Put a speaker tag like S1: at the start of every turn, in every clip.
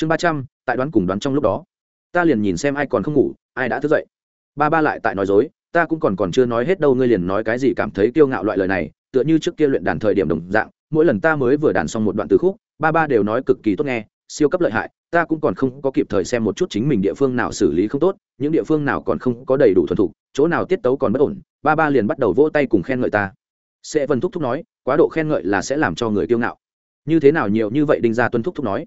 S1: chương ba trăm, tại đoán cùng đoán trong lúc đó. Ta liền nhìn xem ai còn không ngủ, ai đã thức dậy. Ba ba lại tại nói dối, ta cũng còn còn chưa nói hết đâu, ngươi liền nói cái gì cảm thấy kiêu ngạo loại lời này, tựa như trước kia luyện đàn thời điểm đồng dạng, mỗi lần ta mới vừa đàn xong một đoạn từ khúc, ba ba đều nói cực kỳ tốt nghe, siêu cấp lợi hại, ta cũng còn không có kịp thời xem một chút chính mình địa phương nào xử lý không tốt, những địa phương nào còn không có đầy đủ thuần thục, chỗ nào tiết tấu còn bất ổn, ba ba liền bắt đầu vỗ tay cùng khen ngợi ta. Sẽ vân thúc thúc nói, quá độ khen ngợi là sẽ làm cho người kiêu ngạo. Như thế nào nhiều như vậy đinh gia tuân thúc thúc nói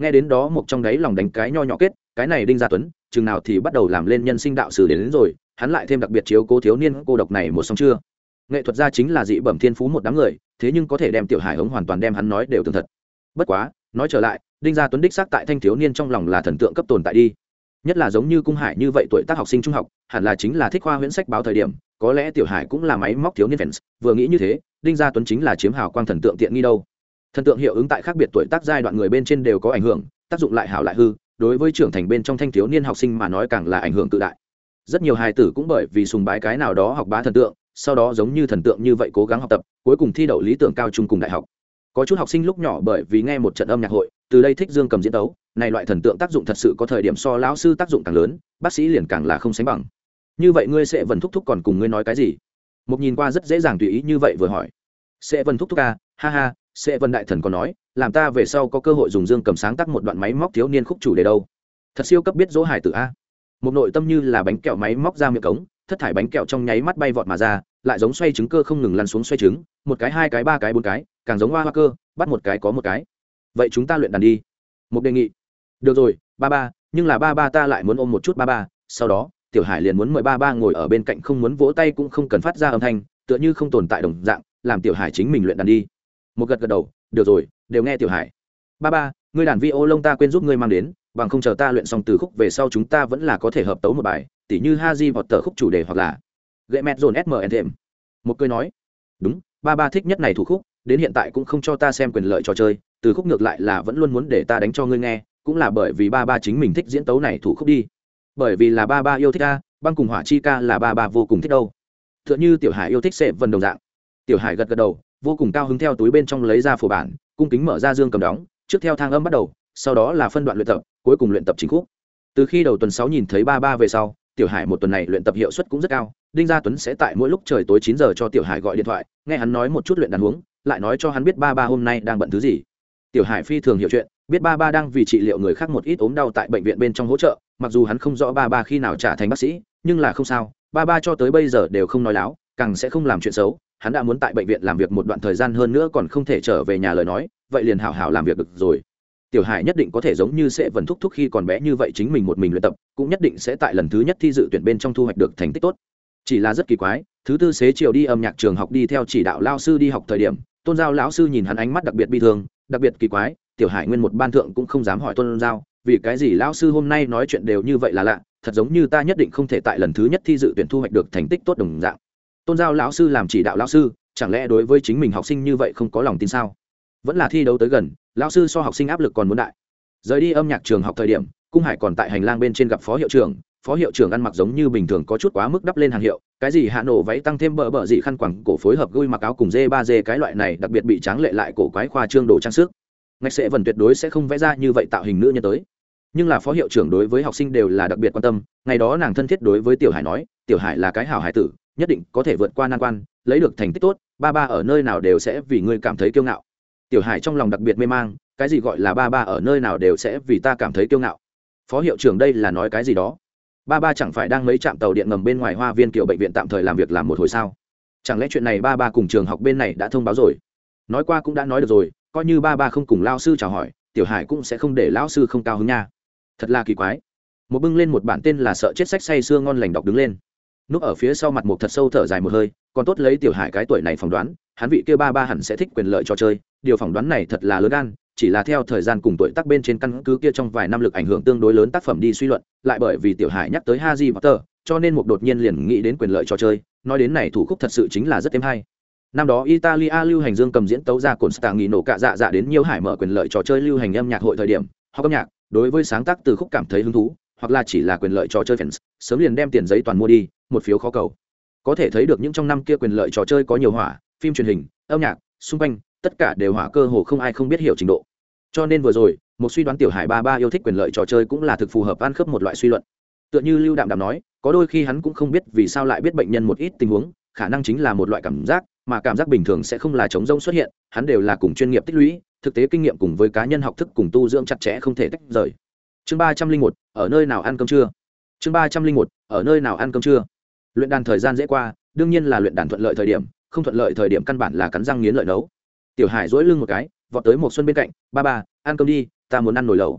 S1: nghe đến đó một trong đấy lòng đánh cái nho nhỏ kết cái này đinh gia tuấn chừng nào thì bắt đầu làm lên nhân sinh đạo sử đến, đến rồi hắn lại thêm đặc biệt chiếu cố thiếu niên cô độc này một xong chưa. Nghệ thuật gia chính là dị bẩm thiên phú một đám người thế nhưng có thể đem tiểu hải ống hoàn toàn đem hắn nói đều tường thật. Bất quá nói trở lại đinh gia tuấn đích xác tại thanh thiếu niên trong lòng là thần tượng cấp tồn tại đi. Nhất là giống như cung hải như vậy tuổi tác học sinh trung học hẳn là chính là thích khoa huyễn sách báo thời điểm có lẽ tiểu hải cũng là máy móc thiếu niên fans vừa nghĩ như thế đinh gia tuấn chính là chiếm hào quang thần tượng tiện nghi đâu thần tượng hiệu ứng tại khác biệt tuổi tác giai đoạn người bên trên đều có ảnh hưởng, tác dụng lại hảo lại hư, đối với trưởng thành bên trong thanh thiếu niên học sinh mà nói càng là ảnh hưởng tự đại. Rất nhiều hài tử cũng bởi vì sùng bái cái nào đó học bá thần tượng, sau đó giống như thần tượng như vậy cố gắng học tập, cuối cùng thi đậu lý tưởng cao trung cùng đại học. Có chút học sinh lúc nhỏ bởi vì nghe một trận âm nhạc hội, từ đây thích dương cầm diễn tấu, này loại thần tượng tác dụng thật sự có thời điểm so lão sư tác dụng càng lớn, bác sĩ liền càng là không sánh bằng. Như vậy ngươi sẽ vẫn thúc thúc còn cùng ngươi nói cái gì? Một nhìn qua rất dễ dàng tùy ý như vậy vừa hỏi. Sẽ vần thúc thúc à? Ha ha sẽ vân đại thần còn nói, làm ta về sau có cơ hội dùng dương cầm sáng tác một đoạn máy móc thiếu niên khúc chủ đề đâu. Thật siêu cấp biết dỗ hải tử a. Một nội tâm như là bánh kẹo máy móc ra miệng cống, thất thải bánh kẹo trong nháy mắt bay vọt mà ra, lại giống xoay trứng cơ không ngừng lăn xuống xoay trứng, một cái, hai cái, ba cái, bốn cái, càng giống hoa hoa cơ, bắt một cái có một cái. Vậy chúng ta luyện đàn đi. Một đề nghị. Được rồi, ba ba, nhưng là ba ba ta lại muốn ôm một chút ba ba, sau đó, tiểu hải liền muốn mời ba ba ngồi ở bên cạnh không muốn vỗ tay cũng không cần phát ra âm thanh, tựa như không tồn tại đồng dạng, làm tiểu hải chính mình luyện đàn đi một gật gật đầu, được rồi, đều nghe tiểu hải. Ba ba, ngươi đàn vi ô lông ta quên giúp ngươi mang đến, bằng không chờ ta luyện xong từ khúc về sau chúng ta vẫn là có thể hợp tấu một bài, tỉ như ha di vọt tờ khúc chủ đề hoặc là gậy mẹt dồn sm thêm một cười nói, đúng, ba ba thích nhất này thủ khúc, đến hiện tại cũng không cho ta xem quyền lợi trò chơi, từ khúc ngược lại là vẫn luôn muốn để ta đánh cho ngươi nghe, cũng là bởi vì ba ba chính mình thích diễn tấu này thủ khúc đi. Bởi vì là ba ba yêu thích ca băng cùng hỏa chi ca là ba ba vô cùng thích đâu. T h ư ợ n h ư tiểu hải yêu thích sệ vân đồng dạng. Tiểu hải gật gật đầu vô cùng cao hứng theo túi bên trong lấy ra phổ bản, cung kính mở ra dương cầm đóng, trước theo thang âm bắt đầu, sau đó là phân đoạn luyện tập, cuối cùng luyện tập chính khúc. Từ khi đầu tuần sáu nhìn thấy ba ba về sau, tiểu hải một tuần này luyện tập hiệu suất cũng rất cao, đinh gia tuấn sẽ tại mỗi lúc trời tối chín giờ cho tiểu hải gọi điện thoại, nghe hắn nói một chút luyện đàn huống, lại nói cho hắn biết ba ba hôm nay đang bận thứ gì. Tiểu hải phi thường hiểu chuyện, biết ba ba đang vì trị liệu người khác một ít ốm đau tại bệnh viện bên trong hỗ trợ, mặc dù hắn không rõ ba ba khi nào trả thành bác sĩ, nhưng là không sao, ba ba cho tới bây giờ đều không nói láo càng sẽ không làm chuyện xấu, hắn đã muốn tại bệnh viện làm việc một đoạn thời gian hơn nữa còn không thể trở về nhà lời nói, vậy liền hảo hảo làm việc được rồi. Tiểu hải nhất định có thể giống như sẽ vần thúc thúc khi còn bé như vậy chính mình một mình luyện tập, cũng nhất định sẽ tại lần thứ nhất thi dự tuyển bên trong thu hoạch được thành tích tốt. Chỉ là rất kỳ quái, thứ tư xế chiều đi âm nhạc trường học đi theo chỉ đạo lao sư đi học thời điểm, tôn giao lão sư nhìn hắn ánh mắt đặc biệt bi thương, đặc biệt kỳ quái, tiểu hải nguyên một ban thượng cũng không dám hỏi tôn giao, vì cái gì lão sư hôm nay nói chuyện đều như vậy là lạ, thật giống như ta nhất định không thể tại lần thứ nhất thi dự tuyển thu hoạch được thành tích tốt đồng dạng tôn giao lão sư làm chỉ đạo lão sư, chẳng lẽ đối với chính mình học sinh như vậy không có lòng tin sao? Vẫn là thi đấu tới gần, lão sư so học sinh áp lực còn muốn đại. Rời đi âm nhạc trường học thời điểm, cung hải còn tại hành lang bên trên gặp phó hiệu trưởng, phó hiệu trưởng ăn mặc giống như bình thường có chút quá mức đắp lên hàng hiệu, cái gì hạ nổ váy tăng thêm bờ bờ dị khăn quẳng, cổ phối hợp gui mặc áo cùng dê ba dê cái loại này đặc biệt bị tráng lệ lại cổ quái khoa trương đồ trang sức. Ngạch sẽ vần tuyệt đối sẽ không vẽ ra như vậy tạo hình nữ nhân tới. Nhưng là phó hiệu trưởng đối với học sinh đều là đặc biệt quan tâm, ngày đó nàng thân thiết đối với tiểu hải nói, tiểu hải là cái hảo hải tử nhất định có thể vượt qua nan quan, lấy được thành tích tốt, ba ba ở nơi nào đều sẽ vì ngươi cảm thấy kiêu ngạo. Tiểu hải trong lòng đặc biệt mê mang, cái gì gọi là ba ba ở nơi nào đều sẽ vì ta cảm thấy kiêu ngạo. Phó hiệu trưởng đây là nói cái gì đó? Ba ba chẳng phải đang mấy trạm tàu điện ngầm bên ngoài hoa viên kiểu bệnh viện tạm thời làm việc làm một hồi sao? Chẳng lẽ chuyện này ba ba cùng trường học bên này đã thông báo rồi? Nói qua cũng đã nói được rồi, coi như ba ba không cùng lao sư chào hỏi, tiểu hải cũng sẽ không để lão sư không cao hứng nha. Thật là kỳ quái. Một bưng lên một bản tên là sợ chết sách say sưa ngon lành đọc đứng lên núp ở phía sau mặt một thật sâu thở dài một hơi, còn tốt lấy tiểu hải cái tuổi này phỏng đoán, hắn vị kia ba ba hẳn sẽ thích quyền lợi cho chơi, điều phỏng đoán này thật là lớn gan, chỉ là theo thời gian cùng tuổi tác bên trên căn cứ kia trong vài năm lực ảnh hưởng tương đối lớn tác phẩm đi suy luận, lại bởi vì tiểu hải nhắc tới haji potter, cho nên một đột nhiên liền nghĩ đến quyền lợi cho chơi, nói đến này thủ khúc thật sự chính là rất thêm hay. Năm đó italia lưu hành dương cầm diễn tấu ra cồn stạng nghỉ nổ cạ dạ dạ đến nhiều hải mở quyền lợi trò chơi lưu hành âm nhạc hội thời điểm hoặc âm nhạc, đối với sáng tác từ khúc cảm thấy hứng thú, hoặc là chỉ là quyền lợi trò chơi fans, sớm liền đem tiền giấy toàn mua đi một phiếu khó cầu. Có thể thấy được những trong năm kia quyền lợi trò chơi có nhiều hỏa, phim truyền hình, âm nhạc, xung quanh, tất cả đều hỏa cơ hồ không ai không biết hiểu trình độ. Cho nên vừa rồi, một suy đoán tiểu hải ba ba yêu thích quyền lợi trò chơi cũng là thực phù hợp ăn khớp một loại suy luận. Tựa như lưu đạm đạm nói, có đôi khi hắn cũng không biết vì sao lại biết bệnh nhân một ít tình huống, khả năng chính là một loại cảm giác, mà cảm giác bình thường sẽ không là chống rông xuất hiện, hắn đều là cùng chuyên nghiệp tích lũy, thực tế kinh nghiệm cùng với cá nhân học thức cùng tu dưỡng chặt chẽ không thể tách rời. Chương ba trăm linh một, ở nơi nào ăn cơm trưa? Chương ba trăm linh một, ở nơi nào ăn cơm trưa? Luyện đàn thời gian dễ qua, đương nhiên là luyện đàn thuận lợi thời điểm, không thuận lợi thời điểm căn bản là cắn răng nghiến lợi nấu. Tiểu hải dỗi lưng một cái, vọt tới một xuân bên cạnh, ba ba, ăn cơm đi, ta muốn ăn nồi lẩu.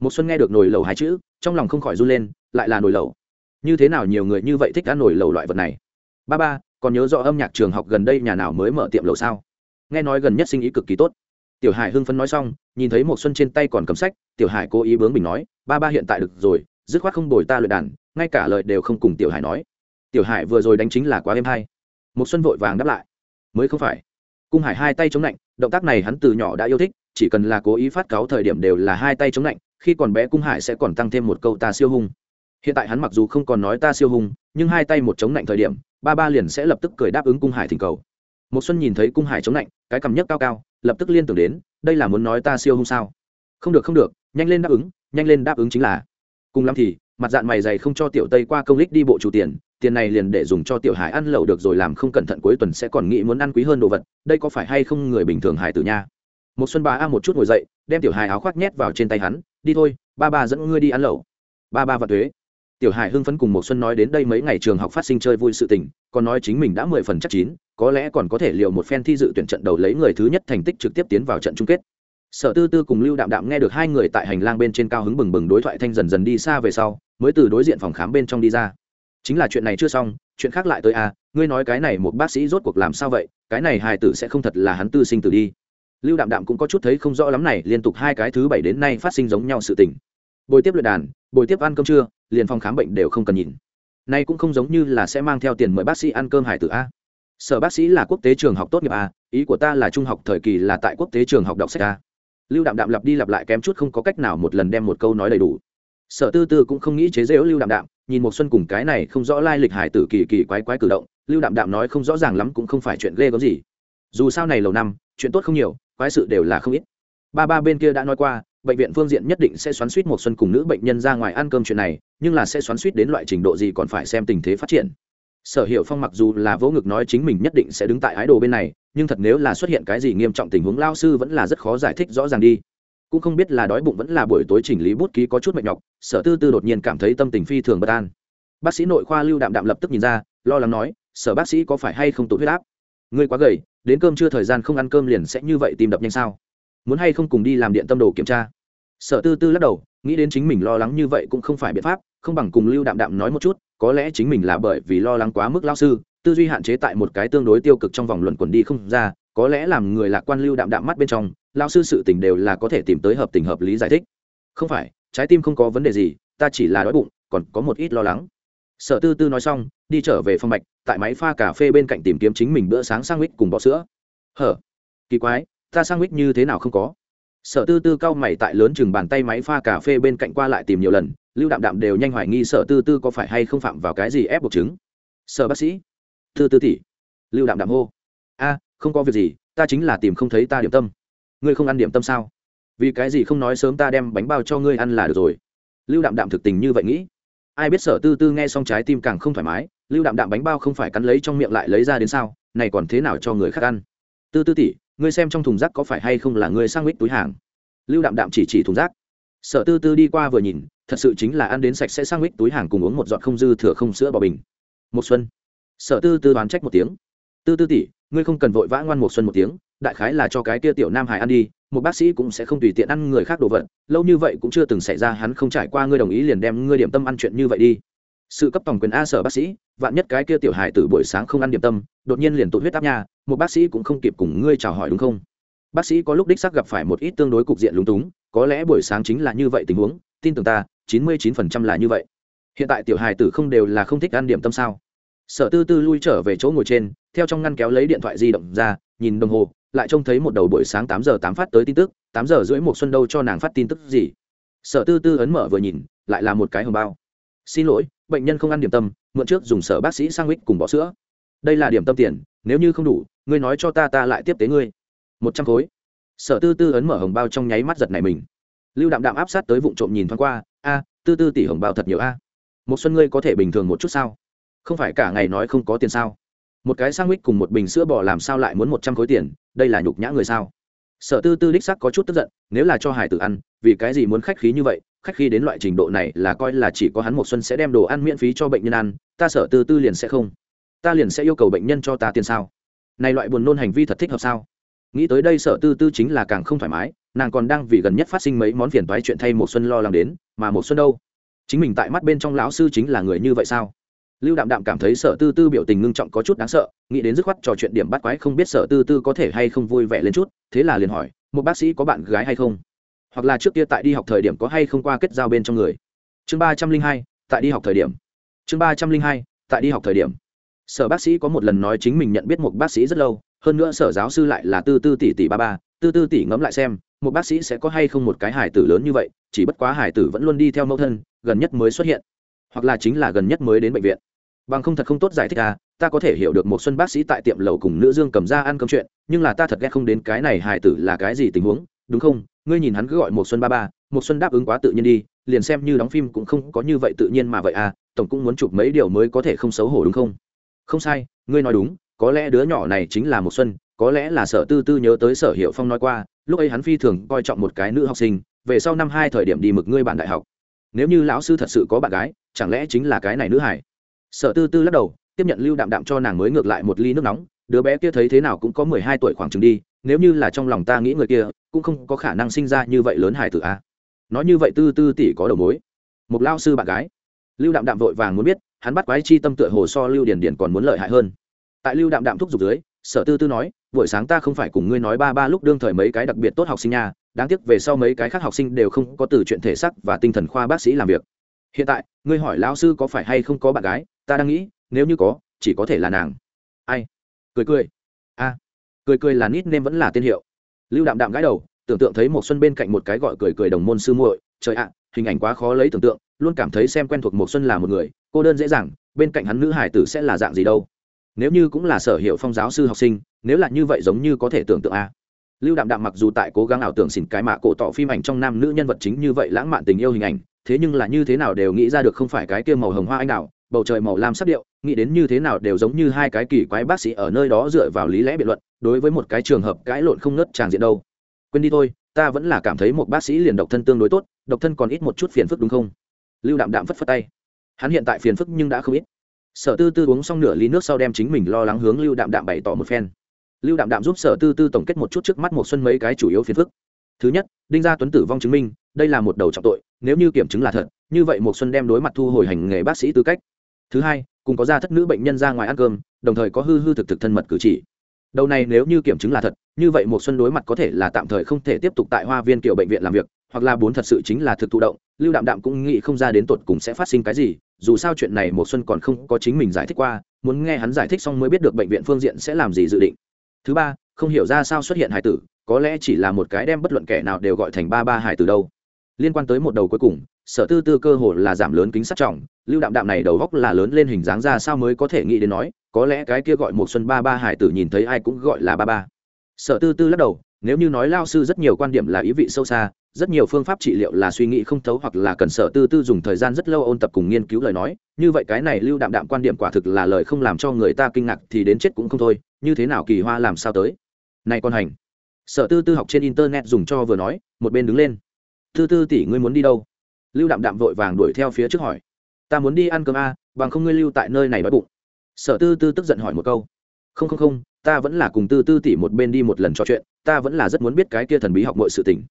S1: Một xuân nghe được nồi lẩu hai chữ, trong lòng không khỏi run lên, lại là nồi lẩu. Như thế nào nhiều người như vậy thích ăn nồi lẩu loại vật này? Ba ba, còn nhớ rõ âm nhạc trường học gần đây nhà nào mới mở tiệm lẩu sao? Nghe nói gần nhất sinh ý cực kỳ tốt. Tiểu hải hưng phấn nói xong, nhìn thấy một xuân trên tay còn cầm sách, tiểu hải cố ý bướng bình nói, ba ba hiện tại được rồi, dứt khoát không bồi ta luyện đàn, ngay cả lời đều không cùng tiểu hải nói tiểu hải vừa rồi đánh chính là quá êm hay. Một xuân vội vàng đáp lại. Mới không phải. Cung hải hai tay chống lạnh, động tác này hắn từ nhỏ đã yêu thích, chỉ cần là cố ý phát cáo thời điểm đều là hai tay chống lạnh, khi còn bé cung hải sẽ còn tăng thêm một câu ta siêu hung. Hiện tại hắn mặc dù không còn nói ta siêu hung, nhưng hai tay một chống lạnh thời điểm, ba ba liền sẽ lập tức cười đáp ứng cung hải thỉnh cầu. Một xuân nhìn thấy cung hải chống lạnh, cái cầm nhấc cao cao, lập tức liên tưởng đến, đây là muốn nói ta siêu hung sao? Không được không được, nhanh lên đáp ứng, nhanh lên đáp ứng chính là. Cùng lắm thì, mặt dạng mày dày không cho tiểu tây qua công lích đi bộ chủ tiền tiền này liền để dùng cho tiểu hải ăn lẩu được rồi, làm không cẩn thận cuối tuần sẽ còn nghĩ muốn ăn quý hơn đồ vật, đây có phải hay không người bình thường hải tử nha? Một xuân bà a một chút ngồi dậy, đem tiểu hải áo khoác nhét vào trên tay hắn, đi thôi, ba ba dẫn ngươi đi ăn lẩu. Ba ba và thuế tiểu hải hưng phấn cùng một xuân nói đến đây mấy ngày trường học phát sinh chơi vui sự tình, còn nói chính mình đã mười phần chắc chín, có lẽ còn có thể liệu một phen thi dự tuyển trận đầu lấy người thứ nhất thành tích trực tiếp tiến vào trận chung kết. Sở tư tư cùng lưu đạm đạm nghe được hai người tại hành lang bên trên cao hứng bừng bừng đối thoại thanh dần dần đi xa về sau, mới từ đối diện phòng khám bên trong đi ra chính là chuyện này chưa xong, chuyện khác lại tới à ngươi nói cái này một bác sĩ rốt cuộc làm sao vậy, cái này hài tử sẽ không thật là hắn tư sinh tử đi. Lưu đạm đạm cũng có chút thấy không rõ lắm này, liên tục hai cái thứ bảy đến nay phát sinh giống nhau sự tình. Bồi tiếp luyện đàn bồi tiếp ăn cơm trưa, liền phòng khám bệnh đều không cần nhìn. Nay cũng không giống như là sẽ mang theo tiền mời bác sĩ ăn cơm hải tử a. Sở bác sĩ là quốc tế trường học tốt nghiệp a, ý của ta là trung học thời kỳ là tại quốc tế trường học đọc sách a. Lưu đạm đạm lặp đi lặp lại kém chút không có cách nào một lần đem một câu nói đầy đủ. Sở tư tư cũng không nghĩ chế dễu lưu đạm đạm nhìn một xuân cùng cái này không rõ lai lịch hải tử kỳ kỳ quái quái cử động, lưu đạm đạm nói không rõ ràng lắm cũng không phải chuyện ghê có gì. Dù sao này lâu năm, chuyện tốt không nhiều, quái sự đều là không ít. Ba ba bên kia đã nói qua, bệnh viện phương diện nhất định sẽ xoắn suýt một xuân cùng nữ bệnh nhân ra ngoài ăn cơm chuyện này, nhưng là sẽ xoắn suýt đến loại trình độ gì còn phải xem tình thế phát triển. Sở hiệu phong mặc dù là vỗ ngực nói chính mình nhất định sẽ đứng tại ái đồ bên này, nhưng thật nếu là xuất hiện cái gì nghiêm trọng tình huống lao sư vẫn là rất khó giải thích rõ ràng đi cũng không biết là đói bụng vẫn là buổi tối chỉnh lý bút ký có chút mệt nhọc, sở tư tư đột nhiên cảm thấy tâm tình phi thường bất an. Bác sĩ nội khoa lưu đạm đạm lập tức nhìn ra, lo lắng nói, sở bác sĩ có phải hay không tụ huyết áp? Ngươi quá gầy, đến cơm chưa thời gian không ăn cơm liền sẽ như vậy tìm đập nhanh sao? Muốn hay không cùng đi làm điện tâm đồ kiểm tra? Sở tư tư lắc đầu, nghĩ đến chính mình lo lắng như vậy cũng không phải biện pháp, không bằng cùng lưu đạm đạm nói một chút, có lẽ chính mình là bởi vì lo lắng quá mức lao sư, tư duy hạn chế tại một cái tương đối tiêu cực trong vòng luận quần đi không ra, có lẽ làm người lạc quan lưu đạm đạm mắt bên trong lao sư sự tình đều là có thể tìm tới hợp tình hợp lý giải thích. Không phải, trái tim không có vấn đề gì, ta chỉ là đói bụng, còn có một ít lo lắng. Sở tư tư nói xong, đi trở về phòng mạch, tại máy pha cà phê bên cạnh tìm kiếm chính mình bữa sáng sang mít cùng bọ sữa. Hở, kỳ quái, ta sang mít như thế nào không có? Sở tư tư cau mày tại lớn chừng bàn tay máy pha cà phê bên cạnh qua lại tìm nhiều lần, lưu đạm đạm đều nhanh hoài nghi sở tư tư có phải hay không phạm vào cái gì ép buộc chứng. Sở bác sĩ, tư tư tỷ, lưu đạm đạm hô, a, không có việc gì, ta chính là tìm không thấy ta điểm tâm ngươi không ăn điểm tâm sao? Vì cái gì không nói sớm ta đem bánh bao cho ngươi ăn là được rồi. Lưu đạm đạm thực tình như vậy nghĩ. Ai biết sở tư tư nghe xong trái tim càng không thoải mái, lưu đạm đạm bánh bao không phải cắn lấy trong miệng lại lấy ra đến sao? Này còn thế nào cho người khác ăn? Tư tư tỷ, ngươi xem trong thùng rác có phải hay không là ngươi sang mít túi hàng? Lưu đạm đạm chỉ chỉ thùng rác. Sở tư tư đi qua vừa nhìn, thật sự chính là ăn đến sạch sẽ sang mít túi hàng cùng uống một giọt không dư thừa không sữa bò bình. Một xuân. Sở tư tư đoán trách một tiếng. Tư tư tỷ, ngươi không cần vội vã ngoan một xuân một tiếng đại khái là cho cái kia tiểu nam hải ăn đi, một bác sĩ cũng sẽ không tùy tiện ăn người khác đồ vật, lâu như vậy cũng chưa từng xảy ra hắn không trải qua ngươi đồng ý liền đem ngươi điểm tâm ăn chuyện như vậy đi. Sự cấp tổng quyền a sở bác sĩ, vạn nhất cái kia tiểu hải từ buổi sáng không ăn điểm tâm, đột nhiên liền tụt huyết áp nha, một bác sĩ cũng không kịp cùng ngươi chào hỏi đúng không? Bác sĩ có lúc đích xác gặp phải một ít tương đối cục diện lúng túng, có lẽ buổi sáng chính là như vậy tình huống, tin tưởng ta, chín mươi chín phần trăm là như vậy. Hiện tại tiểu hài tử không đều là không thích ăn điểm tâm sao? Sở tư tư lui trở về chỗ ngồi trên, theo trong ngăn kéo lấy điện thoại di động ra, nhìn đồng hồ lại trông thấy một đầu buổi sáng tám giờ tám phát tới tin tức, tám giờ rưỡi một xuân đâu cho nàng phát tin tức gì. Sở tư tư ấn mở vừa nhìn, lại là một cái hồng bao. Xin lỗi, bệnh nhân không ăn điểm tâm, mượn trước dùng sở bác sĩ sang mít cùng bỏ sữa. Đây là điểm tâm tiền, nếu như không đủ, ngươi nói cho ta ta lại tiếp tế ngươi. Một trăm khối. Sở tư tư ấn mở hồng bao trong nháy mắt giật này mình. Lưu đạm đạm áp sát tới vụ trộm nhìn thoáng qua, a, tư tư tỷ hồng bao thật nhiều a. Một xuân ngươi có thể bình thường một chút sao? Không phải cả ngày nói không có tiền sao? Một cái sang mít cùng một bình sữa bò làm sao lại muốn một trăm khối tiền, đây là nhục nhã người sao? Sở tư tư đích sắc có chút tức giận, nếu là cho hải tử ăn, vì cái gì muốn khách khí như vậy? Khách khí đến loại trình độ này là coi là chỉ có hắn một xuân sẽ đem đồ ăn miễn phí cho bệnh nhân ăn, ta sở tư tư liền sẽ không. Ta liền sẽ yêu cầu bệnh nhân cho ta tiền sao? Này loại buồn nôn hành vi thật thích hợp sao? Nghĩ tới đây sở tư tư chính là càng không thoải mái, nàng còn đang vì gần nhất phát sinh mấy món phiền toái chuyện thay một xuân lo lắng đến, mà một xuân đâu? Chính mình tại mắt bên trong lão sư chính là người như vậy sao? Lưu đạm đạm cảm thấy sở tư tư biểu tình ngưng trọng có chút đáng sợ, nghĩ đến dứt khoát trò chuyện điểm bắt quái không biết sở tư tư có thể hay không vui vẻ lên chút, thế là liền hỏi, một bác sĩ có bạn gái hay không? Hoặc là trước kia tại đi học thời điểm có hay không qua kết giao bên trong người? Chương ba trăm linh hai, tại đi học thời điểm. Chương ba trăm linh hai, tại đi học thời điểm. Sở bác sĩ có một lần nói chính mình nhận biết một bác sĩ rất lâu, hơn nữa sở giáo sư lại là tư tư tỷ tỷ ba ba, tư tư tỷ ngẫm lại xem, một bác sĩ sẽ có hay không một cái hải tử lớn như vậy, chỉ bất quá hải tử vẫn luôn đi theo mẫu thân, gần nhất mới xuất hiện. Hoặc là chính là gần nhất mới đến bệnh viện bằng không thật không tốt giải thích à ta có thể hiểu được một xuân bác sĩ tại tiệm lầu cùng nữ dương cầm ra ăn cơm chuyện, nhưng là ta thật ghét không đến cái này hài tử là cái gì tình huống, đúng không? Ngươi nhìn hắn cứ gọi một xuân ba ba, một xuân đáp ứng quá tự nhiên đi, liền xem như đóng phim cũng không có như vậy tự nhiên mà vậy à tổng cũng muốn chụp mấy điều mới có thể không xấu hổ đúng không? Không sai, ngươi nói đúng, có lẽ đứa nhỏ này chính là một xuân, có lẽ là sở tư tư nhớ tới sở hiệu phong nói qua, lúc ấy hắn phi thường coi trọng một cái nữ học sinh, về sau năm hai thời điểm đi mực ngươi bạn đại học. Nếu như lão sư thật sự có bạn gái, chẳng lẽ chính là cái này nữ hải sở tư tư lắc đầu, tiếp nhận lưu đạm đạm cho nàng mới ngược lại một ly nước nóng. Đứa bé kia thấy thế nào cũng có mười hai tuổi khoảng chừng đi, nếu như là trong lòng ta nghĩ người kia, cũng không có khả năng sinh ra như vậy lớn hải tử a. Nói như vậy tư tư tỷ có đầu mối. Một lao sư bạn gái. Lưu đạm đạm vội vàng muốn biết, hắn bắt quái chi tâm tựa hồ so lưu Điền Điền còn muốn lợi hại hơn. Tại lưu đạm đạm thúc giục dưới, sở tư tư nói, buổi sáng ta không phải cùng ngươi nói ba ba lúc đương thời mấy cái đặc biệt tốt học sinh nha, đáng tiếc về sau mấy cái khác học sinh đều không có từ chuyện thể sắc và tinh thần khoa bác sĩ làm việc hiện tại, ngươi hỏi lão sư có phải hay không có bạn gái, ta đang nghĩ, nếu như có, chỉ có thể là nàng. Ai? Cười cười. A. Cười cười là nít nên vẫn là tên hiệu. Lưu đạm đạm gãi đầu, tưởng tượng thấy một xuân bên cạnh một cái gọi cười cười đồng môn sư muội, trời ạ, hình ảnh quá khó lấy tưởng tượng, luôn cảm thấy xem quen thuộc một xuân là một người, cô đơn dễ dàng, bên cạnh hắn nữ hải tử sẽ là dạng gì đâu. Nếu như cũng là sở hiệu phong giáo sư học sinh, nếu là như vậy giống như có thể tưởng tượng a. Lưu đạm đạm mặc dù tại cố gắng ảo tưởng xỉn cái mạ cổ tỏ phim ảnh trong nam nữ nhân vật chính như vậy lãng mạn tình yêu hình ảnh thế nhưng là như thế nào đều nghĩ ra được không phải cái kia màu hồng hoa anh đào, bầu trời màu lam sắc điệu, nghĩ đến như thế nào đều giống như hai cái kỳ quái bác sĩ ở nơi đó dựa vào lý lẽ biện luận, đối với một cái trường hợp cãi lộn không ngớt tràng diện đâu. Quên đi thôi, ta vẫn là cảm thấy một bác sĩ liền độc thân tương đối tốt, độc thân còn ít một chút phiền phức đúng không? Lưu đạm đạm phất phất tay. Hắn hiện tại phiền phức nhưng đã không ít. Sở tư tư uống xong nửa ly nước sau đem chính mình lo lắng hướng lưu đạm đạm bày tỏ một phen. Lưu đạm đạm giúp sở tư tư tổng kết một chút trước mắt một xuân mấy cái chủ yếu phiền phức. Thứ nhất, đinh gia tuấn tử vong chứng minh đây là một đầu trọng tội, nếu như kiểm chứng là thật, như vậy một xuân đem đối mặt thu hồi hành nghề bác sĩ tư cách. Thứ hai, cùng có gia thất nữ bệnh nhân ra ngoài ăn cơm, đồng thời có hư hư thực thực thân mật cử chỉ. Đầu này nếu như kiểm chứng là thật, như vậy một xuân đối mặt có thể là tạm thời không thể tiếp tục tại hoa viên kiểu bệnh viện làm việc, hoặc là bốn thật sự chính là thực thụ động, lưu đạm đạm cũng nghĩ không ra đến tột cùng sẽ phát sinh cái gì, dù sao chuyện này một xuân còn không có chính mình giải thích qua, muốn nghe hắn giải thích xong mới biết được bệnh viện phương diện sẽ làm gì dự định. Thứ ba, không hiểu ra sao xuất hiện hải tử, có lẽ chỉ là một cái đem bất luận kẻ nào đều gọi thành ba ba hải tử đâu liên quan tới một đầu cuối cùng, sở tư tư cơ hồ là giảm lớn kính sát trọng, lưu đạm đạm này đầu góc là lớn lên hình dáng ra sao mới có thể nghĩ đến nói, có lẽ cái kia gọi một xuân ba ba hải tử nhìn thấy ai cũng gọi là ba ba. Sở tư tư lắc đầu, nếu như nói lao sư rất nhiều quan điểm là ý vị sâu xa, rất nhiều phương pháp trị liệu là suy nghĩ không thấu hoặc là cần sở tư tư dùng thời gian rất lâu ôn tập cùng nghiên cứu lời nói, như vậy cái này lưu đạm đạm quan điểm quả thực là lời không làm cho người ta kinh ngạc thì đến chết cũng không thôi, như thế nào kỳ hoa làm sao tới. Này con hành. Sở tư tư học trên internet dùng cho vừa nói, một bên đứng lên tư tư tỷ ngươi muốn đi đâu? Lưu đạm đạm vội vàng đuổi theo phía trước hỏi. Ta muốn đi ăn cơm a, bằng không ngươi lưu tại nơi này đói bụng. Sở tư tư tức giận hỏi một câu. Không không không, ta vẫn là cùng tư tư tỷ một bên đi một lần trò chuyện, ta vẫn là rất muốn biết cái kia thần bí học mọi sự tình.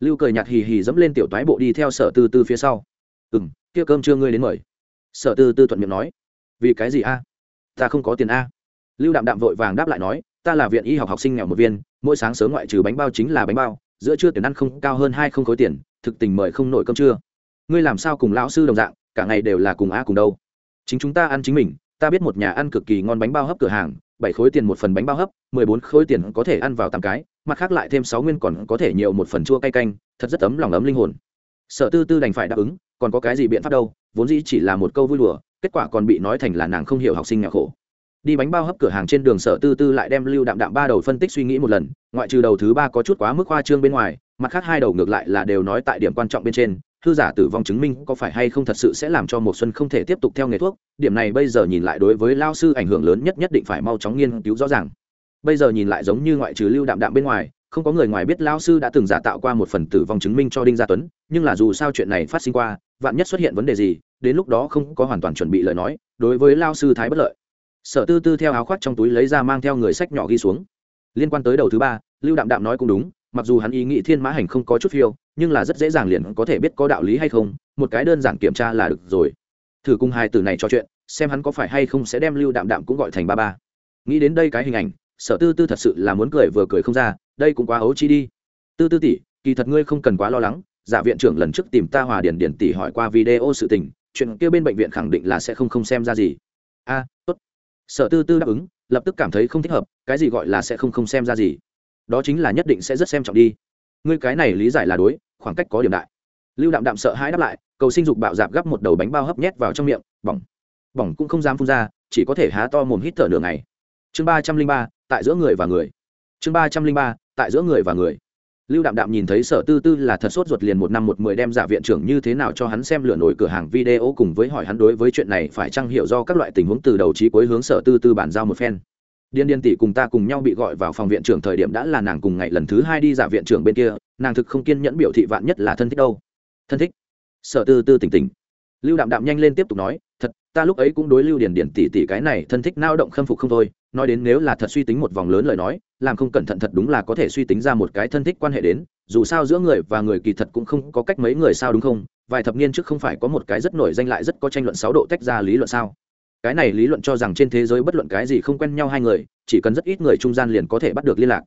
S1: Lưu cười nhạt hì hì dẫm lên tiểu toái bộ đi theo sở tư tư phía sau. Ừ m kia cơm chưa ngươi đến mời. Sở tư tư thuận miệng nói. Vì cái gì a? Ta không có tiền a. Lưu đạm đạm vội vàng đáp lại nói, ta là viện y học học sinh nghèo một viên, mỗi sáng sớm ngoại trừ bánh bao chính là bánh bao, giữa trưa tiền ăn không cao hơn hai không khối tiền thực tình mời không nổi cơm trưa. Ngươi làm sao cùng lão sư đồng dạng, cả ngày đều là cùng a cùng đâu? Chính chúng ta ăn chính mình, ta biết một nhà ăn cực kỳ ngon bánh bao hấp cửa hàng, bảy khối tiền một phần bánh bao hấp, mười bốn khối tiền có thể ăn vào tám cái, mặt khác lại thêm sáu nguyên còn có thể nhiều một phần chua cay canh, thật rất ấm lòng ấm linh hồn. Sở tư tư đành phải đáp ứng, còn có cái gì biện pháp đâu, vốn dĩ chỉ là một câu vui đùa, kết quả còn bị nói thành là nàng không hiểu học sinh nghèo khổ đi bánh bao hấp cửa hàng trên đường sở tư tư lại đem lưu đạm đạm ba đầu phân tích suy nghĩ một lần, ngoại trừ đầu thứ ba có chút quá mức khoa trương bên ngoài, mặt khác hai đầu ngược lại là đều nói tại điểm quan trọng bên trên, thư giả tử vong chứng minh có phải hay không thật sự sẽ làm cho một xuân không thể tiếp tục theo nghề thuốc, điểm này bây giờ nhìn lại đối với lao sư ảnh hưởng lớn nhất nhất định phải mau chóng nghiên cứu rõ ràng. Bây giờ nhìn lại giống như ngoại trừ lưu đạm đạm bên ngoài, không có người ngoài biết lao sư đã từng giả tạo qua một phần tử vong chứng minh cho đinh gia tuấn, nhưng là dù sao chuyện này phát sinh qua, vạn nhất xuất hiện vấn đề gì, đến lúc đó không có hoàn toàn chuẩn bị lời nói, đối với lao sư thái bất lợi sở tư tư theo áo khoác trong túi lấy ra mang theo người sách nhỏ ghi xuống. Liên quan tới đầu thứ ba, lưu đạm đạm nói cũng đúng, mặc dù hắn ý nghĩ thiên mã hành không có chút phiêu, nhưng là rất dễ dàng liền có thể biết có đạo lý hay không, một cái đơn giản kiểm tra là được rồi. Thử cùng hai từ này trò chuyện, xem hắn có phải hay không sẽ đem lưu đạm đạm cũng gọi thành ba ba. Nghĩ đến đây cái hình ảnh, sở tư tư thật sự là muốn cười vừa cười không ra, đây cũng quá ấu chi đi. Tư tư tỷ, kỳ thật ngươi không cần quá lo lắng, giả viện trưởng lần trước tìm ta hòa điển điển tỷ hỏi qua video sự tình, chuyện kia bên bệnh viện khẳng định là sẽ không không xem ra gì. A, tốt sở tư tư đáp ứng, lập tức cảm thấy không thích hợp, cái gì gọi là sẽ không không xem ra gì. Đó chính là nhất định sẽ rất xem trọng đi. Ngươi cái này lý giải là đối, khoảng cách có điểm đại. Lưu đạm đạm sợ hãi đáp lại, cầu sinh dục bạo dạp gắp một đầu bánh bao hấp nhét vào trong miệng, bỏng. Bỏng cũng không dám phun ra, chỉ có thể há to mồm hít thở nửa ngày. Chương ba trăm linh ba, tại giữa người và người. Chương ba trăm linh ba, tại giữa người và người lưu đạm đạm nhìn thấy sở tư tư là thật sốt ruột liền một năm một mười đem giả viện trưởng như thế nào cho hắn xem lửa nổi cửa hàng video cùng với hỏi hắn đối với chuyện này phải chăng hiểu do các loại tình huống từ đầu trí cuối hướng sở tư tư bản giao một phen. Điên điên tỷ cùng ta cùng nhau bị gọi vào phòng viện trưởng thời điểm đã là nàng cùng ngày lần thứ hai đi giả viện trưởng bên kia, nàng thực không kiên nhẫn biểu thị vạn nhất là thân thích đâu. Thân thích? Sở tư tư tỉnh tỉnh. Lưu đạm đạm nhanh lên tiếp tục nói, thật, ta lúc ấy cũng đối lưu điền điền tỷ tỷ cái này thân thích nao động khâm phục không thôi nói đến nếu là thật suy tính một vòng lớn lời nói, làm không cẩn thận thật đúng là có thể suy tính ra một cái thân thích quan hệ đến, dù sao giữa người và người kỳ thật cũng không có cách mấy người sao đúng không? Vài thập niên trước không phải có một cái rất nổi danh lại rất có tranh luận sáu độ tách ra lý luận sao? Cái này lý luận cho rằng trên thế giới bất luận cái gì không quen nhau hai người, chỉ cần rất ít người trung gian liền có thể bắt được liên lạc.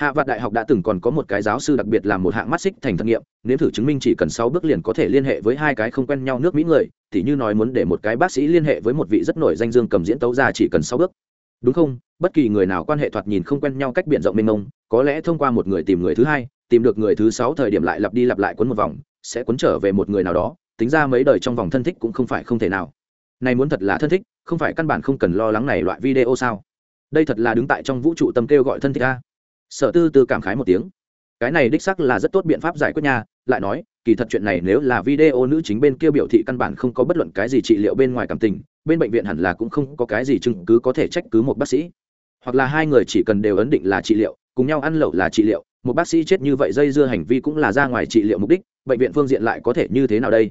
S1: Hạ vạn đại học đã từng còn có một cái giáo sư đặc biệt làm một hạng mắt xích thành thực nghiệm nếu thử chứng minh chỉ cần sáu bước liền có thể liên hệ với hai cái không quen nhau nước mỹ người thì như nói muốn để một cái bác sĩ liên hệ với một vị rất nổi danh dương cầm diễn tấu ra chỉ cần sáu bước đúng không? Bất kỳ người nào quan hệ thoạt nhìn không quen nhau cách biện rộng mênh mông, có lẽ thông qua một người tìm người thứ hai, tìm được người thứ sáu thời điểm lại lặp đi lặp lại quấn một vòng, sẽ quấn trở về một người nào đó, tính ra mấy đời trong vòng thân thích cũng không phải không thể nào. Này muốn thật là thân thích, không phải căn bản không cần lo lắng này loại video sao? Đây thật là đứng tại trong vũ trụ tâm kêu gọi thân thích a. Sở tư tư cảm khái một tiếng. Cái này đích sắc là rất tốt biện pháp giải quyết nhà lại nói, kỳ thật chuyện này nếu là video nữ chính bên kia biểu thị căn bản không có bất luận cái gì trị liệu bên ngoài cảm tình, bên bệnh viện hẳn là cũng không có cái gì chứng cứ có thể trách cứ một bác sĩ. Hoặc là hai người chỉ cần đều ấn định là trị liệu, cùng nhau ăn lẩu là trị liệu, một bác sĩ chết như vậy dây dưa hành vi cũng là ra ngoài trị liệu mục đích, bệnh viện phương diện lại có thể như thế nào đây?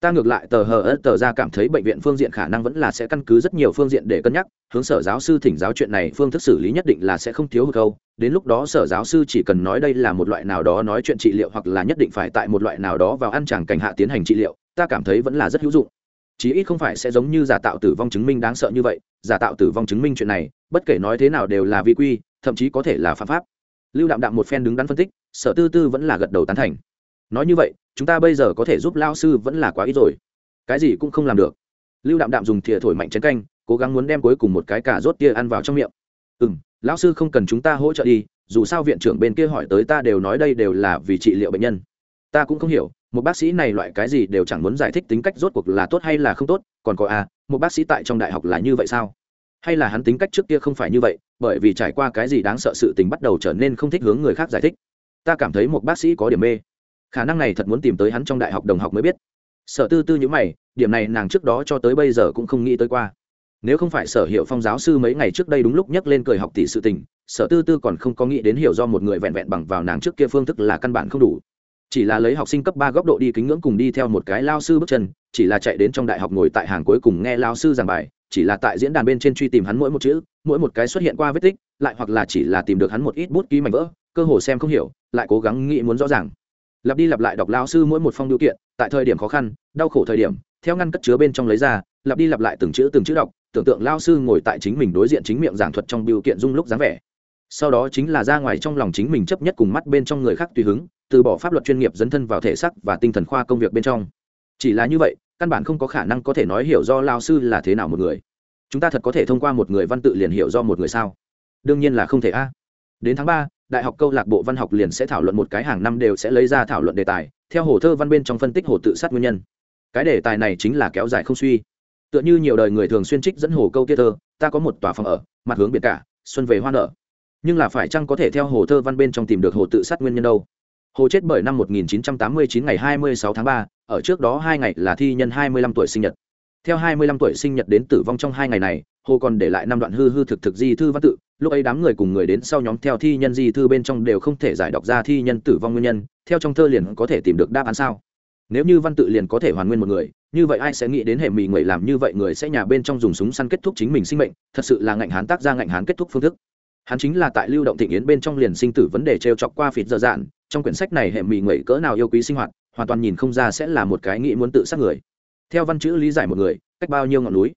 S1: Ta ngược lại tờ hờ ớt tờ ra cảm thấy bệnh viện phương diện khả năng vẫn là sẽ căn cứ rất nhiều phương diện để cân nhắc, hướng sở giáo sư thỉnh giáo chuyện này phương thức xử lý nhất định là sẽ không thiếu hụt câu đến lúc đó sở giáo sư chỉ cần nói đây là một loại nào đó nói chuyện trị liệu hoặc là nhất định phải tại một loại nào đó vào ăn chẳng cảnh hạ tiến hành trị liệu, ta cảm thấy vẫn là rất hữu dụng. Chí ít không phải sẽ giống như giả tạo tử vong chứng minh đáng sợ như vậy, giả tạo tử vong chứng minh chuyện này, bất kể nói thế nào đều là vi quy, thậm chí có thể là phạm pháp. Lưu đạm đạm một phen đứng đắn phân tích, sở tư tư vẫn là gật đầu tán thành nói như vậy, chúng ta bây giờ có thể giúp lao sư vẫn là quá ít rồi. Cái gì cũng không làm được. Lưu đạm đạm dùng thìa thổi mạnh chén canh, cố gắng muốn đem cuối cùng một cái cà rốt tia ăn vào trong miệng. Ừ m lão sư không cần chúng ta hỗ trợ đi, dù sao viện trưởng bên kia hỏi tới ta đều nói đây đều là vì trị liệu bệnh nhân. Ta cũng không hiểu, một bác sĩ này loại cái gì đều chẳng muốn giải thích tính cách rốt cuộc là tốt hay là không tốt, còn có à một bác sĩ tại trong đại học là như vậy sao? Hay là hắn tính cách trước kia không phải như vậy, bởi vì trải qua cái gì đáng sợ sự tình bắt đầu trở nên không thích hướng người khác giải thích. Ta cảm thấy một bác sĩ có điểm mê khả năng này thật muốn tìm tới hắn trong đại học đồng học mới biết. Sở tư tư nhữ mày, điểm này nàng trước đó cho tới bây giờ cũng không nghĩ tới qua. Nếu không phải sở hiệu phong giáo sư mấy ngày trước đây đúng lúc nhắc lên cười học tỷ sự tình, sở tư tư còn không có nghĩ đến hiểu do một người vẹn vẹn bằng vào nàng trước kia phương thức là căn bản không đủ. Chỉ là lấy học sinh cấp ba góc độ đi kính ngưỡng cùng đi theo một cái lao sư bước chân, chỉ là chạy đến trong đại học ngồi tại hàng cuối cùng nghe lao sư giảng bài, chỉ là tại diễn đàn bên trên truy tìm hắn mỗi một chữ, mỗi một cái xuất hiện qua vết tích, lại hoặc là chỉ là tìm được hắn một ít bút ký mảnh vỡ, cơ hồ xem không hiểu, lại cố gắng nghĩ muốn rõ ràng lặp đi lặp lại đọc lao sư mỗi một phong điều kiện, tại thời điểm khó khăn, đau khổ thời điểm, theo ngăn cất chứa bên trong lấy ra, lặp đi lặp lại từng chữ từng chữ đọc, tưởng tượng lao sư ngồi tại chính mình đối diện chính miệng giảng thuật trong biểu kiện dung lúc dáng vẻ. Sau đó chính là ra ngoài trong lòng chính mình chấp nhất cùng mắt bên trong người khác tùy hứng, từ bỏ pháp luật chuyên nghiệp dấn thân vào thể sắc và tinh thần khoa công việc bên trong. Chỉ là như vậy, căn bản không có khả năng có thể nói hiểu do lao sư là thế nào một người. Chúng ta thật có thể thông qua một người văn tự liền hiểu do một người sao? Đương nhiên là không thể a. Đến tháng ba đại học câu lạc bộ văn học liền sẽ thảo luận một cái hàng năm đều sẽ lấy ra thảo luận đề tài theo hồ thơ văn bên trong phân tích hồ tự sát nguyên nhân. Cái đề tài này chính là kéo dài không suy. Tựa như nhiều đời người thường xuyên trích dẫn hồ câu kia thơ ta có một tòa phòng ở mặt hướng biển cả xuân về hoa nở. Nhưng là phải chăng có thể theo hồ thơ văn bên trong tìm được hồ tự sát nguyên nhân đâu? Hồ chết bởi năm 1989 ngày 26 tháng 3, ở trước đó hai ngày là thi nhân 25 tuổi sinh nhật. Theo 25 tuổi sinh nhật đến tử vong trong hai ngày này hồ còn để lại năm đoạn hư hư thực thực di thư văn tự, lúc ấy đám người cùng người đến sau nhóm theo thi nhân di thư bên trong đều không thể giải đọc ra thi nhân tử vong nguyên nhân, theo trong thơ liền có thể tìm được đáp án sao? Nếu như văn tự liền có thể hoàn nguyên một người, như vậy ai sẽ nghĩ đến hệ mì người làm như vậy người sẽ nhà bên trong dùng súng săn kết thúc chính mình sinh mệnh, thật sự là ngạnh hán tác ra ngạnh hán kết thúc phương thức. Hắn chính là tại lưu động thịnh yến bên trong liền sinh tử vấn đề t r e o chọc qua phịt dơ dạn, trong quyển sách này hệ mì người cỡ nào yêu quý sinh hoạt, hoàn toàn nhìn không ra sẽ là một cái nghĩ muốn tự sát người. Theo văn chữ lý giải một người, cách bao nhiêu ngọn núi?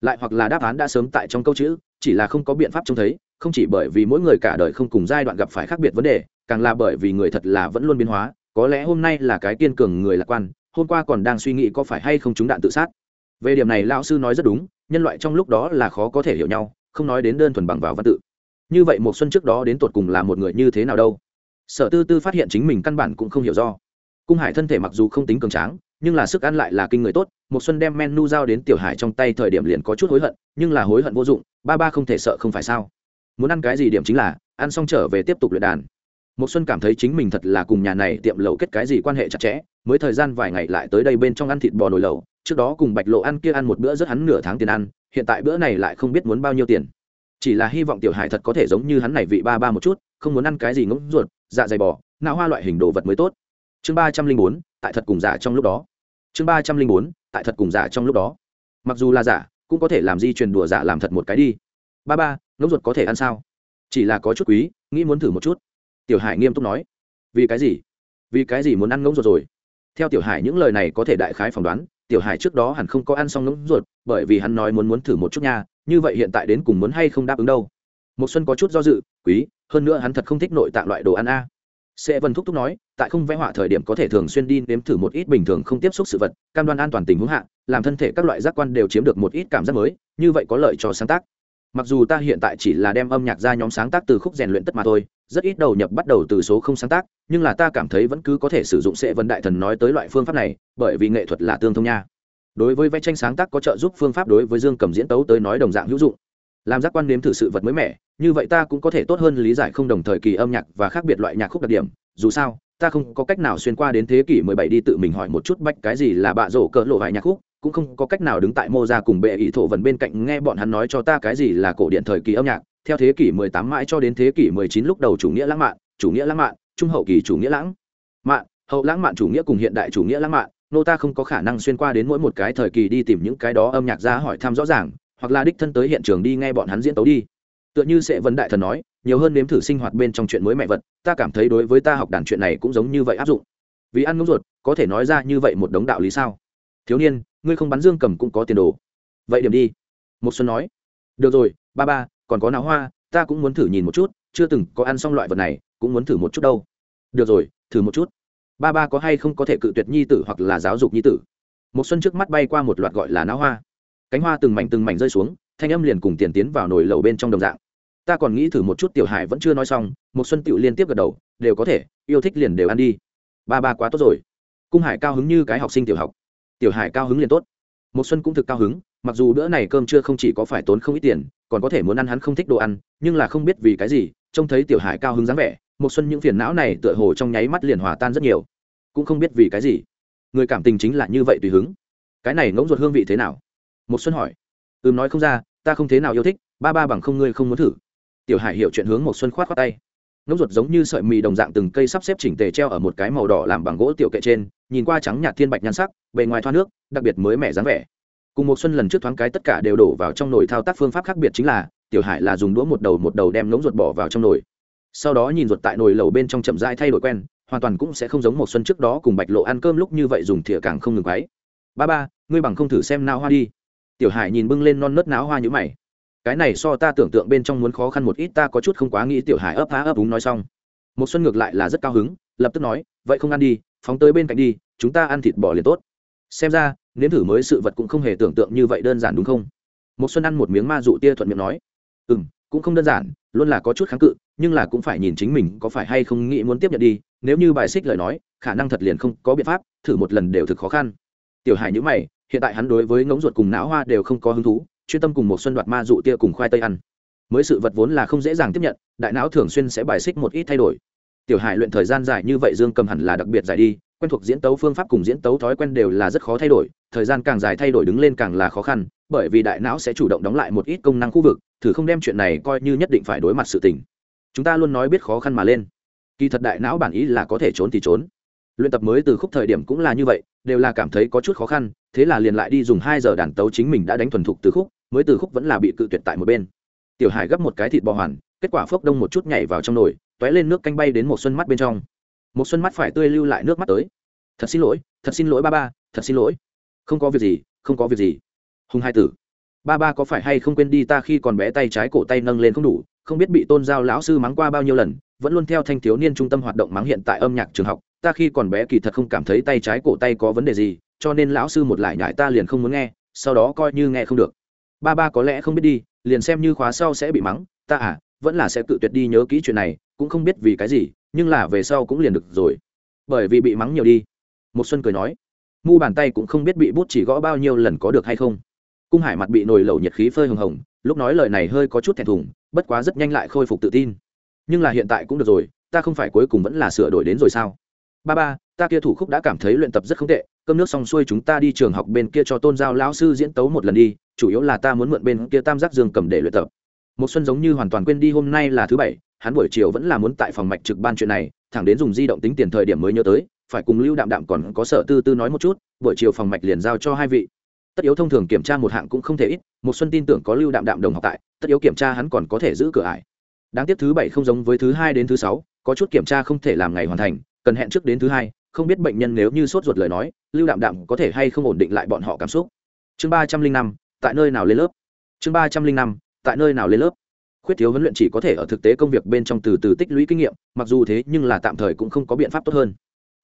S1: Lại hoặc là đáp án đã sớm tại trong câu chữ, chỉ là không có biện pháp trông thấy, không chỉ bởi vì mỗi người cả đời không cùng giai đoạn gặp phải khác biệt vấn đề, càng là bởi vì người thật là vẫn luôn biến hóa, có lẽ hôm nay là cái kiên cường người lạc quan, hôm qua còn đang suy nghĩ có phải hay không chúng đạn tự sát. Về điểm này lão sư nói rất đúng, nhân loại trong lúc đó là khó có thể hiểu nhau, không nói đến đơn thuần bằng vào văn tự. Như vậy một xuân trước đó đến tột cùng là một người như thế nào đâu? Sở tư tư phát hiện chính mình căn bản cũng không hiểu do. Cung hải thân thể mặc dù không tính cường tráng nhưng là sức ăn lại là kinh người tốt một xuân đem menu giao đến tiểu hải trong tay thời điểm liền có chút hối hận, nhưng là hối hận vô dụng, ba ba không thể sợ không phải sao? Muốn ăn cái gì điểm chính là, ăn xong trở về tiếp tục luyện đàn. Một xuân cảm thấy chính mình thật là cùng nhà này tiệm lẩu kết cái gì quan hệ chặt chẽ, mới thời gian vài ngày lại tới đây bên trong ăn thịt bò nồi lẩu, trước đó cùng bạch lộ ăn kia ăn một bữa rất hắn nửa tháng tiền ăn, hiện tại bữa này lại không biết muốn bao nhiêu tiền. Chỉ là hy vọng tiểu hải thật có thể giống như hắn này vị ba ba một chút, không muốn ăn cái gì ngỗng ruột dạ dày bò não hoa loại hình đồ vật mới tốt. Chương ba trăm linh bốn, tại thật cùng giả trong lúc đó chương ba trăm linh bốn, tại thật cùng giả trong lúc đó. Mặc dù là giả, cũng có thể làm di truyền đùa giả làm thật một cái đi. Ba ba, ngỗng ruột có thể ăn sao? Chỉ là có chút quý, nghĩ muốn thử một chút. Tiểu hải nghiêm túc nói. Vì cái gì? Vì cái gì muốn ăn ngỗng ruột rồi? Theo tiểu hải những lời này có thể đại khái phỏng đoán, tiểu hải trước đó hẳn không có ăn xong ngỗng ruột, bởi vì hắn nói muốn muốn thử một chút nha, như vậy hiện tại đến cùng muốn hay không đáp ứng đâu? Một xuân có chút do dự, quý, hơn nữa hắn thật không thích nội tạng loại đồ ăn a sẽ vân thúc thúc nói, tại không vẽ họa thời điểm có thể thường xuyên đi nếm thử một ít bình thường không tiếp xúc sự vật, cam đoan an toàn tình huống hạ, làm thân thể các loại giác quan đều chiếm được một ít cảm giác mới, như vậy có lợi cho sáng tác. Mặc dù ta hiện tại chỉ là đem âm nhạc ra nhóm sáng tác từ khúc rèn luyện tất mà thôi, rất ít đầu nhập bắt đầu từ số không sáng tác, nhưng là ta cảm thấy vẫn cứ có thể sử dụng sệ vân đại thần nói tới loại phương pháp này, bởi vì nghệ thuật là tương thông nha. Đối với vẽ tranh sáng tác có trợ giúp phương pháp đối với dương cầm diễn tấu tới nói đồng dạng hữu dụng làm giác quan nếm thử sự vật mới mẻ, như vậy ta cũng có thể tốt hơn lý giải không đồng thời kỳ âm nhạc và khác biệt loại nhạc khúc đặc điểm. Dù sao, ta không có cách nào xuyên qua đến thế kỷ 17 đi tự mình hỏi một chút bách cái gì là bạ rổ cỡ lộ vài nhạc khúc, cũng không có cách nào đứng tại mô ra cùng bệ ý thổ vần bên cạnh nghe bọn hắn nói cho ta cái gì là cổ điện thời kỳ âm nhạc. Theo thế kỷ 18 mãi cho đến thế kỷ 19 lúc đầu chủ nghĩa lãng mạn, chủ nghĩa lãng mạn, trung hậu kỳ chủ nghĩa lãng mạn, hậu lãng mạn chủ nghĩa cùng hiện đại chủ nghĩa lãng mạn, nô ta không có khả năng xuyên qua đến mỗi một cái thời kỳ đi tìm những cái đó âm nhạc ra hỏi thăm rõ ràng hoặc là đích thân tới hiện trường đi nghe bọn hắn diễn tấu đi. Tựa như sẽ vấn đại thần nói, nhiều hơn nếm thử sinh hoạt bên trong chuyện mới mẹ vật, ta cảm thấy đối với ta học đàn chuyện này cũng giống như vậy áp dụng. Vì ăn ngỗng ruột, có thể nói ra như vậy một đống đạo lý sao? Thiếu niên, ngươi không bắn dương cầm cũng có tiền đồ. Vậy điểm đi. Một xuân nói, được rồi, ba ba, còn có náo hoa, ta cũng muốn thử nhìn một chút, chưa từng có ăn xong loại vật này, cũng muốn thử một chút đâu. Được rồi, thử một chút. Ba ba có hay không có thể cự tuyệt nhi tử hoặc là giáo dục nhi tử? Một xuân trước mắt bay qua một loạt gọi là náo hoa cánh hoa từng mảnh từng mảnh rơi xuống, thanh âm liền cùng tiền tiến vào nồi lầu bên trong đồng dạng. Ta còn nghĩ thử một chút tiểu hải vẫn chưa nói xong, một xuân tiểu liên tiếp gật đầu, đều có thể, yêu thích liền đều ăn đi. Ba ba quá tốt rồi. Cung hải cao hứng như cái học sinh tiểu học. Tiểu hải cao hứng liền tốt. Một xuân cũng thực cao hứng, mặc dù bữa này cơm chưa không chỉ có phải tốn không ít tiền, còn có thể muốn ăn hắn không thích đồ ăn, nhưng là không biết vì cái gì, trông thấy tiểu hải cao hứng dáng vẻ, một xuân những phiền não này tựa hồ trong nháy mắt liền hòa tan rất nhiều. Cũng không biết vì cái gì. Người cảm tình chính là như vậy tùy hứng. Cái này ngỗng ruột hương vị thế nào? Một xuân hỏi. Ừm nói không ra, ta không thế nào yêu thích, ba ba bằng không ngươi không muốn thử. Tiểu hải hiểu chuyện hướng một xuân khoát khoát tay. Ngỗng ruột giống như sợi mì đồng dạng từng cây sắp xếp chỉnh tề treo ở một cái màu đỏ làm bằng gỗ tiểu kệ trên, nhìn qua trắng nhạt thiên bạch nhan sắc, bề ngoài thoa nước, đặc biệt mới mẻ dáng vẻ. Cùng một xuân lần trước thoáng cái tất cả đều đổ vào trong nồi thao tác phương pháp khác biệt chính là, tiểu hải là dùng đũa một đầu một đầu đem ngỗng ruột bỏ vào trong nồi. Sau đó nhìn ruột tại nồi lẩu bên trong chậm rãi thay đổi quen, hoàn toàn cũng sẽ không giống một xuân trước đó cùng bạch lộ ăn cơm lúc như vậy dùng thìa càng không ngừng quấy. Ba ba, ngươi bằng không thử xem nào hoa đi tiểu hải nhìn bưng lên non nớt náo hoa như mày. Cái này so ta tưởng tượng bên trong muốn khó khăn một ít ta có chút không quá nghĩ tiểu hải ấp há ấp úng nói xong. Một xuân ngược lại là rất cao hứng lập tức nói vậy không ăn đi phóng tới bên cạnh đi chúng ta ăn thịt bò liền tốt. Xem ra nếm thử mới sự vật cũng không hề tưởng tượng như vậy đơn giản đúng không? Một xuân ăn một miếng ma dụ tia thuận miệng nói ừm, cũng không đơn giản luôn là có chút kháng cự nhưng là cũng phải nhìn chính mình có phải hay không nghĩ muốn tiếp nhận đi nếu như bài xích lời nói khả năng thật liền không có biện pháp thử một lần đều thực khó khăn. Tiểu hải nhữ mày hiện tại hắn đối với ngỗng ruột cùng não hoa đều không có hứng thú, chuyên tâm cùng một xuân đoạt ma dụ tia cùng khoai tây ăn. Mới sự vật vốn là không dễ dàng tiếp nhận, đại não thường xuyên sẽ bài xích một ít thay đổi. Tiểu hải luyện thời gian dài như vậy dương cầm hẳn là đặc biệt dài đi, quen thuộc diễn tấu phương pháp cùng diễn tấu thói quen đều là rất khó thay đổi, thời gian càng dài thay đổi đứng lên càng là khó khăn, bởi vì đại não sẽ chủ động đóng lại một ít công năng khu vực, thử không đem chuyện này coi như nhất định phải đối mặt sự tình. Chúng ta luôn nói biết khó khăn mà lên. Kỳ thật đại não bản ý là có thể trốn thì trốn. Luyện tập mới từ khúc thời điểm cũng là như vậy, đều là cảm thấy có chút khó khăn thế là liền lại đi dùng hai giờ đàn tấu chính mình đã đánh thuần thục từ khúc, mới từ khúc vẫn là bị cự tuyệt tại một bên. Tiểu hải gấp một cái thịt bò hoàn, kết quả phốc đông một chút nhảy vào trong nồi t ó é lên nước canh bay đến một xuân mắt bên trong. Một xuân mắt phải tươi lưu lại nước mắt tới. Thật xin lỗi, thật xin lỗi ba ba, thật xin lỗi. Không có việc gì, không có việc gì. Hùng hai tử, ba ba có phải hay không quên đi ta khi còn bé tay trái cổ tay nâng lên không đủ, không biết bị tôn giao lão sư mắng qua bao nhiêu lần, vẫn luôn theo thanh thiếu niên trung tâm hoạt động mắng hiện tại âm nhạc trường học. Ta khi còn bé kỳ thật không cảm thấy tay trái cổ tay có vấn đề gì cho nên lão sư một lại nhải ta liền không muốn nghe, sau đó coi như nghe không được. Ba ba có lẽ không biết đi, liền xem như khóa sau sẽ bị mắng, ta à vẫn là sẽ tự tuyệt đi nhớ kỹ chuyện này, cũng không biết vì cái gì, nhưng là về sau cũng liền được rồi. Bởi vì bị mắng nhiều đi. Một xuân cười nói, mu bàn tay cũng không biết bị bút chỉ gõ bao nhiêu lần có được hay không. Cung hải mặt bị nồi lẩu nhiệt khí phơi hồng hồng, lúc nói lời này hơi có chút thẹn thùng, bất quá rất nhanh lại khôi phục tự tin. Nhưng là hiện tại cũng được rồi, ta không phải cuối cùng vẫn là sửa đổi đến rồi sao? Ba ba, ta kia thủ khúc đã cảm thấy luyện tập rất không tệ cơm nước xong xuôi chúng ta đi trường học bên kia cho tôn giao lão sư diễn tấu một lần đi, chủ yếu là ta muốn mượn bên kia tam giác dương cầm để luyện tập. Một xuân giống như hoàn toàn quên đi hôm nay là thứ bảy, hắn buổi chiều vẫn là muốn tại phòng mạch trực ban chuyện này, thẳng đến dùng di động tính tiền thời điểm mới nhớ tới, phải cùng lưu đạm đạm còn có sở tư tư nói một chút, buổi chiều phòng mạch liền giao cho hai vị. Tất yếu thông thường kiểm tra một hạng cũng không thể ít một xuân tin tưởng có lưu đạm đạm đồng học tại, tất yếu kiểm tra hắn còn có thể giữ cửa ải. Đáng tiếc thứ bảy không giống với thứ hai đến thứ sáu, có chút kiểm tra không thể làm ngày hoàn thành, cần hẹn trước đến thứ hai không biết bệnh nhân nếu như sốt ruột lời nói, lưu đạm đạm có thể hay không ổn định lại bọn họ cảm xúc. Chương ba trăm linh năm, tại nơi nào lên lớp? Chương ba trăm linh năm, tại nơi nào lên lớp? Khuyết thiếu huấn luyện chỉ có thể ở thực tế công việc bên trong từ từ tích lũy kinh nghiệm, mặc dù thế nhưng là tạm thời cũng không có biện pháp tốt hơn.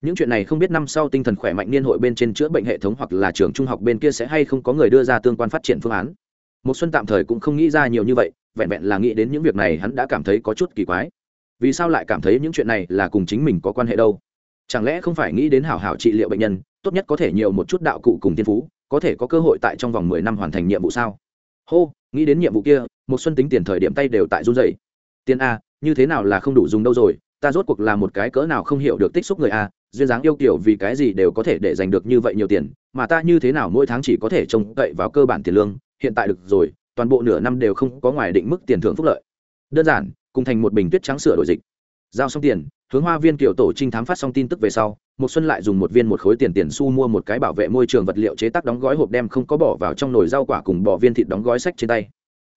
S1: Những chuyện này không biết năm sau tinh thần khỏe mạnh niên hội bên trên chữa bệnh hệ thống hoặc là trường trung học bên kia sẽ hay không có người đưa ra tương quan phát triển phương án. Một xuân tạm thời cũng không nghĩ ra nhiều như vậy, vẹn vẹn là nghĩ đến những việc này hắn đã cảm thấy có chút kỳ quái. Vì sao lại cảm thấy những chuyện này là cùng chính mình có quan hệ đâu? Chẳng lẽ không phải nghĩ đến hảo hảo trị liệu bệnh nhân, tốt nhất có thể nhiều một chút đạo cụ cùng tiên phú, có thể có cơ hội tại trong vòng mười năm hoàn thành nhiệm vụ sao? Hô, nghĩ đến nhiệm vụ kia, một xuân tính tiền thời điểm tay đều tại run rẩy. Tiền a, như thế nào là không đủ dùng đâu rồi, ta rốt cuộc là một cái cỡ nào không hiểu được tích xúc người a, duyên dáng yêu kiểu vì cái gì đều có thể để giành được như vậy nhiều tiền, mà ta như thế nào mỗi tháng chỉ có thể trông cậy vào cơ bản tiền lương, hiện tại được rồi, toàn bộ nửa năm đều không có ngoài định mức tiền thưởng phúc lợi. Đơn giản, cùng thành một bình tuyết trắng sửa đổi dịch. Giao xong tiền hướng hoa viên kiểu tổ trinh thám phát xong tin tức về sau một xuân lại dùng một viên một khối tiền tiền xu mua một cái bảo vệ môi trường vật liệu chế tác đóng gói hộp đem không có bỏ vào trong nồi rau quả cùng bỏ viên thịt đóng gói sách trên tay.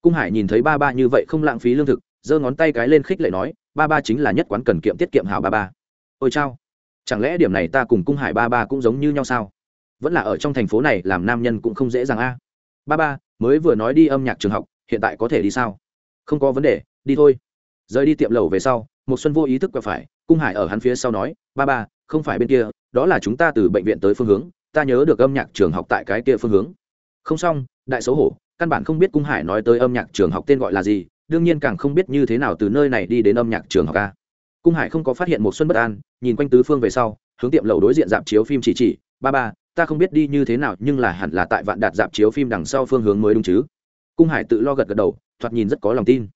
S1: Cung hải nhìn thấy ba ba như vậy không lãng phí lương thực, giơ ngón tay cái lên khích lệ nói, ba ba chính là nhất quán cần kiệm tiết kiệm hảo ba ba. Ôi chao, chẳng lẽ điểm này ta cùng cung hải ba ba cũng giống như nhau sao? Vẫn là ở trong thành phố này làm nam nhân cũng không dễ dàng a. Ba ba, mới vừa nói đi âm nhạc trường học, hiện tại có thể đi sao? Không có vấn đề, đi thôi. Rời đi tiệm lầu về sau một xuân vô ý thức quẹo phải, cung hải ở hắn phía sau nói, ba ba, không phải bên kia, đó là chúng ta từ bệnh viện tới phương hướng, ta nhớ được âm nhạc trường học tại cái kia phương hướng. Không xong, đại xấu hổ, căn bản không biết cung hải nói tới âm nhạc trường học tên gọi là gì, đương nhiên càng không biết như thế nào từ nơi này đi đến âm nhạc trường học ca cung hải không có phát hiện một xuân bất an, nhìn quanh tứ phương về sau, hướng tiệm lầu đối diện dạp chiếu phim chỉ chỉ, ba ba, ta không biết đi như thế nào, nhưng là hẳn là tại vạn đạt dạp chiếu phim đằng sau phương hướng mới đúng chứ. Cung hải tự lo gật gật đầu, thoạt nhìn rất có lòng tin.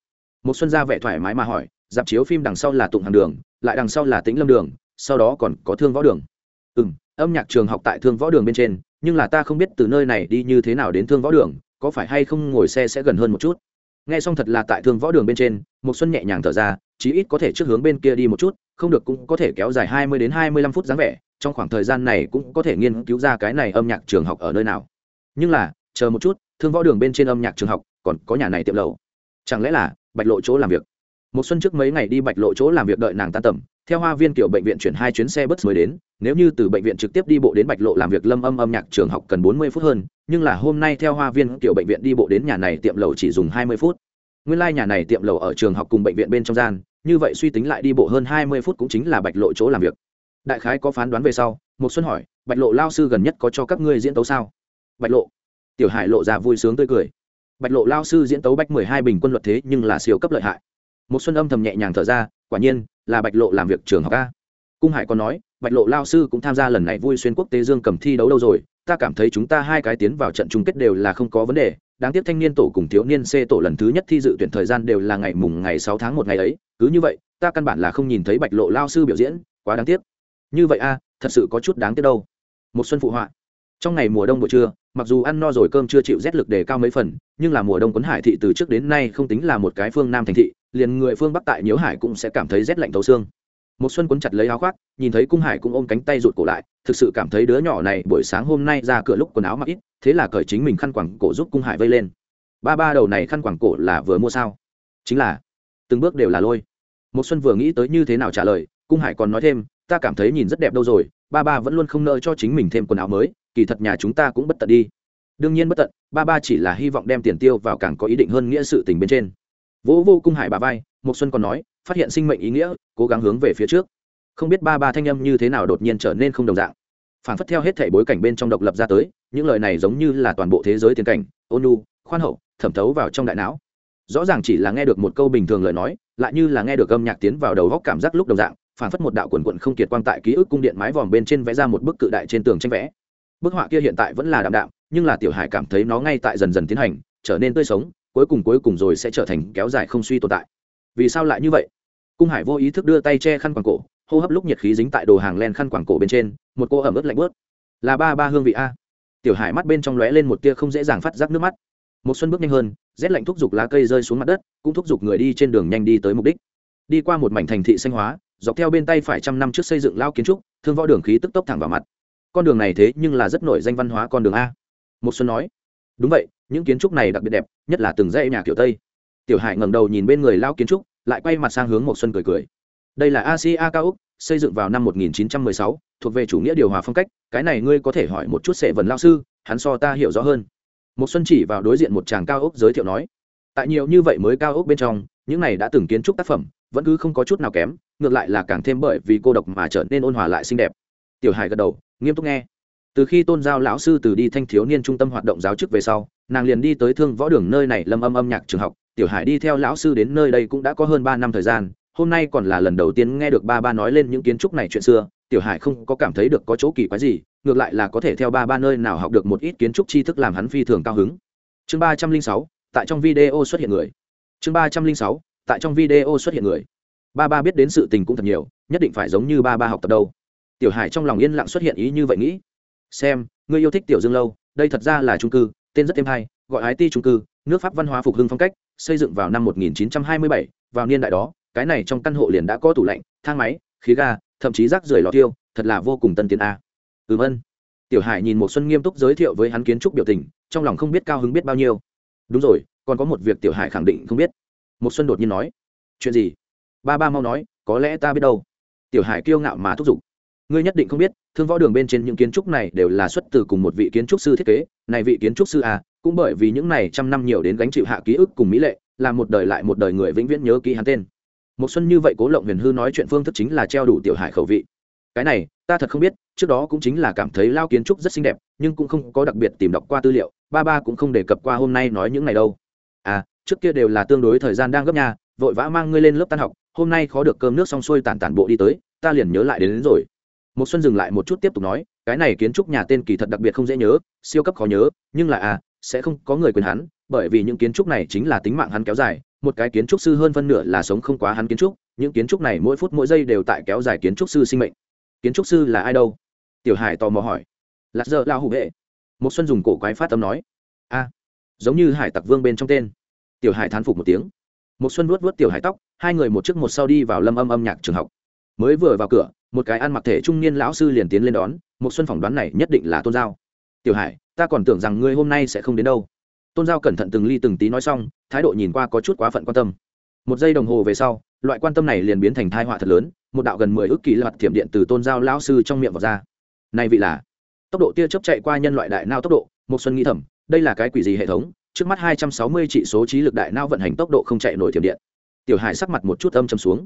S1: Một xuân ra vẻ thoải mái mà hỏi dạp chiếu phim đằng sau là tụng hàng đường, lại đằng sau là tĩnh lâm đường, sau đó còn có thương võ đường. Ừ m âm nhạc trường học tại thương võ đường bên trên, nhưng là ta không biết từ nơi này đi như thế nào đến thương võ đường, có phải hay không ngồi xe sẽ gần hơn một chút? Nghe xong thật là tại thương võ đường bên trên một xuân nhẹ nhàng thở ra, chí ít có thể trước hướng bên kia đi một chút, không được cũng có thể kéo dài hai mươi đến hai mươi lăm phút dáng vẻ, trong khoảng thời gian này cũng có thể nghiên cứu ra cái này âm nhạc trường học ở nơi nào. Nhưng là, chờ một chút, thương võ đường bên trên âm nhạc trường học còn có nhà này tiệm lầu. Chẳng lẽ là bạch lộ chỗ làm việc? Một xuân trước mấy ngày đi bạch lộ chỗ làm việc đợi nàng tan tầm, theo hoa viên kiểu bệnh viện chuyển hai chuyến xe bus mới đến, nếu như từ bệnh viện trực tiếp đi bộ đến bạch lộ làm việc lâm âm âm nhạc trường học cần bốn mươi phút hơn, nhưng là hôm nay theo hoa viên kiểu bệnh viện đi bộ đến nhà này tiệm lầu chỉ dùng hai mươi phút. Nguyên lai nhà này tiệm lầu ở trường học cùng bệnh viện bên trong gian, như vậy suy tính lại đi bộ hơn hai mươi phút cũng chính là bạch lộ chỗ làm việc. Đại khái có phán đoán về sau một xuân hỏi, bạch lộ lao sư gần nhất có cho các ngươi diễn tấu sao? Bạch lộ. Tiểu hải lộ ra vui sướng tươi cười. Bạch lộ lao sư diễn tấu bách mười hai bình quân luật thế nhưng là siêu cấp lợi hại một xuân âm thầm nhẹ nhàng thở ra, quả nhiên, là bạch lộ làm việc trường học a. Cung hải còn nói, bạch lộ lao sư cũng tham gia lần này vui xuyên quốc tế dương cầm thi đấu đâu rồi, ta cảm thấy chúng ta hai cái tiến vào trận chung kết đều là không có vấn đề, đáng tiếc thanh niên tổ cùng thiếu niên c tổ lần thứ nhất thi dự tuyển thời gian đều là ngày mùng ngày sáu tháng một ngày ấy, cứ như vậy, ta căn bản là không nhìn thấy bạch lộ lao sư biểu diễn, quá đáng tiếc. Như vậy a, thật sự có chút đáng tiếc đâu. Một xuân phụ họa, trong ngày mùa đông buổi trưa, mặc dù ăn no rồi cơm chưa chịu rét lực đề cao mấy phần, nhưng là mùa đông quấn hải thị từ trước đến nay không tính là một cái phương nam thành thị liền người phương bắc tại nhiễu hải cũng sẽ cảm thấy rét lạnh thấu xương. Một xuân cuốn chặt lấy áo khoác, nhìn thấy cung hải cũng ôm cánh tay rụt cổ lại, thực sự cảm thấy đứa nhỏ này buổi sáng hôm nay ra cửa lúc quần áo mặc ít, thế là cởi chính mình khăn quàng cổ giúp cung hải vây lên. Ba ba đầu này khăn quàng cổ là vừa mua sao? Chính là, từng bước đều là lôi. Một xuân vừa nghĩ tới như thế nào trả lời, cung hải còn nói thêm, ta cảm thấy nhìn rất đẹp đâu rồi, ba ba vẫn luôn không nợ cho chính mình thêm quần áo mới, kỳ thật nhà chúng ta cũng bất tận đi. Đương nhiên bất tận, ba ba chỉ là hy vọng đem tiền tiêu vào càng có ý định hơn nghĩa sự tình bên trên vỗ vô cung hải bà vai một xuân còn nói phát hiện sinh mệnh ý nghĩa cố gắng hướng về phía trước. Không biết ba ba thanh âm như thế nào đột nhiên trở nên không đồng dạng. Phản phất theo hết thể bối cảnh bên trong độc lập ra tới những lời này giống như là toàn bộ thế giới tiền cảnh ôn nhu, khoan hậu thẩm thấu vào trong đại não. Rõ ràng chỉ là nghe được một câu bình thường lời nói lại như là nghe được âm nhạc tiến vào đầu góc cảm giác lúc đồng dạng phản phất một đạo quần quận không kiệt quang tại ký ức cung điện mái vòm bên trên vẽ ra một bức cự đại trên tường tranh vẽ. Bức họa kia hiện tại vẫn là đạm đạm nhưng là tiểu hải cảm thấy nó ngay tại dần dần tiến hành trở nên tươi sống cuối cùng cuối cùng rồi sẽ trở thành kéo dài không suy tồn tại. Vì sao lại như vậy? Cung hải vô ý thức đưa tay che khăn quàng cổ, hô hấp lúc nhiệt khí dính tại đồ hàng len khăn quàng cổ bên trên, một cô ẩm ướt lạnh bớt. Là ba ba hương vị a. Tiểu hải mắt bên trong lóe lên một tia không dễ dàng phát giác nước mắt. Một xuân bước nhanh hơn, rét lạnh thúc giục lá cây rơi xuống mặt đất, cũng thúc giục người đi trên đường nhanh đi tới mục đích. Đi qua một mảnh thành thị xanh hóa, dọc theo bên tay phải trăm năm trước xây dựng lao kiến trúc, thương võ đường khí tức tốc thẳng vào mặt. Con đường này thế nhưng là rất nổi danh văn hóa con đường a. Một xuân nói, đúng vậy những kiến trúc này đặc biệt đẹp nhất là từng dãy nhà kiểu tây. Tiểu hải ngẩng đầu nhìn bên người lao kiến trúc lại quay mặt sang hướng một xuân cười cười. Đây là asia cao úc xây dựng vào năm 1916, thuộc về chủ nghĩa điều hòa phong cách cái này ngươi có thể hỏi một chút sệ vần lao sư hắn so ta hiểu rõ hơn. Một xuân chỉ vào đối diện một chàng cao ốc giới thiệu nói tại nhiều như vậy mới cao ốc bên trong những này đã từng kiến trúc tác phẩm vẫn cứ không có chút nào kém ngược lại là càng thêm bởi vì cô độc mà trở nên ôn hòa lại xinh đẹp. Tiểu hải gật đầu nghiêm túc nghe. Từ khi tôn giao lão sư từ đi thanh thiếu niên trung tâm hoạt động giáo chức về sau nàng liền đi tới thương võ đường nơi này lâm âm âm nhạc trường học, tiểu hải đi theo lão sư đến nơi đây cũng đã có hơn ba năm thời gian, hôm nay còn là lần đầu tiên nghe được ba ba nói lên những kiến trúc này chuyện xưa, tiểu hải không có cảm thấy được có chỗ kỳ quái gì, ngược lại là có thể theo ba ba nơi nào học được một ít kiến trúc tri thức làm hắn phi thường cao hứng. Chương ba trăm linh sáu, tại trong video xuất hiện người. Chương ba trăm linh sáu, tại trong video xuất hiện người. Ba ba biết đến sự tình cũng thật nhiều, nhất định phải giống như ba ba học tập đâu. Tiểu hải trong lòng yên lặng xuất hiện ý như vậy nghĩ. Xem người yêu thích tiểu dương lâu, đây thật ra là trung cư tên rất thêm hay gọi ái ti trung cư nước pháp văn hóa phục hưng phong cách xây dựng vào năm 1927, vào niên đại đó cái này trong căn hộ liền đã có tủ lạnh thang máy khí ga thậm chí rác rưởi lò tiêu thật là vô cùng tân tiến a. Ừm ân tiểu hải nhìn một xuân nghiêm túc giới thiệu với hắn kiến trúc biểu tình trong lòng không biết cao hứng biết bao nhiêu. Đúng rồi còn có một việc tiểu hải khẳng định không biết. Một xuân đột nhiên nói. Chuyện gì? Ba ba mau nói có lẽ ta biết đâu. Tiểu hải kiêu ngạo mà thúc giục ngươi nhất định không biết thương võ đường bên trên những kiến trúc này đều là xuất từ cùng một vị kiến trúc sư thiết kế. Này vị kiến trúc sư à cũng bởi vì những này trăm năm nhiều đến gánh chịu hạ ký ức cùng mỹ lệ là một đời lại một đời người vĩnh viễn nhớ ký hắn tên. Một xuân như vậy cố lộng huyền hư nói chuyện phương thức chính là treo đủ tiểu hải khẩu vị. Cái này ta thật không biết trước đó cũng chính là cảm thấy lao kiến trúc rất xinh đẹp nhưng cũng không có đặc biệt tìm đọc qua tư liệu ba ba cũng không đề cập qua hôm nay nói những này đâu. À trước kia đều là tương đối thời gian đang gấp nhà vội vã mang ngươi lên lớp tan học hôm nay khó được cơm nước xong xuôi tản tản bộ đi tới ta liền nhớ lại đến, đến rồi một xuân dừng lại một chút tiếp tục nói, cái này kiến trúc nhà tên kỳ thật đặc biệt không dễ nhớ, siêu cấp khó nhớ, nhưng là à sẽ không có người quyền hắn, bởi vì những kiến trúc này chính là tính mạng hắn kéo dài, một cái kiến trúc sư hơn phân nửa là sống không quá hắn kiến trúc, những kiến trúc này mỗi phút mỗi giây đều tại kéo dài kiến trúc sư sinh mệnh. Kiến trúc sư là ai đâu? Tiểu hải tò mò hỏi. Lạc giờ lao hủ hệ một xuân dùng cổ quái phát tâm nói. A, giống như hải tặc vương bên trong tên. Tiểu hải thán phục một tiếng. Một xuân vuốt vuốt tiểu hải tóc, hai người một trước một sau đi vào lâm âm âm nhạc trường học mới vừa vào cửa, một cái ăn mặc thể trung niên lão sư liền tiến lên đón, một xuân phỏng đoán này nhất định là tôn giao. Tiểu hải, ta còn tưởng rằng ngươi hôm nay sẽ không đến đâu. Tôn giao cẩn thận từng ly từng tí nói xong, thái độ nhìn qua có chút quá phận quan tâm. Một giây đồng hồ về sau, loại quan tâm này liền biến thành thai họa thật lớn, một đạo gần mười ước kỳ loạt thiểm điện từ tôn giao lão sư trong miệng vào ra. Này vị là? Tốc độ tia chớp chạy qua nhân loại đại nao tốc độ, một xuân nghĩ thầm, đây là cái quỷ gì hệ thống? Trước mắt hai trăm sáu mươi trị số trí lực đại nao vận hành tốc độ không chạy nổi thiểm điện. Tiểu hải sắc mặt một chút âm châm xuống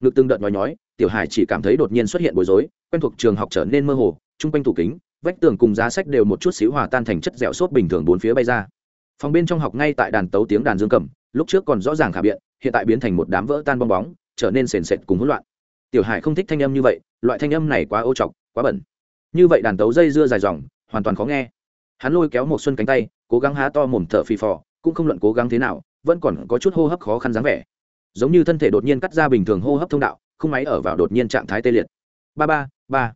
S1: ngực từng đợt nói nhói, tiểu hải chỉ cảm thấy đột nhiên xuất hiện bối rối, quen thuộc trường học trở nên mơ hồ, chung quanh tủ kính, vách tường cùng giá sách đều một chút xíu hòa tan thành chất dẻo xốp bình thường bốn phía bay ra. Phòng bên trong học ngay tại đàn tấu tiếng đàn dương cầm, lúc trước còn rõ ràng khả biện, hiện tại biến thành một đám vỡ tan bong bóng, trở nên sền sệt cùng hỗn loạn. Tiểu hải không thích thanh âm như vậy, loại thanh âm này quá ô chọc, quá bẩn. Như vậy đàn tấu dây dưa dài dòng, hoàn toàn khó nghe. Hắn lôi kéo một xuân cánh tay, cố gắng há to mồm thở phì phò, cũng không luận cố gắng thế nào, vẫn còn có chút hô hấp khó khăn dáng vẻ giống như thân thể đột nhiên cắt ra bình thường hô hấp thông đạo không máy ở vào đột nhiên trạng thái tê liệt. Ba ba ba.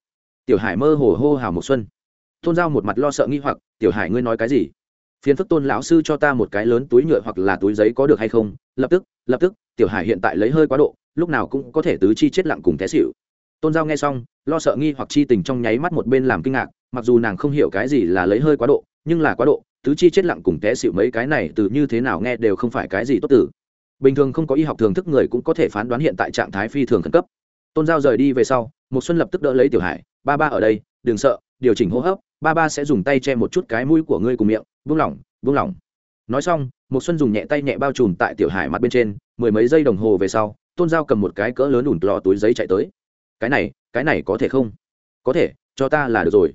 S1: Tiểu hải mơ hồ hô hào một xuân. Tôn giao một mặt lo sợ nghi hoặc, tiểu hải ngươi nói cái gì? Phiền phức tôn lão sư cho ta một cái lớn túi nhựa hoặc là túi giấy có được hay không? Lập tức lập tức, tiểu hải hiện tại lấy hơi quá độ, lúc nào cũng có thể tứ chi chết lặng cùng té xịu tôn giao nghe xong, lo sợ nghi hoặc chi tình trong nháy mắt một bên làm kinh ngạc, mặc dù nàng không hiểu cái gì là lấy hơi quá độ, nhưng là quá độ, tứ chi chết lặng cùng té xịu mấy cái này từ như thế nào nghe đều không phải cái gì tốt tử bình thường không có y học thường thức người cũng có thể phán đoán hiện tại trạng thái phi thường khẩn cấp. Tôn giao rời đi về sau một xuân lập tức đỡ lấy tiểu hải, ba ba ở đây, đừng sợ, điều chỉnh hô hấp, ba ba sẽ dùng tay che một chút cái mũi của ngươi cùng miệng, buông lỏng buông lỏng. Nói xong một xuân dùng nhẹ tay nhẹ bao trùm tại tiểu hải mặt bên trên, mười mấy giây đồng hồ về sau, tôn giao cầm một cái cỡ lớn ủn lò túi giấy chạy tới. Cái này cái này có thể không? Có thể, cho ta là được rồi.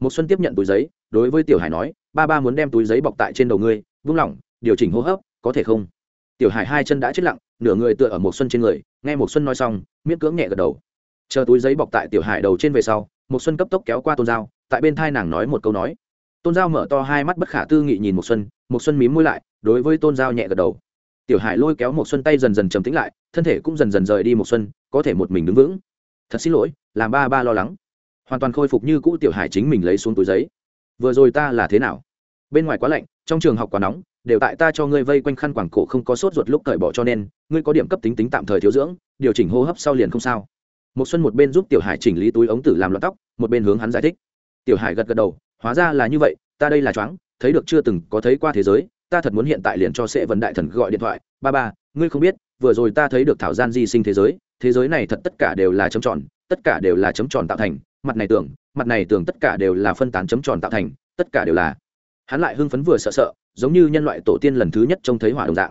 S1: Một xuân tiếp nhận túi giấy, đối với tiểu hải nói, ba ba muốn đem túi giấy bọc tại trên đầu ngươi, Buông lỏng, điều chỉnh hô hấp, có thể không? Tiểu hải hai chân đã chết lặng, nửa người tựa ở một xuân trên người, nghe một xuân nói xong, miễn cưỡng nhẹ gật đầu. Chờ túi giấy bọc tại tiểu hải đầu trên về sau một xuân cấp tốc kéo qua tôn giao, tại bên thai nàng nói một câu nói. Tôn giao mở to hai mắt bất khả tư nghị nhìn một xuân một xuân mím môi lại, đối với tôn giao nhẹ gật đầu. Tiểu hải lôi kéo một xuân tay dần dần trầm tĩnh lại, thân thể cũng dần dần rời đi một xuân, có thể một mình đứng vững. Thật xin lỗi, làm ba ba lo lắng. Hoàn toàn khôi phục như cũ tiểu hải chính mình lấy xuống túi giấy. Vừa rồi ta là thế nào? Bên ngoài quá lạnh, trong trường học quá nóng đều tại ta cho ngươi vây quanh khăn quảng cổ không có sốt ruột lúc cởi bỏ cho nên, ngươi có điểm cấp tính tính tạm thời thiếu dưỡng, điều chỉnh hô hấp sau liền không sao. Một xuân một bên giúp tiểu hải chỉnh lý túi ống tử làm loạn tóc, một bên hướng hắn giải thích. Tiểu hải gật gật đầu, hóa ra là như vậy, ta đây là choáng, thấy được chưa từng có thấy qua thế giới, ta thật muốn hiện tại liền cho sẽ vấn đại thần gọi điện thoại, ba ba, ngươi không biết, vừa rồi ta thấy được thảo gian di sinh thế giới thế giới này thật tất cả đều là chấm tròn, tất cả đều là chấm tròn tạo thành, mặt này tưởng, mặt này tưởng tất cả đều là phân tán chấm tròn tạo thành, tất cả đều là hắn lại hưng phấn vừa sợ sợ, giống như nhân loại tổ tiên lần thứ nhất trông thấy hỏa đồng dạng.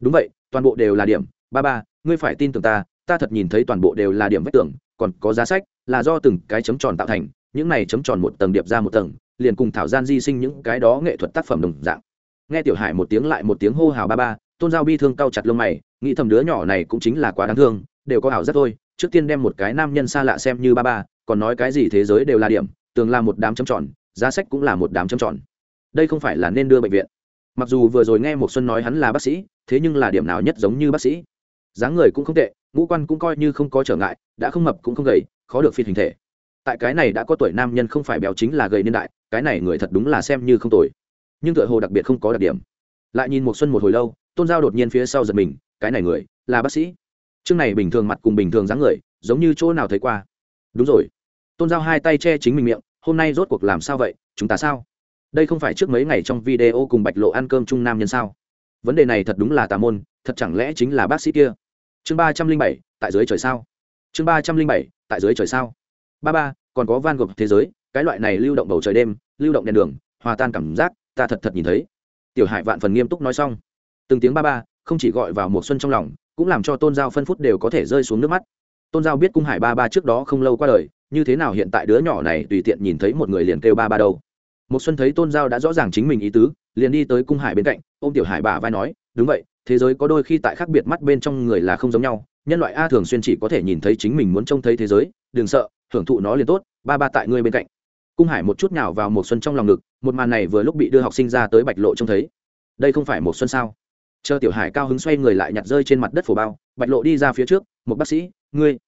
S1: Đúng vậy, toàn bộ đều là điểm. Ba ba, ngươi phải tin tưởng ta ta thật nhìn thấy toàn bộ đều là điểm vách tưởng còn có giá sách, là do từng cái chấm tròn tạo thành, những này chấm tròn một tầng điệp ra một tầng, liền cùng thảo gian di sinh những cái đó nghệ thuật tác phẩm đồng dạng. Nghe tiểu hải một tiếng lại một tiếng hô hào ba ba, tôn giao bi thương cau chặt lông mày, nghĩ thầm đứa nhỏ này cũng chính là quá đáng thương, đều có ảo rất thôi, trước tiên đem một cái nam nhân xa lạ xem như ba ba, còn nói cái gì thế giới đều là điểm, tường là một đám chấm tròn, giá sách cũng là một đám chấm tròn đây không phải là nên đưa bệnh viện. Mặc dù vừa rồi nghe một xuân nói hắn là bác sĩ, thế nhưng là điểm nào nhất giống như bác sĩ. Dáng người cũng không tệ, ngũ quan cũng coi như không có trở ngại, đã không mập cũng không gầy, khó được phi hình thể. Tại cái này đã có tuổi nam nhân không phải béo chính là gầy niên đại, cái này người thật đúng là xem như không tồi. Nhưng tựa hồ đặc biệt không có đặc điểm. Lại nhìn một xuân một hồi lâu, tôn giao đột nhiên phía sau giật mình, cái này người, là bác sĩ. Chương này bình thường mặt cùng bình thường dáng người, giống như chỗ nào thấy qua. Đúng rồi. Tôn giao hai tay che chính mình miệng, hôm nay rốt cuộc làm sao vậy, chúng ta sao? Đây không phải trước mấy ngày trong video cùng bạch lộ ăn cơm chung nam nhân sao? Vấn đề này thật đúng là tà môn, thật chẳng lẽ chính là bác sĩ kia? Chương ba trăm linh bảy, tại dưới trời sao? Chương ba trăm linh bảy, tại dưới trời sao? Ba ba, còn có van gộp thế giới, cái loại này lưu động bầu trời đêm, lưu động đèn đường, hòa tan cảm giác, ta thật thật nhìn thấy. Tiểu hải vạn phần nghiêm túc nói xong. Từng tiếng ba ba, không chỉ gọi vào mùa xuân trong lòng, cũng làm cho tôn giao phân phút đều có thể rơi xuống nước mắt. Tôn giao biết cung hải ba ba trước đó không lâu qua đời, như thế nào hiện tại đứa nhỏ này tùy tiện nhìn thấy một người liền kêu ba ba đâu một xuân thấy tôn giao đã rõ ràng chính mình ý tứ, liền đi tới cung hải bên cạnh, ôm tiểu hải bà vai nói, đúng vậy, thế giới có đôi khi tại khác biệt mắt bên trong người là không giống nhau, nhân loại a thường xuyên chỉ có thể nhìn thấy chính mình muốn trông thấy thế giới, đừng sợ, hưởng thụ nó liền tốt, ba ba tại ngươi bên cạnh. Cung hải một chút nào vào một xuân trong lòng ngực, một màn này vừa lúc bị đưa học sinh ra tới bạch lộ trông thấy. Đây không phải một xuân sao? Chờ tiểu hải cao hứng xoay người lại nhặt rơi trên mặt đất phổ bao, bạch lộ đi ra phía trước một bác sĩ, ngươi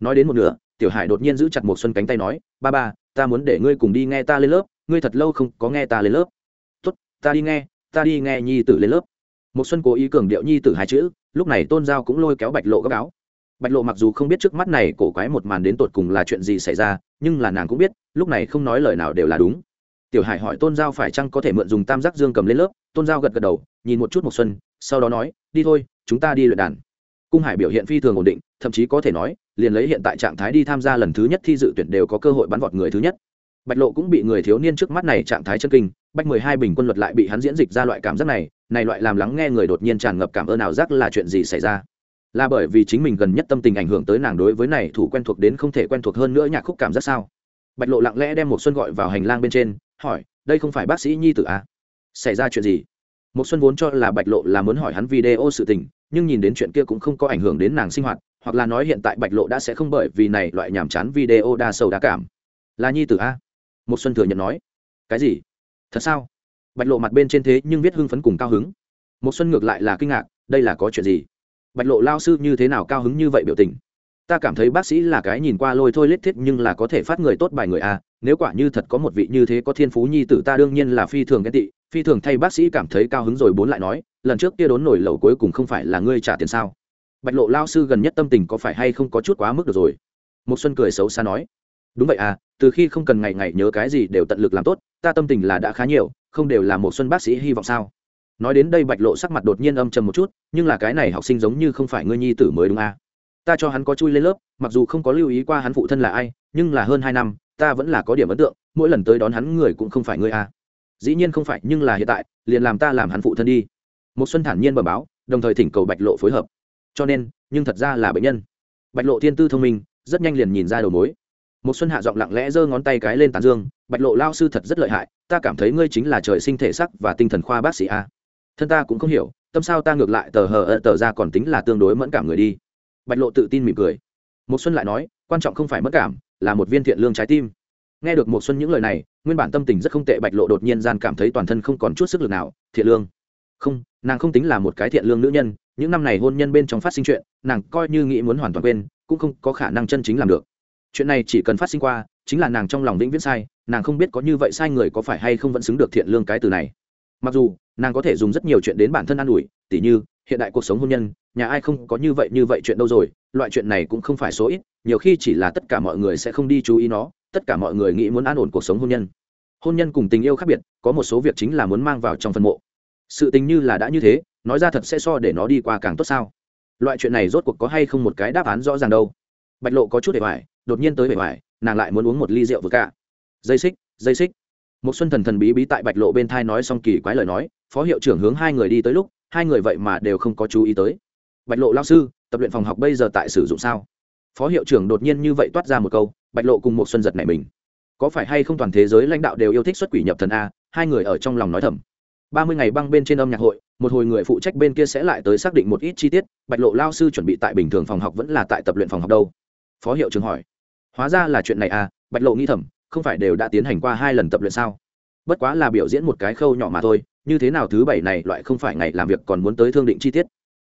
S1: nói đến một nửa, tiểu hải đột nhiên giữ chặt một xuân cánh tay nói, ba ba, ta muốn để ngươi cùng đi nghe ta lên lớp ngươi thật lâu không có nghe ta lên lớp. Tốt, ta đi nghe, ta đi nghe nhi tử lên lớp. Một xuân cố ý cường điệu nhi tử hai chữ, lúc này tôn giao cũng lôi kéo bạch lộ gấp áo bạch lộ mặc dù không biết trước mắt này cổ quái một màn đến tột cùng là chuyện gì xảy ra, nhưng là nàng cũng biết, lúc này không nói lời nào đều là đúng. Tiểu hải hỏi tôn giao phải chăng có thể mượn dùng tam giác dương cầm lên lớp, tôn giao gật gật đầu, nhìn một chút một xuân, sau đó nói, đi thôi, chúng ta đi luyện đàn. Cung hải biểu hiện phi thường ổn định, thậm chí có thể nói, liền lấy hiện tại trạng thái đi tham gia lần thứ nhất thi dự tuyển đều có cơ hội bắn vọt người thứ nhất bạch lộ cũng bị người thiếu niên trước mắt này trạng thái chân kinh, bách mười hai bình quân luật lại bị hắn diễn dịch ra loại cảm giác này này loại làm lắng nghe người đột nhiên tràn ngập cảm ơn nào giác là chuyện gì xảy ra? Là bởi vì chính mình gần nhất tâm tình ảnh hưởng tới nàng đối với này thủ quen thuộc đến không thể quen thuộc hơn nữa nhạc khúc cảm giác sao? Bạch lộ lặng lẽ đem một xuân gọi vào hành lang bên trên, hỏi, đây không phải bác sĩ nhi tử à? xảy ra chuyện gì? Một xuân vốn cho là bạch lộ là muốn hỏi hắn video sự tình, nhưng nhìn đến chuyện kia cũng không có ảnh hưởng đến nàng sinh hoạt, hoặc là nói hiện tại bạch lộ đã sẽ không bởi vì này loại nhàm chán video đa sầu đa cảm. Là nhi tử a một xuân thừa nhận nói, cái gì? Thật sao? Bạch lộ mặt bên trên thế nhưng viết hưng phấn cùng cao hứng. Một xuân ngược lại là kinh ngạc, đây là có chuyện gì? Bạch lộ lao sư như thế nào cao hứng như vậy biểu tình? Ta cảm thấy bác sĩ là cái nhìn qua lôi thôi lết thiết nhưng là có thể phát người tốt bài người a nếu quả như thật có một vị như thế có thiên phú nhi tử ta đương nhiên là phi thường ghen tị, phi thường thay bác sĩ cảm thấy cao hứng rồi bốn lại nói, lần trước kia đốn nổi lẩu cuối cùng không phải là ngươi trả tiền sao? Bạch lộ lao sư gần nhất tâm tình có phải hay không có chút quá mức được rồi? Một xuân cười xấu xa nói đúng vậy à từ khi không cần ngày ngày nhớ cái gì đều tận lực làm tốt, ta tâm tình là đã khá nhiều, không đều là một xuân bác sĩ hy vọng sao? Nói đến đây bạch lộ sắc mặt đột nhiên âm trầm một chút, nhưng là cái này học sinh giống như không phải ngươi nhi tử mới đúng à. ta cho hắn có chui lên lớp, mặc dù không có lưu ý qua hắn phụ thân là ai, nhưng là hơn hai năm, ta vẫn là có điểm ấn tượng, mỗi lần tới đón hắn người cũng không phải ngươi à. dĩ nhiên không phải, nhưng là hiện tại, liền làm ta làm hắn phụ thân đi. Một xuân thản nhiên bẩm báo, đồng thời thỉnh cầu bạch lộ phối hợp. Cho nên, nhưng thật ra là bệnh nhân. Bạch lộ thiên tư thông minh, rất nhanh liền nhìn ra đầu mối một xuân hạ giọng lặng lẽ giơ ngón tay cái lên tán dương, bạch lộ lao sư thật rất lợi hại, ta cảm thấy ngươi chính là trời sinh thể sắc và tinh thần khoa bác sĩ a. Thân ta cũng không hiểu, tâm sao ta ngược lại tờ hờ ơ tờ ra còn tính là tương đối mẫn cảm người đi. Bạch lộ tự tin mỉm cười. Một xuân lại nói, quan trọng không phải mất cảm, là một viên thiện lương trái tim. Nghe được một xuân những lời này, nguyên bản tâm tình rất không tệ, bạch lộ đột nhiên gian cảm thấy toàn thân không còn chút sức lực nào, thiện lương? Không, nàng không tính là một cái thiện lương nữ nhân, những năm này hôn nhân bên trong phát sinh chuyện, nàng coi như nghĩ muốn hoàn toàn quên, cũng không có khả năng chân chính làm được chuyện này chỉ cần phát sinh qua, chính là nàng trong lòng vĩnh viễn sai, nàng không biết có như vậy sai người có phải hay không vẫn xứng được thiện lương cái từ này. Mặc dù, nàng có thể dùng rất nhiều chuyện đến bản thân an ủi, tỉ như, hiện đại cuộc sống hôn nhân, nhà ai không có như vậy như vậy chuyện đâu rồi, loại chuyện này cũng không phải số ít, nhiều khi chỉ là tất cả mọi người sẽ không đi chú ý nó, tất cả mọi người nghĩ muốn an ổn cuộc sống hôn nhân. Hôn nhân cùng tình yêu khác biệt, có một số việc chính là muốn mang vào trong phân mộ. Sự tình như là đã như thế, nói ra thật sẽ so để nó đi qua càng tốt sao? Loại chuyện này rốt cuộc có hay không một cái đáp án rõ ràng đâu bạch lộ có chút để hoài đột nhiên tới bề hoài nàng lại muốn uống một ly rượu vừa cả. Dây xích dây xích. Một xuân thần thần bí bí tại bạch lộ bên thai nói xong kỳ quái lời nói, phó hiệu trưởng hướng hai người đi tới lúc, hai người vậy mà đều không có chú ý tới. Bạch lộ lao sư, tập luyện phòng học bây giờ tại sử dụng sao? Phó hiệu trưởng đột nhiên như vậy toát ra một câu, bạch lộ cùng một xuân giật này mình. Có phải hay không toàn thế giới lãnh đạo đều yêu thích xuất quỷ nhập thần a, hai người ở trong lòng nói thầm. Ba mươi ngày băng bên trên âm nhạc hội, một hồi người phụ trách bên kia sẽ lại tới xác định một ít chi tiết, bạch lộ lao sư chuẩn bị tại bình thường phòng học vẫn là tại tập luyện phòng học đâu phó hiệu trưởng hỏi. Hóa ra là chuyện này à bạch lộ nghĩ thầm, không phải đều đã tiến hành qua hai lần tập luyện sao? Bất quá là biểu diễn một cái khâu nhỏ mà thôi, như thế nào thứ bảy này loại không phải ngày làm việc còn muốn tới thương định chi tiết?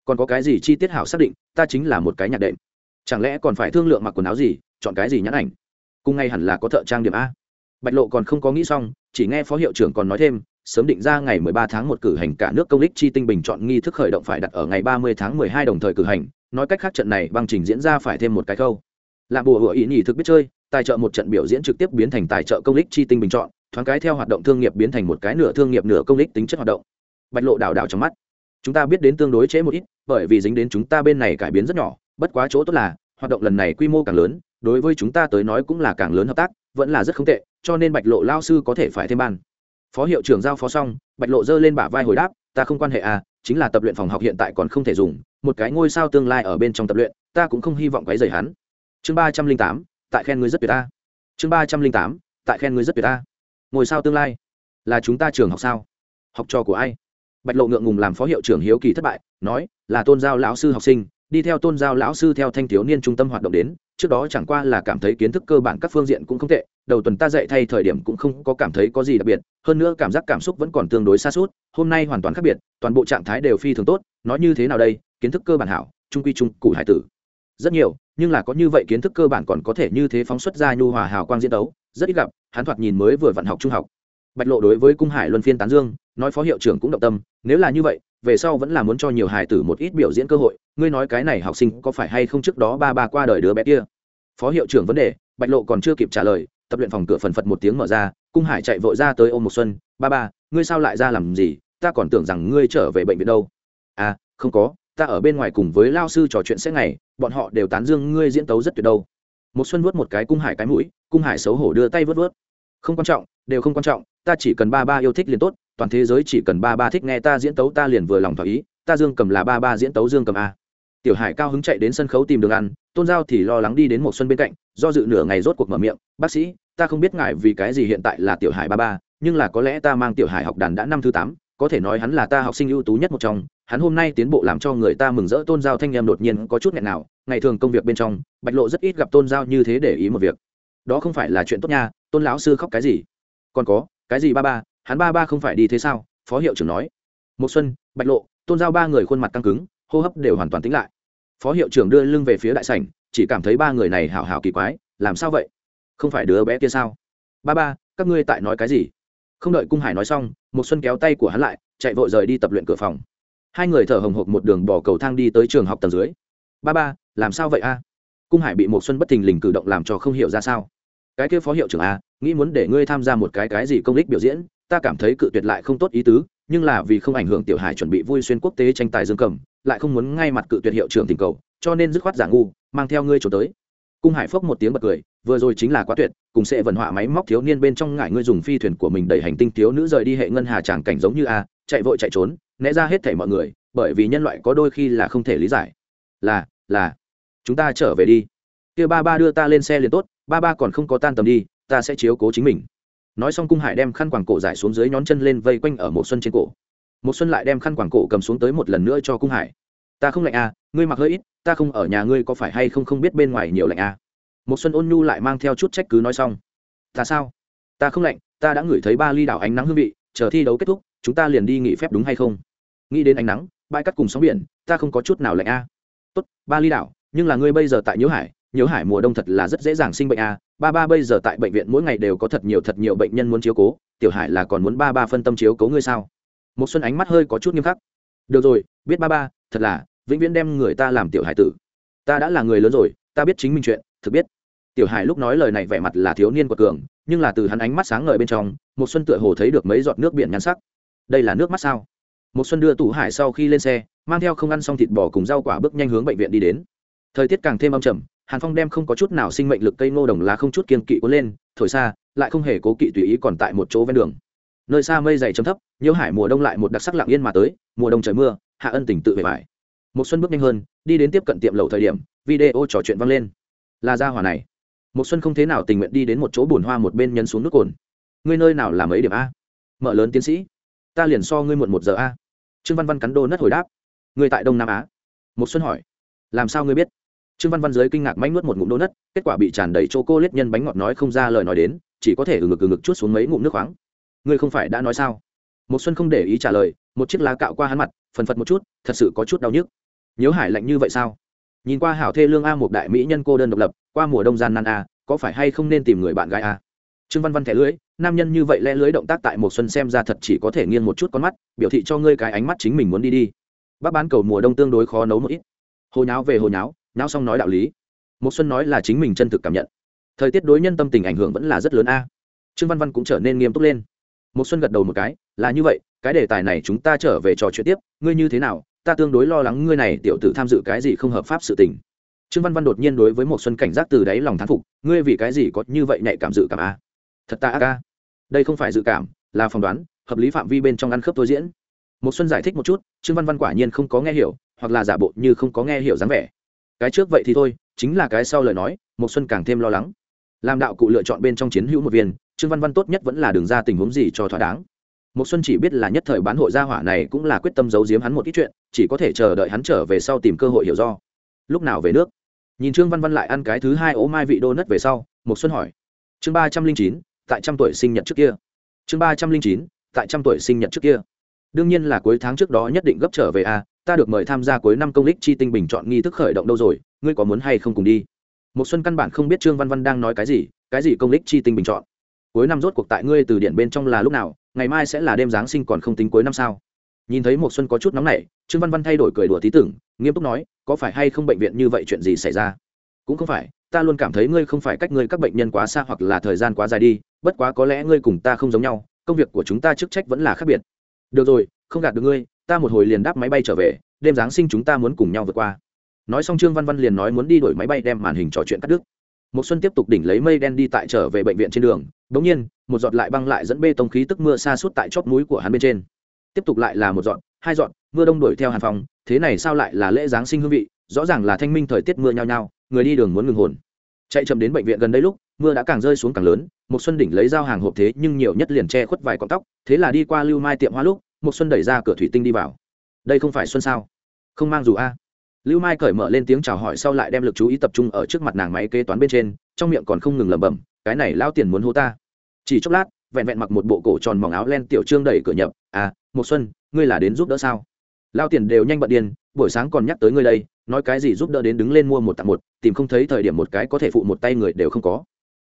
S1: Còn có cái gì chi tiết hảo xác định, ta chính là một cái nhạc đệm. Chẳng lẽ còn phải thương lượng mặc quần áo gì, chọn cái gì nhãn ảnh? Cùng ngay hẳn là có thợ trang điểm a. Bạch lộ còn không có nghĩ xong, chỉ nghe phó hiệu trưởng còn nói thêm, sớm định ra ngày 13 tháng một cử hành cả nước công lích chi tinh bình chọn nghi thức khởi động phải đặt ở ngày 30 tháng 12 đồng thời cử hành, nói cách khác trận này băng trình diễn ra phải thêm một cái khâu là bùa hựa ý nhị thực biết chơi, tài trợ một trận biểu diễn trực tiếp biến thành tài trợ công lích chi tinh bình chọn, thoáng cái theo hoạt động thương nghiệp biến thành một cái nửa thương nghiệp nửa công lích tính chất hoạt động. Bạch lộ đảo đảo trong mắt. Chúng ta biết đến tương đối trễ một ít, bởi vì dính đến chúng ta bên này cải biến rất nhỏ, bất quá chỗ tốt là, hoạt động lần này quy mô càng lớn, đối với chúng ta tới nói cũng là càng lớn hợp tác, vẫn là rất không tệ, cho nên bạch lộ lao sư có thể phải thêm ban. Phó hiệu trưởng giao phó xong, bạch lộ giơ lên bả vai hồi đáp, ta không quan hệ à chính là tập luyện phòng học hiện tại còn không thể dùng, một cái ngôi sao tương lai ở bên trong tập luyện, ta cũng không hy vọng quấy rầy hắn chương ba trăm linh tám, tại khen ngươi rất tuyệt ta chương ba trăm linh tám, tại khen ngươi rất tuyệt ta ngôi sao tương lai? Là chúng ta trường học sao? Học trò của ai? Bạch lộ ngượng ngùng làm phó hiệu trưởng hiếu kỳ thất bại, nói, là tôn giao lão sư học sinh, đi theo tôn giao lão sư theo thanh thiếu niên trung tâm hoạt động đến, trước đó chẳng qua là cảm thấy kiến thức cơ bản các phương diện cũng không tệ, đầu tuần ta dạy thay thời điểm cũng không có cảm thấy có gì đặc biệt, hơn nữa cảm giác cảm xúc vẫn còn tương đối xa suốt, hôm nay hoàn toàn khác biệt, toàn bộ trạng thái đều phi thường tốt, nói như thế nào đây? Kiến thức cơ bản hảo, trung quy trung củ hải tử. Rất nhiều nhưng là có như vậy kiến thức cơ bản còn có thể như thế phóng xuất ra nhu hòa hào quang diễn đấu rất ít gặp, hắn thoạt nhìn mới vừa vận học trung học. Bạch lộ đối với cung hải luân phiên tán dương, nói phó hiệu trưởng cũng động tâm, nếu là như vậy, về sau vẫn là muốn cho nhiều hài tử một ít biểu diễn cơ hội, ngươi nói cái này học sinh có phải hay không trước đó ba ba qua đời đứa bé kia? Phó hiệu trưởng vấn đề, bạch lộ còn chưa kịp trả lời, tập luyện phòng cửa phần phật một tiếng mở ra, cung hải chạy vội ra tới ôm một xuân, ba ba, ngươi sao lại ra làm gì? Ta còn tưởng rằng ngươi trở về bệnh viện đâu. À không có ta ở bên ngoài cùng với lao sư trò chuyện sẽ ngày, bọn họ đều tán dương ngươi diễn tấu rất tuyệt đâu. Một xuân vuốt một cái cung hải cái mũi, cung hải xấu hổ đưa tay vớt vớt không quan trọng, đều không quan trọng, ta chỉ cần ba ba yêu thích liền tốt, toàn thế giới chỉ cần ba ba thích nghe ta diễn tấu ta liền vừa lòng thỏa ý, ta dương cầm là ba ba diễn tấu dương cầm a. Tiểu hải cao hứng chạy đến sân khấu tìm đường ăn, tôn giao thì lo lắng đi đến một xuân bên cạnh, do dự nửa ngày rốt cuộc mở miệng, bác sĩ, ta không biết ngại vì cái gì hiện tại là tiểu hải ba ba, nhưng là có lẽ ta mang tiểu hải học đàn đã năm thứ tám, có thể nói hắn là ta học sinh ưu tú nhất một trong hắn hôm nay tiến bộ làm cho người ta mừng rỡ tôn giao thanh em đột nhiên có chút nghẹn nào, ngày thường công việc bên trong, bạch lộ rất ít gặp tôn giao như thế để ý một việc. Đó không phải là chuyện tốt nha, tôn lão sư khóc cái gì? Còn có, cái gì ba ba, hắn ba ba không phải đi thế sao? Phó hiệu trưởng nói. Một xuân, bạch lộ, tôn giao ba người khuôn mặt căng cứng, hô hấp đều hoàn toàn tính lại. Phó hiệu trưởng đưa lưng về phía đại sảnh, chỉ cảm thấy ba người này hảo hảo kỳ quái, làm sao vậy? Không phải đứa bé kia sao? Ba ba, các ngươi tại nói cái gì? Không đợi cung hải nói xong một xuân kéo tay của hắn lại, chạy vội rời đi tập luyện cửa phòng hai người thở hồng hộc một đường bỏ cầu thang đi tới trường học tầng dưới. Ba ba, làm sao vậy a? Cung hải bị một xuân bất thình lình cử động làm cho không hiểu ra sao. Cái kia phó hiệu trưởng a, nghĩ muốn để ngươi tham gia một cái cái gì công đích biểu diễn, ta cảm thấy cự tuyệt lại không tốt ý tứ, nhưng là vì không ảnh hưởng tiểu hải chuẩn bị vui xuyên quốc tế tranh tài dương cầm, lại không muốn ngay mặt cự tuyệt hiệu trưởng tình cầu, cho nên dứt khoát giả ngu, mang theo ngươi trốn tới. Cung hải phốc một tiếng bật cười, vừa rồi chính là quá tuyệt, cùng sẽ vận họa máy móc thiếu niên bên trong ngải ngươi dùng phi thuyền của mình đẩy hành tinh thiếu nữ rời đi hệ ngân hà tràng cảnh giống như a chạy vội chạy trốn, né ra hết thảy mọi người, bởi vì nhân loại có đôi khi là không thể lý giải. Là là, chúng ta trở về đi. Kia ba ba đưa ta lên xe liền tốt, ba ba còn không có tan tầm đi, ta sẽ chiếu cố chính mình. Nói xong cung hải đem khăn quàng cổ giải xuống dưới nhón chân lên vây quanh ở một xuân trên cổ. Một xuân lại đem khăn quàng cổ cầm xuống tới một lần nữa cho cung hải. Ta không lạnh à ngươi mặc hơi ít, ta không ở nhà ngươi có phải hay không không biết bên ngoài nhiều lạnh à? Một xuân ôn nhu lại mang theo chút trách cứ nói xong. Ta sao? Ta không lạnh, ta đã ngửi thấy ba ly đảo ánh nắng hương vị, chờ thi đấu kết thúc chúng ta liền đi nghỉ phép đúng hay không? Nghĩ đến ánh nắng, bãi cắt cùng sóng biển, ta không có chút nào lạnh a. À. tốt, ba ly đảo, nhưng là ngươi bây giờ tại nhiễu hải nhiễu hải mùa đông thật là rất dễ dàng sinh bệnh a. À. ba ba bây giờ tại bệnh viện mỗi ngày đều có thật nhiều thật nhiều bệnh nhân muốn chiếu cố, tiểu hải là còn muốn ba ba phân tâm chiếu cố ngươi sao? Một xuân ánh mắt hơi có chút nghiêm khắc. Được rồi, biết ba ba, thật là, vĩnh viễn đem người ta làm tiểu hải tử. Ta đã là người lớn rồi, ta biết chính mình chuyện, thực biết. Tiểu hải lúc nói lời này vẻ mặt là thiếu niên của cường, nhưng là từ hắn ánh mắt sáng ngời bên trong một xuân tựa hồ thấy được mấy giọt nước biển nhắn sắc đây là nước mắt sao? Một xuân đưa tủ hải sau khi lên xe, mang theo không ăn xong thịt bò cùng rau quả bước nhanh hướng bệnh viện đi đến. Thời tiết càng thêm âm trầm, hàn phong đem không có chút nào sinh mệnh lực cây ngô đồng lá không chút kiên kỵ cuốn lên, thổi xa, lại không hề cố kỵ tùy ý còn tại một chỗ ven đường. Nơi xa mây dày chấm thấp nhiễu hải mùa đông lại một đặc sắc lặng yên mà tới, mùa đông trời mưa, hạ ân tỉnh tự về vải một xuân bước nhanh hơn, đi đến tiếp cận tiệm lầu thời điểm, video trò chuyện vang lên. Là gia hỏa này. Một xuân không thế nào tình nguyện đi đến một chỗ bùn hoa một bên nhân xuống nước cồn. Ngươi nơi nào làm ấy điểm a? Mở lớn tiến sĩ ta liền so ngươi muộn một giờ a. Trương văn văn cắn đô nất hồi đáp. Ngươi tại đông nam á? Một xuân hỏi. Làm sao ngươi biết? Trương văn văn giới kinh ngạc mánh nuốt một ngụm đô nất kết quả bị tràn đầy chỗ cô lết nhân bánh ngọt nói không ra lời nói đến, chỉ có thể ừ ngực ừ ngực chút xuống mấy ngụm nước khoáng. Ngươi không phải đã nói sao? Một xuân không để ý trả lời, một chiếc lá cạo qua hắn mặt, phần phật một chút, thật sự có chút đau nhức. Nhớ hải lạnh như vậy sao? Nhìn qua hảo thê lương a một đại mỹ nhân cô đơn độc lập, qua mùa đông gian nan a, có phải hay không nên tìm người bạn gái a? Trương văn văn thẻ lưới, nam nhân như vậy lẽ lưới động tác tại một xuân xem ra thật chỉ có thể nghiêng một chút con mắt, biểu thị cho ngươi cái ánh mắt chính mình muốn đi đi. Bác bán cầu mùa đông tương đối khó nấu một ít. Hồ nháo về hồ nháo nháo xong nói đạo lý. Một xuân nói là chính mình chân thực cảm nhận. Thời tiết đối nhân tâm tình ảnh hưởng vẫn là rất lớn a. Trương văn văn cũng trở nên nghiêm túc lên. Một xuân gật đầu một cái, là như vậy, cái đề tài này chúng ta trở về trò chuyện tiếp, ngươi như thế nào, ta tương đối lo lắng ngươi này tiểu tử tham dự cái gì không hợp pháp sự tình. Trương văn văn đột nhiên đối với một xuân cảnh giác từ đáy lòng thán phục, ngươi vì cái gì có như vậy nhạy cảm dự cảm a? Thật ta ca. Đây không phải dự cảm, là phỏng đoán, hợp lý phạm vi bên trong ăn khớp tôi diễn. Một xuân giải thích một chút, trương văn văn quả nhiên không có nghe hiểu, hoặc là giả bộ như không có nghe hiểu dáng vẻ. Cái trước vậy thì thôi, chính là cái sau lời nói một xuân càng thêm lo lắng. Làm đạo cụ lựa chọn bên trong chiến hữu một viên, trương văn văn tốt nhất vẫn là đường ra tình huống gì cho thỏa đáng. Một xuân chỉ biết là nhất thời bán hội gia hỏa này cũng là quyết tâm giấu giếm hắn một ít chuyện, chỉ có thể chờ đợi hắn trở về sau tìm cơ hội hiểu do. Lúc nào về nước? Nhìn trương văn văn lại ăn cái thứ hai ố mai vị đô nất về sau một xuân hỏi. Chương ba trăm linh chín tại trăm tuổi sinh nhật trước kia. Chương ba trăm linh chín, tại trăm tuổi sinh nhật trước kia. Đương nhiên là cuối tháng trước đó nhất định gấp trở về a, ta được mời tham gia cuối năm công lích chi tinh bình chọn nghi thức khởi động đâu rồi, ngươi có muốn hay không cùng đi? Một xuân căn bản không biết trương văn văn đang nói cái gì cái gì công lích chi tinh bình chọn? Cuối năm rốt cuộc tại ngươi từ điện bên trong là lúc nào, ngày mai sẽ là đêm giáng sinh còn không tính cuối năm sao? Nhìn thấy một xuân có chút nóng nảy, trương văn văn thay đổi cười đùa tí tưởng, nghiêm túc nói, có phải hay không bệnh viện như vậy chuyện gì xảy ra? Cũng không phải, ta luôn cảm thấy ngươi không phải cách ngươi các bệnh nhân quá xa hoặc là thời gian quá dài đi bất quá có lẽ ngươi cùng ta không giống nhau, công việc của chúng ta chức trách vẫn là khác biệt. Được rồi, không gạt được ngươi, ta một hồi liền đáp máy bay trở về, đêm giáng sinh chúng ta muốn cùng nhau vượt qua. Nói xong trương văn văn liền nói muốn đi đổi máy bay đem màn hình trò chuyện cắt đứt. Một xuân tiếp tục đỉnh lấy mây đen đi tại trở về bệnh viện trên đường bỗng nhiên, một giọt lại băng lại dẫn bê tông khí tức mưa xa suốt tại chót núi của hắn bên trên. Tiếp tục lại là một giọt, hai giọt, mưa đông đuổi theo hàn phòng, thế này sao lại là lễ giáng sinh hương vị, rõ ràng là thanh minh thời tiết mưa nhao nhao, người đi đường muốn ngừng hồn. Chạy chậm đến bệnh viện gần đây lúc mưa đã càng rơi xuống càng lớn một xuân đỉnh lấy dao hàng hộp thế nhưng nhiều nhất liền che khuất vài cọng tóc, thế là đi qua lưu mai tiệm hoa lúc một xuân đẩy ra cửa thủy tinh đi vào. Đây không phải xuân sao? Không mang dù a. Lưu mai cởi mở lên tiếng chào hỏi sau lại đem lực chú ý tập trung ở trước mặt nàng máy kế toán bên trên, trong miệng còn không ngừng lẩm bẩm, cái này lao tiền muốn hô ta. Chỉ chốc lát, vẹn vẹn mặc một bộ cổ tròn mỏng áo len tiểu trương đẩy cửa nhập à một xuân, ngươi là đến giúp đỡ sao? Lao tiền đều nhanh bận điên, buổi sáng còn nhắc tới ngươi đây, nói cái gì giúp đỡ đến đứng lên mua một tặng một, tìm không thấy thời điểm một cái có thể phụ một tay người đều không có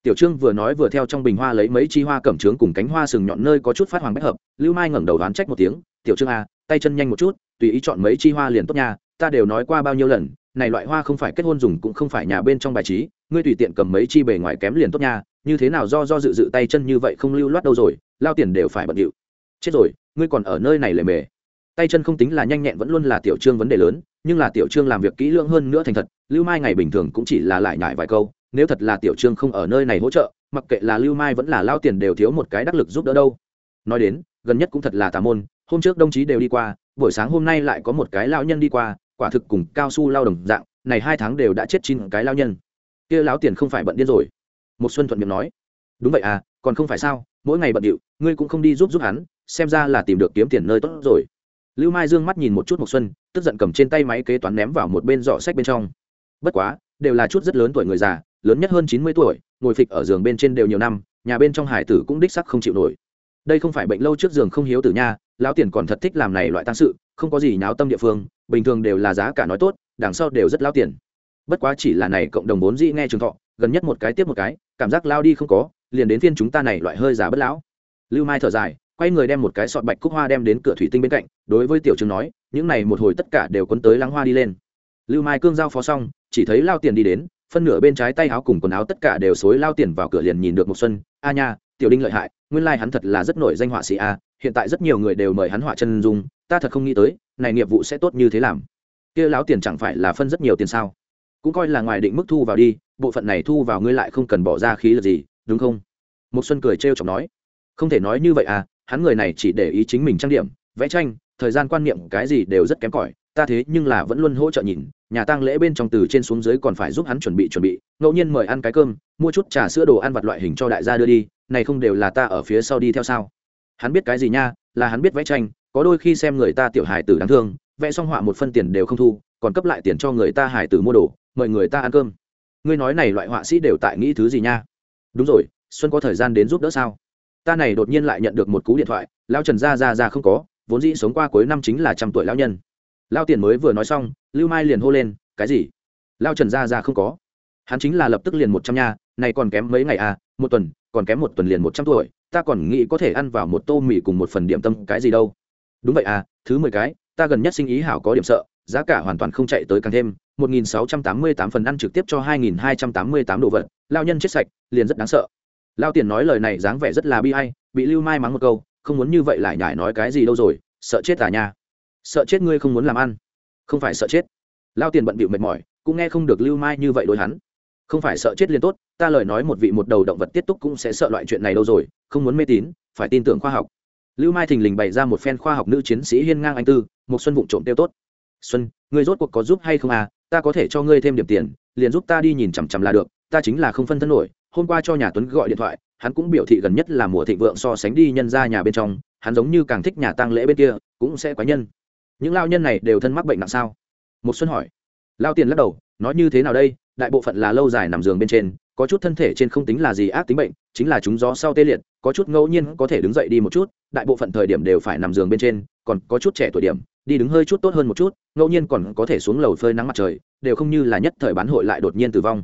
S1: tiểu trương vừa nói vừa theo trong bình hoa lấy mấy chi hoa cẩm trướng cùng cánh hoa sừng nhọn nơi có chút phát hoàng bách hợp, lưu mai ngẩng đầu đoán trách một tiếng, tiểu trương à tay chân nhanh một chút, tùy ý chọn mấy chi hoa liền tốt nha, ta đều nói qua bao nhiêu lần, này loại hoa không phải kết hôn dùng cũng không phải nhà bên trong bài trí, ngươi tùy tiện cầm mấy chi bề ngoài kém liền tốt nha, như thế nào do do dự dự tay chân như vậy không lưu loát đâu rồi, lao tiền đều phải bận điệu. Chết rồi, ngươi còn ở nơi này lề mề. Tay chân không tính là nhanh nhẹn vẫn luôn là tiểu trương vấn đề lớn, nhưng là tiểu trương làm việc kỹ lưỡng hơn nữa thành thật, lưu mai ngày bình thường cũng chỉ là lại nhải vài câu nếu thật là tiểu trương không ở nơi này hỗ trợ, mặc kệ là lưu mai vẫn là lao tiền đều thiếu một cái đắc lực giúp đỡ đâu. Nói đến, gần nhất cũng thật là tà môn, hôm trước đồng chí đều đi qua, buổi sáng hôm nay lại có một cái lao nhân đi qua, quả thực cùng cao su lao đồng dạng, này hai tháng đều đã chết chín cái lao nhân. Kia lão tiền không phải bận điên rồi. Một xuân thuận miệng nói, đúng vậy à còn không phải sao, mỗi ngày bận điệu, ngươi cũng không đi giúp giúp hắn, xem ra là tìm được kiếm tiền nơi tốt rồi. Lưu mai dương mắt nhìn một chút một xuân, tức giận cầm trên tay máy kế toán ném vào một bên giỏ sách bên trong. Bất quá, đều là chút rất lớn tuổi người già lớn nhất hơn chín mươi tuổi, ngồi phịch ở giường bên trên đều nhiều năm, nhà bên trong hải tử cũng đích sắc không chịu nổi. Đây không phải bệnh lâu trước giường không hiếu tử nha, lão tiền còn thật thích làm này loại tăng sự, không có gì náo tâm địa phương, bình thường đều là giá cả nói tốt, đằng sau đều rất lao tiền. Bất quá chỉ là này cộng đồng vốn dĩ nghe trường thọ, gần nhất một cái tiếp một cái, cảm giác lao đi không có, liền đến phiên chúng ta này loại hơi giá bất lão. Lưu mai thở dài, quay người đem một cái sọt bạch cúc hoa đem đến cửa thủy tinh bên cạnh, đối với tiểu trường nói, những này một hồi tất cả đều quấn tới lăng hoa đi lên. Lưu mai cương giao phó xong, chỉ thấy lao tiền đi đến phân nửa bên trái tay áo cùng quần áo tất cả đều xối lao tiền vào cửa liền nhìn được một xuân. A nha, tiểu đinh lợi hại, nguyên lai hắn thật là rất nổi danh họa sĩ a, hiện tại rất nhiều người đều mời hắn họa chân dung, ta thật không nghĩ tới, này nghiệp vụ sẽ tốt như thế làm. Kia láo tiền chẳng phải là phân rất nhiều tiền sao? Cũng coi là ngoài định mức thu vào đi, bộ phận này thu vào ngươi lại không cần bỏ ra khí lực gì, đúng không? Một xuân cười trêu chọc nói. Không thể nói như vậy à hắn người này chỉ để ý chính mình trang điểm, vẽ tranh thời gian quan niệm cái gì đều rất kém cỏi, ta thế nhưng là vẫn luôn hỗ trợ nhìn, nhà tang lễ bên trong từ trên xuống dưới còn phải giúp hắn chuẩn bị chuẩn bị, ngẫu nhiên mời ăn cái cơm, mua chút trà sữa đồ ăn vặt loại hình cho đại gia đưa đi, này không đều là ta ở phía sau đi theo sao? Hắn biết cái gì nha, là hắn biết vẽ tranh, có đôi khi xem người ta tiểu hài tử đáng thương, vẽ xong họa một phân tiền đều không thu, còn cấp lại tiền cho người ta hài tử mua đồ, mời người ta ăn cơm. Ngươi nói này loại họa sĩ đều tại nghĩ thứ gì nha? Đúng rồi, xuân có thời gian đến giúp đỡ sao? Ta này đột nhiên lại nhận được một cú điện thoại lao trần ra ra ra không có vốn dĩ sống qua cuối năm chính là trăm tuổi lao nhân. Lao tiền mới vừa nói xong, lưu mai liền hô lên, cái gì? Lao trần gia ra không có. Hắn chính là lập tức liền một trăm nha, này còn kém mấy ngày à một tuần, còn kém một tuần liền một trăm tuổi, ta còn nghĩ có thể ăn vào một tô mì cùng một phần điểm tâm, cái gì đâu. Đúng vậy à thứ mười cái, ta gần nhất sinh ý hảo có điểm sợ, giá cả hoàn toàn không chạy tới càng thêm, một nghìn sáu trăm tám mươi tám phần ăn trực tiếp cho hai nghìn hai trăm tám mươi tám đồ vật lao nhân chết sạch, liền rất đáng sợ. Lao tiền nói lời này dáng vẻ rất là bi hay bị lưu mai mắng một câu không muốn như vậy lại nhải nói cái gì đâu rồi, sợ chết à nha. Sợ chết ngươi không muốn làm ăn. Không phải sợ chết. Lao tiền bận bịu mệt mỏi, cũng nghe không được lưu mai như vậy đối hắn. Không phải sợ chết liền tốt, ta lời nói một vị một đầu động vật tiết túc cũng sẽ sợ loại chuyện này đâu rồi, không muốn mê tín, phải tin tưởng khoa học. Lưu mai thình lình bày ra một phen khoa học nữ chiến sĩ hiên ngang anh tư, một xuân vụng trộm tiêu tốt. Xuân, ngươi rốt cuộc có giúp hay không à? Ta có thể cho ngươi thêm điểm tiền, liền giúp ta đi nhìn chằm chằm là được, ta chính là không phân thân nổi, hôm qua cho nhà tuấn gọi điện thoại hắn cũng biểu thị gần nhất là mùa thịnh vượng so sánh đi nhân ra nhà bên trong, hắn giống như càng thích nhà tăng lễ bên kia, cũng sẽ quái nhân. Những lao nhân này đều thân mắc bệnh nặng sao? Một xuân hỏi. Lao tiền lắc đầu, nói như thế nào đây? Đại bộ phận là lâu dài nằm giường bên trên, có chút thân thể trên không tính là gì ác tính bệnh, chính là chúng gió sau tê liệt, có chút ngẫu nhiên có thể đứng dậy đi một chút, đại bộ phận thời điểm đều phải nằm giường bên trên, còn có chút trẻ tuổi điểm, đi đứng hơi chút tốt hơn một chút, ngẫu nhiên còn có thể xuống lầu phơi nắng mặt trời, đều không như là nhất thời bán hội lại đột nhiên tử vong.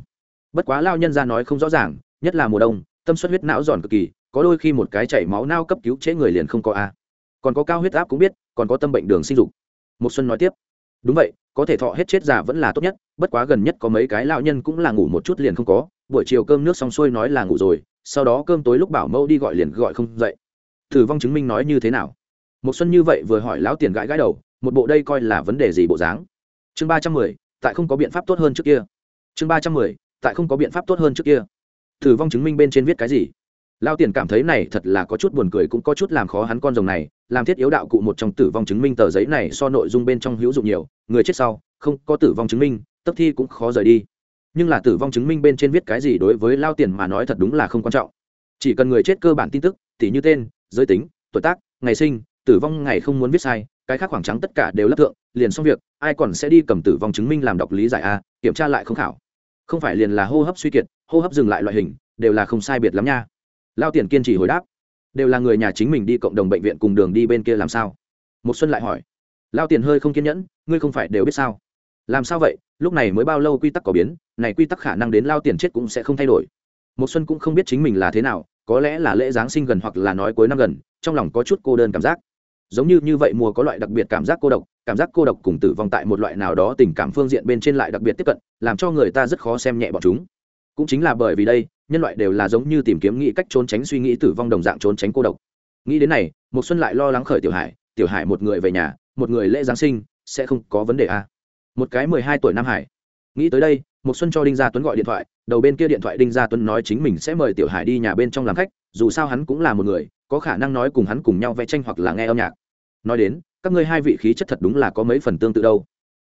S1: Bất quá lao nhân ra nói không rõ ràng, nhất là mùa đông tâm suất huyết não giòn cực kỳ, có đôi khi một cái chảy máu nao cấp cứu chế người liền không có a. Còn có cao huyết áp cũng biết, còn có tâm bệnh đường sinh dục. Một xuân nói tiếp. Đúng vậy, có thể thọ hết chết già vẫn là tốt nhất, bất quá gần nhất có mấy cái lão nhân cũng là ngủ một chút liền không có, buổi chiều cơm nước xong xuôi nói là ngủ rồi, sau đó cơm tối lúc bảo mẫu đi gọi liền gọi không dậy. Thử vong chứng minh nói như thế nào? Một xuân như vậy vừa hỏi lão tiền gãi gãi đầu, một bộ đây coi là vấn đề gì bộ dáng? Chương ba trăm mười, tại không có biện pháp tốt hơn trước kia. Chương ba trăm mười, tại không có biện pháp tốt hơn trước kia thử vong chứng minh bên trên viết cái gì? Lao tiền cảm thấy này thật là có chút buồn cười cũng có chút làm khó hắn con rồng này, làm thiết yếu đạo cụ một trong tử vong chứng minh tờ giấy này so nội dung bên trong hữu dụng nhiều, người chết sau, không có tử vong chứng minh, tấp thi cũng khó rời đi. Nhưng là tử vong chứng minh bên trên viết cái gì đối với lao tiền mà nói thật đúng là không quan trọng. Chỉ cần người chết cơ bản tin tức, tỉ như tên, giới tính, tuổi tác, ngày sinh, tử vong ngày không muốn viết sai, cái khác khoảng trắng tất cả đều lấp thượng, liền xong việc, ai còn sẽ đi cầm tử vong chứng minh làm đọc lý giải a, kiểm tra lại không khảo không phải liền là hô hấp suy kiệt, hô hấp dừng lại loại hình, đều là không sai biệt lắm nha. Lao tiền kiên trì hồi đáp, đều là người nhà chính mình đi cộng đồng bệnh viện cùng đường đi bên kia làm sao? Một xuân lại hỏi. Lao tiền hơi không kiên nhẫn, ngươi không phải đều biết sao? Làm sao vậy? Lúc này mới bao lâu quy tắc có biến, này quy tắc khả năng đến lao tiền chết cũng sẽ không thay đổi. Một xuân cũng không biết chính mình là thế nào, có lẽ là lễ giáng sinh gần hoặc là nói cuối năm gần, trong lòng có chút cô đơn cảm giác giống như như vậy mùa có loại đặc biệt cảm giác cô độc, cảm giác cô độc cùng tử vong tại một loại nào đó tình cảm phương diện bên trên lại đặc biệt tiếp cận, làm cho người ta rất khó xem nhẹ bọn chúng. Cũng chính là bởi vì đây, nhân loại đều là giống như tìm kiếm nghĩ cách trốn tránh suy nghĩ tử vong đồng dạng trốn tránh cô độc. Nghĩ đến này một xuân lại lo lắng khởi tiểu hải tiểu hải một người về nhà, một người lễ giáng sinh, sẽ không có vấn đề à. một cái mười hai tuổi nam hải. Nghĩ tới đây một xuân cho đinh gia tuấn gọi điện thoại, đầu bên kia điện thoại đinh gia tuấn nói chính mình sẽ mời tiểu hải đi nhà bên trong làm khách, dù sao hắn cũng là một người, có khả năng nói cùng hắn cùng nhau vẽ tranh hoặc là nghe âm nhạc nói đến, các ngươi hai vị khí chất thật đúng là có mấy phần tương tự đâu.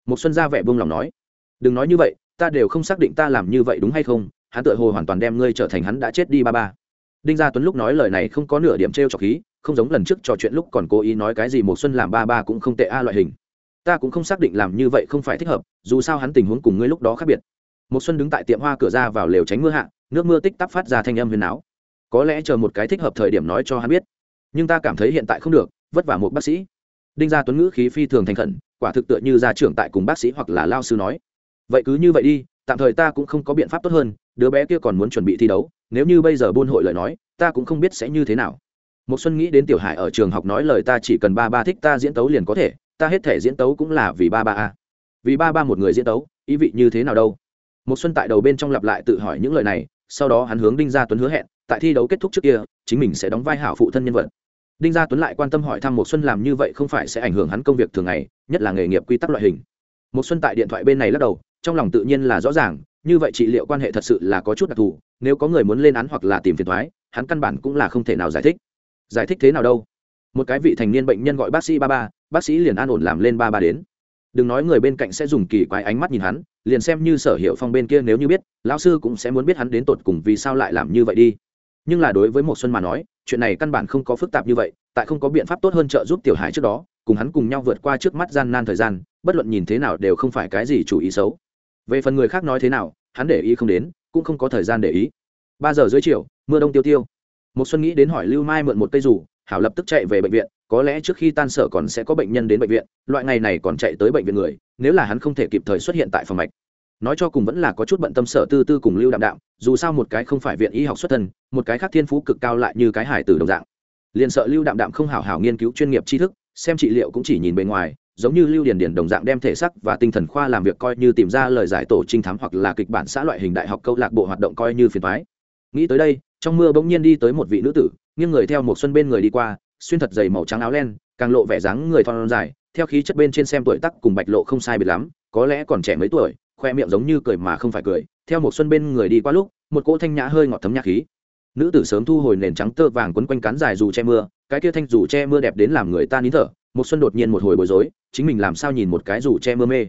S1: Một xuân ra vẻ buông lòng nói, đừng nói như vậy, ta đều không xác định ta làm như vậy đúng hay không, hắn tựa hồ hoàn toàn đem ngươi trở thành hắn đã chết đi ba ba. Đinh gia tuấn lúc nói lời này không có nửa điểm trêu chọc trọc khí, không giống lần trước trò chuyện lúc còn cố ý nói cái gì một xuân làm ba ba cũng không tệ a loại hình. Ta cũng không xác định làm như vậy không phải thích hợp, dù sao hắn tình huống cùng ngươi lúc đó khác biệt. Một xuân đứng tại tiệm hoa cửa ra vào lều tránh mưa hạ, nước mưa tích tắc phát ra thanh âm huyền áo có lẽ chờ một cái thích hợp thời điểm nói cho hắn biết. Nhưng ta cảm thấy hiện tại không được vất vả một bác sĩ. Đinh gia tuấn ngữ khí phi thường thành khẩn, quả thực tựa như gia trưởng tại cùng bác sĩ hoặc là lao sư nói. Vậy cứ như vậy đi, tạm thời ta cũng không có biện pháp tốt hơn, đứa bé kia còn muốn chuẩn bị thi đấu, nếu như bây giờ buôn hội lời nói, ta cũng không biết sẽ như thế nào. Một xuân nghĩ đến tiểu hải ở trường học nói lời ta chỉ cần ba ba thích ta diễn tấu liền có thể, ta hết thể diễn tấu cũng là vì ba ba a. Vì ba ba một người diễn tấu, ý vị như thế nào đâu? Một xuân tại đầu bên trong lặp lại tự hỏi những lời này, sau đó hắn hướng đinh gia tuấn hứa hẹn, tại thi đấu kết thúc trước kia, chính mình sẽ đóng vai hảo phụ thân nhân vật đinh gia tuấn lại quan tâm hỏi thăm một xuân làm như vậy không phải sẽ ảnh hưởng hắn công việc thường ngày, nhất là nghề nghiệp quy tắc loại hình. Một xuân tại điện thoại bên này lắc đầu, trong lòng tự nhiên là rõ ràng, như vậy trị liệu quan hệ thật sự là có chút đặc thù, nếu có người muốn lên án hoặc là tìm phiền thoái hắn căn bản cũng là không thể nào giải thích. Giải thích thế nào đâu? Một cái vị thành niên bệnh nhân gọi bác sĩ ba ba, bác sĩ liền an ổn làm lên ba ba đến. Đừng nói người bên cạnh sẽ dùng kỳ quái ánh mắt nhìn hắn, liền xem như sở hiệu phong bên kia nếu như biết, lão sư cũng sẽ muốn biết hắn đến tột cùng vì sao lại làm như vậy đi. Nhưng là đối với một xuân mà nói chuyện này căn bản không có phức tạp như vậy, tại không có biện pháp tốt hơn trợ giúp tiểu hải trước đó, cùng hắn cùng nhau vượt qua trước mắt gian nan thời gian, bất luận nhìn thế nào đều không phải cái gì chủ ý xấu. Về phần người khác nói thế nào, hắn để ý không đến, cũng không có thời gian để ý. Ba giờ dưới chiều, mưa đông tiêu tiêu. Một xuân nghĩ đến hỏi lưu mai mượn một cây rủ hảo lập tức chạy về bệnh viện, có lẽ trước khi tan sở còn sẽ có bệnh nhân đến bệnh viện, loại ngày này còn chạy tới bệnh viện người, nếu là hắn không thể kịp thời xuất hiện tại phòng mạch nói cho cùng vẫn là có chút bận tâm sở tư tư cùng lưu đạm đạm, dù sao một cái không phải viện y học xuất thân, một cái khác thiên phú cực cao lại như cái hải tử đồng dạng. Liền sợ lưu đạm đạm không hảo hảo nghiên cứu chuyên nghiệp tri thức, xem trị liệu cũng chỉ nhìn bề ngoài, giống như lưu Điền Điền đồng dạng đem thể sắc và tinh thần khoa làm việc coi như tìm ra lời giải tổ trinh thám hoặc là kịch bản xã loại hình đại học câu lạc bộ hoạt động coi như phiền thoái nghĩ tới đây, trong mưa bỗng nhiên đi tới một vị nữ tử, nghiêng người theo một xuân bên người đi qua, xuyên thật dày màu trắng áo len, càng lộ vẻ dáng người thon dài, theo khí chất bên trên xem tuổi tắc cùng bạch lộ không sai biệt lắm, có lẽ còn trẻ mấy tuổi khoe miệng giống như cười mà không phải cười, theo một xuân bên người đi qua lúc, một cỗ thanh nhã hơi ngọt thấm nhạc khí. Nữ tử sớm thu hồi nền trắng tơ vàng quấn quanh cán dài dù che mưa, cái kia thanh dù che mưa đẹp đến làm người ta nín thở, một xuân đột nhiên một hồi bối rối, chính mình làm sao nhìn một cái dù che mưa mê.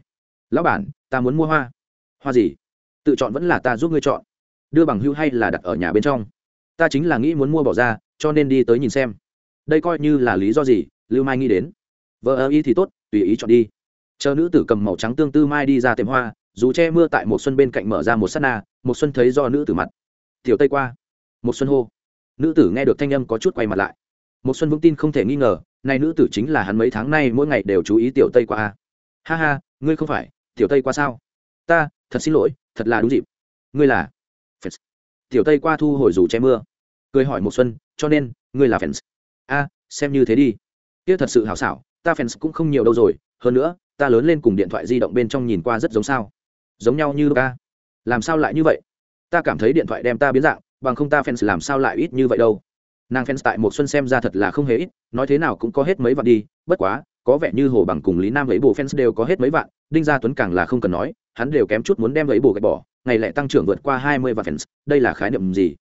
S1: Lão bản, ta muốn mua hoa. Hoa gì? Tự chọn vẫn là ta giúp ngươi chọn. Đưa bằng hưu hay là đặt ở nhà bên trong? Ta chính là nghĩ muốn mua bỏ ra, cho nên đi tới nhìn xem. Đây coi như là lý do gì? Lưu mai nghĩ đến. Vợ ơ, ý thì tốt, tùy ý chọn đi. Chờ nữ tử cầm màu trắng tương tư mai đi ra tiệm hoa dù che mưa tại một xuân bên cạnh mở ra một sát na, một xuân thấy do nữ tử mặt. Tiểu tây qua. Một xuân hô. Nữ tử nghe được thanh âm có chút quay mặt lại. Một xuân vững tin không thể nghi ngờ này nữ tử chính là hắn mấy tháng nay mỗi ngày đều chú ý tiểu tây qua a. Ha ha, ngươi không phải, tiểu tây qua sao? Ta, thật xin lỗi, thật là đúng dịp. Ngươi là tiểu tây qua thu hồi dù che mưa. Cười hỏi một xuân, cho nên, ngươi là fans. A, xem như thế đi. Kia thật sự hảo xảo, ta fans cũng không nhiều đâu rồi, hơn nữa, ta lớn lên cùng điện thoại di động bên trong nhìn qua rất giống sao giống nhau như ca làm sao lại như vậy? Ta cảm thấy điện thoại đem ta biến dạng, bằng không ta fans làm sao lại ít như vậy đâu. Nàng fans tại một xuân xem ra thật là không hề ít, nói thế nào cũng có hết mấy vạn đi, bất quá, có vẻ như hồ bằng cùng lý nam lấy bộ fans đều có hết mấy vạn, đinh gia tuấn càng là không cần nói, hắn đều kém chút muốn đem lấy bộ gạch bỏ, ngày lại tăng trưởng vượt qua hai mươi vạn fans, đây là khái niệm gì?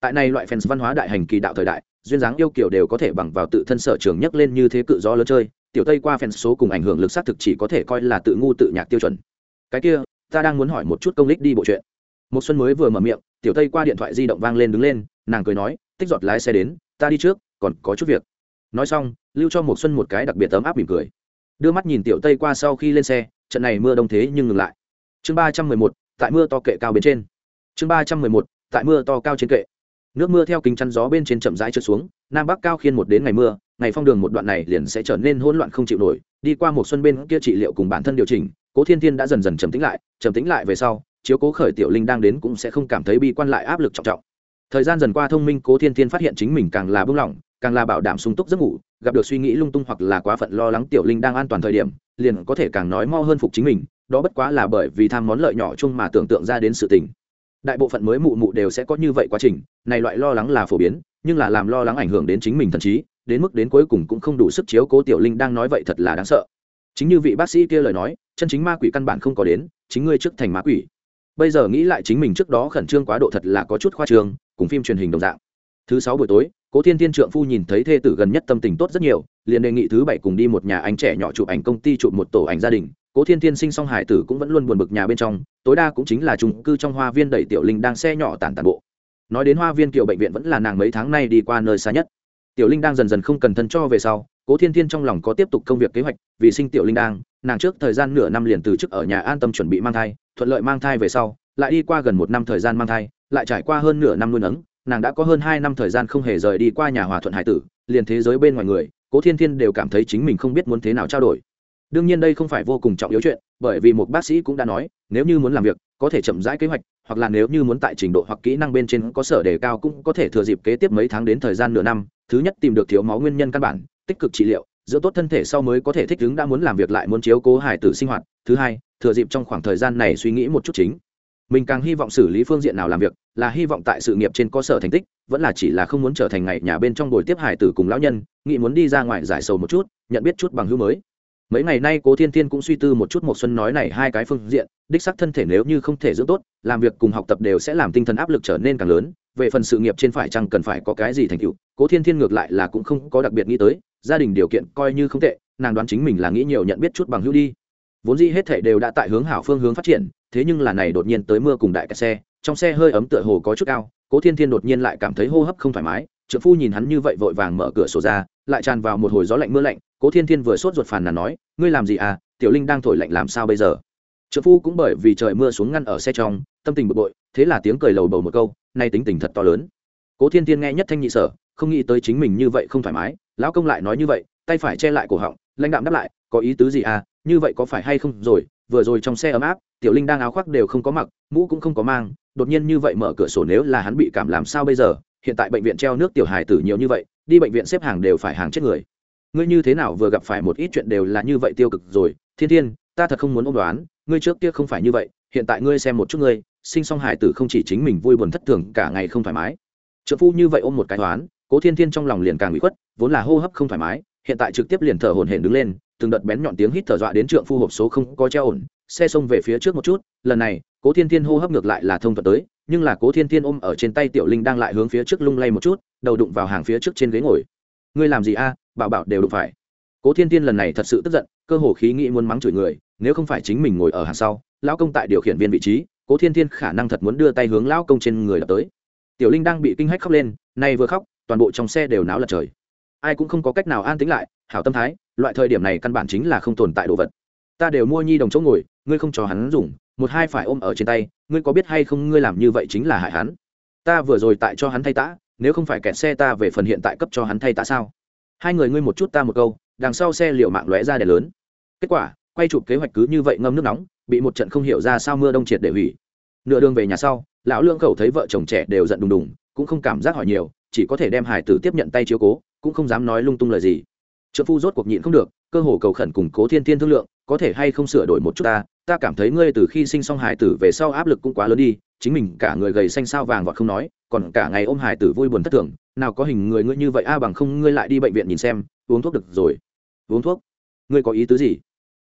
S1: Tại này loại fans văn hóa đại hành kỳ đạo thời đại, duyên dáng yêu kiểu đều có thể bằng vào tự thân sở trường nhấc lên như thế cự gió lớn chơi, tiểu tây qua fans số cùng ảnh hưởng lực xác thực chỉ có thể coi là tự ngu tự nhạc tiêu chuẩn. Cái kia ta đang muốn hỏi một chút công lích đi bộ chuyện. Một xuân mới vừa mở miệng, tiểu tây qua điện thoại di động vang lên đứng lên, nàng cười nói, tích giọt lái xe đến, ta đi trước, còn có chút việc. Nói xong, lưu cho một xuân một cái đặc biệt ấm áp mỉm cười. Đưa mắt nhìn tiểu tây qua sau khi lên xe, trận này mưa đông thế nhưng ngừng lại. Chương ba trăm mười một, tại mưa to kệ cao bên trên. Chương ba trăm mười một, tại mưa to cao trên kệ. Nước mưa theo kính chắn gió bên trên chậm rãi trượt xuống, nam bắc cao khiên một đến ngày mưa, ngày phong đường một đoạn này liền sẽ trở nên hỗn loạn không chịu nổi. Đi qua một xuân bên kia trị liệu cùng bản thân điều chỉnh cố thiên thiên đã dần dần trầm tĩnh lại, trầm tĩnh lại về sau, chiếu cố khởi tiểu linh đang đến cũng sẽ không cảm thấy bi quan lại áp lực trọng trọng. Thời gian dần qua thông minh, cố thiên thiên phát hiện chính mình càng là bưng lỏng, càng là bảo đảm sung túc giấc ngủ, gặp được suy nghĩ lung tung hoặc là quá phận lo lắng tiểu linh đang an toàn thời điểm, liền có thể càng nói mo hơn phục chính mình, đó bất quá là bởi vì tham món lợi nhỏ chung mà tưởng tượng ra đến sự tình. Đại bộ phận mới mụ mụ đều sẽ có như vậy quá trình, này loại lo lắng là phổ biến, nhưng là làm lo lắng ảnh hưởng đến chính mình thần trí, đến mức đến cuối cùng cũng không đủ sức chiếu cố tiểu linh đang nói vậy thật là đáng sợ chính như vị bác sĩ kia lời nói, chân chính ma quỷ căn bản không có đến, chính ngươi trước thành ma quỷ. Bây giờ nghĩ lại chính mình trước đó khẩn trương quá độ thật là có chút khoa trương, cùng phim truyền hình đồng dạng. Thứ sáu buổi tối, cố thiên thiên trượng phu nhìn thấy thê tử gần nhất tâm tình tốt rất nhiều, liền đề nghị thứ bảy cùng đi một nhà anh trẻ nhỏ chụp ảnh công ty chụp một tổ ảnh gia đình. Cố thiên thiên sinh xong hải tử cũng vẫn luôn buồn bực nhà bên trong, tối đa cũng chính là trung cư trong hoa viên đẩy tiểu linh đang xe nhỏ tản tàn bộ. Nói đến hoa viên kiểu bệnh viện vẫn là nàng mấy tháng nay đi qua nơi xa nhất. Tiểu linh đang dần dần không cần thân cho về sau cố thiên thiên trong lòng có tiếp tục công việc kế hoạch, vì sinh tiểu linh đang, nàng trước thời gian nửa năm liền từ chức ở nhà an tâm chuẩn bị mang thai, thuận lợi mang thai về sau, lại đi qua gần một năm thời gian mang thai, lại trải qua hơn nửa năm nuôi nấng, nàng đã có hơn hai năm thời gian không hề rời đi qua nhà hòa thuận hải tử, liền thế giới bên ngoài người, cố thiên thiên đều cảm thấy chính mình không biết muốn thế nào trao đổi. Đương nhiên đây không phải vô cùng trọng yếu chuyện, bởi vì một bác sĩ cũng đã nói, nếu như muốn làm việc, có thể chậm rãi kế hoạch, hoặc là nếu như muốn tại trình độ hoặc kỹ năng bên trên có sở đề cao cũng có thể thừa dịp kế tiếp mấy tháng đến thời gian nửa năm, thứ nhất tìm được thiếu máu nguyên nhân căn bản tích cực trị liệu, giữa tốt thân thể sau mới có thể thích ứng đã muốn làm việc lại muốn chiếu cố hải tử sinh hoạt. Thứ hai, thừa dịp trong khoảng thời gian này suy nghĩ một chút chính. Mình càng hy vọng xử lý phương diện nào làm việc, là hy vọng tại sự nghiệp trên có sở thành tích, vẫn là chỉ là không muốn trở thành ngày nhà bên trong buổi tiếp hải tử cùng lão nhân, nghĩ muốn đi ra ngoài giải sầu một chút, nhận biết chút bằng hữu mới. Mấy ngày nay cố thiên thiên cũng suy tư một chút một xuân nói này hai cái phương diện, đích sắc thân thể nếu như không thể dưỡng tốt, làm việc cùng học tập đều sẽ làm tinh thần áp lực trở nên càng lớn. Về phần sự nghiệp trên phải chăng cần phải có cái gì thành tựu, cố thiên thiên ngược lại là cũng không có đặc biệt nghĩ tới gia đình điều kiện coi như không tệ, nàng đoán chính mình là nghĩ nhiều nhận biết chút bằng hữu đi. Vốn dĩ hết thể đều đã tại hướng hảo phương hướng phát triển, thế nhưng là này đột nhiên tới mưa cùng đại cái xe, trong xe hơi ấm tựa hồ có chút cao, cố thiên thiên đột nhiên lại cảm thấy hô hấp không thoải mái trợ phu nhìn hắn như vậy vội vàng mở cửa sổ ra, lại tràn vào một hồi gió lạnh mưa lạnh, cố thiên thiên vừa sốt ruột phàn nàn nói, ngươi làm gì à tiểu linh đang thổi lạnh làm sao bây giờ? Trợ phu cũng bởi vì trời mưa xuống ngăn ở xe trong, tâm tình bực bội, thế là tiếng cười lầu bầu một câu, nay tính tình thật to lớn. Cố thiên thiên nghe nhất thanh nhị sở, không nghĩ tới chính mình như vậy không thoải mái lão công lại nói như vậy, tay phải che lại cổ họng, lãnh đạm đáp lại, có ý tứ gì à? Như vậy có phải hay không? Rồi, vừa rồi trong xe ấm áp, tiểu linh đang áo khoác đều không có mặc, mũ cũng không có mang, đột nhiên như vậy mở cửa sổ nếu là hắn bị cảm làm sao bây giờ? Hiện tại bệnh viện treo nước tiểu hài tử nhiều như vậy, đi bệnh viện xếp hàng đều phải hàng chết người. Ngươi như thế nào vừa gặp phải một ít chuyện đều là như vậy tiêu cực rồi? Thiên thiên, ta thật không muốn ôm đoán, ngươi trước kia không phải như vậy, hiện tại ngươi xem một chút ngươi, sinh xong hài tử không chỉ chính mình vui buồn thất thường, cả ngày không thoải mái. Trợ phu như vậy ôm một cái đoán cố thiên thiên trong lòng liền càng bị khuất, vốn là hô hấp không thoải mái, hiện tại trực tiếp liền thở hổn hển đứng lên, từng đợt bén nhọn tiếng hít thở dọa đến trượng phu hộp số không có treo ổn, xe xông về phía trước một chút, lần này, cố thiên thiên hô hấp ngược lại là thông thuận tới, nhưng là cố thiên thiên ôm ở trên tay tiểu linh đang lại hướng phía trước lung lay một chút, đầu đụng vào hàng phía trước trên ghế ngồi. Ngươi làm gì a? Bảo bảo đều đụng phải. Cố thiên thiên lần này thật sự tức giận, cơ hồ khí nghĩ muốn mắng chửi người, nếu không phải chính mình ngồi ở hàng sau, lão công tại điều khiển viên vị trí, cố thiên thiên khả năng thật muốn đưa tay hướng lão công trên người đập tới. Tiểu linh đang bị kinh hách khóc lên, nay vừa khóc toàn bộ trong xe đều náo lật trời. Ai cũng không có cách nào an tính lại, hảo tâm thái, loại thời điểm này căn bản chính là không tồn tại đồ vật. Ta đều mua nhi đồng chỗ ngồi, ngươi không cho hắn dùng, một hai phải ôm ở trên tay, ngươi có biết hay không ngươi làm như vậy chính là hại hắn? Ta vừa rồi tại cho hắn thay tã, nếu không phải kẹt xe ta về phần hiện tại cấp cho hắn thay tã sao? Hai người ngươi một chút ta một câu, đằng sau xe liệu mạng lóe ra đèn lớn. Kết quả, quay chụp kế hoạch cứ như vậy ngâm nước nóng, bị một trận không hiểu ra sao mưa đông triệt để hủy. Nửa đường về nhà sau, lão lương khẩu thấy vợ chồng trẻ đều giận đùng đùng, cũng không cảm giác hỏi nhiều chỉ có thể đem hải tử tiếp nhận tay chiếu cố, cũng không dám nói lung tung lời gì. Trợ phu rốt cuộc nhịn không được, cơ hồ cầu khẩn củng cố thiên thiên thương lượng, có thể hay không sửa đổi một chút ta ta cảm thấy ngươi từ khi sinh xong hải tử về sau áp lực cũng quá lớn đi, chính mình cả người gầy xanh sao vàng vọt không nói, còn cả ngày ôm hải tử vui buồn thất thường, nào có hình người ngươi như vậy a, bằng không ngươi lại đi bệnh viện nhìn xem, uống thuốc được rồi. Uống thuốc? Ngươi có ý tứ gì?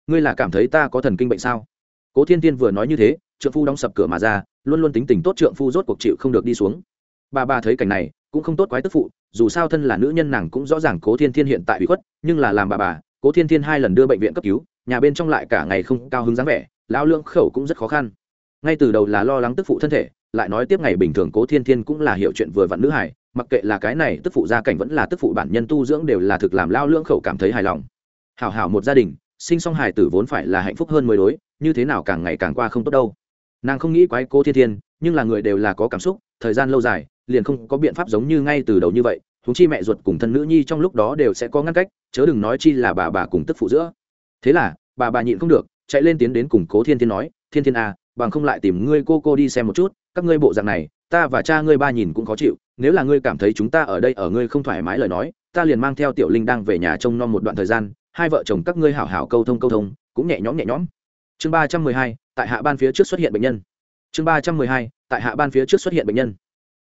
S1: Ngươi là cảm thấy ta có thần kinh bệnh sao? Cố thiên thiên vừa nói như thế, trượng phu đóng sập cửa mà ra, luôn luôn tính tình tốt, trượng phu rốt cuộc chịu không được đi xuống bà bà thấy cảnh này, cũng không tốt quái tức phụ, dù sao thân là nữ nhân nàng cũng rõ ràng cố thiên thiên hiện tại bị khuất, nhưng là làm bà bà, cố thiên thiên hai lần đưa bệnh viện cấp cứu, nhà bên trong lại cả ngày không cao hứng dáng vẻ, lão lương khẩu cũng rất khó khăn. Ngay từ đầu là lo lắng tức phụ thân thể, lại nói tiếp ngày bình thường cố thiên thiên cũng là hiểu chuyện vừa vặn nữ hải mặc kệ là cái này tức phụ gia cảnh vẫn là tức phụ bản nhân tu dưỡng đều là thực làm lao lương khẩu cảm thấy hài lòng. Hảo hảo một gia đình, sinh song hài tử vốn phải là hạnh phúc hơn mới đối, như thế nào càng ngày càng qua không tốt đâu. Nàng không nghĩ quái cố thiên thiên, nhưng là người đều là có cảm xúc, thời gian lâu dài liền không có biện pháp giống như ngay từ đầu như vậy thúng chi mẹ ruột cùng thân nữ nhi trong lúc đó đều sẽ có ngăn cách, chớ đừng nói chi là bà bà cùng tức phụ giữa. Thế là, bà bà nhịn không được, chạy lên tiến đến cùng cố thiên thiên nói, thiên thiên à bằng không lại tìm ngươi cô cô đi xem một chút, các ngươi bộ dạng này, ta và cha ngươi ba nhìn cũng khó chịu, nếu là ngươi cảm thấy chúng ta ở đây ở ngươi không thoải mái lời nói, ta liền mang theo tiểu linh đang về nhà trông nom một đoạn thời gian, hai vợ chồng các ngươi hảo hảo câu thông câu thông, cũng nhẹ nhõm nhẹ nhõm. Chương ba trăm mười hai, tại hạ ban phía trước xuất hiện bệnh nhân. Chương ba trăm mười hai, tại hạ ban phía trước xuất hiện bệnh nhân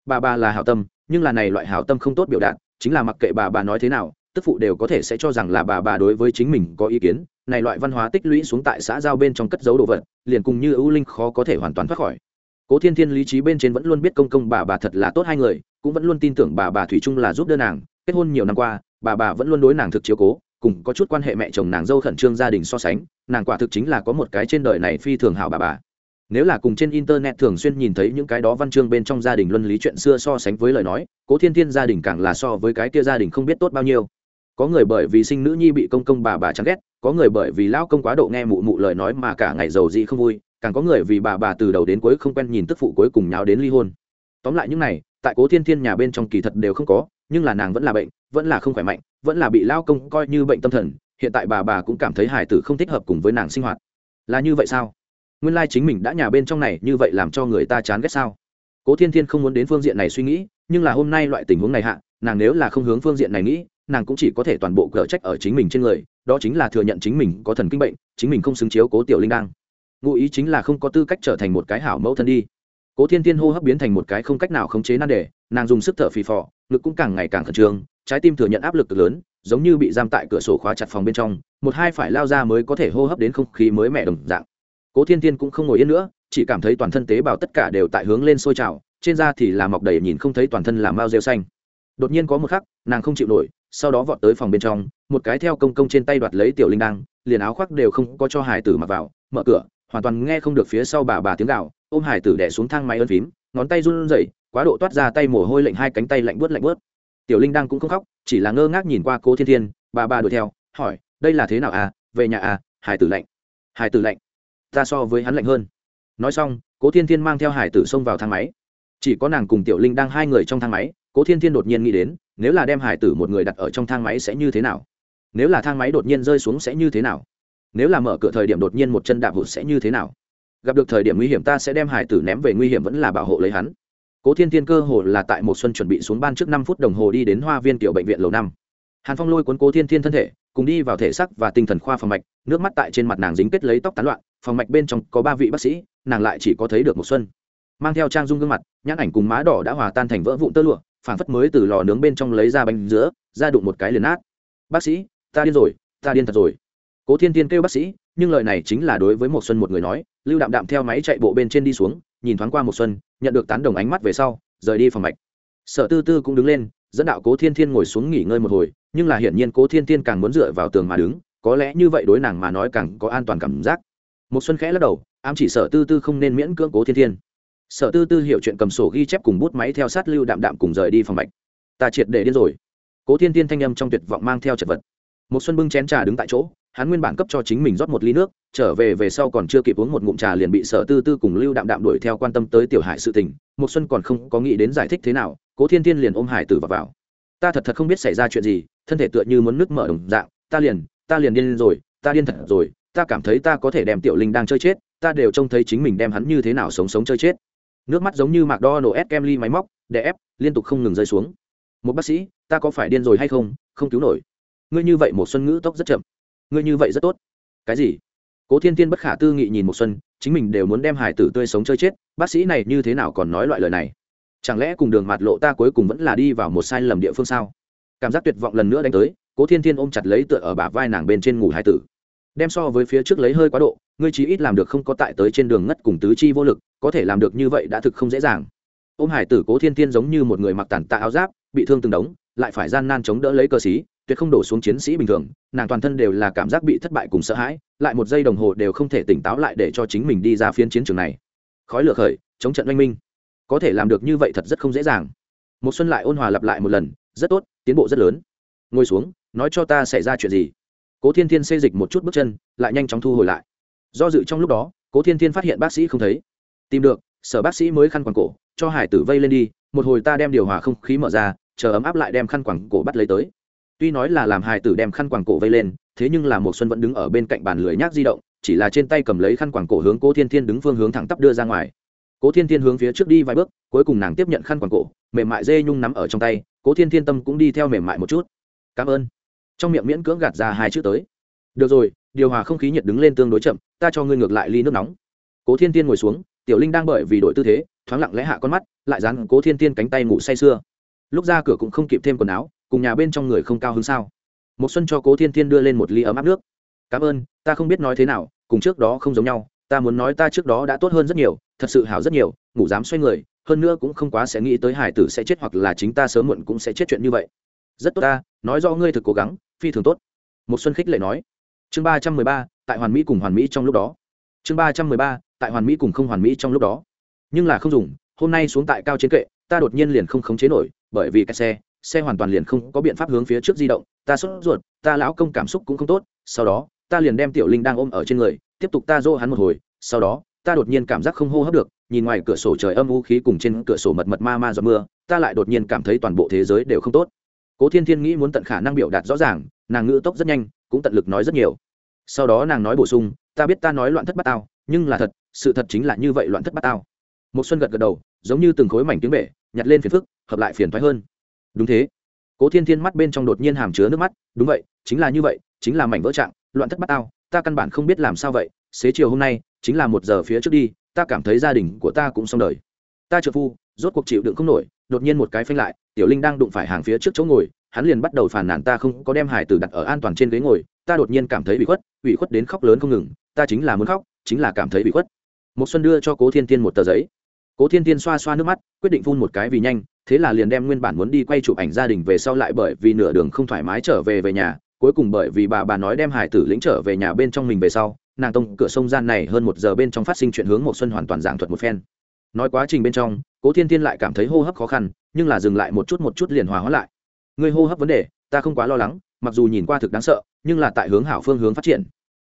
S1: bà bà là hảo tâm, nhưng là này loại hảo tâm không tốt biểu đạt, chính là mặc kệ bà bà nói thế nào, tức phụ đều có thể sẽ cho rằng là bà bà đối với chính mình có ý kiến. Này loại văn hóa tích lũy xuống tại xã giao bên trong cất dấu đồ vật, liền cùng như ưu linh khó có thể hoàn toàn thoát khỏi. Cố thiên thiên lý trí bên trên vẫn luôn biết công công bà bà thật là tốt hai người, cũng vẫn luôn tin tưởng bà bà thủy Trung là giúp đỡ nàng. Kết hôn nhiều năm qua, bà bà vẫn luôn đối nàng thực chiếu cố, cùng có chút quan hệ mẹ chồng nàng dâu khẩn trương gia đình so sánh, nàng quả thực chính là có một cái trên đời này phi thường hảo bà bà nếu là cùng trên internet thường xuyên nhìn thấy những cái đó văn chương bên trong gia đình luân lý chuyện xưa so sánh với lời nói, cố thiên thiên gia đình càng là so với cái kia gia đình không biết tốt bao nhiêu. Có người bởi vì sinh nữ nhi bị công công bà bà chán ghét, có người bởi vì lao công quá độ nghe mụ mụ lời nói mà cả ngày giàu gì không vui, càng có người vì bà bà từ đầu đến cuối không quen nhìn tức phụ cuối cùng nháo đến ly hôn. Tóm lại những này, tại cố thiên thiên nhà bên trong kỳ thật đều không có, nhưng là nàng vẫn là bệnh, vẫn là không khỏe mạnh, vẫn là bị lao công coi như bệnh tâm thần, hiện tại bà bà cũng cảm thấy hải tử không thích hợp cùng với nàng sinh hoạt. Là như vậy sao? Nguyên lai chính mình đã nhà bên trong này, như vậy làm cho người ta chán ghét sao? Cố thiên thiên không muốn đến phương diện này suy nghĩ, nhưng là hôm nay loại tình huống này hạ, nàng nếu là không hướng phương diện này nghĩ, nàng cũng chỉ có thể toàn bộ cờ trách ở chính mình trên người, đó chính là thừa nhận chính mình có thần kinh bệnh, chính mình không xứng chiếu cố tiểu linh đang ngụ ý chính là không có tư cách trở thành một cái hảo mẫu thân đi. Cố thiên thiên hô hấp biến thành một cái không cách nào khống chế nan đề, nàng dùng sức thở phì phò, ngực cũng càng ngày càng khẩn trương, trái tim thừa nhận áp lực lớn, giống như bị giam tại cửa sổ khóa chặt phòng bên trong, một hai phải lao ra mới có thể hô hấp đến không khí mới mẻ đồng dạng cố thiên thiên cũng không ngồi yên nữa, chỉ cảm thấy toàn thân tế bào tất cả đều tại hướng lên sôi trào, trên da thì là mọc đầy nhìn không thấy toàn thân là mao rêu xanh. Đột nhiên có một khắc, nàng không chịu nổi, sau đó vọt tới phòng bên trong, một cái theo công công trên tay đoạt lấy tiểu linh đăng, liền áo khoác đều không có cho hải tử mặc vào, mở cửa, hoàn toàn nghe không được phía sau bà bà tiếng gạo ôm hải tử đẻ xuống thang máy ơn phím, ngón tay run rẩy, quá độ toát ra tay mồ hôi lệnh hai cánh tay lạnh bớt lạnh bớt tiểu linh đăng cũng không khóc, chỉ là ngơ ngác nhìn qua cô thiên thiên, bà bà đuổi theo, hỏi, đây là thế nào à? Về nhà à? Hải tử lạnh. Hải tử lạnh ta so với hắn lạnh hơn. Nói xong, cố thiên thiên mang theo hải tử xông vào thang máy. Chỉ có nàng cùng tiểu linh đang hai người trong thang máy, cố thiên thiên đột nhiên nghĩ đến, nếu là đem hải tử một người đặt ở trong thang máy sẽ như thế nào? Nếu là thang máy đột nhiên rơi xuống sẽ như thế nào? Nếu là mở cửa thời điểm đột nhiên một chân đạp hụt sẽ như thế nào? Gặp được thời điểm nguy hiểm ta sẽ đem hải tử ném về nguy hiểm vẫn là bảo hộ lấy hắn. Cố thiên thiên cơ hồ là tại một xuân chuẩn bị xuống ban trước năm phút đồng hồ đi đến hoa viên tiểu bệnh viện lầu năm. Hàn phong lôi cuốn cố thiên thiên thân thể, cùng đi vào thể sắc và tinh thần khoa phòng mạch, nước mắt tại trên mặt nàng dính kết lấy tóc tán loạn phòng mạch bên trong có ba vị bác sĩ, nàng lại chỉ có thấy được một xuân. Mang theo trang dung gương mặt, nhãn ảnh cùng má đỏ đã hòa tan thành vỡ vụn tơ lụa phản phất mới từ lò nướng bên trong lấy ra bánh giữa ra đụng một cái liền nát. Bác sĩ, ta điên rồi, ta điên thật rồi. Cố thiên thiên kêu bác sĩ, nhưng lời này chính là đối với một xuân một người nói, lưu đạm đạm theo máy chạy bộ bên trên đi xuống, nhìn thoáng qua một xuân, nhận được tán đồng ánh mắt về sau, rời đi phòng mạch. Sở tư tư cũng đứng lên, dẫn đạo cố thiên thiên ngồi xuống nghỉ ngơi một hồi, nhưng là hiển nhiên cố thiên thiên càng muốn dựa vào tường mà đứng, có lẽ như vậy đối nàng mà nói càng có an toàn cảm giác một xuân khẽ lắc đầu ám chỉ sở tư tư không nên miễn cưỡng cố thiên thiên. Sở tư tư hiểu chuyện cầm sổ ghi chép cùng bút máy theo sát lưu đạm đạm cùng rời đi phòng bệnh. ta triệt để điên rồi. Cố thiên thiên thanh âm trong tuyệt vọng mang theo chật vật. Một xuân bưng chén trà đứng tại chỗ hắn nguyên bản cấp cho chính mình rót một ly nước trở về về sau còn chưa kịp uống một ngụm trà liền bị sở tư tư cùng lưu đạm đạm đuổi theo quan tâm tới tiểu hải sự tình. Một xuân còn không có nghĩ đến giải thích thế nào cố thiên thiên liền ôm hải tử vào, vào. Ta thật thật không biết xảy ra chuyện gì thân thể tựa như muốn nước mở đồng dạng. Ta liền ta liền điên rồi ta điên thật rồi ta cảm thấy ta có thể đem tiểu linh đang chơi chết, ta đều trông thấy chính mình đem hắn như thế nào sống sống chơi chết. Nước mắt giống như mạc đo nổ ép kem ly máy móc, đè ép, liên tục không ngừng rơi xuống. Một bác sĩ, ta có phải điên rồi hay không? Không cứu nổi. Ngươi như vậy một xuân ngữ tốc rất chậm. Ngươi như vậy rất tốt. Cái gì? Cố thiên tiên bất khả tư nghị nhìn một xuân, chính mình đều muốn đem hải tử tươi sống chơi chết, bác sĩ này như thế nào còn nói loại lời này? Chẳng lẽ cùng đường mạt lộ ta cuối cùng vẫn là đi vào một sai lầm địa phương sao? Cảm giác tuyệt vọng lần nữa đánh tới, cố thiên thiên ôm chặt lấy tựa ở bả vai nàng bên trên ngủ hải tử đem so với phía trước lấy hơi quá độ, ngươi chí ít làm được không có tại tới trên đường ngất cùng tứ chi vô lực, có thể làm được như vậy đã thực không dễ dàng. Ôm hải tử cố thiên tiên giống như một người mặc tàn tạ áo giáp, bị thương từng đống, lại phải gian nan chống đỡ lấy cơ sĩ, tuyệt không đổ xuống chiến sĩ bình thường, nàng toàn thân đều là cảm giác bị thất bại cùng sợ hãi, lại một giây đồng hồ đều không thể tỉnh táo lại để cho chính mình đi ra phiên chiến trường này. Khói lửa khởi, chống trận oanh minh. Có thể làm được như vậy thật rất không dễ dàng. Một xuân lại ôn hòa lặp lại một lần, rất tốt, tiến bộ rất lớn. Ngồi xuống, nói cho ta xảy ra chuyện gì? Cố thiên thiên xê dịch một chút bước chân, lại nhanh chóng thu hồi lại. Do dự trong lúc đó, cố thiên thiên phát hiện bác sĩ không thấy. Tìm được, sở bác sĩ mới khăn quàng cổ, cho hải tử vây lên đi, một hồi ta đem điều hòa không khí mở ra, chờ ấm áp lại đem khăn quàng cổ bắt lấy tới. Tuy nói là làm Hải tử đem khăn quàng cổ vây lên, thế nhưng là một xuân vẫn đứng ở bên cạnh bàn lười nhác di động, chỉ là trên tay cầm lấy khăn quàng cổ hướng cố thiên thiên đứng phương hướng thẳng tắp đưa ra ngoài. Cố thiên thiên hướng phía trước đi vài bước, cuối cùng nàng tiếp nhận khăn quàng cổ, mềm mại dê nhung nắm ở trong tay, cố thiên thiên tâm cũng đi theo mềm mại một chút. Cảm ơn trong miệng miễn cưỡng gạt ra hai chữ tới. Được rồi, điều hòa không khí nhiệt đứng lên tương đối chậm, ta cho ngươi ngược lại ly nước nóng. Cố thiên thiên ngồi xuống, tiểu linh đang bởi vì đổi tư thế, thoáng lặng lẽ hạ con mắt, lại dán cố thiên thiên cánh tay ngủ say sưa. Lúc ra cửa cũng không kịp thêm quần áo, cùng nhà bên trong người không cao hơn sao. Một xuân cho cố thiên thiên đưa lên một ly ấm áp nước. Cảm ơn, ta không biết nói thế nào, cùng trước đó không giống nhau, ta muốn nói ta trước đó đã tốt hơn rất nhiều, thật sự hảo rất nhiều, ngủ dám xoay người, hơn nữa cũng không quá sẽ nghĩ tới hải tử sẽ chết hoặc là chính ta sớm muộn cũng sẽ chết chuyện như vậy. Rất tốt ta, nói do ngươi thực cố gắng phi thường tốt. Một xuân khích lệ nói. Chương ba trăm mười ba, tại hoàn mỹ cùng hoàn mỹ trong lúc đó. Chương ba trăm mười ba, tại hoàn mỹ cùng không hoàn mỹ trong lúc đó. Nhưng là không dùng, hôm nay xuống tại cao trên kệ, ta đột nhiên liền không khống chế nổi, bởi vì cái xe xe hoàn toàn liền không có biện pháp hướng phía trước di động, ta sốt ruột, ta lão công cảm xúc cũng không tốt, sau đó, ta liền đem tiểu linh đang ôm ở trên người, tiếp tục ta dỗ hắn một hồi, sau đó, ta đột nhiên cảm giác không hô hấp được, nhìn ngoài cửa sổ trời âm u khí cùng trên cửa sổ mật mật ma ma giọt mưa, ta lại đột nhiên cảm thấy toàn bộ thế giới đều không tốt cố thiên thiên nghĩ muốn tận khả năng biểu đạt rõ ràng, nàng ngữ tốc rất nhanh, cũng tận lực nói rất nhiều. Sau đó nàng nói bổ sung, ta biết ta nói loạn thất bát tao, nhưng là thật, sự thật chính là như vậy loạn thất bát tao. Một xuân gật gật đầu, giống như từng khối mảnh tiếng bể, nhặt lên phiền phức, hợp lại phiền thoái hơn. Đúng thế. Cố thiên thiên mắt bên trong đột nhiên hàm chứa nước mắt, đúng vậy, chính là như vậy, chính là mảnh vỡ trạng, loạn thất bát tao, ta căn bản không biết làm sao vậy, xế chiều hôm nay, chính là một giờ phía trước đi, ta cảm thấy gia đình của ta cũng xong đời. Ta trợ phu, rốt cuộc chịu đựng không nổi đột nhiên một cái phanh lại, tiểu linh đang đụng phải hàng phía trước chỗ ngồi, hắn liền bắt đầu phàn nàn ta không có đem hải tử đặt ở an toàn trên ghế ngồi, ta đột nhiên cảm thấy bị khuất bị khuất đến khóc lớn không ngừng, ta chính là muốn khóc, chính là cảm thấy bị khuất. Một xuân đưa cho cố thiên tiên một tờ giấy. Cố thiên tiên xoa xoa nước mắt, quyết định phun một cái vì nhanh, thế là liền đem nguyên bản muốn đi quay chụp ảnh gia đình về sau lại bởi vì nửa đường không thoải mái trở về về nhà, cuối cùng bởi vì bà bà nói đem hải tử lĩnh trở về nhà bên trong mình về sau, nàng tông cửa sông gian này hơn một giờ bên trong phát sinh chuyện hướng một xuân hoàn toàn giảng thuật một phen. Nói quá trình bên trong cố thiên thiên lại cảm thấy hô hấp khó khăn, nhưng là dừng lại một chút một chút liền hòa hóa lại. Người hô hấp vấn đề, ta không quá lo lắng, mặc dù nhìn qua thực đáng sợ, nhưng là tại hướng hảo phương hướng phát triển.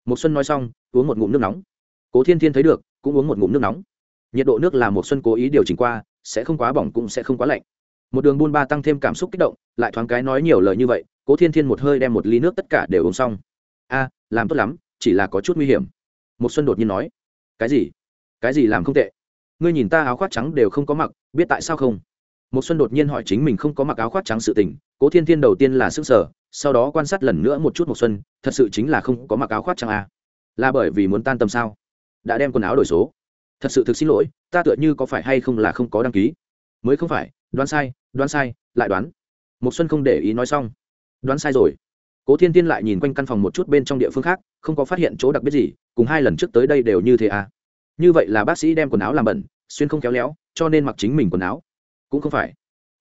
S1: Một xuân nói xong, uống một ngụm nước nóng. Cố thiên thiên thấy được, cũng uống một ngụm nước nóng. Nhiệt độ nước là một xuân cố ý điều chỉnh qua, sẽ không quá bỏng cũng sẽ không quá lạnh. Một đường buôn ba tăng thêm cảm xúc kích động, lại thoáng cái nói nhiều lời như vậy, cố thiên thiên một hơi đem một ly nước tất cả đều uống xong. A, làm tốt lắm, chỉ là có chút nguy hiểm. Một xuân đột nhiên nói, cái gì? Cái gì làm không tệ? Ngươi nhìn ta áo khoác trắng đều không có mặc, biết tại sao không? Một xuân đột nhiên hỏi chính mình không có mặc áo khoác trắng sự tình, cố thiên thiên đầu tiên là sức sở sau đó quan sát lần nữa một chút một xuân, thật sự chính là không có mặc áo khoác trắng à. là bởi vì muốn tan tâm sao? Đã đem quần áo đổi số. Thật sự thực xin lỗi, ta tựa như có phải hay không là không có đăng ký? Mới không phải, đoán sai đoán sai, lại đoán. Một xuân không để ý nói xong. Đoán sai rồi. Cố thiên Thiên lại nhìn quanh căn phòng một chút bên trong địa phương khác, không có phát hiện chỗ đặc biệt gì, cùng hai lần trước tới đây đều như thế à? Như vậy là bác sĩ đem quần áo làm bẩn, xuyên không khéo léo, cho nên mặc chính mình quần áo. Cũng không phải.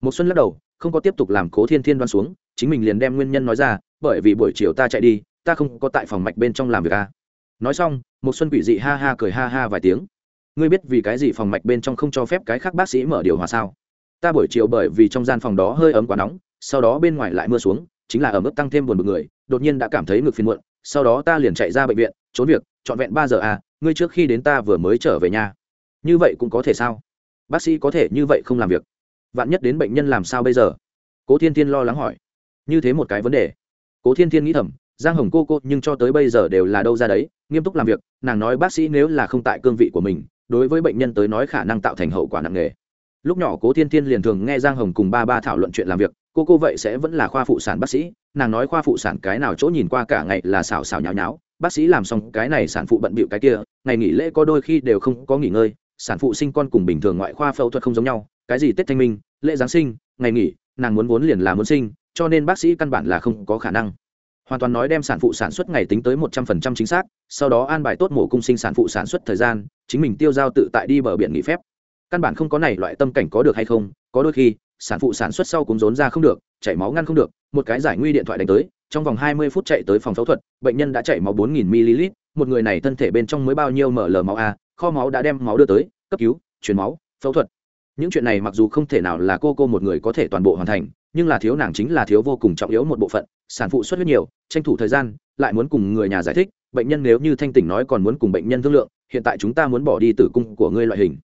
S1: Một xuân lắc đầu, không có tiếp tục làm cố thiên thiên đoan xuống, chính mình liền đem nguyên nhân nói ra, bởi vì buổi chiều ta chạy đi, ta không có tại phòng mạch bên trong làm việc à. nói xong, một xuân quỷ dị ha ha cười ha ha vài tiếng. Ngươi biết vì cái gì phòng mạch bên trong không cho phép cái khác bác sĩ mở điều hòa sao? Ta buổi chiều bởi vì trong gian phòng đó hơi ấm quá nóng, sau đó bên ngoài lại mưa xuống, chính là ở mức tăng thêm buồn bực người, đột nhiên đã cảm thấy ngực phiền muộn, sau đó ta liền chạy ra bệnh viện, trốn việc, trọn vẹn ba giờ à ngươi trước khi đến ta vừa mới trở về nhà. Như vậy cũng có thể sao? Bác sĩ có thể như vậy không làm việc. Vạn nhất đến bệnh nhân làm sao bây giờ? Cố thiên thiên lo lắng hỏi. Như thế một cái vấn đề. Cố thiên thiên nghĩ thầm, giang hồng cô cô nhưng cho tới bây giờ đều là đâu ra đấy, nghiêm túc làm việc, nàng nói bác sĩ nếu là không tại cương vị của mình, đối với bệnh nhân tới nói khả năng tạo thành hậu quả nặng nề. Lúc nhỏ cố thiên thiên liền thường nghe giang hồng cùng ba ba thảo luận chuyện làm việc, cô cô vậy sẽ vẫn là khoa phụ sản bác sĩ, nàng nói khoa phụ sản cái nào chỗ nhìn qua cả ngày là xào xào nháo nháo bác sĩ làm xong cái này sản phụ bận bịu cái kia, ngày nghỉ lễ có đôi khi đều không có nghỉ ngơi, sản phụ sinh con cùng bình thường ngoại khoa phẫu thuật không giống nhau, cái gì tết thanh minh, lễ giáng sinh, ngày nghỉ, nàng muốn vốn liền là muốn sinh, cho nên bác sĩ căn bản là không có khả năng. Hoàn toàn nói đem sản phụ sản xuất ngày tính tới một trăm phần trăm chính xác, sau đó an bài tốt mổ cung sinh sản phụ sản xuất thời gian, chính mình tiêu giao tự tại đi bờ biển nghỉ phép. Căn bản không có này loại tâm cảnh có được hay không, có đôi khi sản phụ sản xuất sau cũng rốn ra không được, chảy máu ngăn không được, một cái giải nguy điện thoại đánh tới, trong vòng hai mươi phút chạy tới phòng phẫu thuật, bệnh nhân đã chảy máu bốn nghìn ml, một người này thân thể bên trong mới bao nhiêu ml máu a, kho máu đã đem máu đưa tới, cấp cứu chuyển máu, phẫu thuật. Những chuyện này mặc dù không thể nào là cô cô một người có thể toàn bộ hoàn thành, nhưng là thiếu nàng chính là thiếu vô cùng trọng yếu một bộ phận, sản phụ xuất huyết nhiều, tranh thủ thời gian, lại muốn cùng người nhà giải thích, bệnh nhân nếu như thanh tỉnh nói còn muốn cùng bệnh nhân thương lượng, hiện tại chúng ta muốn bỏ đi tử cung của ngươi loại hình.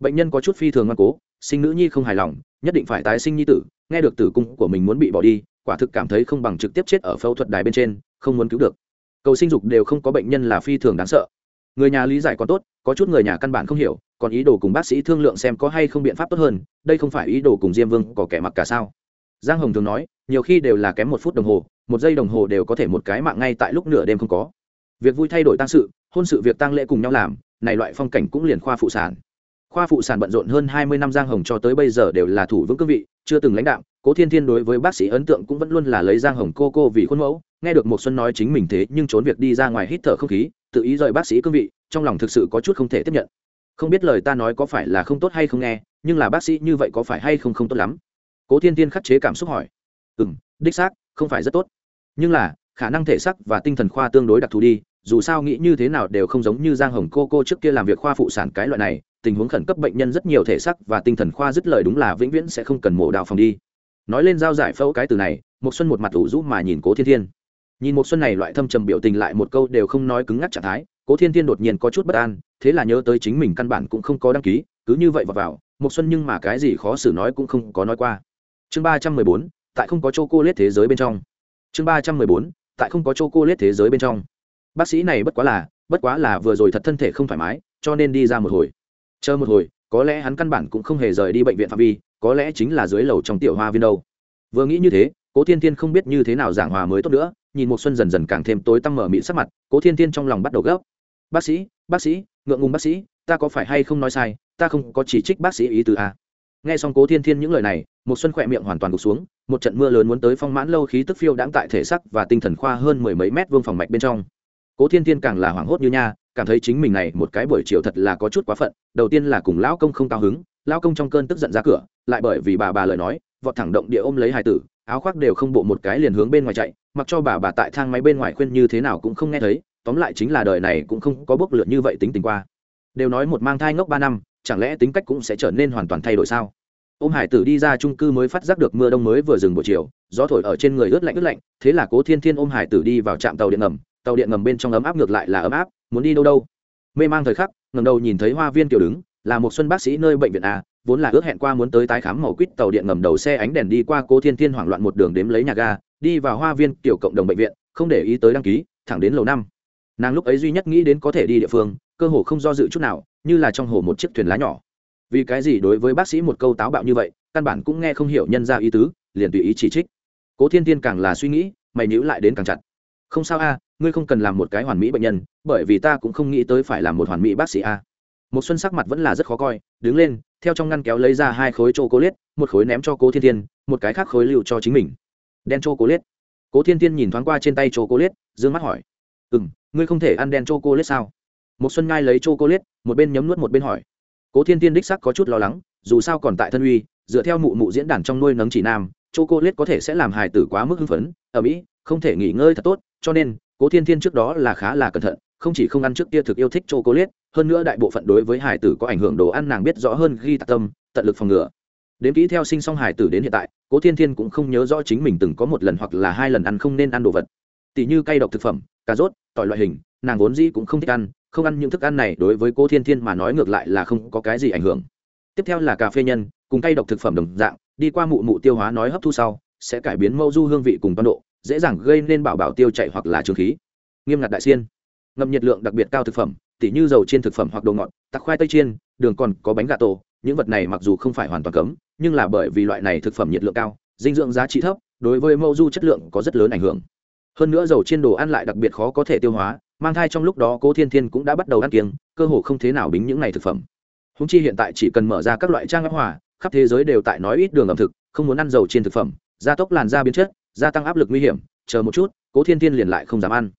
S1: Bệnh nhân có chút phi thường ngoan cố, sinh nữ nhi không hài lòng nhất định phải tái sinh nhi tử, nghe được tử cung của mình muốn bị bỏ đi, quả thực cảm thấy không bằng trực tiếp chết ở phẫu thuật đài bên trên, không muốn cứu được. Cầu sinh dục đều không có bệnh nhân là phi thường đáng sợ. Người nhà lý giải còn tốt, có chút người nhà căn bản không hiểu, còn ý đồ cùng bác sĩ thương lượng xem có hay không biện pháp tốt hơn, đây không phải ý đồ cùng diêm vương có kẻ mặc cả sao. Giang hồng thường nói, nhiều khi đều là kém một phút đồng hồ, một giây đồng hồ đều có thể một cái mạng ngay tại lúc nửa đêm không có. Việc vui thay đổi tăng sự, hôn sự việc tăng lễ cùng nhau làm, này loại phong cảnh cũng liền khoa phụ sản khoa phụ sản bận rộn hơn hai mươi năm giang hồng cho tới bây giờ đều là thủ vững cương vị, chưa từng lãnh đạo. Cố thiên thiên đối với bác sĩ ấn tượng cũng vẫn luôn là lấy giang hồng cô cô vì khuôn mẫu. Nghe được một xuân nói chính mình thế nhưng trốn việc đi ra ngoài hít thở không khí, tự ý rời bác sĩ cương vị, trong lòng thực sự có chút không thể tiếp nhận. Không biết lời ta nói có phải là không tốt hay không nghe, nhưng là bác sĩ như vậy có phải hay không không tốt lắm? Cố thiên thiên khắc chế cảm xúc hỏi. Ừ m đích xác, không phải rất tốt. Nhưng là, khả năng thể sắc và tinh thần khoa tương đối đặc thù đi, dù sao nghĩ như thế nào đều không giống như giang hồng cô cô trước kia làm việc khoa phụ sản cái loại này tình huống khẩn cấp bệnh nhân rất nhiều thể sắc và tinh thần khoa dứt lời đúng là vĩnh viễn sẽ không cần mổ đạo phòng đi. Nói lên giao giải phẫu cái từ này một xuân một mặt ủ rũ mà nhìn cố thiên thiên. Nhìn một xuân này loại thâm trầm biểu tình lại một câu đều không nói cứng ngắc trạng thái, cố thiên thiên đột nhiên có chút bất an, thế là nhớ tới chính mình căn bản cũng không có đăng ký, cứ như vậy vào vào một xuân nhưng mà cái gì khó xử nói cũng không có nói qua. Chương ba trăm mười bốn, tại không có chỗ cô lết thế giới bên trong. Chương ba trăm mười bốn, tại không có chỗ cô lết thế giới bên trong. Bác sĩ này bất quá là, bất quá là vừa rồi thật thân thể không thoải mái, cho nên đi ra một hồi chờ một hồi, có lẽ hắn căn bản cũng không hề rời đi bệnh viện phạm vi, có lẽ chính là dưới lầu trong tiểu hoa viên đâu. Vừa nghĩ như thế, cố thiên thiên không biết như thế nào giảng hòa mới tốt nữa, nhìn một xuân dần dần càng thêm tối tăm mở mịn sắc mặt, cố thiên thiên trong lòng bắt đầu gấp. Bác sĩ bác sĩ, ngượng ngùng bác sĩ, ta có phải hay không nói sai, ta không có chỉ trích bác sĩ ý từ a à? nghe xong cố thiên thiên những lời này một xuân khỏe miệng hoàn toàn gục xuống, một trận mưa lớn muốn tới phong mãn lâu khí tức phiêu đãng tại thể sắc và tinh thần khoa hơn mười mấy mét vuông phòng mạch bên trong. Cố thiên thiên càng là hoảng hốt như nha cảm thấy chính mình này một cái buổi chiều thật là có chút quá phận, đầu tiên là cùng lão công không cao hứng, lão công trong cơn tức giận ra cửa, lại bởi vì bà bà lời nói, vọt thẳng động địa ôm lấy hài tử, áo khoác đều không bộ một cái liền hướng bên ngoài chạy, mặc cho bà bà tại thang máy bên ngoài khuyên như thế nào cũng không nghe thấy, tóm lại chính là đời này cũng không có bước lượn như vậy tính tình qua. Đều nói một mang thai ngốc ba năm, chẳng lẽ tính cách cũng sẽ trở nên hoàn toàn thay đổi sao? Ô m hải tử đi ra trung cư mới phát giác được mưa đông mới vừa dừng buổi chiều, gió thổi ở trên người ướt lạnh ướt lạnh, thế là cố thiên thiên ôm hải tử đi vào trạm tàu điện ngầm tàu điện ngầm bên trong ấm áp ngược lại là ấm áp, muốn đi đâu đâu. Mê mang thời khắc ngầm đầu nhìn thấy hoa viên kiểu đứng, là một xuân bác sĩ nơi bệnh viện a, vốn là ước hẹn qua muốn tới tái khám màu quýt tàu điện ngầm đầu xe ánh đèn đi qua cố thiên thiên hoảng loạn một đường đếm lấy nhà ga, đi vào hoa viên tiểu cộng đồng bệnh viện, không để ý tới đăng ký, thẳng đến lầu năm. Nàng lúc ấy duy nhất nghĩ đến có thể đi địa phương, cơ hồ không do dự chút nào, như là trong hồ một chiếc thuyền lá nhỏ. Vì cái gì đối với bác sĩ một câu táo bạo như vậy, căn bản cũng nghe không hiểu nhân ra ý tứ, liền tùy ý chỉ trích. Cố thiên thiên càng là suy nghĩ, mày níu lại đến càng chặt. Không sao a ngươi không cần làm một cái hoàn mỹ bệnh nhân, bởi vì ta cũng không nghĩ tới phải làm một hoàn mỹ bác sĩ a. Một xuân sắc mặt vẫn là rất khó coi, đứng lên, theo trong ngăn kéo lấy ra hai khối chô cố liết một khối ném cho cố thiên thiên, một cái khác khối lưu cho chính mình. Đen chô cố liết cố thiên thiên nhìn thoáng qua trên tay chô cố liết mắt hỏi. Ừ ngươi không thể ăn đen chô cố liết sao? Một xuân ngai lấy chô cố liết một bên nhấm nuốt một bên hỏi. Cố thiên thiên đích sắc có chút lo lắng, dù sao còn tại thân uy, dựa theo mụ mụ diễn đàn trong nuôi nấng chỉ nam chô liết có thể sẽ làm hài tử quá mức hưng phấn ở mỹ không thể nghỉ ngơi thật tốt, cho nên cố thiên thiên trước đó là khá là cẩn thận, không chỉ không ăn trước kia thực yêu thích chô cố liết hơn nữa đại bộ phận đối với hải tử có ảnh hưởng đồ ăn nàng biết rõ hơn ghi tạc tâm, tận lực phòng ngừa. Đến kỹ theo sinh xong hải tử đến hiện tại, cố thiên thiên cũng không nhớ rõ chính mình từng có một lần hoặc là hai lần ăn không nên ăn đồ vật. Tỷ như cay độc thực phẩm, cà rốt, tỏi loại hình, nàng vốn dĩ cũng không thích ăn, không ăn những thức ăn này đối với cố thiên thiên mà nói ngược lại là không có cái gì ảnh hưởng. Tiếp theo là cà phê nhân, cùng cay độc thực phẩm đồng dạng, đi qua mụ mụ tiêu hóa nói hấp thu sau, sẽ cải biến mâu du hương vị cùng toàn độ dễ dàng gây nên bảo bảo tiêu chạy hoặc là trường khí. Nghiêm ngặt đại xiên. Ngậm nhiệt lượng đặc biệt cao thực phẩm, tỉ như dầu chiên thực phẩm hoặc đồ ngọt, tặc khoai tây chiên, đường còn có bánh gà tổ, những vật này mặc dù không phải hoàn toàn cấm, nhưng là bởi vì loại này thực phẩm nhiệt lượng cao, dinh dưỡng giá trị thấp, đối với mẫu du chất lượng có rất lớn ảnh hưởng. Hơn nữa dầu chiên đồ ăn lại đặc biệt khó có thể tiêu hóa, mang thai trong lúc đó cố thiên thiên cũng đã bắt đầu ăn kiêng, cơ hồ không thế nào bính những này thực phẩm. Húng chi hiện tại chỉ cần mở ra các loại trang áp hòa, khắp thế giới đều tại nói ít đường ẩm thực, không muốn ăn dầu chiên thực phẩm, gia tốc làn da biến chất gia tăng áp lực nguy hiểm, chờ một chút, cố thiên thiên liền lại không dám ăn.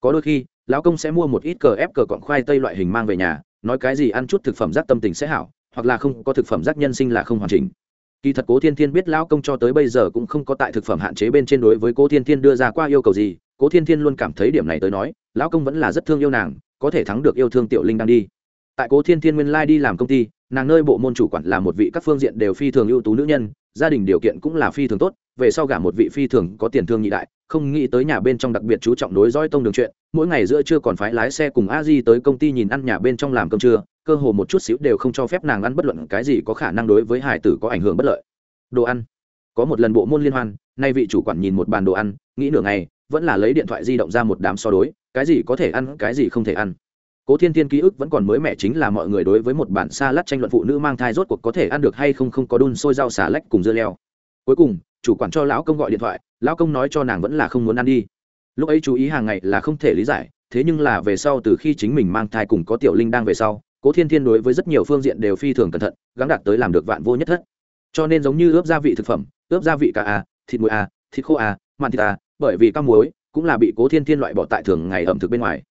S1: Có đôi khi, lão công sẽ mua một ít cờ ép cờ cọn khoai tây loại hình mang về nhà, nói cái gì ăn chút thực phẩm giác tâm tình sẽ hảo, hoặc là không có thực phẩm giác nhân sinh là không hoàn chỉnh. Kỳ thật cố thiên thiên biết lão công cho tới bây giờ cũng không có tại thực phẩm hạn chế bên trên đối với cố thiên thiên đưa ra qua yêu cầu gì, cố thiên thiên luôn cảm thấy điểm này tới nói, lão công vẫn là rất thương yêu nàng, có thể thắng được yêu thương tiểu linh đang đi tại cố thiên thiên nguyên lai đi làm công ty, nàng nơi bộ môn chủ quản là một vị các phương diện đều phi thường ưu tú nữ nhân, gia đình điều kiện cũng là phi thường tốt, về sau gả một vị phi thường có tiền thương nhị đại, không nghĩ tới nhà bên trong đặc biệt chú trọng nối dõi tông đường chuyện, mỗi ngày giữa trưa còn phải lái xe cùng a di tới công ty nhìn ăn nhà bên trong làm cơm trưa, cơ hồ một chút xíu đều không cho phép nàng ăn bất luận cái gì có khả năng đối với hải tử có ảnh hưởng bất lợi. Đồ ăn. Có một lần bộ môn liên hoan, nay vị chủ quản nhìn một bàn đồ ăn, nghĩ nửa ngày, vẫn là lấy điện thoại di động ra một đám so đối, cái gì có thể ăn, cái gì không thể ăn cố thiên thiên ký ức vẫn còn mới mẻ chính là mọi người đối với một bản xa lát tranh luận phụ nữ mang thai rốt cuộc có thể ăn được hay không không có đun sôi rau xà lách cùng dưa leo. Cuối cùng, chủ quản cho lão công gọi điện thoại, lão công nói cho nàng vẫn là không muốn ăn đi. Lúc ấy chú ý hàng ngày là không thể lý giải, thế nhưng là về sau từ khi chính mình mang thai cùng có tiểu linh đang về sau, cố thiên thiên đối với rất nhiều phương diện đều phi thường cẩn thận, gắng đạt tới làm được vạn vô nhất thất. Cho nên giống như ướp gia vị thực phẩm, ướp gia vị cà a thịt muối a thịt khô a mặn thịt a bởi vì các muối cũng là bị cố thiên thiên loại bỏ tại thường ngày ẩm thực bên ngoài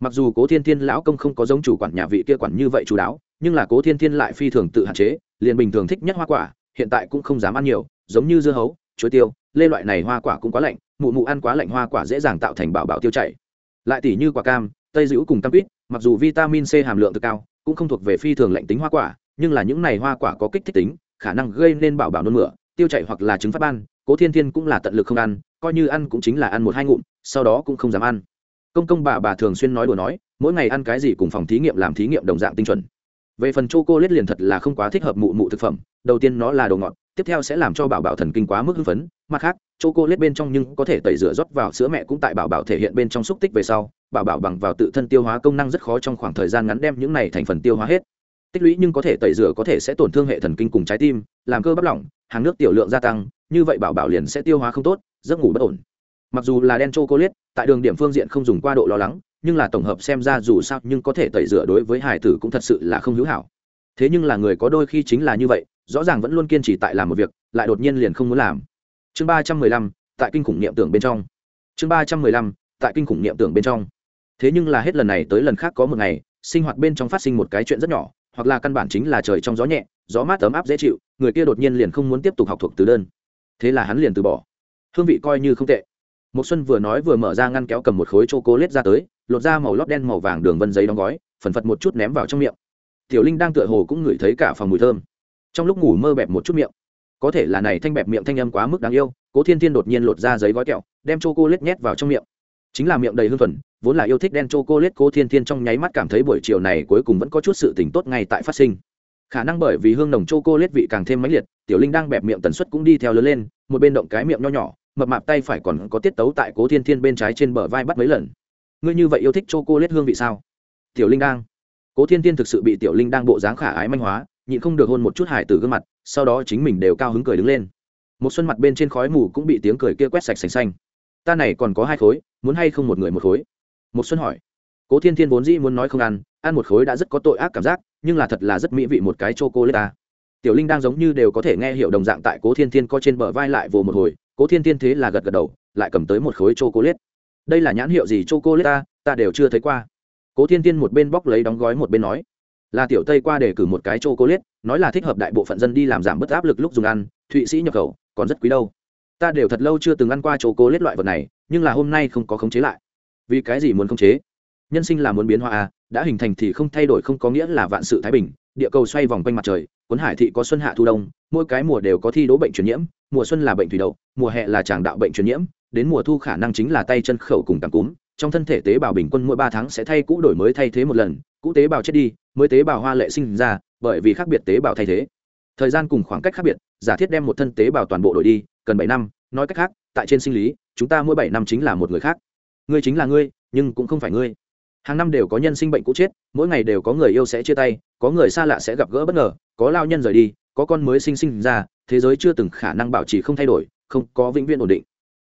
S1: mặc dù cố thiên thiên lão công không có giống chủ quản nhà vị kia quản như vậy chú đáo, nhưng là cố thiên thiên lại phi thường tự hạn chế, liền bình thường thích nhất hoa quả, hiện tại cũng không dám ăn nhiều, giống như dưa hấu, chuối tiêu, lê loại này hoa quả cũng quá lạnh, mụ mụ ăn quá lạnh hoa quả dễ dàng tạo thành bảo bảo tiêu chảy. Lại tỉ như quả cam, tây dữ cùng tam quýt, mặc dù vitamin c hàm lượng cực cao, cũng không thuộc về phi thường lạnh tính hoa quả, nhưng là những này hoa quả có kích thích tính, khả năng gây nên bảo bảo nôn mửa, tiêu chảy hoặc là trứng phát ban, cố thiên thiên cũng là tận lực không ăn, coi như ăn cũng chính là ăn một hai ngụm, sau đó cũng không dám ăn công công bà bà thường xuyên nói đùa nói, mỗi ngày ăn cái gì cùng phòng thí nghiệm làm thí nghiệm đồng dạng tinh chuẩn. Về phần c h o liền thật là không quá thích hợp mụ mụ thực phẩm, đầu tiên nó là đồ ngọt, tiếp theo sẽ làm cho bảo bảo thần kinh quá mức hưng phấn, mặt khác c h o bên trong nhưng có thể tẩy rửa rót vào sữa mẹ cũng tại bảo bảo thể hiện bên trong xúc tích về sau, bảo bảo bằng vào tự thân tiêu hóa công năng rất khó trong khoảng thời gian ngắn đem những này thành phần tiêu hóa hết. Tích lũy nhưng có thể tẩy rửa có thể sẽ tổn thương hệ thần kinh cùng trái tim, làm cơ bắp lỏng, hàng nước tiểu lượng gia tăng, như vậy bảo bảo liền sẽ tiêu hóa không tốt, giấc ngủ bất ổn mặc dù là đen chocolate, tại đường điểm phương diện không dùng qua độ lo lắng, nhưng là tổng hợp xem ra dù sao nhưng có thể tẩy rửa đối với hải tử cũng thật sự là không hữu hảo. Thế nhưng là người có đôi khi chính là như vậy, rõ ràng vẫn luôn kiên trì tại làm một việc, lại đột nhiên liền không muốn làm. Chương ba trăm mười lăm, tại kinh khủng niệm tưởng bên trong. Chương ba trăm mười lăm, tại kinh khủng niệm tưởng bên trong. Thế nhưng là hết lần này tới lần khác có một ngày, sinh hoạt bên trong phát sinh một cái chuyện rất nhỏ, hoặc là căn bản chính là trời trong gió nhẹ, gió mát ấm áp dễ chịu, người kia đột nhiên liền không muốn tiếp tục học thuộc từ đơn. Thế là hắn liền từ bỏ. Hương vị coi như không tệ một xuân vừa nói vừa mở ra ngăn kéo cầm một khối chocolate ra tới, lột ra màu lót đen màu vàng đường vân giấy đóng gói, phần phật một chút ném vào trong miệng. Tiểu linh đang tựa hồ cũng ngửi thấy cả phòng mùi thơm. Trong lúc ngủ mơ bẹp một chút miệng. Có thể là này thanh bẹp miệng thanh âm quá mức đáng yêu, cố thiên thiên đột nhiên lột ra giấy gói kẹo, đem chocolate nhét vào trong miệng. Chính là miệng đầy hương thuần, vốn là yêu thích đen chocolate, cố thiên thiên trong nháy mắt cảm thấy buổi chiều này cuối cùng vẫn có chút sự tỉnh tốt ngay tại phát sinh. Khả năng bởi vì hương nồng chocolate vị càng thêm mãnh liệt, tiểu linh đang bẹp miệng tần suất cũng đi theo lớn lên, một bên động cái miệng nho nhỏ mập mạp tay phải còn có tiết tấu tại cố thiên thiên bên trái trên bờ vai bắt mấy lần. Ngươi như vậy yêu thích chô cô lết hương vị sao? Tiểu linh đang cố thiên thiên thực sự bị tiểu linh đang bộ dáng khả ái manh hóa, nhịn không được hôn một chút hải từ gương mặt, sau đó chính mình đều cao hứng cười đứng lên. Một xuân mặt bên trên khói mù cũng bị tiếng cười kia quét sạch sành xanh. Ta này còn có hai khối, muốn hay không một người một khối? Một xuân hỏi. Cố thiên thiên vốn dĩ muốn nói không ăn ăn một khối đã rất có tội ác cảm giác, nhưng là thật là rất mỹ vị một cái chô cô lết ta. Tiểu linh đang giống như đều có thể nghe hiểu đồng dạng tại cố thiên thiên có trên bờ vai lại vồ một hồi cố thiên thiên thế là gật gật đầu, lại cầm tới một khối c h o c ô đây là nhãn hiệu gì c h o c ô ta? Ta đều chưa thấy qua. Cố thiên thiên một bên bóc lấy đóng gói một bên nói. Là tiểu tây qua để cử một cái c h o c ô nói là thích hợp đại bộ phận dân đi làm giảm bớt áp lực lúc dùng ăn, thụy sĩ nhập khẩu, còn rất quý đâu. Ta đều thật lâu chưa từng ăn qua c h o c ô loại vật này, nhưng là hôm nay không có khống chế lại. Vì cái gì muốn khống chế? Nhân sinh là muốn biến hóa à đã hình thành thì không thay đổi không có nghĩa là vạn sự thái bình, địa cầu xoay vòng quanh mặt trời, cuốn hải thị có xuân hạ thu đông, mỗi cái mùa đều có thi đố bệnh truyền nhiễm mùa xuân là bệnh thủy đậu, mùa hè là tràng đạo bệnh truyền nhiễm, đến mùa thu khả năng chính là tay chân khẩu cùng cảm cúm. Trong thân thể tế bào bình quân mỗi ba tháng sẽ thay cũ đổi mới thay thế một lần, cũ tế bào chết đi, mới tế bào hoa lệ sinh ra, bởi vì khác biệt tế bào thay thế. Thời gian cùng khoảng cách khác biệt, giả thiết đem một thân tế bào toàn bộ đổi đi, cần bảy năm. Nói cách khác, tại trên sinh lý, chúng ta mỗi bảy năm chính là một người khác. Ngươi chính là ngươi, nhưng cũng không phải ngươi. Hàng năm đều có nhân sinh bệnh cũ chết, mỗi ngày đều có người yêu sẽ chia tay, có người xa lạ sẽ gặp gỡ bất ngờ, có lao nhân rời đi, có con mới sinh sinh ra thế giới chưa từng khả năng bảo trì không thay đổi, không có vĩnh viễn ổn định.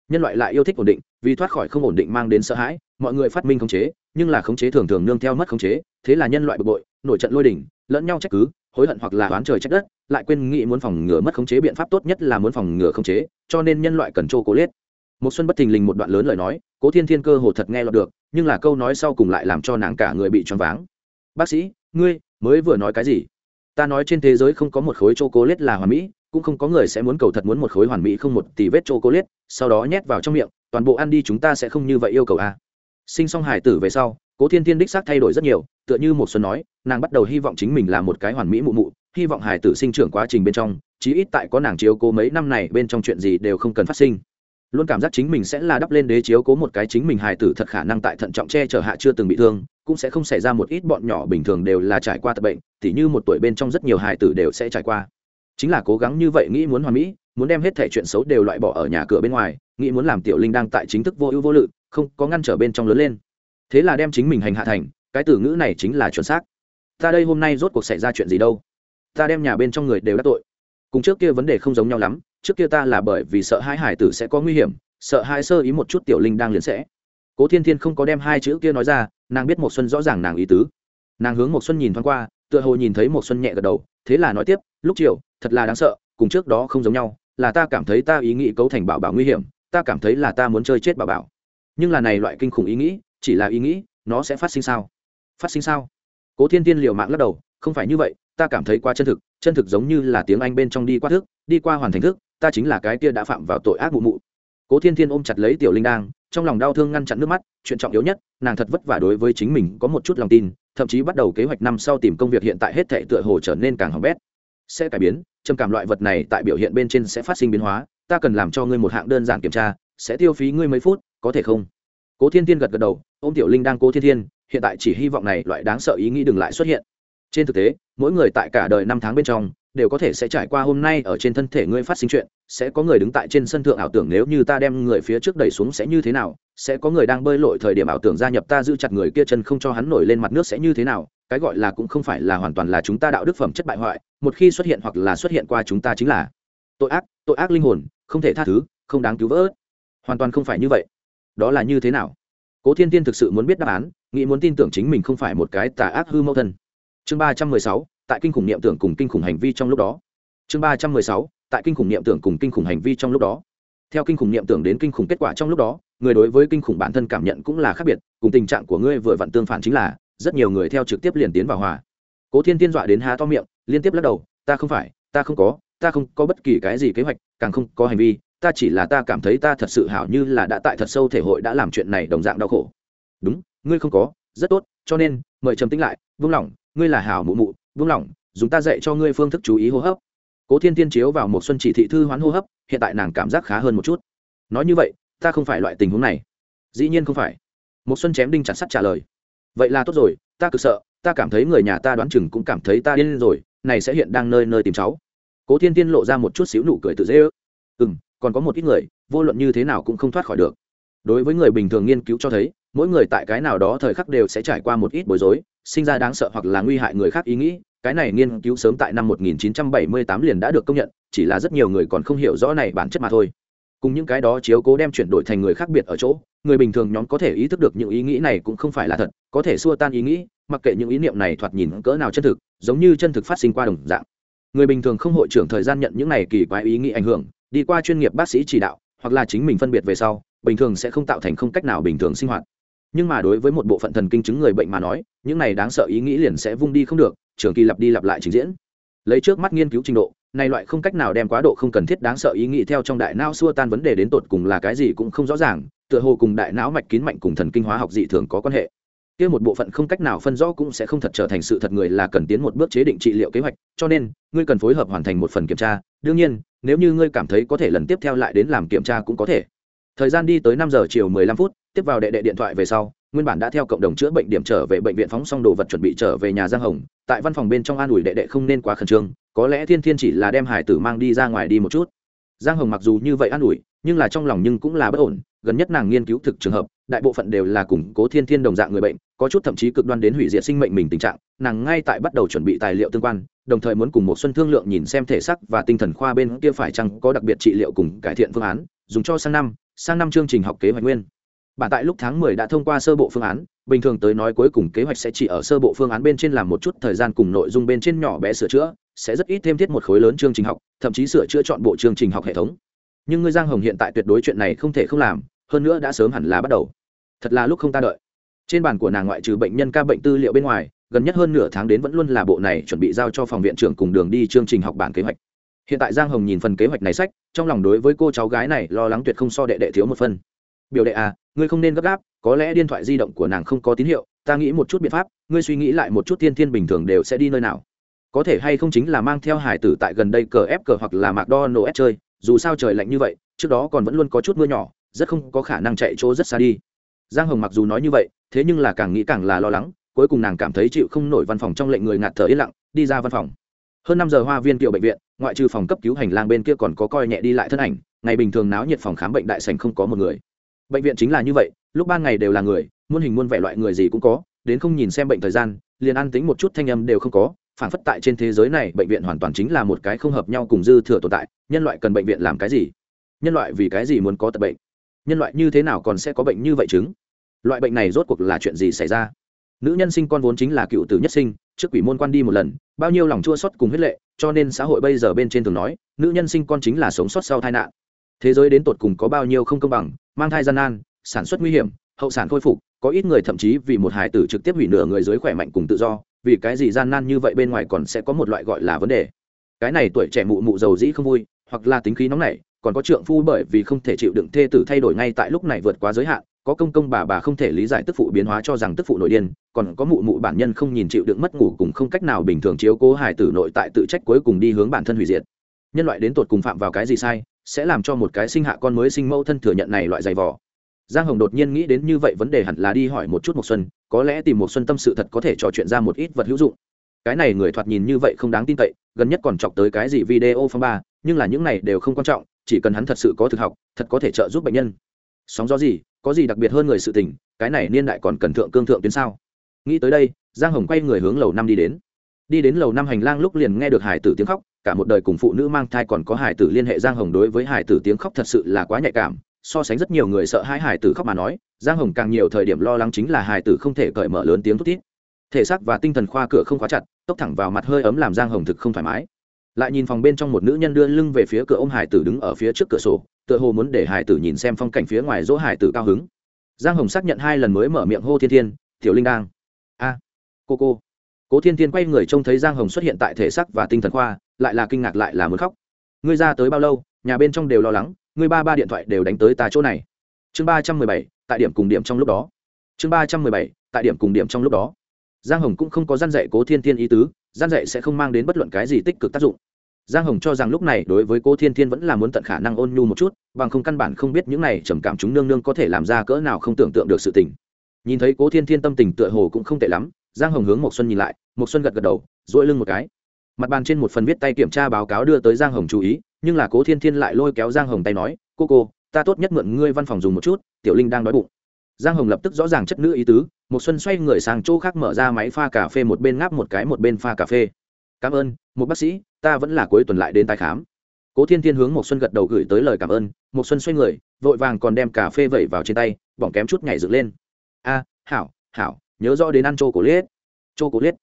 S1: Nhân loại lại yêu thích ổn định, vì thoát khỏi không ổn định mang đến sợ hãi, mọi người phát minh khống chế, nhưng là khống chế thường thường nương theo mất khống chế, thế là nhân loại bực bội, nổi trận lôi đỉnh lẫn nhau trách cứ, hối hận hoặc là oán trời trách đất, lại quên nghĩ muốn phòng ngừa mất khống chế biện pháp tốt nhất là muốn phòng ngừa khống chế, cho nên nhân loại cần trô cố liết một xuân bất thình lình một đoạn lớn lời nói, cố thiên thiên cơ hồ thật nghe lọt được, nhưng là câu nói sau cùng lại làm cho nàng cả người bị choáng váng. Bác sĩ, ngươi mới vừa nói cái gì? Ta nói trên thế giới không có một khối trô cố liết là hoàn mỹ cũng không có người sẽ muốn cầu thật muốn một khối hoàn mỹ không một tỷ vết chocolate, sau đó nhét vào trong miệng toàn bộ ăn đi chúng ta sẽ không như vậy yêu cầu a sinh xong hải tử về sau cố thiên thiên đích xác thay đổi rất nhiều tựa như một xuân nói nàng bắt đầu hy vọng chính mình là một cái hoàn mỹ mụ mụ hy vọng hải tử sinh trưởng quá trình bên trong chí ít tại có nàng chiếu cố mấy năm này bên trong chuyện gì đều không cần phát sinh. Luôn cảm giác chính mình sẽ là đắp lên đế chiếu cố một cái chính mình hài tử thật khả năng tại thận trọng che chở hạ chưa từng bị thương cũng sẽ không xảy ra một ít bọn nhỏ bình thường đều là trải qua tật bệnh tỉ như một tuổi bên trong rất nhiều hài tử đều sẽ trải qua chính là cố gắng như vậy nghĩ muốn hoàn mỹ, muốn đem hết thể chuyện xấu đều loại bỏ ở nhà cửa bên ngoài, nghĩ muốn làm tiểu linh đang tại chính thức vô ưu vô lự, không có ngăn trở bên trong lớn lên. Thế là đem chính mình hành hạ thành, cái từ ngữ này chính là chuẩn xác. Ta đây hôm nay rốt cuộc xảy ra chuyện gì đâu? Ta đem nhà bên trong người đều đắc tội. Cùng trước kia vấn đề không giống nhau lắm, trước kia ta là bởi vì sợ hai hải tử sẽ có nguy hiểm, sợ hai sơ ý một chút tiểu linh đang liền sẽ. Cố thiên thiên không có đem hai chữ kia nói ra, nàng biết một xuân rõ ràng nàng ý tứ. Nàng hướng một xuân nhìn thoáng qua tựa hồ nhìn thấy một xuân nhẹ gật đầu, thế là nói tiếp, lúc chiều, thật là đáng sợ, cùng trước đó không giống nhau, là ta cảm thấy ta ý nghĩ cấu thành bảo bảo nguy hiểm, ta cảm thấy là ta muốn chơi chết bảo bảo. Nhưng là này loại kinh khủng ý nghĩ, chỉ là ý nghĩ, nó sẽ phát sinh sao? Phát sinh sao? Cố thiên tiên liều mạng lắc đầu, không phải như vậy, ta cảm thấy qua chân thực chân thực giống như là tiếng anh bên trong đi qua thức, đi qua hoàn thành thức, ta chính là cái kia đã phạm vào tội ác mụ mụ. Cố thiên thiên ôm chặt lấy tiểu linh đang, trong lòng đau thương ngăn chặn nước mắt, chuyện trọng yếu nhất, nàng thật vất vả đối với chính mình có một chút lòng tin thậm chí bắt đầu kế hoạch năm sau tìm công việc hiện tại hết thệ tựa hồ trở nên càng hỏng bét. Sẽ cải biến, trầm cảm loại vật này tại biểu hiện bên trên sẽ phát sinh biến hóa, ta cần làm cho ngươi một hạng đơn giản kiểm tra, sẽ tiêu phí ngươi mấy phút, có thể không? Cố thiên thiên gật gật đầu ô m tiểu linh đang cố thiên thiên, hiện tại chỉ hy vọng này loại đáng sợ ý nghĩ đừng lại xuất hiện trên thực tế, mỗi người tại cả đời năm tháng bên trong, đều có thể sẽ trải qua hôm nay ở trên thân thể ngươi phát sinh chuyện, sẽ có người đứng tại trên sân thượng ảo tưởng nếu như ta đem người phía trước đẩy xuống sẽ như thế nào, sẽ có người đang bơi lội thời điểm ảo tưởng gia nhập ta giữ chặt người kia chân không cho hắn nổi lên mặt nước sẽ như thế nào, cái gọi là cũng không phải là hoàn toàn là chúng ta đạo đức phẩm chất bại hoại, một khi xuất hiện hoặc là xuất hiện qua chúng ta chính là tội ác tội ác linh hồn, không thể tha thứ, không đáng cứu vỡ hoàn toàn không phải như vậy. Đó là như thế nào? Cố thiên tiên thực sự muốn biết đáp án, nghĩ muốn tin tưởng chính mình không phải một cái tà ác hư mẫu thân chương ba trăm mười sáu, tại kinh khủng niệm tưởng cùng kinh khủng hành vi trong lúc đó. Chương ba trăm mười sáu, tại kinh khủng niệm tưởng cùng kinh khủng hành vi trong lúc đó. Theo kinh khủng niệm tưởng đến kinh khủng kết quả trong lúc đó, người đối với kinh khủng bản thân cảm nhận cũng là khác biệt, cùng tình trạng của ngươi vừa vặn tương phản chính là, rất nhiều người theo trực tiếp liền tiến vào hòa. Cố thiên tiên dọa đến há to miệng, liên tiếp lắc đầu, ta không phải, ta không có, ta không có bất kỳ cái gì kế hoạch, càng không có hành vi, ta chỉ là ta cảm thấy ta thật sự hảo như là đã tại thật sâu thể hội đã làm chuyện này đồng dạng đau khổ. Đúng, ngươi không có, rất tốt, cho nên, mời trầm tĩnh lại, vung lòng ngươi là hảo mụ mụ vương lòng, dùng ta dạy cho ngươi phương thức chú ý hô hấp. Cố thiên tiên chiếu vào một xuân chỉ thị thư hoán hô hấp, hiện tại nàng cảm giác khá hơn một chút. Nói như vậy, ta không phải loại tình huống này. Dĩ nhiên không phải. Một xuân chém đinh chặt sắt trả lời. Vậy là tốt rồi, ta cực sợ, ta cảm thấy người nhà ta đoán chừng cũng cảm thấy ta điên rồi, này sẽ hiện đang nơi nơi tìm cháu. Cố thiên tiên lộ ra một chút xíu nụ cười tự dễ ước. Ừ m còn có một ít người, vô luận như thế nào cũng không thoát khỏi được. Đối với người bình thường nghiên cứu cho thấy, mỗi người tại cái nào đó thời khắc đều sẽ trải qua một ít bối rối sinh ra đáng sợ hoặc là nguy hại người khác ý nghĩ, cái này nghiên cứu sớm tại năm 1978 liền đã được công nhận, chỉ là rất nhiều người còn không hiểu rõ này bản chất mà thôi. Cùng những cái đó chiếu cố đem chuyển đổi thành người khác biệt ở chỗ, người bình thường nhóm có thể ý thức được những ý nghĩ này cũng không phải là thật, có thể xua tan ý nghĩ, mặc kệ những ý niệm này thoạt nhìn cỡ nào chân thực, giống như chân thực phát sinh qua đồng dạng. Người bình thường không hội trưởng thời gian nhận những này kỳ quái ý nghĩ ảnh hưởng, đi qua chuyên nghiệp bác sĩ chỉ đạo, hoặc là chính mình phân biệt về sau, bình thường sẽ không tạo thành không cách nào bình thường sinh hoạt nhưng mà đối với một bộ phận thần kinh chứng người bệnh mà nói, những này đáng sợ ý nghĩ liền sẽ vung đi không được, trường kỳ lặp đi lặp lại trình diễn. Lấy trước mắt nghiên cứu trình độ, này loại không cách nào đem quá độ không cần thiết đáng sợ ý nghĩ theo trong đại não xua tan vấn đề đến tột cùng là cái gì cũng không rõ ràng, tựa hồ cùng đại não mạch kín mạnh cùng thần kinh hóa học dị thường có quan hệ. Kia một bộ phận không cách nào phân rõ cũng sẽ không thật trở thành sự thật người là cần tiến một bước chế định trị liệu kế hoạch, cho nên, ngươi cần phối hợp hoàn thành một phần kiểm tra. Đương nhiên, nếu như ngươi cảm thấy có thể lần tiếp theo lại đến làm kiểm tra cũng có thể. Thời gian đi tới năm giờ chiều mười lăm phút tiếp vào đệ đệ điện thoại về sau, nguyên bản đã theo cộng đồng chữa bệnh điểm trở về bệnh viện phóng xong đồ vật chuẩn bị trở về nhà giang hồng, tại văn phòng bên trong an ủi đệ đệ không nên quá khẩn trương, có lẽ thiên thiên chỉ là đem hải tử mang đi ra ngoài đi một chút. Giang hồng mặc dù như vậy an ủi, nhưng là trong lòng nhưng cũng là bất ổn, gần nhất nàng nghiên cứu thực trường hợp, đại bộ phận đều là củng cố thiên thiên đồng dạng người bệnh, có chút thậm chí cực đoan đến hủy diệt sinh mệnh mình tình trạng, nàng ngay tại bắt đầu chuẩn bị tài liệu tương quan, đồng thời muốn cùng một xuân thương lượng nhìn xem thể sắc và tinh thần khoa bên kia phải chăng có đặc biệt trị liệu cùng cải thiện phương án, dùng cho sang năm sang năm chương trình học kế hoạch nguyên bản tại lúc tháng 10 đã thông qua sơ bộ phương án, bình thường tới nói cuối cùng kế hoạch sẽ chỉ ở sơ bộ phương án bên trên làm một chút thời gian cùng nội dung bên trên nhỏ bé sửa chữa, sẽ rất ít thêm thiết một khối lớn chương trình học, thậm chí sửa chữa chọn bộ chương trình học hệ thống. Nhưng ngươi giang hồng hiện tại tuyệt đối chuyện này không thể không làm, hơn nữa đã sớm hẳn là bắt đầu. Thật là lúc không ta đợi. Trên bàn của nàng ngoại trừ bệnh nhân ca bệnh tư liệu bên ngoài, gần nhất hơn nửa tháng đến vẫn luôn là bộ này chuẩn bị giao cho phòng viện trưởng cùng đường đi chương trình học bản kế hoạch. Hiện tại giang hồng nhìn phần kế hoạch này sách, trong lòng đối với cô cháu gái này lo lắng tuyệt không so đệ đệ thiếu một phần. Biểu đệ à ngươi không nên gấp gáp, có lẽ điện thoại di động của nàng không có tín hiệu, ta nghĩ một chút biện pháp, ngươi suy nghĩ lại một chút thiên thiên bình thường đều sẽ đi nơi nào. Có thể hay không chính là mang theo hải tử tại gần đây cờ ép cờ hoặc là mạc đo nổ ép chơi, dù sao trời lạnh như vậy, trước đó còn vẫn luôn có chút mưa nhỏ, rất không có khả năng chạy chỗ rất xa đi. Giang hồng mặc dù nói như vậy, thế nhưng là càng nghĩ càng là lo lắng, cuối cùng nàng cảm thấy chịu không nổi văn phòng trong lệnh người ngạt thở yên lặng, đi ra văn phòng. Hơn năm giờ hoa viên kiệu bệnh viện, ngoại trừ phòng cấp cứu hành lang bên kia còn có coi nhẹ đi lại thân ảnh, ngày bình thường náo nhiệt phòng khám bệnh đại sành không có một người bệnh viện chính là như vậy, lúc ban ngày đều là người, muôn hình muôn vẻ loại người gì cũng có, đến không nhìn xem bệnh thời gian, liền ăn tính một chút thanh âm đều không có phản phất tại trên thế giới này bệnh viện hoàn toàn chính là một cái không hợp nhau cùng dư thừa tồn tại, nhân loại cần bệnh viện làm cái gì? Nhân loại vì cái gì muốn có tật bệnh? Nhân loại như thế nào còn sẽ có bệnh như vậy chứng? Loại bệnh này rốt cuộc là chuyện gì xảy ra? Nữ nhân sinh con vốn chính là cựu tử nhất sinh, trước quỷ môn quan đi một lần, bao nhiêu lòng chua xót cùng huyết lệ, cho nên xã hội bây giờ bên trên thường nói, nữ nhân sinh con chính là sống sót sau tai nạn thế giới đến tột cùng có bao nhiêu không công bằng, mang thai gian nan, sản xuất nguy hiểm, hậu sản khôi phục, có ít người thậm chí vì một hài tử trực tiếp hủy nửa người dưới khỏe mạnh cùng tự do, vì cái gì gian nan như vậy bên ngoài còn sẽ có một loại gọi là vấn đề. Cái này tuổi trẻ mụ mụ giàu dĩ không vui, hoặc là tính khí nóng nảy, còn có trượng phu bởi vì không thể chịu đựng thê tử thay đổi ngay tại lúc này vượt quá giới hạn, có công công bà bà không thể lý giải tức phụ biến hóa cho rằng tức phụ nội điên, còn có mụ mụ bản nhân không nhìn chịu đựng mất ngủ cùng không cách nào bình thường chiếu cố hài tử nội tại tự trách cuối cùng đi hướng bản thân hủy diệt. Nhân loại đến tột cùng phạm vào cái gì sai sẽ làm cho một cái sinh hạ con mới sinh mẫu thân thừa nhận này loại dày vò. Giang hồng đột nhiên nghĩ đến như vậy vấn đề hẳn là đi hỏi một chút một xuân, có lẽ tìm một xuân tâm sự thật có thể trò chuyện ra một ít vật hữu dụng. Cái này người thoạt nhìn như vậy không đáng tin cậy, gần nhất còn chọc tới cái gì video phong ba, nhưng là những này đều không quan trọng, chỉ cần hắn thật sự có thực học, thật có thể trợ giúp bệnh nhân. Sóng gió gì, có gì đặc biệt hơn người sự tình, cái này niên đại còn cần thượng cương thượng tuyến sao? Nghĩ tới đây, giang hồng quay người hướng lầu năm đi đến. Đi đến lầu năm hành lang lúc liền nghe được hải tử tiếng khóc cả một đời cùng phụ nữ mang thai còn có hải tử liên hệ giang hồng đối với hải tử tiếng khóc thật sự là quá nhạy cảm, so sánh rất nhiều người sợ hãi hải tử khóc mà nói, giang hồng càng nhiều thời điểm lo lắng chính là hải tử không thể cởi mở lớn tiếng thút thít. Thể xác và tinh thần khoa cửa không khóa chặt, tốc thẳng vào mặt hơi ấm làm giang hồng thực không thoải mái. Lại nhìn phòng bên trong một nữ nhân đưa lưng về phía cửa ô m hải tử đứng ở phía trước cửa sổ, tựa hồ muốn để hải tử nhìn xem phong cảnh phía ngoài dỗ hải tử cao hứng. Giang hồng xác nhận hai lần mới mở miệng hô thiên thiên, tiểu linh đang. A, cô cô cố thiên thiên quay người trông thấy giang hồng xuất hiện tại thể xác và tinh thần khoa, lại là kinh ngạc lại là muốn khóc. Ngươi ra tới bao lâu, nhà bên trong đều lo lắng, ngươi ba ba điện thoại đều đánh tới ta chỗ này. Chương ba trăm mười bảy, tại điểm cùng điểm trong lúc đó. Chương ba trăm mười bảy, tại điểm cùng điểm trong lúc đó. Giang hồng cũng không có gian dạy cố thiên thiên ý tứ, gian dạy sẽ không mang đến bất luận cái gì tích cực tác dụng. Giang hồng cho rằng lúc này đối với cố thiên thiên vẫn là muốn tận khả năng ôn nhu một chút, bằng không căn bản không biết những này trầm cảm chúng nương nương có thể làm ra cỡ nào không tưởng tượng được sự tình. Nhìn thấy cố thiên thiên tâm tình tựa hồ cũng không tệ lắm giang hồng hướng một xuân nhìn lại một xuân gật gật đầu dỗi lưng một cái. Mặt bàn trên một phần viết tay kiểm tra báo cáo đưa tới giang hồng chú ý, nhưng là cố thiên thiên lại lôi kéo giang hồng tay nói, cô cô, ta tốt nhất mượn ngươi văn phòng dùng một chút, tiểu linh đang đói bụng. Giang hồng lập tức rõ ràng chất nữ ý tứ một xuân xoay người sang chỗ khác mở ra máy pha cà phê một bên ngáp một cái một bên pha cà phê. Cảm ơn, một bác sĩ, ta vẫn là cuối tuần lại đến tái khám. Cố thiên thiên hướng một xuân gật đầu gửi tới lời cảm ơn một xuân xoay người, vội vàng còn đem cà phê vẩy vào trên tay, bỏng kém chút nhảy dựng lên. A, hảo hảo nhớ rõ đến ăn chô cổ liết chô cổ liết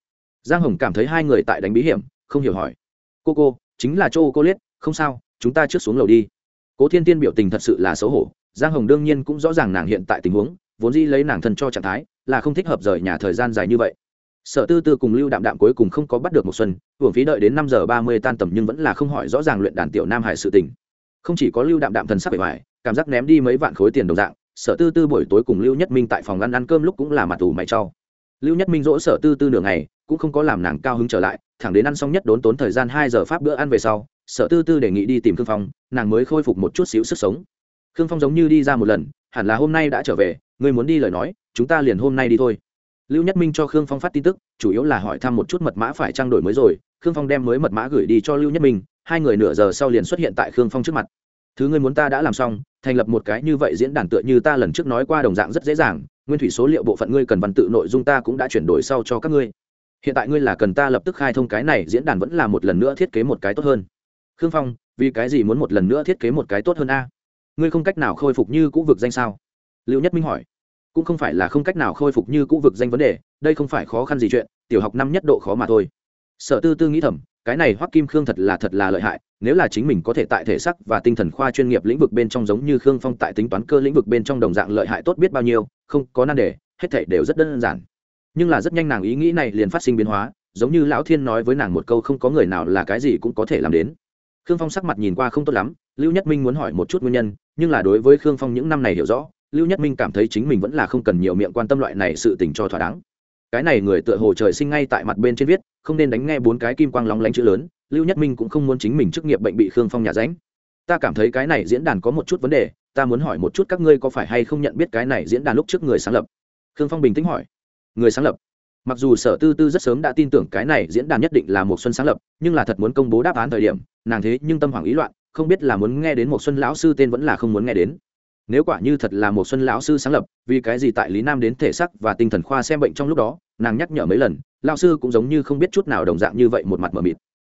S1: giang hồng cảm thấy hai người tại đánh bí hiểm, không hiểu hỏi. Cô cô, chính là chô cô liết không sao, chúng ta trước xuống lầu đi. Cố thiên tiên biểu tình thật sự là xấu hổ, giang hồng đương nhiên cũng rõ ràng nàng hiện tại tình huống, vốn dĩ lấy nàng thân cho trạng thái, là không thích hợp rời nhà thời gian dài như vậy. Sở tư tư cùng lưu đạm đạm cuối cùng không có bắt được một xuân, hưởng phí đợi đến năm giờ ba mươi tan tầm nhưng vẫn là không hỏi rõ ràng luyện đàn tiểu nam hải sự tình. Không chỉ có lưu đạm đạm thần sắc bề ngoài, cảm giác ném đi mấy vạn khối tiền đồng dạng sở tư tư buổi tối cùng lưu nhất minh tại phòng ăn ăn cơm lúc cũng là mặt tù mày trau lưu nhất minh dỗ sở tư tư nửa ngày, cũng không có làm nàng cao hứng trở lại, thẳng đến ăn xong nhất đốn tốn thời gian hai giờ pháp bữa ăn về sau, sở tư tư đề nghị đi tìm khương phong, nàng mới khôi phục một chút xíu sức sống. Khương phong giống như đi ra một lần, hẳn là hôm nay đã trở về, ngươi muốn đi lời nói, chúng ta liền hôm nay đi thôi. Lưu nhất minh cho khương phong phát tin tức, chủ yếu là hỏi thăm một chút mật mã phải trang đổi mới rồi, khương phong đem mới mật mã gửi đi cho lưu nhất minh, hai người nửa giờ sau liền xuất hiện tại khương phong trước mặt thứ ngươi muốn ta đã làm xong, thành lập một cái như vậy diễn đàn tựa như ta lần trước nói qua đồng dạng rất dễ dàng, nguyên thủy số liệu bộ phận ngươi cần văn tự nội dung ta cũng đã chuyển đổi sau cho các ngươi. Hiện tại ngươi là cần ta lập tức khai thông cái này, diễn đàn vẫn là một lần nữa thiết kế một cái tốt hơn. Khương phong, vì cái gì muốn một lần nữa thiết kế một cái tốt hơn a? Ngươi không cách nào khôi phục như cũ vực danh sao? Liệu nhất minh hỏi. Cũng không phải là không cách nào khôi phục như cũ vực danh vấn đề, đây không phải khó khăn gì chuyện, tiểu học năm nhất độ khó mà thôi. Sở tư tư nghĩ thầm cái này hoắc kim khương thật là thật là lợi hại, nếu là chính mình có thể tại thể sắc và tinh thần khoa chuyên nghiệp lĩnh vực bên trong giống như khương phong tại tính toán cơ lĩnh vực bên trong đồng dạng lợi hại tốt biết bao nhiêu, không có nan đề, hết thảy đều rất đơn giản. Nhưng là rất nhanh nàng ý nghĩ này liền phát sinh biến hóa, giống như lão thiên nói với nàng một câu không có người nào là cái gì cũng có thể làm đến. Khương phong sắc mặt nhìn qua không tốt lắm, lưu nhất minh muốn hỏi một chút nguyên nhân, nhưng là đối với khương phong những năm này hiểu rõ, lưu nhất minh cảm thấy chính mình vẫn là không cần nhiều miệng quan tâm loại này sự tình cho thỏa đáng. Cái này người tựa hồ trời sinh ngay tại mặt bên trên viết không nên đánh nghe bốn cái kim quang lóng lánh chữ lớn, lưu nhất minh cũng không muốn chính mình chức nghiệp bệnh bị khương phong nhà ránh. Ta cảm thấy cái này diễn đàn có một chút vấn đề, ta muốn hỏi một chút các ngươi có phải hay không nhận biết cái này diễn đàn lúc trước người sáng lập? Khương phong bình tĩnh hỏi. Người sáng lập? Mặc dù sở tư tư rất sớm đã tin tưởng cái này diễn đàn nhất định là một xuân sáng lập, nhưng là thật muốn công bố đáp án thời điểm, nàng thế nhưng tâm hoảng ý loạn, không biết là muốn nghe đến một xuân lão sư tên vẫn là không muốn nghe đến. Nếu quả như thật là một xuân lão sư sáng lập, vì cái gì tại lý nam đến thể sắc và tinh thần khoa xem bệnh trong lúc đó, nàng nhắc nhở mấy lần lão sư cũng giống như không biết chút nào đồng dạng như vậy một mặt mờ mịt.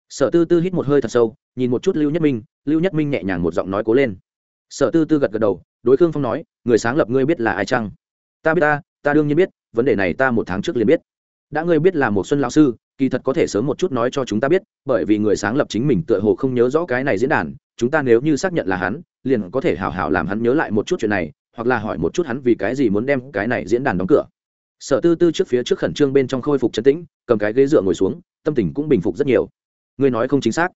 S1: Sở tư tư hít một hơi thật sâu, nhìn một chút lưu nhất minh, lưu nhất minh nhẹ nhàng một giọng nói cố lên. Sở tư tư gật gật đầu, đối khương phong nói, người sáng lập ngươi biết là ai chăng? Ta biết ta ta đương nhiên biết, vấn đề này ta một tháng trước liền biết. Đã ngươi biết là một xuân lão sư, kỳ thật có thể sớm một chút nói cho chúng ta biết, bởi vì người sáng lập chính mình tựa hồ không nhớ rõ cái này diễn đàn, chúng ta nếu như xác nhận là hắn, liền có thể hảo hảo làm hắn nhớ lại một chút chuyện này, hoặc là hỏi một chút hắn vì cái gì muốn đem cái này diễn đàn đóng cửa sở tư tư trước phía trước khẩn trương bên trong khôi phục chấn tĩnh, cầm cái ghế dựa ngồi xuống, tâm tình cũng bình phục rất nhiều. Ngươi nói không chính xác.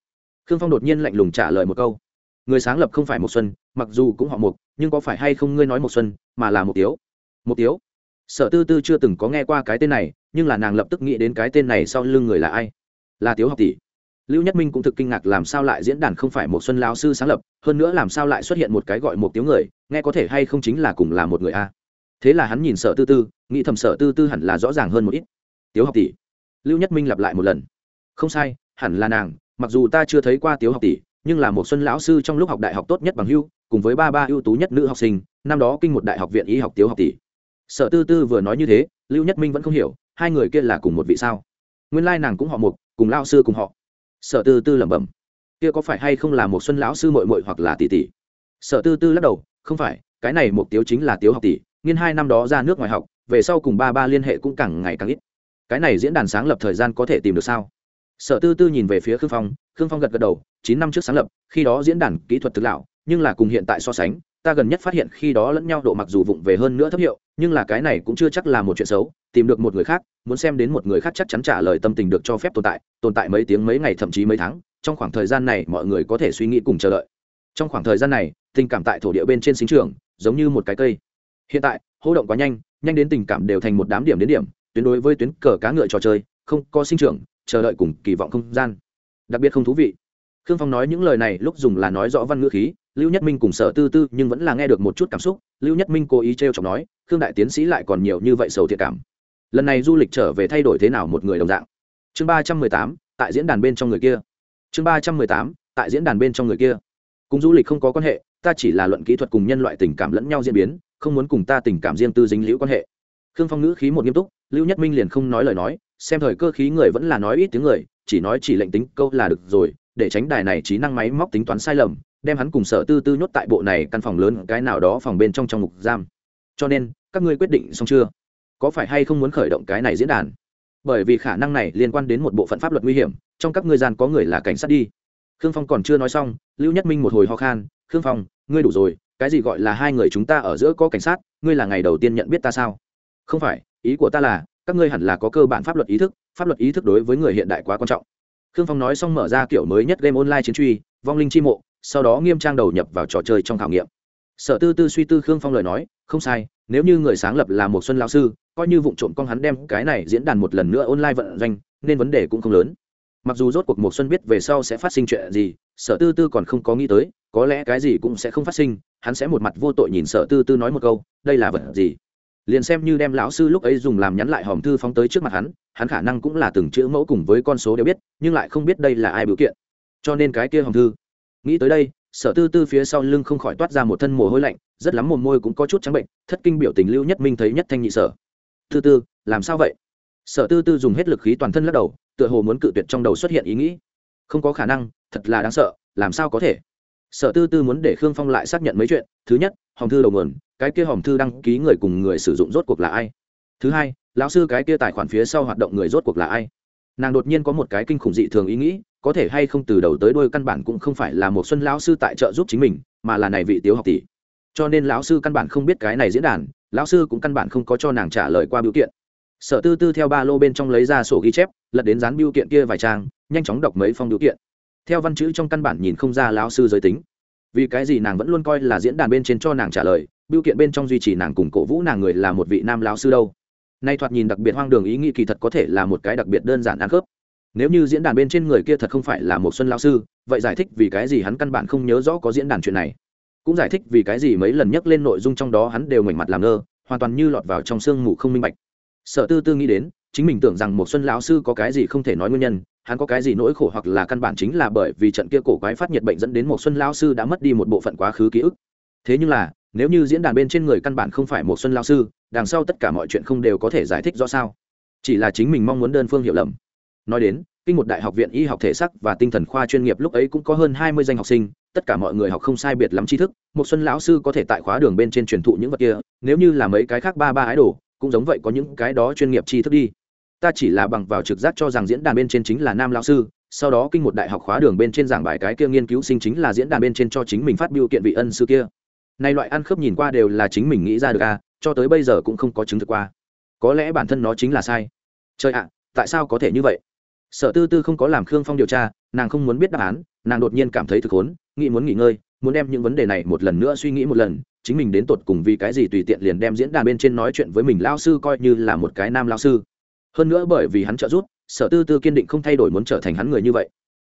S1: Khương phong đột nhiên lạnh lùng trả lời một câu. Người sáng lập không phải một xuân, mặc dù cũng họ mục nhưng có phải hay không ngươi nói một xuân, mà là một tiếu? Một tiếu? Sở tư tư chưa từng có nghe qua cái tên này, nhưng là nàng lập tức nghĩ đến cái tên này sau lưng người là ai? Là tiếu học tỷ. Lưu nhất minh cũng thực kinh ngạc làm sao lại diễn đàn không phải một xuân lao sư sáng lập, hơn nữa làm sao lại xuất hiện một cái gọi một tiếu người, nghe có thể hay không chính là cùng là một người a? Thế là hắn nhìn sở tư tư, nghĩ thầm sở tư tư hẳn là rõ ràng hơn một ít. Tiếu học tỷ. Lưu nhất minh lặp lại một lần. Không sai, hẳn là nàng, mặc dù ta chưa thấy qua tiếu học tỷ, nhưng là một xuân lão sư trong lúc học đại học tốt nhất bằng hưu, cùng với ba ba ưu tú nhất nữ học sinh, năm đó kinh một đại học viện y học tiếu học tỷ. Sở tư tư vừa nói như thế, lưu nhất minh vẫn không hiểu, hai người kia là cùng một vị sao? Nguyên lai nàng cũng họ một cùng lao sư cùng họ. Sở tư tư lẩm bẩm. Kia có phải hay không là một xuân lão sư mội mội hoặc là tỷ tỷ? Sở tư tư lắc đầu, không phải, cái này mục tiêu chính là tiếu học tỷ nghiên hai năm đó ra nước ngoài học, về sau cùng ba ba liên hệ cũng càng ngày càng ít. Cái này diễn đàn sáng lập thời gian có thể tìm được sao? Sở tư tư nhìn về phía khương phong khương phong gật gật đầu, chín năm trước sáng lập, khi đó diễn đàn kỹ thuật thực lão, nhưng là cùng hiện tại so sánh, ta gần nhất phát hiện khi đó lẫn nhau độ mặc dù vụng về hơn nữa thấp hiệu, nhưng là cái này cũng chưa chắc là một chuyện xấu, tìm được một người khác, muốn xem đến một người khác chắc chắn trả lời tâm tình được cho phép tồn tại tồn tại mấy tiếng mấy ngày thậm chí mấy tháng, trong khoảng thời gian này mọi người có thể suy nghĩ cùng chờ đợi. Trong khoảng thời gian này, tình cảm tại thổ địa bên trên sinh trường giống như một cái cây hiện tại, hô động quá nhanh nhanh đến tình cảm đều thành một đám điểm đến điểm, tuyến đối với tuyến cờ cá ngựa trò chơi, không có sinh trưởng, chờ đợi cùng kỳ vọng không gian. Đặc biệt không thú vị. Khương phong nói những lời này lúc dùng là nói rõ văn ngữ khí, lưu nhất minh cùng sở tư tư nhưng vẫn là nghe được một chút cảm xúc, lưu nhất minh cố ý t r e o chọc nói, khương đại tiến sĩ lại còn nhiều như vậy sầu thiệt cảm. Lần này du lịch trở về thay đổi thế nào một người đồng dạng. Chương ba trăm mười tám, tại diễn đàn bên trong người kia. Chương ba trăm mười tám, tại diễn đàn bên trong người kia. Cùng du lịch không có quan hệ, ta chỉ là luận kỹ thuật cùng nhân loại tình cảm lẫn nhau diễn biến không muốn cùng ta tình cảm riêng tư dính liễu quan hệ. Khương phong ngữ khí một nghiêm túc, lưu nhất minh liền không nói lời nói, xem thời cơ khí người vẫn là nói ít tiếng người, chỉ nói chỉ lệnh tính câu là được rồi, để tránh đài này trí năng máy móc tính toán sai lầm, đem hắn cùng sở tư tư nhốt tại bộ này căn phòng lớn cái nào đó phòng bên trong trong ngục giam. Cho nên, các ngươi quyết định xong chưa? Có phải hay không muốn khởi động cái này diễn đàn? Bởi vì khả năng này liên quan đến một bộ phận pháp luật nguy hiểm, trong các ngươi gian có người là cảnh sát đi. Khương phong còn chưa nói xong, lưu nhất minh một hồi ho khan, khương phong, ngươi đủ rồi cái gì gọi là hai người chúng ta ở giữa có cảnh sát, ngươi là ngày đầu tiên nhận biết ta sao? Không phải, ý của ta là, các ngươi hẳn là có cơ bản pháp luật ý thức, pháp luật ý thức đối với người hiện đại quá quan trọng. Khương phong nói xong mở ra kiểu mới nhất game online chiến truy, vong linh chi mộ, sau đó nghiêm trang đầu nhập vào trò chơi trong khảo nghiệm. Sở tư tư suy tư khương phong lời nói, không sai, nếu như người sáng lập là một xuân lão sư, coi như vụ trộm con hắn đem cái này diễn đàn một lần nữa online vận doanh, nên vấn đề cũng không lớn mặc dù rốt cuộc mùa xuân biết về sau sẽ phát sinh chuyện gì, sở tư tư còn không có nghĩ tới, có lẽ cái gì cũng sẽ không phát sinh, hắn sẽ một mặt vô tội nhìn sở tư tư nói một câu, đây là vật gì? Liền xem như đem lão sư lúc ấy dùng làm nhắn lại hòm thư phóng tới trước mặt hắn hắn khả năng cũng là từng chữ mẫu cùng với con số đều biết, nhưng lại không biết đây là ai biểu kiện. Cho nên cái kia hòm thư, nghĩ tới đây, sở tư tư phía sau lưng không khỏi toát ra một thân mồ hôi lạnh, rất lắm mồm môi cũng có chút trắng bệnh, thất kinh biểu tình lưu nhất minh thấy nhất thanh nhị sở. Tư tư, làm sao vậy? Sở tư tư dùng hết lực khí toàn thân lắc đầu tựa hồ muốn cự tuyệt trong đầu xuất hiện ý nghĩ. Không có khả năng, thật là đáng sợ, làm sao có thể? Sở tư tư muốn để khương phong lại xác nhận mấy chuyện. Thứ nhất, hòm thư đầu nguồn, cái kia hòm thư đăng ký người cùng người sử dụng rốt cuộc là ai? Thứ hai, lão sư cái kia tài khoản phía sau hoạt động người rốt cuộc là ai? Nàng đột nhiên có một cái kinh khủng dị thường ý nghĩ, có thể hay không từ đầu tới đôi căn bản cũng không phải là một xuân lão sư tại trợ giúp chính mình, mà là này vị tiếu học tỷ. Cho nên lão sư căn bản không biết cái này diễn đàn, lão sư cũng căn bản không có cho nàng trả lời qua biểu kiện sở tư tư theo ba lô bên trong lấy ra sổ ghi chép, lật đến dán biêu kiện kia vài trang, nhanh chóng đọc mấy phong biểu kiện. Theo văn chữ trong căn bản nhìn không ra lão sư giới tính. Vì cái gì nàng vẫn luôn coi là diễn đàn bên trên cho nàng trả lời, biêu kiện bên trong duy trì nàng cùng cổ vũ nàng người là một vị nam lão sư đâu. Nay thoạt nhìn đặc biệt hoang đường ý nghĩ kỳ thật có thể là một cái đặc biệt đơn giản ăn khớp. Nếu như diễn đàn bên trên người kia thật không phải là một xuân lão sư, vậy giải thích vì cái gì hắn căn bản không nhớ rõ có diễn đàn chuyện này. Cũng giải thích vì cái gì mấy lần nhắc lên nội dung trong đó hắn đều mảnh mặt làm ngơ, hoàn toàn như lọt vào trong sương mù không minh bạch sở tư tư nghĩ đến, chính mình tưởng rằng một xuân lão sư có cái gì không thể nói nguyên nhân, hắn có cái gì nỗi khổ hoặc là căn bản chính là bởi vì trận kia cổ quái phát nhiệt bệnh dẫn đến một xuân lão sư đã mất đi một bộ phận quá khứ ký ức. Thế nhưng là, nếu như diễn đàn bên trên người căn bản không phải một xuân lão sư, đằng sau tất cả mọi chuyện không đều có thể giải thích rõ sao? Chỉ là chính mình mong muốn đơn phương hiểu lầm. Nói đến, kinh một đại học viện y học thể sắc và tinh thần khoa chuyên nghiệp lúc ấy cũng có hơn hai mươi danh học sinh, tất cả mọi người học không sai biệt lắm tri thức, một xuân lão sư có thể tại khóa đường bên trên truyền thụ những vật kia, nếu như là mấy cái khác ba ba ái đồ cũng giống vậy có những cái đó chuyên nghiệp tri thức đi. Ta chỉ là bằng vào trực giác cho rằng diễn đàn bên trên chính là nam lão sư, sau đó kinh một đại học khóa đường bên trên giảng bài cái kia nghiên cứu sinh chính là diễn đàn bên trên cho chính mình phát biểu kiện vị ân sư kia. Nay loại ăn khớp nhìn qua đều là chính mình nghĩ ra được à cho tới bây giờ cũng không có chứng thực qua. Có lẽ bản thân nó chính là sai. Trời ạ, tại sao có thể như vậy? Sở tư tư không có làm khương phong điều tra, nàng không muốn biết đáp án, nàng đột nhiên cảm thấy thực hốn, nghĩ muốn nghỉ ngơi muốn đem những vấn đề này một lần nữa suy nghĩ một lần, chính mình đến tột cùng vì cái gì tùy tiện liền đem diễn đàn bên trên nói chuyện với mình lao sư coi như là một cái nam lao sư. Hơn nữa bởi vì hắn trợ giúp, sở tư tư kiên định không thay đổi muốn trở thành hắn người như vậy.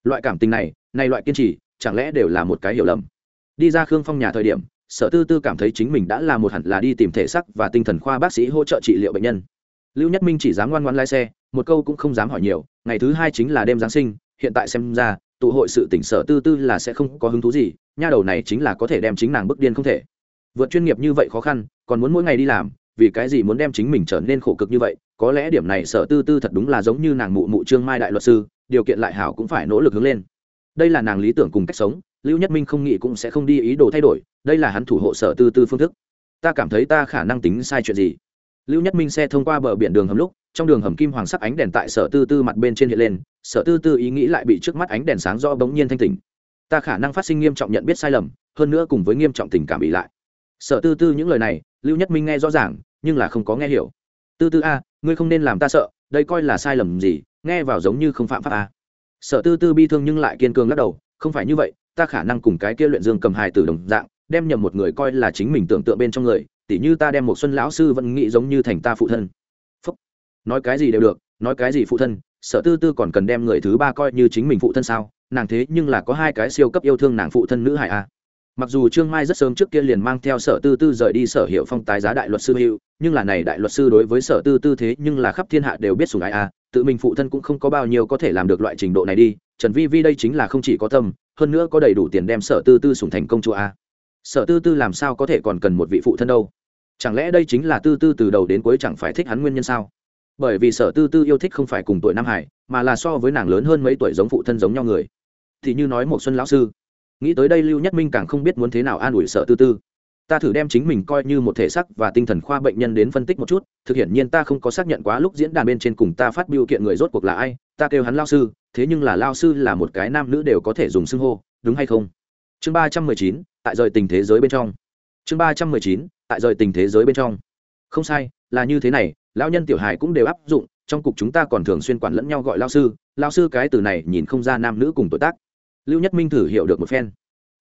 S1: Loại cảm tình này này loại kiên trì, chẳng lẽ đều là một cái hiểu lầm? Đi ra khương phong nhà thời điểm, sở tư tư cảm thấy chính mình đã là một hẳn là đi tìm thể sắc và tinh thần khoa bác sĩ hỗ trợ trị liệu bệnh nhân. Lưu nhất minh chỉ dám ngoan ngoan lái xe, một câu cũng không dám hỏi nhiều, ngày thứ hai chính là đêm giáng sinh, hiện tại xem ra, tụ hội sự tỉnh sở tư tư là sẽ không có hứng thú gì nha đầu này chính là có thể đem chính nàng bức điên không thể. Vượt chuyên nghiệp như vậy khó khăn, còn muốn mỗi ngày đi làm, vì cái gì muốn đem chính mình trở nên khổ cực như vậy? Có lẽ điểm này sở tư tư thật đúng là giống như nàng mụ mụ trương mai đại luật sư, điều kiện lại hảo cũng phải nỗ lực hướng lên. Đây là nàng lý tưởng cùng cách sống, lưu nhất minh không nghĩ cũng sẽ không đi ý đồ thay đổi, đây là hắn thủ hộ sở tư tư phương thức. Ta cảm thấy ta khả năng tính sai chuyện gì? Lưu nhất minh xe thông qua bờ biển đường hầm lúc, trong đường hầm kim hoàng sắc ánh đèn tại sở tư tư mặt bên trên hiện lên, sở tư tư ý nghĩ lại bị trước mắt ánh đèn sáng do bỗng nhiên thanh tỉnh ta khả năng phát sinh nghiêm trọng nhận biết sai lầm, hơn nữa cùng với nghiêm trọng tình cảm bị lại. Sở tư tư những lời này, lưu nhất minh nghe rõ ràng, nhưng là không có nghe hiểu. Tư tư a, ngươi không nên làm ta sợ, đây coi là sai lầm gì, nghe vào giống như không phạm pháp a. Sở tư tư bi thương nhưng lại kiên cường lắc đầu, không phải như vậy, ta khả năng cùng cái kia luyện dương cầm hài tử đồng dạng, đem nhầm một người coi là chính mình tưởng tượng bên trong người, tỉ như ta đem một xuân lão sư vẫn nghĩ giống như thành ta phụ thân. Phúc. nói cái gì đều được, nói cái gì phụ thân, sở tư tư còn cần đem người thứ ba coi như chính mình phụ thân sao? Nàng thế nhưng là có hai cái siêu cấp yêu thương nàng phụ thân nữ hải a. Mặc dù trương mai rất sớm trước kia liền mang theo sở tư tư rời đi sở hiệu phong tái giá đại luật sư hữu nhưng là này đại luật sư đối với sở tư tư thế nhưng là khắp thiên hạ đều biết sùng ai a, tự mình phụ thân cũng không có bao nhiêu có thể làm được loại trình độ này đi, trần vi vi đây chính là không chỉ có tâm, hơn nữa có đầy đủ tiền đem sở tư tư sùng thành công chúa a. Sở tư tư làm sao có thể còn cần một vị phụ thân đâu? Chẳng lẽ đây chính là tư tư từ đầu đến cuối chẳng phải thích hắn nguyên nhân sao? Bởi vì sở tư tư yêu thích không phải cùng tuổi nam hải, mà là so với nàng lớn hơn mấy tuổi giống phụ thân giống nhau người thì như nói một xuân lão sư. Nghĩ tới đây lưu nhất minh càng không biết muốn thế nào an ủi sở tư tư. Ta thử đem chính mình coi như một thể sắc và tinh thần khoa bệnh nhân đến phân tích một chút, thực hiện nhiên ta không có xác nhận quá lúc diễn đàn bên trên cùng ta phát biểu kiện người rốt cuộc là ai, ta kêu hắn lao sư, thế nhưng là lao sư là một cái nam nữ đều có thể dùng xưng hô, đúng hay không? Chương ba trăm mười chín, tại rời tình thế giới bên trong. Chương ba trăm mười chín, tại rời tình thế giới bên trong. Không sai, là như thế này, lão nhân tiểu hài cũng đều áp dụng, trong cục chúng ta còn thường xuyên quản lẫn nhau gọi lao sư lao sư cái từ này nhìn không ra nam nữ cùng tuổi tác lưu nhất minh thử hiểu được một phen.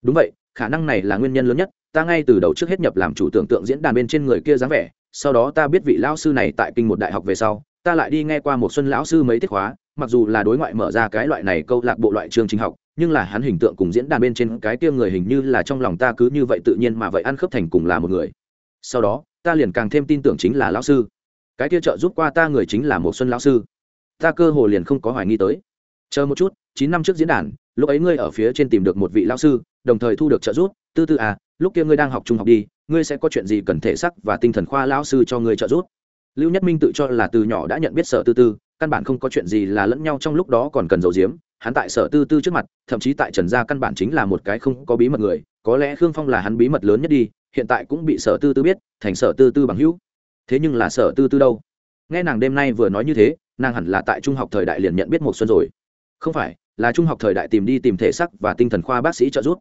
S1: Đúng vậy, khả năng này là nguyên nhân lớn nhất, ta ngay từ đầu trước hết nhập làm chủ tưởng tượng diễn đàn bên trên người kia dáng vẻ, sau đó ta biết vị lão sư này tại kinh một đại học về sau, ta lại đi nghe qua một xuân lão sư mấy tiết khóa, mặc dù là đối ngoại mở ra cái loại này câu lạc bộ loại trường trình học, nhưng là hắn hình tượng cùng diễn đàn bên trên cái kia người hình như là trong lòng ta cứ như vậy tự nhiên mà vậy ăn khớp thành cùng là một người. Sau đó, ta liền càng thêm tin tưởng chính là lão sư. Cái kia trợ giúp qua ta người chính là một xuân lão sư. Ta cơ hồ liền không có hoài nghi tới. Chờ một chút chín năm trước diễn đàn, lúc ấy ngươi ở phía trên tìm được một vị lão sư, đồng thời thu được trợ giúp. Tư tư à lúc kia ngươi đang học trung học đi, ngươi sẽ có chuyện gì cần thể sắc và tinh thần khoa lão sư cho ngươi trợ giúp? Lưu nhất minh tự cho là từ nhỏ đã nhận biết sở tư tư, căn bản không có chuyện gì là lẫn nhau trong lúc đó còn cần giấu giếm. Hắn tại sở tư tư trước mặt, thậm chí tại trần gia căn bản chính là một cái không có bí mật người, có lẽ khương phong là hắn bí mật lớn nhất đi, hiện tại cũng bị sở tư tư biết, thành sở tư tư bằng hữu. Thế nhưng là sở tư tư đâu? Nghe nàng đêm nay vừa nói như thế, nàng hẳn là tại trung học thời đại liền nhận biết một xuân rồi. Không phải là trung học thời đại tìm đi tìm thể sắc và tinh thần khoa bác sĩ trợ giúp.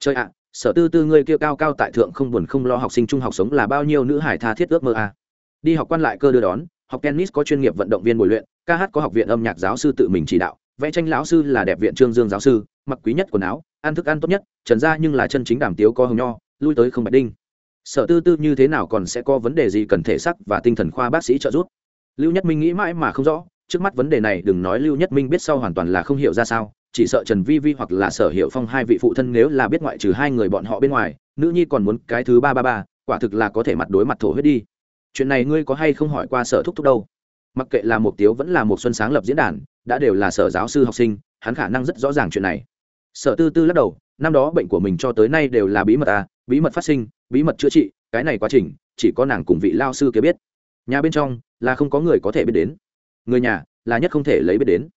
S1: Chơi ạ, sở tư tư ngươi kia cao cao tại thượng không buồn không lo học sinh trung học sống là bao nhiêu nữ hải tha thiết ước mơ à. đi học quan lại cơ đưa đón, học tennis có chuyên nghiệp vận động viên bồi luyện, ca hát có học viện âm nhạc giáo sư tự mình chỉ đạo, vẽ tranh lão sư là đẹp viện trương dương giáo sư, mặc quý nhất quần áo, ăn thức ăn tốt nhất, trần ra nhưng là chân chính đàm tiếu có hồng nho, lui tới không bạch đinh. Sở tư tư như thế nào còn sẽ có vấn đề gì cần thể sắc và tinh thần khoa bác sĩ trợ giúp? Lưu nhất minh nghĩ mãi mà không rõ trước mắt vấn đề này đừng nói lưu nhất minh biết sau hoàn toàn là không hiểu ra sao, chỉ sợ trần vi vi hoặc là sở hiệu phong hai vị phụ thân nếu là biết ngoại trừ hai người bọn họ bên ngoài, nữ nhi còn muốn cái thứ ba ba ba, quả thực là có thể mặt đối mặt thổ huyết đi. Chuyện này ngươi có hay không hỏi qua sở thúc thúc đâu? Mặc kệ là một tiếu vẫn là một xuân sáng lập diễn đàn, đã đều là sở giáo sư học sinh, hắn khả năng rất rõ ràng chuyện này. Sở tư tư lắc đầu, năm đó bệnh của mình cho tới nay đều là bí mật à bí mật phát sinh, bí mật chữa trị, cái này quá trình, chỉ có nàng cùng vị lao sư kia biết. Nhà bên trong là không có người có thể biết đến người nhà là nhất không thể lấy biết đến.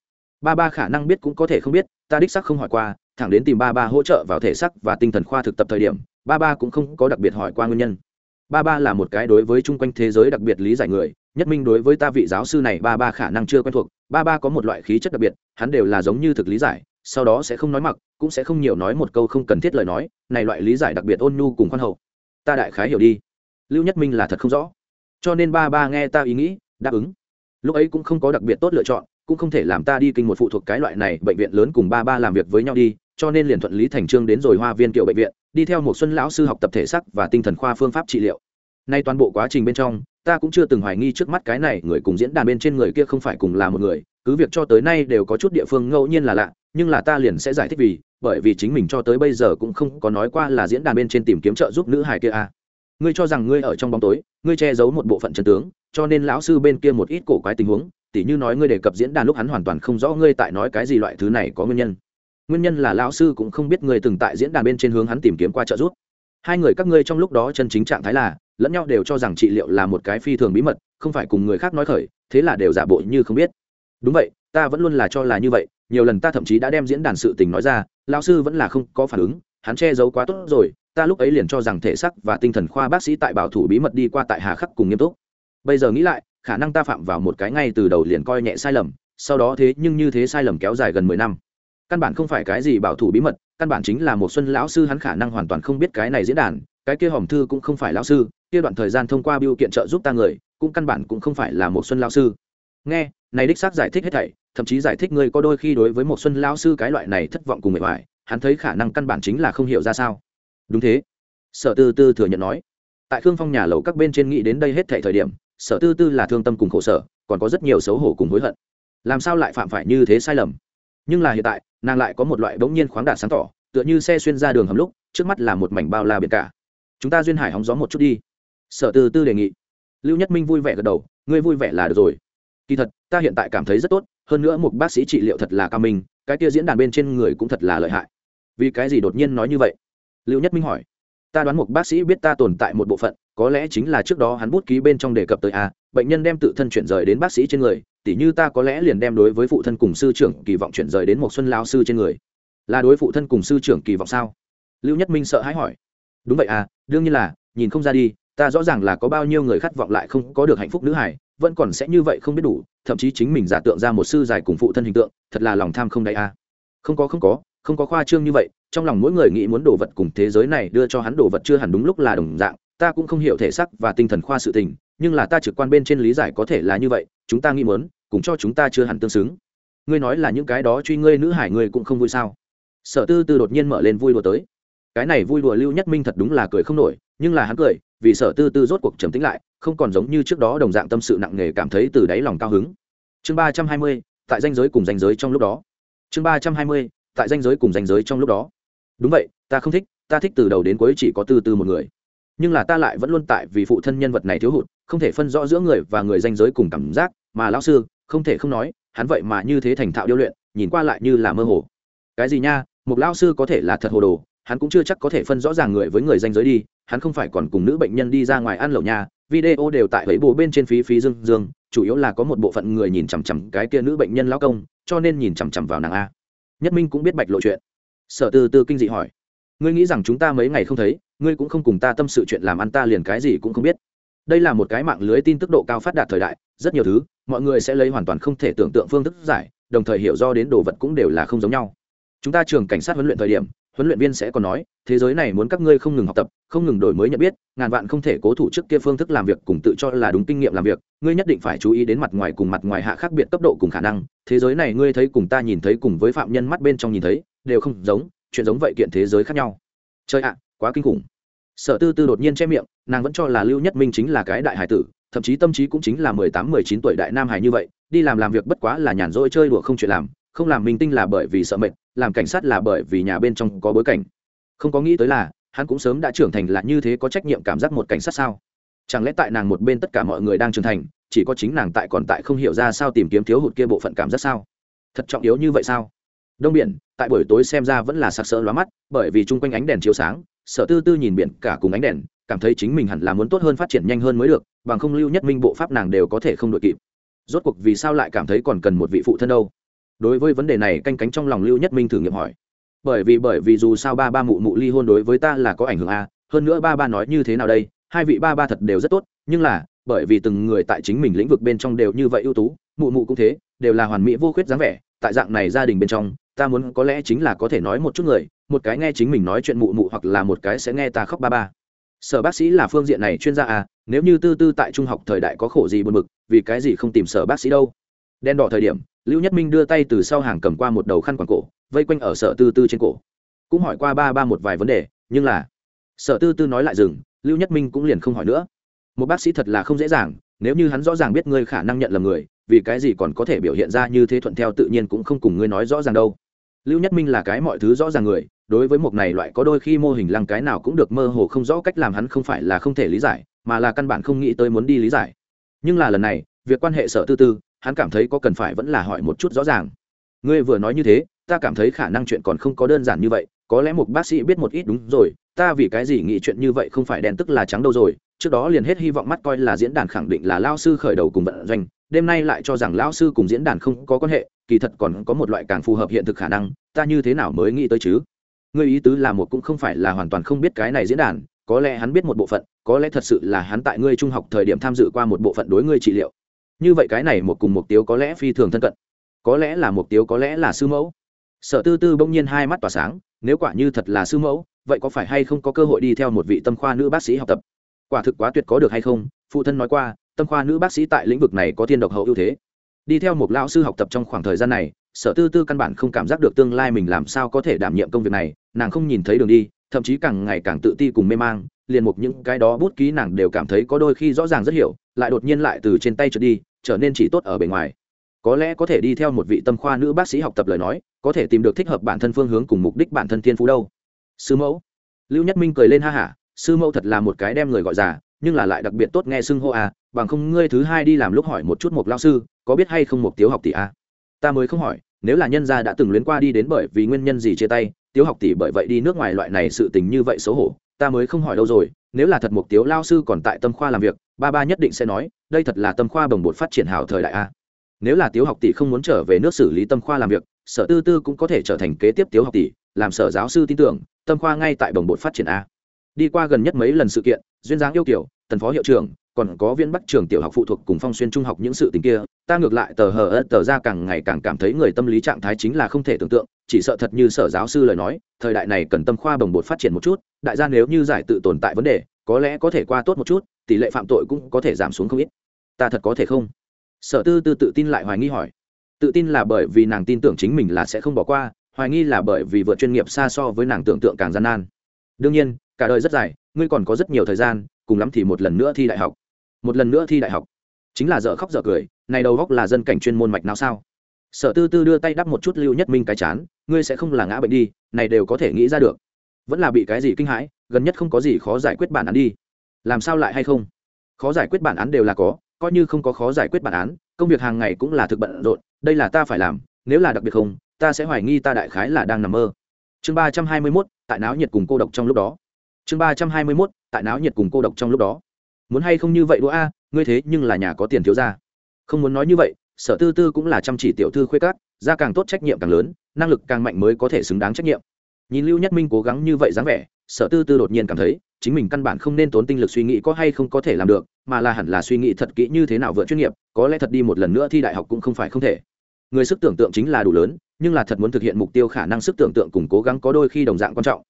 S1: Ba ba khả năng biết cũng có thể không biết, ta đích sắc không hỏi qua, thẳng đến tìm ba ba hỗ trợ vào thể sắc và tinh thần khoa thực tập thời điểm, ba ba cũng không có đặc biệt hỏi qua nguyên nhân. Ba ba là một cái đối với chung quanh thế giới đặc biệt lý giải người, nhất minh đối với ta vị giáo sư này ba ba khả năng chưa quen thuộc, ba ba có một loại khí chất đặc biệt, hắn đều là giống như thực lý giải, sau đó sẽ không nói mặc, cũng sẽ không nhiều nói một câu không cần thiết lời nói, này loại lý giải đặc biệt ôn nhu cùng khoan hậu. Ta đại khái hiểu đi. Lưu nhất minh là thật không rõ. Cho nên ba ba nghe ta ý nghĩ, đáp ứng lúc ấy cũng không có đặc biệt tốt lựa chọn, cũng không thể làm ta đi kinh một phụ thuộc cái loại này, bệnh viện lớn cùng ba ba làm việc với nhau đi, cho nên liền thuận lý thành trương đến rồi hoa viên kiểu bệnh viện, đi theo một xuân lão sư học tập thể sắc và tinh thần khoa phương pháp trị liệu nay toàn bộ quá trình bên trong, ta cũng chưa từng hoài nghi trước mắt cái này người cùng diễn đàn bên trên người kia không phải cùng là một người, cứ việc cho tới nay đều có chút địa phương ngẫu nhiên là lạ, nhưng là ta liền sẽ giải thích vì, bởi vì chính mình cho tới bây giờ cũng không có nói qua là diễn đàn bên trên tìm kiếm trợ giúp nữ hài kia à ngươi cho rằng ngươi ở trong bóng tối, ngươi che giấu một bộ phận chân tướng, cho nên lão sư bên kia một ít cổ quái tình huống, tỉ như nói ngươi đề cập diễn đàn lúc hắn hoàn toàn không rõ ngươi tại nói cái gì loại thứ này có nguyên nhân. Nguyên nhân là lão sư cũng không biết ngươi từng tại diễn đàn bên trên hướng hắn tìm kiếm qua trợ giúp. Hai người các ngươi trong lúc đó chân chính trạng thái là, lẫn nhau đều cho rằng trị liệu là một cái phi thường bí mật, không phải cùng người khác nói khởi, thế là đều giả bộ như không biết. Đúng vậy, ta vẫn luôn là cho là như vậy, nhiều lần ta thậm chí đã đem diễn đàn sự tình nói ra, lão sư vẫn là không có phản ứng, hắn che giấu quá tốt rồi ta lúc ấy liền cho rằng thể sắc và tinh thần khoa bác sĩ tại bảo thủ bí mật đi qua tại hà khắc cùng nghiêm túc. Bây giờ nghĩ lại, khả năng ta phạm vào một cái ngay từ đầu liền coi nhẹ sai lầm, sau đó thế nhưng như thế sai lầm kéo dài gần mười năm. Căn bản không phải cái gì bảo thủ bí mật, căn bản chính là một xuân lão sư hắn khả năng hoàn toàn không biết cái này diễn đàn, cái kia hòm thư cũng không phải lão sư, kia đoạn thời gian thông qua biêu kiện trợ giúp ta người, cũng căn bản cũng không phải là một xuân lão sư. Nghe, này đích xác giải thích hết thảy, thậm chí giải thích ngươi có đôi khi đối với một xuân lão sư cái loại này thất vọng cùng mệt mỏi, hắn thấy khả năng căn bản chính là không hiểu ra sao đúng thế. Sở tư tư thừa nhận nói. Tại khương phong nhà lầu các bên trên nghĩ đến đây hết thảy thời điểm, sở tư tư là thương tâm cùng khổ sở, còn có rất nhiều xấu hổ cùng hối hận. Làm sao lại phạm phải như thế sai lầm? Nhưng là hiện tại, nàng lại có một loại bỗng nhiên khoáng đạt sáng tỏ, tựa như xe xuyên ra đường hầm lúc, trước mắt là một mảnh bao la biển cả. Chúng ta duyên hải hóng gió một chút đi. Sở tư tư đề nghị. Lưu nhất minh vui vẻ gật đầu, ngươi vui vẻ là được rồi. Kỳ thật, ta hiện tại cảm thấy rất tốt, hơn nữa một bác sĩ trị liệu thật là cao minh, cái kia diễn đàn bên trên người cũng thật là lợi hại. Vì cái gì đột nhiên nói như vậy? Lưu nhất minh hỏi. Ta đoán một bác sĩ biết ta tồn tại một bộ phận, có lẽ chính là trước đó hắn bút ký bên trong đề cập tới a, bệnh nhân đem tự thân chuyển rời đến bác sĩ trên người, tỉ như ta có lẽ liền đem đối với phụ thân cùng sư trưởng kỳ vọng chuyển rời đến một xuân lao sư trên người. Là đối phụ thân cùng sư trưởng kỳ vọng sao? Lưu nhất minh sợ hãi hỏi. Đúng vậy à đương nhiên là, nhìn không ra đi, ta rõ ràng là có bao nhiêu người khát vọng lại không có được hạnh phúc nữ hải vẫn còn sẽ như vậy không biết đủ, thậm chí chính mình giả tượng ra một sư giải cùng phụ thân hình tượng, thật là lòng tham không đáy à. không có không có không có khoa trương như vậy trong lòng mỗi người nghĩ muốn đồ vật cùng thế giới này đưa cho hắn đồ vật chưa hẳn đúng lúc là đồng dạng, ta cũng không hiểu thể xác và tinh thần khoa sự tình, nhưng là ta trực quan bên trên lý giải có thể là như vậy, chúng ta nghĩ muốn, cùng cho chúng ta chưa hẳn tương xứng. Ngươi nói là những cái đó truy ngươi nữ hải ngươi cũng không vui sao? Sở tư tư đột nhiên mở lên vui đùa tới. Cái này vui đùa lưu nhất minh thật đúng là cười không nổi, nhưng là hắn cười, vì sở tư tư rốt cuộc trầm tính lại, không còn giống như trước đó đồng dạng tâm sự nặng nề cảm thấy từ đáy lòng cao hứng. Chương ba trăm hai mươi, tại danh giới cùng danh giới trong lúc đó. Chương ba trăm hai mươi, tại danh giới cùng danh giới trong lúc đó đúng vậy, ta không thích, ta thích từ đầu đến cuối chỉ có tư tư một người. Nhưng là ta lại vẫn luôn tại vì phụ thân nhân vật này thiếu hụt, không thể phân rõ giữa người và người danh giới cùng cảm giác, mà lão sư không thể không nói, hắn vậy mà như thế thành thạo điêu luyện, nhìn qua lại như là mơ hồ. Cái gì nha, một lão sư có thể là thật hồ đồ, hắn cũng chưa chắc có thể phân rõ ràng người với người danh giới đi, hắn không phải còn cùng nữ bệnh nhân đi ra ngoài ăn lẩu nha. Video đều tại lấy bộ bên trên phí phí dương dương, chủ yếu là có một bộ phận người nhìn chằm chằm cái kia nữ bệnh nhân lão công, cho nên nhìn chằm chằm vào nàng a. Nhất minh cũng biết bạch lộ chuyện sở tư tư kinh dị hỏi. Ngươi nghĩ rằng chúng ta mấy ngày không thấy, ngươi cũng không cùng ta tâm sự chuyện làm ăn ta liền cái gì cũng không biết. Đây là một cái mạng lưới tin tức độ cao phát đạt thời đại, rất nhiều thứ, mọi người sẽ lấy hoàn toàn không thể tưởng tượng phương thức giải, đồng thời hiểu do đến đồ vật cũng đều là không giống nhau. Chúng ta trường cảnh sát huấn luyện thời điểm, huấn luyện viên sẽ còn nói, thế giới này muốn các ngươi không ngừng học tập, không ngừng đổi mới nhận biết, ngàn vạn không thể cố thủ trước kia phương thức làm việc cùng tự cho là đúng kinh nghiệm làm việc, ngươi nhất định phải chú ý đến mặt ngoài cùng mặt ngoài hạ khác biệt cấp độ cùng khả năng, thế giới này ngươi thấy cùng ta nhìn thấy cùng với phạm nhân mắt bên trong nhìn thấy đều không giống, chuyện giống vậy kiện thế giới khác nhau. Chơi ạ, quá kinh khủng. Sở tư tư đột nhiên che miệng, nàng vẫn cho là lưu nhất minh chính là cái đại hải tử, thậm chí tâm trí cũng chính là mười tám, mười chín tuổi đại nam hải như vậy, đi làm làm việc bất quá là nhàn rỗi chơi đùa không chuyện làm, không làm minh tinh là bởi vì sợ mệt, làm cảnh sát là bởi vì nhà bên trong có bối cảnh. Không có nghĩ tới là, hắn cũng sớm đã trưởng thành là như thế có trách nhiệm cảm giác một cảnh sát sao? Chẳng lẽ tại nàng một bên tất cả mọi người đang trưởng thành, chỉ có chính nàng tại còn tại không hiểu ra sao tìm kiếm thiếu hụt kia bộ phận cảm giác sao? Thật trọng yếu như vậy sao? Đông biển, tại buổi tối xem ra vẫn là sặc sỡ lóa mắt, bởi vì chung quanh ánh đèn chiếu sáng, sở tư tư nhìn biển cả cùng ánh đèn, cảm thấy chính mình hẳn là muốn tốt hơn phát triển nhanh hơn mới được, bằng không lưu nhất minh bộ pháp nàng đều có thể không đội kịp. Rốt cuộc vì sao lại cảm thấy còn cần một vị phụ thân đâu? Đối với vấn đề này canh cánh trong lòng lưu nhất minh thử nghiệm hỏi. Bởi vì bởi vì dù sao ba ba mụ mụ ly hôn đối với ta là có ảnh hưởng à hơn nữa ba ba nói như thế nào đây, hai vị ba ba thật đều rất tốt, nhưng là, bởi vì từng người tại chính mình lĩnh vực bên trong đều như vậy ưu tú, mụ mụ cũng thế, đều là hoàn mỹ vô khuyết dáng vẻ, tại dạng này gia đình bên trong ta muốn có lẽ chính là có thể nói một chút người, một cái nghe chính mình nói chuyện mụ mụ hoặc là một cái sẽ nghe ta khóc ba ba. Sở bác sĩ là phương diện này chuyên gia à nếu như tư tư tại trung học thời đại có khổ gì buồn bực, vì cái gì không tìm sở bác sĩ đâu? Đen đỏ thời điểm, lưu nhất minh đưa tay từ sau hàng cầm qua một đầu khăn quàng cổ, vây quanh ở sở tư tư trên cổ. Cũng hỏi qua ba ba một vài vấn đề, nhưng là, sở tư tư nói lại dừng, lưu nhất minh cũng liền không hỏi nữa. Một bác sĩ thật là không dễ dàng, nếu như hắn rõ ràng biết ngươi khả năng nhận lầm người, vì cái gì còn có thể biểu hiện ra như thế thuận theo tự nhiên cũng không cùng ngươi nói rõ ràng đâu lưu nhất minh là cái mọi thứ rõ ràng người, đối với một này loại có đôi khi mô hình lăng cái nào cũng được mơ hồ không rõ cách làm hắn không phải là không thể lý giải, mà là căn bản không nghĩ tới muốn đi lý giải. Nhưng là lần này, việc quan hệ sở tư tư, hắn cảm thấy có cần phải vẫn là hỏi một chút rõ ràng. Ngươi vừa nói như thế, ta cảm thấy khả năng chuyện còn không có đơn giản như vậy, có lẽ một bác sĩ biết một ít đúng rồi, ta vì cái gì nghĩ chuyện như vậy không phải đen tức là trắng đâu rồi, trước đó liền hết hy vọng mắt coi là diễn đàn khẳng định là lao sư khởi đầu cùng vận doanh, đêm nay lại cho rằng lao sư cùng diễn đàn không có quan hệ kỳ thật còn có một loại càng phù hợp hiện thực khả năng, ta như thế nào mới nghĩ tới chứ? Ngươi ý tứ là một cũng không phải là hoàn toàn không biết cái này diễn đàn, có lẽ hắn biết một bộ phận, có lẽ thật sự là hắn tại ngươi trung học thời điểm tham dự qua một bộ phận đối ngươi trị liệu. Như vậy cái này một cùng mục tiêu có lẽ phi thường thân cận, có lẽ là mục tiêu có lẽ là sư mẫu. Sở tư tư bỗng nhiên hai mắt tỏa sáng, nếu quả như thật là sư mẫu, vậy có phải hay không có cơ hội đi theo một vị tâm khoa nữ bác sĩ học tập? Quả thực quá tuyệt có được hay không? Phụ thân nói qua, tâm khoa nữ bác sĩ tại lĩnh vực này có thiên độc hậu ưu thế đi theo một lão sư học tập trong khoảng thời gian này, sở tư tư căn bản không cảm giác được tương lai mình làm sao có thể đảm nhiệm công việc này, nàng không nhìn thấy đường đi, thậm chí càng ngày càng tự ti cùng mê mang, liền một những cái đó bút ký nàng đều cảm thấy có đôi khi rõ ràng rất hiểu, lại đột nhiên lại từ trên tay trượt đi, trở nên chỉ tốt ở bề ngoài. Có lẽ có thể đi theo một vị tâm khoa nữ bác sĩ học tập lời nói, có thể tìm được thích hợp bản thân phương hướng cùng mục đích bản thân thiên phú đâu. Sư mẫu. Lưu nhất minh cười lên ha hả, sư mẫu thật là một cái đem người gọi già, nhưng là lại đặc biệt tốt nghe xưng hô à bằng không ngươi thứ hai đi làm lúc hỏi một chút một lao sư có biết hay không một tiếu học tỷ à ta mới không hỏi, nếu là nhân gia đã từng luyến qua đi đến bởi vì nguyên nhân gì chia tay, tiếu học tỷ bởi vậy đi nước ngoài loại này sự tình như vậy xấu hổ, ta mới không hỏi đâu rồi, nếu là thật mục tiếu lao sư còn tại tâm khoa làm việc, ba ba nhất định sẽ nói, đây thật là tâm khoa bồng bột phát triển hảo thời đại a. Nếu là tiếu học tỷ không muốn trở về nước xử lý tâm khoa làm việc, sở tư tư cũng có thể trở thành kế tiếp tiếu học tỷ, làm sở giáo sư tin tưởng, tâm khoa ngay tại bồng bột phát triển a. Đi qua gần nhất mấy lần sự kiện, duyên dáng yêu kiểu, tần phó hiệu trưởng còn có viên bắc trường tiểu học phụ thuộc cùng phong xuyên trung học những sự tình kia, ta ngược lại tờ hờ ớt tờ ra càng ngày càng cảm thấy người tâm lý trạng thái chính là không thể tưởng tượng, chỉ sợ thật như sở giáo sư lời nói, thời đại này cần tâm khoa bồng bột phát triển một chút, đại gia nếu như giải tự tồn tại vấn đề, có lẽ có thể qua tốt một chút, tỷ lệ phạm tội cũng có thể giảm xuống không ít. Ta thật có thể không? Sở tư tư tự tin lại hoài nghi hỏi. Tự tin là bởi vì nàng tin tưởng chính mình là sẽ không bỏ qua, hoài nghi là bởi vì vượt chuyên nghiệp xa so với nàng tưởng tượng càng gian nan. Đương nhiên, cả đời rất dài, ngươi còn có rất nhiều thời gian, cùng lắm thì một lần nữa thi đại học một lần nữa thi đại học. Chính là dở khóc dở cười, này đầu góc là dân cảnh chuyên môn mạch nào sao? Sở tư tư đưa tay đắp một chút lưu nhất minh cái chán, ngươi sẽ không là ngã bệnh đi, này đều có thể nghĩ ra được. Vẫn là bị cái gì kinh hãi, gần nhất không có gì khó giải quyết bản án đi. Làm sao lại hay không? Khó giải quyết bản án đều là có, coi như không có khó giải quyết bản án, công việc hàng ngày cũng là thực bận rộn, đây là ta phải làm, nếu là đặc biệt không, ta sẽ hoài nghi ta đại khái là đang nằm mơ. Chương ba trăm hai mươi mốt, tại náo nhiệt cùng cô độc trong lúc đó. Chương ba trăm hai mươi mốt, tại náo nhiệt cùng cô độc trong lúc đó muốn hay không như vậy đũa a, ngươi thế nhưng là nhà có tiền thiếu ra không muốn nói như vậy, sở tư tư cũng là chăm chỉ tiểu thư khuê cát ra càng tốt trách nhiệm càng lớn, năng lực càng mạnh mới có thể xứng đáng trách nhiệm. Nhìn lưu nhất minh cố gắng như vậy dáng vẻ, sở tư tư đột nhiên cảm thấy, chính mình căn bản không nên tốn tinh lực suy nghĩ có hay không có thể làm được, mà là hẳn là suy nghĩ thật kỹ như thế nào vượt chuyên nghiệp, có lẽ thật đi một lần nữa thi đại học cũng không phải không thể. Người sức tưởng tượng chính là đủ lớn, nhưng là thật muốn thực hiện mục tiêu khả năng sức tưởng tượng cùng cố gắng có đôi khi đồng dạng quan trọng.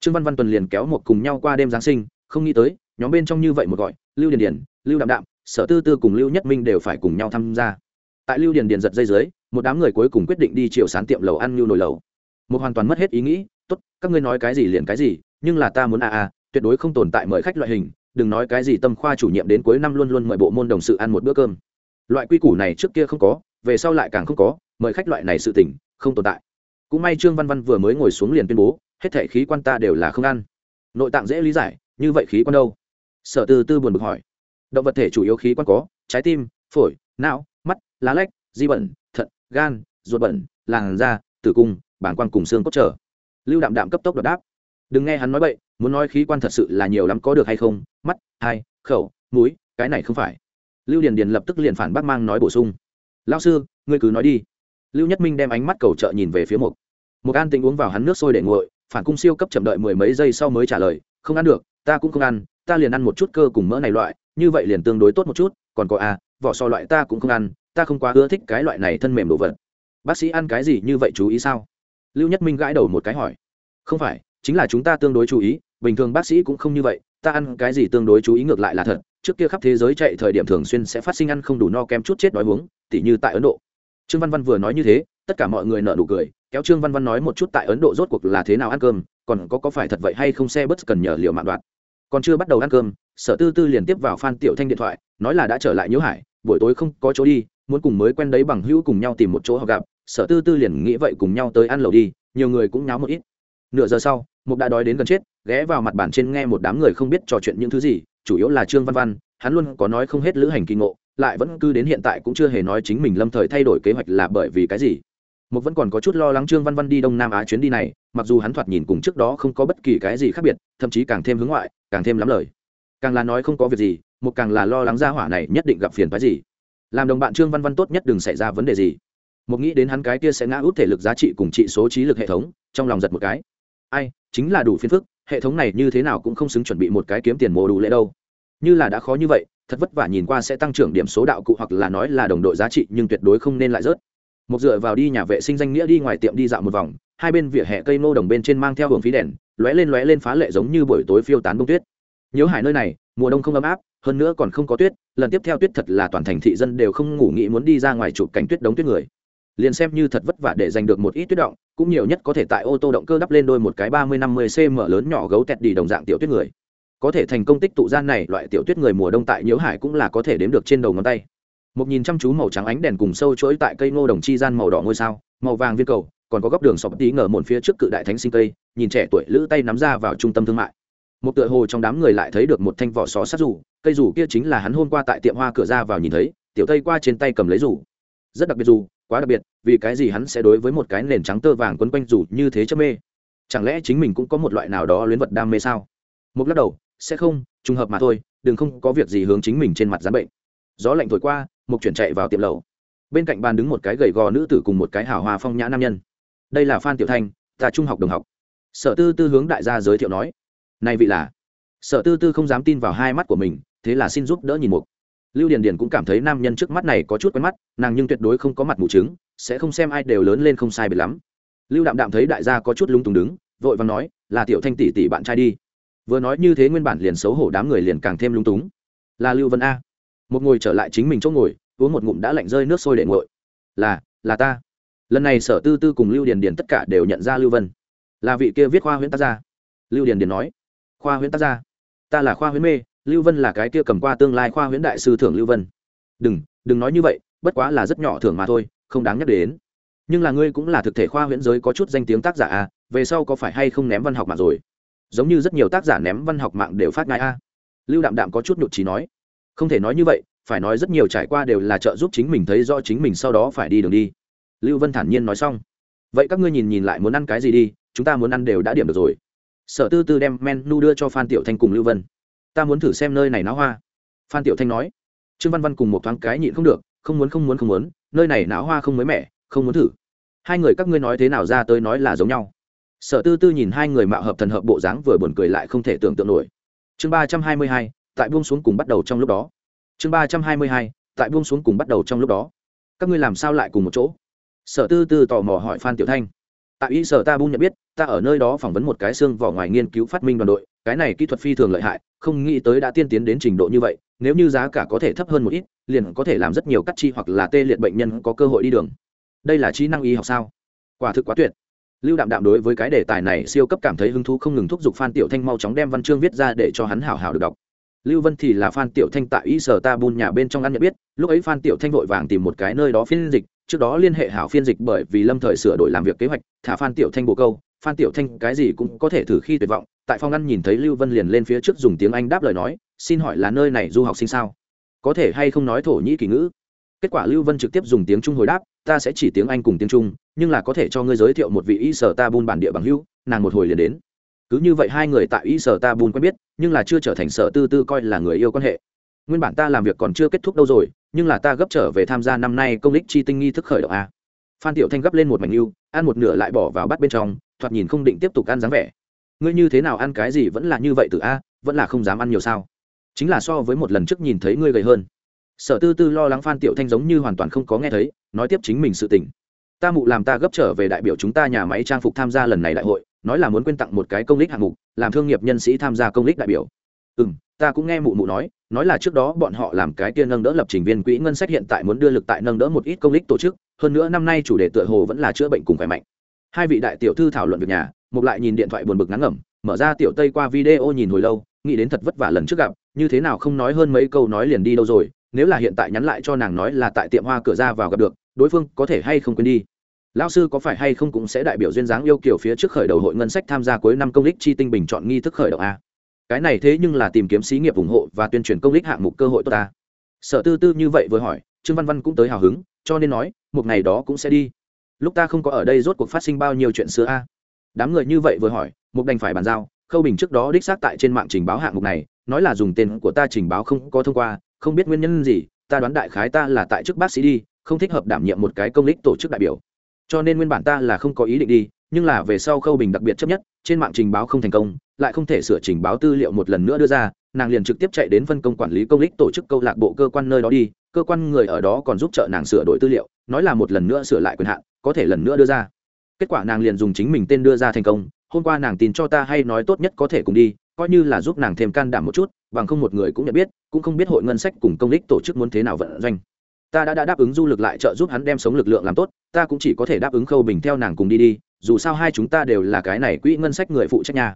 S1: Trương văn văn tuần liền kéo một cùng nhau qua đêm giáng sinh, không nghĩ tới nhóm bên trong như vậy một gọi, lưu điền điền, lưu đạm đạm, sở tư tư cùng lưu nhất minh đều phải cùng nhau tham gia. Tại lưu điền điền giật dây dưới, một đám người cuối cùng quyết định đi chiều sán tiệm lầu ăn như nồi lầu một hoàn toàn mất hết ý nghĩ, tốt, các ngươi nói cái gì liền cái gì, nhưng là ta muốn a a, tuyệt đối không tồn tại mời khách loại hình, đừng nói cái gì tâm khoa chủ nhiệm đến cuối năm luôn luôn mời bộ môn đồng sự ăn một bữa cơm. Loại quy củ này trước kia không có, về sau lại càng không có, mời khách loại này sự tỉnh không tồn tại. Cũng may trương văn văn vừa mới ngồi xuống liền tuyên bố, hết thể khí quan ta đều là không ăn. Nội tạng dễ lý giải, như vậy khí quan đâu? Sở tư tư buồn bực hỏi. Động vật thể chủ yếu khí quan có, trái tim, phổi, não, mắt, lá lách, di bẩn, thận, gan, ruột bẩn, làn da, tử cung bản quan cùng xương cốt trở. Lưu đạm đạm cấp tốc đột đáp. Đừng nghe hắn nói bậy, muốn nói khí quan thật sự là nhiều lắm có được hay không, mắt, hai, khẩu, mũi, cái này không phải. Lưu điền điền lập tức liền phản bác mang nói bổ sung. Lao sư, ngươi cứ nói đi. Lưu nhất minh đem ánh mắt cầu trợ nhìn về phía mục. Mục an tính uống vào hắn nước sôi để nguội, phản cung siêu cấp chậm đợi mười mấy giây sau mới trả lời, không ăn được ta cũng không ăn ta liền ăn một chút cơ cùng mỡ này loại như vậy liền tương đối tốt một chút còn có a à, vỏ so loại ta cũng không ăn ta không quá ưa thích cái loại này thân mềm đồ vật. Bác sĩ ăn cái gì như vậy chú ý sao? Lưu nhất minh gãi đầu một cái hỏi. Không phải chính là chúng ta tương đối chú ý bình thường bác sĩ cũng không như vậy ta ăn cái gì tương đối chú ý ngược lại là thật trước kia khắp thế giới chạy thời điểm thường xuyên sẽ phát sinh ăn không đủ no kém chút chết đói uống tỉ như tại ấn độ. Trương văn văn vừa nói như thế tất cả mọi người nợ nụ cười kéo trương văn văn nói một chút tại ấn độ rốt cuộc là thế nào ăn cơm còn có có phải thật vậy hay không xe bất cần nhờ liệu mạng đoạn còn chưa bắt đầu ăn cơm, sở tư tư liền tiếp vào phan tiểu thanh điện thoại, nói là đã trở lại nhớ hải, buổi tối không có chỗ đi, muốn cùng mới quen đấy bằng hữu cùng nhau tìm một chỗ họ gặp. Sở tư tư liền nghĩ vậy cùng nhau tới ăn lẩu đi, nhiều người cũng nháo một ít. Nửa giờ sau, mục đã đói đến gần chết, ghé vào mặt bàn trên nghe một đám người không biết trò chuyện những thứ gì, chủ yếu là trương văn văn, hắn luôn có nói không hết lữ hành kỳ ngộ, lại vẫn cứ đến hiện tại cũng chưa hề nói chính mình lâm thời thay đổi kế hoạch là bởi vì cái gì mục vẫn còn có chút lo lắng trương văn văn đi đông nam á chuyến đi này, mặc dù hắn thoạt nhìn cùng trước đó không có bất kỳ cái gì khác biệt, thậm chí càng thêm hướng ngoại, càng thêm lắm lời. Càng là nói không có việc gì một càng là lo lắng ra hỏa này nhất định gặp phiền phái gì. Làm đồng bạn trương văn văn tốt nhất đừng xảy ra vấn đề gì. Một nghĩ đến hắn cái kia sẽ ngã út thể lực giá trị cùng trị số trí lực hệ thống, trong lòng giật một cái. Ai, chính là đủ phiền phức, hệ thống này như thế nào cũng không xứng chuẩn bị một cái kiếm tiền mồ đủ lễ đâu. Như là đã khó như vậy, thật vất vả nhìn qua sẽ tăng trưởng điểm số đạo cụ hoặc là nói là đồng đội giá trị, nhưng tuyệt đối không nên lại rớt một dựa vào đi nhà vệ sinh danh nghĩa đi ngoài tiệm đi dạo một vòng, hai bên vỉa hè cây nô đồng bên trên mang theo hưởng phí đèn, lóe lên lóe lên phá lệ giống như buổi tối phiêu tán bông tuyết. Nhớ hải nơi này, mùa đông không ấm áp, hơn nữa còn không có tuyết, lần tiếp theo tuyết thật là toàn thành thị dân đều không ngủ nghĩ muốn đi ra ngoài chụp cảnh tuyết đống tuyết người. Liền xem như thật vất vả để giành được một ít tuyết động, cũng nhiều nhất có thể tại ô tô động cơ đắp lên đôi một cái ba mươi năm mươi cm lớn nhỏ gấu tẹt đi đồng dạng tiểu tuyết người. Có thể thành công tích tụ gian này, loại tiểu tuyết người mùa đông tại nhiễu hải cũng là có thể đếm được trên đầu ngón tay một nhìn chăm chú màu trắng ánh đèn cùng sâu chuỗi tại cây ngô đồng chi gian màu đỏ ngôi sao, màu vàng viên cầu, còn có góc đường sọp tí ngờ một phía trước cự đại thánh sinh cây, nhìn trẻ tuổi lữ tay nắm ra vào trung tâm thương mại. Một tựa hồ trong đám người lại thấy được một thanh vỏ xó sát rủ, cây rủ kia chính là hắn hôm qua tại tiệm hoa cửa ra vào nhìn thấy, tiểu tây qua trên tay cầm lấy rủ. Rất đặc biệt rủ, quá đặc biệt, vì cái gì hắn sẽ đối với một cái nền trắng tơ vàng quấn quanh rủ như thế chấp mê? Chẳng lẽ chính mình cũng có một loại nào đó luyến vật đam mê sao? Một lắc đầu, sẽ không, trùng hợp mà thôi, đừng không có việc gì hướng chính mình trên mặt giám bệnh. Gió lạnh thổi qua một chuyển chạy vào tiệm lầu. Bên cạnh bàn đứng một cái gầy gò nữ tử cùng một cái hào hoa phong nhã nam nhân. Đây là phan tiểu thanh, ta trung học đồng học. Sở tư tư hướng đại gia giới thiệu nói, này vị là? Sở tư tư không dám tin vào hai mắt của mình, thế là xin giúp đỡ nhìn mục lưu điền điền cũng cảm thấy nam nhân trước mắt này có chút quen mắt, nàng nhưng tuyệt đối không có mặt mù chứng, sẽ không xem ai đều lớn lên không sai biệt lắm. Lưu đạm đạm thấy đại gia có chút lung tùng đứng, vội và nói, là tiểu thanh tỷ tỷ bạn trai đi. Vừa nói như thế nguyên bản liền xấu hổ đám người liền càng thêm lung túng. Là lưu vân a một ngồi trở lại chính mình chỗ ngồi, uống một ngụm đã lạnh rơi nước sôi để ngội là là ta. Lần này sở tư tư cùng lưu điền điền tất cả đều nhận ra lưu vân. Là vị kia viết khoa huyễn tác gia. Lưu điền điền nói, khoa huyễn tác gia? Ta là khoa huyễn mê, lưu vân là cái kia cầm qua tương lai khoa huyễn đại sư thưởng lưu vân. Đừng đừng nói như vậy, bất quá là rất nhỏ thưởng mà thôi, không đáng nhắc đến. Nhưng là ngươi cũng là thực thể khoa huyễn giới có chút danh tiếng tác giả à về sau có phải hay không ném văn học mạng rồi? Giống như rất nhiều tác giả ném văn học mạng đều phát ngại a. Lưu đạm đạm có chút nhụt trí nói không thể nói như vậy, phải nói rất nhiều trải qua đều là trợ giúp chính mình thấy do chính mình sau đó phải đi đường đi. Lưu vân thản nhiên nói xong. Vậy các ngươi nhìn nhìn lại muốn ăn cái gì đi, chúng ta muốn ăn đều đã điểm được rồi. Sở tư tư đem menu đưa cho phan tiểu thanh cùng lưu vân. Ta muốn thử xem nơi này náo hoa. Phan tiểu thanh nói. Trương văn văn cùng một thoáng cái nhịn không được, không muốn không muốn không muốn, nơi này náo hoa không mới mẻ, không muốn thử. Hai người các ngươi nói thế nào ra tới nói là giống nhau. Sở tư tư nhìn hai người mạo hợp thần hợp bộ dáng vừa buồn cười lại không thể tưởng tượng nổi. Chương ba trăm hai mươi hai tại buông xuống cùng bắt đầu trong lúc đó. Chương ba trăm hai mươi hai, tại buông xuống cùng bắt đầu trong lúc đó. Các ngươi làm sao lại cùng một chỗ? Sở tư tư tò mò hỏi phan tiểu thanh. Tại y sở ta bung nhận biết, ta ở nơi đó phỏng vấn một cái xương vỏ ngoài nghiên cứu phát minh đoàn đội, cái này kỹ thuật phi thường lợi hại, không nghĩ tới đã tiên tiến đến trình độ như vậy, nếu như giá cả có thể thấp hơn một ít, liền có thể làm rất nhiều cắt chi hoặc là tê liệt bệnh nhân có cơ hội đi đường. Đây là trí năng y học sao? Quả thực quá tuyệt. Lưu đạm đạm đối với cái đề tài này siêu cấp cảm thấy hứng thú không ngừng thúc giục phan tiểu thanh mau chóng đem văn chương viết ra để cho hắn hảo hảo được đọc lưu vân thì là phan tiểu thanh tại y sở ta bun nhà bên trong ăn nhận biết, lúc ấy phan tiểu thanh vội vàng tìm một cái nơi đó phiên dịch, trước đó liên hệ hảo phiên dịch bởi vì lâm thời sửa đổi làm việc kế hoạch, thả phan tiểu thanh bộ câu, phan tiểu thanh cái gì cũng có thể thử khi tuyệt vọng, tại phòng ăn nhìn thấy lưu vân liền lên phía trước dùng tiếng anh đáp lời nói, xin hỏi là nơi này du học sinh sao? Có thể hay không nói thổ nhĩ kỳ ngữ? Kết quả lưu vân trực tiếp dùng tiếng trung hồi đáp, ta sẽ chỉ tiếng anh cùng tiếng trung, nhưng là có thể cho ngươi giới thiệu một vị y sở ta bun bản địa bằng hữu. Nàng một hồi liền đến. Cứ như vậy hai người tại y sở ta bun quen biết nhưng là chưa trở thành sở tư tư coi là người yêu quan hệ. Nguyên bản ta làm việc còn chưa kết thúc đâu rồi, nhưng là ta gấp trở về tham gia năm nay công lịch chi tinh nghi thức khởi động a. Phan tiểu thanh gấp lên một mảnh yêu, ăn một nửa lại bỏ vào bắt bên trong, thoạt nhìn không định tiếp tục ăn dáng vẻ. Ngươi như thế nào ăn cái gì vẫn là như vậy từ a, vẫn là không dám ăn nhiều sao? Chính là so với một lần trước nhìn thấy ngươi gầy hơn. Sở tư tư lo lắng phan tiểu thanh giống như hoàn toàn không có nghe thấy, nói tiếp chính mình sự tình. Ta mụ làm ta gấp trở về đại biểu chúng ta nhà máy trang phục tham gia lần này đại hội nói là muốn quyên tặng một cái công lích hạng mục, làm thương nghiệp nhân sĩ tham gia công lích đại biểu. Ừ m ta cũng nghe mụ mụ nói nói là trước đó bọn họ làm cái tiên nâng đỡ lập trình viên quỹ ngân sách hiện tại muốn đưa lực tại nâng đỡ một ít công lích tổ chức, hơn nữa năm nay chủ đề tựa hồ vẫn là chữa bệnh cùng khỏe mạnh. Hai vị đại tiểu thư thảo luận việc nhà một lại nhìn điện thoại buồn bực ngắn ngẩm, mở ra tiểu tây qua video nhìn hồi lâu, nghĩ đến thật vất vả lần trước gặp, như thế nào không nói hơn mấy câu nói liền đi đâu rồi, nếu là hiện tại nhắn lại cho nàng nói là tại tiệm hoa cửa ra vào gặp được, đối phương có thể hay không quên đi lão sư có phải hay không cũng sẽ đại biểu duyên dáng yêu kiểu phía trước khởi đầu hội ngân sách tham gia cuối năm công lích chi tinh bình chọn nghi thức khởi động a? Cái này thế nhưng là tìm kiếm xí nghiệp ủng hộ và tuyên truyền công lích hạng mục cơ hội tốt ta. Sở tư tư như vậy vừa hỏi, trương văn văn cũng tới hào hứng, cho nên nói, một ngày đó cũng sẽ đi. Lúc ta không có ở đây rốt cuộc phát sinh bao nhiêu chuyện xưa a? Đám người như vậy vừa hỏi mục đành phải bàn giao, khâu bình trước đó đích xác tại trên mạng trình báo hạng mục này, nói là dùng tên của ta trình báo không có thông qua, không biết nguyên nhân gì, ta đoán đại khái ta là tại chức bác sĩ đi, không thích hợp đảm nhiệm một cái công lích tổ chức đại biểu cho nên nguyên bản ta là không có ý định đi nhưng là về sau khâu bình đặc biệt chấp nhất trên mạng trình báo không thành công lại không thể sửa trình báo tư liệu một lần nữa đưa ra nàng liền trực tiếp chạy đến phân công quản lý công lích tổ chức câu lạc bộ cơ quan nơi đó đi cơ quan người ở đó còn giúp trợ nàng sửa đổi tư liệu nói là một lần nữa sửa lại quyền hạn có thể lần nữa đưa ra. Kết quả nàng liền dùng chính mình tên đưa ra thành công hôm qua nàng tin cho ta hay nói tốt nhất có thể cùng đi coi như là giúp nàng thêm can đảm một chút bằng không một người cũng nhận biết cũng không biết hội ngân sách cùng công lích tổ chức muốn thế nào vận doanh. Ta đã, đã đáp ứng du lực lại trợ giúp hắn đem sống lực lượng làm tốt ta cũng chỉ có thể đáp ứng khâu bình theo nàng cùng đi đi, dù sao hai chúng ta đều là cái này quỹ ngân sách người phụ trách nhà.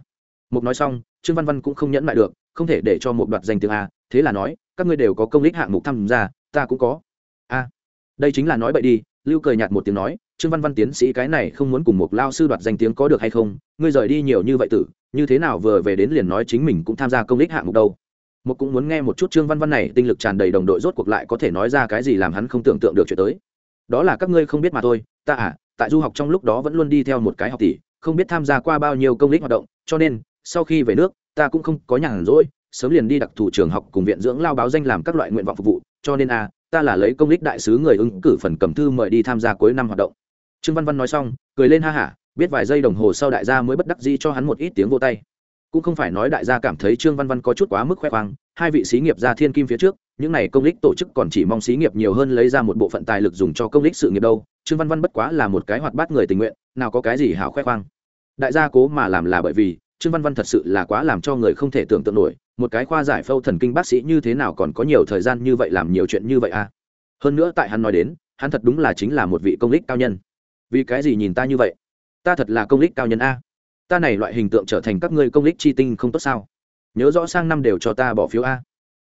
S1: Mục nói xong, trương văn văn cũng không nhẫn lại được, không thể để cho một đoạt danh tiếng a, thế là nói, các ngươi đều có công lích hạng mục tham gia, ta cũng có. A, đây chính là nói bậy đi, lưu cười nhạt một tiếng nói, trương văn văn tiến sĩ cái này không muốn cùng một lao sư đoạt danh tiếng có được hay không, ngươi rời đi nhiều như vậy tử, như thế nào vừa về đến liền nói chính mình cũng tham gia công lích hạng mục đâu. Một cũng muốn nghe một chút trương văn văn này tinh lực tràn đầy đồng đội rốt cuộc lại có thể nói ra cái gì làm hắn không tưởng tượng được chuyện tới đó là các ngươi không biết mà thôi ta à tại du học trong lúc đó vẫn luôn đi theo một cái học tỷ không biết tham gia qua bao nhiêu công lý hoạt động cho nên sau khi về nước ta cũng không có nhàn rỗi sớm liền đi đặc thù trường học cùng viện dưỡng lao báo danh làm các loại nguyện vọng phục vụ cho nên à, ta là lấy công lý đại sứ người ứng cử phần cầm thư mời đi tham gia cuối năm hoạt động. Trương văn văn nói xong cười lên ha hả biết vài giây đồng hồ sau đại gia mới bất đắc dĩ cho hắn một ít tiếng vô tay. Cũng không phải nói đại gia cảm thấy trương văn văn có chút quá mức khoe khoang hai vị xí nghiệp gia thiên kim phía trước những này công lích tổ chức còn chỉ mong xí nghiệp nhiều hơn lấy ra một bộ phận tài lực dùng cho công lích sự nghiệp đâu. Trương văn văn bất quá là một cái hoạt bát người tình nguyện, nào có cái gì hảo khoe khoang. Đại gia cố mà làm là bởi vì, trương văn văn thật sự là quá làm cho người không thể tưởng tượng nổi, một cái khoa giải phẫu thần kinh bác sĩ như thế nào còn có nhiều thời gian như vậy làm nhiều chuyện như vậy à? Hơn nữa tại hắn nói đến, hắn thật đúng là chính là một vị công lích cao nhân. Vì cái gì nhìn ta như vậy? Ta thật là công lích cao nhân a. Ta này loại hình tượng trở thành các ngươi công lích chi tinh không tốt sao? Nhớ rõ sang năm đều cho ta bỏ phiếu a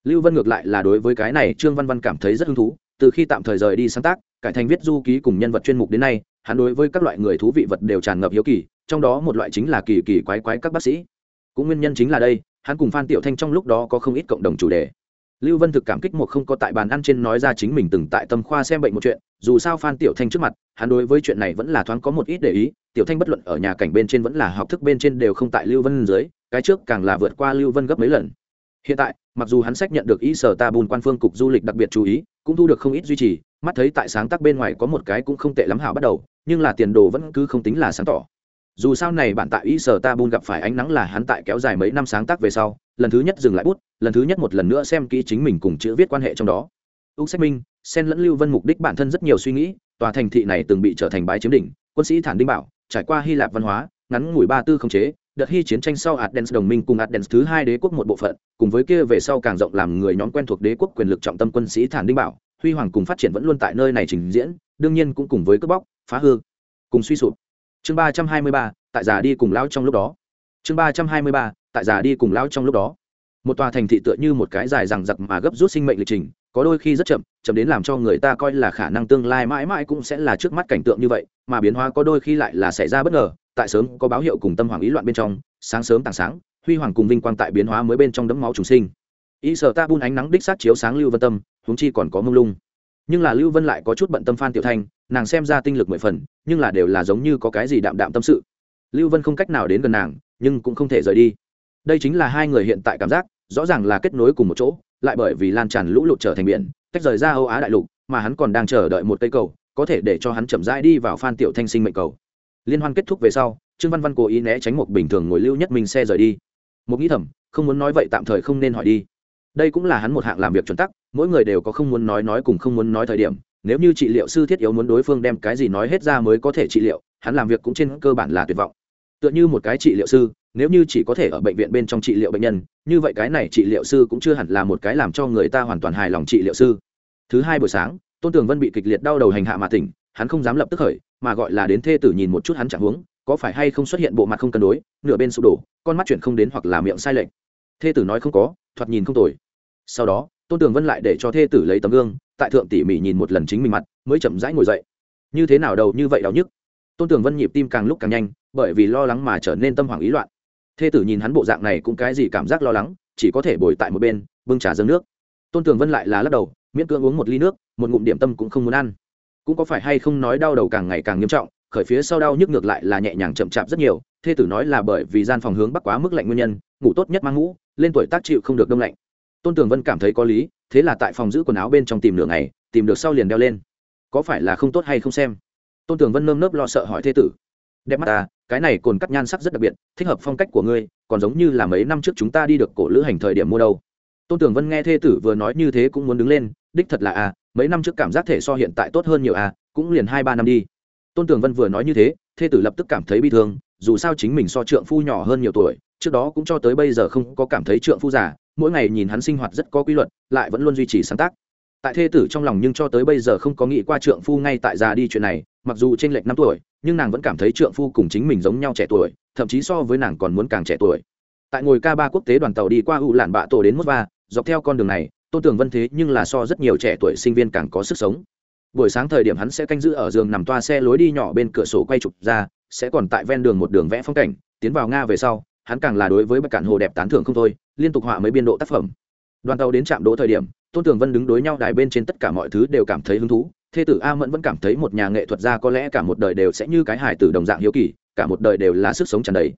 S1: lưu vân ngược lại là đối với cái này trương văn văn cảm thấy rất hứng thú, từ khi tạm thời rời đi sáng tác, cải thành viết du ký cùng nhân vật chuyên mục đến nay, hắn đối với các loại người thú vị vật đều tràn ngập hiếu kỳ, trong đó một loại chính là kỳ kỳ quái quái các bác sĩ. Cũng nguyên nhân chính là đây, hắn cùng phan tiểu thanh trong lúc đó có không ít cộng đồng chủ đề. Lưu vân thực cảm kích một không có tại bàn ăn trên nói ra chính mình từng tại tâm khoa xem bệnh một chuyện, dù sao phan tiểu thanh trước mặt, hắn đối với chuyện này vẫn là thoáng có một ít để ý, tiểu thanh bất luận ở nhà cảnh bên trên vẫn là học thức bên trên đều không tại lưu vân dưới, cái trước càng là vượt qua lưu vân gấp mấy lần hiện tại, mặc dù hắn sách nhận được ý sở ta bùn quan phương cục du lịch đặc biệt chú ý, cũng thu được không ít duy trì, mắt thấy tại sáng tác bên ngoài có một cái cũng không tệ lắm hảo bắt đầu, nhưng là tiền đồ vẫn cứ không tính là sáng tỏ. Dù sao này bạn tại ý sở ta bùn gặp phải ánh nắng là hắn tại kéo dài mấy năm sáng tác về sau, lần thứ nhất dừng lại bút, lần thứ nhất một lần nữa xem kỹ chính mình cùng chữ viết quan hệ trong đó. Úc xác minh xen lẫn lưu vân mục đích bản thân rất nhiều suy nghĩ, tòa thành thị này từng bị trở thành bái chiếm đỉnh, quân sĩ thản đinh bảo, trải qua hy lạp văn hóa, ngắn ngủi ba tư không chế đợt hy chiến tranh sau Athens đồng minh cùng Athens thứ hai đế quốc một bộ phận, cùng với kia về sau càng rộng làm người nhóm quen thuộc đế quốc quyền lực trọng tâm quân sĩ Thản Đinh Bảo, huy hoàng cùng phát triển vẫn luôn tại nơi này trình diễn, đương nhiên cũng cùng với cướp bóc, phá hư, cùng suy sụp. Chương ba trăm hai mươi ba, tại giả đi cùng lão trong lúc đó. Chương ba trăm hai mươi ba, tại giả đi cùng lão trong lúc đó. Một tòa thành thị tựa như một cái dài rằng giặc mà gấp rút sinh mệnh lịch trình, có đôi khi rất chậm, chậm đến làm cho người ta coi là khả năng tương lai mãi mãi cũng sẽ là trước mắt cảnh tượng như vậy, mà biến hóa có đôi khi lại là xảy ra bất ngờ, tại sớm có báo hiệu cùng tâm hoàng ý loạn bên trong, sáng sớm tảng sáng, huy hoàng cùng vinh quang tại biến hóa mới bên trong đấm máu trùng sinh. Ý sở ta bun ánh nắng đích sát chiếu sáng lưu vân tâm, huống chi còn có mông lung. Nhưng là lưu vân lại có chút bận tâm phan tiểu thanh, nàng xem ra tinh lực mười phần, nhưng là đều là giống như có cái gì đạm đạm tâm sự. Lưu vân không cách nào đến gần nàng, nhưng cũng không thể rời đi. Đây chính là hai người hiện tại cảm giác, rõ ràng là kết nối cùng một chỗ, lại bởi vì lan tràn lũ lụt trở thành biển, tách rời ra âu á đại lục, mà hắn còn đang chờ đợi một cây cầu, có thể để cho hắn chậm rãi đi vào phan tiểu thanh sinh mệnh cầu liên hoan kết thúc về sau, trương văn văn cố ý né tránh một bình thường ngồi lưu nhất mình xe rời đi. Một nghĩ thầm, không muốn nói vậy tạm thời không nên hỏi đi. Đây cũng là hắn một hạng làm việc chuẩn tắc, mỗi người đều có không muốn nói nói cùng không muốn nói thời điểm. Nếu như trị liệu sư thiết yếu muốn đối phương đem cái gì nói hết ra mới có thể trị liệu, hắn làm việc cũng trên cơ bản là tuyệt vọng. Tựa như một cái trị liệu sư, nếu như chỉ có thể ở bệnh viện bên trong trị liệu bệnh nhân, như vậy cái này trị liệu sư cũng chưa hẳn là một cái làm cho người ta hoàn toàn hài lòng trị liệu sư. Thứ hai buổi sáng, tôn tường vân bị kịch liệt đau đầu hành hạ mà tỉnh, hắn không dám lập tức khởi mà gọi là đến thê tử nhìn một chút hắn chẳng huống, có phải hay không xuất hiện bộ mặt không cân đối, nửa bên sụp đổ, con mắt chuyển không đến hoặc là miệng sai lệch. Thê tử nói không có, thoạt nhìn không tồi. Sau đó, tôn tường vân lại để cho thê tử lấy tấm gương, tại thượng tỉ mỉ nhìn một lần chính mình mặt, mới chậm rãi ngồi dậy. Như thế nào đầu như vậy đau nhức? Tôn tường vân nhịp tim càng lúc càng nhanh, bởi vì lo lắng mà trở nên tâm hoảng ý loạn. Thê tử nhìn hắn bộ dạng này cũng cái gì cảm giác lo lắng, chỉ có thể bồi tại một bên, bưng trà dâng nước. Tôn tường vân lại là lắc đầu, miễn cưỡng uống một ly nước, một ngụm điểm tâm cũng không muốn ăn cũng có phải hay không nói đau đầu càng ngày càng nghiêm trọng khởi phía sau đau nhức ngược lại là nhẹ nhàng chậm chạp rất nhiều thê tử nói là bởi vì gian phòng hướng bắc quá mức lạnh nguyên nhân ngủ tốt nhất mang ngủ lên tuổi tác chịu không được đông lạnh. Tôn tường vân cảm thấy có lý thế là tại phòng giữ quần áo bên trong tìm nửa ngày tìm được sau liền đeo lên. Có phải là không tốt hay không xem? Tôn tường vân nơm nớp lo sợ hỏi thê tử. Đẹp mắt ta cái này cồn cắt nhan sắc rất đặc biệt thích hợp phong cách của ngươi còn giống như là mấy năm trước chúng ta đi được cổ lữ hành thời điểm mua đâu. Tôn tường vân nghe thê tử vừa nói như thế cũng muốn đứng lên đích thật là à, mấy năm trước cảm giác thể so hiện tại tốt hơn nhiều à, cũng liền hai ba năm đi. Tôn tường vân vừa nói như thế thê tử lập tức cảm thấy bi thương dù sao chính mình so trượng phu nhỏ hơn nhiều tuổi trước đó cũng cho tới bây giờ không có cảm thấy trượng phu già mỗi ngày nhìn hắn sinh hoạt rất có quy luật lại vẫn luôn duy trì sáng tác. Tại thê tử trong lòng nhưng cho tới bây giờ không có nghĩ qua trượng phu ngay tại già đi chuyện này mặc dù t r ê n lệch năm tuổi nhưng nàng vẫn cảm thấy trượng phu cùng chính mình giống nhau trẻ tuổi thậm chí so với nàng còn muốn càng trẻ tuổi. Tại ngồi ca ba quốc tế đoàn tàu đi qua u lạn bạ tổ đến mức va dọc theo con đường này tôn tường vân thế nhưng là so rất nhiều trẻ tuổi sinh viên càng có sức sống. Buổi sáng thời điểm hắn sẽ canh giữ ở giường nằm toa xe lối đi nhỏ bên cửa sổ quay trục ra, sẽ còn tại ven đường một đường vẽ phong cảnh, tiến vào nga về sau, hắn càng là đối với bạch cản hồ đẹp tán thưởng không thôi, liên tục họa mấy biên độ tác phẩm. Đoàn tàu đến trạm đỗ thời điểm, tôn tường vân đứng đối nhau đài bên trên tất cả mọi thứ đều cảm thấy hứng thú, thê tử a mẫn vẫn cảm thấy một nhà nghệ thuật gia có lẽ cả một đời đều sẽ như cái hài tử đồng dạng hiếu kỳ, cả một đời đều là sức sống tràn đầy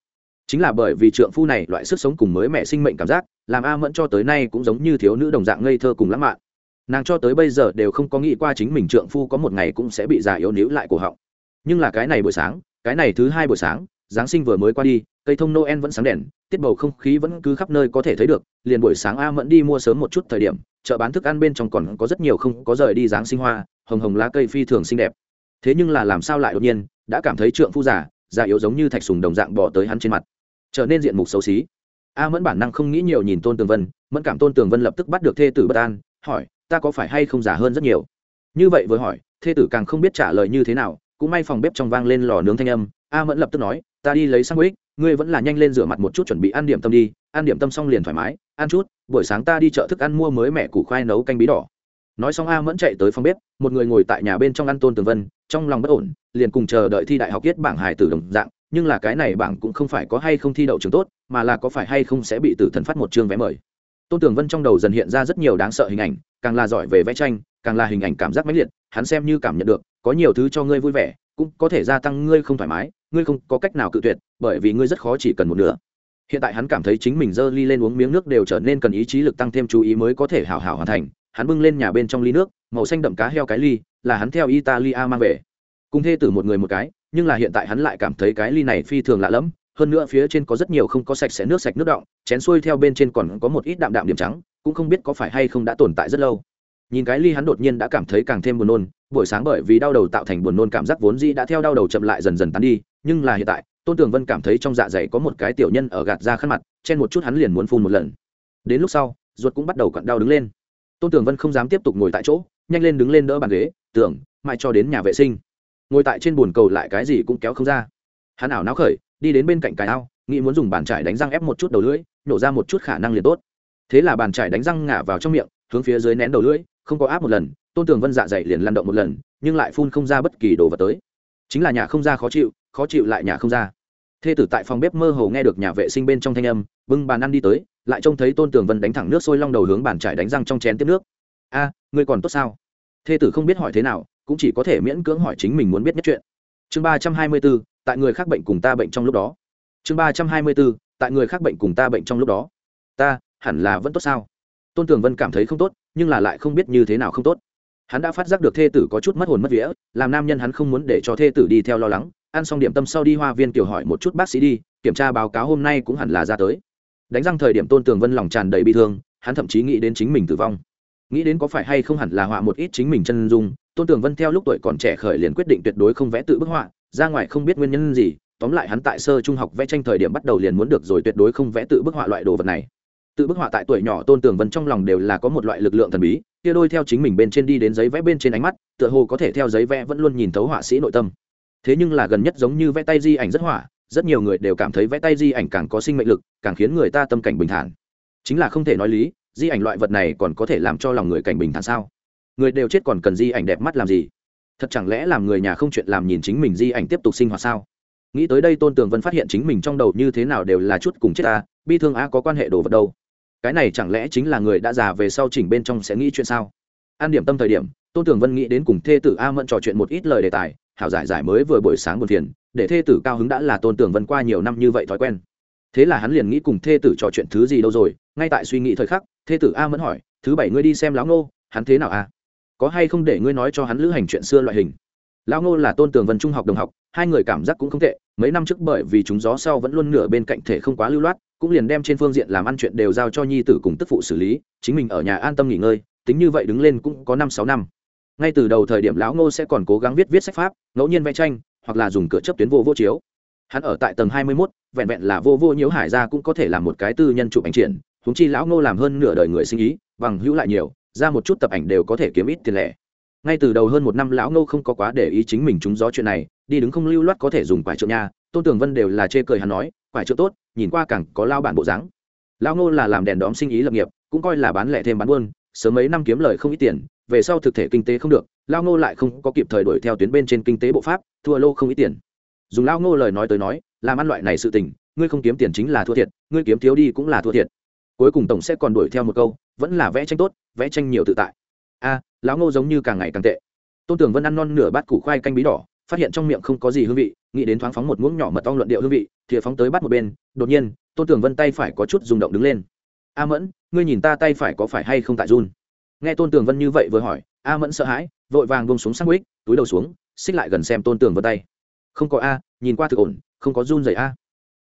S1: chính là bởi vì trượng phu này loại sức sống cùng mới mẹ sinh mệnh cảm giác, làm a mẫn cho tới nay cũng giống như thiếu nữ đồng dạng ngây thơ cùng lãng mạn. Nàng cho tới bây giờ đều không có nghĩ qua chính mình trượng phu có một ngày cũng sẽ bị già yếu níu lại cổ họng. Nhưng là cái này buổi sáng, cái này thứ hai buổi sáng, giáng sinh vừa mới qua đi, cây thông noel vẫn sáng đèn, tiết bầu không khí vẫn cứ khắp nơi có thể thấy được, liền buổi sáng a mẫn đi mua sớm một chút thời điểm, chợ bán thức ăn bên trong còn có rất nhiều không có rời đi giáng sinh hoa, hồng hồng lá cây phi thường xinh đẹp. Thế nhưng là làm sao lại đột nhiên, đã cảm thấy trượng phu giả già yếu giống như thạch sùng đồng dạng bỏ tới hắn trên mặt trở nên diện mục xấu xí. A mẫn bản năng không nghĩ nhiều nhìn tôn tường vân, mẫn cảm tôn tường vân lập tức bắt được thê tử bất an, hỏi, ta có phải hay không giả hơn rất nhiều? Như vậy vừa hỏi, thê tử càng không biết trả lời như thế nào, cũng may phòng bếp trong vang lên lò nướng thanh âm, a mẫn lập tức nói, ta đi lấy sang ích ngươi vẫn là nhanh lên rửa mặt một chút chuẩn bị ăn điểm tâm đi, ăn điểm tâm xong liền thoải mái, ăn chút, buổi sáng ta đi chợ thức ăn mua mới mẹ củ khoai nấu canh bí đỏ. Nói xong a mẫn chạy tới phòng bếp, một người ngồi tại nhà bên trong ăn tôn tường vân, trong lòng bất ổn, liền cùng chờ đợi thi đại học viết bảng hải tử đồng dạng nhưng là cái này bảng cũng không phải có hay không thi đậu trường tốt, mà là có phải hay không sẽ bị tử thần phát một chương vé mời. Tôn tường vân trong đầu dần hiện ra rất nhiều đáng sợ hình ảnh, càng là giỏi về vẽ tranh, càng là hình ảnh cảm giác mãnh liệt, hắn xem như cảm nhận được, có nhiều thứ cho ngươi vui vẻ, cũng có thể gia tăng ngươi không thoải mái, ngươi không có cách nào cự tuyệt, bởi vì ngươi rất khó chỉ cần một nửa. Hiện tại hắn cảm thấy chính mình dơ ly lên uống miếng nước đều trở nên cần ý chí lực tăng thêm chú ý mới có thể hào hào hoàn thành, hắn bưng lên nhà bên trong ly nước, màu xanh đậm cá heo cái ly, là hắn theo italia mang về. Cùng thê tử một người một cái nhưng là hiện tại hắn lại cảm thấy cái ly này phi thường lạ lẫm, hơn nữa phía trên có rất nhiều không có sạch sẽ nước sạch nước động chén xuôi theo bên trên còn có một ít đạm đạm điểm trắng, cũng không biết có phải hay không đã tồn tại rất lâu. Nhìn cái ly hắn đột nhiên đã cảm thấy càng thêm buồn nôn, buổi sáng bởi vì đau đầu tạo thành buồn nôn cảm giác vốn dĩ đã theo đau đầu chậm lại dần dần tán đi, nhưng là hiện tại, tôn tường vân cảm thấy trong dạ dày có một cái tiểu nhân ở gạt ra khăn mặt, chen một chút hắn liền muốn phun một lần. Đến lúc sau, ruột cũng bắt đầu cặn đau đứng lên. Tôn tường vân không dám tiếp tục ngồi tại chỗ, nhanh lên đứng lên đỡ bàn ghế tưởng mãi cho đến nhà vệ sinh ngồi tại trên bồn cầu lại cái gì cũng kéo không ra. Hắn ảo náo khởi, đi đến bên cạnh cái ao, nghĩ muốn dùng bàn trải đánh răng ép một chút đầu lưỡi nổ ra một chút khả năng liền tốt. Thế là bàn trải đánh răng ngả vào trong miệng, hướng phía dưới nén đầu lưỡi, không có áp một lần, tôn tường vân dạ dày liền lăn động một lần, nhưng lại phun không ra bất kỳ đồ vật tới. Chính là nhà không ra khó chịu khó chịu lại nhà không ra. Thê tử tại phòng bếp mơ hồ nghe được nhà vệ sinh bên trong thanh âm, bưng bàn ăn đi tới, lại trông thấy tôn tường vân đánh thẳng nước sôi long đầu hướng bàn trải đánh răng trong chén tiếp nước. A, ngươi còn tốt sao? Thê tử không biết hỏi thế nào cũng chỉ có thể miễn cưỡng hỏi chính mình muốn biết nhất chuyện. Chương ba trăm hai mươi bốn, tại người khác bệnh cùng ta bệnh trong lúc đó. Chương ba trăm hai mươi bốn, tại người khác bệnh cùng ta bệnh trong lúc đó. Ta, hẳn là vẫn tốt sao? Tôn tường vân cảm thấy không tốt, nhưng là lại không biết như thế nào không tốt. Hắn đã phát giác được thê tử có chút mất hồn mất vía, làm nam nhân hắn không muốn để cho thê tử đi theo lo lắng. Ăn xong điểm tâm sau đi hoa viên tiểu hỏi một chút bác sĩ đi, kiểm tra báo cáo hôm nay cũng hẳn là ra tới. Đánh răng thời điểm tôn tường vân lòng tràn đầy bi thương, hắn thậm chí nghĩ đến chính mình tử vong nghĩ đến có phải hay không hẳn là họa một ít chính mình chân dung, tôn tường vân theo lúc tuổi còn trẻ khởi liền quyết định tuyệt đối không vẽ tự bức họa, ra ngoài không biết nguyên nhân gì, tóm lại hắn tại sơ trung học vẽ tranh thời điểm bắt đầu liền muốn được rồi tuyệt đối không vẽ tự bức họa loại đồ vật này. Tự bức họa tại tuổi nhỏ tôn tường vân trong lòng đều là có một loại lực lượng thần bí, kia đôi theo chính mình bên trên đi đến giấy vẽ bên trên ánh mắt, tựa hồ có thể theo giấy vẽ vẫn luôn nhìn thấu họa sĩ nội tâm. Thế nhưng là gần nhất giống như vẽ tay di ảnh rất họa, rất nhiều người đều cảm thấy vẽ tay di ảnh càng có sinh mệnh lực, càng khiến người ta tâm cảnh bình thản. Chính là không thể nói lý di ảnh loại vật này còn có thể làm cho lòng người cảnh bình thản sao? Người đều chết còn cần di ảnh đẹp mắt làm gì? Thật chẳng lẽ làm người nhà không chuyện làm nhìn chính mình di ảnh tiếp tục sinh hoạt sao? Nghĩ tới đây tôn tường vân phát hiện chính mình trong đầu như thế nào đều là chút cùng chết ta bi thương a có quan hệ đồ vật đâu. Cái này chẳng lẽ chính là người đã già về sau chỉnh bên trong sẽ nghĩ chuyện sao? An điểm tâm thời điểm, tôn tường vân nghĩ đến cùng thê tử a mẫn trò chuyện một ít lời đề tài, hảo giải giải mới vừa buổi sáng buồn phiền, để thê tử cao hứng đã là tôn tường vân qua nhiều năm như vậy thói quen. Thế là hắn liền nghĩ cùng thê tử trò chuyện thứ gì đâu rồi, ngay tại suy nghĩ thời khắc thê tử a mẫn hỏi thứ bảy ngươi đi xem lão ngô hắn thế nào a? Có hay không để ngươi nói cho hắn lữ hành chuyện xưa loại hình? Lão ngô là tôn tường vân trung học đồng học hai người cảm giác cũng không tệ mấy năm trước bởi vì chúng gió sau vẫn luôn nửa bên cạnh thể không quá lưu loát cũng liền đem trên phương diện làm ăn chuyện đều giao cho nhi tử cùng tức phụ xử lý chính mình ở nhà an tâm nghỉ ngơi tính như vậy đứng lên cũng có năm sáu năm. Ngay từ đầu thời điểm lão ngô sẽ còn cố gắng viết viết sách pháp ngẫu nhiên vẽ tranh hoặc là dùng cửa chấp tuyến vô vô chiếu. Hắn ở tại tầng hai mươi 21, vẹn vẹn là vô vô nhiễu hải ra cũng có thể làm một cái tư nhân chụp ảnh triển húng chi lão ngô làm hơn nửa đời người sinh ý, bằng hữu lại nhiều, ra một chút tập ảnh đều có thể kiếm ít tiền lẻ. Ngay từ đầu hơn một năm lão ngô không có quá để ý chính mình trúng gió chuyện này, đi đứng không lưu loát có thể dùng quải trượng nha, tôn tường vân đều là chê cười hắn nói, quải trượng tốt, nhìn qua càng có lao bản bộ dáng. Lão ngô là làm đèn đóm sinh ý lập nghiệp, cũng coi là bán lẻ thêm bán buôn, sớm mấy năm kiếm lời không ít tiền, về sau thực thể kinh tế không được lao ngô lại không có kịp thời đuổi theo tuyến bên trên kinh tế bộ pháp, thua lô không ít tiền. Dùng lao ngô lời nói tới nói, làm ăn loại này sự tình, ngươi không kiếm tiền chính là thua thiệt, ngươi kiếm thiếu đi cũng là thua thiệt cuối cùng tổng sẽ còn đuổi theo một câu, vẫn là vẽ tranh tốt, vẽ tranh nhiều tự tại. A, lão ngô giống như càng ngày càng tệ. Tôn tưởng vân ăn non nửa bát củ khoai canh bí đỏ, phát hiện trong miệng không có gì hương vị, nghĩ đến thoáng phóng một muỗng nhỏ mật ong luận điệu hương vị thìa phóng tới bắt một bên, đột nhiên, tôn tưởng vân tay phải có chút rung động đứng lên. A mẫn, ngươi nhìn ta tay phải có phải hay không tại run? Nghe tôn tường vân như vậy vừa hỏi, a mẫn sợ hãi, vội vàng bông xuống sang quýt, túi đầu xuống, xích lại gần xem tôn tường vân tay. Không có a, nhìn qua thực ổn, không có run dày a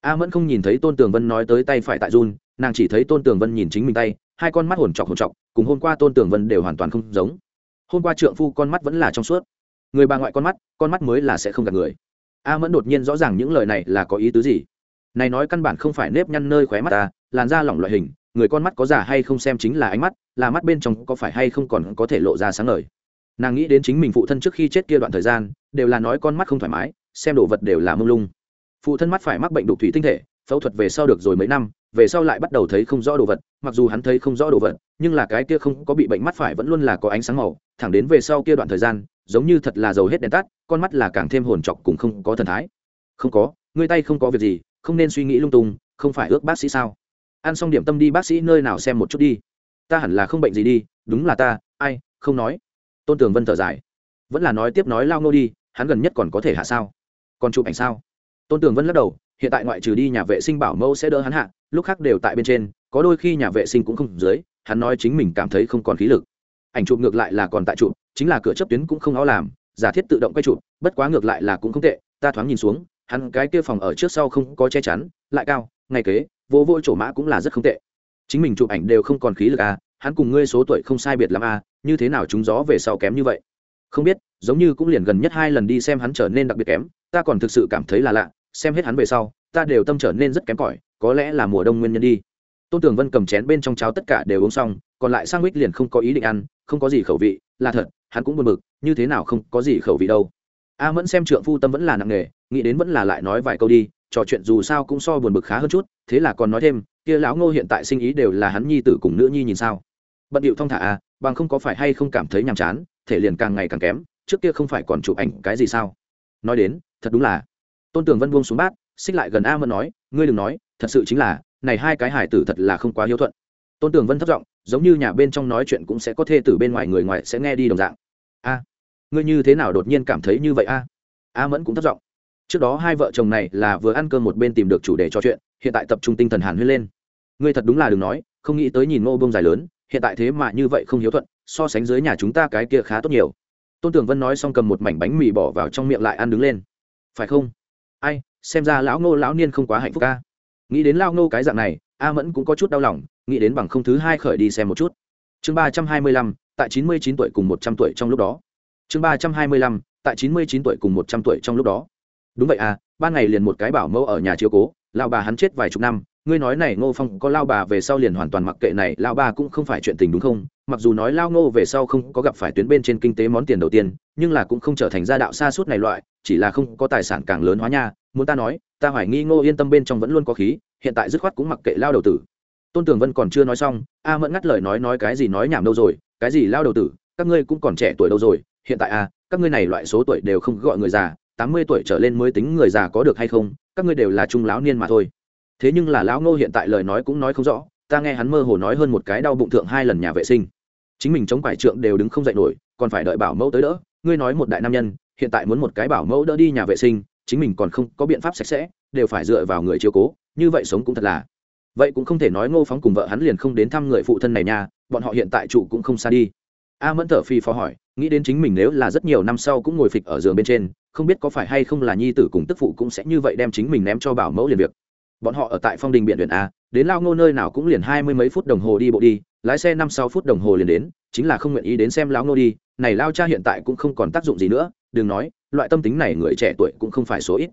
S1: a mẫn không nhìn thấy tôn tường vân nói tới tay phải tại run, nàng chỉ thấy tôn tường vân nhìn chính mình tay, hai con mắt hồn chọc hồn chọc, cùng hôm qua tôn tường vân đều hoàn toàn không giống. Hôm qua trượng phu con mắt vẫn là trong suốt. Người bà ngoại con mắt con mắt mới là sẽ không gặp người. A mẫn đột nhiên rõ ràng những lời này là có ý tứ gì. Này nói căn bản không phải nếp nhăn nơi khóe mắt ta, làn da lỏng loại hình, người con mắt có giả hay không xem chính là ánh mắt, là mắt bên trong có phải hay không còn có thể lộ ra sáng ngời. Nàng nghĩ đến chính mình phụ thân trước khi chết kia đoạn thời gian, đều là nói con mắt không thoải mái, xem đồ vật đều là mông lung phụ thân mắt phải mắc bệnh đục thủy tinh thể, phẫu thuật về sau được rồi mấy năm, về sau lại bắt đầu thấy không rõ đồ vật. Mặc dù hắn thấy không rõ đồ vật, nhưng là cái kia không có bị bệnh mắt phải vẫn luôn là có ánh sáng màu. Thẳng đến về sau kia đoạn thời gian, giống như thật là dầu hết đèn tắt, con mắt là càng thêm hồn chọc cùng không có thần thái. Không có, ngươi tay không có việc gì, không nên suy nghĩ lung tung, không phải ước bác sĩ sao? Ăn xong điểm tâm đi bác sĩ nơi nào xem một chút đi. Ta hẳn là không bệnh gì đi, đúng là ta, ai, không nói. Tôn tường vân thở dài. Vẫn là nói tiếp nói lao nô đi, hắn gần nhất còn có thể hạ sao? Còn chụp ảnh sao? Tôn tường vân lắc đầu, hiện tại ngoại trừ đi nhà vệ sinh bảo mẫu sẽ đỡ hắn hạ, lúc khác đều tại bên trên, có đôi khi nhà vệ sinh cũng không dưới, hắn nói chính mình cảm thấy không còn khí lực. Ảnh chụp ngược lại là còn tại chụp, chính là cửa chấp tuyến cũng không áo làm, giả thiết tự động quay chụp, bất quá ngược lại là cũng không tệ, ta thoáng nhìn xuống, hắn cái kia phòng ở trước sau không có che chắn, lại cao, ngay kế, vô vô chỗ mã cũng là rất không tệ. Chính mình chụp ảnh đều không còn khí lực à hắn cùng ngươi số tuổi không sai biệt l à như thế nào chúng gió về sau kém như vậy? Không biết giống như cũng liền gần nhất hai lần đi xem hắn trở nên đặc biệt kém, ta còn thực sự cảm thấy là lạ, xem hết hắn về sau, ta đều tâm trở nên rất kém cỏi, có lẽ là mùa đông nguyên nhân đi. Tôn tường vân cầm chén bên trong cháo tất cả đều uống xong, còn lại sang mít liền không có ý định ăn, không có gì khẩu vị, là thật, hắn cũng buồn bực, như thế nào không có gì khẩu vị đâu. A mẫn xem trượng phu tâm vẫn là nặng nề, nghĩ đến vẫn là lại nói vài câu đi, trò chuyện dù sao cũng so buồn bực khá hơn chút, thế là còn nói thêm, kia lão ngô hiện tại sinh ý đều là hắn nhi tử cùng nữ nhi nhìn sao? Bận điệu thong thả à bằng không có phải hay không cảm thấy nhàm chán, thể liền càng ngày càng kém trước kia không phải còn chụp ảnh cái gì sao? Nói đến thật đúng là. Tôn tường vân buông xuống bát xích lại gần a mẫn nói ngươi đừng nói thật sự chính là này hai cái hải tử thật là không quá hiếu thuận. Tôn tường vân thất giọng giống như nhà bên trong nói chuyện cũng sẽ có thê tử bên ngoài người ngoài sẽ nghe đi đồng dạng. A, ngươi như thế nào đột nhiên cảm thấy như vậy a? A mẫn cũng thất giọng. Trước đó hai vợ chồng này là vừa ăn cơm một bên tìm được chủ đề trò chuyện hiện tại tập trung tinh thần hàn huyên lên. Ngươi thật đúng là đừng nói không nghĩ tới nhìn ngô bông dài lớn hiện tại thế mà như vậy không hiếu thuận so sánh dưới nhà chúng ta cái kia khá tốt nhiều tôn tưởng vân nói xong cầm một mảnh bánh mì bỏ vào trong miệng lại ăn đứng lên. Phải không? Ai, xem ra lão ngô, lão niên không quá hạnh phúc ca. Nghĩ đến lao ngô cái dạng này, a mẫn cũng có chút đau lòng, nghĩ đến bằng không thứ hai khởi đi xem một chút. Chương ba trăm hai mươi lăm, tại chín mươi chín tuổi cùng một trăm tuổi trong lúc đó. Chương ba trăm hai mươi lăm, tại chín mươi chín tuổi cùng một trăm tuổi trong lúc đó. Đúng vậy à ban ngày liền một cái bảo mẫu ở nhà chiếu cố lao bà hắn chết vài chục năm ngươi nói này ngô phong có lao bà về sau liền hoàn toàn mặc kệ này, lao bà cũng không phải chuyện tình đúng không? Mặc dù nói lao ngô về sau không có gặp phải tuyến bên trên kinh tế món tiền đầu tiên, nhưng là cũng không trở thành gia đạo xa suốt này loại, chỉ là không có tài sản càng lớn hóa nha. Muốn ta nói, ta hoài nghi ngô yên tâm bên trong vẫn luôn có khí, hiện tại dứt khoát cũng mặc kệ lao đầu tử. Tôn tường vân còn chưa nói xong, a mẫn ngắt lời nói nói cái gì nói nhảm đâu rồi, cái gì lao đầu tử, các ngươi cũng còn trẻ tuổi đâu rồi, hiện tại a các ngươi này loại số tuổi đều không gọi người già, tám mươi tuổi trở lên mới tính người già có được hay không, các ngươi đều là trung lão niên mà thôi thế nhưng là lão ngô hiện tại lời nói cũng nói không rõ, ta nghe hắn mơ hồ nói hơn một cái đau bụng thượng hai lần nhà vệ sinh. Chính mình chống quải trượng đều đứng không dậy nổi, còn phải đợi bảo mẫu tới đỡ. Ngươi nói một đại nam nhân, hiện tại muốn một cái bảo mẫu đỡ đi nhà vệ sinh, chính mình còn không có biện pháp sạch sẽ, đều phải dựa vào người chiếu cố, như vậy sống cũng thật là. Vậy cũng không thể nói ngô phóng cùng vợ hắn liền không đến thăm người phụ thân này nha, bọn họ hiện tại trụ cũng không xa đi. A mẫn thở phi phó hỏi, nghĩ đến chính mình nếu là rất nhiều năm sau cũng ngồi phịch ở giường bên trên, không biết có phải hay không là nhi tử cùng tức phụ cũng sẽ như vậy đem chính mình ném cho bảo mẫu liền việc bọn họ ở tại phong đình biển huyện a, đến lao ngô nơi nào cũng liền hai mươi mấy phút đồng hồ đi bộ đi, lái xe năm sáu phút đồng hồ liền đến, chính là không nguyện ý đến xem lao ngô đi, này lao cha hiện tại cũng không còn tác dụng gì nữa, đừng nói, loại tâm tính này người trẻ tuổi cũng không phải số ít.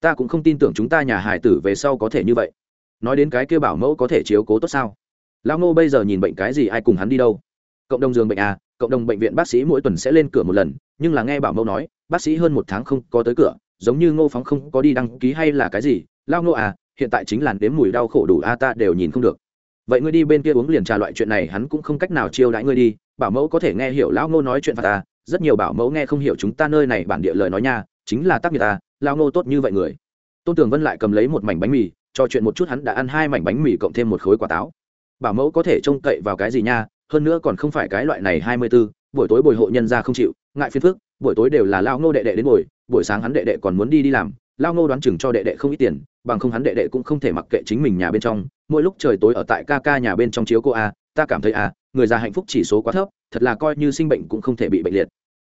S1: Ta cũng không tin tưởng chúng ta nhà hài tử về sau có thể như vậy. Nói đến cái kia bảo mẫu có thể chiếu cố tốt sao? Lao ngô bây giờ nhìn bệnh cái gì ai cùng hắn đi đâu? Cộng đồng giường bệnh à cộng đồng bệnh viện bác sĩ mỗi tuần sẽ lên cửa một lần, nhưng là nghe bảo mẫu nói, bác sĩ hơn một tháng không có tới cửa, giống như ngô phóng không có đi đăng ký hay là cái gì, lao ngô à hiện tại chính là đếm mùi đau khổ đủ a, ta đều nhìn không được. Vậy ngươi đi bên kia uống liền trà loại chuyện này, hắn cũng không cách nào chiêu đãi ngươi đi. Bảo mẫu có thể nghe hiểu lão ngô nói chuyện phạt ta. Rất nhiều bảo mẫu nghe không hiểu chúng ta nơi này bản địa lời nói nha. Chính là tác nghiệp ta, lão ngô tốt như vậy người. Tôn tường vân lại cầm lấy một mảnh bánh mì, cho chuyện một chút hắn đã ăn hai mảnh bánh mì cộng thêm một khối quả táo. Bảo mẫu có thể trông cậy vào cái gì nha? Hơn nữa còn không phải cái loại này hai mươi b ố buổi tối bồi hộ nhân ra không chịu, ngại phiền phức, buổi tối đều là lao ngô đệ đệ đến ngồi, buổi sáng hắn đệ đệ còn muốn đi đi làm lao ngô đoán chừng cho đệ đệ không ít tiền, bằng không hắn đệ đệ cũng không thể mặc kệ chính mình nhà bên trong. Mỗi lúc trời tối ở tại ca ca nhà bên trong chiếu cô a, ta cảm thấy a, người già hạnh phúc chỉ số quá thấp, thật là coi như sinh bệnh cũng không thể bị bệnh liệt.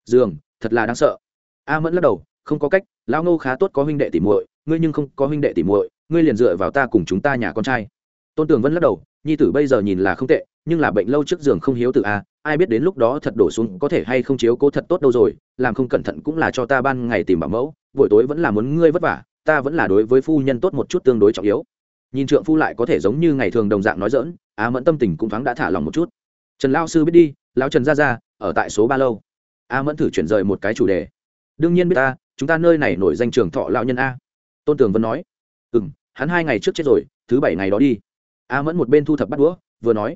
S1: Dường, thật là đáng sợ. A mẫn lắc đầu, không có cách lão ngô khá tốt có huynh đệ tỉ muội, ngươi nhưng không có huynh đệ tỉ muội, ngươi liền dựa vào ta cùng chúng ta nhà con trai. Tôn tường vân lắc đầu, nhi tử bây giờ nhìn là không tệ, nhưng là bệnh lâu trước giường không hiếu tử a, ai biết đến lúc đó thật đổ xuống có thể hay không chiếu cố thật tốt đâu rồi, làm không cẩn thận cũng là cho ta ban ngày tìm bảo mẫu buổi tối vẫn là muốn ngươi vất vả, ta vẫn là đối với phu nhân tốt một chút tương đối trọng yếu. Nhìn trượng phu lại có thể giống như ngày thường đồng dạng nói dỡn á mẫn tâm tình cũng thoáng đã thả lòng một chút. Trần lao sư biết đi, lão trần ra ra, ở tại số ba lâu. A mẫn thử chuyển rời một cái chủ đề. Đương nhiên biết ta, chúng ta nơi này nổi danh trường thọ lão nhân a. Tôn tường vẫn nói. Ừ m hắn hai ngày trước chết rồi, thứ bảy ngày đó đi. A mẫn một bên thu thập bắt đũa, vừa nói.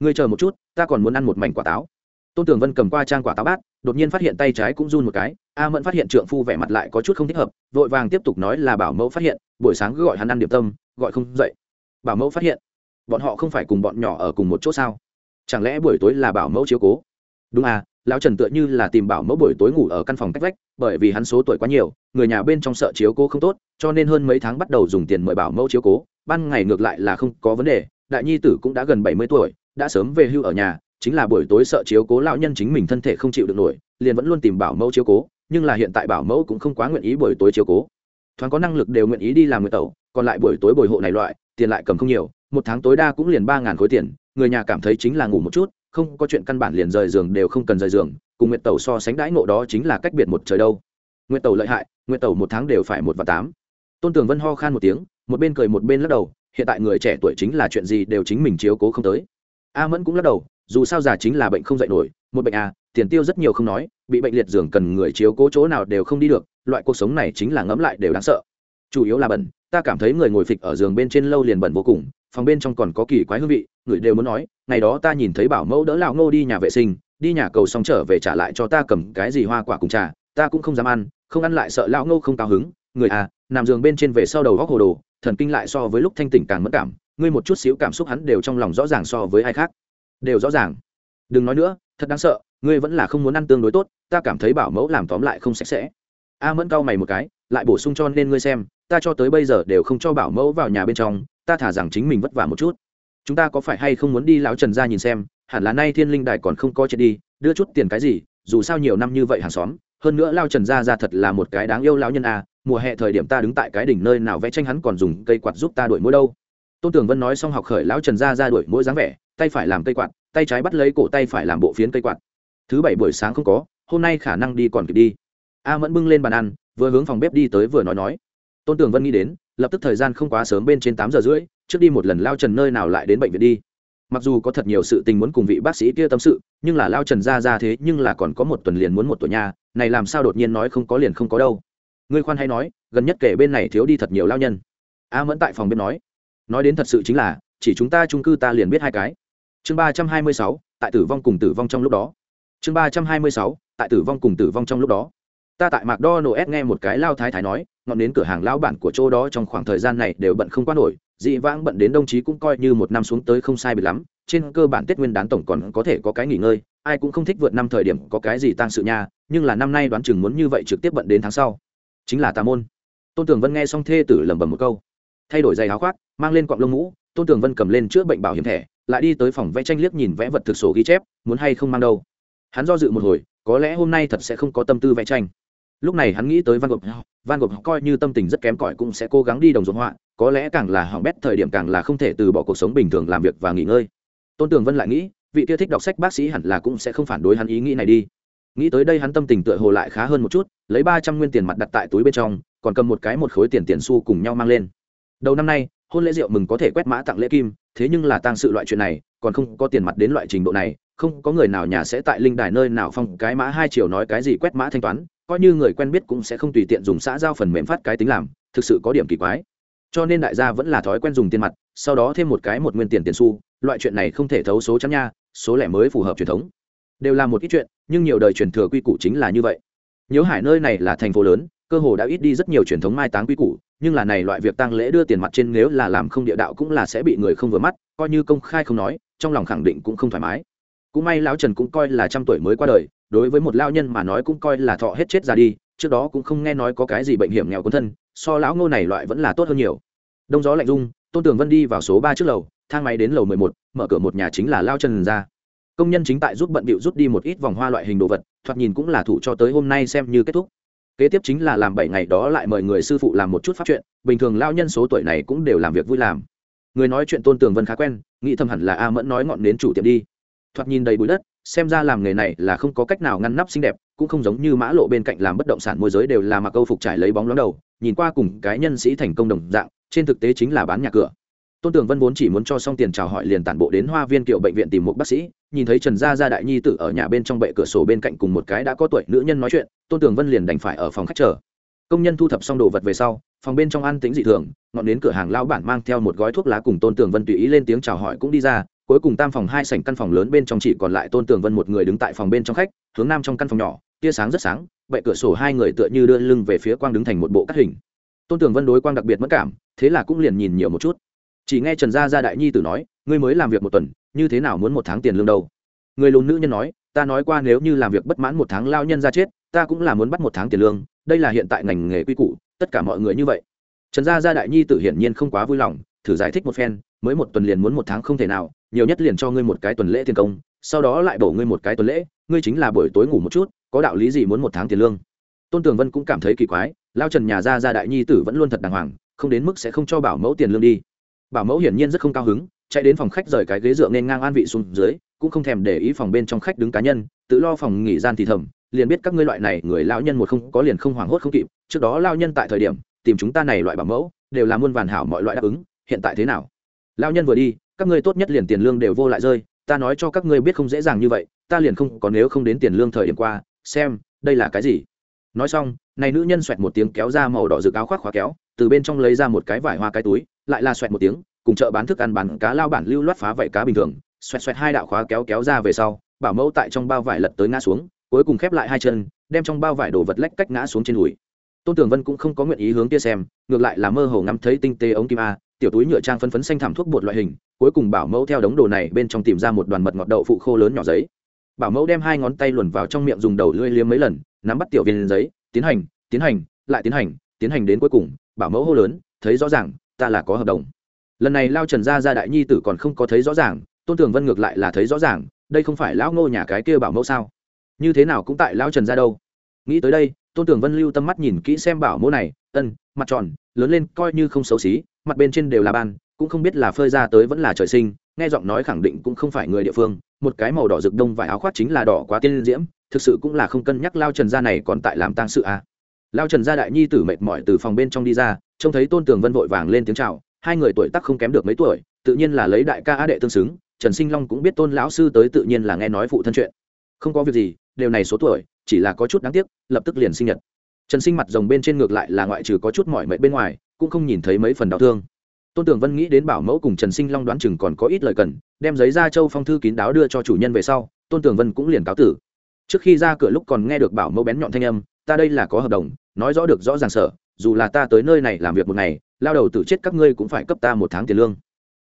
S1: Ngươi chờ một chút, ta còn muốn ăn một mảnh quả táo tôn tường vân cầm qua trang quả táo bát, đột nhiên phát hiện tay trái cũng run một cái, a mẫn phát hiện trượng phu vẻ mặt lại có chút không thích hợp, vội vàng tiếp tục nói là bảo mẫu phát hiện, buổi sáng cứ gọi hắn ăn điểm tâm, gọi không dậy. Bảo mẫu phát hiện, bọn họ không phải cùng bọn nhỏ ở cùng một chỗ sao? Chẳng lẽ buổi tối là bảo mẫu chiếu cố? Đúng à lão trần tựa như là tìm bảo mẫu buổi tối ngủ ở căn phòng cách vách, bởi vì hắn số tuổi quá nhiều, người nhà bên trong sợ chiếu cố không tốt, cho nên hơn mấy tháng bắt đầu dùng tiền mời bảo mẫu chiếu cố, ban ngày ngược lại là không có vấn đề, đại nhi tử cũng đã gần bảy mươi tuổi, đã sớm về hưu ở nhà chính là buổi tối sợ chiếu cố lão nhân chính mình thân thể không chịu được nổi, liền vẫn luôn tìm bảo mẫu chiếu cố, nhưng là hiện tại bảo mẫu cũng không quá nguyện ý buổi tối chiếu cố. Thoáng có năng lực đều nguyện ý đi làm người tẩu, còn lại buổi tối bồi hộ này loại, tiền lại cầm không nhiều, một tháng tối đa cũng liền ba ngàn khối tiền, người nhà cảm thấy chính là ngủ một chút, không có chuyện căn bản liền rời giường đều không cần rời giường, cùng nguyện tẩu so sánh đãi ngộ đó chính là cách biệt một trời đâu. Nguyện tẩu lợi hại, nguyện tẩu một tháng đều phải một và tám. Tôn tường vân ho khan một tiếng, một bên cười một bên lắc đầu, hiện tại người trẻ tuổi chính là chuyện gì đều chính mình chiếu cố không tới. A mẫn cũng lắc đầu dù sao già chính là bệnh không dạy nổi, một bệnh à tiền tiêu rất nhiều không nói, bị bệnh liệt giường cần người chiếu cố chỗ nào đều không đi được, loại cuộc sống này chính là ngẫm lại đều đáng sợ. Chủ yếu là bẩn, ta cảm thấy người ngồi phịch ở giường bên trên lâu liền bẩn vô cùng, phòng bên trong còn có kỳ quái hương vị, người đều muốn nói, ngày đó ta nhìn thấy bảo mẫu đỡ lão ngô đi nhà vệ sinh, đi nhà cầu xong trở về trả lại cho ta cầm cái gì hoa quả cùng trà, ta cũng không dám ăn, không ăn lại sợ lão ngô không cao hứng, người à nằm giường bên trên về sau đầu góc hồ đồ, thần kinh lại so với lúc thanh tỉnh càng mất cảm, ngươi một chút xíu cảm xúc hắn đều trong lòng rõ ràng so với ai khác đều rõ ràng. Đừng nói nữa, thật đáng sợ, ngươi vẫn là không muốn ăn tương đối tốt, ta cảm thấy bảo mẫu làm tóm lại không sạch sẽ. A mẫn cau mày một cái, lại bổ sung cho nên ngươi xem, ta cho tới bây giờ đều không cho bảo mẫu vào nhà bên trong, ta thả rằng chính mình vất vả một chút. Chúng ta có phải hay không muốn đi lão trần ra nhìn xem, hẳn là nay thiên linh đài còn không có chết đi, đưa chút tiền cái gì, dù sao nhiều năm như vậy hàng xóm, hơn nữa lao trần ra ra thật là một cái đáng yêu lão nhân à mùa hè thời điểm ta đứng tại cái đỉnh nơi nào vẽ tranh hắn còn dùng cây quạt giúp ta đuổi mỗi đâu. Tôn tưởng vân nói xong học khởi lão trần ra ra đuổi mỗi dáng vẻ tay phải làm cây quạt, tay trái bắt lấy cổ tay phải làm bộ phiến cây quạt. Thứ bảy buổi sáng không có, hôm nay khả năng đi còn kịp đi. A mẫn bưng lên bàn ăn, vừa hướng phòng bếp đi tới vừa nói nói. Tôn tường vân nghĩ đến, lập tức thời gian không quá sớm bên trên tám giờ rưỡi, trước đi một lần lao trần nơi nào lại đến bệnh viện đi. Mặc dù có thật nhiều sự tình muốn cùng vị bác sĩ kia tâm sự, nhưng là lao trần ra ra thế nhưng là còn có một tuần liền muốn một tuổi nhà, này làm sao đột nhiên nói không có liền không có đâu. Ngươi khoan hay nói, gần nhất kể bên này thiếu đi thật nhiều lao nhân. A mẫn tại phòng bếp nói nói đến thật sự chính là, chỉ chúng ta trung cư ta liền biết hai cái chương ba trăm hai mươi sáu, tại tử vong cùng tử vong trong lúc đó. Chương ba trăm hai mươi sáu, tại tử vong cùng tử vong trong lúc đó. Ta tại mạc đo nổ nghe một cái lao thái thái nói, ngọn đến cửa hàng lao bản của chỗ đó trong khoảng thời gian này đều bận không qua nổi, dị vãng bận đến đồng chí cũng coi như một năm xuống tới không sai bị lắm, trên cơ bản tết nguyên đán tổng còn có thể có cái nghỉ ngơi, ai cũng không thích vượt năm thời điểm có cái gì tăng sự nha, nhưng là năm nay đoán chừng muốn như vậy trực tiếp bận đến tháng sau. Chính là tà môn. Tôn tường vân nghe xong thê tử lẩm bẩm một câu, thay đổi giày áo khoác, mang lên quặng lông mũ, tôn tường vân cầm lên chữa bệnh bảo hiểm thẻ lại đi tới phòng vẽ tranh liếc nhìn vẽ vật thực sổ ghi chép, muốn hay không mang đâu. Hắn do dự một hồi, có lẽ hôm nay thật sẽ không có tâm tư vẽ tranh. Lúc này hắn nghĩ tới van gogh van gogh coi như tâm tình rất kém cỏi cũng sẽ cố gắng đi đồng ruộng họa, có lẽ càng là hỏng bét thời điểm càng là không thể từ bỏ cuộc sống bình thường làm việc và nghỉ ngơi. Tôn tường vân lại nghĩ, vị kia thích đọc sách bác sĩ hẳn là cũng sẽ không phản đối hắn ý nghĩ này đi. Nghĩ tới đây hắn tâm tình tựa hồ lại khá hơn một chút, lấy ba trăm nguyên tiền mặt đặt tại túi bên trong, còn cầm một cái một khối tiền tiền xu cùng nhau mang lên. Đầu năm nay, hôn lễ rượu mừng có thể quét mã tặng lễ kim thế nhưng là tăng sự loại chuyện này, còn không có tiền mặt đến loại trình độ này, không có người nào nhà sẽ tại linh đài nơi nào phong cái mã hai chiều nói cái gì quét mã thanh toán, coi như người quen biết cũng sẽ không tùy tiện dùng xã giao phần mềm phát cái tính làm, thực sự có điểm kỳ quái. Cho nên đại gia vẫn là thói quen dùng tiền mặt, sau đó thêm một cái một nguyên tiền tiền xu, loại chuyện này không thể thấu số chấm nha, số lẻ mới phù hợp truyền thống. Đều là một ít chuyện, nhưng nhiều đời truyền thừa quy củ chính là như vậy. Nhớ hải nơi này là thành phố lớn cơ hồ đã ít đi rất nhiều truyền thống mai táng quy củ, nhưng là này loại việc tăng lễ đưa tiền mặt trên nếu là làm không địa đạo cũng là sẽ bị người không vừa mắt, coi như công khai không nói, trong lòng khẳng định cũng không thoải mái. Cũng may lão trần cũng coi là trăm tuổi mới qua đời, đối với một lao nhân mà nói cũng coi là thọ hết chết ra đi, trước đó cũng không nghe nói có cái gì bệnh hiểm nghèo quân thân, so lão ngô này loại vẫn là tốt hơn nhiều. Đông gió lạnh rung, tôn tường vân đi vào số ba trước lầu, thang máy đến lầu mười một, mở cửa một nhà chính là lao trần ra. Công nhân chính tại giúp bận bịu rút đi một ít vòng hoa loại hình đồ vật, thoạt nhìn cũng là thủ cho tới hôm nay xem như kết thúc kế tiếp chính là làm bảy ngày đó lại mời người sư phụ làm một chút pháp chuyện, bình thường lao nhân số tuổi này cũng đều làm việc vui làm. Người nói chuyện tôn tường vân khá quen, nghĩ thầm hẳn là a mẫn nói ngọn đến chủ tiệm đi. Thoạt nhìn đầy bụi đất, xem ra làm nghề này là không có cách nào ngăn nắp xinh đẹp, cũng không giống như mã lộ bên cạnh làm bất động sản môi giới đều là mặc câu phục trải lấy bóng lóng đầu, nhìn qua cùng cái nhân sĩ thành công đồng dạng, trên thực tế chính là bán nhà cửa tôn Tưởng vân vốn chỉ muốn cho xong tiền chào hỏi liền tản bộ đến hoa viên kiệu bệnh viện tìm một bác sĩ, nhìn thấy trần gia gia đại nhi tử ở nhà bên trong bệ cửa sổ bên cạnh cùng một cái đã có tuổi nữ nhân nói chuyện, tôn Tưởng vân liền đành phải ở phòng khách chờ. Công nhân thu thập xong đồ vật về sau, phòng bên trong ăn tính dị thường, ngọn đến cửa hàng lao bản mang theo một gói thuốc lá cùng tôn tường vân tùy ý lên tiếng chào hỏi cũng đi ra, cuối cùng tam phòng hai sảnh căn phòng lớn bên trong chỉ còn lại tôn tường vân một người đứng tại phòng bên trong khách, hướng nam trong căn phòng nhỏ, tia sáng rất sáng, bệ cửa sổ hai người tựa như đưa lưng về phía quang đứng thành một bộ cắt hình. Tôn tường vân đối quang đặc biệt mất cảm, thế là cũng liền nhìn nhiều một chút chỉ nghe trần gia gia đại nhi tử nói, ngươi mới làm việc một tuần, như thế nào muốn một tháng tiền lương đâu? Người lùn nữ nhân nói, ta nói qua nếu như làm việc bất mãn một tháng lao nhân ra chết, ta cũng là muốn bắt một tháng tiền lương, đây là hiện tại ngành nghề quy củ, tất cả mọi người như vậy. Trần gia gia đại nhi tử hiển nhiên không quá vui lòng, thử giải thích một phen, mới một tuần liền muốn một tháng không thể nào, nhiều nhất liền cho ngươi một cái tuần lễ tiền công, sau đó lại bổ ngươi một cái tuần lễ, ngươi chính là buổi tối ngủ một chút, có đạo lý gì muốn một tháng tiền lương? Tôn tường vân cũng cảm thấy kỳ quái, lao trần nhà gia gia đại nhi tử vẫn luôn thật đàng hoàng, không đến mức sẽ không cho bảo mẫu tiền lương đi bảo mẫu hiển nhiên rất không cao hứng, chạy đến phòng khách rời cái ghế dựa nên ngang an vị xuống dưới, cũng không thèm để ý phòng bên trong khách đứng cá nhân, tự lo phòng nghỉ gian thì thầm, liền biết các ngươi loại này người lão nhân một không có liền không hoảng hốt không kịp, trước đó lao nhân tại thời điểm, tìm chúng ta này loại bảo mẫu, đều là muôn vàn hảo mọi loại đáp ứng, hiện tại thế nào? Lao nhân vừa đi, các ngươi tốt nhất liền tiền lương đều vô lại rơi, ta nói cho các ngươi biết không dễ dàng như vậy, ta liền không có nếu không đến tiền lương thời điểm qua, xem, đây là cái gì? Nói xong, này nữ nhân xoẹt một tiếng kéo ra màu đỏ rực áo khoác khóa kéo, từ bên trong lấy ra một cái vải hoa cái túi lại là xoẹt một tiếng, cùng chợ bán thức ăn bán cá lao bản lưu loát phá vảy cá bình thường, xoẹt xoẹt hai đạo khóa kéo kéo ra về sau, bảo mẫu tại trong bao vải lật tới ngã xuống, cuối cùng khép lại hai chân, đem trong bao vải đồ vật lách cách ngã xuống trên đùi. Tôn tường vân cũng không có nguyện ý hướng kia xem, ngược lại là mơ hồ ngắm thấy tinh tế ống kim a, tiểu túi nhựa trang phân phấn xanh thảm thuốc bột loại hình, cuối cùng bảo mẫu theo đống đồ này bên trong tìm ra một đoàn mật ngọt đậu phụ khô lớn nhỏ giấy. Bảo mẫu đem hai ngón tay luồn vào trong miệng dùng đầu lưỡi liếm mấy lần, nắm bắt tiểu viên giấy, tiến hành tiến hành, lại tiến hành tiến hành đến cuối cùng, bảo mẫu hô lớn, thấy rõ ràng ta là có hợp đồng. Lần này lao trần gia gia đại nhi tử còn không có thấy rõ ràng, tôn tường vân ngược lại là thấy rõ ràng, đây không phải lão ngô nhà cái kia bảo mẫu sao? Như thế nào cũng tại lao trần gia đâu? Nghĩ tới đây, tôn tường vân lưu tâm mắt nhìn kỹ xem bảo mẫu này, ân, mặt tròn, lớn lên coi như không xấu xí, mặt bên trên đều là ban, cũng không biết là phơi ra tới vẫn là trời sinh, nghe giọng nói khẳng định cũng không phải người địa phương, một cái màu đỏ rực đông vải áo khoác chính là đỏ quá tiên diễm, thực sự cũng là không cân nhắc lao trần gia này còn tại làm tang sự à lao trần gia đại nhi tử mệt mỏi từ phòng bên trong đi ra, trông thấy tôn tường vân vội vàng lên tiếng chào, hai người tuổi tác không kém được mấy tuổi, tự nhiên là lấy đại ca á đệ tương xứng, trần sinh long cũng biết tôn lão sư tới tự nhiên là nghe nói phụ thân chuyện. Không có việc gì điều này số tuổi, chỉ là có chút đáng tiếc, lập tức liền sinh nhật. Trần sinh mặt rồng bên trên ngược lại là ngoại trừ có chút mỏi mệt bên ngoài, cũng không nhìn thấy mấy phần đau thương. Tôn tường vân nghĩ đến bảo mẫu cùng trần sinh long đoán chừng còn có ít lời cần, đem giấy ra châu phong thư kín đáo đưa cho chủ nhân về sau, tôn tường vân cũng liền cáo tử. Trước khi ra cửa lúc còn nghe được bảo mẫu bén nhọn thanh âm ta đây là có hợp đồng, nói rõ được rõ ràng sở, dù là ta tới nơi này làm việc một ngày, lao đầu tử chết các ngươi cũng phải cấp ta một tháng tiền lương.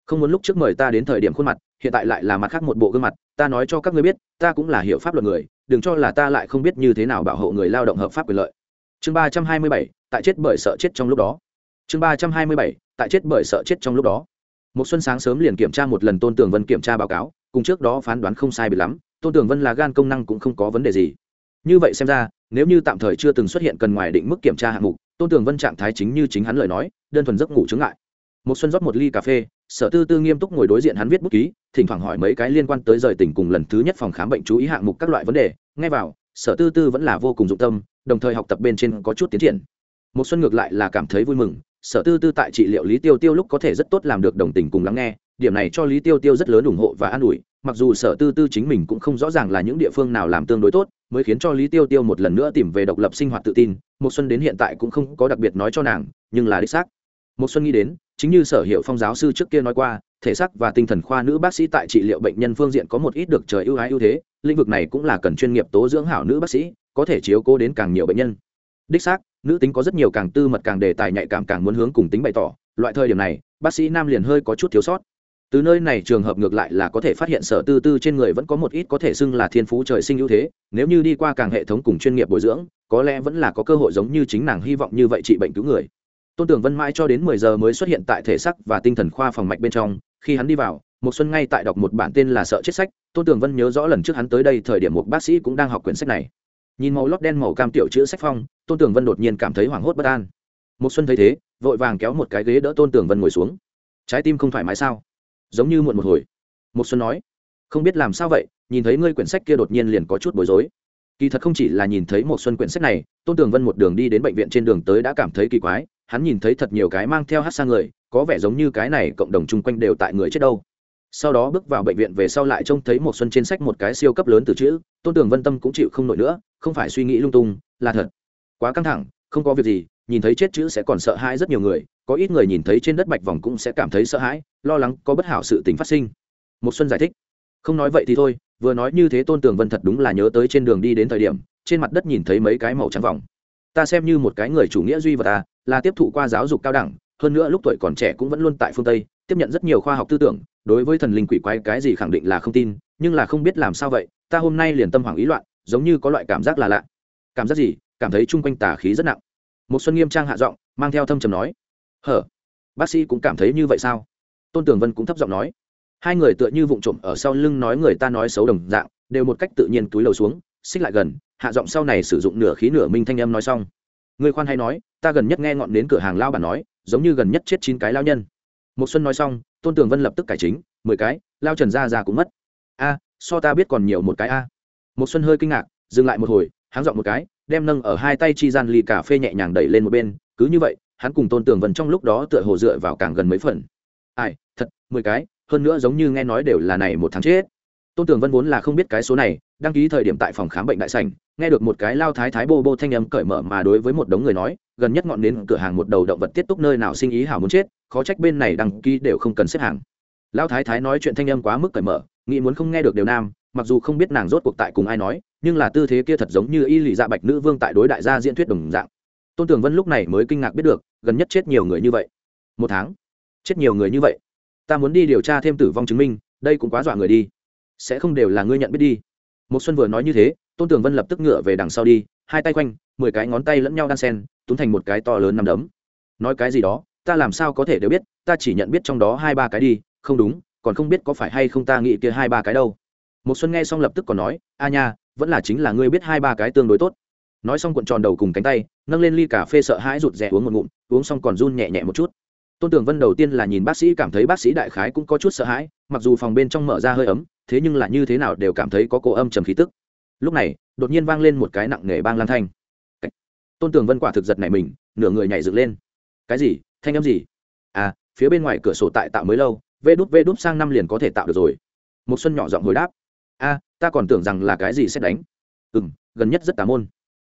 S1: Không muốn lúc trước mời ta đến thời điểm khuôn mặt, hiện tại lại là mặt khác một bộ gương mặt, ta nói cho các ngươi biết, ta cũng là hiểu pháp luật người, đừng cho là ta lại không biết như thế nào bảo hộ người lao động hợp pháp quyền lợi. Chương ba trăm hai mươi bảy, tại chết bởi sợ chết trong lúc đó. Chương ba trăm hai mươi bảy, tại chết bởi sợ chết trong lúc đó. Một xuân sáng sớm liền kiểm tra một lần tôn tường vân kiểm tra báo cáo, cùng trước đó phán đoán không sai bị lắm, tôn tường vân là gan công năng cũng không có vấn đề gì. Như vậy xem ra nếu như tạm thời chưa từng xuất hiện cần ngoài định mức kiểm tra hạng mục, tôn tường vân trạng thái chính như chính hắn lời nói, đơn thuần giấc ngủ chứng ngại. Một xuân rót một ly cà phê, sở tư tư nghiêm túc ngồi đối diện hắn viết bút ký, thỉnh thoảng hỏi mấy cái liên quan tới rời tỉnh cùng lần thứ nhất phòng khám bệnh chú ý hạng mục các loại vấn đề. Nghe vào, sở tư tư vẫn là vô cùng dụng tâm, đồng thời học tập bên trên có chút tiến triển. Một xuân ngược lại là cảm thấy vui mừng, sở tư tư tại trị liệu lý tiêu tiêu lúc có thể rất tốt làm được đồng tình cùng lắng nghe, điểm này cho lý tiêu tiêu rất lớn ủng hộ và an ủi, mặc dù sở tư tư chính mình cũng không rõ ràng là những địa phương nào làm tương đối tốt mới khiến cho lý tiêu tiêu một lần nữa tìm về độc lập sinh hoạt tự tin. Một xuân đến hiện tại cũng không có đặc biệt nói cho nàng, nhưng là đích xác. Một xuân nghĩ đến, chính như sở hiệu phong giáo sư trước kia nói qua, thể xác và tinh thần khoa nữ bác sĩ tại trị liệu bệnh nhân phương diện có một ít được trời ưu ái ưu thế, lĩnh vực này cũng là cần chuyên nghiệp tố dưỡng hảo nữ bác sĩ, có thể chiếu cố đến càng nhiều bệnh nhân. Đích xác, nữ tính có rất nhiều càng tư mật càng đề tài nhạy cảm càng muốn hướng cùng tính bày tỏ. Loại thời điểm này, bác sĩ nam liền hơi có chút thiếu sót từ nơi này trường hợp ngược lại là có thể phát hiện sở tư tư trên người vẫn có một ít có thể xưng là thiên phú trời sinh ưu thế. Nếu như đi qua càng hệ thống cùng chuyên nghiệp bồi dưỡng, có lẽ vẫn là có cơ hội giống như chính nàng hy vọng như vậy trị bệnh cứu người. Tôn tưởng vân mãi cho đến mười giờ mới xuất hiện tại thể sắc và tinh thần khoa phòng mạch bên trong. Khi hắn đi vào một xuân ngay tại đọc một bản tên là sợ chết sách. Tôn tưởng vân nhớ rõ lần trước hắn tới đây thời điểm một bác sĩ cũng đang học quyển sách này. Nhìn màu lót đen màu cam tiểu chữ sách phong, tôn tưởng vân đột nhiên cảm thấy hoảng hốt bất an. Một xuân thấy thế, vội vàng kéo một cái ghế đỡ tôn tưởng vân ngồi xuống. Trái tim không thoải mái sao? Giống như muộn một hồi. Một xuân nói, không biết làm sao vậy, nhìn thấy ngươi quyển sách kia đột nhiên liền có chút bối rối. Kỳ thật không chỉ là nhìn thấy một xuân quyển sách này, tôn tường vân một đường đi đến bệnh viện trên đường tới đã cảm thấy kỳ quái, hắn nhìn thấy thật nhiều cái mang theo hát sang người, có vẻ giống như cái này cộng đồng chung quanh đều tại người chết đâu. Sau đó bước vào bệnh viện về sau lại trông thấy một xuân trên sách một cái siêu cấp lớn từ chữ, tôn tường vân tâm cũng chịu không nổi nữa, không phải suy nghĩ lung tung, là thật. Quá căng thẳng, không có việc gì, nhìn thấy chết chữ sẽ còn sợ hãi rất nhiều người có ít người nhìn thấy trên đất bạch vòng cũng sẽ cảm thấy sợ hãi, lo lắng có bất hảo sự tình phát sinh. Một xuân giải thích, không nói vậy thì thôi, vừa nói như thế tôn tường vân thật đúng là nhớ tới trên đường đi đến thời điểm, trên mặt đất nhìn thấy mấy cái màu trắng vòng. Ta xem như một cái người chủ nghĩa duy vật ta là tiếp thụ qua giáo dục cao đẳng, hơn nữa lúc tuổi còn trẻ cũng vẫn luôn tại phương tây, tiếp nhận rất nhiều khoa học tư tưởng, đối với thần linh quỷ quái cái gì khẳng định là không tin, nhưng là không biết làm sao vậy, ta hôm nay liền tâm hoảng ý loạn, giống như có loại cảm giác là lạ. Cảm giác gì? Cảm thấy chung quanh tà khí rất nặng. Một xuân nghiêm trang hạ giọng, mang theo thâm trầm nói hở? Bác sĩ cũng cảm thấy như vậy sao? Tôn tường vân cũng thấp giọng nói. Hai người tựa như vụng trộm ở sau lưng nói người ta nói xấu đồng dạng, đều một cách tự nhiên túi lầu xuống, xích lại gần, hạ giọng sau này sử dụng nửa khí nửa minh thanh âm nói xong. Người khoan hay nói, ta gần nhất nghe ngọn đến cửa hàng lao bản nói, giống như gần nhất chết chín cái lao nhân. Một xuân nói xong, tôn tường vân lập tức cải chính, mười cái, lao trần ra ra cũng mất. A, so ta biết còn nhiều một cái a. Một xuân hơi kinh ngạc, dừng lại một hồi, háng giọng một cái, đem nâng ở hai tay chi gian ly cà phê nhẹ nhàng đẩy lên một bên, cứ như vậy hắn cùng tôn tường vân trong lúc đó tựa hồ dựa vào càng gần mấy phần. Ai, thật, mười cái, hơn nữa giống như nghe nói đều là này một tháng chết. Tôn tường vân vốn là không biết cái số này, đăng ký thời điểm tại phòng khám bệnh đại sảnh, nghe được một cái lao thái thái bô bô thanh âm cởi mở mà đối với một đống người nói, gần nhất ngọn đến cửa hàng một đầu động vật tiết túc nơi nào sinh ý hảo muốn chết, khó trách bên này đăng ký đều không cần xếp hàng. Lao thái thái nói chuyện thanh âm quá mức cởi mở, nghĩ muốn không nghe được đều nam, mặc dù không biết nàng rốt cuộc tại cùng ai nói, nhưng là tư thế kia thật giống như y lì dạ bạch nữ vương tại đối đại gia diễn thuyết đồng dạng tôn Tưởng vân lúc này mới kinh ngạc biết được, gần nhất chết nhiều người như vậy. Một tháng? Chết nhiều người như vậy? Ta muốn đi điều tra thêm tử vong chứng minh, đây cũng quá dọa người đi. Sẽ không đều là ngươi nhận biết đi. Một xuân vừa nói như thế, tôn Tưởng vân lập tức ngựa về đằng sau đi, hai tay quanh, mười cái ngón tay lẫn nhau đan sen, túm thành một cái to lớn nằm đấm. Nói cái gì đó, ta làm sao có thể đều biết, ta chỉ nhận biết trong đó hai ba cái đi, không đúng, còn không biết có phải hay không ta nghĩ kia hai ba cái đâu. Một xuân nghe xong lập tức còn nói, a nha, vẫn là chính là ngươi biết hai ba cái tương đối tốt nói xong cuộn tròn đầu cùng cánh tay, nâng lên ly cà phê sợ hãi rụt rè uống một ngụm, uống xong còn run nhẹ nhẹ một chút. Tôn tưởng vân đầu tiên là nhìn bác sĩ, cảm thấy bác sĩ đại khái cũng có chút sợ hãi, mặc dù phòng bên trong mở ra hơi ấm, thế nhưng là như thế nào đều cảm thấy có cổ âm trầm khí tức. Lúc này, đột nhiên vang lên một cái nặng nề bang lan thanh. Tôn tường vân quả thực giật này mình, nửa người nhảy dựng lên. Cái gì? Thanh âm gì? À phía bên ngoài cửa sổ tại tạo mới lâu, vê đút vê đút sang năm liền có thể tạo được rồi. Một xuân nhỏ giọng hồi đáp. A ta còn tưởng rằng là cái gì sẽ đánh. Ừ gần nhất rất tà môn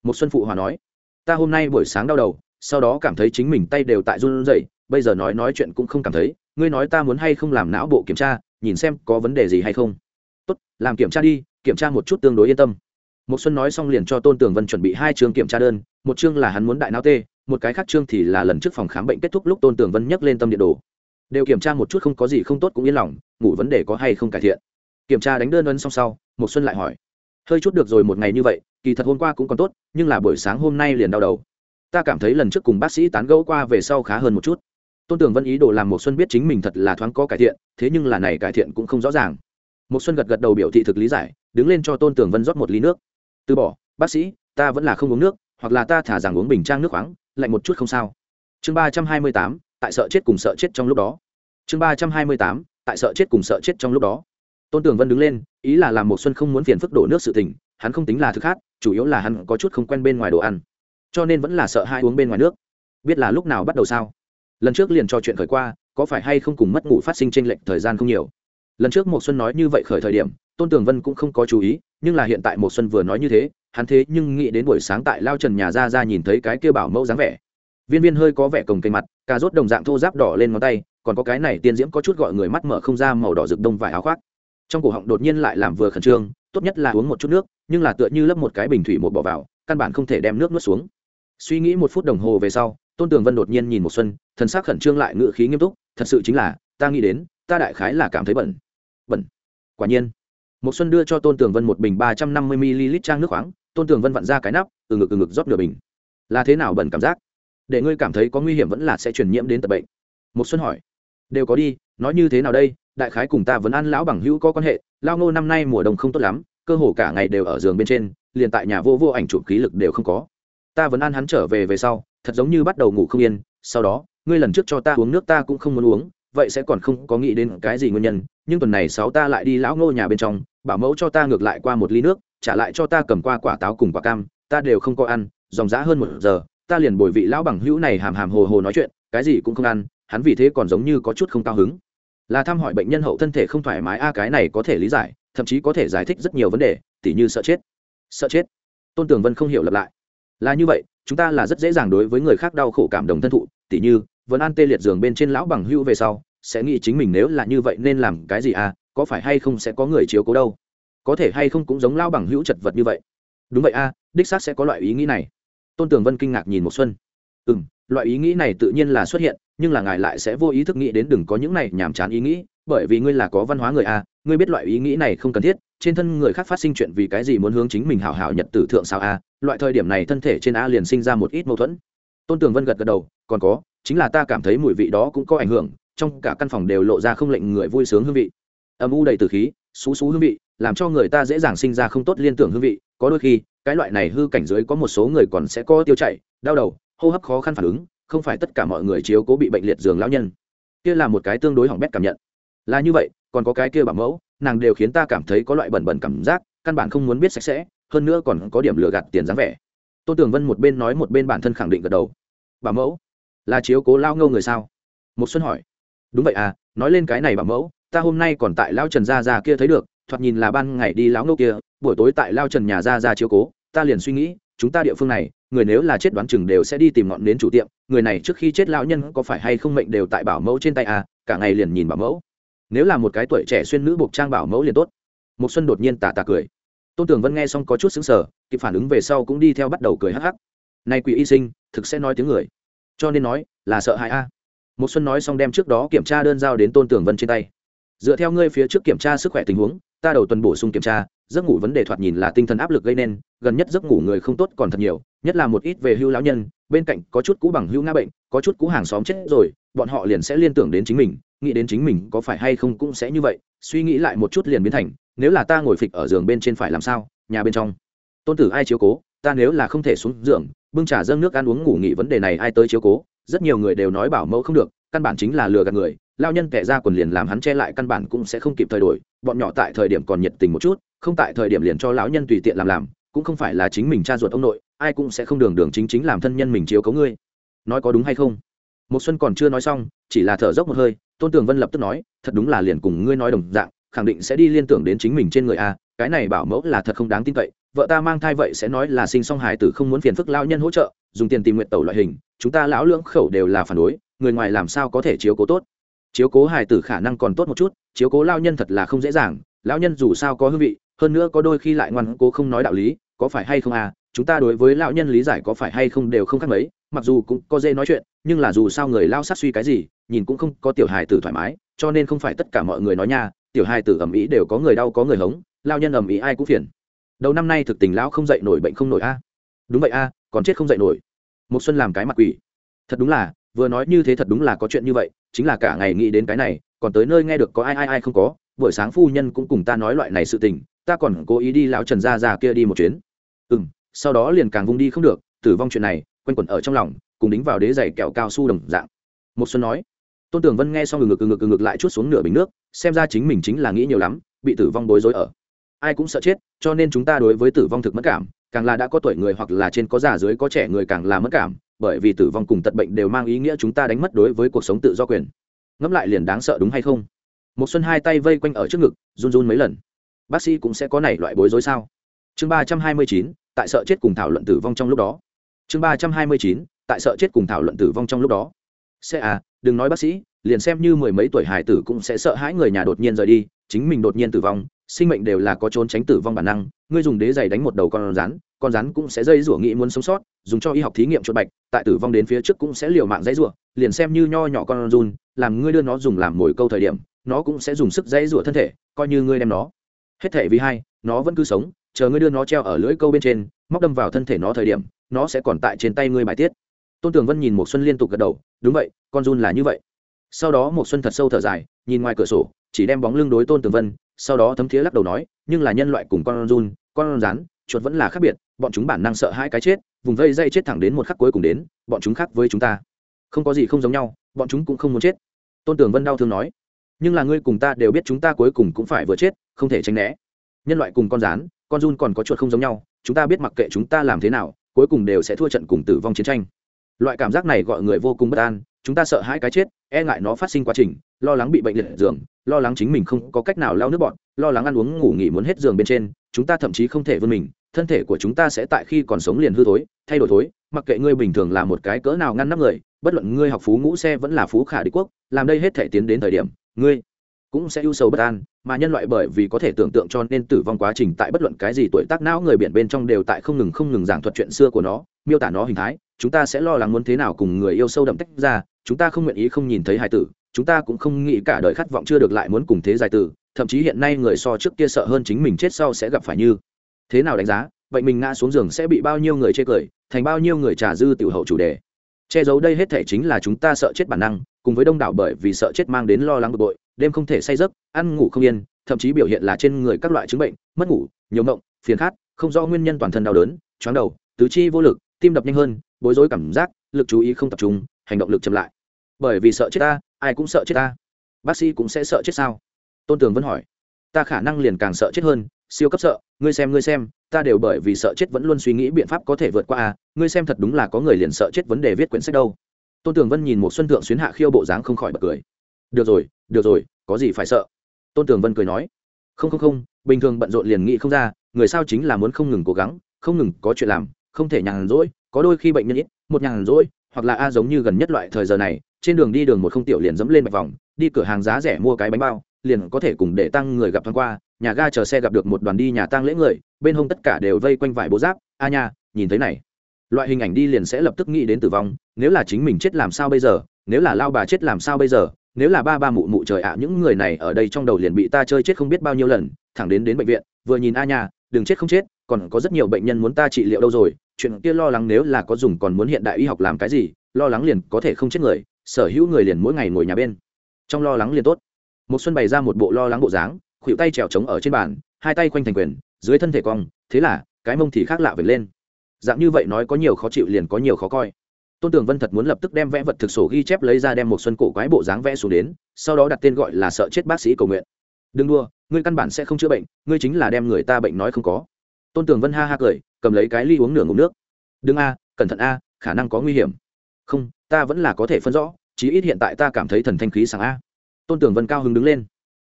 S1: một xuân phụ hòa nói, ta hôm nay buổi sáng đau đầu, sau đó cảm thấy chính mình tay đều tại run rẩy, bây giờ nói nói chuyện cũng không cảm thấy, ngươi nói ta muốn hay không làm não bộ kiểm tra, nhìn xem có vấn đề gì hay không. Tốt, làm kiểm tra đi, kiểm tra một chút tương đối yên tâm. Một xuân nói xong liền cho tôn tường vân chuẩn bị hai chương kiểm tra đơn, một chương là hắn muốn đại não tê, một cái khác chương thì là lần trước phòng khám bệnh kết thúc lúc tôn tường vân nhắc lên tâm điện đồ. Đều kiểm tra một chút không có gì không tốt cũng yên lòng, ngủ vấn đề có hay không cải thiện. Kiểm tra đánh đơn ân xong sau một xuân lại hỏi, hơi chút được rồi một ngày như vậy kỳ thật hôm qua cũng còn tốt, nhưng là buổi sáng hôm nay liền đau đầu. Ta cảm thấy lần trước cùng bác sĩ tán gẫu qua về sau khá hơn một chút. Tôn tường vân ý đồ làm một xuân biết chính mình thật là thoáng có cải thiện, thế nhưng là này cải thiện cũng không rõ ràng. Một xuân gật gật đầu biểu thị thực lý giải, đứng lên cho tôn tường vân rót một ly nước. Từ bỏ, bác sĩ, ta vẫn là không uống nước, hoặc là ta thả rằng uống bình trang nước khoáng, lạnh một chút không sao. Chương ba trăm hai mươi tám, tại sợ chết cùng sợ chết trong lúc đó. Chương ba trăm hai mươi tám, tại sợ chết cùng sợ chết trong lúc đó. Tôn tường vân đứng lên, ý là làm một xuân không muốn phiền phức đổ nước sự tình, hắn không tính là thực khác chủ yếu là hắn có chút không quen bên ngoài đồ ăn, cho nên vẫn là sợ hai uống bên ngoài nước. Biết là lúc nào bắt đầu sao? Lần trước liền trò chuyện khởi qua, có phải hay không cùng mất ngủ phát sinh tranh lệch thời gian không nhiều? Lần trước một xuân nói như vậy khởi thời điểm, tôn tường vân cũng không có chú ý, nhưng là hiện tại một xuân vừa nói như thế, hắn thế nhưng nghĩ đến buổi sáng tại lao trần nhà ra ra nhìn thấy cái kia bảo mẫu dáng vẻ. Viên viên hơi có vẻ cồng cây mặt, cà rốt đồng dạng thô giáp đỏ lên ngón tay, còn có cái này tiên diễm có chút gọi người mắt mở không ra màu đỏ rực đông vải áo khoác trong cổ họng đột nhiên lại làm vừa khẩn trương, tốt nhất là uống một chút nước, nhưng là tựa như lấp một cái bình thủy một bỏ vào, căn bản không thể đem nước nuốt xuống. Suy nghĩ một phút đồng hồ về sau, tôn tường vân đột nhiên nhìn một xuân, thần sắc khẩn trương lại ngự khí nghiêm túc, thật sự chính là, ta nghĩ đến, ta đại khái là cảm thấy bẩn. Bẩn? Quả nhiên. Một xuân đưa cho tôn tường vân một bình ba trăm năm mươi ml trang nước khoáng, tôn tường vân vặn ra cái nắp, từ ngực từ ngực rót nửa bình. Là thế nào bẩn cảm giác? Để ngươi cảm thấy có nguy hiểm vẫn là sẽ truyền nhiễm đến tật bệnh. Một xuân hỏi. Đều có đi, nói như thế nào đây? Đại khái cùng ta vẫn ăn lão bằng hữu có quan hệ, lao ngô năm nay mùa đông không tốt lắm, cơ hồ cả ngày đều ở giường bên trên, liền tại nhà vô vô ảnh chụp khí lực đều không có. Ta vẫn ăn hắn trở về về sau, thật giống như bắt đầu ngủ không yên, sau đó, ngươi lần trước cho ta uống nước ta cũng không muốn uống, vậy sẽ còn không có nghĩ đến cái gì nguyên nhân, nhưng tuần này sáu ta lại đi lão ngô nhà bên trong, bảo mẫu cho ta ngược lại qua một ly nước, trả lại cho ta cầm qua quả táo cùng quả cam, ta đều không có ăn, dòng dã hơn một giờ, ta liền bồi vị lão bằng hữu này hàm hàm hồ hồ nói chuyện, cái gì cũng không ăn, hắn vì thế còn giống như có chút không cao hứng là thăm hỏi bệnh nhân hậu thân thể không thoải mái, a, cái này có thể lý giải, thậm chí có thể giải thích rất nhiều vấn đề, tỉ như sợ chết. Sợ chết. Tôn tường vân không hiểu lặp lại. Là như vậy, chúng ta là rất dễ dàng đối với người khác đau khổ cảm đồng thân thụ, tỉ như vẫn an tê liệt giường bên trên lão bằng hữu về sau, sẽ nghĩ chính mình nếu là như vậy nên làm cái gì à có phải hay không sẽ có người chiếu cố đâu? Có thể hay không cũng giống lão bằng hữu chật vật như vậy. Đúng vậy, a, đích xác sẽ có loại ý nghĩ này. Tôn tường vân kinh ngạc nhìn một xuân ừ m loại ý nghĩ này tự nhiên là xuất hiện, nhưng là ngài lại sẽ vô ý thức nghĩ đến đừng có những này nhàm chán ý nghĩ, bởi vì ngươi là có văn hóa người a ngươi biết loại ý nghĩ này không cần thiết, trên thân người khác phát sinh chuyện vì cái gì muốn hướng chính mình hảo hảo nhật tử thượng sao a à, loại thời điểm này thân thể trên a liền sinh ra một ít mâu thuẫn. Tôn tường vân gật gật đầu, còn có, chính là ta cảm thấy mùi vị đó cũng có ảnh hưởng, trong cả căn phòng đều lộ ra không lệnh người vui sướng hương vị. Âm u đầy từ khí, xú xú hương vị, làm cho người ta dễ dàng sinh ra không tốt liên tưởng hương vị, có đôi khi, cái loại này hư cảnh dưới có một số người còn sẽ có tiêu chảy, đau đầu hô hấp khó khăn phản ứng, không phải tất cả mọi người chiếu cố bị bệnh liệt giường lão nhân. Kia là một cái tương đối hỏng bét cảm nhận. Là như vậy, còn có cái kia bảo mẫu, nàng đều khiến ta cảm thấy có loại bẩn bẩn cảm giác, căn bản không muốn biết sạch sẽ, hơn nữa còn có điểm lừa gạt tiền dáng vẻ. Tô tường vân một bên nói một bên bản thân khẳng định gật đầu. Bảo mẫu, là chiếu cố lao ngâu người sao? Một xuân hỏi. Đúng vậy à nói lên cái này bảo mẫu, ta hôm nay còn tại lao trần gia gia kia thấy được, thoạt nhìn là ban ngày đi lão ngâu kia, buổi tối tại lao trần nhà gia gia chiếu cố, ta liền suy nghĩ chúng ta địa phương này, người nếu là chết đoán chừng đều sẽ đi tìm ngọn đến chủ tiệm, người này trước khi chết lão nhân có phải hay không mệnh đều tại bảo mẫu trên tay à cả ngày liền nhìn bảo mẫu. Nếu là một cái tuổi trẻ xuyên nữ buộc trang bảo mẫu liền tốt. Một xuân đột nhiên tà tà cười. Tôn tường vân nghe xong có chút sững sờ, kịp phản ứng về sau cũng đi theo bắt đầu cười hắc hắc. Nay quỷ y sinh, thực sẽ nói tiếng người. Cho nên nói, là sợ hãi a. Một xuân nói xong đem trước đó kiểm tra đơn giao đến tôn tường vân trên tay. Dựa theo ngươi phía trước kiểm tra sức khỏe tình huống, ta đầu tuần bổ sung kiểm tra giấc ngủ vấn đề thoạt nhìn là tinh thần áp lực gây nên, gần nhất giấc ngủ người không tốt còn thật nhiều, nhất là một ít về hưu lão nhân, bên cạnh có chút cũ bằng hưu ngã bệnh, có chút cũ hàng xóm chết rồi, bọn họ liền sẽ liên tưởng đến chính mình, nghĩ đến chính mình có phải hay không cũng sẽ như vậy, suy nghĩ lại một chút liền biến thành, nếu là ta ngồi phịch ở giường bên trên phải làm sao, nhà bên trong. Tôn tử ai chiếu cố, ta nếu là không thể xuống giường, bưng trà dâng nước ăn uống ngủ nghỉ vấn đề này ai tới chiếu cố, rất nhiều người đều nói bảo mẫu không được, căn bản chính là lừa gạt người lao nhân kẻ ra quần liền làm hắn che lại căn bản cũng sẽ không kịp thời đổi, bọn nhỏ tại thời điểm còn nhiệt tình một chút không tại thời điểm liền cho lão nhân tùy tiện làm làm, cũng không phải là chính mình cha ruột ông nội, ai cũng sẽ không đường đường chính chính làm thân nhân mình chiếu cấu ngươi. Nói có đúng hay không? Một xuân còn chưa nói xong, chỉ là thở dốc một hơi, tôn tường vân lập tức nói, thật đúng là liền cùng ngươi nói đồng dạng, khẳng định sẽ đi liên tưởng đến chính mình trên người a, cái này bảo mẫu là thật không đáng tin cậy, vợ ta mang thai vậy sẽ nói là sinh song hài tử không muốn phiền phức lão nhân hỗ trợ, dùng tiền tìm nguyện tẩu loại hình, chúng ta lão lưỡng khẩu đều là phản đối, người ngoài làm sao có thể chiếu cố tốt? Chiếu cố hài tử khả năng còn tốt một chút, chiếu cố lao nhân thật là không dễ dàng, lão nhân dù sao có hương vị hơn nữa có đôi khi lại ngoan cố không nói đạo lý, có phải hay không à chúng ta đối với lão nhân lý giải có phải hay không đều không khác mấy, mặc dù cũng có dễ nói chuyện, nhưng là dù sao người lao sát suy cái gì, nhìn cũng không có tiểu hài tử thoải mái, cho nên không phải tất cả mọi người nói nha, tiểu hài tử ầm ý đều có người đau có người hống lao nhân ầm ý ai cũng phiền. Đầu năm nay thực tình lão không dậy nổi bệnh không nổi a. Đúng vậy a, còn chết không dậy nổi. Một xuân làm cái mặt quỷ. Thật đúng là, vừa nói như thế thật đúng là có chuyện như vậy, chính là cả ngày nghĩ đến cái này, còn tới nơi nghe được có ai ai ai không có, buổi sáng phu nhân cũng cùng ta nói loại này sự tình ta còn cố ý đi lão trần gia già kia đi một chuyến. Ừ m sau đó liền càng vung đi không được, tử vong chuyện này, quanh quẩn ở trong lòng, cùng đính vào đế giày kẹo cao su đồng dạng. Một xuân nói, tôn tưởng vân nghe xong ngực ngực ngực lại chút xuống nửa bình nước, xem ra chính mình chính là nghĩ nhiều lắm, bị tử vong bối rối ở. Ai cũng sợ chết, cho nên chúng ta đối với tử vong thực mất cảm, càng là đã có tuổi người hoặc là trên có già dưới có trẻ người càng là mất cảm, bởi vì tử vong cùng tật bệnh đều mang ý nghĩa chúng ta đánh mất đối với cuộc sống tự do quyền. Ngẫm lại liền đáng sợ đúng hay không? Một xuân hai tay vây quanh ở trước ngực, run run mấy lần bác sĩ cũng sẽ có này loại bối rối sao? Chương ba trăm hai mươi chín, tại sợ chết cùng thảo luận tử vong trong lúc đó. Chương ba trăm hai mươi chín, tại sợ chết cùng thảo luận tử vong trong lúc đó. Sẽ à đừng nói bác sĩ, liền xem như mười mấy tuổi hải tử cũng sẽ sợ hãi người nhà đột nhiên rời đi, chính mình đột nhiên tử vong, sinh mệnh đều là có trốn tránh tử vong bản năng, ngươi dùng đế giày đánh một đầu con rắn con rắn cũng sẽ dây rủa nghĩ muốn sống sót, dùng cho y học thí nghiệm chuột bạch, tại tử vong đến phía trước cũng sẽ liều mạng dây rủa, liền xem như nho nhỏ con run, làm ngươi đưa nó dùng làm mồi câu thời điểm, nó cũng sẽ dùng sức dây rủa thân thể, coi như ngươi đem nó hết thể vì hai, nó vẫn cứ sống, chờ ngươi đưa nó treo ở lưỡi câu bên trên, móc đâm vào thân thể nó thời điểm, nó sẽ còn tại trên tay ngươi bài tiết. Tôn tường vân nhìn một xuân liên tục gật đầu, đúng vậy, con run là như vậy. Sau đó một xuân thật sâu thở dài, nhìn ngoài cửa sổ, chỉ đem bóng lưng đối tôn tường vân, sau đó thấm thiế lắc đầu nói, nhưng là nhân loại cùng con run, con rắn, chuột vẫn là khác biệt, bọn chúng bản năng sợ hai cái chết, vùng vây dây chết thẳng đến một khắc cuối cùng đến, bọn chúng khác với chúng ta. Không có gì không giống nhau, bọn chúng cũng không muốn chết. Tôn tường vân đau thương nói nhưng là ngươi cùng ta đều biết chúng ta cuối cùng cũng phải vừa chết, không thể tránh né. Nhân loại cùng con rán, con run còn có chuột không giống nhau, chúng ta biết mặc kệ chúng ta làm thế nào, cuối cùng đều sẽ thua trận cùng tử vong chiến tranh. Loại cảm giác này gọi người vô cùng bất an, chúng ta sợ hãi cái chết e ngại nó phát sinh quá trình, lo lắng bị bệnh liệt giường, lo lắng chính mình không có cách nào lao nước bọn lo lắng ăn uống, ngủ nghỉ muốn hết giường bên trên, chúng ta thậm chí không thể vươn mình, thân thể của chúng ta sẽ tại khi còn sống liền hư thối, thay đổi thối, mặc kệ ngươi bình thường là một cái cỡ nào ngăn nắp người, bất luận ngươi học phú ngũ xe vẫn là phú khả đế quốc, làm đây hết thể tiến đến thời điểm ngươi cũng sẽ ưu sầu bất an, mà nhân loại bởi vì có thể tưởng tượng cho nên tử vong quá trình tại bất luận cái gì tuổi tác não người biển bên trong đều tại không ngừng không ngừng giảng thuật chuyện xưa của nó, miêu tả nó hình thái, chúng ta sẽ lo lắng muốn thế nào cùng người yêu sâu đậm tách ra, chúng ta không nguyện ý không nhìn thấy hài tử, chúng ta cũng không nghĩ cả đời khát vọng chưa được lại muốn cùng thế dài tử, thậm chí hiện nay người so trước kia sợ hơn chính mình chết sau sẽ gặp phải như thế nào đánh giá, vậy mình ngã xuống giường sẽ bị bao nhiêu người chê cười, thành bao nhiêu người trà dư tiểu hậu chủ đề che giấu đây hết thể chính là chúng ta sợ chết bản năng, cùng với đông đảo bởi vì sợ chết mang đến lo lắng bực bội, đêm không thể say giấc, ăn ngủ không yên, thậm chí biểu hiện là trên người các loại chứng bệnh, mất ngủ, nhiều mộng, phiền khát, không do nguyên nhân toàn thân đau đớn chóng đầu, tứ chi vô lực, tim đập nhanh hơn, bối rối cảm giác, lực chú ý không tập trung, hành động lực chậm lại. Bởi vì sợ chết ta, ai cũng sợ chết ta. Bác sĩ cũng sẽ sợ chết sao? Tôn tường vẫn hỏi. Ta khả năng liền càng sợ chết hơn, siêu cấp sợ, ngươi xem ngươi xem ta đều bởi vì sợ chết vẫn luôn suy nghĩ biện pháp có thể vượt qua à ngươi xem thật đúng là có người liền sợ chết vấn đề viết quyển sách đâu. Tôn tường vân nhìn một xuân thượng xuyến hạ khiêu bộ dáng không khỏi bật cười. Được rồi được rồi, có gì phải sợ? Tôn tường vân cười nói. Không không không, bình thường bận rộn liền nghĩ không ra, người sao chính là muốn không ngừng cố gắng, không ngừng có chuyện làm, không thể nhàn rỗi, có đôi khi bệnh nhân ít, một nhàn rỗi, hoặc là a giống như gần nhất loại thời giờ này, trên đường đi đường một không tiểu liền dẫm lên bạch vòng, đi cửa hàng giá rẻ mua cái bánh bao, liền có thể cùng để tăng người gặp thoáng qua nhà ga chờ xe gặp được một đoàn đi nhà tang lễ người bên hông tất cả đều vây quanh vải bố giáp. A nha nhìn thấy này. Loại hình ảnh đi liền sẽ lập tức nghĩ đến tử vong nếu là chính mình chết làm sao bây giờ nếu là lao bà chết làm sao bây giờ nếu là ba ba mụ mụ trời ạ những người này ở đây trong đầu liền bị ta chơi chết không biết bao nhiêu lần thẳng đến đến bệnh viện vừa nhìn a nha, đừng chết không chết còn có rất nhiều bệnh nhân muốn ta trị liệu đâu rồi chuyện kia lo lắng nếu là có dùng còn muốn hiện đại y học làm cái gì lo lắng liền có thể không chết người sở hữu người liền mỗi ngày ngồi nhà bên. Trong lo lắng liền tốt. Một xuân bày ra một bộ lo lắng bộ dáng khuỷu tay trèo trống ở trên bàn, hai tay quanh thành quyền, dưới thân thể cong, thế là, cái mông thì khác lạ về lên. Dạng như vậy nói có nhiều khó chịu liền có nhiều khó coi. Tôn tường vân thật muốn lập tức đem vẽ vật thực sổ ghi chép lấy ra đem một xuân cổ quái bộ dáng vẽ xuống đến, sau đó đặt tên gọi là sợ chết bác sĩ cầu nguyện. Đừng đua ngươi căn bản sẽ không chữa bệnh, ngươi chính là đem người ta bệnh nói không có. Tôn tường vân ha ha cười, cầm lấy cái ly uống nửa ngụm nước. Đừng a, cẩn thận a, khả năng có nguy hiểm. Không, ta vẫn là có thể phân rõ, chí ít hiện tại ta cảm thấy thần thanh khí sáng a. Tôn tường vân cao hứng đứng lên.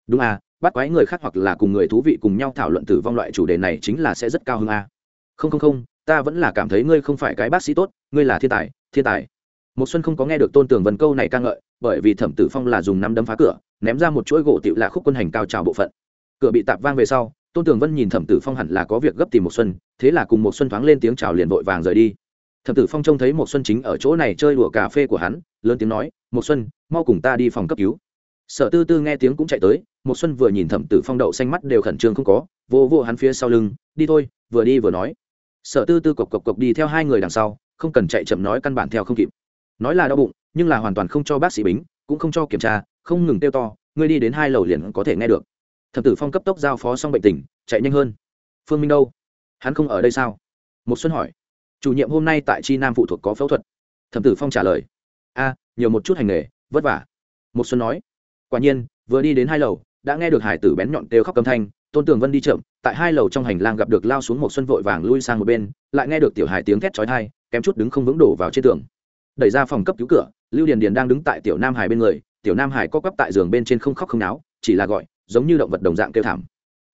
S1: Đúng a bắt quái người khác hoặc là cùng người thú vị cùng nhau thảo luận tử vong loại chủ đề này chính là sẽ rất cao hứng a. Không không không, ta vẫn là cảm thấy ngươi không phải cái bác sĩ tốt, ngươi là thiên tài thiên tài. Một xuân không có nghe được tôn tường vân câu này ca ngợi, bởi vì thẩm tử phong là dùng nắm đấm phá cửa, ném ra một chuỗi gỗ tiểu lạ khúc quân hành cao trào bộ phận. Cửa bị tạp vang về sau, tôn tường vân nhìn thẩm tử phong hẳn là có việc gấp tìm một xuân, thế là cùng một xuân thoáng lên tiếng chào liền vội vàng rời đi. Thẩm tử phong trông thấy một xuân chính ở chỗ này chơi đùa cà phê của hắn, lớn tiếng nói, một xuân, mau cùng ta đi phòng cấp cứu. Sở tư tư nghe tiếng cũng chạy tới một xuân vừa nhìn thẩm tử phong đậu xanh mắt đều khẩn trương không có, vô vô hắn phía sau lưng, đi thôi, vừa đi vừa nói. Sở tư tư cộc cộc cộc đi theo hai người đằng sau, không cần chạy chậm nói căn bản theo không kịp. Nói là đau bụng, nhưng là hoàn toàn không cho bác sĩ bính, cũng không cho kiểm tra, không ngừng tiêu to, ngươi đi đến hai lầu liền có thể nghe được. Thẩm tử phong cấp tốc giao phó xong bệnh tình, chạy nhanh hơn. Phương minh đâu? Hắn không ở đây sao? Một xuân hỏi. Chủ nhiệm hôm nay tại chi nam phụ thuộc có phẫu thuật. Thẩm tử phong trả lời. A, nhiều một chút hành nghề, vất vả. Một xuân nói. Quả nhiên, vừa đi đến hai lầu đã nghe được hải tử bén nhọn kêu khóc âm thanh, tôn tường vân đi chậm, tại hai lầu trong hành lang gặp được lao xuống một xuân vội vàng lui sang một bên, lại nghe được tiểu hải tiếng thét chói tai, kém chút đứng không vững đổ vào trên tường. Đẩy ra phòng cấp cứu cửa, lưu điền điền đang đứng tại tiểu nam hải bên người, tiểu nam hải co quắp tại giường bên trên không khóc không náo, chỉ là gọi, giống như động vật đồng dạng kêu thảm.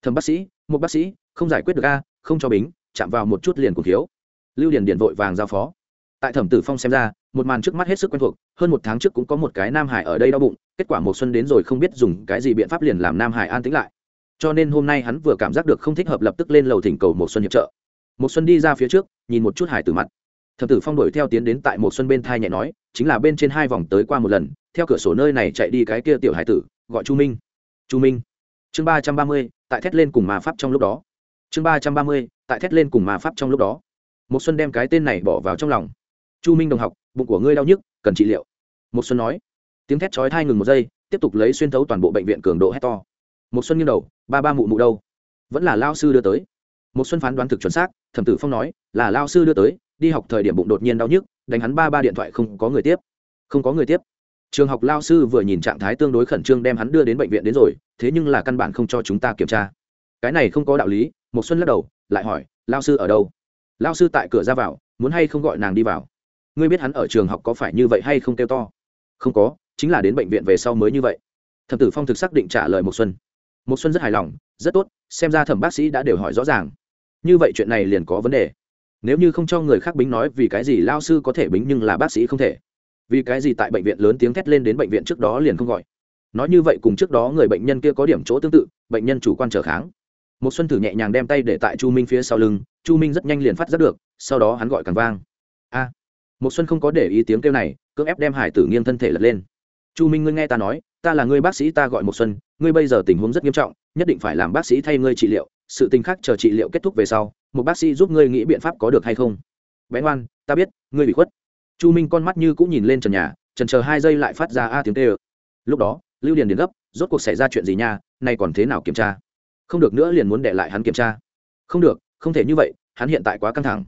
S1: Thầm bác sĩ, một bác sĩ, không giải quyết được a, không cho bính, chạm vào một chút liền cùng thiếu. Lưu điền điền vội vàng giao phó tại thẩm tử phong xem ra, một màn trước mắt hết sức quen thuộc, hơn một tháng trước cũng có một cái nam hải ở đây đau bụng, kết quả một xuân đến rồi không biết dùng cái gì biện pháp liền làm nam hải an tĩnh lại. Cho nên hôm nay hắn vừa cảm giác được không thích hợp lập tức lên lầu thỉnh cầu một xuân hiệp trợ. Một xuân đi ra phía trước, nhìn một chút hải tử mặt. Thẩm tử phong đuổi theo tiến đến tại một xuân bên thai nhẹ nói, chính là bên trên hai vòng tới qua một lần, theo cửa sổ nơi này chạy đi cái kia tiểu hải tử, gọi chu minh. Chu minh. Chương ba trăm ba mươi, tại thét lên cùng mà pháp trong lúc đó. Chương ba trăm ba mươi, tại thét lên cùng mà pháp trong lúc đó. Một xuân đem cái tên này bỏ vào trong lòng chu minh đồng học, bụng của ngươi đau nhức, cần trị liệu. Một xuân nói. Tiếng thét chói thai ngừng một giây, tiếp tục lấy xuyên thấu toàn bộ bệnh viện cường độ hét to. Một xuân nghiêng đầu, ba ba mụ mụ đâu? Vẫn là lao sư đưa tới. Một xuân phán đoán thực chuẩn xác, thẩm tử phong nói, là lao sư đưa tới, đi học thời điểm bụng đột nhiên đau nhức, đánh hắn ba ba điện thoại không có người tiếp. Không có người tiếp. Trường học lao sư vừa nhìn trạng thái tương đối khẩn trương đem hắn đưa đến bệnh viện đến rồi, thế nhưng là căn bản không cho chúng ta kiểm tra. Cái này không có đạo lý một xuân lắc đầu, lại hỏi, lao sư ở đâu? Lao sư tại cửa ra vào, muốn hay không gọi nàng đi vào? Ngươi biết hắn ở trường học có phải như vậy hay không kêu to? Không có, chính là đến bệnh viện về sau mới như vậy. Thẩm tử phong thực xác định trả lời một xuân. Một xuân rất hài lòng, rất tốt, xem ra thẩm bác sĩ đã đều hỏi rõ ràng. Như vậy chuyện này liền có vấn đề. Nếu như không cho người khác bính nói vì cái gì lao sư có thể bính nhưng là bác sĩ không thể. Vì cái gì tại bệnh viện lớn tiếng thét lên đến bệnh viện trước đó liền không gọi. Nói như vậy cùng trước đó người bệnh nhân kia có điểm chỗ tương tự, bệnh nhân chủ quan trở kháng. Một xuân thử nhẹ nhàng đem tay để tại chu minh phía sau lưng, chu minh rất nhanh liền phát giác được, sau đó hắn gọi càng vang một xuân không có để ý tiếng kêu này, cưỡng ép đem hải tử nghiêng thân thể lật lên. Chu minh ngươi nghe ta nói, ta là người bác sĩ ta gọi một xuân, ngươi bây giờ tình huống rất nghiêm trọng, nhất định phải làm bác sĩ thay ngươi trị liệu, sự tình khác chờ trị liệu kết thúc về sau, một bác sĩ giúp ngươi nghĩ biện pháp có được hay không? Bé ngoan, ta biết, ngươi bị khuất. Chu minh con mắt như cũng nhìn lên trần nhà, trần chờ hai giây lại phát ra a tiếng tê lúc đó, lưu điền đến gấp, rốt cuộc xảy ra chuyện gì nha, nay còn thế nào kiểm tra? Không được nữa liền muốn để lại hắn kiểm tra. Không được, không thể như vậy, hắn hiện tại quá căng thẳng.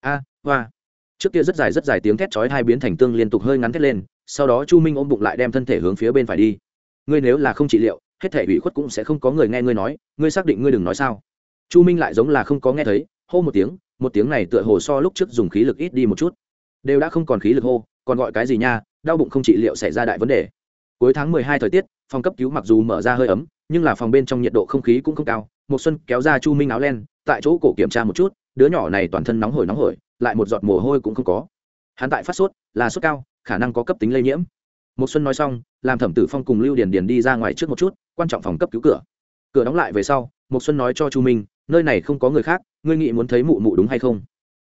S1: A, hoa trước kia rất dài rất dài tiếng thét chói hai biến thành tương liên tục hơi ngắn thét lên, sau đó chu minh ôm bụng lại đem thân thể hướng phía bên phải đi. Ngươi nếu là không trị liệu, hết thể ủy khuất cũng sẽ không có người nghe ngươi nói, ngươi xác định ngươi đừng nói sao? Chu minh lại giống là không có nghe thấy, hô một tiếng một tiếng này tựa hồ so lúc trước dùng khí lực ít đi một chút. Đều đã không còn khí lực hô, còn gọi cái gì nha, đau bụng không trị liệu xảy ra đại vấn đề. Cuối tháng mười hai thời tiết, phòng cấp cứu mặc dù mở ra hơi ấm, nhưng là phòng bên trong nhiệt độ không khí cũng không cao một xuân kéo ra chu minh áo len, tại chỗ cổ kiểm tra một chút, đứa nhỏ này toàn thân nóng hổi nóng hổi lại một giọt mồ hôi cũng không có. Hắn tại phát sốt, là sốt cao, khả năng có cấp tính lây nhiễm. Một xuân nói xong, làm thẩm tử phong cùng lưu điền điền đi ra ngoài trước một chút, quan trọng phòng cấp cứu cửa. Cửa đóng lại về sau một xuân nói cho chu minh, nơi này không có người khác, ngươi nghĩ muốn thấy mụ mụ đúng hay không?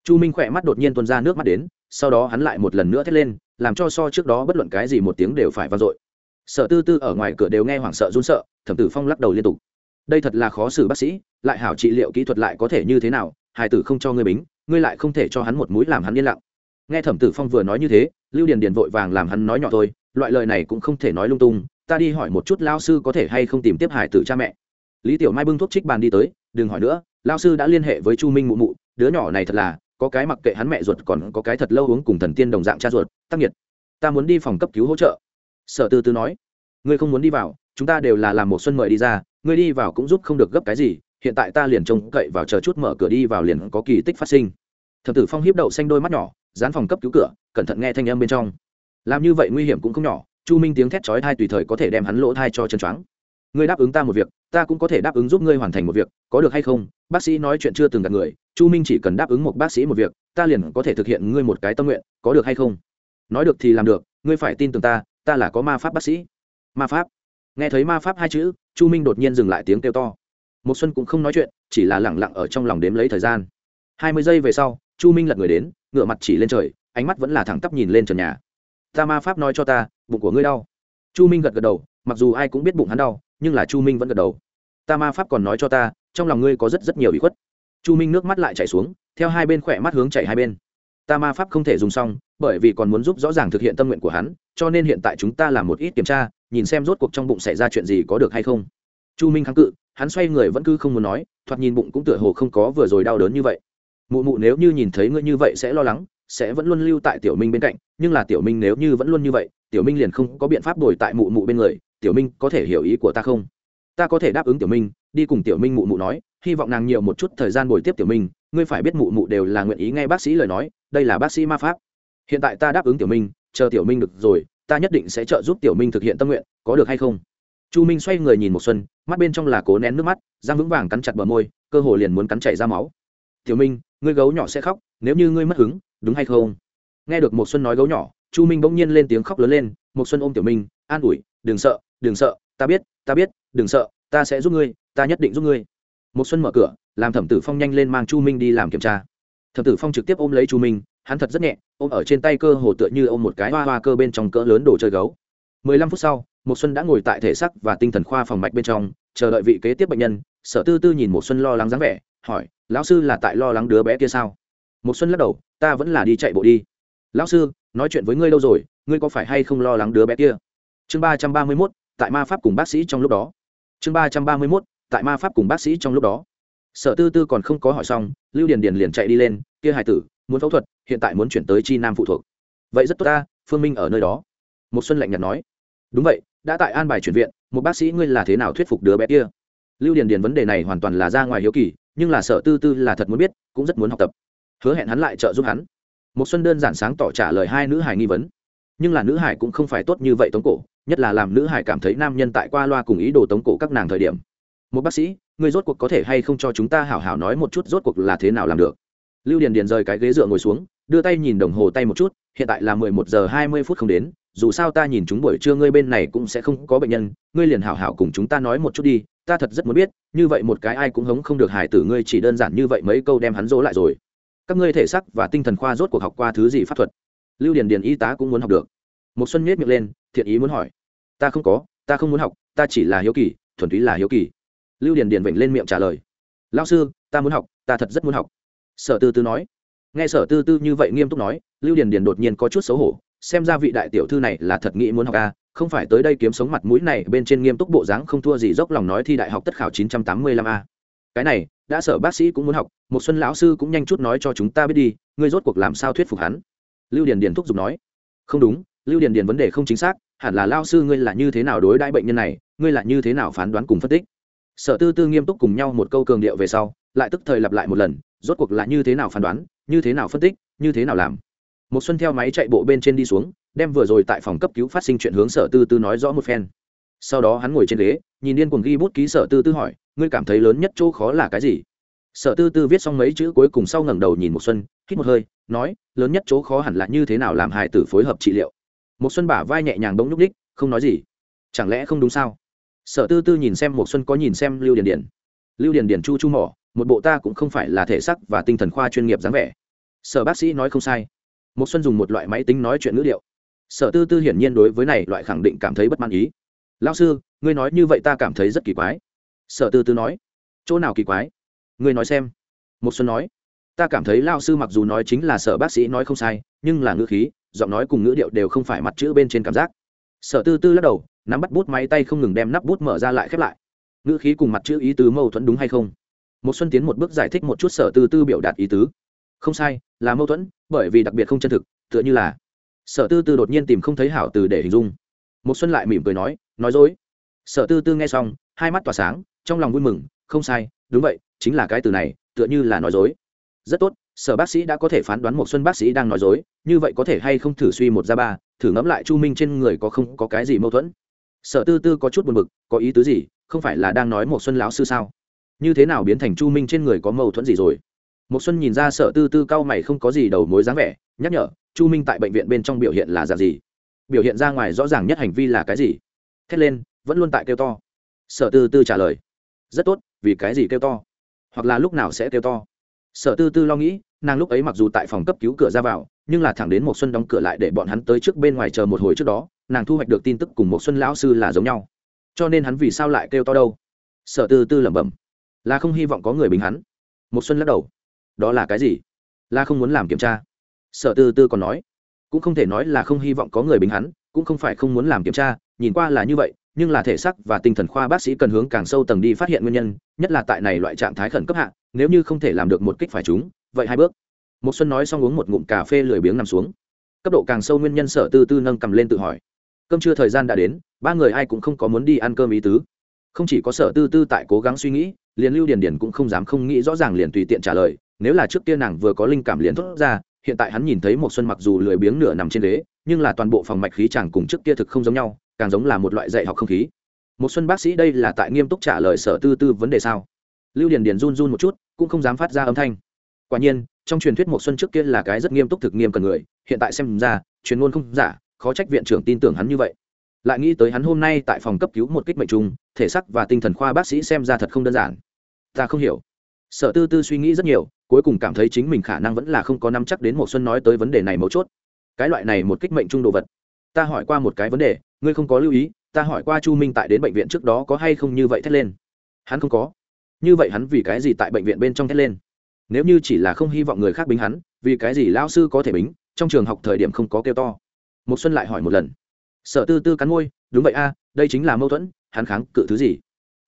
S1: Chu minh khỏe mắt đột nhiên tuôn ra nước mắt đến, sau đó hắn lại một lần nữa thét lên, làm cho so trước đó bất luận cái gì một tiếng đều phải vang dội. Sợ tư tư ở ngoài cửa đều nghe hoảng sợ run sợ, thẩm tử phong lắc đầu liên tục. Đây thật là khó xử bác sĩ, lại hảo trị liệu kỹ thuật lại có thể như thế nào hải tử không cho ngươi bính ngươi lại không thể cho hắn một mũi làm hắn yên lặng. Nghe thẩm tử phong vừa nói như thế lưu điền điền vội vàng làm hắn nói nhỏ thôi loại lời này cũng không thể nói lung tung ta đi hỏi một chút lao sư có thể hay không tìm tiếp hải tử cha mẹ. Lý tiểu mai bưng thuốc trích bàn đi tới đừng hỏi nữa lao sư đã liên hệ với chu minh mụ mụ đứa nhỏ này thật là có cái mặc kệ hắn mẹ ruột còn có cái thật lâu uống cùng thần tiên đồng dạng cha ruột tắc Nhiệt, ta muốn đi phòng cấp cứu hỗ trợ. Sở tư tư nói. Ngươi không muốn đi vào chúng ta đều là làm một xuân mời đi ra ngươi đi vào cũng giúp không được gấp cái gì hiện tại ta liền trông cậy vào chờ chút mở cửa đi vào liền có kỳ tích phát sinh. Thập tử phong hiếp đậu xanh đôi mắt nhỏ, dán phòng cấp cứu cửa, cẩn thận nghe thanh âm bên trong. Làm như vậy nguy hiểm cũng không nhỏ, chu minh tiếng thét chói thai tùy thời có thể đem hắn lỗ thai cho chân choáng. Ngươi đáp ứng ta một việc, ta cũng có thể đáp ứng giúp ngươi hoàn thành một việc, có được hay không? Bác sĩ nói chuyện chưa từng gặp người, chu minh chỉ cần đáp ứng một bác sĩ một việc, ta liền có thể thực hiện ngươi một cái tâm nguyện, có được hay không? Nói được thì làm được, ngươi phải tin tưởng ta ta là có ma pháp bác sĩ. Ma pháp. Nghe thấy ma pháp hai chữ, chu minh đột nhiên dừng lại tiếng kêu to một xuân cũng không nói chuyện, chỉ là lẳng lặng ở trong lòng đếm lấy thời gian. Hai mươi giây về sau, chu minh lật người đến ngựa mặt chỉ lên trời, ánh mắt vẫn là thẳng tắp nhìn lên trần nhà. Ta ma pháp nói cho ta, bụng của ngươi đau. Chu minh gật gật đầu, mặc dù ai cũng biết bụng hắn đau, nhưng là chu minh vẫn gật đầu. Ta ma pháp còn nói cho ta, trong lòng ngươi có rất rất nhiều bị khuất. Chu minh nước mắt lại chảy xuống, theo hai bên khỏe mắt hướng chảy hai bên. Ta ma pháp không thể dùng xong, bởi vì còn muốn giúp rõ ràng thực hiện tâm nguyện của hắn, cho nên hiện tại chúng ta làm một ít kiểm tra, nhìn xem rốt cuộc trong bụng xảy ra chuyện gì có được hay không. Chu minh kháng cự hắn xoay người vẫn cứ không muốn nói, thoạt nhìn bụng cũng tựa hồ không có vừa rồi đau đớn như vậy. Mụ mụ nếu như nhìn thấy ngươi như vậy sẽ lo lắng, sẽ vẫn luôn lưu tại tiểu minh bên cạnh, nhưng là tiểu minh nếu như vẫn luôn như vậy, tiểu minh liền không có biện pháp đổi tại mụ mụ bên người. Tiểu minh có thể hiểu ý của ta không? Ta có thể đáp ứng tiểu minh, đi cùng tiểu minh mụ mụ nói, hy vọng nàng nhiều một chút thời gian bồi tiếp tiểu minh, ngươi phải biết mụ mụ đều là nguyện ý nghe bác sĩ lời nói, đây là bác sĩ ma pháp. Hiện tại ta đáp ứng tiểu minh, chờ tiểu minh được rồi, ta nhất định sẽ trợ giúp tiểu minh thực hiện tâm nguyện, có được hay không? Chu minh xoay người nhìn một xuân, mắt bên trong là cố nén nước mắt, răng vững vàng cắn chặt bờ môi, cơ hồ liền muốn cắn chảy ra máu. Tiểu minh, ngươi gấu nhỏ sẽ khóc, nếu như ngươi mất hứng, đúng hay không? Nghe được một xuân nói gấu nhỏ, chu minh bỗng nhiên lên tiếng khóc lớn lên một xuân ôm tiểu minh, an ủi, đừng sợ đừng sợ, ta biết ta biết, đừng sợ, ta sẽ giúp ngươi, ta nhất định giúp ngươi. Một xuân mở cửa, làm thẩm tử phong nhanh lên mang chu minh đi làm kiểm tra. Thẩm tử phong trực tiếp ôm lấy chu minh, hắn thật rất nhẹ, ôm ở trên tay cơ hồ tựa như ôm một cái hoa hoa cơ bên trong cỡ lớn đồ chơi gấu. Mười lăm phút sau một xuân đã ngồi tại thể xác và tinh thần khoa phòng mạch bên trong, chờ đợi vị kế tiếp bệnh nhân. Sở tư tư nhìn một xuân lo lắng dáng vẻ, hỏi, lão sư là tại lo lắng đứa bé kia sao? Một xuân lắc đầu, ta vẫn là đi chạy bộ đi. Lão sư, nói chuyện với ngươi lâu rồi, ngươi có phải hay không lo lắng đứa bé kia? Chương ba trăm ba mươi mốt, tại ma pháp cùng bác sĩ trong lúc đó. Chương ba trăm ba mươi mốt, tại ma pháp cùng bác sĩ trong lúc đó. Sở tư tư còn không có hỏi xong, lưu điền điền liền chạy đi lên, kia hải tử, muốn phẫu thuật, hiện tại muốn chuyển tới chi nam phụ thuộc. Vậy rất tốt ta, phương minh ở nơi đó. Một xuân lạnh nhạt nói. Đúng vậy đã tại an bài chuyển viện, một bác sĩ ngươi là thế nào thuyết phục đứa bé kia? Lưu điền điền vấn đề này hoàn toàn là ra ngoài hiếu kỳ, nhưng là sở tư tư là thật muốn biết, cũng rất muốn học tập. Hứa hẹn hắn lại trợ giúp hắn. Một xuân đơn giản sáng tỏ trả lời hai nữ hải nghi vấn. Nhưng là nữ hải cũng không phải tốt như vậy tống cổ, nhất là làm nữ hải cảm thấy nam nhân tại qua loa cùng ý đồ tống cổ các nàng thời điểm. Một bác sĩ, ngươi rốt cuộc có thể hay không cho chúng ta hảo hảo nói một chút rốt cuộc là thế nào làm được? Lưu điền điền rời cái ghế dựa ngồi xuống, đưa tay nhìn đồng hồ tay một chút, hiện tại là mười một giờ hai mươi phút không đến dù sao ta nhìn chúng buổi trưa ngươi bên này cũng sẽ không có bệnh nhân, ngươi liền hảo hảo cùng chúng ta nói một chút đi, ta thật rất muốn biết, như vậy một cái ai cũng hống không được hài tử ngươi chỉ đơn giản như vậy mấy câu đem hắn dỗ lại rồi. Các ngươi thể sắc và tinh thần khoa rốt cuộc học qua thứ gì pháp thuật? Lưu điền điền y tá cũng muốn học được. Một xuân nhếch miệng lên, thiện ý muốn hỏi. Ta không có, ta không muốn học, ta chỉ là hiếu kỳ, thuần túy là hiếu kỳ. Lưu điền điền vểnh lên miệng trả lời. Lão sư, ta muốn học, ta thật rất muốn học. Sở tư tư nói. Nghe sở tư tư như vậy nghiêm túc nói, lưu điền điền đột nhiên có chút xấu hổ xem ra vị đại tiểu thư này là thật nghĩ muốn học a, không phải tới đây kiếm sống mặt mũi này, bên trên nghiêm túc bộ dáng không thua gì dốc lòng nói thi đại học tất khảo 985 a. Cái này, đã sở bác sĩ cũng muốn học, một xuân lão sư cũng nhanh chút nói cho chúng ta biết đi, ngươi rốt cuộc làm sao thuyết phục hắn? Lưu điền điền thúc giục nói. Không đúng, lưu điền điền vấn đề không chính xác, hẳn là lao sư ngươi là như thế nào đối đãi bệnh nhân này, ngươi là như thế nào phán đoán cùng phân tích? Sở tư tư nghiêm túc cùng nhau một câu cường điệu về sau, lại tức thời lặp lại một lần, rốt cuộc là như thế nào phán đoán, như thế nào phân tích, như thế nào làm? Một xuân theo máy chạy bộ bên trên đi xuống đem vừa rồi tại phòng cấp cứu phát sinh chuyện hướng sở tư tư nói rõ một phen. Sau đó hắn ngồi trên ghế nhìn điên cuồng ghi bút ký sở tư tư hỏi ngươi cảm thấy lớn nhất chỗ khó là cái gì? Sở tư tư viết xong mấy chữ cuối cùng sau ngẩng đầu nhìn một xuân hít một hơi nói lớn nhất chỗ khó hẳn là như thế nào làm hài tử phối hợp trị liệu? Một xuân bả vai nhẹ nhàng bỗng nhúc đích, không nói gì. Chẳng lẽ không đúng sao? Sở tư tư nhìn xem một xuân có nhìn xem lưu điền điền. Lưu điền điền chu chu mỏ một bộ ta cũng không phải là thể sắc và tinh thần khoa chuyên nghiệp dáng vẻ. Sở bác sĩ nói không sai một xuân dùng một loại máy tính nói chuyện ngữ liệu sở tư tư hiển nhiên đối với này loại khẳng định cảm thấy bất mãn ý. Lão sư, ngươi nói như vậy ta cảm thấy rất kỳ quái. Sở tư tư nói. Chỗ nào kỳ quái? Ngươi nói xem. Một xuân nói. Ta cảm thấy lão sư mặc dù nói chính là sở bác sĩ nói không sai, nhưng là ngữ khí, giọng nói cùng ngữ điệu đều không phải mặt chữ bên trên cảm giác. Sở tư tư lắc đầu, nắm bắt bút máy tay không ngừng đem nắp bút mở ra lại khép lại. Ngữ khí cùng mặt chữ ý tứ mâu thuẫn đúng hay không? Một xuân tiến một bước giải thích một chút sở tư tư biểu đạt ý tứ không sai, là mâu thuẫn, bởi vì đặc biệt không chân thực, tựa như là sở tư tư đột nhiên tìm không thấy hảo từ để hình dung. Một xuân lại mỉm cười nói nói dối. Sở tư tư nghe xong, hai mắt tỏa sáng, trong lòng vui mừng, không sai, đúng vậy, chính là cái từ này, tựa như là nói dối. Rất tốt, sở bác sĩ đã có thể phán đoán một xuân bác sĩ đang nói dối, như vậy có thể hay không thử suy một ra ba, thử ngẫm lại chu minh trên người có không, có cái gì mâu thuẫn? Sở tư tư có chút buồn bực, có ý tứ gì, không phải là đang nói một xuân lão sư sao? Như thế nào biến thành chu minh trên người có mâu thuẫn gì rồi? Một xuân nhìn ra sở tư tư cao mày không có gì đầu mối dáng vẻ, nhắc nhở, chu minh tại bệnh viện bên trong biểu hiện là giả gì? Biểu hiện ra ngoài rõ ràng nhất hành vi là cái gì? Thét lên, vẫn luôn tại kêu to. Sở tư tư trả lời, rất tốt, vì cái gì kêu to? Hoặc là lúc nào sẽ kêu to? Sở tư tư lo nghĩ, nàng lúc ấy mặc dù tại phòng cấp cứu cửa ra vào, nhưng là thẳng đến một xuân đóng cửa lại để bọn hắn tới trước bên ngoài chờ một hồi trước đó, nàng thu hoạch được tin tức cùng một xuân lão sư là giống nhau. Cho nên hắn vì sao lại kêu to đâu? Sở tư tư lẩm bẩm, là không hy vọng có người bình hắn. Một xuân lắc đầu đó là cái gì? Là không muốn làm kiểm tra. Sở tư tư còn nói, cũng không thể nói là không hy vọng có người bình hắn, cũng không phải không muốn làm kiểm tra, nhìn qua là như vậy, nhưng là thể xác và tinh thần khoa bác sĩ cần hướng càng sâu tầng đi phát hiện nguyên nhân, nhất là tại này loại trạng thái khẩn cấp hạ, nếu như không thể làm được một kích phải chúng vậy hai bước. Một xuân nói xong uống một ngụm cà phê lười biếng nằm xuống. Cấp độ càng sâu nguyên nhân sở tư tư nâng cầm lên tự hỏi. Cơm trưa thời gian đã đến, ba người ai cũng không có muốn đi ăn cơm ý tứ. Không chỉ có sở tư tư tại cố gắng suy nghĩ, liền lưu điền điền cũng không dám không nghĩ rõ ràng liền tùy tiện trả lời nếu là trước kia nàng vừa có linh cảm liền thốt ra, hiện tại hắn nhìn thấy một xuân mặc dù lười biếng nửa nằm trên ghế, nhưng là toàn bộ phòng mạch khí chàng cùng trước kia thực không giống nhau, càng giống là một loại dạy học không khí. Một xuân bác sĩ đây là tại nghiêm túc trả lời sở tư tư vấn đề sao? Lưu điền điền run run một chút, cũng không dám phát ra âm thanh. Quả nhiên, trong truyền thuyết một xuân trước kia là cái rất nghiêm túc thực nghiêm cần người, hiện tại xem ra, truyền ngôn không giả, khó trách viện trưởng tin tưởng hắn như vậy. Lại nghĩ tới hắn hôm nay tại phòng cấp cứu một kích mệnh trùng, thể sắc và tinh thần khoa bác sĩ xem ra thật không đơn giản. Ta không hiểu. Sở tư tư suy nghĩ rất nhiều cuối cùng cảm thấy chính mình khả năng vẫn là không có nắm chắc đến một xuân nói tới vấn đề này mấu chốt. Cái loại này một kích mệnh trung đồ vật. Ta hỏi qua một cái vấn đề, ngươi không có lưu ý, ta hỏi qua chu minh tại đến bệnh viện trước đó có hay không như vậy thét lên. Hắn không có. Như vậy hắn vì cái gì tại bệnh viện bên trong thét lên? Nếu như chỉ là không hy vọng người khác bính hắn, vì cái gì lão sư có thể bính, trong trường học thời điểm không có kêu to? Một xuân lại hỏi một lần. Sở tư tư cắn môi, đúng vậy a, đây chính là mâu thuẫn, hắn kháng cự thứ gì?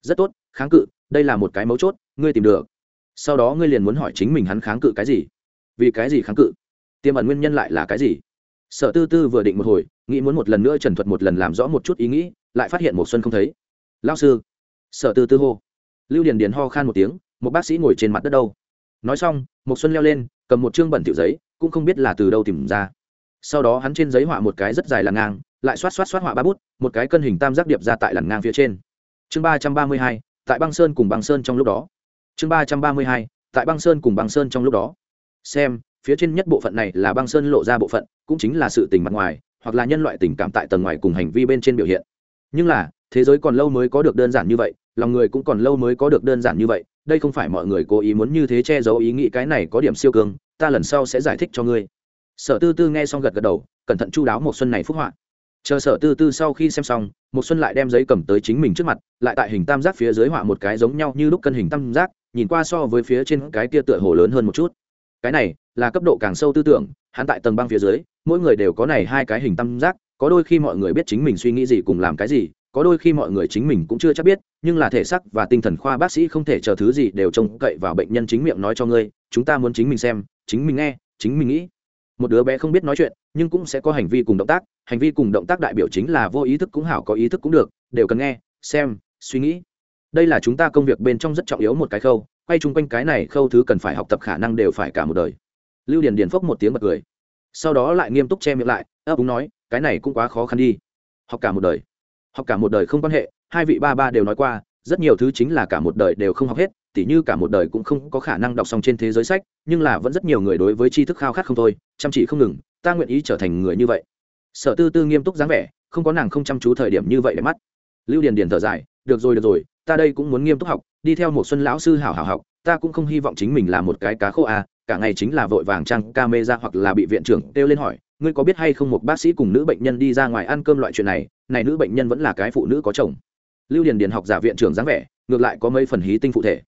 S1: Rất tốt, kháng cự, đây là một cái mấu chốt, ngươi tìm được sau đó ngươi liền muốn hỏi chính mình hắn kháng cự cái gì? Vì cái gì kháng cự? Tiềm ẩn nguyên nhân lại là cái gì? Sở tư tư vừa định một hồi, nghĩ muốn một lần nữa trần thuật một lần làm rõ một chút ý nghĩ, lại phát hiện một xuân không thấy. Lao sư. Sở tư tư hô. Lưu điền điền ho khan một tiếng, một bác sĩ ngồi trên mặt đất đâu. Nói xong một xuân leo lên, cầm một chương bẩn tiểu giấy, cũng không biết là từ đâu tìm ra. Sau đó hắn trên giấy họa một cái rất dài là ngang, lại xoát xoát xoát họa ba bút, một cái cân hình tam giác điệp ra tại làn ngang phía trên. Chương ba trăm ba mươi hai, tại băng sơn cùng băng sơn trong lúc đó chương ba trăm ba mươi hai, tại băng sơn cùng băng sơn trong lúc đó. Xem, phía trên nhất bộ phận này là băng sơn lộ ra bộ phận, cũng chính là sự tình mặt ngoài, hoặc là nhân loại tình cảm tại tầng ngoài cùng hành vi bên trên biểu hiện. Nhưng là, thế giới còn lâu mới có được đơn giản như vậy, lòng người cũng còn lâu mới có được đơn giản như vậy, đây không phải mọi người cố ý muốn như thế che giấu ý nghĩ cái này có điểm siêu cường, ta lần sau sẽ giải thích cho ngươi. Sở tư tư nghe xong gật gật đầu, cẩn thận chu đáo một xuân này phúc họa. Chờ sở tư tư sau khi xem xong một xuân lại đem giấy cầm tới chính mình trước mặt, lại tại hình tam giác phía dưới họa một cái giống nhau như lúc cân hình tam giác nhìn qua so với phía trên cái kia tựa hồ lớn hơn một chút. Cái này là cấp độ càng sâu tư tưởng, hắn tại tầng băng phía dưới, mỗi người đều có này hai cái hình tam giác, có đôi khi mọi người biết chính mình suy nghĩ gì cùng làm cái gì, có đôi khi mọi người chính mình cũng chưa chắc biết, nhưng là thể sắc và tinh thần khoa bác sĩ không thể chờ thứ gì đều trông cậy vào bệnh nhân chính miệng nói cho ngươi, chúng ta muốn chính mình xem, chính mình nghe, chính mình nghĩ. Một đứa bé không biết nói chuyện, nhưng cũng sẽ có hành vi cùng động tác, hành vi cùng động tác đại biểu chính là vô ý thức cũng hảo, có ý thức cũng được, đều cần nghe, xem, suy nghĩ đây là chúng ta công việc bên trong rất trọng yếu một cái khâu, quay chung quanh cái này khâu thứ cần phải học tập khả năng đều phải cả một đời. Lưu điền điền phốc một tiếng bật cười. Sau đó lại nghiêm túc che miệng lại, ấp úng nói, cái này cũng quá khó khăn đi. Học cả một đời. Học cả một đời không quan hệ, hai vị ba ba đều nói qua, rất nhiều thứ chính là cả một đời đều không học hết, tỉ như cả một đời cũng không có khả năng đọc xong trên thế giới sách, nhưng là vẫn rất nhiều người đối với tri thức khao khát không thôi, chăm chỉ không ngừng, ta nguyện ý trở thành người như vậy. Sở tư tư nghiêm túc dáng vẻ, không có nàng không chăm chú thời điểm như vậy để mắt. Lưu điền điền thở dài, được rồi được rồi ta đây cũng muốn nghiêm túc học đi theo một xuân lão sư hảo hảo học ta cũng không hy vọng chính mình là một cái cá khô à cả ngày chính là vội vàng trang, ca mê ra hoặc là bị viện trưởng kêu lên hỏi ngươi có biết hay không một bác sĩ cùng nữ bệnh nhân đi ra ngoài ăn cơm loại chuyện này này nữ bệnh nhân vẫn là cái phụ nữ có chồng. Lưu điền điền học giả viện trưởng dáng vẻ ngược lại có mấy phần hí tinh phụ thể.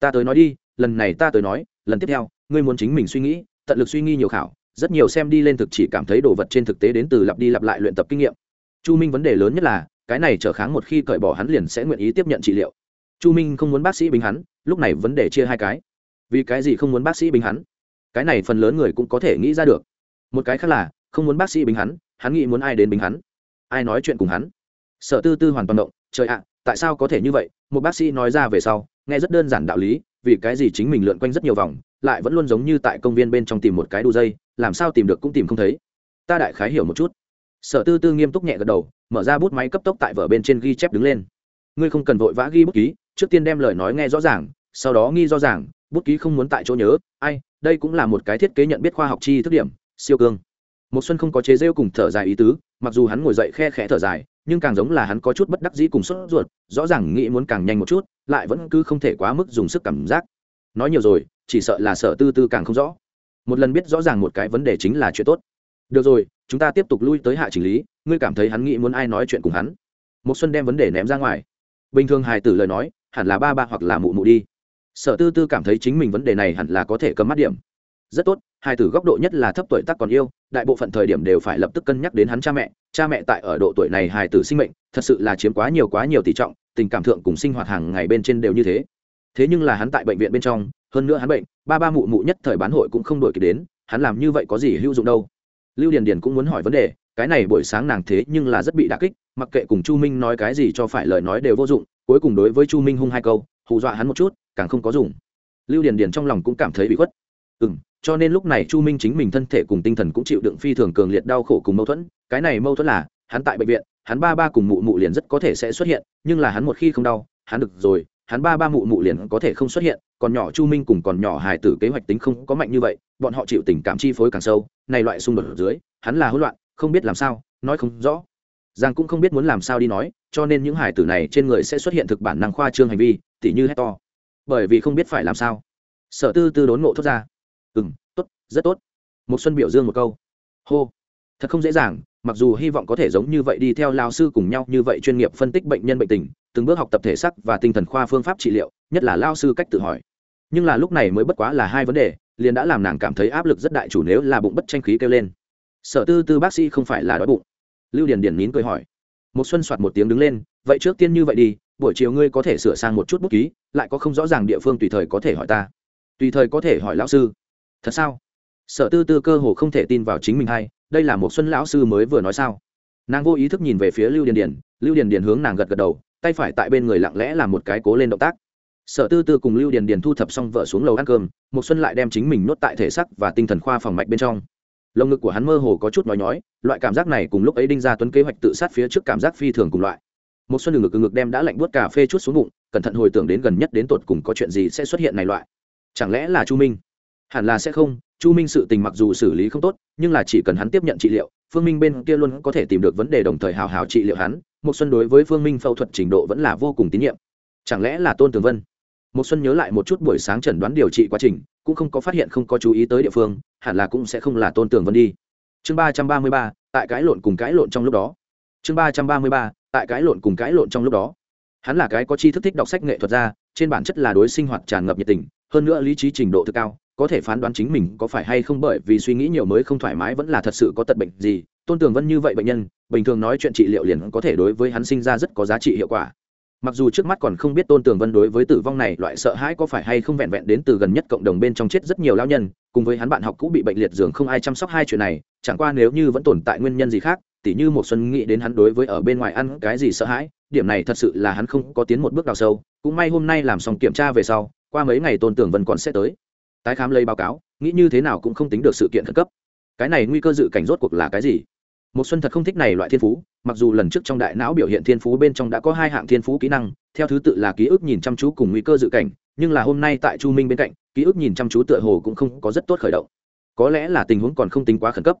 S1: Ta tới nói đi lần này ta tới nói lần tiếp theo ngươi muốn chính mình suy nghĩ tận lực suy nghĩ nhiều khảo rất nhiều xem đi lên thực chỉ cảm thấy đồ vật trên thực tế đến từ lặp đi lặp lại luyện tập kinh nghiệm. Chu minh vấn đề lớn nhất là cái này trở kháng một khi cởi bỏ hắn liền sẽ nguyện ý tiếp nhận trị liệu. Chu minh không muốn bác sĩ bình hắn, lúc này vấn đề chia hai cái. Vì cái gì không muốn bác sĩ bình hắn? Cái này phần lớn người cũng có thể nghĩ ra được. Một cái khác là, không muốn bác sĩ bình hắn hắn nghĩ muốn ai đến bình hắn? Ai nói chuyện cùng hắn? Sợ tư tư hoàn toàn động, trời ạ, tại sao có thể như vậy? Một bác sĩ nói ra về sau, nghe rất đơn giản đạo lý, vì cái gì chính mình lượn quanh rất nhiều vòng, lại vẫn luôn giống như tại công viên bên trong tìm một cái đu dây, làm sao tìm được cũng tìm không thấy. Ta đại khái hiểu một chút sở tư tư nghiêm túc nhẹ gật đầu, mở ra bút máy cấp tốc tại vở bên trên ghi chép đứng lên. Ngươi không cần vội vã ghi bút ký, trước tiên đem lời nói nghe rõ ràng, sau đó nghi rõ ràng, bút ký không muốn tại chỗ nhớ, ai, đây cũng là một cái thiết kế nhận biết khoa học chi thức điểm, siêu cương. Một xuân không có chế rêu cùng thở dài ý tứ, mặc dù hắn ngồi dậy khe khẽ thở dài, nhưng càng giống là hắn có chút bất đắc dĩ cùng sốt ruột, rõ ràng nghĩ muốn càng nhanh một chút, lại vẫn cứ không thể quá mức dùng sức cảm giác. Nói nhiều rồi, chỉ sợ là sở tư tư càng không rõ. Một lần biết rõ ràng một cái vấn đề chính là chuyện tốt. Được rồi chúng ta tiếp tục lui tới hạ chỉnh lý, ngươi cảm thấy hắn nghĩ muốn ai nói chuyện cùng hắn? Một xuân đem vấn đề ném ra ngoài. Bình thường hài tử lời nói, hẳn là ba ba hoặc là mụ mụ đi. Sở tư tư cảm thấy chính mình vấn đề này hẳn là có thể cầm mắt điểm. Rất tốt, hài tử góc độ nhất là thấp tuổi tác còn yêu, đại bộ phận thời điểm đều phải lập tức cân nhắc đến hắn cha mẹ. Cha mẹ tại ở độ tuổi này hài tử sinh mệnh, thật sự là chiếm quá nhiều quá nhiều tỷ trọng, tình cảm thượng cùng sinh hoạt hàng ngày bên trên đều như thế. Thế nhưng là hắn tại bệnh viện bên trong, hơn nữa hắn bệnh, ba ba mụ mụ nhất thời bán hội cũng không đổi kịp đến, hắn làm như vậy có gì hữu dụng đâu? Lưu điền điền cũng muốn hỏi vấn đề, cái này buổi sáng nàng thế nhưng là rất bị đà kích, mặc kệ cùng chu minh nói cái gì cho phải lời nói đều vô dụng, cuối cùng đối với chu minh hung hai câu, hù dọa hắn một chút, càng không có dùng. Lưu điền điền trong lòng cũng cảm thấy bị khuất. Ừ m cho nên lúc này chu minh chính mình thân thể cùng tinh thần cũng chịu đựng phi thường cường liệt đau khổ cùng mâu thuẫn, cái này mâu thuẫn là, hắn tại bệnh viện, hắn ba ba cùng mụ mụ liền rất có thể sẽ xuất hiện, nhưng là hắn một khi không đau, hắn được rồi hắn ba ba mụ mụ liền có thể không xuất hiện, còn nhỏ chu minh cùng còn nhỏ hài tử kế hoạch tính không có mạnh như vậy, bọn họ chịu tình cảm chi phối càng sâu, này loại xung đột ở dưới, hắn là hỗn loạn, không biết làm sao, nói không rõ. Giang cũng không biết muốn làm sao đi nói, cho nên những hài tử này trên người sẽ xuất hiện thực bản năng khoa trương hành vi, tỉ như hét to. Bởi vì không biết phải làm sao. Sở tư tư đốn ngộ thốt ra. Ừ m tốt, rất tốt. Một xuân biểu dương một câu. Hô, thật không dễ dàng mặc dù hy vọng có thể giống như vậy đi theo lao sư cùng nhau như vậy chuyên nghiệp phân tích bệnh nhân bệnh tình, từng bước học tập thể sắc và tinh thần khoa phương pháp trị liệu, nhất là lao sư cách tự hỏi. Nhưng là lúc này mới bất quá là hai vấn đề, liền đã làm nàng cảm thấy áp lực rất đại chủ nếu là bụng bất tranh khí kêu lên. Sở tư tư bác sĩ không phải là đói bụng. Lưu điền điền nín cười hỏi. Một xuân soạt một tiếng đứng lên, vậy trước tiên như vậy đi, buổi chiều ngươi có thể sửa sang một chút bút ký, lại có không rõ ràng địa phương tùy thời có thể hỏi ta. Tùy thời có thể hỏi lão sư. Thật sao? Sở tư tư cơ hồ không thể tin vào chính mình hay đây là một xuân lão sư mới vừa nói sao? Nàng vô ý thức nhìn về phía lưu điền điền, lưu điền điền hướng nàng gật gật đầu, tay phải tại bên người lặng lẽ làm một cái cố lên động tác. Sở tư tư cùng lưu điền điền thu thập xong vợ xuống lầu ăn cơm một xuân lại đem chính mình nuốt tại thể sắc và tinh thần khoa phòng mạch bên trong. Lồng ngực của hắn mơ hồ có chút nói nhói, loại cảm giác này cùng lúc ấy đinh ra tuấn kế hoạch tự sát phía trước cảm giác phi thường cùng loại. Một xuân đường ngực ngực đem đã lạnh buốt cà phê chút xuống bụng, cẩn thận hồi tưởng đến gần nhất đến tột cùng có chuyện gì sẽ xuất hiện này loại. Chẳng lẽ là chu minh? Hẳn là sẽ không chu minh sự tình mặc dù xử lý không tốt, nhưng là chỉ cần hắn tiếp nhận trị liệu, phương minh bên kia luôn có thể tìm được vấn đề đồng thời hào hào trị liệu hắn một xuân đối với phương minh phẫu thuật trình độ vẫn là vô cùng tín nhiệm. Chẳng lẽ là tôn tường vân? Một xuân nhớ lại một chút buổi sáng chẩn đoán điều trị quá trình, cũng không có phát hiện không có chú ý tới địa phương, hẳn là cũng sẽ không là tôn tường vân đi. Chương ba trăm ba mươi ba, tại cái lộn cùng cái lộn trong lúc đó. Chương ba trăm ba mươi ba, tại cái lộn cùng cái lộn trong lúc đó. Hắn là cái có chi thức thích đọc sách nghệ thuật ra, trên bản chất là đối sinh hoạt tràn ngập nhiệt tình, hơn nữa lý trí trình độ thực cao có thể phán đoán chính mình có phải hay không bởi vì suy nghĩ nhiều mới không thoải mái vẫn là thật sự có tật bệnh gì. Tôn tường vân như vậy bệnh nhân, bình thường nói chuyện trị liệu liền có thể đối với hắn sinh ra rất có giá trị hiệu quả. Mặc dù trước mắt còn không biết tôn tường vân đối với tử vong này loại sợ hãi có phải hay không vẹn vẹn đến từ gần nhất cộng đồng bên trong chết rất nhiều lao nhân, cùng với hắn bạn học cũ bị bệnh liệt giường không ai chăm sóc hai chuyện này, chẳng qua nếu như vẫn tồn tại nguyên nhân gì khác, tỉ như một xuân nghĩ đến hắn đối với ở bên ngoài ăn cái gì sợ hãi, điểm này thật sự là hắn không có tiến một bước đào sâu. Cũng may hôm nay làm xong kiểm tra về sau, qua mấy ngày tôn tường vân còn sẽ tới tái khám lấy báo cáo, nghĩ như thế nào cũng không tính được sự kiện khẩn cấp. Cái này nguy cơ dự cảnh rốt cuộc là cái gì? Một xuân thật không thích này loại thiên phú, mặc dù lần trước trong đại não biểu hiện thiên phú bên trong đã có hai hạng thiên phú kỹ năng, theo thứ tự là ký ức nhìn chăm chú cùng nguy cơ dự cảnh, nhưng là hôm nay tại chu minh bên cạnh, ký ức nhìn chăm chú tựa hồ cũng không có rất tốt khởi động. Có lẽ là tình huống còn không tính quá khẩn cấp.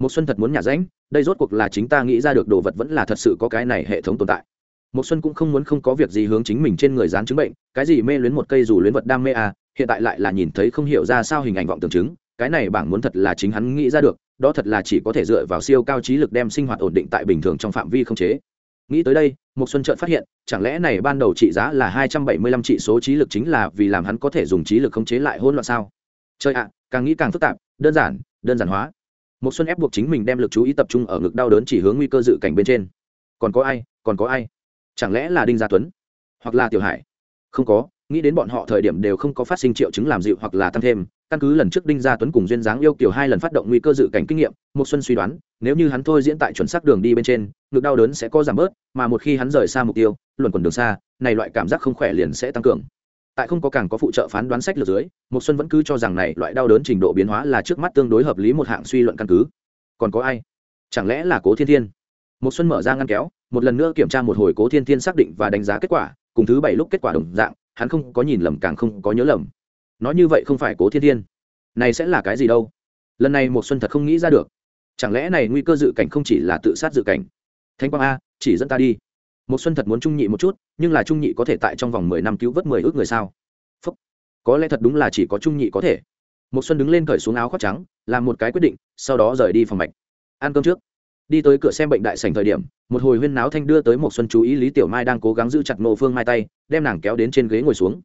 S1: Một xuân thật muốn nhả rãnh đây rốt cuộc là chính ta nghĩ ra được đồ vật vẫn là thật sự có cái này hệ thống tồn tại. Một xuân cũng không muốn không có việc gì hướng chính mình trên người dán chứng bệnh, cái gì mê luyến một cây dù luyến vật đam mê à hiện tại lại là nhìn thấy không hiểu ra sao hình ảnh vọng tưởng chứng, cái này bảng muốn thật là chính hắn nghĩ ra được, đó thật là chỉ có thể dựa vào siêu cao trí lực đem sinh hoạt ổn định tại bình thường trong phạm vi không chế. Nghĩ tới đây một xuân trợn phát hiện, chẳng lẽ này ban đầu trị giá là hai trăm bảy mươi lăm trị số trí lực chính là vì làm hắn có thể dùng trí lực khống chế lại hỗn loạn sao? Chơi ạ, càng nghĩ càng phức tạp, đơn giản đơn giản hóa. Một xuân ép buộc chính mình đem lực chú ý tập trung ở ngực đau đớn chỉ hướng nguy cơ dự cảnh bên trên. Còn có ai, còn có ai? Chẳng lẽ là đinh gia tuấn hoặc là tiểu hải? Không có nghĩ đến bọn họ thời điểm đều không có phát sinh triệu chứng làm dịu hoặc là tăng thêm, căn cứ lần trước đinh gia tuấn cùng duyên dáng yêu kiểu hai lần phát động nguy cơ dự cảnh kinh nghiệm một xuân suy đoán, nếu như hắn thôi diễn tại chuẩn xác đường đi bên trên, ngực đau đớn sẽ có giảm bớt, mà một khi hắn rời xa mục tiêu, luẩn quẩn đường xa, này loại cảm giác không khỏe liền sẽ tăng cường. Tại không có càng có phụ trợ phán đoán sách lược dưới một xuân vẫn cứ cho rằng này loại đau đớn trình độ biến hóa là trước mắt tương đối hợp lý một hạng suy luận căn cứ. Còn có ai? Chẳng lẽ là cố thiên thiên? Một xuân mở ra ngăn kéo, một lần nữa kiểm tra một hồi cố thiên thiên xác định và đánh giá kết quả, cùng thứ bảy lúc kết quả đồng dạng hắn không có nhìn lầm càng không có nhớ lầm. Nói như vậy không phải cố thiên thiên. Này sẽ là cái gì đâu? Lần này một xuân thật không nghĩ ra được. Chẳng lẽ này nguy cơ dự cảnh không chỉ là tự sát dự cảnh? Thanh quang a, chỉ dẫn ta đi. Một xuân thật muốn trung nhị một chút, nhưng là trung nhị có thể tại trong vòng mười năm cứu vớt mười ước người sao? Phúc. có lẽ thật đúng là chỉ có trung nhị có thể. Một xuân đứng lên cởi xuống áo khoác trắng, làm một cái quyết định, sau đó rời đi phòng mạch. Ăn cơm trước đi tới cửa xem bệnh đại sảnh thời điểm, một hồi huyên náo thanh đưa tới một xuân chú ý lý tiểu mai đang cố gắng giữ chặt nô phương mai tay, đem nàng kéo đến trên ghế ngồi xuống.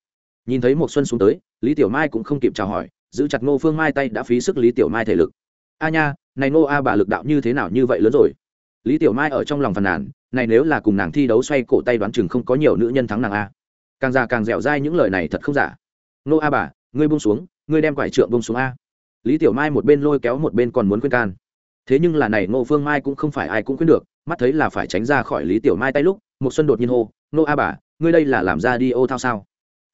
S1: Nhìn thấy một xuân xuống tới, lý tiểu mai cũng không kịp chào hỏi, giữ chặt nô phương mai tay đã phí sức lý tiểu mai thể lực. A nha, này nô a bà lực đạo như thế nào như vậy lớn rồi? Lý tiểu mai ở trong lòng phàn nàn, này nếu là cùng nàng thi đấu xoay cổ tay đoán chừng không có nhiều nữ nhân thắng nàng a. Càng già càng dẻo dai những lời này thật không giả. Nô a bà, ngươi buông xuống, ngươi đem quải trượng buông xuống a. Lý tiểu mai một bên lôi kéo một bên còn muốn khuyên can thế nhưng là này ngô phương mai cũng không phải ai cũng khuyên được, mắt thấy là phải tránh ra khỏi lý tiểu mai tay lúc một xuân đột nhiên hô nô a bà, ngươi đây là làm ra đi ô thao sao?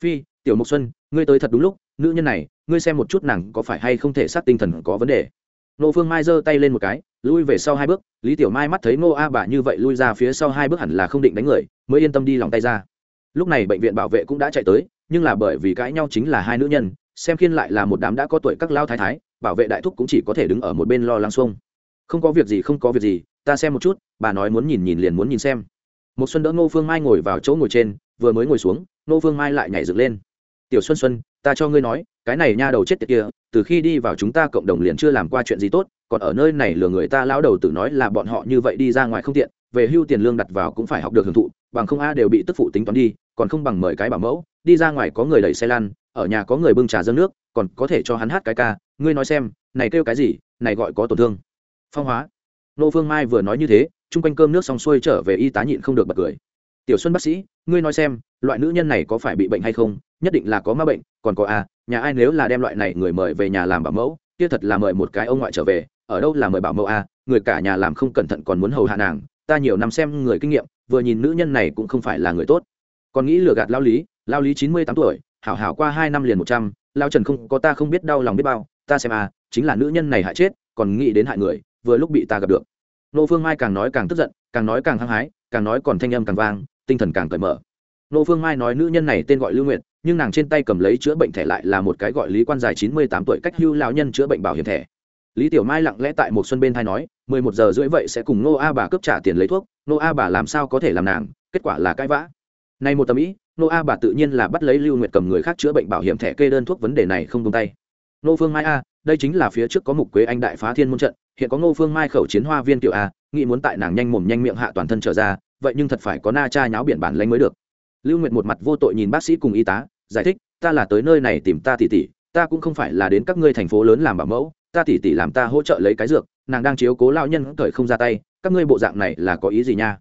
S1: Phi, tiểu mộc xuân, ngươi tới thật đúng lúc, nữ nhân này, ngươi xem một chút nàng có phải hay không thể sát tinh thần có vấn đề. Nô phương mai giơ tay lên một cái, lui về sau hai bước, lý tiểu mai mắt thấy nô a bà như vậy lui ra phía sau hai bước hẳn là không định đánh người, mới yên tâm đi lòng tay ra. Lúc này bệnh viện bảo vệ cũng đã chạy tới, nhưng là bởi vì cãi nhau chính là hai nữ nhân, xem khiên lại là một đám đã có tuổi các lao thái thái, bảo vệ đại thúc cũng chỉ có thể đứng ở một bên lo lắng xuông không có việc gì, không có việc gì, ta xem một chút, bà nói muốn nhìn nhìn liền muốn nhìn xem. Một xuân đỡ ngô phương mai ngồi vào chỗ ngồi trên, vừa mới ngồi xuống, ngô phương mai lại nhảy dựng lên. Tiểu xuân xuân, ta cho ngươi nói, cái này nha đầu chết tiệt kia, từ khi đi vào chúng ta cộng đồng liền chưa làm qua chuyện gì tốt, còn ở nơi này lừa người ta lão đầu tử nói là bọn họ như vậy đi ra ngoài không tiện, về hưu tiền lương đặt vào cũng phải học được hưởng thụ, bằng không a đều bị tức phụ tính toán đi, còn không bằng mời cái bảo mẫu, đi ra ngoài có người đẩy xe lăn, ở nhà có người bưng trà dâng nước, còn có thể cho hắn hát cái ca, ngươi nói xem, này kêu cái gì, này gọi có tổn thương phong hóa. Nô phương mai vừa nói như thế, chung quanh cơm nước xong xuôi trở về y tá nhịn không được bật cười. Tiểu xuân bác sĩ, ngươi nói xem, loại nữ nhân này có phải bị bệnh hay không? Nhất định là có ma bệnh, còn có à nhà ai nếu là đem loại này người mời về nhà làm bảo mẫu, kia thật là mời một cái ông ngoại trở về, ở đâu là mời bảo mẫu à? Người cả nhà làm không cẩn thận còn muốn hầu hạ nàng, ta nhiều năm xem người kinh nghiệm, vừa nhìn nữ nhân này cũng không phải là người tốt. Còn nghĩ lừa gạt lao lý lao lý chín mươi tám tuổi, hảo hảo qua hai năm liền một trăm, lao trần không có ta không biết đau lòng biết bao, ta xem à chính là nữ nhân này hại chết, còn nghĩ đến hại người vừa lúc bị ta gặp được. Nô phương mai càng nói càng tức giận, càng nói càng hăng hái, càng nói còn thanh âm càng vang, tinh thần càng cởi mở. Nô phương mai nói nữ nhân này tên gọi lưu nguyện nhưng nàng trên tay cầm lấy chữa bệnh thẻ lại là một cái gọi lý quan dài chín mươi tám tuổi cách hưu lão nhân chữa bệnh bảo hiểm thẻ. Lý tiểu mai lặng lẽ tại một xuân bên thay nói, mười một giờ rưỡi vậy sẽ cùng nô a bà cướp trả tiền lấy thuốc nô a bà làm sao có thể làm nàng, kết quả là cãi vã. Nay một tâm ý nô a bà tự nhiên là bắt lấy lưu nguyệt cầm người khác chữa bệnh bảo hiểm thẻ kê đơn thuốc vấn đề này không tung tay. Nô phương mai a đây chính là phía trước có mục quế anh đại phá thiên môn trận, hiện có ngô phương mai khẩu chiến hoa viên tiểu a, nghĩ muốn tại nàng nhanh mồm nhanh miệng hạ toàn thân trở ra, vậy nhưng thật phải có na cha nháo biển bản lánh mới được. Lưu nguyệt một mặt vô tội nhìn bác sĩ cùng y tá, giải thích, ta là tới nơi này tìm ta tỷ tỷ, ta cũng không phải là đến các ngươi thành phố lớn làm bảo mẫu, ta tỷ tỷ làm ta hỗ trợ lấy cái dược, nàng đang chiếu cố lao nhân cởi không ra tay, các ngươi bộ dạng này là có ý gì nha?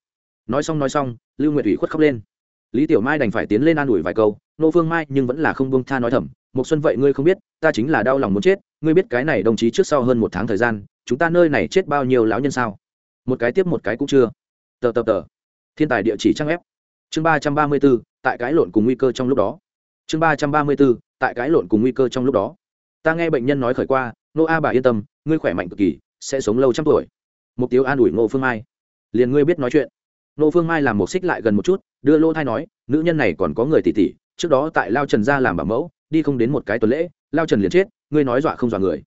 S1: Nói xong nói xong, lưu nguyệt ủy khuất khóc lên. Lý tiểu mai đành phải tiến lên an ủi vài câu nô phương mai nhưng vẫn là không buông tha nói thầm một xuân vậy ngươi không biết, ta chính là đau lòng muốn chết, ngươi biết cái này đồng chí trước sau hơn một tháng thời gian, chúng ta nơi này chết bao nhiêu lão nhân sao? Một cái tiếp một cái cũng chưa. Tờ tờ tờ. Thiên tài địa chỉ trang ép chương ba trăm ba mươi b ố tại cái lộn cùng nguy cơ trong lúc đó. Chương ba trăm ba mươi b ố tại cái lộn cùng nguy cơ trong lúc đó. Ta nghe bệnh nhân nói khởi qua, nô a bà yên tâm, ngươi khỏe mạnh cực kỳ, sẽ sống lâu trăm tuổi. Mục tiêu an ủi ngô phương mai. Liền ngươi biết nói chuyện. Nô phương mai làm một xích lại gần một chút, đưa lô thai nói, nữ nhân này còn có người tỷ tỷ trước đó tại lao trần gia làm bảo mẫu đi không đến một cái tuần lễ, lao trần liền chết, ngươi nói dọa không dọa người.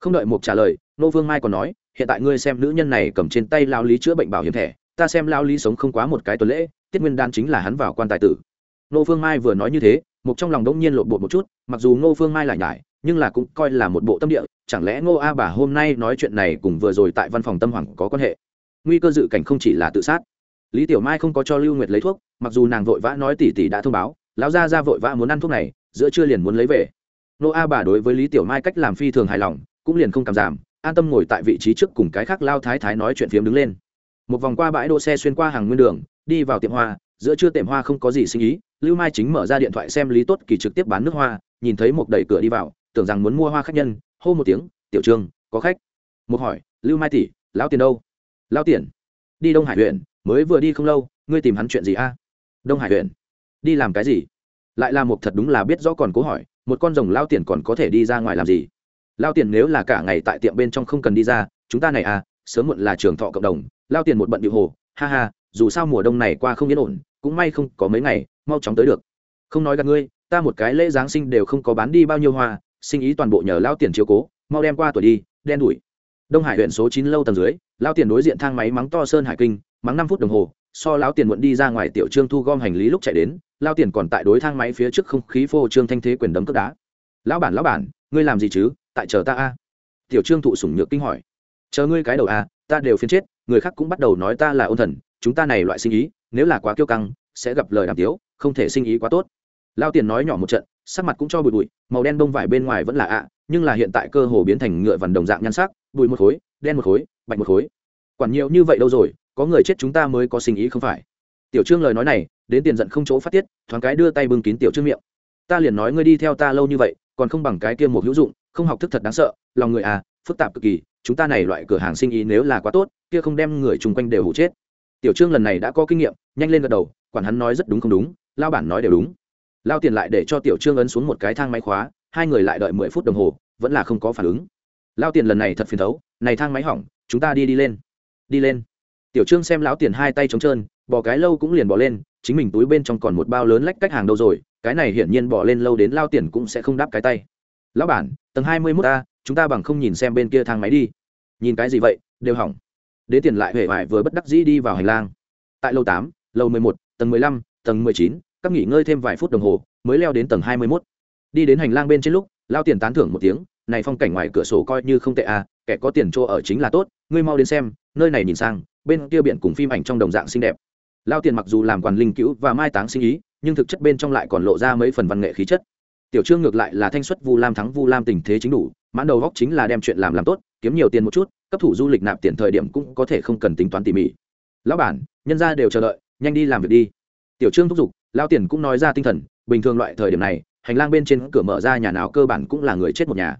S1: Không đợi mục trả lời, nô vương mai còn nói, hiện tại ngươi xem nữ nhân này cầm trên tay lao lý chữa bệnh bảo hiểm thẻ, ta xem lao lý sống không quá một cái tuần lễ, tiết nguyên đan chính là hắn vào quan tài tử. Nô vương mai vừa nói như thế, mục trong lòng đống nhiên lộn bột một chút, mặc dù nô vương mai lại nhải, nhưng là cũng coi là một bộ tâm địa, chẳng lẽ ngô a bà hôm nay nói chuyện này cùng vừa rồi tại văn phòng tâm hoàng có quan hệ? Nguy cơ dự cảnh không chỉ là tự sát. Lý tiểu mai không có cho lưu nguyệt lấy thuốc, mặc dù nàng vội vã nói tỷ tỷ đã thông báo, lão gia ra vội vã muốn ăn thuốc này giữa trưa liền muốn lấy về. Nô a bà đối với lý tiểu mai cách làm phi thường hài lòng, cũng liền không cảm giảm, an tâm ngồi tại vị trí trước cùng cái khác lao thái thái nói chuyện phiếm đứng lên. Một vòng qua bãi đỗ xe xuyên qua hàng nguyên đường, đi vào tiệm hoa, giữa trưa tiệm hoa không có gì sinh ý, lưu mai chính mở ra điện thoại xem lý tốt kỳ trực tiếp bán nước hoa, nhìn thấy một đẩy cửa đi vào, tưởng rằng muốn mua hoa khách nhân, hô một tiếng, tiểu trương, có khách. Một hỏi, lưu mai tỷ, lão tiền đâu? Lão tiền? Đi đông hải huyện, mới vừa đi không lâu, ngươi tìm hắn chuyện gì a? Đông hải huyện? Đi làm cái gì? Lại là một thật đúng là biết rõ còn cố hỏi, một con rồng lao tiền còn có thể đi ra ngoài làm gì? Lao tiền nếu là cả ngày tại tiệm bên trong không cần đi ra, chúng ta này à sớm muộn là trường thọ cộng đồng, lao tiền một bận điệu hồ, ha ha, dù sao mùa đông này qua không yên ổn, cũng may không có mấy ngày, mau chóng tới được. Không nói gặp ngươi, ta một cái lễ giáng sinh đều không có bán đi bao nhiêu hoa, sinh ý toàn bộ nhờ lao tiền chiếu cố, mau đem qua tuổi đi, đen đủi. Đông hải huyện số chín lâu tầng dưới, lao tiền đối diện thang máy mắng to sơn hải kinh, mắng năm phút đồng hồ so lão tiền muộn đi ra ngoài tiểu trương thu gom hành lý lúc chạy đến lao tiền còn tại đối thang máy phía trước không khí phô trương thanh thế quyền đấm cướp đá. Lão bản lão bản, ngươi làm gì chứ? Tại chờ ta a. Tiểu trương thụ sủng nhược kinh hỏi. Chờ ngươi cái đầu a, ta đều phiến chết, người khác cũng bắt đầu nói ta là ôn thần, chúng ta này loại sinh ý, nếu là quá kiêu căng, sẽ gặp lời đàm tiếu, không thể sinh ý quá tốt. Lao tiền nói nhỏ một trận, sắc mặt cũng cho bụi bụi, màu đen bông vải bên ngoài vẫn là ạ, nhưng là hiện tại cơ hồ biến thành ngựa vằn đồng dạng nhan sắc, bụi một khối, đen một khối, bạch một khối. Quản nhiều như vậy đâu rồi có người chết chúng ta mới có sinh ý không phải. Tiểu trương lời nói này, đến tiền giận không chỗ phát tiết, thoáng cái đưa tay bưng kín tiểu trương miệng. Ta liền nói ngươi đi theo ta lâu như vậy, còn không bằng cái kia một hữu dụng, không học thức thật đáng sợ, lòng người à phức tạp cực kỳ, chúng ta này loại cửa hàng sinh ý nếu là quá tốt, kia không đem người chung quanh đều hụ chết. Tiểu trương lần này đã có kinh nghiệm, nhanh lên gật đầu, quản hắn nói rất đúng không đúng, lao bản nói đều đúng. Lao tiền lại để cho tiểu trương ấn xuống một cái thang máy khóa, hai người lại đợi mười phút đồng hồ, vẫn là không có phản ứng. Lao tiền lần này thật phiền thấu, này thang máy hỏng, chúng ta đi đi lên. Đi lên tiểu trương xem lão tiền hai tay trống trơn bỏ cái lâu cũng liền bỏ lên, chính mình túi bên trong còn một bao lớn lách cách hàng đâu rồi, cái này hiển nhiên bỏ lên lâu đến lao tiền cũng sẽ không đáp cái tay. Lão bản, tầng hai mươi mốt a, chúng ta bằng không nhìn xem bên kia thang máy đi. Nhìn cái gì vậy, đều hỏng. Đế tiền lại huệ vải vừa bất đắc dĩ đi vào hành lang. Tại lầu tám, lầu mười một, tầng mười lăm, tầng mười chín, các nghỉ ngơi thêm vài phút đồng hồ, mới leo đến tầng hai mươi mốt. Đi đến hành lang bên trên lúc lao tiền tán thưởng một tiếng, này phong cảnh ngoài cửa sổ coi như không tệ à kẻ có tiền chỗ ở chính là tốt, ngươi mau đến xem, nơi này nhìn sang bên kia biển cùng phim ảnh trong đồng dạng xinh đẹp. Lao tiền mặc dù làm quản linh cứu và mai táng sinh ý, nhưng thực chất bên trong lại còn lộ ra mấy phần văn nghệ khí chất. Tiểu trương ngược lại là thanh xuất vu lam thắng vu lam tình thế chính đủ, mãn đầu góc chính là đem chuyện làm làm tốt, kiếm nhiều tiền một chút, cấp thủ du lịch nạp tiền thời điểm cũng có thể không cần tính toán tỉ mỉ. Lão bản, nhân ra đều chờ đợi, nhanh đi làm việc đi. Tiểu trương thúc giục, lao tiền cũng nói ra tinh thần, bình thường loại thời điểm này, hành lang bên trên cửa mở ra nhà nào cơ bản cũng là người chết một nhà.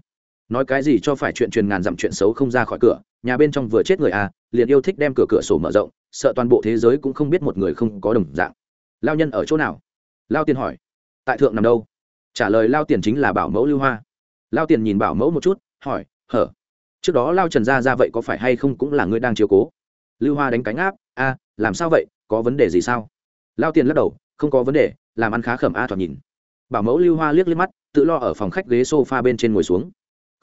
S1: Nói cái gì cho phải chuyện truyền ngàn dặm chuyện xấu không ra khỏi cửa nhà bên trong vừa chết người à liền yêu thích đem cửa cửa sổ mở rộng, sợ toàn bộ thế giới cũng không biết một người không có đồng dạng. Lao nhân ở chỗ nào? Lao tiền hỏi. Tại thượng nằm đâu? Trả lời lao tiền chính là bảo mẫu lưu hoa. Lao tiền nhìn bảo mẫu một chút, hỏi, hở? Trước đó lao trần ra ra vậy có phải hay không cũng là người đang chiếu cố? Lưu hoa đánh cánh áp, a, làm sao vậy? Có vấn đề gì sao? Lao tiền lắc đầu, không có vấn đề, làm ăn khá khẩm a thoạt nhìn. Bảo mẫu lưu hoa liếc liếc mắt, tự lo ở phòng khách ghế s o f a bên trên ngồi xuống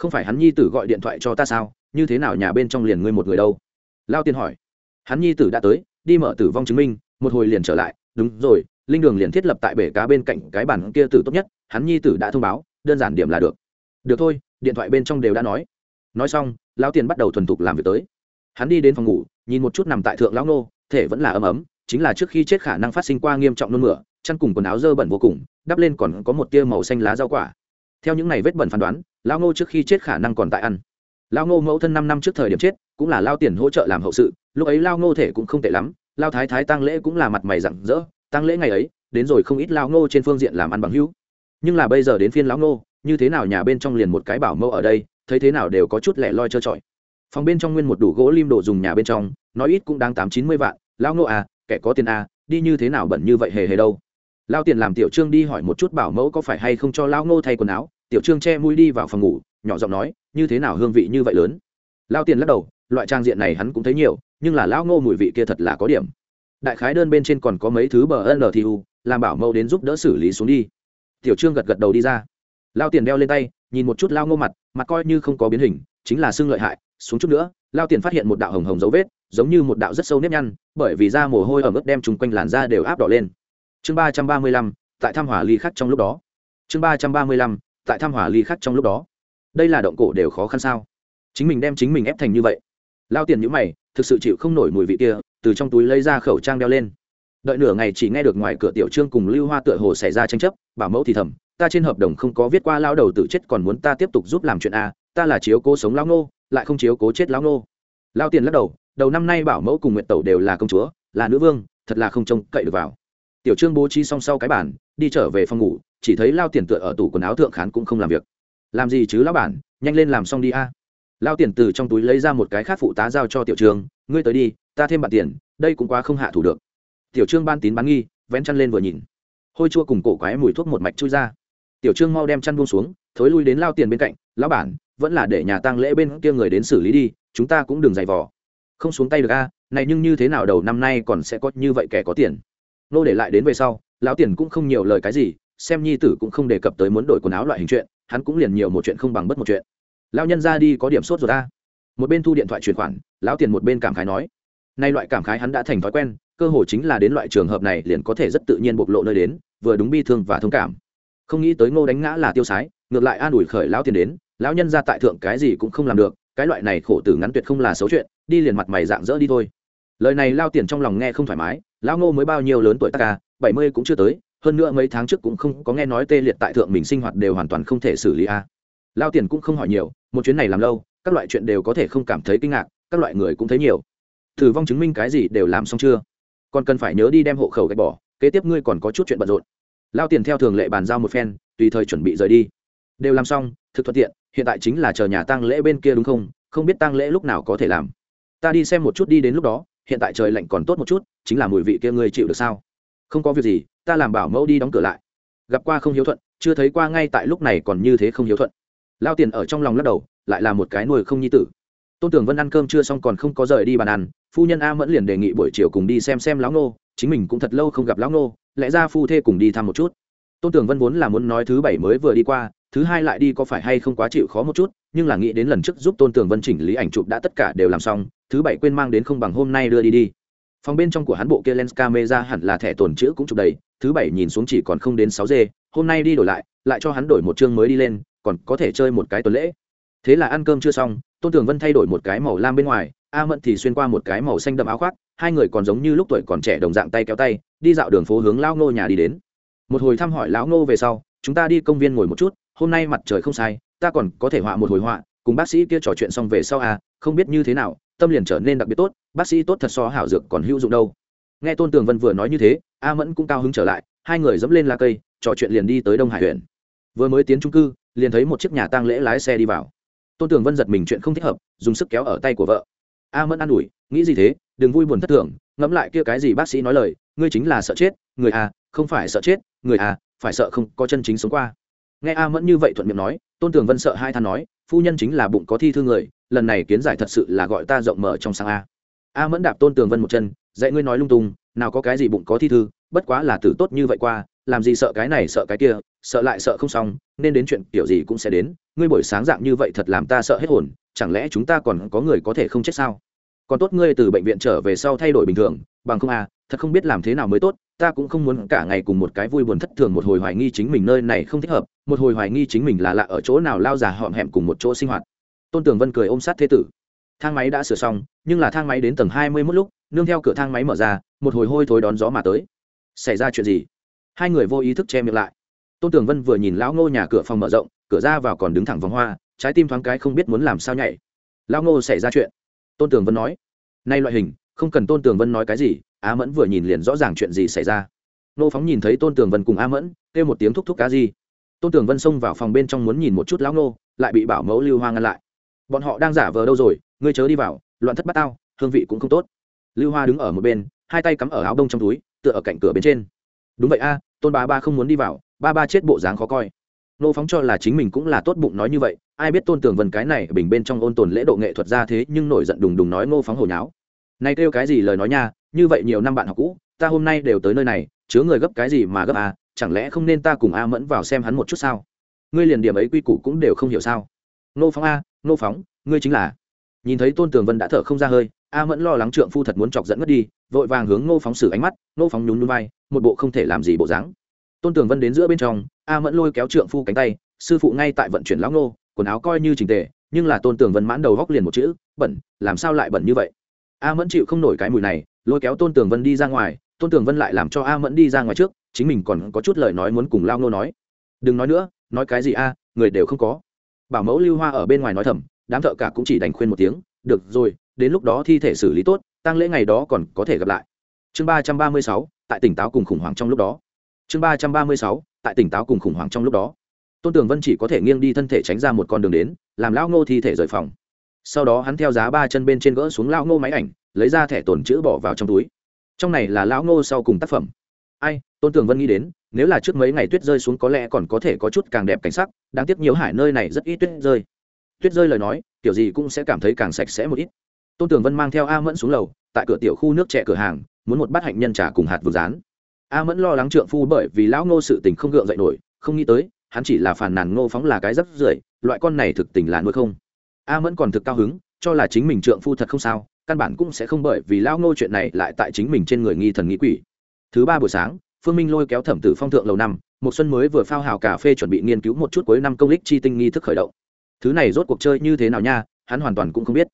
S1: không phải hắn nhi tử gọi điện thoại cho ta sao, như thế nào nhà bên trong liền ngươi một người đâu? Lao tiền hỏi. Hắn nhi tử đã tới, đi mở tử vong chứng minh, một hồi liền trở lại, đúng rồi, linh đường liền thiết lập tại bể cá bên cạnh, cái bản kia tử tốt nhất, hắn nhi tử đã thông báo, đơn giản điểm là được. Được thôi, điện thoại bên trong đều đã nói. Nói xong lão tiền bắt đầu thuần thục làm việc tới. Hắn đi đến phòng ngủ, nhìn một chút nằm tại thượng lão nô, thể vẫn là ấm ấm, chính là trước khi chết khả năng phát sinh qua nghiêm trọng nôn mửa, chăn cùng quần áo dơ bẩn vô cùng, đắp lên còn có một tia màu xanh lá rau quả. Theo những ngày vết bẩn phán đoán lão ngô trước khi chết khả năng còn tại ăn. Lão ngô mẫu thân năm năm trước thời điểm chết, cũng là lao tiền hỗ trợ làm hậu sự, lúc ấy lao ngô thể cũng không tệ lắm lao thái thái tăng lễ cũng là mặt mày rặng rỡ tăng lễ ngày ấy, đến rồi không ít lao ngô trên phương diện làm ăn bằng hữu. Nhưng là bây giờ đến phiên lão ngô, như thế nào nhà bên trong liền một cái bảo mẫu ở đây, thấy thế nào đều có chút lẻ loi trơ trọi. Phòng bên trong nguyên một đủ gỗ lim đồ dùng nhà bên trong, nói ít cũng đang tám chín mươi vạn, lão ngô à kẻ có tiền à đi như thế nào bẩn như vậy hề hề đâu? Lao tiền làm tiểu trương đi hỏi một chút bảo mẫu có phải hay không cho lão ngô thay quần áo tiểu trương che mũi đi vào phòng ngủ, nhỏ giọng nói, như thế nào hương vị như vậy lớn? Lao tiền lắc đầu, loại trang diện này hắn cũng thấy nhiều, nhưng là lão ngô mùi vị kia thật là có điểm. Đại khái đơn bên trên còn có mấy thứ bờ n thì u, làm bảo mẫu đến giúp đỡ xử lý xuống đi. Tiểu trương gật gật đầu đi ra. Lao tiền đeo lên tay, nhìn một chút lao ngô mặt mặt coi như không có biến hình, chính là xương lợi hại, xuống chút nữa, lao tiền phát hiện một đạo hồng hồng dấu vết, giống như một đạo rất sâu nếp nhăn, bởi vì da mồ hôi ở mức đem chung quanh làn da đều áp đỏ lên. Chương ba trăm ba mươi lăm, tại tham hỏa ly khắc trong lúc đó. Chương ba trăm ba mươi lăm tại tham hỏa ly khắc trong lúc đó. Đây là động cổ đều khó khăn sao? Chính mình đem chính mình ép thành như vậy. Lao tiền nhữ mày, thực sự chịu không nổi mùi vị kia, từ trong túi lấy ra khẩu trang đeo lên. Đợi nửa ngày chỉ nghe được ngoài cửa tiểu trương cùng lưu hoa tựa hồ xảy ra tranh chấp, bảo mẫu thì thầm, ta trên hợp đồng không có viết qua lao đầu tự chết, còn muốn ta tiếp tục giúp làm chuyện a, ta là chiếu cố sống lao nô lại không chiếu cố chết lao nô lao tiền lắc đầu đầu năm nay bảo mẫu cùng nguyện tẩu đều là công chúa, là nữ vương, thật là không trông cậy được vào. Tiểu trương bố trí xong sau cái bản đi trở về phòng ngủ chỉ thấy lao tiền tựa ở tủ quần áo thượng khán cũng không làm việc. Làm gì chứ lão bản, nhanh lên làm xong đi a. Lao tiền từ trong túi lấy ra một cái khác phụ tá giao cho tiểu trương, ngươi tới đi, ta thêm bạn tiền, đây cũng quá không hạ thủ được. Tiểu trương ban tín bán nghi, vén chăn lên vừa nhìn. Hôi chua cùng cổ quái mùi thuốc một mạch chui ra. Tiểu trương mau đem chăn buông xuống, thối lui đến lao tiền bên cạnh, lão bản, vẫn là để nhà tăng lễ bên kia người đến xử lý đi, chúng ta cũng đừng giày vò. Không xuống tay được a, này nhưng như thế nào đầu năm nay còn sẽ có như vậy kẻ có tiền. Nô để lại đến về sau, lão tiền cũng không nhiều lời cái gì xem nhi tử cũng không đề cập tới muốn đổi quần áo loại hình chuyện, hắn cũng liền nhiều một chuyện không bằng bất một chuyện. Lão nhân ra đi có điểm sốt rồi ta một bên thu điện thoại chuyển khoản, lão tiền một bên cảm khái nói, nay loại cảm khái hắn đã thành thói quen, cơ hội chính là đến loại trường hợp này liền có thể rất tự nhiên bộc lộ nơi đến, vừa đúng bi thương và thông cảm. Không nghĩ tới ngô đánh ngã là tiêu sái, ngược lại an ủi khởi lão tiền đến, lão nhân ra tại thượng cái gì cũng không làm được, cái loại này khổ tử ngắn tuyệt không là xấu chuyện, đi liền mặt mày dạng dỡ đi thôi. Lời này lao tiền trong lòng nghe không thoải mái, lão ngô mới bao nhiêu lớn tuổi ta cả bảy mươi cũng chưa tới hơn nữa mấy tháng trước cũng không có nghe nói tê liệt tại thượng mình sinh hoạt đều hoàn toàn không thể xử lý a. Lao tiền cũng không hỏi nhiều, một chuyến này làm lâu, các loại chuyện đều có thể không cảm thấy kinh ngạc, các loại người cũng thấy nhiều. Thử vong chứng minh cái gì đều làm xong chưa? Còn cần phải nhớ đi đem hộ khẩu gạch bỏ, kế tiếp ngươi còn có chút chuyện bận rộn. Lao tiền theo thường lệ bàn giao một phen, tùy thời chuẩn bị rời đi. Đều làm xong, thực thuận tiện, hiện tại chính là chờ nhà tăng lễ bên kia đúng không? Không biết tăng lễ lúc nào có thể làm. Ta đi xem một chút đi đến lúc đó, hiện tại trời lạnh còn tốt một chút, chính là mùi vị kia ngươi chịu được sao? Không có việc gì ta làm bảo mẫu đi đóng cửa lại. Gặp qua không hiếu thuận, chưa thấy qua ngay tại lúc này còn như thế không hiếu thuận. Lao tiền ở trong lòng lắc đầu, lại là một cái nuôi không nhi tử. Tôn tưởng vân ăn cơm chưa xong còn không có rời đi bàn ăn, phu nhân a mẫn liền đề nghị buổi chiều cùng đi xem xem lão nô chính mình cũng thật lâu không gặp lão nô lẽ ra phu thê cùng đi thăm một chút. Tôn tưởng vân vốn là muốn nói thứ bảy mới vừa đi qua, thứ hai lại đi có phải hay không quá chịu khó một chút, nhưng là nghĩ đến lần trước giúp tôn tưởng vân chỉnh lý ảnh chụp đã tất cả đều làm xong, thứ bảy quên mang đến không bằng hôm nay đưa đi đi phòng bên trong của hắn bộ kia lens camera hẳn là thẻ tồn chữ cũng chụp đầy, thứ bảy nhìn xuống chỉ còn không đến sáu g hôm nay đi đổi lại lại cho hắn đổi một chương mới đi lên, còn có thể chơi một cái tuần lễ. Thế là ăn cơm chưa xong, tôn tường vân thay đổi một cái màu lam bên ngoài, a mẫn thì xuyên qua một cái màu xanh đậm áo khoác, hai người còn giống như lúc tuổi còn trẻ đồng dạng tay kéo tay, đi dạo đường phố hướng lao ngô nhà đi đến. Một hồi thăm hỏi lão ngô về sau, chúng ta đi công viên ngồi một chút, hôm nay mặt trời không sai, ta còn có thể họa một hồi họa, cùng bác sĩ kia trò chuyện xong về sau à không biết như thế nào tâm liền trở nên đặc biệt tốt, bác sĩ tốt thật so hảo dược còn hữu dụng đâu. Nghe tôn tường vân vừa nói như thế, a mẫn cũng cao hứng trở lại, hai người dẫm lên la cây, trò chuyện liền đi tới đông hải huyện. Vừa mới tiến trung cư, liền thấy một chiếc nhà tang lễ lái xe đi vào. Tôn tường vân giật mình chuyện không thích hợp, dùng sức kéo ở tay của vợ. A mẫn an ủi, nghĩ gì thế? Đừng vui buồn thất thường, ngẫm lại kia cái gì bác sĩ nói lời, ngươi chính là sợ chết, người à không phải sợ chết, người à phải sợ không có chân chính sống qua. Nghe a mẫn như vậy thuận miệng nói, tôn tường vân sợ hai than nói, phu nhân chính là bụng có thi thương người lần này kiến giải thật sự là gọi ta rộng mở trong sáng a. A mẫn đạp tôn tường vân một chân, dạy ngươi nói lung tung, nào có cái gì bụng có thi thư, bất quá là tử tốt như vậy qua, làm gì sợ cái này sợ cái kia, sợ lại sợ không xong, nên đến chuyện kiểu gì cũng sẽ đến, ngươi buổi sáng dạng như vậy thật làm ta sợ hết hồn, chẳng lẽ chúng ta còn có người có thể không chết sao? Còn tốt ngươi từ bệnh viện trở về sau thay đổi bình thường, bằng không à thật không biết làm thế nào mới tốt, ta cũng không muốn cả ngày cùng một cái vui buồn thất thường một hồi hoài nghi chính mình nơi này không thích hợp, một hồi hoài nghi chính mình là lạ ở chỗ nào lao già họm hẹm cùng một chỗ sinh hoạt tôn tường vân cười ôm sát thế tử. Thang máy đã sửa xong, nhưng là thang máy đến tầng hai mươi mốt lúc, nương theo cửa thang máy mở ra, một hồi hôi thối đón gió mà tới. Xảy ra chuyện gì? Hai người vô ý thức che miệng lại. Tôn tường vân vừa nhìn lão ngô nhà cửa phòng mở rộng, cửa ra vào còn đứng thẳng vòng hoa, trái tim thoáng cái không biết muốn làm sao nhảy. Lão ngô xảy ra chuyện. Tôn tường vân nói. Nay loại hình, không cần tôn tường vân nói cái gì á mẫn vừa nhìn liền rõ ràng chuyện gì xảy ra. Nô phóng nhìn thấy tôn tường vân cùng á mẫn, kêu một tiếng thúc thúc cá gì. Tôn tường vân xông vào phòng bên trong muốn nhìn một chút lão ngô, lại bị bảo mẫu lưu hoa ngăn lại bọn họ đang giả vờ đâu rồi, ngươi chớ đi vào, loạn thất bát tao, hương vị cũng không tốt. Lưu hoa đứng ở một bên, hai tay cắm ở áo đông trong túi, tựa ở cạnh cửa bên trên. Đúng vậy a, tôn ba ba không muốn đi vào, ba ba chết bộ dáng khó coi. Nô phóng cho là chính mình cũng là tốt bụng nói như vậy, ai biết tôn tường vần cái này bình bên trong ôn tồn lễ độ nghệ thuật ra thế nhưng nổi giận đùng đùng nói nô phóng hồi nháo. Nay kêu cái gì lời nói nha, như vậy nhiều năm bạn học cũ, ta hôm nay đều tới nơi này, chứa người gấp cái gì mà gấp à chẳng lẽ không nên ta cùng a mẫn vào xem hắn một chút sao? Ngươi liền điểm ấy quy củ cũng đều không hiểu sao? Nô phóng a nô phóng, ngươi chính là. Nhìn thấy tôn tường vân đã thở không ra hơi, a mẫn lo lắng trượng phu thật muốn chọc dẫn mất đi, vội vàng hướng nô phóng xử ánh mắt, nô phóng nhún núi vai, một bộ không thể làm gì bộ dáng. Tôn tường vân đến giữa bên trong, a mẫn lôi kéo trượng phu cánh tay, sư phụ ngay tại vận chuyển lão nô quần áo coi như trình tề, nhưng là tôn tường vân mãn đầu góc liền một chữ, bẩn, làm sao lại bẩn như vậy? A mẫn chịu không nổi cái mùi này, lôi kéo tôn tường vân đi ra ngoài, tôn tường vân lại làm cho a mẫn đi ra ngoài trước, chính mình còn có chút lời nói muốn cùng lao nô nói. Đừng nói nữa, nói cái gì a, người đều không có bảo mẫu lưu hoa ở bên ngoài nói thầm, đám thợ cả cũng chỉ đành khuyên một tiếng, được rồi, đến lúc đó thi thể xử lý tốt tăng lễ ngày đó còn có thể gặp lại. Chương ba trăm ba mươi sáu, tại tỉnh táo cùng khủng hoảng trong lúc đó. Chương ba trăm ba mươi sáu, tại tỉnh táo cùng khủng hoảng trong lúc đó. Tôn tường vân chỉ có thể nghiêng đi thân thể tránh ra một con đường đến, làm lão ngô thi thể rời phòng. Sau đó hắn theo giá ba chân bên trên gỡ xuống lão ngô máy ảnh, lấy ra thẻ tồn chữ bỏ vào trong túi. Trong này là lão ngô sau cùng tác phẩm ai, tôn tường vân nghĩ đến, nếu là trước mấy ngày tuyết rơi xuống có lẽ còn có thể có chút càng đẹp cảnh sắc, đáng tiếc nhiều hải nơi này rất ít tuyết rơi. Tuyết rơi lời nói kiểu gì cũng sẽ cảm thấy càng sạch sẽ một ít. Tôn tường vân mang theo a mẫn xuống lầu, tại cửa tiểu khu nước trẻ cửa hàng, muốn một bát hạnh nhân trà cùng hạt vườn rán. A mẫn lo lắng trượng phu bởi vì lão ngô sự tình không gượng dậy nổi, không nghĩ tới, hắn chỉ là phàn nàn ngô phóng là cái rất rưởi, loại con này thực tình là nuôi không. A mẫn còn thực cao hứng, cho là chính mình trượng phu thật không sao, căn bản cũng sẽ không bởi vì lão ngô chuyện này lại tại chính mình trên người nghi thần nghĩ quỷ thứ ba buổi sáng, phương minh lôi kéo thẩm tử phong thượng lầu năm, một xuân mới vừa phao hào cà phê chuẩn bị nghiên cứu một chút cuối năm công lích chi tinh nghi thức khởi động. Thứ này rốt cuộc chơi như thế nào nha, hắn hoàn toàn cũng không biết.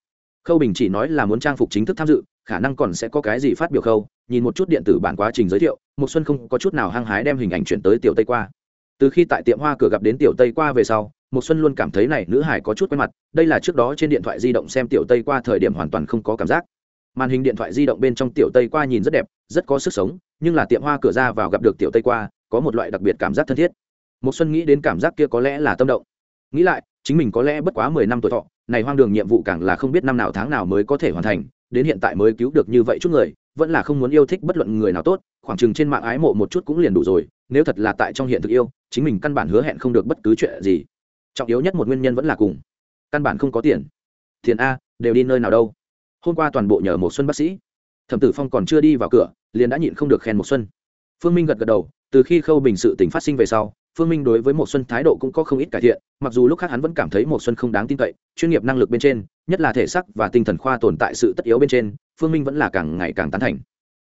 S1: Khâu bình chỉ nói là muốn trang phục chính thức tham dự, khả năng còn sẽ có cái gì phát biểu khâu, nhìn một chút điện tử bản quá trình giới thiệu, một xuân không có chút nào hăng hái đem hình ảnh chuyển tới tiểu tây qua. Từ khi tại tiệm hoa cửa gặp đến tiểu tây qua về sau, một xuân luôn cảm thấy này nữ hải có chút quen mặt, đây là trước đó trên điện thoại di động xem tiểu tây qua thời điểm hoàn toàn không có cảm giác màn hình điện thoại di động bên trong tiểu tây qua nhìn rất đẹp, rất có sức sống, nhưng là tiệm hoa cửa ra vào gặp được tiểu tây qua, có một loại đặc biệt cảm giác thân thiết. Một xuân nghĩ đến cảm giác kia có lẽ là tâm động. Nghĩ lại, chính mình có lẽ bất quá mười năm tuổi thọ, này hoang đường nhiệm vụ càng là không biết năm nào tháng nào mới có thể hoàn thành, đến hiện tại mới cứu được như vậy chút người, vẫn là không muốn yêu thích bất luận người nào tốt, khoảng chừng trên mạng ái mộ một chút cũng liền đủ rồi, nếu thật là tại trong hiện thực yêu, chính mình căn bản hứa hẹn không được bất cứ chuyện gì. Trọng yếu nhất một nguyên nhân vẫn là cùng. Căn bản không có tiền. Tiền a, đều đi nơi nào đâu? Hôm qua toàn bộ nhờ một xuân bác sĩ. Thẩm tử phong còn chưa đi vào cửa, liền đã nhịn không được khen một xuân. Phương minh gật gật đầu, từ khi khâu bình sự tình phát sinh về sau, phương minh đối với một xuân thái độ cũng có không ít cải thiện, mặc dù lúc khác hắn vẫn cảm thấy một xuân không đáng tin cậy, chuyên nghiệp năng lực bên trên, nhất là thể xác và tinh thần khoa tồn tại sự tất yếu bên trên, phương minh vẫn là càng ngày càng tán thành.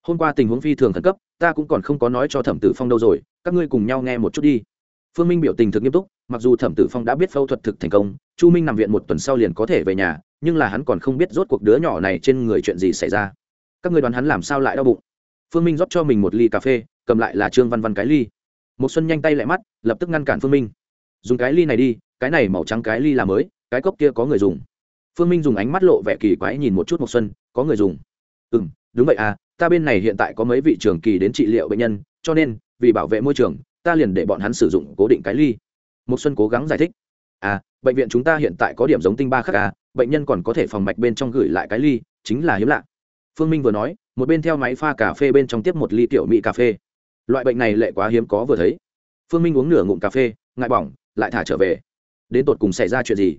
S1: Hôm qua tình huống phi thường khẩn cấp, ta cũng còn không có nói cho thẩm tử phong đâu rồi, các ngươi cùng nhau nghe một chút đi. Phương minh biểu tình thực nghiêm túc, mặc dù thẩm tử phong đã biết phẫu thuật thực thành công, chu minh nằm viện một tuần sau liền có thể về nhà nhưng là hắn còn không biết rốt cuộc đứa nhỏ này trên người chuyện gì xảy ra. Các người đoán hắn làm sao lại đau bụng? Phương minh rót cho mình một ly cà phê, cầm lại là trương văn văn cái ly. Một xuân nhanh tay lại mắt, lập tức ngăn cản phương minh. Dùng cái ly này đi, cái này màu trắng cái ly là mới, cái cốc kia có người dùng. Phương minh dùng ánh mắt lộ vẻ kỳ quái nhìn một chút một xuân, có người dùng? Ừ đúng vậy à ta bên này hiện tại có mấy vị trưởng kỳ đến trị liệu bệnh nhân, cho nên, vì bảo vệ môi trường, ta liền để bọn hắn sử dụng cố định cái ly. Một xuân cố gắng giải thích. À bệnh viện chúng ta hiện tại có điểm giống tinh ba khác à bệnh nhân còn có thể phòng mạch bên trong gửi lại cái ly, chính là hiếm lạ. Phương minh vừa nói, một bên theo máy pha cà phê bên trong tiếp một ly tiểu mỹ cà phê. Loại bệnh này lệ quá hiếm có vừa thấy. Phương minh uống nửa ngụm cà phê, ngại bỏng, lại thả trở về. Đến tột cùng xảy ra chuyện gì?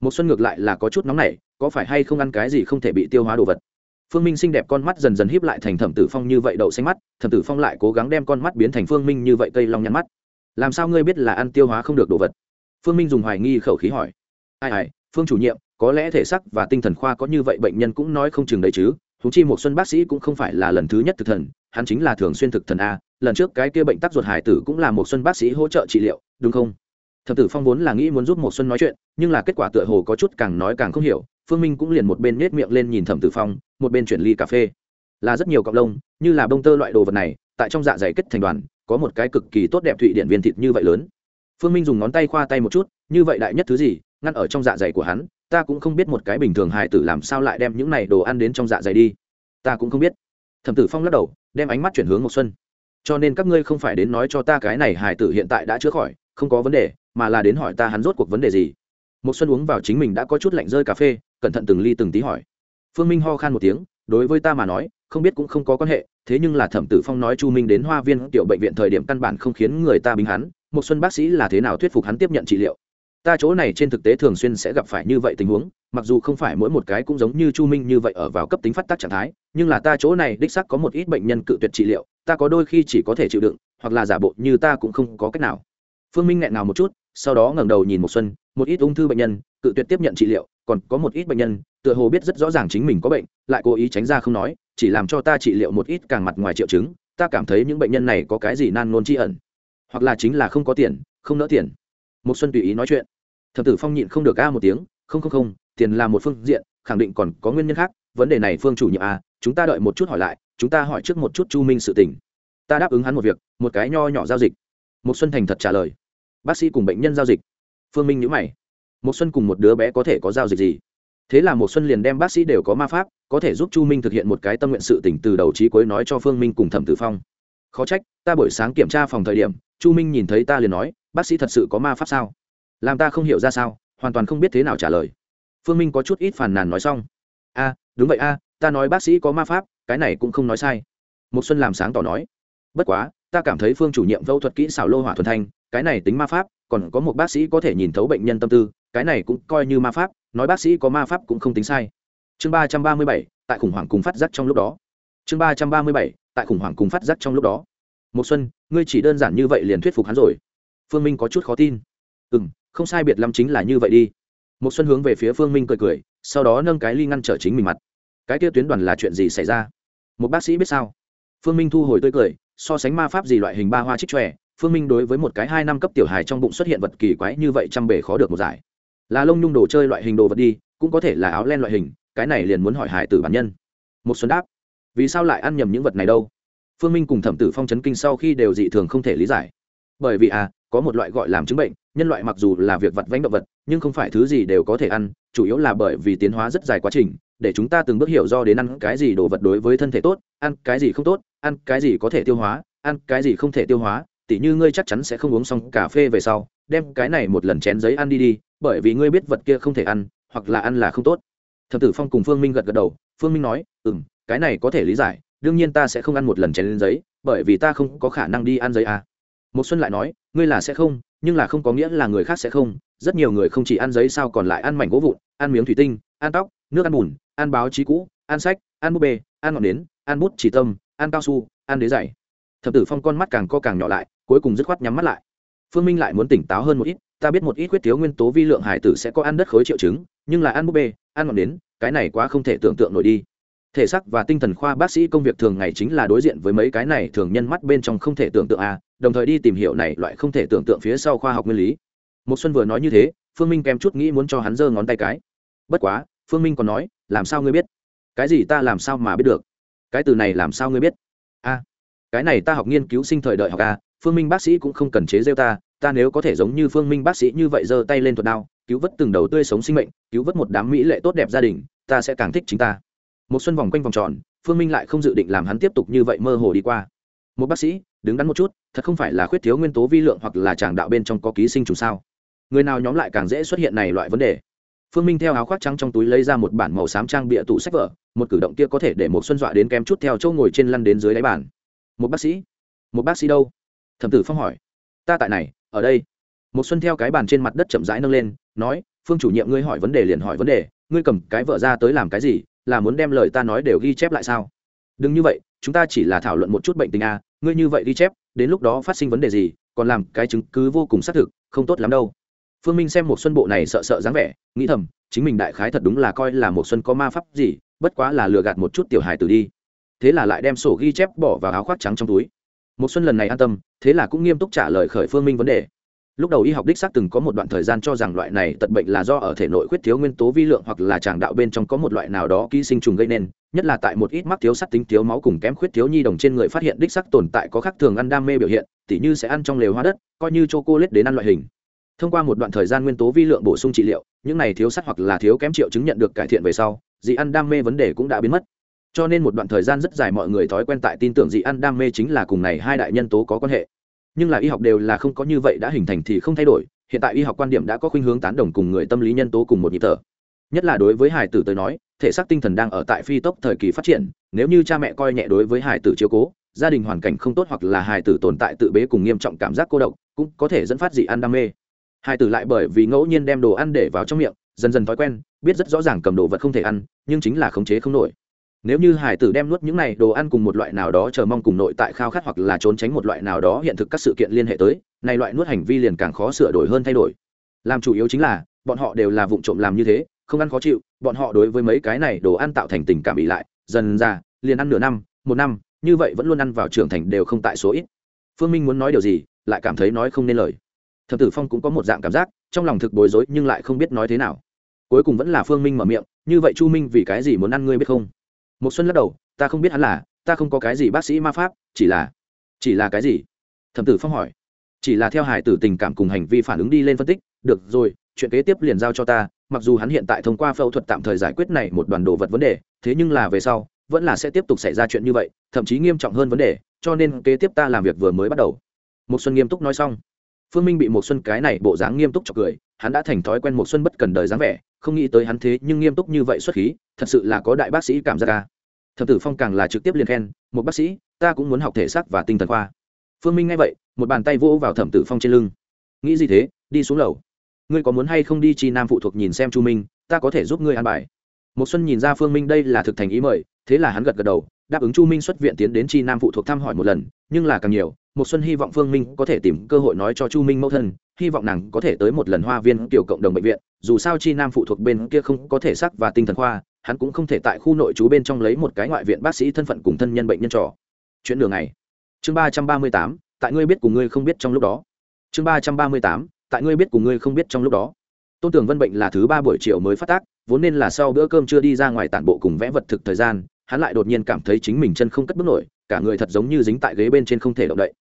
S1: Một xuân ngược lại là có chút nóng nảy, có phải hay không ăn cái gì không thể bị tiêu hóa đồ vật? Phương minh xinh đẹp con mắt dần dần híp lại thành thẩm tử phong như vậy đậu xanh mắt, thẩm tử phong lại cố gắng đem con mắt biến thành phương minh như vậy cây long nhăn mắt. Làm sao ngươi biết là ăn tiêu hóa không được đồ vật? Phương minh dùng hoài nghi khẩu khí hỏi. Ai ai, phương chủ nhiệm có lẽ thể sắc và tinh thần khoa có như vậy bệnh nhân cũng nói không chừng đấy chứ húng chi một xuân bác sĩ cũng không phải là lần thứ nhất thực thần, hắn chính là thường xuyên thực thần a, lần trước cái kia bệnh tắc ruột hải tử cũng là một xuân bác sĩ hỗ trợ trị liệu, đúng không? Thập tử phong vốn là nghĩ muốn giúp một xuân nói chuyện, nhưng là kết quả tựa hồ có chút càng nói càng không hiểu, phương minh cũng liền một bên nhếch miệng lên nhìn thẩm tử phong, một bên chuyển ly cà phê. Là rất nhiều cọng lông, như là bông tơ loại đồ vật này, tại trong dạ dày kết thành đoàn, có một cái cực kỳ tốt đẹp thụy điện viên thịt như vậy lớn. Phương minh dùng ngón tay khoa tay một chút, như vậy đại nhất thứ gì, ngăn ở trong dạ dày của hắn ta cũng không biết một cái bình thường hài tử làm sao lại đem những này đồ ăn đến trong dạ dày đi. Ta cũng không biết. Thẩm tử phong lắc đầu, đem ánh mắt chuyển hướng một xuân. Cho nên các ngươi không phải đến nói cho ta cái này hài tử hiện tại đã chữa khỏi, không có vấn đề, mà là đến hỏi ta hắn rốt cuộc vấn đề gì. Một xuân uống vào chính mình đã có chút lạnh rơi cà phê, cẩn thận từng ly từng tí hỏi. Phương minh ho khan một tiếng, đối với ta mà nói, không biết cũng không có quan hệ, thế nhưng là thẩm tử phong nói chu minh đến hoa viên tiểu bệnh viện thời điểm căn bản không khiến người ta bình hắn. Một xuân bác sĩ là thế nào thuyết phục hắn tiếp nhận trị liệu? Ta chỗ này trên thực tế thường xuyên sẽ gặp phải như vậy tình huống, mặc dù không phải mỗi một cái cũng giống như chu minh như vậy ở vào cấp tính phát tác trạng thái, nhưng là ta chỗ này đích sắc có một ít bệnh nhân cự tuyệt trị liệu, ta có đôi khi chỉ có thể chịu đựng, hoặc là giả bộ như ta cũng không có cách nào. Phương minh nghẹn nào một chút, sau đó ngẩng đầu nhìn một xuân, một ít ung thư bệnh nhân, cự tuyệt tiếp nhận trị liệu, còn có một ít bệnh nhân, tựa hồ biết rất rõ ràng chính mình có bệnh, lại cố ý tránh ra không nói, chỉ làm cho ta trị liệu một ít càng mặt ngoài triệu chứng, ta cảm thấy những bệnh nhân này có cái gì nan nôn tri ẩn, hoặc là chính là không có tiền, không nỡ tiền. Một xuân tùy ý nói chuyện thập tử phong nhịn không được a một tiếng, không không không, tiền là một phương diện, khẳng định còn có nguyên nhân khác, vấn đề này phương chủ nhiệm à chúng ta đợi một chút hỏi lại, chúng ta hỏi trước một chút chu minh sự tình. Ta đáp ứng hắn một việc, một cái nho nhỏ giao dịch. Một xuân thành thật trả lời. Bác sĩ cùng bệnh nhân giao dịch. Phương minh nhữ mày. Một xuân cùng một đứa bé có thể có giao dịch gì? Thế là một xuân liền đem bác sĩ đều có ma pháp, có thể giúp chu minh thực hiện một cái tâm nguyện sự tỉnh từ đầu trí cuối nói cho phương minh cùng thẩm tử phong. Khó trách, ta buổi sáng kiểm tra phòng thời điểm, chu minh nhìn thấy ta liền nói, bác sĩ thật sự có ma pháp sao? Làm ta không hiểu ra sao, hoàn toàn không biết thế nào trả lời. Phương minh có chút ít phàn nàn nói xong. A, đúng vậy a, ta nói bác sĩ có ma pháp, cái này cũng không nói sai. Một xuân làm sáng tỏ nói. Bất quá, ta cảm thấy phương chủ nhiệm phẫu thuật kỹ xảo lô hỏa thuần thanh, cái này tính ma pháp, còn có một bác sĩ có thể nhìn thấu bệnh nhân tâm tư, cái này cũng coi như ma pháp, nói bác sĩ có ma pháp cũng không tính sai. Chương ba trăm ba mươi bảy, tại khủng hoảng cùng phát giác trong lúc đó. Chương ba trăm ba mươi bảy, tại khủng hoảng cùng phát giác trong lúc đó. Một xuân, ngươi chỉ đơn giản như vậy liền thuyết phục hắn rồi. Phương minh có chút khó tin. Ừ m không sai biệt lắm chính là như vậy đi. Một xuân hướng về phía phương minh cười cười, sau đó nâng cái ly ngăn trở chính mình mặt. Cái kia tuyến đoàn là chuyện gì xảy ra? Một bác sĩ biết sao? Phương minh thu hồi tươi cười, so sánh ma pháp gì loại hình ba hoa trích tròe phương minh đối với một cái hai năm cấp tiểu hài trong bụng xuất hiện vật kỳ quái như vậy trăm bể khó được một giải. Là lông nhung đồ chơi loại hình đồ vật đi, cũng có thể là áo len loại hình, cái này liền muốn hỏi hải tử bản nhân. Một xuân đáp, vì sao lại ăn nhầm những vật này đâu? Phương minh cùng thẩm tử phong chấn kinh sau khi đều dị thường không thể lý giải. Bởi vì à có một loại gọi làm chứng bệnh, nhân loại mặc dù là việc vật vánh động vật, nhưng không phải thứ gì đều có thể ăn, chủ yếu là bởi vì tiến hóa rất dài quá trình, để chúng ta từng bước hiểu do đến ăn cái gì đồ vật đối với thân thể tốt, ăn cái gì không tốt, ăn cái gì có thể tiêu hóa, ăn cái gì không thể tiêu hóa, tỉ như ngươi chắc chắn sẽ không uống xong cà phê về sau, đem cái này một lần chén giấy ăn đi đi, bởi vì ngươi biết vật kia không thể ăn, hoặc là ăn là không tốt thập tử phong cùng phương minh gật gật đầu, phương minh nói ừ m cái này có thể lý giải, đương nhiên ta sẽ không ăn một lần chén lên giấy, bởi vì ta không có khả năng đi ăn giấy à. một xuân lại nói ngươi là sẽ không, nhưng là không có nghĩa là người khác sẽ không. Rất nhiều người không chỉ ăn giấy sao còn lại ăn mảnh gỗ vụn, ăn miếng thủy tinh, ăn tóc, nước ăn bùn, ăn báo chí cũ, ăn sách, ăn búp bê, ăn ngọn nến, ăn bút chỉ tâm, ăn cao su, ăn đế dày thập tử phong con mắt càng co càng nhỏ lại, cuối cùng dứt khoát nhắm mắt lại. Phương minh lại muốn tỉnh táo hơn một ít, ta biết một ít quyết thiếu nguyên tố vi lượng hải tử sẽ có ăn đất khối triệu chứng, nhưng là ăn búp bê, ăn ngọn nến, cái này quá không thể tưởng tượng nổi đi thể xác và tinh thần khoa bác sĩ công việc thường ngày chính là đối diện với mấy cái này thường nhân mắt bên trong không thể tưởng tượng a à, đồng thời đi tìm hiểu này loại không thể tưởng tượng phía sau khoa học nguyên lý. Một xuân vừa nói như thế phương minh kèm chút nghĩ muốn cho hắn giơ ngón tay cái. Bất quá phương minh còn nói làm sao ngươi biết? Cái gì ta làm sao mà biết được? Cái từ này làm sao ngươi biết? A cái này ta học nghiên cứu sinh thời đợi học a phương minh bác sĩ cũng không cần chế rêu ta ta nếu có thể giống như phương minh bác sĩ như vậy giơ tay lên thuật đao cứu vớt từng đầu tươi sống sinh mệnh cứu vớt một đám mỹ lệ tốt đẹp gia đình ta sẽ càng thích chính ta một xuân vòng quanh vòng tròn, phương minh lại không dự định làm hắn tiếp tục như vậy mơ hồ đi qua. Một bác sĩ, đứng đắn một chút, thật không phải là khuyết thiếu nguyên tố vi lượng hoặc là tràng đạo bên trong có ký sinh trùng sao? Người nào nhóm lại càng dễ xuất hiện này loại vấn đề? Phương minh theo áo khoác trắng trong túi lấy ra một bản màu xám trang bịa tủ sách vở, một cử động kia có thể để một xuân dọa đến kém chút theo châu ngồi trên lăn đến dưới đáy bàn. Một bác sĩ? Một bác sĩ đâu? Thẩm tử phong hỏi. Ta tại này, ở đây. Một xuân theo cái bàn trên mặt đất chậm rãi nâng lên, nói, phương chủ nhiệm ngươi hỏi vấn đề liền hỏi vấn đề, ngươi cầm cái vợ ra tới làm cái gì là muốn đem lời ta nói đều ghi chép lại sao? Đừng như vậy, chúng ta chỉ là thảo luận một chút bệnh tình a ngươi như vậy ghi chép, đến lúc đó phát sinh vấn đề gì, còn làm cái chứng cứ vô cùng xác thực, không tốt lắm đâu. Phương minh xem một xuân bộ này sợ sợ dáng vẻ, nghĩ thầm, chính mình đại khái thật đúng là coi là một xuân có ma pháp gì, bất quá là lừa gạt một chút tiểu hài tử đi. Thế là lại đem sổ ghi chép bỏ vào áo khoác trắng trong túi. Một xuân lần này an tâm, thế là cũng nghiêm túc trả lời khởi phương minh vấn đề lúc đầu y học đích xác từng có một đoạn thời gian cho rằng loại này tật bệnh là do ở thể nội khuyết thiếu nguyên tố vi lượng hoặc là tràng đạo bên trong có một loại nào đó ký sinh trùng gây nên, nhất là tại một ít mắc thiếu sắt tính thiếu máu cùng kém khuyết thiếu nhi đồng trên người phát hiện đích sắc tồn tại có khác thường ăn đam mê biểu hiện, tỉ như sẽ ăn trong lều hoa đất, coi như chô cô lết đến ăn loại hình. Thông qua một đoạn thời gian nguyên tố vi lượng bổ sung trị liệu, những này thiếu sắt hoặc là thiếu kém triệu chứng nhận được cải thiện về sau, dị ăn đam mê vấn đề cũng đã biến mất. Cho nên một đoạn thời gian rất dài mọi người thói quen tại tin tưởng dị ăn đam mê chính là cùng này hai đại nhân tố có quan hệ nhưng là y học đều là không có như vậy đã hình thành thì không thay đổi, hiện tại y học quan điểm đã có khuynh hướng tán đồng cùng người tâm lý nhân tố cùng một nhịp thở. Nhất là đối với hải tử tới nói, thể xác tinh thần đang ở tại phi tốc thời kỳ phát triển, nếu như cha mẹ coi nhẹ đối với hải tử chiếu cố, gia đình hoàn cảnh không tốt hoặc là hải tử tồn tại tự bế cùng nghiêm trọng cảm giác cô độc, cũng có thể dẫn phát dị ăn đam mê. Hải tử lại bởi vì ngẫu nhiên đem đồ ăn để vào trong miệng, dần dần thói quen, biết rất rõ ràng cầm đồ vật không thể ăn, nhưng chính là khống chế không nổi nếu như hải tử đem nuốt những này đồ ăn cùng một loại nào đó chờ mong cùng nội tại khao khát hoặc là trốn tránh một loại nào đó hiện thực các sự kiện liên hệ tới, này loại nuốt hành vi liền càng khó sửa đổi hơn thay đổi. Làm chủ yếu chính là, bọn họ đều là vụ trộm làm như thế, không ăn khó chịu, bọn họ đối với mấy cái này đồ ăn tạo thành tình cảm bị lại, dần ra, liền ăn nửa năm, một năm, như vậy vẫn luôn ăn vào trưởng thành đều không tại số ít. Phương minh muốn nói điều gì, lại cảm thấy nói không nên lời. Thập tử phong cũng có một dạng cảm giác, trong lòng thực bối rối nhưng lại không biết nói thế nào. Cuối cùng vẫn là phương minh mở miệng, như vậy chu minh vì cái gì muốn ăn ngươi biết không? Một xuân lắc đầu, ta không biết hắn là, ta không có cái gì bác sĩ ma pháp, chỉ là chỉ là cái gì? Thẩm tử phong hỏi. Chỉ là theo hải tử tình cảm cùng hành vi phản ứng đi lên phân tích, được rồi, chuyện kế tiếp liền giao cho ta, mặc dù hắn hiện tại thông qua phẫu thuật tạm thời giải quyết này một đoàn đồ vật vấn đề, thế nhưng là về sau, vẫn là sẽ tiếp tục xảy ra chuyện như vậy, thậm chí nghiêm trọng hơn vấn đề, cho nên kế tiếp ta làm việc vừa mới bắt đầu. Một xuân nghiêm túc nói xong. Phương minh bị một xuân cái này bộ dáng nghiêm túc chọc cười hắn đã thành thói quen một xuân bất cần đời dáng vẻ, không nghĩ tới hắn thế nhưng nghiêm túc như vậy xuất khí, thật sự là có đại bác sĩ cảm giác ca thập tử phong càng là trực tiếp liền khen, một bác sĩ, ta cũng muốn học thể xác và tinh thần khoa. Phương minh nghe vậy, một bàn tay vỗ vào thẩm tử phong trên lưng. Nghĩ gì thế, đi xuống lầu. Ngươi có muốn hay không đi chi nam phụ thuộc nhìn xem chu minh, ta có thể giúp ngươi an bài. Một xuân nhìn ra phương minh đây là thực thành ý mời, thế là hắn gật gật đầu, đáp ứng chu minh xuất viện tiến đến chi nam phụ thuộc thăm hỏi một lần, nhưng là càng nhiều một xuân hy vọng phương minh có thể tìm cơ hội nói cho chu minh mẫu thân hy vọng nàng có thể tới một lần hoa viên tiểu cộng đồng bệnh viện, dù sao chi nam phụ thuộc bên kia không có thể sắc và tinh thần khoa, hắn cũng không thể tại khu nội trú bên trong lấy một cái ngoại viện bác sĩ thân phận cùng thân nhân bệnh nhân trò. Chuyện đường này chương ba trăm ba mươi tám, tại ngươi biết cùng ngươi không biết trong lúc đó. Chương ba trăm ba mươi tám, tại ngươi biết cùng ngươi không biết trong lúc đó. Tôn tưởng vân bệnh là thứ ba buổi chiều mới phát tác, vốn nên là sau bữa cơm chưa đi ra ngoài tản bộ cùng vẽ vật thực thời gian, hắn lại đột nhiên cảm thấy chính mình chân không cất bước nổi, cả người thật giống như dính tại ghế bên trên không thể động đậy.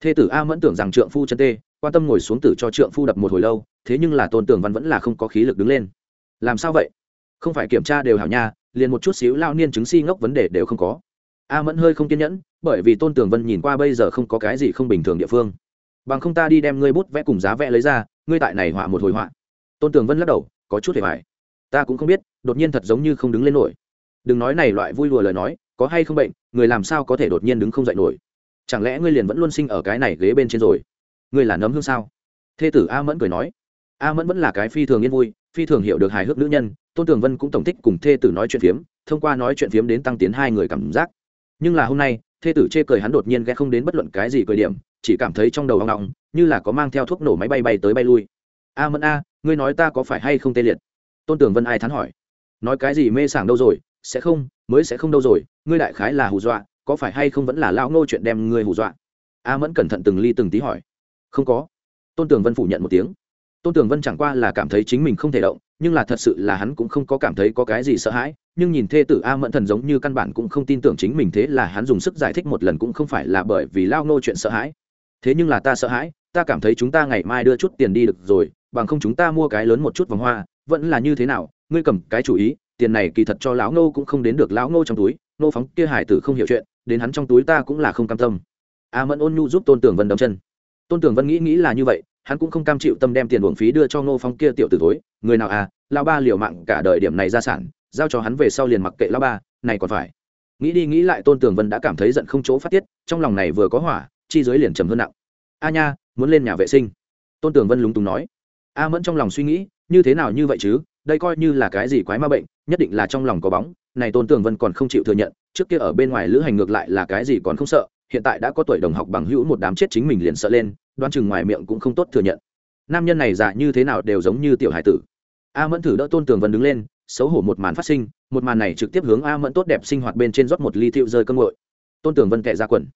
S1: Thê tử a mẫn tưởng rằng trượng phu chân tê quan tâm ngồi xuống tử cho trượng phu đập một hồi lâu, thế nhưng là tôn tưởng văn vẫn là không có khí lực đứng lên. Làm sao vậy? Không phải kiểm tra đều hảo nha, liền một chút xíu lao niên chứng si ngốc vấn đề đều không có. A mẫn hơi không kiên nhẫn, bởi vì tôn tường vân nhìn qua bây giờ không có cái gì không bình thường địa phương. Bằng không ta đi đem ngươi bút vẽ cùng giá vẽ lấy ra, ngươi tại này họa một hồi họa. Tôn tường vân lắc đầu, có chút hề hại. ta cũng không biết, đột nhiên thật giống như không đứng lên nổi. Đừng nói này loại vui lùa lời nói, có hay không bệnh, người làm sao có thể đột nhiên đứng không dậy nổi? Chẳng lẽ ngươi liền vẫn luôn sinh ở cái này ghế bên trên rồi? Ngươi là nấm hương sao? Thê tử a mẫn cười nói. A mẫn vẫn là cái phi thường yên vui, phi thường hiểu được hài hước nữ nhân, tôn tường vân cũng tổng thích cùng thê tử nói chuyện phiếm, thông qua nói chuyện phiếm đến tăng tiến hai người cảm giác. Nhưng là hôm nay, thê tử chê cười hắn đột nhiên ghé không đến bất luận cái gì cười điểm, chỉ cảm thấy trong đầu hoang ngọng như là có mang theo thuốc nổ máy bay bay tới bay lui. A mẫn a, ngươi nói ta có phải hay không tê liệt? Tôn tường vân ai thắn hỏi. Nói cái gì mê sảng đâu rồi, sẽ không, mới sẽ không đâu rồi, ngươi đại khái là hù dọa, có phải hay không vẫn là lão ngô chuyện đem ngươi hù dọa? A mẫn cẩn thận từng ly từng tí hỏi không có. Tôn tường vân phủ nhận một tiếng. Tôn tường vân chẳng qua là cảm thấy chính mình không thể động, nhưng là thật sự là hắn cũng không có cảm thấy có cái gì sợ hãi, nhưng nhìn thê tử a mẫn thần giống như căn bản cũng không tin tưởng chính mình thế là hắn dùng sức giải thích một lần cũng không phải là bởi vì lao nô chuyện sợ hãi. Thế nhưng là ta sợ hãi, ta cảm thấy chúng ta ngày mai đưa chút tiền đi được rồi, bằng không chúng ta mua cái lớn một chút vòng hoa, vẫn là như thế nào, ngươi cầm cái chủ ý, tiền này kỳ thật cho lão nô cũng không đến được lão nô trong túi, nô phóng kia hải tử không hiểu chuyện, đến hắn trong túi ta cũng là không cam tâm. A mẫn ôn nhu giúp tôn tưởng vân đâm chân tôn tưởng vân nghĩ nghĩ là như vậy, hắn cũng không cam chịu tâm đem tiền uổng phí đưa cho ngô phong kia tiểu tử thối. Người nào à lao ba liều mạng cả đời điểm này ra sản, giao cho hắn về sau liền mặc kệ lao ba, này còn phải. Nghĩ đi nghĩ lại tôn tường vân đã cảm thấy giận không chỗ phát tiết, trong lòng này vừa có hỏa, chi giới liền trầm hơn nặng. A nha, muốn lên nhà vệ sinh. Tôn tường vân lúng túng nói. A mẫn trong lòng suy nghĩ, như thế nào như vậy chứ, đây coi như là cái gì quái ma bệnh, nhất định là trong lòng có bóng. Này tôn tường vân còn không chịu thừa nhận, trước kia ở bên ngoài lữ hành ngược lại là cái gì còn không sợ hiện tại đã có tuổi đồng học bằng hữu một đám chết chính mình liền sợ lên đoan chừng ngoài miệng cũng không tốt thừa nhận. Nam nhân này dạ như thế nào đều giống như tiểu hải tử. A mẫn thử đỡ tôn tường vân đứng lên, xấu hổ một màn phát sinh, một màn này trực tiếp hướng a mẫn tốt đẹp sinh hoạt bên trên rót một ly thiệu rơi cơm ngội tôn tường vân kệ ra quần.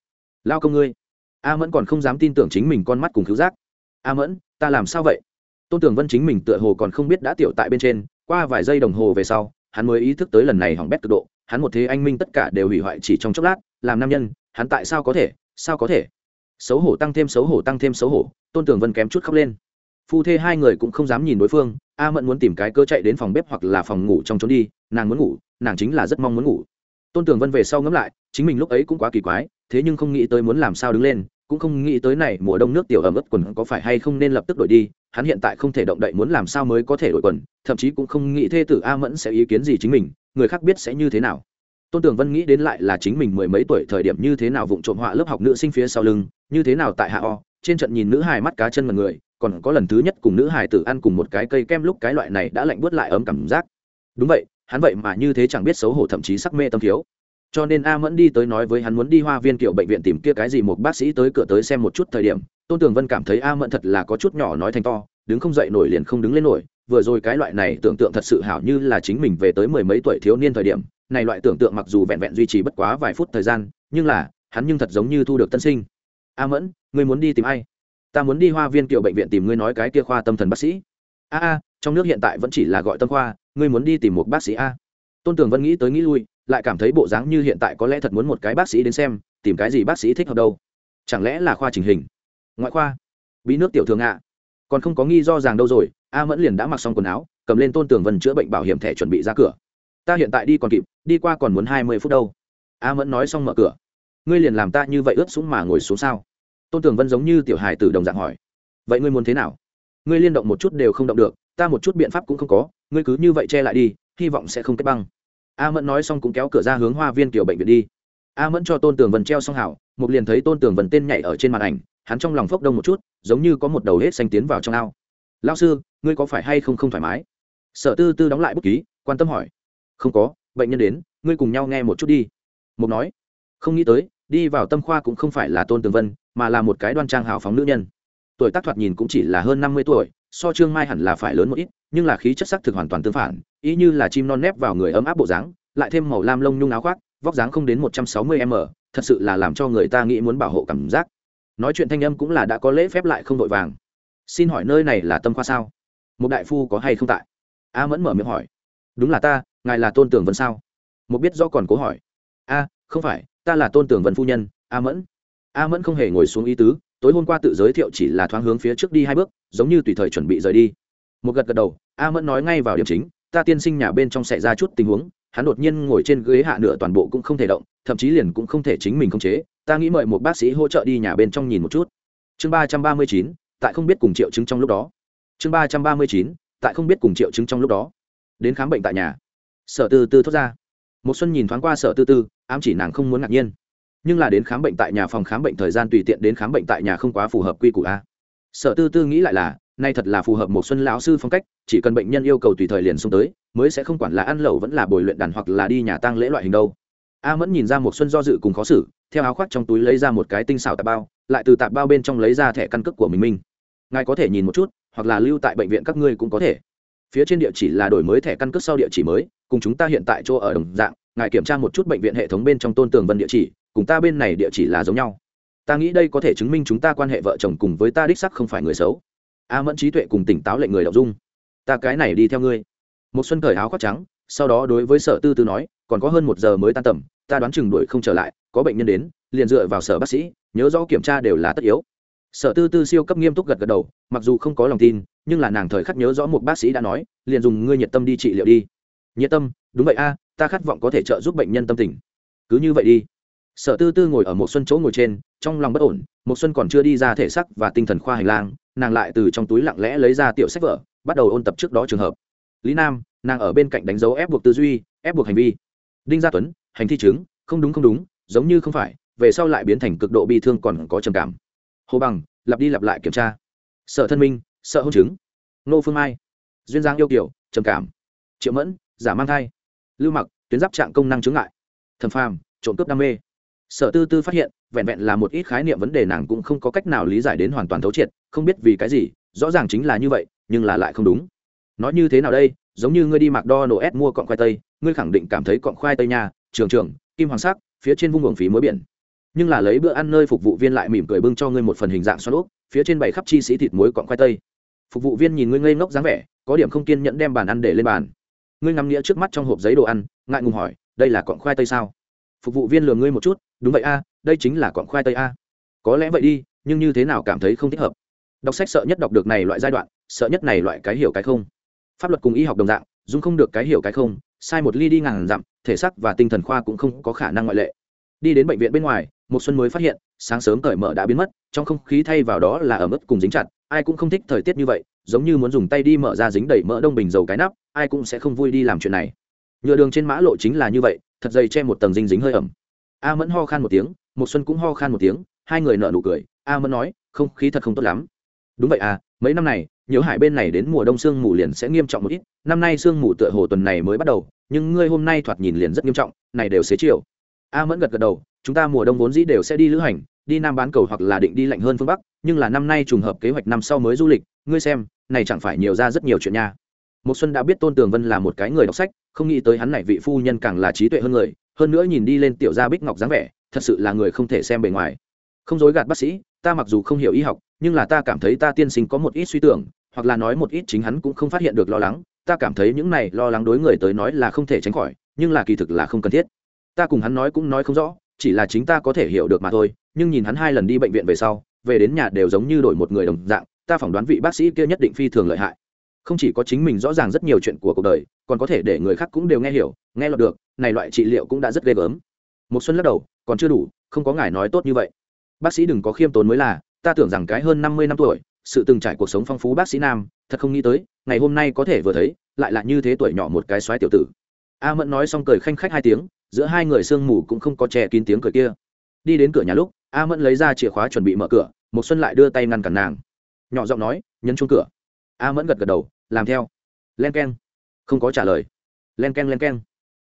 S1: Lao công ngươi. A mẫn còn không dám tin tưởng chính mình con mắt cùng cứu giác. A mẫn, ta làm sao vậy? Tôn tường vân chính mình tựa hồ còn không biết đã tiểu tại bên trên, qua vài giây đồng hồ về sau, hắn mới ý thức tới lần này hỏng bét cực độ, hắn một thế anh minh tất cả đều hủy hoại chỉ trong chốc lát, làm nam nhân hắn tại sao có thể, sao có thể? Xấu hổ tăng thêm, xấu hổ tăng thêm, xấu hổ, tôn tường vân kém chút khóc lên. Phu thê hai người cũng không dám nhìn đối phương, a mẫn muốn tìm cái cơ chạy đến phòng bếp hoặc là phòng ngủ trong trốn đi, nàng muốn ngủ, nàng chính là rất mong muốn ngủ. Tôn tường vân về sau ngẫm lại, chính mình lúc ấy cũng quá kỳ quái, thế nhưng không nghĩ tới muốn làm sao đứng lên, cũng không nghĩ tới này mùa đông nước tiểu ẩm ướt quần có phải hay không nên lập tức đổi đi, hắn hiện tại không thể động đậy muốn làm sao mới có thể đổi quần, thậm chí cũng không nghĩ thê tử a mẫn sẽ ý kiến gì chính mình, người khác biết sẽ như thế nào tôn tường vân nghĩ đến lại là chính mình mười mấy tuổi thời điểm như thế nào vụng trộm họa lớp học nữ sinh phía sau lưng, như thế nào tại hạ o, trên trận nhìn nữ hài mắt cá chân mật người, còn có lần thứ nhất cùng nữ hài tử ăn cùng một cái cây kem lúc cái loại này đã lạnh buốt lại ấm cảm giác. Đúng vậy, hắn vậy mà như thế chẳng biết xấu hổ thậm chí sắc mê tâm thiếu. Cho nên a mẫn đi tới nói với hắn muốn đi hoa viên kiểu bệnh viện tìm kia cái gì một bác sĩ tới cửa tới xem một chút thời điểm, tôn tường vân cảm thấy a mẫn thật là có chút nhỏ nói thành to, đứng không dậy nổi liền không đứng lên nổi, vừa rồi cái loại này tưởng tượng thật sự hảo như là chính mình về tới mười mấy tuổi thiếu niên thời điểm này loại tưởng tượng mặc dù vẹn vẹn duy trì bất quá vài phút thời gian, nhưng là, hắn nhưng thật giống như thu được tân sinh. A mẫn, ngươi muốn đi tìm ai? Ta muốn đi hoa viên kiểu bệnh viện tìm ngươi nói cái kia khoa tâm thần bác sĩ. A a, trong nước hiện tại vẫn chỉ là gọi tâm khoa, ngươi muốn đi tìm một bác sĩ a. Tôn tường vẫn nghĩ tới nghĩ lui, lại cảm thấy bộ dáng như hiện tại có lẽ thật muốn một cái bác sĩ đến xem, tìm cái gì bác sĩ thích hợp đâu. Chẳng lẽ là khoa trình hình? Ngoại khoa. Bí nước tiểu thường ạ. Còn không có nghi do ràng đâu rồi, a mẫn liền đã mặc xong quần áo, cầm lên tôn tường vân chữa bệnh bảo hiểm thẻ chuẩn bị ra cửa ta hiện tại đi còn kịp, đi qua còn muốn hai mươi phút đâu. A mẫn nói xong mở cửa. Ngươi liền làm ta như vậy ướt súng mà ngồi xuống sao? Tôn tường vân giống như tiểu hài từ đồng dạng hỏi. Vậy ngươi muốn thế nào? Ngươi liên động một chút đều không động được, ta một chút biện pháp cũng không có, ngươi cứ như vậy che lại đi, hy vọng sẽ không kết băng. A mẫn nói xong cũng kéo cửa ra hướng hoa viên kiểu bệnh viện đi. A mẫn cho tôn tường vân treo xong hảo, một liền thấy tôn tường vân tên nhảy ở trên màn ảnh, hắn trong lòng phốc đông một chút, giống như có một đầu hết xanh tiến vào trong ao. Lao sư, ngươi có phải hay không không thoải mái? Sở tư tư đóng lại bút ký, quan tâm hỏi không có, bệnh nhân đến, ngươi cùng nhau nghe một chút đi. Mục nói, không nghĩ tới, đi vào tâm khoa cũng không phải là tôn tường vân, mà là một cái đoan trang hào phóng nữ nhân. Tuổi tác thoạt nhìn cũng chỉ là hơn năm mươi tuổi, so trương mai hẳn là phải lớn một ít, nhưng là khí chất sắc thực hoàn toàn tương phản, ý như là chim non nép vào người ấm áp bộ dáng, lại thêm màu lam lông nhung áo khoác, vóc dáng không đến một trăm sáu mươi m, thật sự là làm cho người ta nghĩ muốn bảo hộ cảm giác. Nói chuyện thanh âm cũng là đã có lễ phép lại không vội vàng. Xin hỏi nơi này là tâm khoa sao? Một đại phu có hay không tại? A mẫn mở miệng hỏi. Đúng là ta ngài là tôn tưởng vân sao? Một biết do còn cố hỏi. A, không phải, ta là tôn tưởng vân phu nhân, a mẫn. A mẫn không hề ngồi xuống ý tứ, tối hôm qua tự giới thiệu chỉ là thoáng hướng phía trước đi hai bước, giống như tùy thời chuẩn bị rời đi. Một gật gật đầu, a mẫn nói ngay vào điểm chính, ta tiên sinh nhà bên trong xảy ra chút tình huống, hắn đột nhiên ngồi trên ghế hạ nửa toàn bộ cũng không thể động, thậm chí liền cũng không thể chính mình khống chế, ta nghĩ mời một bác sĩ hỗ trợ đi nhà bên trong nhìn một chút. Chương ba trăm ba mươi chín, tại không biết cùng triệu chứng trong lúc đó. Chương ba trăm ba mươi chín, tại không biết cùng triệu chứng trong lúc đó. Đến khám bệnh tại nhà sở tư tư thốt ra. Một xuân nhìn thoáng qua sở tư tư, ám chỉ nàng không muốn ngạc nhiên. Nhưng là đến khám bệnh tại nhà phòng khám bệnh thời gian tùy tiện đến khám bệnh tại nhà không quá phù hợp quy củ a. Sở tư tư nghĩ lại là, nay thật là phù hợp một xuân lão sư phong cách, chỉ cần bệnh nhân yêu cầu tùy thời liền xông tới, mới sẽ không quản là ăn lẩu vẫn là bồi luyện đàn hoặc là đi nhà tang lễ loại hình đâu. A mẫn nhìn ra một xuân do dự cùng khó xử, theo áo khoác trong túi lấy ra một cái tinh xảo tạp bao, lại từ tạp bao bên trong lấy ra thẻ căn cước của mình mình. ngài có thể nhìn một chút, hoặc là lưu tại bệnh viện các ngươi cũng có thể. Phía trên địa chỉ là đổi mới thẻ căn cước sau địa chỉ mới cùng chúng ta hiện tại chỗ ở đồng dạng, ngài kiểm tra một chút bệnh viện hệ thống bên trong tôn tường vân địa chỉ, cùng ta bên này địa chỉ là giống nhau. Ta nghĩ đây có thể chứng minh chúng ta quan hệ vợ chồng cùng với ta đích sắc không phải người xấu. A mẫn trí tuệ cùng tỉnh táo lệnh người đọc dung. Ta cái này đi theo ngươi. Một xuân cởi áo khoác trắng, sau đó đối với sở tư tư nói, còn có hơn một giờ mới tan tầm, ta đoán chừng đuổi không trở lại, có bệnh nhân đến, liền dựa vào sở bác sĩ, nhớ rõ kiểm tra đều là tất yếu. Sở tư tư siêu cấp nghiêm túc gật gật đầu, mặc dù không có lòng tin, nhưng là nàng thời khắc nhớ rõ một bác sĩ đã nói, liền dùng ngươi nhiệt tâm đi trị liệu đi nhiệt tâm, đúng vậy a, ta khát vọng có thể trợ giúp bệnh nhân tâm tình. Cứ như vậy đi. Sở tư tư ngồi ở một xuân chỗ ngồi trên, trong lòng bất ổn một xuân còn chưa đi ra thể sắc và tinh thần khoa hành lang, nàng lại từ trong túi lặng lẽ lấy ra tiểu sách vở, bắt đầu ôn tập trước đó trường hợp. Lý nam, nàng ở bên cạnh đánh dấu ép buộc tư duy, ép buộc hành vi. Đinh gia tuấn, hành thi chứng, không đúng không đúng, giống như không phải, về sau lại biến thành cực độ bi thương còn có trầm cảm. Hồ bằng, lặp đi lặp lại kiểm tra. Sợ thân minh, sợ hôn chứng. Nô phương mai, duyên giang yêu kiểu trầm cảm. Triệu mẫn giả mang thai. Lưu mặc, tuyến giáp trạng công năng chứng ngại. Thần phàm, trộm cướp đam mê. Sở tư tư phát hiện, vẹn vẹn là một ít khái niệm vấn đề nàng cũng không có cách nào lý giải đến hoàn toàn thấu triệt, không biết vì cái gì, rõ ràng chính là như vậy, nhưng là lại không đúng. Nói như thế nào đây, giống như ngươi đi mặc đo nổ ép mua cọng khoai tây, ngươi khẳng định cảm thấy cọng khoai tây nha, trường trường, kim hoàng sắc, phía trên vung hưởng phí muối biển. Nhưng là lấy bữa ăn nơi phục vụ viên lại mỉm cười bưng cho ngươi một phần hình dạng xoắn úp phía trên bảy khắp chi sĩ thịt muối cọng khoai tây. Phục vụ viên nhìn ngươi ngây ngốc dáng vẻ, có điểm không kiên nhẫn đem bàn ăn để lên bàn ngươi ngắm nghĩa trước mắt trong hộp giấy đồ ăn, ngại ngùng hỏi, đây là cọng khoai tây sao? Phục vụ viên lừa ngươi một chút, đúng vậy a, đây chính là cọng khoai tây a. Có lẽ vậy đi, nhưng như thế nào cảm thấy không thích hợp? Đọc sách sợ nhất đọc được này loại giai đoạn, sợ nhất này loại cái hiểu cái không. Pháp luật cùng y học đồng dạng dung không được cái hiểu cái không, sai một ly đi ngàn dặm, thể sắc và tinh thần khoa cũng không có khả năng ngoại lệ. Đi đến bệnh viện bên ngoài, một xuân mới phát hiện, sáng sớm cởi mở đã biến mất, trong không khí thay vào đó là ở mức cùng dính chặt, ai cũng không thích thời tiết như vậy, giống như muốn dùng tay đi mở ra dính đầy mỡ đông bình dầu cái nắp ai cũng sẽ không vui đi làm chuyện này. Nhựa đường trên mã lộ chính là như vậy, thật dày che một tầng dinh dính hơi ẩm. A mẫn ho khan một tiếng một xuân cũng ho khan một tiếng, hai người nợ nụ cười. A mẫn nói, không khí thật không tốt lắm. Đúng vậy à mấy năm này nhiều hải bên này đến mùa đông sương mù liền sẽ nghiêm trọng một ít, năm nay sương mù tựa hồ tuần này mới bắt đầu, nhưng ngươi hôm nay thoạt nhìn liền rất nghiêm trọng, này đều xế chiều. A mẫn gật gật đầu, chúng ta mùa đông vốn dĩ đều sẽ đi lữ hành, đi nam bán cầu hoặc là định đi lạnh hơn phương bắc, nhưng là năm nay trùng hợp kế hoạch năm sau mới du lịch, ngươi xem, này chẳng phải nhiều ra rất nhiều chuyện nha một xuân đã biết tôn tường vân là một cái người đọc sách, không nghĩ tới hắn này vị phu nhân càng là trí tuệ hơn người, hơn nữa nhìn đi lên tiểu gia bích ngọc dáng vẻ, thật sự là người không thể xem bề ngoài. Không dối gạt bác sĩ, ta mặc dù không hiểu y học, nhưng là ta cảm thấy ta tiên sinh có một ít suy tưởng, hoặc là nói một ít chính hắn cũng không phát hiện được lo lắng, ta cảm thấy những này lo lắng đối người tới nói là không thể tránh khỏi, nhưng là kỳ thực là không cần thiết. Ta cùng hắn nói cũng nói không rõ, chỉ là chính ta có thể hiểu được mà thôi, nhưng nhìn hắn hai lần đi bệnh viện về sau, về đến nhà đều giống như đổi một người đồng dạng, ta phỏng đoán vị bác sĩ kia nhất định phi thường lợi hại không chỉ có chính mình rõ ràng rất nhiều chuyện của cuộc đời, còn có thể để người khác cũng đều nghe hiểu, nghe lọt được, này loại trị liệu cũng đã rất ghê gớm. Một xuân lắc đầu, còn chưa đủ, không có ngài nói tốt như vậy. Bác sĩ đừng có khiêm tốn mới là, ta tưởng rằng cái hơn năm mươi năm tuổi, sự từng trải cuộc sống phong phú bác sĩ nam, thật không nghĩ tới, ngày hôm nay có thể vừa thấy, lại là như thế tuổi nhỏ một cái xoáy tiểu tử. A mẫn nói xong cười khanh khách hai tiếng, giữa hai người sương mù cũng không có che kín tiếng cười kia. Đi đến cửa nhà lúc, a mẫn lấy ra chìa khóa chuẩn bị mở cửa một xuân lại đưa tay ngăn cản nàng. Nhỏ giọng nói, nhấn chuông cửa a mẫn gật gật đầu, làm theo. Len k e n không có trả lời. Len k e n len k e n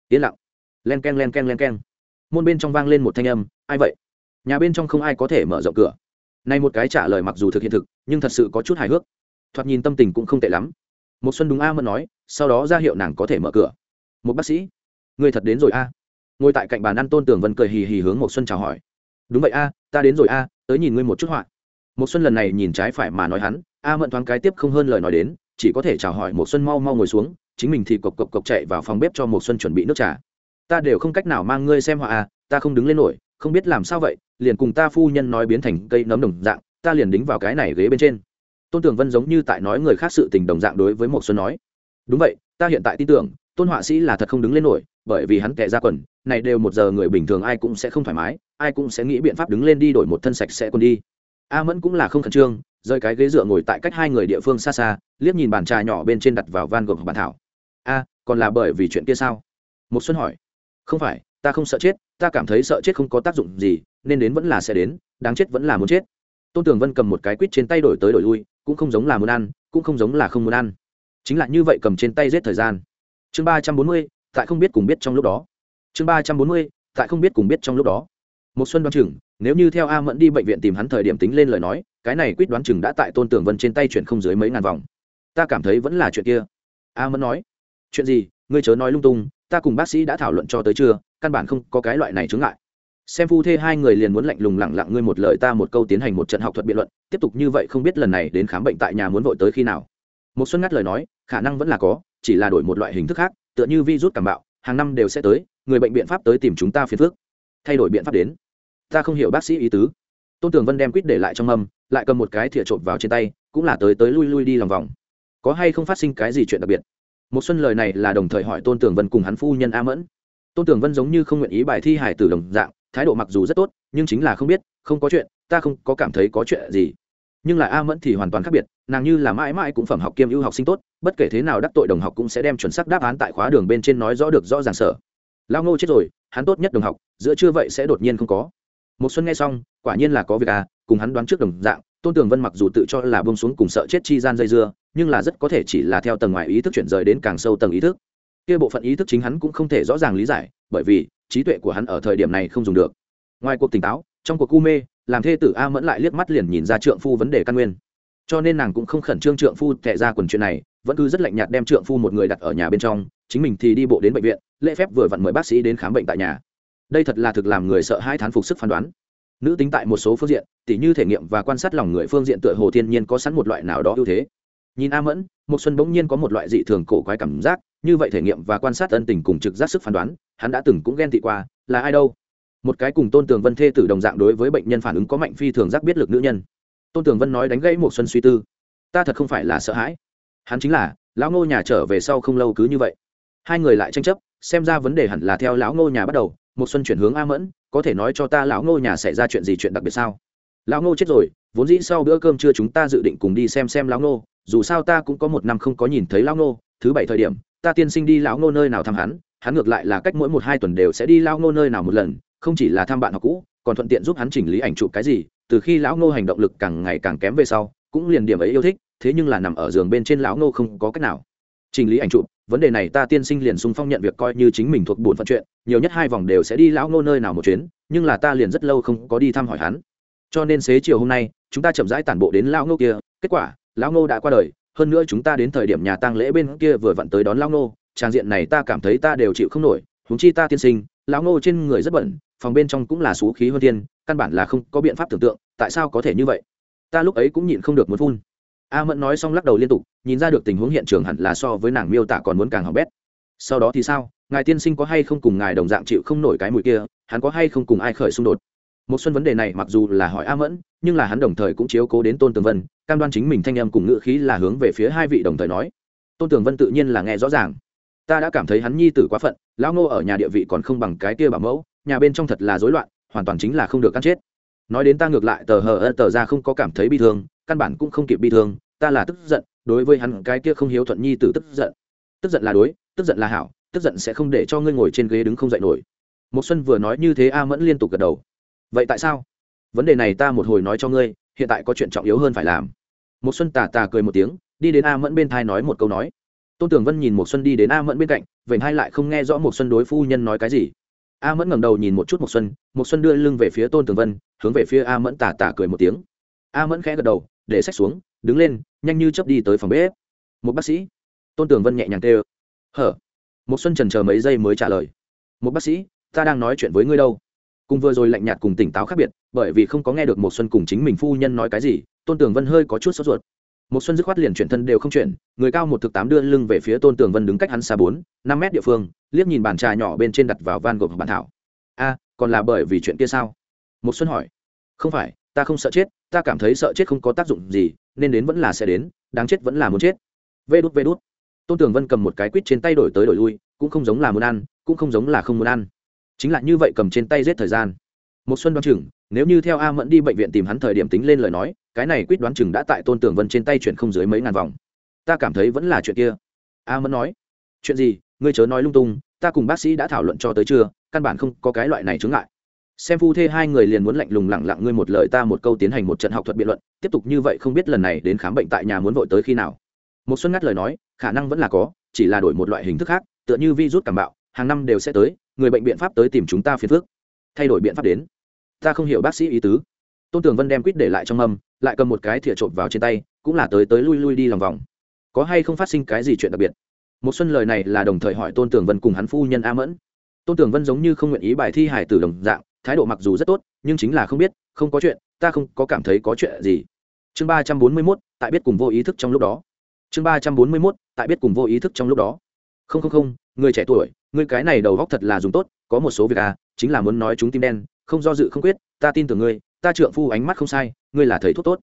S1: yên lặng. Len k e n len k e n len k e n môn bên trong vang lên một thanh âm, ai vậy? Nhà bên trong không ai có thể mở rộng cửa. Nay một cái trả lời mặc dù thực hiện thực, nhưng thật sự có chút hài hước. Thoạt nhìn tâm tình cũng không tệ lắm. Một xuân đúng a mẫn nói, sau đó ra hiệu nàng có thể mở cửa. Một bác sĩ người thật đến rồi a. Ngồi tại cạnh bàn ăn tôn tường vân cười hì hì hướng một xuân chào hỏi, đúng vậy a, ta đến rồi a, tới nhìn ngươi một chút họa một xuân lần này nhìn trái phải mà nói hắn, a mẫn thoáng cái tiếp không hơn lời nói đến, chỉ có thể chào hỏi một xuân mau mau ngồi xuống, chính mình thì cộc cộc cộc chạy vào phòng bếp cho một xuân chuẩn bị nước trà. Ta đều không cách nào mang ngươi xem họa à ta không đứng lên nổi, không biết làm sao vậy, liền cùng ta phu nhân nói biến thành cây nấm đồng dạng, ta liền đính vào cái này ghế bên trên. Tôn tưởng vân giống như tại nói người khác sự tình đồng dạng đối với một xuân nói. Đúng vậy, ta hiện tại tin tưởng, tôn họa sĩ là thật không đứng lên nổi, bởi vì hắn kẻ ra quần, này đều một giờ người bình thường ai cũng sẽ không thoải mái, ai cũng sẽ nghĩ biện pháp đứng lên đi đổi một thân sạch sẽ quần đi a mẫn cũng là không khẩn trương rơi cái ghế dựa ngồi tại cách hai người địa phương xa xa, liếc nhìn bàn trà nhỏ bên trên đặt vào van gộp bàn thảo. A, còn là bởi vì chuyện kia sao? Một xuân hỏi. Không phải, ta không sợ chết, ta cảm thấy sợ chết không có tác dụng gì, nên đến vẫn là sẽ đến, đáng chết vẫn là muốn chết. Tôn tường vân cầm một cái quýt trên tay đổi tới đổi lui, cũng không giống là muốn ăn, cũng không giống là không muốn ăn. Chính là như vậy cầm trên tay giết thời gian. Chương ba trăm bốn mươi, tại không biết cùng biết trong lúc đó. Chương ba trăm bốn mươi, tại không biết cùng biết trong lúc đó một xuân đoán chừng, nếu như theo a mẫn đi bệnh viện tìm hắn thời điểm tính lên lời nói, cái này quyết đoán chừng đã tại tôn tường vân trên tay chuyển không dưới mấy ngàn vòng. Ta cảm thấy vẫn là chuyện kia. A mẫn nói, chuyện gì? Ngươi chớ nói lung tung, ta cùng bác sĩ đã thảo luận cho tới chưa căn bản không có cái loại này chứng ngại. Xem phu thê hai người liền muốn lạnh lùng lẳng lặng ngươi một lời ta một câu tiến hành một trận học thuật biện luận, tiếp tục như vậy không biết lần này đến khám bệnh tại nhà muốn vội tới khi nào. Một xuân ngắt lời nói, khả năng vẫn là có, chỉ là đổi một loại hình thức khác, tựa như virus cảm bạo, hàng năm đều sẽ tới, người bệnh biện pháp tới tìm chúng ta phiền phức thay đổi biện pháp đến. Ta không hiểu bác sĩ ý tứ. Tôn tường vân đem quýt để lại trong mâm, lại cầm một cái thìa trộn vào trên tay, cũng là tới tới lui lui đi lòng vòng. Có hay không phát sinh cái gì chuyện đặc biệt? Một xuân lời này là đồng thời hỏi tôn tường vân cùng hắn phu nhân a mẫn. Tôn tường vân giống như không nguyện ý bài thi hải tử đồng dạng, thái độ mặc dù rất tốt, nhưng chính là không biết, không có chuyện, ta không có cảm thấy có chuyện gì. Nhưng là a mẫn thì hoàn toàn khác biệt, nàng như là mãi mãi cũng phẩm học kiêm ưu học sinh tốt, bất kể thế nào đắc tội đồng học cũng sẽ đem chuẩn xác đáp án tại khóa đường bên trên nói rõ được rõ ràng sở lao ngô chết rồi hắn tốt nhất đồng học, giữa chưa vậy sẽ đột nhiên không có. Một xuân nghe xong, quả nhiên là có việc à cùng hắn đoán trước đồng dạng, tôn tường vân mặc dù tự cho là bông xuống cùng sợ chết chi gian dây dưa, nhưng là rất có thể chỉ là theo tầng ngoài ý thức chuyển rời đến càng sâu tầng ý thức. Kia bộ phận ý thức chính hắn cũng không thể rõ ràng lý giải, bởi vì, trí tuệ của hắn ở thời điểm này không dùng được. Ngoài cuộc tỉnh táo, trong cuộc cu mê, làm thê tử a mẫn lại liếc mắt liền nhìn ra trượng phu vấn đề căn nguyên cho nên nàng cũng không khẩn trương trượng phu tệ ra quần chuyện này, vẫn cứ rất lạnh nhạt đem trượng phu một người đặt ở nhà bên trong, chính mình thì đi bộ đến bệnh viện, lễ phép vừa vặn mời bác sĩ đến khám bệnh tại nhà. Đây thật là thực làm người sợ hai thán phục sức phán đoán. Nữ tính tại một số phương diện, tỉ như thể nghiệm và quan sát lòng người phương diện tựa hồ thiên nhiên có sẵn một loại nào đó ưu thế. Nhìn a mẫn một xuân bỗng nhiên có một loại dị thường cổ quái cảm giác, như vậy thể nghiệm và quan sát ân tình cùng trực giác sức phán đoán, hắn đã từng cũng ghen tị qua, là ai đâu? Một cái cùng tôn tường vân thê tử đồng dạng đối với bệnh nhân phản ứng có mạnh phi thường giác biết lực nữ nhân tôn tường vân nói đánh gãy một xuân suy tư ta thật không phải là sợ hãi hắn chính là lão ngô nhà trở về sau không lâu cứ như vậy hai người lại tranh chấp xem ra vấn đề hẳn là theo lão ngô nhà bắt đầu một xuân chuyển hướng a mẫn có thể nói cho ta lão ngô nhà xảy ra chuyện gì chuyện đặc biệt sao lão ngô chết rồi vốn dĩ sau bữa cơm trưa chúng ta dự định cùng đi xem xem lão ngô dù sao ta cũng có một năm không có nhìn thấy lão ngô thứ bảy thời điểm ta tiên sinh đi lão ngô nơi nào thăm hắn hắn ngược lại là cách mỗi một hai tuần đều sẽ đi lão ngô nơi nào một lần không chỉ là thăm bạn học cũ còn thuận tiện giúp hắn chỉnh lý ảnh chụp cái gì từ khi lão ngô hành động lực càng ngày càng kém về sau, cũng liền điểm ấy yêu thích, thế nhưng là nằm ở giường bên trên lão ngô không có cách nào. Trình lý ảnh chụp, vấn đề này ta tiên sinh liền sung phong nhận việc coi như chính mình thuộc bổn phận chuyện, nhiều nhất hai vòng đều sẽ đi lão ngô nơi nào một chuyến, nhưng là ta liền rất lâu không có đi thăm hỏi hắn. Cho nên xế chiều hôm nay, chúng ta chậm rãi tản bộ đến lão ngô kia, kết quả, lão ngô đã qua đời, hơn nữa chúng ta đến thời điểm nhà tang lễ bên kia vừa vặn tới đón lão ngô, trang diện này ta cảm thấy ta đều chịu không nổi húng chi ta tiên sinh lão ngô trên người rất bẩn, phòng bên trong cũng là xú khí hơn tiên căn bản là không có biện pháp tưởng tượng, tại sao có thể như vậy? Ta lúc ấy cũng nhịn không được muốn phun. A mẫn nói xong lắc đầu liên tục, nhìn ra được tình huống hiện trường hẳn là so với nàng miêu tả còn muốn càng hỏng bét. Sau đó thì sao? Ngài tiên sinh có hay không cùng ngài đồng dạng chịu không nổi cái mùi kia? Hắn có hay không cùng ai khởi xung đột? Một xuân vấn đề này mặc dù là hỏi a mẫn, nhưng là hắn đồng thời cũng chiếu cố đến tôn tường vân, cam đoan chính mình thanh âm cùng ngữ khí là hướng về phía hai vị đồng thời nói. Tôn tường vân tự nhiên là nghe rõ ràng ta đã cảm thấy hắn nhi tử quá phận, lão ngô ở nhà địa vị còn không bằng cái kia bảo mẫu, nhà bên trong thật là rối loạn, hoàn toàn chính là không được cắt chết. Nói đến ta ngược lại, tờ hờ ơ, tờ ra không có cảm thấy bi thương, căn bản cũng không kịp bi thương, ta là tức giận, đối với hắn cái kia không hiếu thuận nhi tử tức giận. Tức giận là đối, tức giận là hảo, tức giận sẽ không để cho ngươi ngồi trên ghế đứng không dậy nổi. Một xuân vừa nói như thế, a mẫn liên tục gật đầu. Vậy tại sao? Vấn đề này ta một hồi nói cho ngươi, hiện tại có chuyện trọng yếu hơn phải làm. Một xuân tà tà cười một tiếng, đi đến a mẫn bên thai nói một câu nói tôn tưởng vân nhìn một xuân đi đến a mẫn bên cạnh vậy hai lại không nghe rõ một xuân đối phu nhân nói cái gì a mẫn ngẩng đầu nhìn một chút một xuân một xuân đưa lưng về phía tôn tường vân hướng về phía a mẫn tà tà cười một tiếng a mẫn khẽ gật đầu để sách xuống đứng lên nhanh như chớp đi tới phòng bếp một bác sĩ tôn tường vân nhẹ nhàng kêu hở một xuân trần chờ mấy giây mới trả lời một bác sĩ ta đang nói chuyện với ngươi đâu cùng vừa rồi lạnh nhạt cùng tỉnh táo khác biệt bởi vì không có nghe được một xuân cùng chính mình phu nhân nói cái gì tôn tường vân hơi có chút sốt ruột một xuân dứt khoát liền chuyển thân đều không chuyển, người cao một thực tám đưa lưng về phía tôn tường vân đứng cách hắn xa bốn, năm mét địa phương, liếc nhìn bàn trà nhỏ bên trên đặt vào van gộp bàn thảo. A, còn là bởi vì chuyện kia sao? Một xuân hỏi. Không phải, ta không sợ chết, ta cảm thấy sợ chết không có tác dụng gì, nên đến vẫn là sẽ đến, đáng chết vẫn là muốn chết. Vê đút vê đút. Tôn tường vân cầm một cái quýt trên tay đổi tới đổi lui, cũng không giống là muốn ăn, cũng không giống là không muốn ăn. Chính là như vậy cầm trên tay giết thời gian. Một xuân đoan chừng nếu như theo a mẫn đi bệnh viện tìm hắn thời điểm tính lên lời nói, cái này quyết đoán chừng đã tại tôn tường vân trên tay chuyển không dưới mấy ngàn vòng. Ta cảm thấy vẫn là chuyện kia. A mẫn nói. Chuyện gì? Ngươi chớ nói lung tung, ta cùng bác sĩ đã thảo luận cho tới chưa căn bản không có cái loại này chứng ngại. Xem phu thê hai người liền muốn lạnh lùng lẳng lặng ngươi một lời ta một câu tiến hành một trận học thuật biện luận, tiếp tục như vậy không biết lần này đến khám bệnh tại nhà muốn vội tới khi nào. Một xuân ngắt lời nói, khả năng vẫn là có, chỉ là đổi một loại hình thức khác, tựa như virus cảm bạo, hàng năm đều sẽ tới, người bệnh biện pháp tới tìm chúng ta phiền phức. thay đổi biện pháp đến ta không hiểu bác sĩ ý tứ. Tôn tường vân đem quýt để lại trong mâm, lại cầm một cái thìa trộm vào trên tay, cũng là tới tới lui lui đi lòng vòng. Có hay không phát sinh cái gì chuyện đặc biệt? Một xuân lời này là đồng thời hỏi tôn tường vân cùng hắn phu nhân a mẫn. Tôn tường vân giống như không nguyện ý bài thi hải tử đồng dạng, thái độ mặc dù rất tốt, nhưng chính là không biết, không có chuyện, ta không có cảm thấy có chuyện gì. Chương ba trăm bốn mươi mốt, tại biết cùng vô ý thức trong lúc đó. Chương ba trăm bốn mươi mốt, tại biết cùng vô ý thức trong lúc đó. Không không không, người trẻ tuổi, người cái này đầu góc thật là dùng tốt, có một số việc à chính là muốn nói chúng tim đen không do dự không quyết, ta tin tưởng ngươi, ta trượng phu ánh mắt không sai, ngươi là thầy thuốc tốt.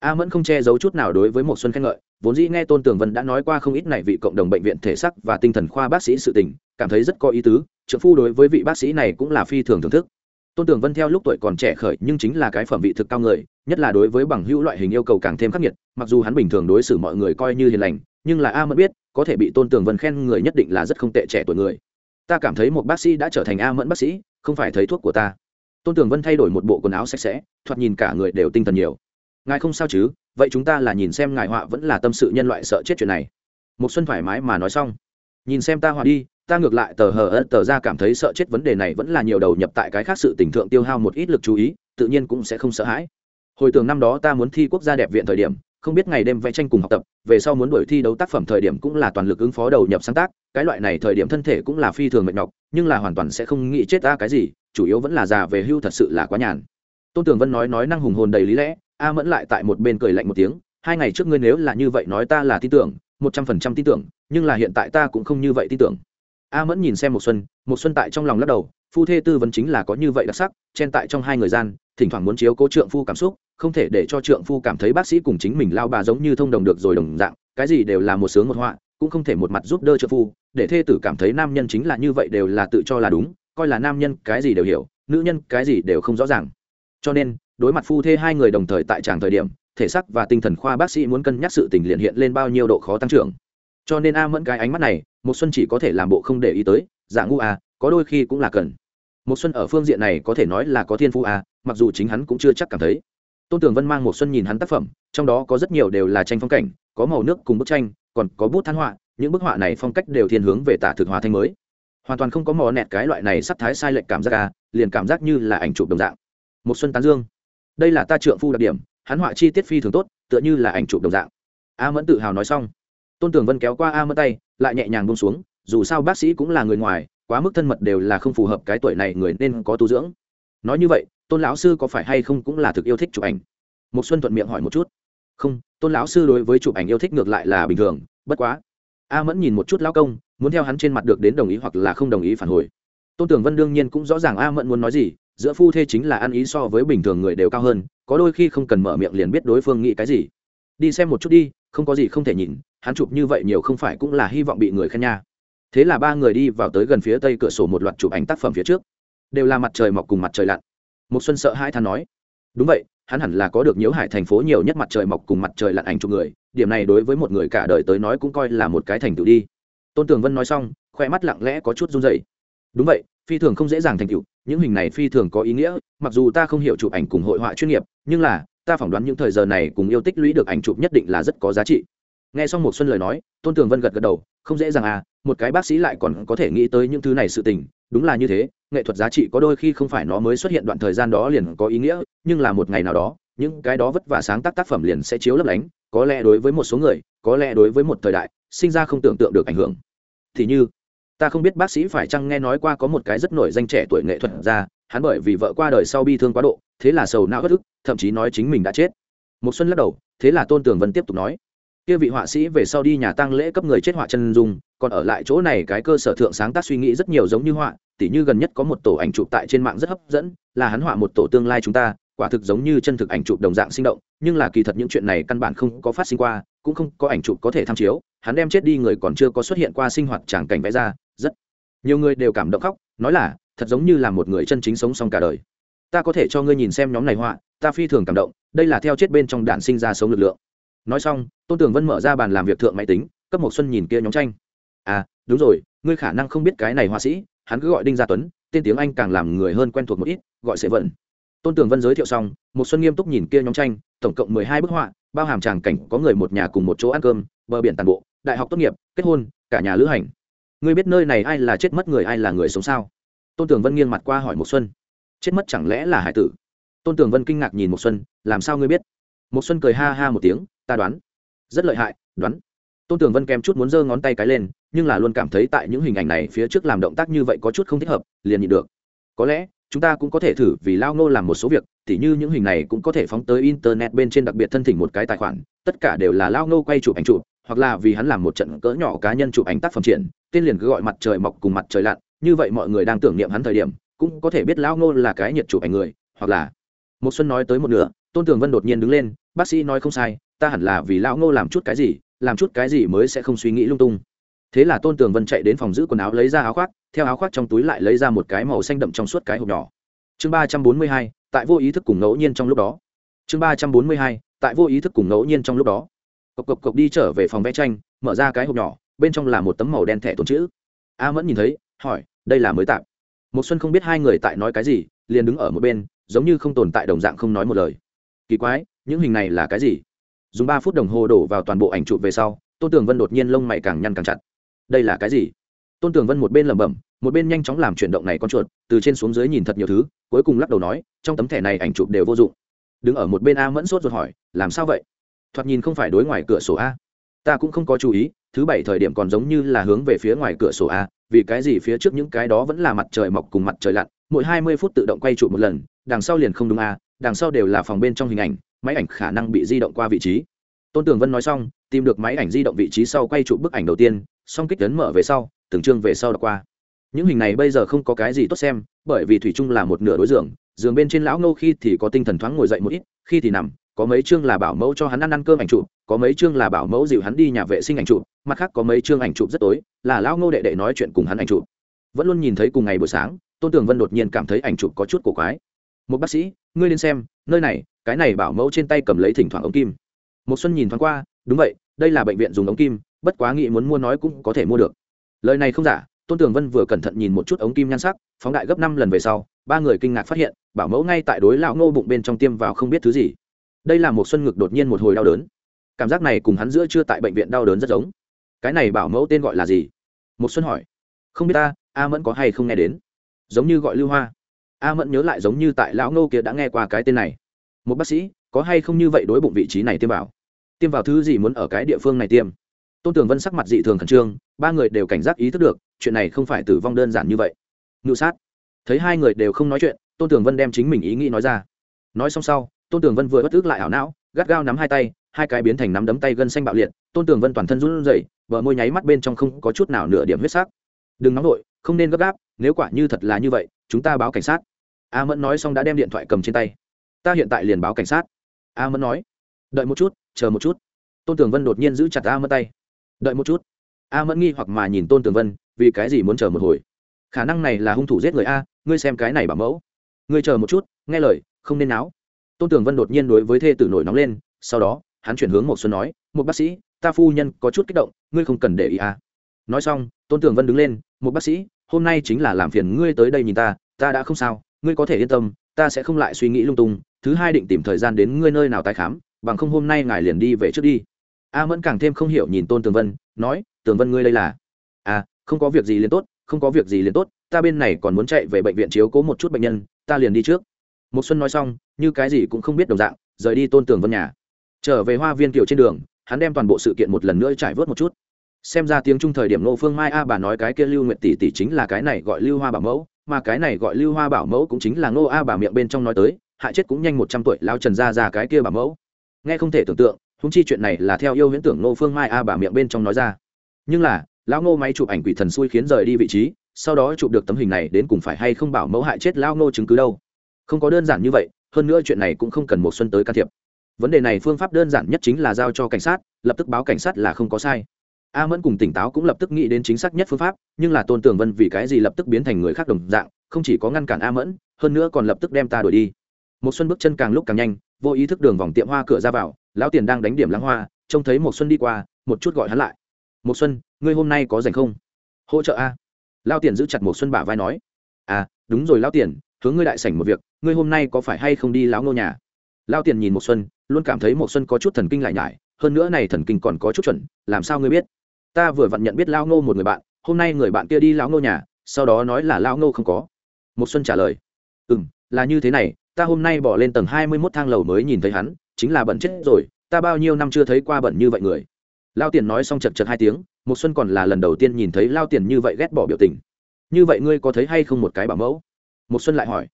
S1: A mẫn không che giấu chút nào đối với một xuân khen ngợi, vốn dĩ nghe tôn tường vân đã nói qua không ít này vị cộng đồng bệnh viện thể sắc và tinh thần khoa bác sĩ sự tình, cảm thấy rất có ý tứ, trượng phu đối với vị bác sĩ này cũng là phi thường thưởng thức. Tôn tường vân theo lúc tuổi còn trẻ khởi nhưng chính là cái phẩm vị thực cao người, nhất là đối với bằng hữu loại hình yêu cầu càng thêm khắc nghiệt, mặc dù hắn bình thường đối xử mọi người coi như hiền lành, nhưng là a mẫn biết, có thể bị tôn tường vân khen người nhất định là rất không tệ trẻ tuổi người. Ta cảm thấy một bác sĩ đã trở thành a mẫn bác sĩ, không phải thấy thuốc của ta tôn tưởng vân thay đổi một bộ quần áo sạch sẽ, thoạt nhìn cả người đều tinh thần nhiều. Ngài không sao chứ? Vậy chúng ta là nhìn xem ngài họa vẫn là tâm sự nhân loại sợ chết chuyện này. Một xuân thoải mái mà nói xong. Nhìn xem ta họa đi, ta ngược lại tờ hờ ớt tờ ra cảm thấy sợ chết vấn đề này vẫn là nhiều đầu nhập tại cái khác sự tình thượng tiêu hao một ít lực chú ý, tự nhiên cũng sẽ không sợ hãi. Hồi tưởng năm đó ta muốn thi quốc gia đẹp viện thời điểm không biết ngày đêm vẽ tranh cùng học tập, về sau muốn đuổi thi đấu tác phẩm thời điểm cũng là toàn lực ứng phó đầu nhập sáng tác, cái loại này thời điểm thân thể cũng là phi thường mệt nhọc, nhưng là hoàn toàn sẽ không nghĩ chết ta cái gì, chủ yếu vẫn là già về hưu thật sự là quá nhàn. Tôn tường vân nói nói năng hùng hồn đầy lý lẽ, a mẫn lại tại một bên cười lạnh một tiếng, hai ngày trước ngươi nếu là như vậy nói ta là tin tưởng, một trăm phần trăm tin tưởng, nhưng là hiện tại ta cũng không như vậy tin tưởng. A mẫn nhìn xem một xuân một xuân tại trong lòng lắc đầu, phu thê tư vấn chính là có như vậy đặc sắc, chen tại trong hai người gian thỉnh thoảng muốn chiếu cố trượng phu cảm xúc, không thể để cho trượng phu cảm thấy bác sĩ cùng chính mình lao bà giống như thông đồng được rồi đồng dạng, cái gì đều là một sướng một họa, cũng không thể một mặt giúp đỡ trượng phu, để thê tử cảm thấy nam nhân chính là như vậy đều là tự cho là đúng, coi là nam nhân cái gì đều hiểu, nữ nhân cái gì đều không rõ ràng. Cho nên, đối mặt phu thê hai người đồng thời tại tràng thời điểm, thể xác và tinh thần khoa bác sĩ muốn cân nhắc sự tình liền hiện lên bao nhiêu độ khó tăng trưởng. Cho nên a mẫn cái ánh mắt này một xuân chỉ có thể làm bộ không để ý tới, dạng ngu a có đôi khi cũng là cần một xuân ở phương diện này có thể nói là có thiên phú à, mặc dù chính hắn cũng chưa chắc cảm thấy. Tôn tường vân mang một xuân nhìn hắn tác phẩm trong đó có rất nhiều đều là tranh phong cảnh có màu nước cùng bức tranh còn có bút than họa những bức họa này phong cách đều thiên hướng về tả thực hòa thanh mới. Hoàn toàn không có mò nẹt cái loại này sắp thái sai lệch cảm giác à, liền cảm giác như là ảnh chụp đồng dạng. Một xuân tán dương. Đây là ta trượng phu đặc điểm hắn họa chi tiết phi thường tốt tựa như là ảnh chụp đồng dạng. A mẫn tự hào nói xong. Tôn tường vân kéo qua a mẫn tay lại nhẹ nhàng buông xuống dù sao bác sĩ cũng là người ngoài quá mức thân mật đều là không phù hợp cái tuổi này người nên có tu dưỡng. Nói như vậy, tôn lão sư có phải hay không cũng là thực yêu thích chụp ảnh? Một xuân thuận miệng hỏi một chút. Không, tôn lão sư đối với chụp ảnh yêu thích ngược lại là bình thường, bất quá. A mẫn nhìn một chút lão công, muốn theo hắn trên mặt được đến đồng ý hoặc là không đồng ý phản hồi. Tôn tưởng vân đương nhiên cũng rõ ràng a mẫn muốn nói gì, giữa phu thê chính là ăn ý so với bình thường người đều cao hơn, có đôi khi không cần mở miệng liền biết đối phương nghĩ cái gì. Đi xem một chút đi, không có gì không thể nhìn, hắn chụp như vậy nhiều không phải cũng là hy vọng bị người khen nha thế là ba người đi vào tới gần phía tây cửa sổ một loạt chụp ảnh tác phẩm phía trước. Đều là mặt trời mọc cùng mặt trời lặn. Một xuân sợ hai than nói, đúng vậy, hắn hẳn là có được nhiễu hải thành phố nhiều nhất mặt trời mọc cùng mặt trời lặn ảnh chụp người, điểm này đối với một người cả đời tới nói cũng coi là một cái thành tựu đi. Tôn tường vân nói xong, khoe mắt lặng lẽ có chút run rẩy. Đúng vậy, phi thường không dễ dàng thành tựu, những hình này phi thường có ý nghĩa, mặc dù ta không hiểu chụp ảnh cùng hội họa chuyên nghiệp, nhưng là, ta phỏng đoán những thời giờ này cùng yêu tích lũy được ảnh chụp nhất định là rất có giá trị. Nghe xong một xuân lời nói, tôn tường vân gật gật đầu không dễ dàng à một cái bác sĩ lại còn có thể nghĩ tới những thứ này sự tình, đúng là như thế, nghệ thuật giá trị có đôi khi không phải nó mới xuất hiện đoạn thời gian đó liền có ý nghĩa, nhưng là một ngày nào đó, những cái đó vất vả sáng tác tác phẩm liền sẽ chiếu lấp lánh, có lẽ đối với một số người, có lẽ đối với một thời đại, sinh ra không tưởng tượng được ảnh hưởng. Thì như, ta không biết bác sĩ phải chăng nghe nói qua có một cái rất nổi danh trẻ tuổi nghệ thuật ra hắn bởi vì vợ qua đời sau bi thương quá độ, thế là sầu não bất ức, thậm chí nói chính mình đã chết. Một xuân lắc đầu, thế là tôn tường vân tiếp tục nói kia vị họa sĩ về sau đi nhà tang lễ cấp người chết họa chân dung, còn ở lại chỗ này cái cơ sở thượng sáng tác suy nghĩ rất nhiều giống như họa, tỉ như gần nhất có một tổ ảnh chụp tại trên mạng rất hấp dẫn, là hắn họa một tổ tương lai chúng ta, quả thực giống như chân thực ảnh chụp đồng dạng sinh động, nhưng là kỳ thật những chuyện này căn bản không có phát sinh qua, cũng không có ảnh chụp có thể tham chiếu, hắn đem chết đi người còn chưa có xuất hiện qua sinh hoạt tràng cảnh vẽ ra, rất nhiều người đều cảm động khóc, nói là, thật giống như là một người chân chính sống xong cả đời. Ta có thể cho ngươi nhìn xem nhóm này họa, ta phi thường cảm động, đây là theo chết bên trong đạn sinh ra sống lực lượng nói xong, tôn tường vân mở ra bàn làm việc thượng máy tính, cấp một xuân nhìn kia nhóm tranh. À đúng rồi, ngươi khả năng không biết cái này họa sĩ, hắn cứ gọi đinh gia tuấn, tên tiếng anh càng làm người hơn quen thuộc một ít, gọi sẽ vận. Tôn tường vân giới thiệu xong một xuân nghiêm túc nhìn kia nhóm tranh, tổng cộng mười hai bức họa, bao hàm tràng cảnh, có người một nhà cùng một chỗ ăn cơm, bờ biển tàn bộ, đại học tốt nghiệp, kết hôn, cả nhà lữ hành. Ngươi biết nơi này ai là chết mất người, ai là người sống sao? Tôn tường vân nghiêng mặt qua hỏi một xuân. Chết mất chẳng lẽ là hải tử? Tôn tường vân kinh ngạc nhìn một xuân, làm sao ngươi biết? Một xuân cười ha ha một tiếng, ta đoán, rất lợi hại, đoán. Tôn tường vân kèm chút muốn giơ ngón tay cái lên, nhưng là luôn cảm thấy tại những hình ảnh này phía trước làm động tác như vậy có chút không thích hợp, liền nhịn được. Có lẽ, chúng ta cũng có thể thử vì lao ngô làm một số việc, tỉ như những hình này cũng có thể phóng tới internet bên trên đặc biệt thân thỉnh một cái tài khoản, tất cả đều là lao ngô quay chụp ảnh chụp, hoặc là vì hắn làm một trận cỡ nhỏ cá nhân chụp ảnh tác phẩm triển, tên liền cứ gọi mặt trời mọc cùng mặt trời lặn, như vậy mọi người đang tưởng niệm hắn thời điểm, cũng có thể biết lao ngô là cái nhiệt chụp ảnh người, hoặc là một xuân nói tới một nửa, tôn tường vân đột nhiên đứng lên bác sĩ nói không sai, ta hẳn là vì lão ngô làm chút cái gì, làm chút cái gì mới sẽ không suy nghĩ lung tung. Thế là tôn tường vân chạy đến phòng giữ quần áo lấy ra áo khoác, theo áo khoác trong túi lại lấy ra một cái màu xanh đậm trong suốt cái hộp nhỏ. Chương ba trăm bốn mươi hai, tại vô ý thức cùng ngẫu nhiên trong lúc đó. Chương ba trăm bốn mươi hai, tại vô ý thức cùng ngẫu nhiên trong lúc đó. Cộc cộc cộc đi trở về phòng vẽ tranh, mở ra cái hộp nhỏ, bên trong là một tấm màu đen thẻ tồn chữ. A mẫn nhìn thấy, hỏi, đây là mới tạm. Một xuân không biết hai người tại nói cái gì, liền đứng ở một bên, giống như không tồn tại đồng dạng không nói một lời. Kỳ quái những hình này là cái gì? Dùng ba phút đồng hồ đổ vào toàn bộ ảnh chụp về sau, tôn tường vân đột nhiên lông mày càng nhăn càng chặt. Đây là cái gì? Tôn tường vân một bên lẩm bẩm, một bên nhanh chóng làm chuyển động này con chuột, từ trên xuống dưới nhìn thật nhiều thứ, cuối cùng lắc đầu nói, trong tấm thẻ này ảnh chụp đều vô dụng. Đứng ở một bên a mẫn sốt ruột hỏi, làm sao vậy? Thoạt nhìn không phải đối ngoài cửa sổ a. Ta cũng không có chú ý, thứ bảy thời điểm còn giống như là hướng về phía ngoài cửa sổ a, vì cái gì phía trước những cái đó vẫn là mặt trời mọc cùng mặt trời lặn, mỗi hai mươi phút tự động quay chụp một lần, đằng sau liền không đúng a, đằng sau đều là phòng bên trong hình ảnh máy ảnh khả năng bị di động qua vị trí. Tôn tường vân nói xong, tìm được máy ảnh di động vị trí sau quay chụp bức ảnh đầu tiên xong kích tấn mở về sau, từng chương về sau đọc qua. Những hình này bây giờ không có cái gì tốt xem, bởi vì thủy trung là một nửa đối giường giường bên trên lão ngô khi thì có tinh thần thoáng ngồi dậy một ít, khi thì nằm, có mấy chương là bảo mẫu cho hắn ăn ăn cơm ảnh chụp, có mấy chương là bảo mẫu dịu hắn đi nhà vệ sinh ảnh chụp, mặt khác có mấy chương ảnh chụp rất tối, là lão ngô đệ đệ nói chuyện cùng hắn ảnh chụp. Vẫn luôn nhìn thấy cùng ngày buổi sáng, tôn tường vân đột nhiên cảm thấy ảnh chụp có chút cổ quái. Một bác sĩ, ngươi lên xem, nơi này cái này bảo mẫu trên tay cầm lấy thỉnh thoảng ống kim. Một xuân nhìn thoáng qua, đúng vậy, đây là bệnh viện dùng ống kim, bất quá nghĩ muốn mua nói cũng có thể mua được. Lời này không giả, tôn tường vân vừa cẩn thận nhìn một chút ống kim nhan sắc, phóng đại gấp năm lần về sau, ba người kinh ngạc phát hiện, bảo mẫu ngay tại đối lão ngô bụng bên trong tiêm vào không biết thứ gì. Đây là một xuân ngực đột nhiên một hồi đau đớn. Cảm giác này cùng hắn giữa chưa tại bệnh viện đau đớn rất giống. Cái này bảo mẫu tên gọi là gì? Một xuân hỏi. Không biết ta, a mẫn có hay không nghe đến? Giống như gọi lưu hoa. A mẫn nhớ lại giống như tại lão ngô kia đã nghe qua cái tên này một bác sĩ, có hay không như vậy đối bụng vị trí này tiêm vào? Tiêm vào thứ gì muốn ở cái địa phương này tiêm? Tôn tường vân sắc mặt dị thường khẩn trương, ba người đều cảnh giác ý thức được, chuyện này không phải tử vong đơn giản như vậy. Ngự sát. Thấy hai người đều không nói chuyện, tôn tường vân đem chính mình ý nghĩ nói ra. Nói xong sau, tôn tường vân vừa bất ước lại ảo não, gắt gao nắm hai tay, hai cái biến thành nắm đấm tay gân xanh bạo liệt, tôn tường vân toàn thân run rẩy vợ môi nháy mắt bên trong không có chút nào nửa điểm huyết sắc. Đừng nóng nổi không nên gấp gáp, nếu quả như thật là như vậy, chúng ta báo cảnh sát. A mẫn nói xong đã đem điện thoại cầm trên tay ta hiện tại liền báo cảnh sát. A mẫn nói. Đợi một chút, chờ một chút. Tôn tường vân đột nhiên giữ chặt a mẫn tay. Đợi một chút. A mẫn nghi hoặc mà nhìn tôn tường vân, vì cái gì muốn chờ một hồi? Khả năng này là hung thủ giết người a, ngươi xem cái này bảo mẫu. Ngươi chờ một chút, nghe lời, không nên náo. Tôn tường vân đột nhiên đối với thê tử nổi nóng lên, sau đó, hắn chuyển hướng một xuân nói một bác sĩ, ta phu nhân có chút kích động, ngươi không cần để ý à. nói xong, tôn tường vân đứng lên một bác sĩ, hôm nay chính là làm phiền ngươi tới đây nhìn ta ta đã không sao, ngươi có thể yên tâm, ta sẽ không lại suy nghĩ lung tung thứ hai định tìm thời gian đến ngươi nơi nào tái khám, bằng không hôm nay ngài liền đi về trước đi. A mẫn càng thêm không hiểu nhìn tôn tường vân, nói, tường vân ngươi đây là? À không có việc gì liền tốt, không có việc gì liền tốt, ta bên này còn muốn chạy về bệnh viện chiếu cố một chút bệnh nhân, ta liền đi trước. Một xuân nói xong, như cái gì cũng không biết đồng dạng, rời đi tôn tường vân nhà. Trở về hoa viên kiều trên đường, hắn đem toàn bộ sự kiện một lần nữa trải vớt một chút. Xem ra tiếng trung thời điểm nô phương mai a bà nói cái kia lưu nguyện tỷ tỷ chính là cái này gọi lưu hoa bảo mẫu, mà cái này gọi lưu hoa bảo mẫu cũng chính là nô a bà miệng bên trong nói tới hại chết cũng nhanh một trăm tuổi, lao trần ra ra cái kia bảo mẫu. Nghe không thể tưởng tượng húng chi chuyện này là theo yêu huyễn tưởng ngô phương mai a bà miệng bên trong nói ra. Nhưng là, lão ngô máy chụp ảnh quỷ thần xui khiến rời đi vị trí, sau đó chụp được tấm hình này đến cùng phải hay không bảo mẫu hại chết lão ngô chứng cứ đâu. Không có đơn giản như vậy, hơn nữa chuyện này cũng không cần một xuân tới can thiệp. Vấn đề này phương pháp đơn giản nhất chính là giao cho cảnh sát, lập tức báo cảnh sát là không có sai. A mẫn cùng tỉnh táo cũng lập tức nghĩ đến chính xác nhất phương pháp, nhưng là tôn tưởng vân vì cái gì lập tức biến thành người khác đồng dạng, không chỉ có ngăn cản a mẫn, hơn nữa còn lập tức đem ta đuổi đi một xuân bước chân càng lúc càng nhanh vô ý thức đường vòng tiệm hoa cửa ra vào lão tiền đang đánh điểm lãng hoa trông thấy một xuân đi qua một chút gọi hắn lại. Một xuân ngươi hôm nay có rảnh không? Hỗ trợ a. Lão tiền giữ chặt một xuân bả vai nói. À đúng rồi Lão tiền hướng ngươi đại sảnh một việc ngươi hôm nay có phải hay không đi lão nô nhà? Lão tiền nhìn một xuân luôn cảm thấy một xuân có chút thần kinh lại nhải hơn nữa này thần kinh còn có chút chuẩn làm sao ngươi biết? Ta vừa vặn nhận biết lão nô một người bạn hôm nay người bạn kia đi lão nô nhà sau đó nói là lão nô không có. Một xuân trả lời. Ừm, là như thế này ta hôm nay bỏ lên tầng hai mươi 21 thang lầu mới nhìn thấy hắn, chính là bận chết rồi, ta bao nhiêu năm chưa thấy qua bận như vậy người. Lao tiền nói xong chật chật hai tiếng một xuân còn là lần đầu tiên nhìn thấy lao tiền như vậy ghét bỏ biểu tình. Như vậy ngươi có thấy hay không một cái bảo mẫu? Một xuân lại hỏi.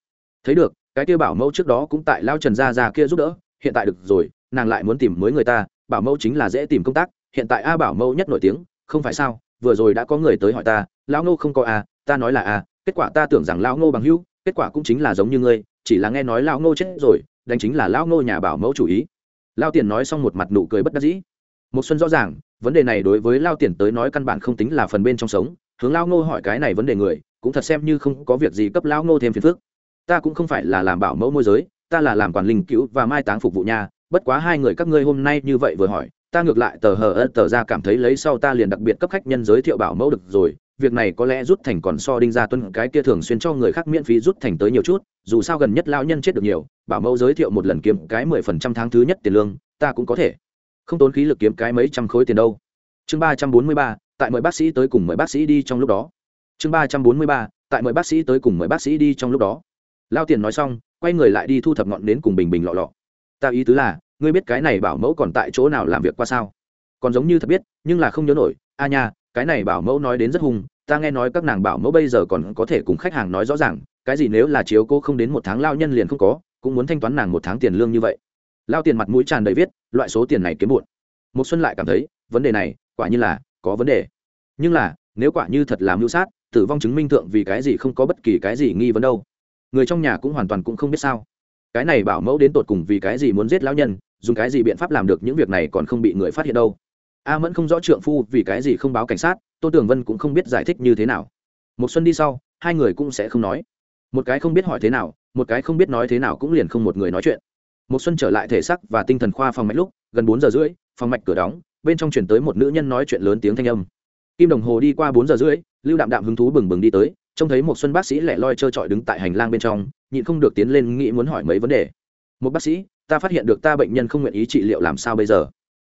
S1: Thấy được, cái kia bảo mẫu trước đó cũng tại lao trần gia già kia giúp đỡ, hiện tại được rồi, nàng lại muốn tìm mới người ta, bảo mẫu chính là dễ tìm công tác, hiện tại a bảo mẫu nhất nổi tiếng, không phải sao, vừa rồi đã có người tới hỏi ta, lão ngô không có a ta nói là a kết quả ta tưởng rằng lão ngô bằng hữu, kết quả cũng chính là giống như ngươi chỉ là nghe nói lão ngô chết rồi, đánh chính là lão ngô nhà bảo mẫu chủ ý. Lao tiền nói xong một mặt nụ cười bất đắc dĩ. Một xuân rõ ràng, vấn đề này đối với lao tiền tới nói căn bản không tính là phần bên trong sống, hướng lao ngô hỏi cái này vấn đề người, cũng thật xem như không có việc gì cấp lao ngô thêm phiền phức. Ta cũng không phải là làm bảo mẫu môi giới, ta là làm quản linh cứu và mai táng phục vụ nhà, bất quá hai người các ngươi hôm nay như vậy vừa hỏi, ta ngược lại tờ hờ ớt tờ ra cảm thấy lấy sau ta liền đặc biệt cấp khách nhân giới thiệu bảo mẫu được rồi việc này có lẽ rút thành còn so đinh ra tuân cái kia thường xuyên cho người khác miễn phí rút thành tới nhiều chút, dù sao gần nhất lão nhân chết được nhiều, bảo mẫu giới thiệu một lần kiếm cái mười phần trăm tháng thứ nhất tiền lương, ta cũng có thể. Không tốn khí lực kiếm cái mấy trăm khối tiền đâu. Chương ba trăm bốn mươi ba, tại mời bác sĩ tới cùng mời bác sĩ đi trong lúc đó. Chương ba trăm bốn mươi ba, tại mời bác sĩ tới cùng mời bác sĩ đi trong lúc đó. Lao tiền nói xong, quay người lại đi thu thập ngọn đến cùng bình bình lọ lọ. Ta ý tứ là, ngươi biết cái này bảo mẫu còn tại chỗ nào làm việc qua sao? Còn giống như thật biết, nhưng là không nhớ nổi. A nha cái này bảo mẫu nói đến rất hung, ta nghe nói các nàng bảo mẫu bây giờ còn có thể cùng khách hàng nói rõ ràng, cái gì nếu là chiếu cô không đến một tháng lao nhân liền không có, cũng muốn thanh toán nàng một tháng tiền lương như vậy. Lao tiền mặt mũi tràn đầy viết, loại số tiền này kiếm muộn. một xuân lại cảm thấy, vấn đề này, quả như là, có vấn đề. Nhưng là, nếu quả như thật là mưu sát, tử vong chứng minh thượng vì cái gì không có bất kỳ cái gì nghi vấn đâu. Người trong nhà cũng hoàn toàn cũng không biết sao. Cái này bảo mẫu đến tột cùng vì cái gì muốn giết lão nhân, dùng cái gì biện pháp làm được những việc này còn không bị người phát hiện đâu a mẫn không rõ trượng phu vì cái gì không báo cảnh sát, tô tưởng vân cũng không biết giải thích như thế nào. Một xuân đi sau, hai người cũng sẽ không nói. Một cái không biết hỏi thế nào, một cái không biết nói thế nào cũng liền không một người nói chuyện. Một xuân trở lại thể xác và tinh thần khoa phòng mạch lúc, gần bốn giờ rưỡi, phòng mạch cửa đóng, bên trong chuyển tới một nữ nhân nói chuyện lớn tiếng thanh âm. Kim đồng hồ đi qua bốn giờ rưỡi, lưu đạm đạm hứng thú bừng bừng đi tới, trông thấy một xuân bác sĩ lẻ loi trơ trọi đứng tại hành lang bên trong, nhịn không được tiến lên nghĩ muốn hỏi mấy vấn đề. Một bác sĩ, ta phát hiện được ta bệnh nhân không nguyện ý trị liệu làm sao bây giờ?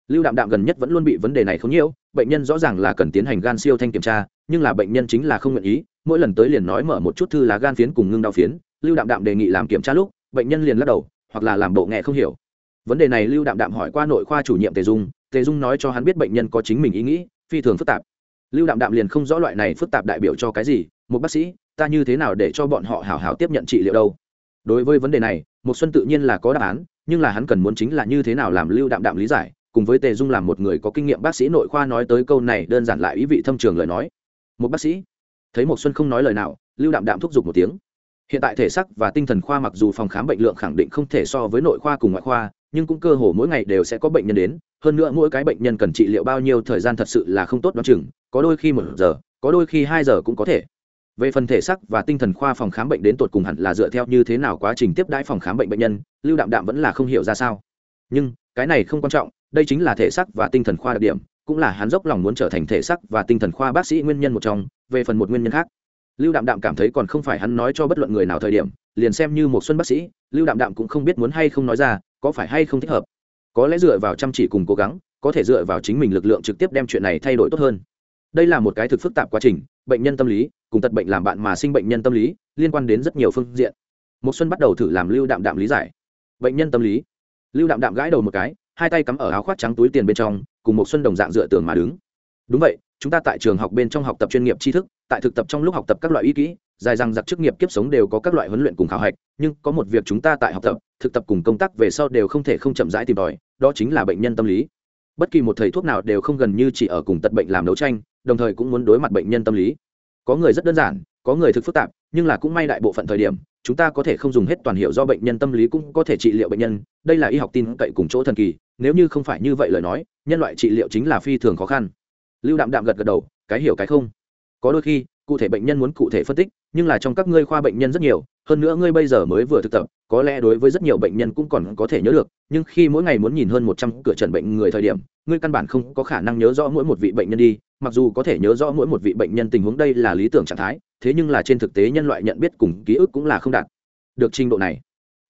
S1: Lưu đạm đạm gần nhất vẫn luôn bị vấn đề này không nhiễu, bệnh nhân rõ ràng là cần tiến hành gan siêu thanh kiểm tra, nhưng là bệnh nhân chính là không nguyện ý, mỗi lần tới liền nói mở một chút thư lá gan phiến cùng ngưng đau phiến, lưu đạm đạm đề nghị làm kiểm tra lúc, bệnh nhân liền lắc đầu, hoặc là làm bộ nghe không hiểu. Vấn đề này lưu đạm đạm hỏi qua nội khoa chủ nhiệm tề dung tề dung nói cho hắn biết bệnh nhân có chính mình ý nghĩ, phi thường phức tạp. Lưu đạm đạm liền không rõ loại này phức tạp đại biểu cho cái gì, một bác sĩ, ta như thế nào để cho bọn họ hảo hảo tiếp nhận trị liệu đâu? Đối với vấn đề này một xuân tự nhiên là có đáp án, nhưng là hắn cần muốn chính là như thế nào làm lưu đạm đạm lý giải cùng với tề dung làm một người có kinh nghiệm bác sĩ nội khoa nói tới câu này, đơn giản lại ý vị thâm trường lời nói. Một bác sĩ, thấy một xuân không nói lời nào, lưu đạm đạm thúc giục một tiếng. Hiện tại thể sắc và tinh thần khoa mặc dù phòng khám bệnh lượng khẳng định không thể so với nội khoa cùng ngoại khoa, nhưng cũng cơ hồ mỗi ngày đều sẽ có bệnh nhân đến. Hơn nữa mỗi cái bệnh nhân cần trị liệu bao nhiêu thời gian thật sự là không tốt đoán chừng, có đôi khi một giờ, có đôi khi hai giờ cũng có thể. Về phần thể sắc và tinh thần khoa phòng khám bệnh đến tột cùng hẳn là dựa theo như thế nào quá trình tiếp đãi phòng khám bệnh bệnh nhân, lưu đạm đạm vẫn là không hiểu ra sao. Nhưng, cái này không quan trọng đây chính là thể xác và tinh thần khoa đặc điểm, cũng là hắn dốc lòng muốn trở thành thể xác và tinh thần khoa bác sĩ nguyên nhân một trong, về phần một nguyên nhân khác. Lưu đạm đạm cảm thấy còn không phải hắn nói cho bất luận người nào thời điểm, liền xem như một xuân bác sĩ, lưu đạm đạm cũng không biết muốn hay không nói ra, có phải hay không thích hợp. Có lẽ dựa vào chăm chỉ cùng cố gắng, có thể dựa vào chính mình lực lượng trực tiếp đem chuyện này thay đổi tốt hơn. Đây là một cái thực phức tạp quá trình, bệnh nhân tâm lý, cùng tật bệnh làm bạn mà sinh bệnh nhân tâm lý, liên quan đến rất nhiều phương diện. Một xuân bắt đầu thử làm lưu đạm đạm lý giải. Bệnh nhân tâm lý. Lưu đạm đạm gãi đầu một cái hai tay cắm ở áo khoác trắng túi tiền bên trong, cùng một xuân đồng dạng dựa tường mà đứng. Đúng vậy, chúng ta tại trường học bên trong học tập chuyên nghiệp tri thức, tại thực tập trong lúc học tập các loại ý kỹ, dài rằng giặc chức nghiệp kiếp sống đều có các loại huấn luyện cùng khảo hạch, nhưng có một việc chúng ta tại học tập, thực tập cùng công tác về sau đều không thể không chậm rãi tìm tòi, đó chính là bệnh nhân tâm lý. Bất kỳ một thầy thuốc nào đều không gần như chỉ ở cùng tật bệnh làm đấu tranh, đồng thời cũng muốn đối mặt bệnh nhân tâm lý. Có người rất đơn giản, có người thực phức tạp, nhưng là cũng may đại bộ phận thời điểm chúng ta có thể không dùng hết toàn hiệu do bệnh nhân tâm lý cũng có thể trị liệu bệnh nhân, đây là y học tin cậy cùng chỗ thần kỳ, nếu như không phải như vậy lời nói, nhân loại trị liệu chính là phi thường khó khăn. Lưu đạm đạm gật gật đầu, cái hiểu cái không. Có đôi khi, cụ thể bệnh nhân muốn cụ thể phân tích, nhưng là trong các ngươi khoa bệnh nhân rất nhiều, hơn nữa ngươi bây giờ mới vừa thực tập, có lẽ đối với rất nhiều bệnh nhân cũng còn có thể nhớ được, nhưng khi mỗi ngày muốn nhìn hơn một trăm cửa trần bệnh người thời điểm, ngươi căn bản không có khả năng nhớ rõ mỗi một vị bệnh nhân đi, mặc dù có thể nhớ rõ mỗi một vị bệnh nhân tình huống, đây là lý tưởng trạng thái thế nhưng là trên thực tế nhân loại nhận biết cùng ký ức cũng là không đạt được trình độ này.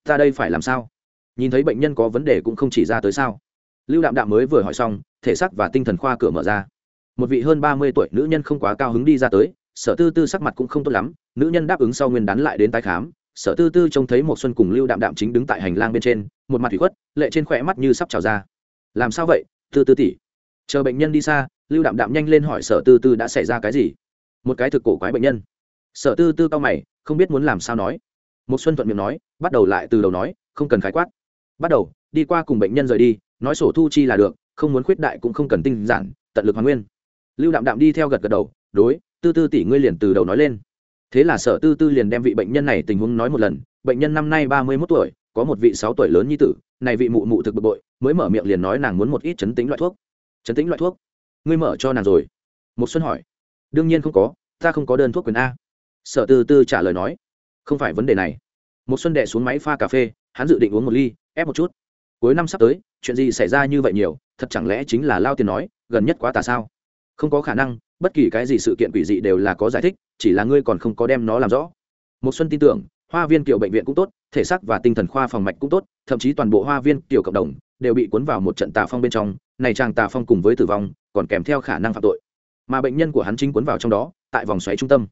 S1: Ta đây phải làm sao? Nhìn thấy bệnh nhân có vấn đề cũng không chỉ ra tới sao. Lưu đạm đạm mới vừa hỏi xong, thể xác và tinh thần khoa cửa mở ra. Một vị hơn ba mươi tuổi nữ nhân không quá cao hứng đi ra tới, sở tư tư sắc mặt cũng không tốt lắm, nữ nhân đáp ứng sau nguyên đán lại đến tái khám, sở tư tư trông thấy một xuân cùng lưu đạm đạm chính đứng tại hành lang bên trên, một mặt thủy khuất, lệ trên khỏe mắt như sắp trào ra. Làm sao vậy, tư tư tỷ? Chờ bệnh nhân đi xa, lưu đạm đạm nhanh lên hỏi sở tư tư đã xảy ra cái gì? Một cái thực cổ quái bệnh nhân sở tư tư cao mày, không biết muốn làm sao nói. Một xuân thuận miệng nói, bắt đầu lại từ đầu nói, không cần khái quát. Bắt đầu, đi qua cùng bệnh nhân rời đi, nói sổ thu chi là được, không muốn khuyết đại cũng không cần tinh giản, tận lực hoàn nguyên. Lưu đạm đạm đi theo gật gật đầu, đối, tư tư tỷ ngươi liền từ đầu nói lên. Thế là sở tư tư liền đem vị bệnh nhân này tình huống nói một lần, bệnh nhân năm nay ba mươi mốt tuổi, có một vị sáu tuổi lớn như tử, này vị mụ mụ thực bực bội, mới mở miệng liền nói nàng muốn một ít chấn tĩnh loại thuốc. Chấn tĩnh loại thuốc? Ngươi mở cho nàng rồi. Một xuân hỏi. Đương nhiên không có, ta không có đơn thuốc quyền a sở tư tư trả lời nói, không phải vấn đề này. Một xuân đệ xuống máy pha cà phê, hắn dự định uống một ly, ép một chút. Cuối năm sắp tới, chuyện gì xảy ra như vậy nhiều, thật chẳng lẽ chính là lao tiền nói, gần nhất quá tà sao? Không có khả năng, bất kỳ cái gì sự kiện quỷ dị đều là có giải thích, chỉ là ngươi còn không có đem nó làm rõ. Một xuân tin tưởng, hoa viên kiểu bệnh viện cũng tốt, thể xác và tinh thần khoa phòng mạch cũng tốt, thậm chí toàn bộ hoa viên kiểu cộng đồng đều bị cuốn vào một trận tà phong bên trong, này chàng tà phong cùng với tử vong còn kèm theo khả năng phạm tội. Mà bệnh nhân của hắn chính cuốn vào trong đó, tại vòng xoáy trung tâm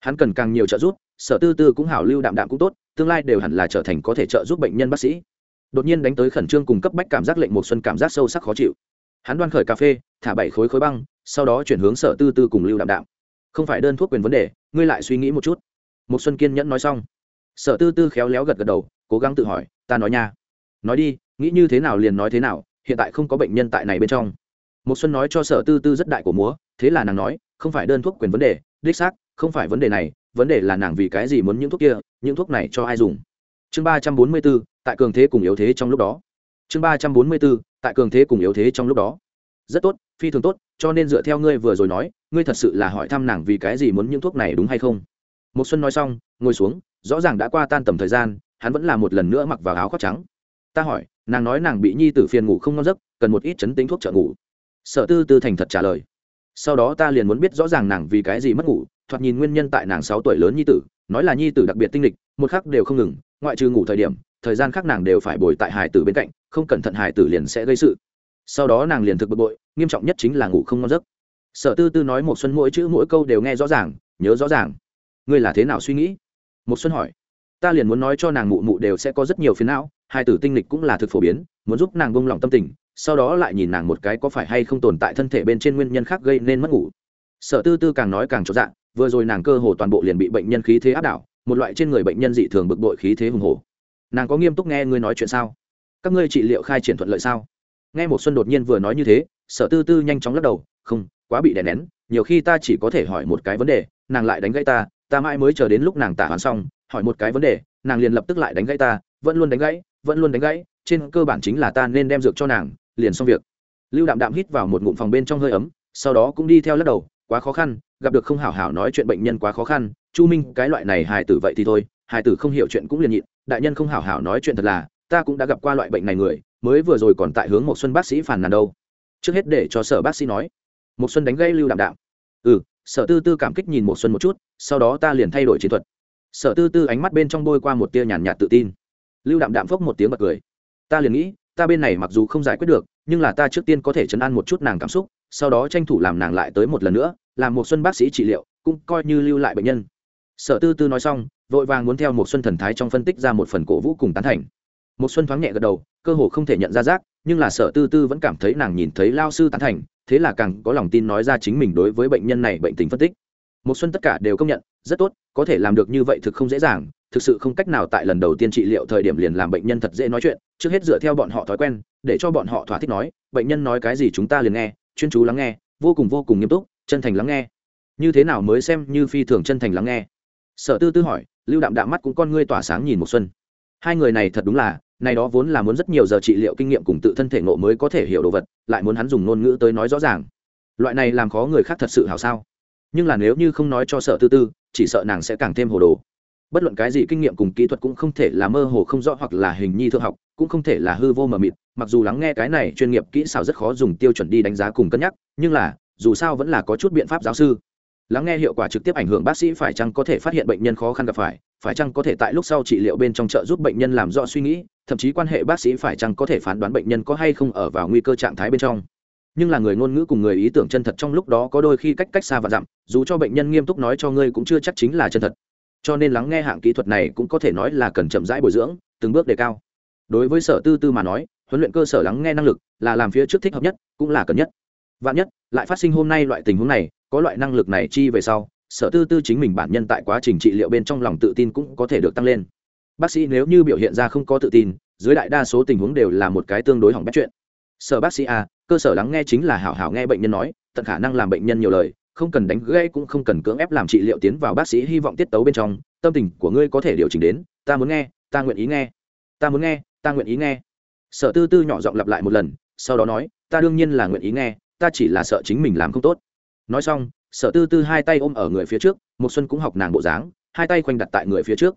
S1: hắn cần càng nhiều trợ giúp, sở tư tư cũng hảo lưu đạm đạm cũng tốt, tương lai đều hẳn là trở thành có thể trợ giúp bệnh nhân bác sĩ. Đột nhiên đánh tới khẩn trương cùng cấp bách cảm giác lệnh một xuân cảm giác sâu sắc khó chịu. Hắn đoan khởi cà phê, thả bảy khối khối băng, sau đó chuyển hướng sở tư tư cùng lưu đạm đạm. Không phải đơn thuốc quyền vấn đề, ngươi lại suy nghĩ một chút. Một xuân kiên nhẫn nói xong. Sở tư tư khéo léo gật gật đầu, cố gắng tự hỏi, ta nói nha. Nói đi, nghĩ như thế nào liền nói thế nào, hiện tại không có bệnh nhân tại này bên trong. Một xuân nói cho sở tư tư rất đại của múa, thế là nàng nói, không phải đơn thuốc quyền vấn đề, đích xác không phải vấn đề này vấn đề là nàng vì cái gì muốn những thuốc kia những thuốc này cho ai dùng. Chương ba trăm bốn mươi bốn, tại cường thế cùng yếu thế trong lúc đó. Chương ba trăm bốn mươi bốn, tại cường thế cùng yếu thế trong lúc đó. Rất tốt phi thường tốt cho nên dựa theo ngươi vừa rồi nói ngươi thật sự là hỏi thăm nàng vì cái gì muốn những thuốc này đúng hay không? Một xuân nói xong ngồi xuống rõ ràng đã qua tan tầm thời gian hắn vẫn là một lần nữa mặc vào áo khoác trắng. Ta hỏi nàng nói nàng bị nhi tử phiền ngủ không ngon giấc cần một ít chấn tính thuốc trợ ngủ. Sở tư tư thành thật trả lời. Sau đó ta liền muốn biết rõ ràng nàng vì cái gì mất ngủ thoạt nhìn nguyên nhân tại nàng sáu tuổi lớn nhi tử, nói là nhi tử đặc biệt tinh lịch, một khắc đều không ngừng, ngoại trừ ngủ thời điểm, thời gian khác nàng đều phải bồi tại hải tử bên cạnh, không cẩn thận hải tử liền sẽ gây sự. Sau đó nàng liền thực bực bội, nghiêm trọng nhất chính là ngủ không ngon giấc. Sở tư tư nói một xuân mỗi chữ mỗi câu đều nghe rõ ràng, nhớ rõ ràng. Ngươi là thế nào suy nghĩ? Một xuân hỏi. Ta liền muốn nói cho nàng mụ mụ đều sẽ có rất nhiều phiền não hai tử tinh lịch cũng là thực phổ biến, muốn giúp nàng bông lòng tâm tình, sau đó lại nhìn nàng một cái có phải hay không tồn tại thân thể bên trên nguyên nhân khác gây nên mất ngủ. Sở tư tư càng nói càng trọn dạng vừa rồi nàng cơ hồ toàn bộ liền bị bệnh nhân khí thế áp đảo, một loại trên người bệnh nhân dị thường bực bội khí thế hùng hồ nàng có nghiêm túc nghe ngươi nói chuyện sao? Các ngươi trị liệu khai triển thuận lợi sao? Nghe một xuân đột nhiên vừa nói như thế, sở tư tư nhanh chóng lắc đầu, không, quá bị đè nén, nhiều khi ta chỉ có thể hỏi một cái vấn đề, nàng lại đánh gãy ta ta mãi mới chờ đến lúc nàng tả hoàn xong, hỏi một cái vấn đề, nàng liền lập tức lại đánh gãy ta, vẫn luôn đánh gãy, vẫn luôn đánh gãy, trên cơ bản chính là ta nên đem dược cho nàng, liền xong việc. Lưu đạm đạm hít vào một ngụm phòng bên trong hơi ấm, sau đó cũng đi theo lắc đầu quá khó khăn, gặp được không hảo hảo nói chuyện bệnh nhân quá khó khăn, chu minh, cái loại này hài tử vậy thì thôi, hài tử không hiểu chuyện cũng liền nhịn, đại nhân không hảo hảo nói chuyện thật là, ta cũng đã gặp qua loại bệnh này người, mới vừa rồi còn tại hướng một xuân bác sĩ phản nàn đâu. Trước hết để cho sở bác sĩ nói. Một xuân đánh gây lưu đạm đạm. Ừ sở tư tư cảm kích nhìn một xuân một chút, sau đó ta liền thay đổi chiến thuật. Sở tư tư ánh mắt bên trong bôi qua một tia nhàn nhạt tự tin. Lưu đạm đạm phốc một tiếng bật cười. Ta liền nghĩ, ta bên này mặc dù không giải quyết được nhưng là ta trước tiên có thể chấn an một chút nàng cảm xúc, sau đó tranh thủ làm nàng lại tới một lần nữa, làm một xuân bác sĩ trị liệu, cũng coi như lưu lại bệnh nhân. Sở tư tư nói xong, vội vàng muốn theo một xuân thần thái trong phân tích ra một phần cổ vũ cùng tán thành. Một xuân thoáng nhẹ gật đầu, cơ hồ không thể nhận ra rác, nhưng là sở tư tư vẫn cảm thấy nàng nhìn thấy lao sư tán thành, thế là càng có lòng tin nói ra chính mình đối với bệnh nhân này bệnh tình phân tích. Một xuân tất cả đều công nhận, rất tốt, có thể làm được như vậy thực không dễ dàng thực sự không cách nào tại lần đầu tiên trị liệu thời điểm liền làm bệnh nhân thật dễ nói chuyện, trước hết dựa theo bọn họ thói quen, để cho bọn họ thỏa thích nói, bệnh nhân nói cái gì chúng ta liền nghe, chuyên chú lắng nghe, vô cùng vô cùng nghiêm túc, chân thành lắng nghe. Như thế nào mới xem như phi thường chân thành lắng nghe? Sở tư tư hỏi, lưu đạm đạm mắt cũng con ngươi tỏa sáng nhìn một xuân. Hai người này thật đúng là, này đó vốn là muốn rất nhiều giờ trị liệu kinh nghiệm cùng tự thân thể ngộ mới có thể hiểu đồ vật, lại muốn hắn dùng ngôn ngữ tới nói rõ ràng. Loại này làm khó người khác thật sự hảo sao? Nhưng là nếu như không nói cho sở tư tư, chỉ sợ nàng sẽ càng thêm hồ đồ bất luận cái gì kinh nghiệm cùng kỹ thuật cũng không thể là mơ hồ không rõ hoặc là hình nhi thượng học, cũng không thể là hư vô mờ mịt, mặc dù lắng nghe cái này chuyên nghiệp kỹ xảo rất khó dùng tiêu chuẩn đi đánh giá cùng cân nhắc, nhưng là, dù sao vẫn là có chút biện pháp giáo sư. Lắng nghe hiệu quả trực tiếp ảnh hưởng bác sĩ phải chăng có thể phát hiện bệnh nhân khó khăn gặp phải phải chăng có thể tại lúc sau trị liệu bên trong trợ giúp bệnh nhân làm rõ suy nghĩ, thậm chí quan hệ bác sĩ phải chăng có thể phán đoán bệnh nhân có hay không ở vào nguy cơ trạng thái bên trong. Nhưng là người ngôn ngữ cùng người ý tưởng chân thật trong lúc đó có đôi khi cách cách xa và dặm, dù cho bệnh nhân nghiêm túc nói cho ngươi cũng chưa chắc chính là chân thật cho nên lắng nghe hạng kỹ thuật này cũng có thể nói là cần chậm rãi bồi dưỡng, từng bước đề cao. Đối với sở tư tư mà nói, huấn luyện cơ sở lắng nghe năng lực là làm phía trước thích hợp nhất, cũng là cần nhất. Vạn nhất, lại phát sinh hôm nay loại tình huống này, có loại năng lực này chi về sau, sở tư tư chính mình bản nhân tại quá trình trị liệu bên trong lòng tự tin cũng có thể được tăng lên. Bác sĩ nếu như biểu hiện ra không có tự tin, dưới đại đa số tình huống đều là một cái tương đối hỏng bét chuyện. Sở bác sĩ a, cơ sở lắng nghe chính là hảo hảo nghe bệnh nhân nói, tận khả năng làm bệnh nhân nhiều lời không cần đánh gãy cũng không cần cưỡng ép làm trị liệu tiến vào bác sĩ hy vọng tiết tấu bên trong, tâm tình của ngươi có thể điều chỉnh đến, ta muốn nghe, ta nguyện ý nghe. Ta muốn nghe, ta nguyện ý nghe. Sở tư tư nhỏ giọng lặp lại một lần, sau đó nói, ta đương nhiên là nguyện ý nghe, ta chỉ là sợ chính mình làm không tốt. Nói xong, sở tư tư hai tay ôm ở người phía trước một xuân cũng học nàng bộ dáng, hai tay khoanh đặt tại người phía trước.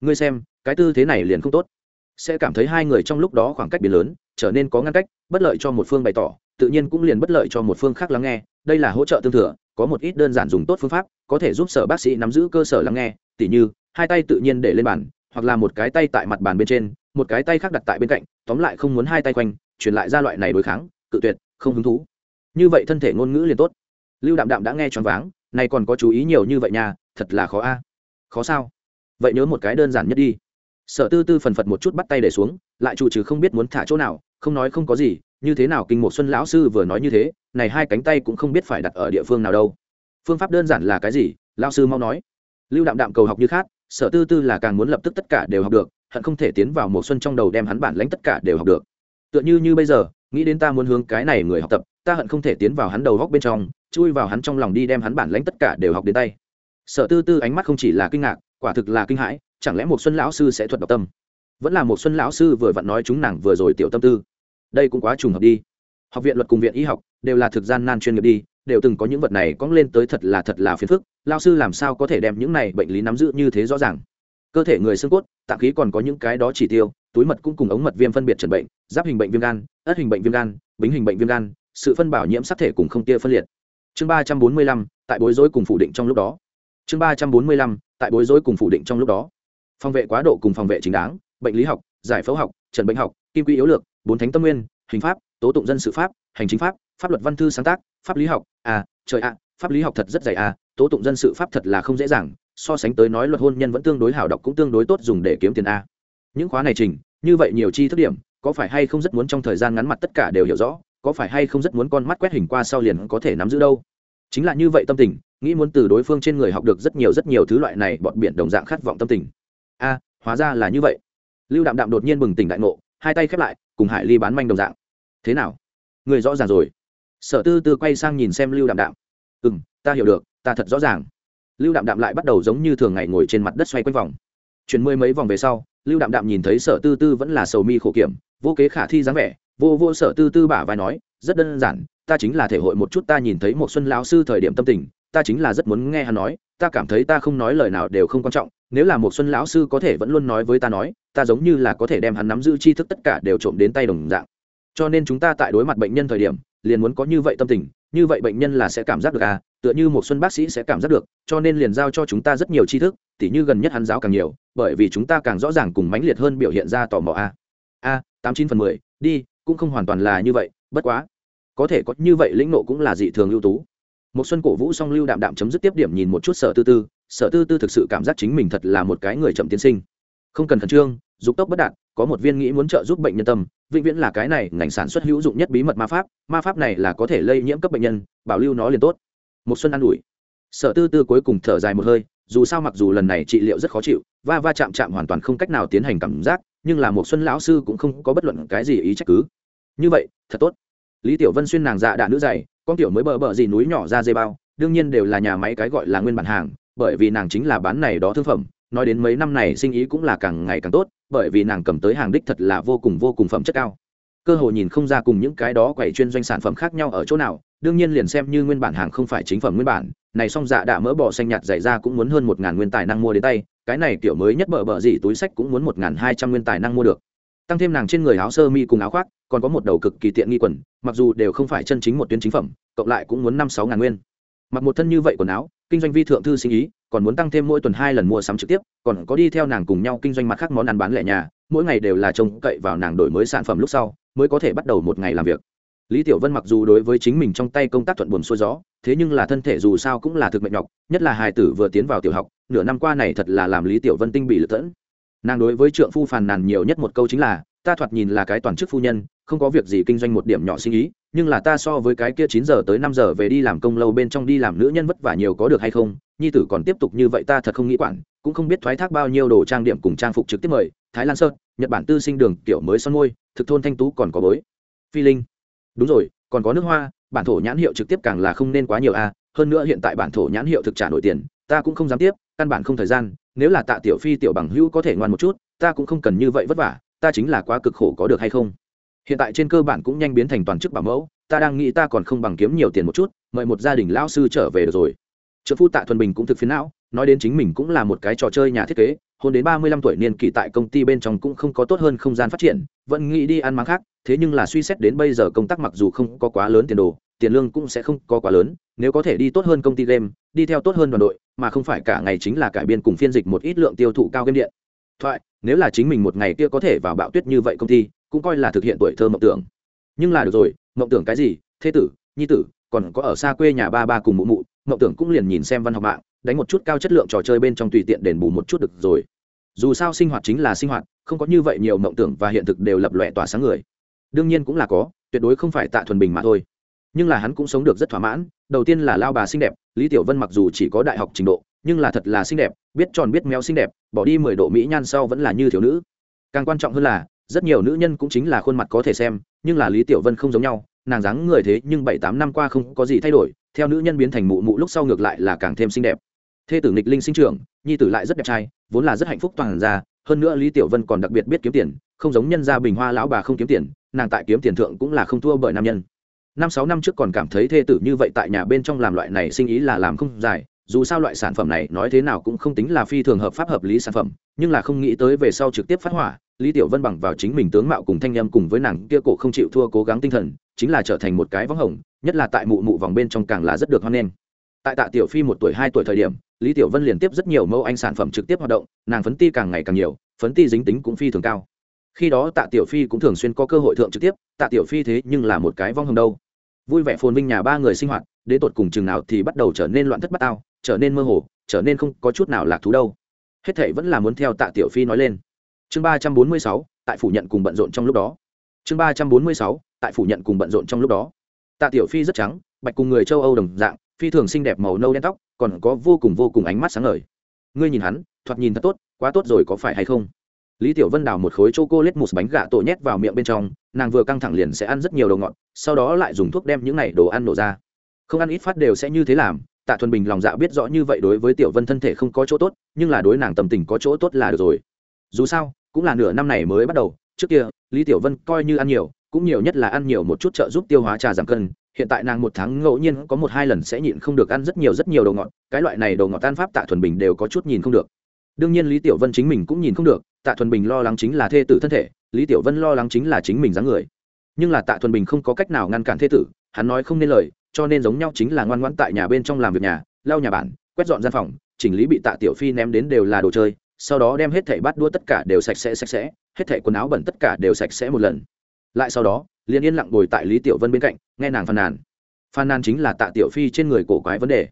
S1: Ngươi xem, cái tư thế này liền không tốt. Sẽ cảm thấy hai người trong lúc đó khoảng cách biến lớn, trở nên có ngăn cách, bất lợi cho một phương bày tỏ, tự nhiên cũng liền bất lợi cho một phương khác lắng nghe, đây là hỗ trợ tương thừa có một ít đơn giản dùng tốt phương pháp, có thể giúp sở bác sĩ nắm giữ cơ sở lắng nghe, tỉ như, hai tay tự nhiên để lên bàn, hoặc là một cái tay tại mặt bàn bên trên, một cái tay khác đặt tại bên cạnh, tóm lại không muốn hai tay quanh, truyền lại ra loại này đối kháng, cự tuyệt, không hứng thú. Như vậy thân thể ngôn ngữ liền tốt. Lưu đạm đạm đã nghe choáng váng, này còn có chú ý nhiều như vậy nha, thật là khó a. Khó sao? Vậy nhớ một cái đơn giản nhất đi. Sở tư tư phần phật một chút bắt tay để xuống, lại chủ trừ không biết muốn thả chỗ nào, không nói không có gì như thế nào kinh một xuân lão sư vừa nói như thế, này hai cánh tay cũng không biết phải đặt ở địa phương nào đâu. Phương pháp đơn giản là cái gì? Lão sư mau nói. Lưu đạm đạm cầu học như khác, sở tư tư là càng muốn lập tức tất cả đều học được, hận không thể tiến vào một xuân trong đầu đem hắn bản lãnh tất cả đều học được. Tựa như như bây giờ, nghĩ đến ta muốn hướng cái này người học tập, ta hận không thể tiến vào hắn đầu góc bên trong, chui vào hắn trong lòng đi đem hắn bản lãnh tất cả đều học đến tay. Sở tư tư ánh mắt không chỉ là kinh ngạc, quả thực là kinh hãi, chẳng lẽ một xuân lão sư sẽ thuật đọc tâm? Vẫn là một xuân lão sư vừa vặn nói chúng nàng vừa rồi tiểu tâm tư đây cũng quá trùng hợp đi. Học viện luật cùng viện y học đều là thực gian nan chuyên nghiệp đi, đều từng có những vật này cóng lên tới thật là thật là phiền phức lao sư làm sao có thể đem những này bệnh lý nắm giữ như thế rõ ràng? Cơ thể người xương cốt, tạng khí còn có những cái đó chỉ tiêu, túi mật cũng cùng ống mật viêm phân biệt trần bệnh, giáp hình bệnh viêm gan, ất hình bệnh viêm gan, bính hình bệnh viêm gan, sự phân bảo nhiễm sắc thể cùng không tia phân liệt. Chương ba trăm bốn mươi lăm, tại bối rối cùng phủ định trong lúc đó. Chương ba trăm bốn mươi lăm, tại bối rối cùng phủ định trong lúc đó. Phòng vệ quá độ cùng phòng vệ chính đáng, bệnh lý học, giải phẫu học, trần bệnh học, kim quy yếu lược bốn thánh tâm nguyên, hình pháp, tố tụng dân sự pháp, hành chính pháp pháp luật văn thư sáng tác, pháp lý học. À trời ạ, pháp lý học thật rất dày à tố tụng dân sự pháp thật là không dễ dàng, so sánh tới nói luật hôn nhân vẫn tương đối hảo đọc cũng tương đối tốt dùng để kiếm tiền a. Những khóa này trình, như vậy nhiều chi thức điểm, có phải hay không rất muốn trong thời gian ngắn mặt tất cả đều hiểu rõ, có phải hay không rất muốn con mắt quét hình qua sau liền có thể nắm giữ đâu? Chính là như vậy tâm tình, nghĩ muốn từ đối phương trên người học được rất nhiều rất nhiều thứ loại này bọn biển đồng dạng khát vọng tâm tình. A, hóa ra là như vậy. Lưu đạm đạm đột nhiên bừng tỉnh đại ngộ, hai tay khép lại cùng hải ly bán manh đồng dạng. Thế nào? Người rõ ràng rồi. Sở tư tư quay sang nhìn xem lưu đạm đạm. Ừ m ta hiểu được, ta thật rõ ràng. Lưu đạm đạm lại bắt đầu giống như thường ngày ngồi trên mặt đất xoay quanh vòng. Chuyển mười mấy vòng về sau, lưu đạm đạm nhìn thấy sở tư tư vẫn là sầu mi khổ kiểm, vô kế khả thi dáng vẻ, vô vô sở tư tư bả vai nói, rất đơn giản, ta chính là thể hội một chút ta nhìn thấy một xuân lão sư thời điểm tâm tình, ta chính là rất muốn nghe hắn nói, ta cảm thấy ta không nói lời nào đều không quan trọng nếu là một xuân lão sư có thể vẫn luôn nói với ta nói, ta giống như là có thể đem hắn nắm giữ tri thức tất cả đều trộm đến tay đồng dạng. Cho nên chúng ta tại đối mặt bệnh nhân thời điểm, liền muốn có như vậy tâm tình, như vậy bệnh nhân là sẽ cảm giác được à tựa như một xuân bác sĩ sẽ cảm giác được, cho nên liền giao cho chúng ta rất nhiều tri thức, tỉ như gần nhất hắn giáo càng nhiều, bởi vì chúng ta càng rõ ràng cùng mãnh liệt hơn biểu hiện ra tò mò a. A, tám chín phần mười, đi, cũng không hoàn toàn là như vậy, bất quá. Có thể có như vậy lĩnh nộ cũng là dị thường ưu tú. Một xuân cổ vũ song lưu đạm đạm chấm dứt tiếp điểm nhìn một chút sở tư tư sở tư tư thực sự cảm giác chính mình thật là một cái người chậm tiến sinh. Không cần khẩn trương, dục tốc bất đạt, có một viên nghĩ muốn trợ giúp bệnh nhân tâm, vĩnh viễn là cái này, ngành sản xuất hữu dụng nhất bí mật ma pháp ma pháp này là có thể lây nhiễm cấp bệnh nhân, bảo lưu nó liền tốt. Một xuân an ủi. Sở tư tư cuối cùng thở dài một hơi, dù sao mặc dù lần này trị liệu rất khó chịu, va va chạm chạm hoàn toàn không cách nào tiến hành cảm giác, nhưng là một xuân lão sư cũng không có bất luận cái gì ý trách cứ. Như vậy, thật tốt. Lý tiểu vân xuyên nàng dạ đạn nữ dày, con tiểu mới bờ bờ gì núi nhỏ ra dây bao, đương nhiên đều là nhà máy cái gọi là nguyên bản hàng bởi vì nàng chính là bán này đó thương phẩm, nói đến mấy năm này sinh ý cũng là càng ngày càng tốt, bởi vì nàng cầm tới hàng đích thật là vô cùng vô cùng phẩm chất cao. Cơ hội nhìn không ra cùng những cái đó quầy chuyên doanh sản phẩm khác nhau ở chỗ nào, đương nhiên liền xem như nguyên bản hàng không phải chính phẩm nguyên bản, này song dạ đã mỡ bò xanh nhạt dày ra cũng muốn hơn một ngàn nguyên tài năng mua đến tay, cái này kiểu mới nhất bờ bờ gì túi sách cũng muốn một ngàn hai trăm nguyên tài năng mua được. Tăng thêm nàng trên người áo sơ mi cùng áo khoác, còn có một đầu cực kỳ tiện nghi quần, mặc dù đều không phải chân chính một tuyến chính phẩm, cộng lại cũng muốn năm sáu ngàn nguyên mặc một thân như vậy quần áo, kinh doanh vi thượng thư sinh ý, còn muốn tăng thêm mỗi tuần hai lần mua sắm trực tiếp, còn có đi theo nàng cùng nhau kinh doanh mặt khác món ăn bán lẻ nhà, mỗi ngày đều là trông cậy vào nàng đổi mới sản phẩm lúc sau, mới có thể bắt đầu một ngày làm việc. Lý tiểu vân mặc dù đối với chính mình trong tay công tác thuận buồm xuôi gió, thế nhưng là thân thể dù sao cũng là thực mệnh nhọc, nhất là hài tử vừa tiến vào tiểu học, nửa năm qua này thật là làm lý tiểu vân tinh bị lật tẫn. Nàng đối với trượng phu phàn nàn nhiều nhất một câu chính là ta thoạt nhìn là cái toàn chức phu nhân, không có việc gì kinh doanh một điểm nhỏ sinh ý, nhưng là ta so với cái kia chín giờ tới năm giờ về đi làm công lâu bên trong đi làm nữ nhân vất vả nhiều có được hay không, nhi tử còn tiếp tục như vậy ta thật không nghĩ quản, cũng không biết thoái thác bao nhiêu đồ trang điểm cùng trang phục trực tiếp mời, thái lan sơn, nhật bản tư sinh đường kiểu mới son môi, thực thôn thanh tú còn có bối. Phi linh. Đúng rồi, còn có nước hoa, bản thổ nhãn hiệu trực tiếp càng là không nên quá nhiều a, hơn nữa hiện tại bản thổ nhãn hiệu thực trả nổi tiền, ta cũng không dám tiếp, căn bản không thời gian, nếu là tạ tiểu phi tiểu bằng hữu có thể ngoan một chút, ta cũng không cần như vậy vất vả ta chính là quá cực khổ có được hay không? Hiện tại trên cơ bản cũng nhanh biến thành toàn chức bảo mẫu, ta đang nghĩ ta còn không bằng kiếm nhiều tiền một chút, mời một gia đình lão sư trở về được rồi. Trợ phu tạ thuần bình cũng thực phiến não, nói đến chính mình cũng là một cái trò chơi nhà thiết kế, hôn đến ba mươi lăm tuổi niên kỷ tại công ty bên trong cũng không có tốt hơn không gian phát triển, vẫn nghĩ đi ăn mắng khác, thế nhưng là suy xét đến bây giờ công tác mặc dù không có quá lớn tiền đồ, tiền lương cũng sẽ không có quá lớn, nếu có thể đi tốt hơn công ty game, đi theo tốt hơn đoàn đội, mà không phải cả ngày chính là cải biên cùng phiên dịch một ít lượng tiêu thụ cao game điện. Thoại nếu là chính mình một ngày kia có thể vào bạo tuyết như vậy công ty, cũng coi là thực hiện tuổi thơ mộng tưởng. Nhưng là được rồi, mộng tưởng cái gì? Thế tử, nhi tử, còn có ở xa quê nhà ba ba cùng mụ mụ, mộng tưởng cũng liền nhìn xem văn học mạng, đánh một chút cao chất lượng trò chơi bên trong tùy tiện đền bù một chút được rồi. Dù sao sinh hoạt chính là sinh hoạt, không có như vậy nhiều mộng tưởng và hiện thực đều lập lòe tỏa sáng người. Đương nhiên cũng là có, tuyệt đối không phải tạ thuần bình mà thôi. Nhưng là hắn cũng sống được rất thỏa mãn, đầu tiên là lao bà xinh đẹp, lý tiểu vân mặc dù chỉ có đại học trình độ nhưng là thật là xinh đẹp, biết tròn biết méo xinh đẹp, bỏ đi mười độ mỹ nhan sau vẫn là như thiếu nữ. Càng quan trọng hơn là, rất nhiều nữ nhân cũng chính là khuôn mặt có thể xem, nhưng là lý tiểu vân không giống nhau, nàng dáng người thế nhưng bảy tám năm qua không có gì thay đổi, theo nữ nhân biến thành mụ mụ lúc sau ngược lại là càng thêm xinh đẹp. Thê tử nghịch linh sinh trưởng, nhi tử lại rất đẹp trai, vốn là rất hạnh phúc toàn ra, hơn nữa lý tiểu vân còn đặc biệt biết kiếm tiền, không giống nhân gia bình hoa lão bà không kiếm tiền, nàng tại kiếm tiền thượng cũng là không thua bởi nam nhân. Năm sáu năm trước còn cảm thấy thê tử như vậy tại nhà bên trong làm loại này sinh ý là làm không dài dù sao loại sản phẩm này nói thế nào cũng không tính là phi thường hợp pháp hợp lý sản phẩm, nhưng là không nghĩ tới về sau trực tiếp phát hỏa, lý tiểu vân bằng vào chính mình tướng mạo cùng thanh em cùng với nàng kia cổ không chịu thua cố gắng tinh thần, chính là trở thành một cái võng hồng, nhất là tại mụ mụ vòng bên trong càng là rất được hoan nghênh. Tại tạ tiểu phi một tuổi hai tuổi thời điểm, lý tiểu vân liên tiếp rất nhiều mẫu anh sản phẩm trực tiếp hoạt động, nàng phấn ti càng ngày càng nhiều, phấn ti dính tính cũng phi thường cao. Khi đó tạ tiểu phi cũng thường xuyên có cơ hội thượng trực tiếp, tạ tiểu phi thế nhưng là một cái vong hồng đâu. Vui vẻ phồn vinh nhà ba người sinh hoạt, đến tột cùng chừng nào thì bắt đầu trở nên loạn thất bát ao trở nên mơ hồ, trở nên không có chút nào lạc thú đâu. Hết thảy vẫn là muốn theo tạ tiểu phi nói lên. Chương ba trăm bốn mươi sáu, tại phủ nhận cùng bận rộn trong lúc đó. Chương ba trăm bốn mươi sáu, tại phủ nhận cùng bận rộn trong lúc đó. Tạ tiểu phi rất trắng, bạch cùng người châu âu đồng dạng, phi thường xinh đẹp màu nâu đen tóc, còn có vô cùng vô cùng ánh mắt sáng ngời. Ngươi nhìn hắn, thoạt nhìn thật tốt, quá tốt rồi có phải hay không? Lý tiểu vân đào một khối c h o c ô l a t e bánh gà tổ nhét vào miệng bên trong, nàng vừa căng thẳng liền sẽ ăn rất nhiều đồ ngọt, sau đó lại dùng thuốc đem những này đồ ăn nổ ra. Không ăn ít phát đều sẽ như thế làm tạ thuần bình lòng dạ biết rõ như vậy đối với tiểu vân thân thể không có chỗ tốt, nhưng là đối nàng tâm tình có chỗ tốt là được rồi. Dù sao, cũng là nửa năm này mới bắt đầu, trước kia, lý tiểu vân coi như ăn nhiều, cũng nhiều nhất là ăn nhiều một chút trợ giúp tiêu hóa trà giảm cân, hiện tại nàng một tháng ngẫu nhiên có một hai lần sẽ nhịn không được ăn rất nhiều rất nhiều đồ ngọt, cái loại này đồ ngọt tan pháp tạ thuần bình đều có chút nhìn không được. Đương nhiên lý tiểu vân chính mình cũng nhìn không được, tạ thuần bình lo lắng chính là thê tử thân thể, lý tiểu vân lo lắng chính là chính mình dáng người. Nhưng là tạ thuần bình không có cách nào ngăn cản thê tử, hắn nói không nên lời cho nên giống nhau chính là ngoan ngoãn tại nhà bên trong làm việc nhà, lau nhà bản, quét dọn gian phòng, chỉnh lý bị tạ tiểu phi ném đến đều là đồ chơi, sau đó đem hết thảy bát đua tất cả đều sạch sẽ sạch sẽ, hết thảy quần áo bẩn tất cả đều sạch sẽ một lần. Lại sau đó, liền yên lặng ngồi tại lý tiểu vân bên cạnh, nghe nàng phàn nàn. Phàn nàn chính là tạ tiểu phi trên người cổ quái vấn đề.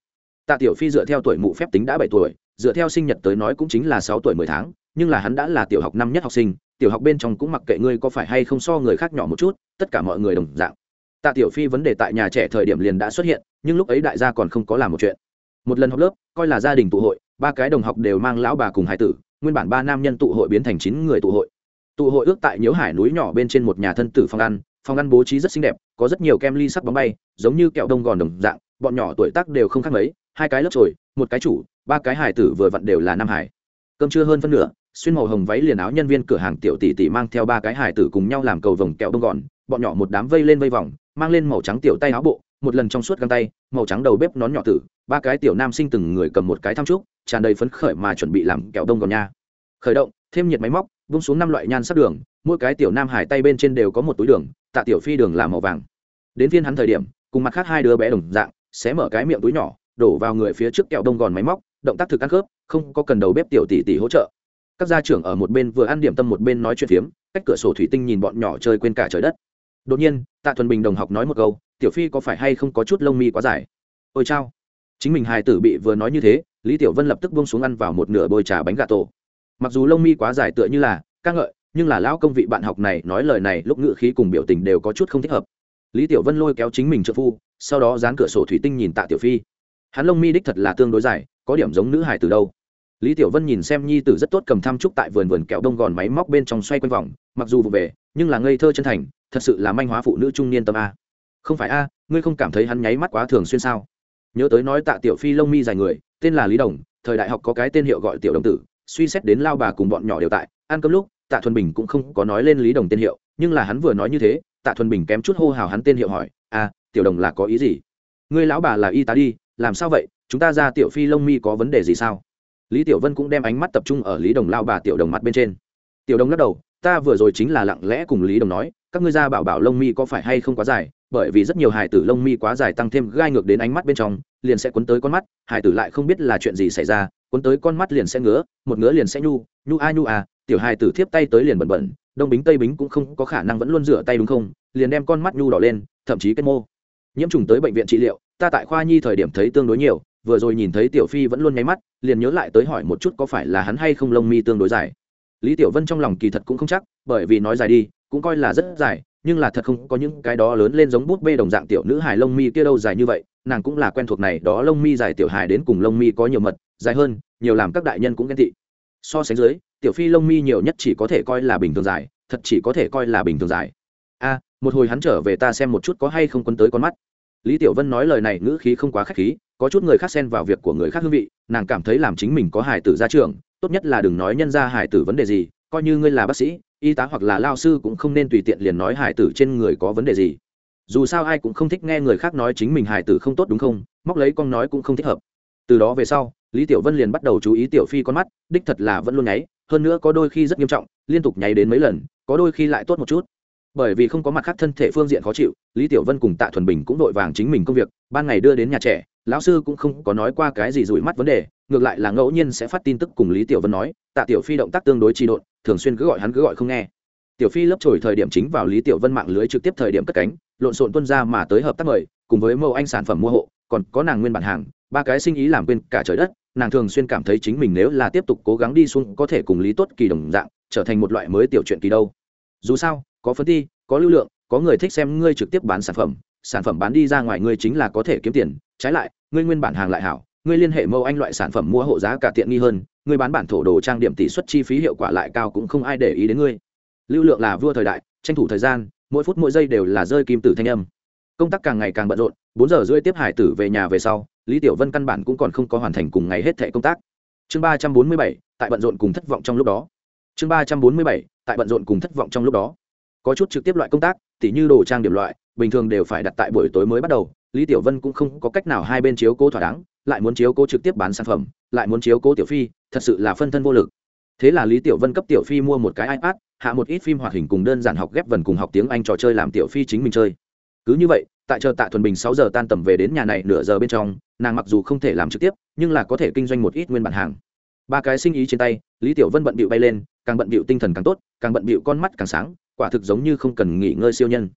S1: Tạ tiểu phi dựa theo tuổi mụ phép tính đã bảy tuổi, dựa theo sinh nhật tới nói cũng chính là sáu tuổi mười tháng, nhưng là hắn đã là tiểu học năm nhất học sinh, tiểu học bên trong cũng mặc kệ ngươi có phải hay không so người khác nhỏ một chút, tất cả mọi người đồng dạng tạ tiểu phi vấn đề tại nhà trẻ thời điểm liền đã xuất hiện, nhưng lúc ấy đại gia còn không có làm một chuyện. Một lần học lớp, coi là gia đình tụ hội, ba cái đồng học đều mang lão bà cùng hải tử, nguyên bản ba nam nhân tụ hội biến thành chín người tụ hội. Tụ hội ước tại nhiễu hải núi nhỏ bên trên một nhà thân tử phòng ăn phòng ăn bố trí rất xinh đẹp, có rất nhiều kem ly sắc bóng bay, giống như kẹo đông gòn đồng dạng, bọn nhỏ tuổi tác đều không khác mấy, hai cái lớp trồi, một cái chủ, ba cái hải tử vừa vặn đều là nam hải. Cơm trưa hơn phân nửa, xuyên màu hồng váy liền áo nhân viên cửa hàng tiểu tỷ tỷ mang theo ba cái hải tử cùng nhau làm cầu vồng kẹo đông gòn, bọn nhỏ một đám vây lên vây vòng mang lên màu trắng tiểu tay áo bộ, một lần trong suốt găng tay, màu trắng đầu bếp nón nhỏ tử, ba cái tiểu nam sinh từng người cầm một cái thăm trúc, tràn đầy phấn khởi mà chuẩn bị làm kẹo đông gòn nha. Khởi động, thêm nhiệt máy móc, vung xuống năm loại nhan sắc đường, mỗi cái tiểu nam hải tay bên trên đều có một túi đường, tạ tiểu phi đường là màu vàng. Đến phiên hắn thời điểm, cùng mặt khác hai đứa bé đồng dạng xé mở cái miệng túi nhỏ, đổ vào người phía trước kẹo đông gòn máy móc, động tác thực ăn khớp, không có cần đầu bếp tiểu tỷ tỷ hỗ trợ. Các gia trưởng ở một bên vừa ăn điểm tâm một bên nói chuyện phiếm, cách cửa sổ thủy tinh nhìn bọn nhỏ chơi quên cả trời đất đột nhiên, tạ thuần bình đồng học nói một câu, tiểu phi có phải hay không có chút lông mi quá dài? Ôi chao. Chính mình hài tử bị vừa nói như thế, lý tiểu vân lập tức buông xuống ăn vào một nửa bôi trà bánh gà tổ. Mặc dù lông mi quá dài tựa như là ca ngợi, nhưng là lão công vị bạn học này nói lời này lúc ngự khí cùng biểu tình đều có chút không thích hợp. Lý tiểu vân lôi kéo chính mình trợ phu, sau đó dán cửa sổ thủy tinh nhìn tạ tiểu phi. Hắn lông mi đích thật là tương đối dài, có điểm giống nữ hải từ đâu. Lý tiểu vân nhìn xem nhi tử rất tốt cầm tham trúc tại vườn vườn kẹo đông gòn máy móc bên trong xoay quanh vòng, mặc dù vụ về nhưng là ngây thơ chân thành, thật sự là manh hóa phụ nữ trung niên tâm a. Không phải a, ngươi không cảm thấy hắn nháy mắt quá thường xuyên sao? Nhớ tới nói tạ tiểu phi lông mi dài người, tên là lý đồng, thời đại học có cái tên hiệu gọi tiểu đồng tử, suy xét đến lao bà cùng bọn nhỏ đều tại, ăn cơm lúc, tạ thuần bình cũng không có nói lên lý đồng tên hiệu, nhưng là hắn vừa nói như thế, tạ thuần bình kém chút hô hào hắn tên hiệu hỏi, a, tiểu đồng là có ý gì? Ngươi lão bà là y tá đi, làm sao vậy? Chúng ta ra tiểu phi lông mi có vấn đề gì sao? Lý tiểu vân cũng đem ánh mắt tập trung ở lý đồng lao bà tiểu đồng mặt bên trên. Tiểu đồng lắc đầu ta vừa rồi chính là lặng lẽ cùng lý đồng nói, các ngươi ra bảo bảo lông mi có phải hay không quá dài, bởi vì rất nhiều hài tử lông mi quá dài tăng thêm gai ngược đến ánh mắt bên trong, liền sẽ cuốn tới con mắt, hài tử lại không biết là chuyện gì xảy ra, cuốn tới con mắt liền sẽ ngứa, một ngứa liền sẽ nhu nhu a nhu a, tiểu hài tử thiếp tay tới liền bẩn bẩn, đông bính tây bính cũng không có khả năng vẫn luôn rửa tay đúng không, liền đem con mắt nhu đỏ lên, thậm chí kết mô. Nhiễm trùng tới bệnh viện trị liệu, ta tại khoa nhi thời điểm thấy tương đối nhiều, vừa rồi nhìn thấy tiểu phi vẫn luôn nháy mắt, liền nhớ lại tới hỏi một chút có phải là hắn hay không lông mi tương đối dài lý tiểu vân trong lòng kỳ thật cũng không chắc, bởi vì nói dài đi, cũng coi là rất dài, nhưng là thật không có những cái đó lớn lên giống bút bê đồng dạng tiểu nữ hài lông mi kia đâu dài như vậy, nàng cũng là quen thuộc này, đó lông mi dài tiểu hài đến cùng lông mi có nhiều mật, dài hơn, nhiều làm các đại nhân cũng ghen tị. So sánh dưới, tiểu phi lông mi nhiều nhất chỉ có thể coi là bình thường dài, thật chỉ có thể coi là bình thường dài. A, một hồi hắn trở về ta xem một chút có hay không quấn tới con mắt. Lý tiểu vân nói lời này ngữ khí không quá khách khí, có chút người khác xen vào việc của người khác hương vị, nàng cảm thấy làm chính mình có hài tử ra trường tốt nhất là đừng nói nhân ra hải tử vấn đề gì, coi như ngươi là bác sĩ, y tá hoặc là lao sư cũng không nên tùy tiện liền nói hải tử trên người có vấn đề gì. Dù sao ai cũng không thích nghe người khác nói chính mình hải tử không tốt đúng không, móc lấy con nói cũng không thích hợp. Từ đó về sau, lý tiểu vân liền bắt đầu chú ý tiểu phi con mắt, đích thật là vẫn luôn nháy, hơn nữa có đôi khi rất nghiêm trọng, liên tục nháy đến mấy lần, có đôi khi lại tốt một chút. Bởi vì không có mặt khác thân thể phương diện khó chịu, lý tiểu vân cùng tạ thuần bình cũng vội vàng chính mình công việc, ban ngày đưa đến nhà trẻ, lão sư cũng không có nói qua cái gì rủi mắt vấn đề ngược lại là ngẫu nhiên sẽ phát tin tức cùng lý tiểu vân nói, tạ tiểu phi động tác tương đối trị độn, thường xuyên cứ gọi hắn cứ gọi không nghe. Tiểu phi lấp trồi thời điểm chính vào lý tiểu vân mạng lưới trực tiếp thời điểm cất cánh, lộn xộn tuân ra mà tới hợp tác mời, cùng với mẫu anh sản phẩm mua hộ, còn có nàng nguyên bản hàng, ba cái sinh ý làm quên cả trời đất, nàng thường xuyên cảm thấy chính mình nếu là tiếp tục cố gắng đi xuống có thể cùng lý tốt kỳ đồng dạng, trở thành một loại mới tiểu chuyện kỳ đâu. Dù sao, có phân ti, có lưu lượng, có người thích xem ngươi trực tiếp bán sản phẩm sản phẩm bán đi ra ngoài ngươi chính là có thể kiếm tiền, trái lại, ngươi nguyên bản hàng lại hảo ngươi liên hệ mẫu anh loại sản phẩm mua hộ giá cả tiện nghi hơn, ngươi bán bản thổ đồ trang điểm tỷ suất chi phí hiệu quả lại cao cũng không ai để ý đến ngươi. Lưu lượng là vua thời đại, tranh thủ thời gian, mỗi phút mỗi giây đều là rơi kim tử thanh âm. Công tác càng ngày càng bận rộn, bốn giờ rưỡi tiếp hải tử về nhà về sau, lý tiểu vân căn bản cũng còn không có hoàn thành cùng ngày hết thẻ công tác. Chương ba trăm bốn mươi bảy, tại bận rộn cùng thất vọng trong lúc đó. Chương ba trăm bốn mươi bảy, tại bận rộn cùng thất vọng trong lúc đó. Có chút trực tiếp loại công tác, tỉ như đồ trang điểm loại, bình thường đều phải đặt tại buổi tối mới bắt đầu, lý tiểu vân cũng không có cách nào hai bên chiếu cố thỏa đáng lại muốn chiếu cố trực tiếp bán sản phẩm, lại muốn chiếu cố tiểu phi, thật sự là phân thân vô lực. Thế là lý tiểu vân cấp tiểu phi mua một cái ipad, hạ một ít phim hoạt hình cùng đơn giản học ghép vần cùng học tiếng anh trò chơi làm tiểu phi chính mình chơi. Cứ như vậy, tại chờ tạ thuần bình sáu giờ tan tầm về đến nhà này nửa giờ bên trong, nàng mặc dù không thể làm trực tiếp, nhưng là có thể kinh doanh một ít nguyên bản hàng. Ba cái sinh ý trên tay, lý tiểu vân bận bịu bay lên, càng bận bịu tinh thần càng tốt, càng bận bịu con mắt càng sáng, quả thực giống như không cần nghỉ ngơi siêu nhân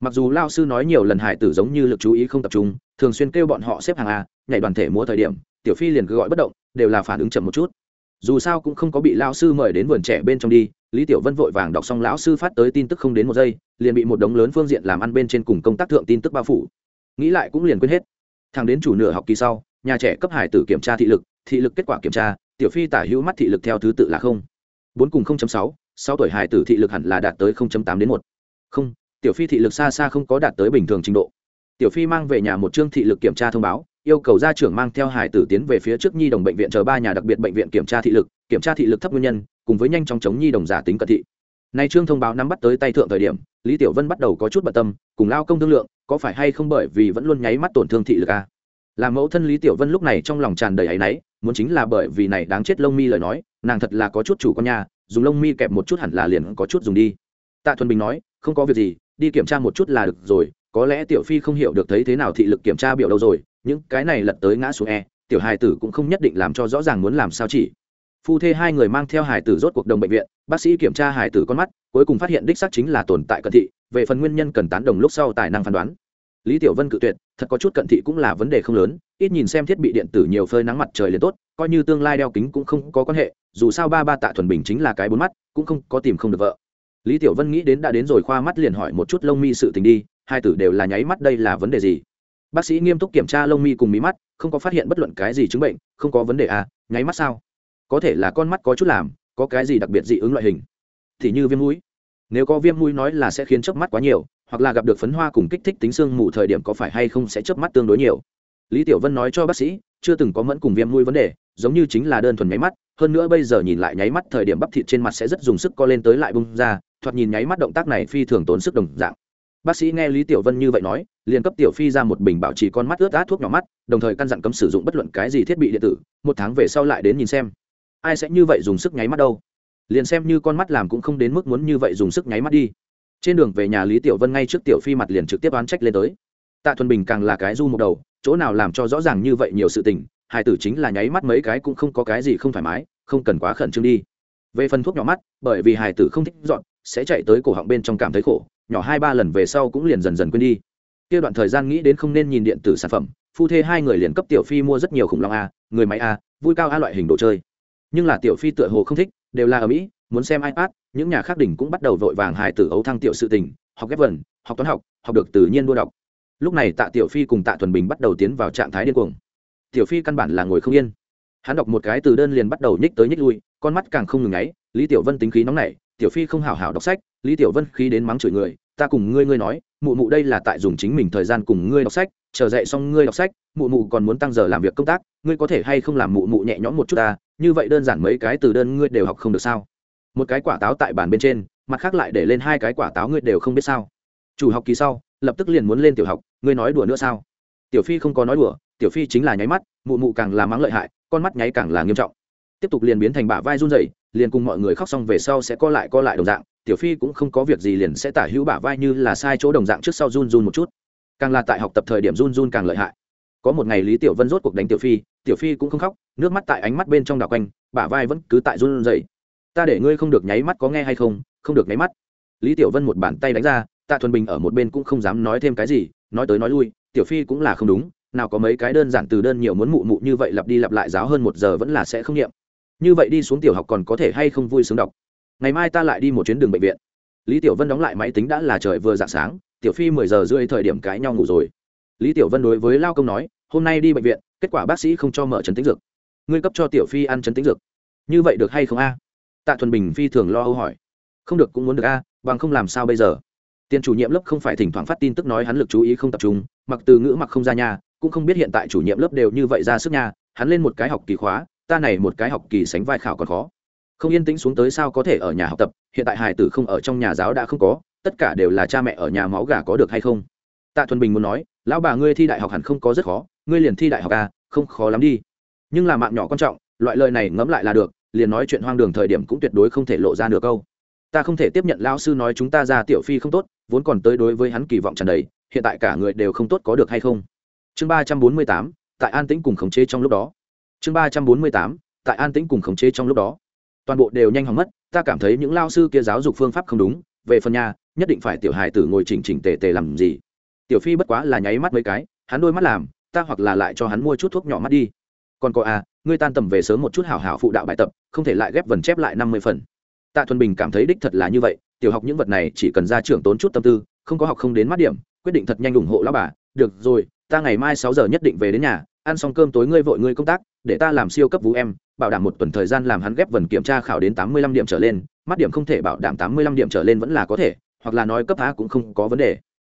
S1: mặc dù lao sư nói nhiều lần hải tử giống như lực chú ý không tập trung, thường xuyên kêu bọn họ xếp hàng a, nhảy đoàn thể múa thời điểm, tiểu phi liền cứ gọi bất động, đều là phản ứng chậm một chút. Dù sao cũng không có bị lao sư mời đến vườn trẻ bên trong đi, lý tiểu vân vội vàng đọc xong lão sư phát tới tin tức không đến một giây, liền bị một đống lớn phương diện làm ăn bên trên cùng công tác thượng tin tức bao phủ. Nghĩ lại cũng liền quên hết. Thằng đến chủ nửa học kỳ sau, nhà trẻ cấp hải tử kiểm tra thị lực thị lực kết quả kiểm tra, tiểu phi tả hữu mắt thị lực theo thứ tự là không. Bốn cùng sáu sáu tuổi hải tử thị lực hẳn là đạt tới tám đến một. Không tiểu phi thị lực xa xa không có đạt tới bình thường trình độ. Tiểu phi mang về nhà một chương thị lực kiểm tra thông báo, yêu cầu gia trưởng mang theo hải tử tiến về phía trước nhi đồng bệnh viện chờ ba nhà đặc biệt bệnh viện kiểm tra thị lực, kiểm tra thị lực thấp nguyên nhân, cùng với nhanh chóng chống nhi đồng giả tính cận thị. Nay trương thông báo nắm bắt tới tay thượng thời điểm, lý tiểu vân bắt đầu có chút bận tâm, cùng lao công thương lượng, có phải hay không bởi vì vẫn luôn nháy mắt tổn thương thị lực à? làm mẫu thân lý tiểu vân lúc này trong lòng tràn đầy áy náy, muốn chính là bởi vì này đáng chết lông mi lời nói, nàng thật là có chút chủ con nhà, dùng lông mi kẹp một chút hẳn là liền có chút dùng đi. Tạ thuần bình nói, không có việc gì đi kiểm tra một chút là được rồi, có lẽ tiểu phi không hiểu được thấy thế nào thị lực kiểm tra biểu đâu rồi, những cái này lật tới ngã xuống e tiểu hài tử cũng không nhất định làm cho rõ ràng muốn làm sao chỉ. Phu thê hai người mang theo hài tử rốt cuộc đồng bệnh viện, bác sĩ kiểm tra hài tử con mắt, cuối cùng phát hiện đích xác chính là tồn tại cận thị, về phần nguyên nhân cần tán đồng lúc sau tài năng phán đoán. Lý tiểu vân cự tuyệt, thật có chút cận thị cũng là vấn đề không lớn, ít nhìn xem thiết bị điện tử nhiều phơi nắng mặt trời liền tốt, coi như tương lai đeo kính cũng không có quan hệ, dù sao ba ba tạ thuần bình chính là cái bốn mắt, cũng không có tìm không được vợ lý tiểu vân nghĩ đến đã đến rồi, khoa mắt liền hỏi một chút lông mi sự tình đi, hai tử đều là nháy mắt đây là vấn đề gì? Bác sĩ nghiêm túc kiểm tra lông mi cùng mí mắt, không có phát hiện bất luận cái gì chứng bệnh, không có vấn đề à nháy mắt sao? Có thể là con mắt có chút làm, có cái gì đặc biệt dị ứng loại hình? Thì như viêm mũi. Nếu có viêm mũi nói là sẽ khiến chớp mắt quá nhiều, hoặc là gặp được phấn hoa cùng kích thích tính xương mù thời điểm có phải hay không sẽ chớp mắt tương đối nhiều? Lý tiểu vân nói cho bác sĩ, chưa từng có mẫn cùng viêm mũi vấn đề, giống như chính là đơn thuần nháy mắt, hơn nữa bây giờ nhìn lại nháy mắt thời điểm bắp thịt trên mặt sẽ rất dùng sức co lên tới lại bung ra thoạt nhìn nháy mắt động tác này phi thường tốn sức đồng dạng. Bác sĩ nghe lý tiểu vân như vậy nói, liền cấp tiểu phi ra một bình bảo trì con mắt ướt át thuốc nhỏ mắt, đồng thời căn dặn cấm sử dụng bất luận cái gì thiết bị điện tử, một tháng về sau lại đến nhìn xem. Ai sẽ như vậy dùng sức nháy mắt đâu? Liền xem như con mắt làm cũng không đến mức muốn như vậy dùng sức nháy mắt đi. Trên đường về nhà lý tiểu vân ngay trước tiểu phi mặt liền trực tiếp oán trách lên tới. Tạ thuần bình càng là cái du một đầu, chỗ nào làm cho rõ ràng như vậy nhiều sự tình, hai tử chính là nháy mắt mấy cái cũng không có cái gì không thoải mái, không cần quá khẩn trương đi. Về phần thuốc nhỏ mắt, bởi vì hài tử không thích dọn sẽ chạy tới cổ họng bên trong cảm thấy khổ, nhỏ hai ba lần về sau cũng liền dần dần quên đi. Kia đoạn thời gian nghĩ đến không nên nhìn điện tử sản phẩm, phu thê hai người liền cấp tiểu phi mua rất nhiều khủng long a, người máy a, vui cao a loại hình đồ chơi. Nhưng là tiểu phi tựa hồ không thích, đều là ở mỹ, muốn xem ipad, những nhà khác đỉnh cũng bắt đầu vội vàng hài tử ấu thăng tiểu sự tình, học ghép vần, học toán học học được tự nhiên đua đọc. Lúc này tạ tiểu phi cùng tạ thuần bình bắt đầu tiến vào trạng thái điên cuồng. Tiểu phi căn bản là ngồi không yên. Hắn đọc một cái từ đơn liền bắt đầu nhích tới nhích lui, con mắt càng không ngừng ấy lý tiểu vân tính khí nóng nảy tiểu phi không hảo hảo đọc sách, lý tiểu vân khi đến mắng chửi người, ta cùng ngươi ngươi nói, mụ mụ đây là tại dùng chính mình thời gian cùng ngươi đọc sách, chờ dậy xong ngươi đọc sách, mụ mụ còn muốn tăng giờ làm việc công tác, ngươi có thể hay không làm mụ mụ nhẹ nhõm một chút ta, như vậy đơn giản mấy cái từ đơn ngươi đều học không được sao? Một cái quả táo tại bàn bên trên, mặt khác lại để lên hai cái quả táo ngươi đều không biết sao. Chủ học kỳ sau, lập tức liền muốn lên tiểu học, ngươi nói đùa nữa sao? Tiểu phi không có nói đùa, tiểu phi chính là nháy mắt, mụ mụ càng là mắng lợi hại, con mắt nháy càng là nghiêm trọng. Tiếp tục liền biến thành bả vai run rẩy liền cùng mọi người khóc xong về sau sẽ co lại co lại đồng dạng, tiểu phi cũng không có việc gì liền sẽ tả hữu bả vai như là sai chỗ đồng dạng trước sau run run một chút. Càng là tại học tập thời điểm run run càng lợi hại. Có một ngày lý tiểu vân rốt cuộc đánh tiểu phi tiểu phi cũng không khóc, nước mắt tại ánh mắt bên trong đảo quanh, bả vai vẫn cứ tại run rẩy. Ta để ngươi không được nháy mắt có nghe hay không không được nháy mắt. Lý tiểu vân một bàn tay đánh ra, tạ thuần bình ở một bên cũng không dám nói thêm cái gì, nói tới nói lui, tiểu phi cũng là không đúng, nào có mấy cái đơn giản từ đơn nhiều muốn mụ mụ như vậy lặp đi lặp lại giáo hơn một giờ vẫn là sẽ không nghiệm như vậy đi xuống tiểu học còn có thể hay không vui sướng đọc? Ngày mai ta lại đi một chuyến đường bệnh viện. Lý tiểu vân đóng lại máy tính đã là trời vừa d ạ n g sáng, tiểu phi mười giờ rưỡi thời điểm cãi nhau ngủ rồi. Lý tiểu vân đối với lao công nói, hôm nay đi bệnh viện, kết quả bác sĩ không cho mở chấn tính dược. Ngươi cấp cho tiểu phi ăn chấn tính dược. Như vậy được hay không a? Tạ thuần bình phi thường lo âu hỏi. Không được, cũng muốn được a, bằng không làm sao bây giờ? Tiền chủ nhiệm lớp không phải thỉnh thoảng phát tin tức nói hắn lực chú ý không tập trung, mặc từ ngữ mặc không ra nhà, cũng không biết hiện tại chủ nhiệm lớp đều như vậy ra sức nha hắn lên một cái học kỳ khóa ta này một cái học kỳ sánh vai khảo còn khó. Không yên tĩnh xuống tới sao có thể ở nhà học tập, hiện tại hài tử không ở trong nhà giáo đã không có, tất cả đều là cha mẹ ở nhà máu gà có được hay không? Tạ thuần bình muốn nói, lão bà ngươi thi đại học hẳn không có rất khó, ngươi liền thi đại học à không khó lắm đi. Nhưng là mạng nhỏ quan trọng, loại lời này ngẫm lại là được, liền nói chuyện hoang đường thời điểm cũng tuyệt đối không thể lộ ra được câu. Ta không thể tiếp nhận lão sư nói chúng ta ra tiểu phi không tốt, vốn còn tới đối với hắn kỳ vọng tràn đầy, hiện tại cả người đều không tốt có được hay không? Chương ba trăm bốn mươi tám, tại an tĩnh cùng khống chế trong lúc đó chương ba trăm bốn mươi tám, tại an tĩnh cùng khống chế trong lúc đó. Toàn bộ đều nhanh hỏng mất, ta cảm thấy những lao sư kia giáo dục phương pháp không đúng, về phần nhà, nhất định phải tiểu hài tử ngồi chỉnh chỉnh tề tề làm gì. Tiểu phi bất quá là nháy mắt mấy cái, hắn đôi mắt làm, ta hoặc là lại cho hắn mua chút thuốc nhỏ mắt đi. Còn có à ngươi tan tầm về sớm một chút hảo hảo phụ đạo bài tập, không thể lại ghép vần chép lại năm mươi phần. Tạ thuần bình cảm thấy đích thật là như vậy, tiểu học những vật này chỉ cần ra trưởng tốn chút tâm tư, không có học không đến mắt điểm, quyết định thật nhanh ủng hộ lão bà. Được rồi, ta ngày mai sáu giờ nhất định về đến nhà, ăn xong cơm tối ngươi vội ngươi công tác để ta làm siêu cấp vũ em, bảo đảm một tuần thời gian làm hắn ghép vần kiểm tra khảo đến tám mươi lăm điểm trở lên, mắt điểm không thể bảo đảm tám mươi lăm điểm trở lên vẫn là có thể, hoặc là nói cấp a cũng không có vấn đề.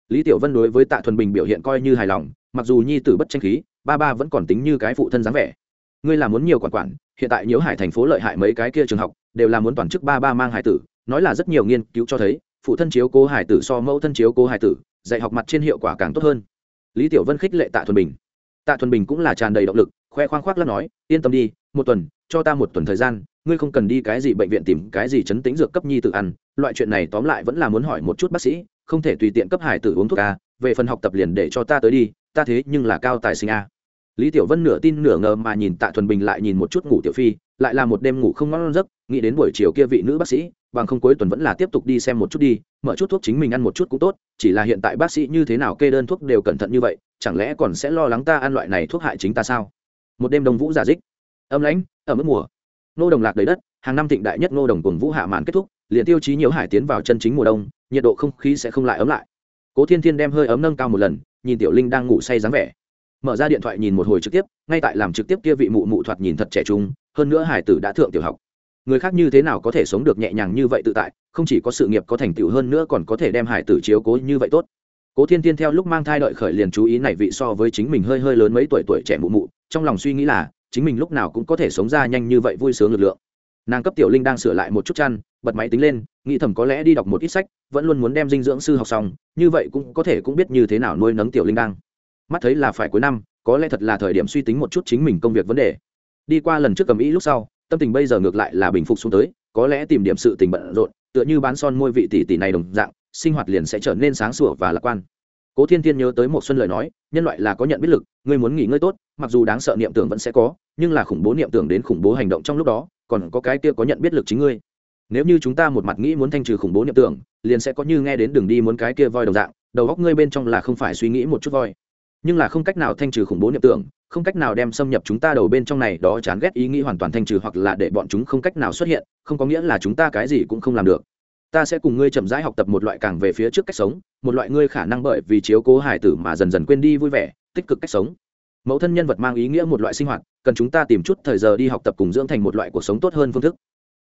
S1: Lý tiểu vân đối với tạ thuần bình biểu hiện coi như hài lòng, mặc dù nhi tử bất tranh khí, ba ba vẫn còn tính như cái phụ thân dáng vẻ. Ngươi là muốn nhiều quản quản, hiện tại nhiễu hải thành phố lợi hại mấy cái kia trường học, đều là muốn toàn chức ba ba mang hải tử, nói là rất nhiều nghiên cứu cho thấy, phụ thân chiếu cố hải tử so mẫu thân chiếu cố hải tử, dạy học mặt trên hiệu quả càng tốt hơn. Lý tiểu vân khích lệ tạ thuần bình tạ thuần bình cũng là tràn đầy động lực, khoe khoang khoác lắc nói, yên tâm đi, một tuần, cho ta một tuần thời gian, ngươi không cần đi cái gì bệnh viện tìm cái gì chấn tính dược cấp nhi tự ăn, loại chuyện này tóm lại vẫn là muốn hỏi một chút bác sĩ, không thể tùy tiện cấp hải tử uống thuốc a, về phần học tập liền để cho ta tới đi, ta thế nhưng là cao tài sinh a. Lý tiểu vân nửa tin nửa ngờ mà nhìn tạ thuần bình lại nhìn một chút ngủ tiểu phi, lại là một đêm ngủ không ngon giấc, nghĩ đến buổi chiều kia vị nữ bác sĩ, bằng không cuối tuần vẫn là tiếp tục đi xem một chút đi, mở chút thuốc chính mình ăn một chút cũng tốt, chỉ là hiện tại bác sĩ như thế nào kê đơn thuốc đều cẩn thận như vậy chẳng lẽ còn sẽ lo lắng ta ăn loại này thuốc hại chính ta sao? Một đêm đồng vũ giả dích. Âm lãnh, ở mức mùa. Nô đồng lạc đầy đất, hàng năm thịnh đại nhất nô đồng cùng vũ hạ màn kết thúc, liền tiêu chí nhiều hải tiến vào chân chính mùa đông, nhiệt độ không khí sẽ không lại ấm lại. Cố thiên thiên đem hơi ấm nâng cao một lần, nhìn tiểu linh đang ngủ say dáng vẻ. Mở ra điện thoại nhìn một hồi trực tiếp, ngay tại làm trực tiếp kia vị mụ mụ thoạt nhìn thật trẻ trung, hơn nữa hải tử đã thượng tiểu học. Người khác như thế nào có thể sống được nhẹ nhàng như vậy tự tại, không chỉ có sự nghiệp có thành tựu hơn nữa còn có thể đem hải tử chiếu cố như vậy tốt cố thiên thiên theo lúc mang thai đợi khởi liền chú ý này vị so với chính mình hơi hơi lớn mấy tuổi tuổi trẻ mụ mụ, trong lòng suy nghĩ là, chính mình lúc nào cũng có thể sống ra nhanh như vậy vui sướng lực lượng. Nàng cấp tiểu linh đang sửa lại một chút chăn, bật máy tính lên, nghĩ thầm có lẽ đi đọc một ít sách, vẫn luôn muốn đem dinh dưỡng sư học xong, như vậy cũng có thể cũng biết như thế nào nuôi nấng tiểu linh đang. Mắt thấy là phải cuối năm, có lẽ thật là thời điểm suy tính một chút chính mình công việc vấn đề. Đi qua lần trước cầm ý lúc sau, tâm tình bây giờ ngược lại là bình phục xuống tới, có lẽ tìm điểm sự tình bận rộn, tựa như bán son môi vị tỷ tỷ này đồng dạng sinh hoạt liền sẽ trở nên sáng sủa và lạc quan. Cố thiên thiên nhớ tới một xuân lời nói, nhân loại là có nhận biết lực, ngươi muốn nghỉ ngơi tốt, mặc dù đáng sợ niệm tưởng vẫn sẽ có, nhưng là khủng bố niệm tưởng đến khủng bố hành động trong lúc đó, còn có cái kia có nhận biết lực chính ngươi. Nếu như chúng ta một mặt nghĩ muốn thanh trừ khủng bố niệm tưởng, liền sẽ có như nghe đến đường đi muốn cái kia voi đồng dạng, đầu góc ngươi bên trong là không phải suy nghĩ một chút voi. Nhưng là không cách nào thanh trừ khủng bố niệm tưởng, không cách nào đem xâm nhập chúng ta đầu bên trong này, đó chán ghét ý nghĩ hoàn toàn thanh trừ hoặc là để bọn chúng không cách nào xuất hiện, không có nghĩa là chúng ta cái gì cũng không làm được ta sẽ cùng ngươi chậm rãi học tập một loại càng về phía trước cách sống, một loại ngươi khả năng bởi vì chiếu cố hải tử mà dần dần quên đi vui vẻ, tích cực cách sống. Mẫu thân nhân vật mang ý nghĩa một loại sinh hoạt, cần chúng ta tìm chút thời giờ đi học tập cùng dưỡng thành một loại cuộc sống tốt hơn phương thức.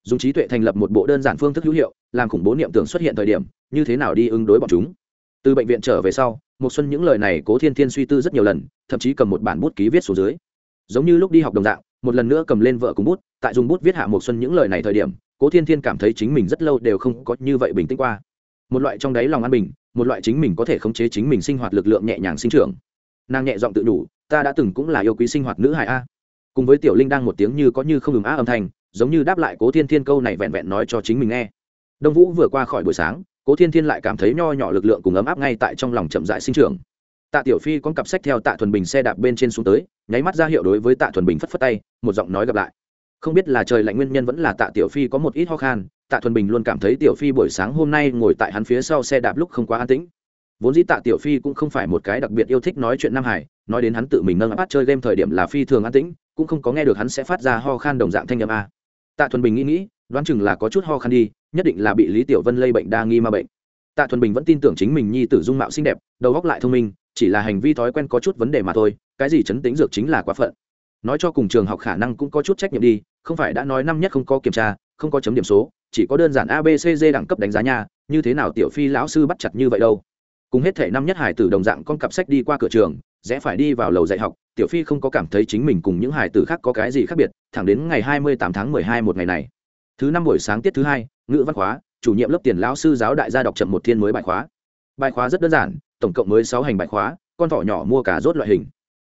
S1: Dùng trí tuệ thành lập một bộ đơn giản phương thức hữu hiệu, làm khủng bố niệm tưởng xuất hiện thời điểm, như thế nào đi ứng đối bọn chúng. Từ bệnh viện trở về sau một xuân những lời này cố thiên thiên suy tư rất nhiều lần, thậm chí cầm một bản bút ký viết xuống dưới. Giống như lúc đi học đồng dạng, một lần nữa cầm lên vợ cùng bút, tại dùng bút viết hạ một xuân những lời này thời điểm cố thiên thiên cảm thấy chính mình rất lâu đều không có như vậy bình tĩnh qua. Một loại trong đáy lòng an bình, một loại chính mình có thể khống chế chính mình sinh hoạt lực lượng nhẹ nhàng sinh trưởng. Nàng nhẹ giọng tự đủ ta đã từng cũng là yêu quý sinh hoạt nữ hài a. Cùng với tiểu linh đang một tiếng như có như không ngừng á âm thanh, giống như đáp lại cố thiên thiên câu này vẹn vẹn nói cho chính mình nghe. Đông vũ vừa qua khỏi buổi sáng, cố thiên thiên lại cảm thấy nho nhỏ lực lượng cùng ấm áp ngay tại trong lòng chậm dại sinh trưởng. Tạ tiểu phi con cặp sách theo tạ thuần bình xe đạp bên trên xuống tới, nháy mắt ra hiệu đối với tạ thuần bình phất phất tay, một giọng nói gặp lại không biết là trời lạnh nguyên nhân vẫn là tạ tiểu phi có một ít ho khan, tạ thuần bình luôn cảm thấy tiểu phi buổi sáng hôm nay ngồi tại hắn phía sau xe đạp lúc không quá an tĩnh. Vốn dĩ tạ tiểu phi cũng không phải một cái đặc biệt yêu thích nói chuyện nam hải, nói đến hắn tự mình nâng áp chơi game thời điểm là phi thường an tĩnh, cũng không có nghe được hắn sẽ phát ra ho khan đồng dạng thanh âm a. Tạ thuần bình nghĩ nghĩ, đoán chừng là có chút ho khan đi, nhất định là bị lý tiểu vân lây bệnh đa nghi ma bệnh. Tạ thuần bình vẫn tin tưởng chính mình nhi tử dung mạo xinh đẹp, đầu góc lại thông minh, chỉ là hành vi thói quen có chút vấn đề mà thôi, cái gì chấn tính dược chính là quá phận nói cho cùng trường học khả năng cũng có chút trách nhiệm đi, không phải đã nói năm nhất không có kiểm tra, không có chấm điểm số, chỉ có đơn giản abcd đẳng cấp đánh giá nha, như thế nào tiểu phi lão sư bắt chặt như vậy đâu. Cùng hết thể năm nhất hải tử đồng dạng con cặp sách đi qua cửa trường, rẽ phải đi vào lầu dạy học, tiểu phi không có cảm thấy chính mình cùng những hải tử khác có cái gì khác biệt, thẳng đến ngày hai mươi tám tháng mười hai một ngày này. Thứ năm buổi sáng tiết thứ hai, ngữ văn khóa, chủ nhiệm lớp tiền lão sư giáo đại gia đọc chậm một thiên mới bài khóa. Bài khóa rất đơn giản, tổng cộng mới sáu hành bài khóa, con thỏ nhỏ mua cả rốt loại hình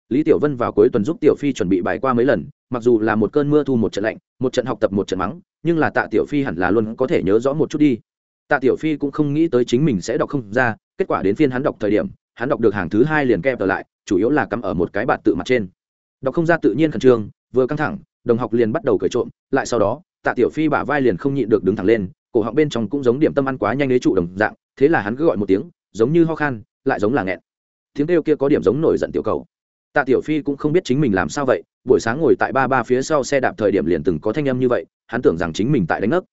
S1: lý tiểu vân vào cuối tuần giúp tiểu phi chuẩn bị bài qua mấy lần, mặc dù là một cơn mưa thu một trận lạnh, một trận học tập một trận mắng, nhưng là tạ tiểu phi hẳn là luôn có thể nhớ rõ một chút đi. Tạ tiểu phi cũng không nghĩ tới chính mình sẽ đọc không ra, kết quả đến phiên hắn đọc thời điểm, hắn đọc được hàng thứ hai liền kẹp trở lại, chủ yếu là cắm ở một cái bạt tự mặt trên. Đọc không ra tự nhiên khẩn trương, vừa căng thẳng, đồng học liền bắt đầu cởi trộm, lại sau đó, tạ tiểu phi bả vai liền không nhịn được đứng thẳng lên, cổ họng bên trong cũng giống điểm tâm ăn quá nhanh lấy trụ đồng dạng, thế là hắn cứ gọi một tiếng, giống như ho khan, lại giống là nghẹn. Tiếng kêu kia có điểm giống nổi giận tiểu cầu tạ tiểu phi cũng không biết chính mình làm sao vậy, buổi sáng ngồi tại ba ba phía sau xe đạp thời điểm liền từng có thanh âm như vậy, hắn tưởng rằng chính mình tại đánh ngất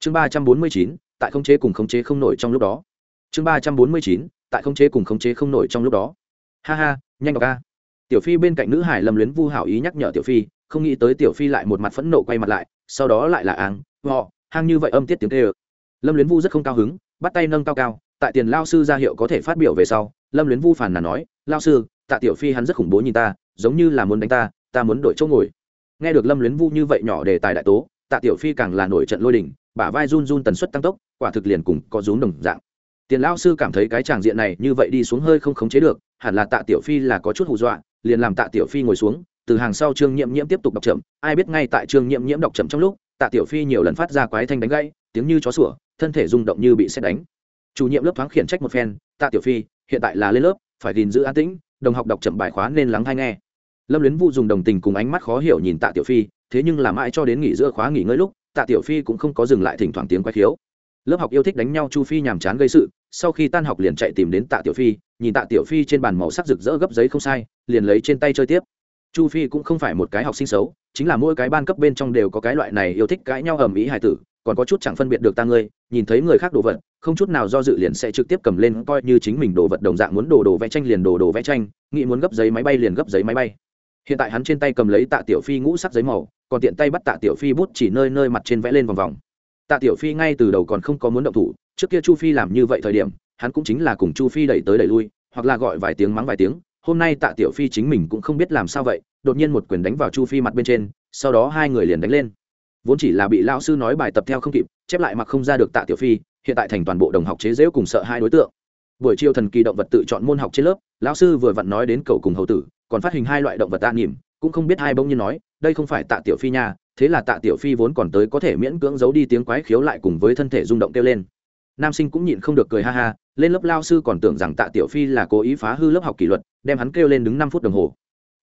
S1: chương ba trăm bốn mươi chín, tại không chế cùng khống chế không nổi trong lúc đó. Chương ba trăm bốn mươi chín, tại không chế cùng khống chế không nổi trong lúc đó. Ha ha, nhanh đọc ca tiểu phi bên cạnh nữ hải lâm luyến vu hảo ý nhắc nhở tiểu phi, không nghĩ tới tiểu phi lại một mặt phẫn nộ quay mặt lại, sau đó lại là áng họ, hang như vậy âm tiết tiếng tê ơ lâm luyến vu rất không cao hứng, bắt tay nâng cao cao, tại tiền lao sư ra hiệu có thể phát biểu về sau, lâm luyến vu phản là nói, lao sư tạ tiểu phi hắn rất khủng bố nhìn ta, giống như là muốn đánh ta ta muốn đổi chỗ ngồi. Nghe được lâm luyến vu như vậy nhỏ đề tài đại tố, tạ tiểu phi càng là nổi trận lôi đình, bả vai run run tần suất tăng tốc, quả thực liền cùng có rúm đồng dạng. Tiền lao sư cảm thấy cái tràng diện này như vậy đi xuống hơi không khống chế được, hẳn là tạ tiểu phi là có chút hù dọa, liền làm tạ tiểu phi ngồi xuống, từ hàng sau trương nhiễm nhiễm tiếp tục đọc chậm, ai biết ngay tại trương nhiễm nhiễm đọc chậm trong lúc, tạ tiểu phi nhiều lần phát ra quái thanh đánh gãy, tiếng như chó sủa, thân thể rung động như bị xét đánh. Chủ nhiệm lớp thoáng khiển trách một phen, tạ tiểu phi, hiện tại là lên lớp, phải gìn giữ an tĩnh đồng học đọc chậm bài khóa nên lắng hay nghe. Lâm luyến Vu dùng đồng tình cùng ánh mắt khó hiểu nhìn tạ tiểu phi, thế nhưng làm mãi cho đến nghỉ giữa khóa nghỉ ngơi lúc, tạ tiểu phi cũng không có dừng lại thỉnh thoảng tiếng quay khiếu. Lớp học yêu thích đánh nhau chu phi nhàm chán gây sự, sau khi tan học liền chạy tìm đến tạ tiểu phi, nhìn tạ tiểu phi trên bàn màu sắc rực rỡ gấp giấy không sai, liền lấy trên tay chơi tiếp. Chu phi cũng không phải một cái học sinh xấu, chính là mỗi cái ban cấp bên trong đều có cái loại này yêu thích cãi nhau ầm ĩ hài tử còn có chút chẳng phân biệt được ta ngươi, nhìn thấy người khác đồ vật, không chút nào do dự liền sẽ trực tiếp cầm lên coi như chính mình đồ vật đồng dạng muốn đồ đồ vẽ tranh liền đồ đồ vẽ tranh, nghĩ muốn gấp giấy máy bay liền gấp giấy máy bay. Hiện tại hắn trên tay cầm lấy tạ tiểu phi ngũ sắc giấy màu, còn tiện tay bắt tạ tiểu phi bút chỉ nơi nơi mặt trên vẽ lên vòng vòng. Tạ tiểu phi ngay từ đầu còn không có muốn động thủ, trước kia chu phi làm như vậy thời điểm, hắn cũng chính là cùng chu phi đẩy tới đẩy lui, hoặc là gọi vài tiếng mắng vài tiếng, hôm nay tạ tiểu phi chính mình cũng không biết làm sao vậy, đột nhiên một quyền đánh vào chu phi mặt bên trên, sau đó hai người liền đánh lên vốn chỉ là bị lão sư nói bài tập theo không kịp, chép lại mặc không ra được tạ tiểu phi, hiện tại thành toàn bộ đồng học chế dễu cùng sợ hai đối tượng. Buổi chiều thần kỳ động vật tự chọn môn học trên lớp, lão sư vừa vặn nói đến cầu cùng hầu tử, còn phát hình hai loại động vật tạ nỉm cũng không biết hai bông nhiên nói, đây không phải tạ tiểu phi nha, thế là tạ tiểu phi vốn còn tới có thể miễn cưỡng giấu đi tiếng quái khiếu lại cùng với thân thể rung động kêu lên. Nam sinh cũng nhịn không được cười ha ha, lên lớp lao sư còn tưởng rằng tạ tiểu phi là cố ý phá hư lớp học kỷ luật, đem hắn kêu lên đứng năm phút đồng hồ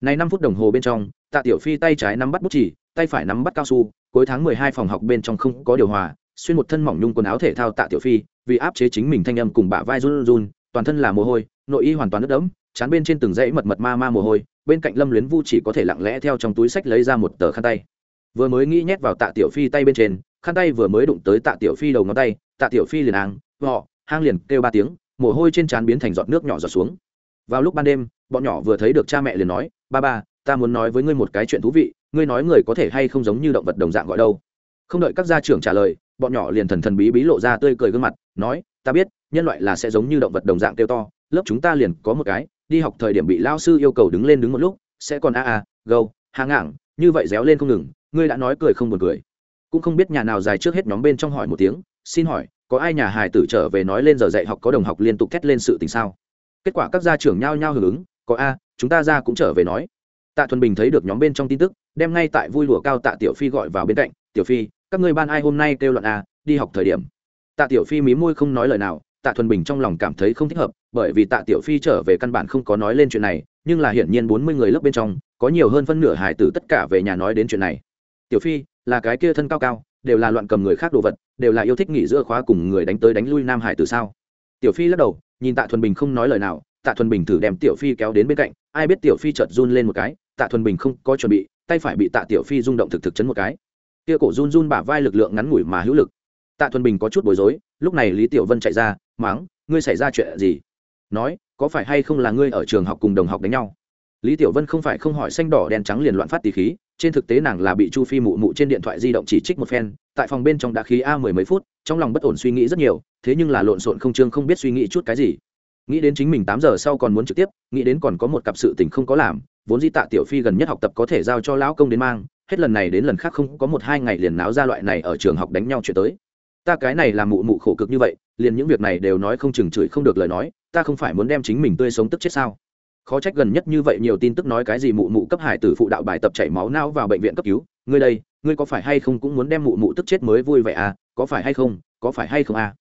S1: này năm phút đồng hồ bên trong, tạ tiểu phi tay trái nắm bắt bút chỉ tay phải nắm bắt cao su, cuối tháng mười hai phòng học bên trong không có điều hòa, xuyên một thân mỏng nhung quần áo thể thao tạ tiểu phi, vì áp chế chính mình thanh âm cùng bả vai run run, toàn thân là mồ hôi, nội y hoàn toàn ướt đẫm, chán bên trên từng dãy mật mật ma ma mồ hôi, bên cạnh lâm luyến vu chỉ có thể lặng lẽ theo trong túi sách lấy ra một tờ khăn tay. Vừa mới nghĩ nhét vào tạ tiểu phi tay bên trên, khăn tay vừa mới đụng tới tạ tiểu phi đầu ngón tay, tạ tiểu phi liền áng họ, hang liền kêu ba tiếng, mồ hôi trên trán biến thành giọt nước nhỏ giọt xuống. Vào lúc ban đêm, bọn nhỏ vừa thấy được cha mẹ liền nói ba ba, ta muốn nói với ngươi một cái chuyện thú vị, ngươi nói người có thể hay không giống như động vật đồng dạng gọi đâu? Không đợi các gia trưởng trả lời, bọn nhỏ liền thần thần bí bí lộ ra tươi cười gương mặt, nói, ta biết, nhân loại là sẽ giống như động vật đồng dạng kêu to, lớp chúng ta liền có một cái, đi học thời điểm bị lao sư yêu cầu đứng lên đứng một lúc, sẽ còn a a, gâu hàng ngảng như vậy réo lên không ngừng, ngươi đã nói cười không buồn cười. Cũng không biết nhà nào dài trước hết nhóm bên trong hỏi một tiếng, xin hỏi, có ai nhà hài tử trở về nói lên giờ dạy học có đồng học liên tục thét lên sự tình sao? Kết quả các gia trưởng nhao nhao hưởng ứng, có a chúng ta ra cũng trở về nói. Tạ thuần bình thấy được nhóm bên trong tin tức, đem ngay tại vui lụa cao tạ tiểu phi gọi vào bên cạnh, tiểu phi, các ngươi ban ai hôm nay kêu loạn a đi học thời điểm. Tạ tiểu phi mí môi không nói lời nào, tạ thuần bình trong lòng cảm thấy không thích hợp, bởi vì tạ tiểu phi trở về căn bản không có nói lên chuyện này, nhưng là hiển nhiên bốn mươi người lớp bên trong, có nhiều hơn phân nửa hải tử tất cả về nhà nói đến chuyện này. Tiểu phi, là cái kia thân cao cao, đều là loạn cầm người khác đồ vật, đều là yêu thích nghỉ giữa khóa cùng người đánh tới đánh lui nam hải tử sao? Tiểu phi lắc đầu, nhìn tạ thuần bình không nói lời nào tạ thuần bình thử đem tiểu phi kéo đến bên cạnh, ai biết tiểu phi chợt run lên một cái, tạ thuần bình không có chuẩn bị, tay phải bị tạ tiểu phi rung động thực thực chấn một cái. Kia cổ run run bả vai lực lượng ngắn ngủi mà hữu lực. Tạ thuần bình có chút bối rối, lúc này lý tiểu vân chạy ra, máng, ngươi xảy ra chuyện gì? Nói, có phải hay không là ngươi ở trường học cùng đồng học đánh nhau? Lý tiểu vân không phải không hỏi xanh đỏ đen trắng liền loạn phát tỷ khí, trên thực tế nàng là bị chu phi mụ mụ trên điện thoại di động chỉ trích một phen, tại phòng bên trong đã khí a mười mấy phút, trong lòng bất ổn suy nghĩ rất nhiều, thế nhưng là lộn xộn không chương không biết suy nghĩ chút cái gì nghĩ đến chính mình tám giờ sau còn muốn trực tiếp, nghĩ đến còn có một cặp sự tình không có làm, vốn di tạ tiểu phi gần nhất học tập có thể giao cho lão công đến mang, hết lần này đến lần khác không có một hai ngày liền náo ra loại này ở trường học đánh nhau chuyện tới. Ta cái này làm mụ mụ khổ cực như vậy, liền những việc này đều nói không chừng chửi không được lời nói, ta không phải muốn đem chính mình tươi sống tức chết sao? Khó trách gần nhất như vậy nhiều tin tức nói cái gì mụ mụ cấp hải tử phụ đạo bài tập chảy máu não vào bệnh viện cấp cứu, ngươi đây, ngươi có phải hay không cũng muốn đem mụ mụ tức chết mới vui vậy à có phải hay không, có phải hay không à?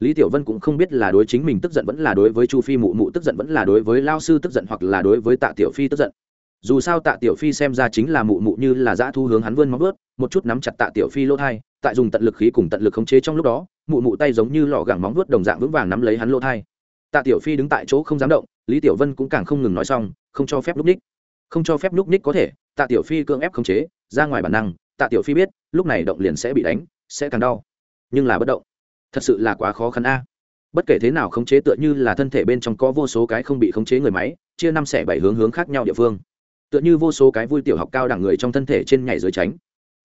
S1: Lý tiểu vân cũng không biết là đối chính mình tức giận vẫn là đối với chu phi mụ mụ tức giận vẫn là đối với lao sư tức giận hoặc là đối với tạ tiểu phi tức giận. Dù sao tạ tiểu phi xem ra chính là mụ mụ như là dã thu hướng hắn vươn móng ướt một chút nắm chặt tạ tiểu phi lỗ thai, tại dùng tận lực khí cùng tận lực khống chế trong lúc đó, mụ mụ tay giống như lọ gẳng móng ướt đồng dạng vững vàng nắm lấy hắn lỗ thai. Tạ tiểu phi đứng tại chỗ không dám động, lý tiểu vân cũng càng không ngừng nói xong, không cho phép lúc ních. Không cho phép lúc ních có thể, tạ tiểu phi cưỡng ép khống chế, ra ngoài bản năng, tạ tiểu phi biết, lúc này động liền sẽ bị đánh, sẽ càng đau, nhưng là bất động thật sự là quá khó khăn a. Bất kể thế nào khống chế tựa như là thân thể bên trong có vô số cái không bị khống chế người máy, chia năm xẻ bảy hướng hướng khác nhau địa phương. Tựa như vô số cái vui tiểu học cao đẳng người trong thân thể trên nhảy dưới tránh.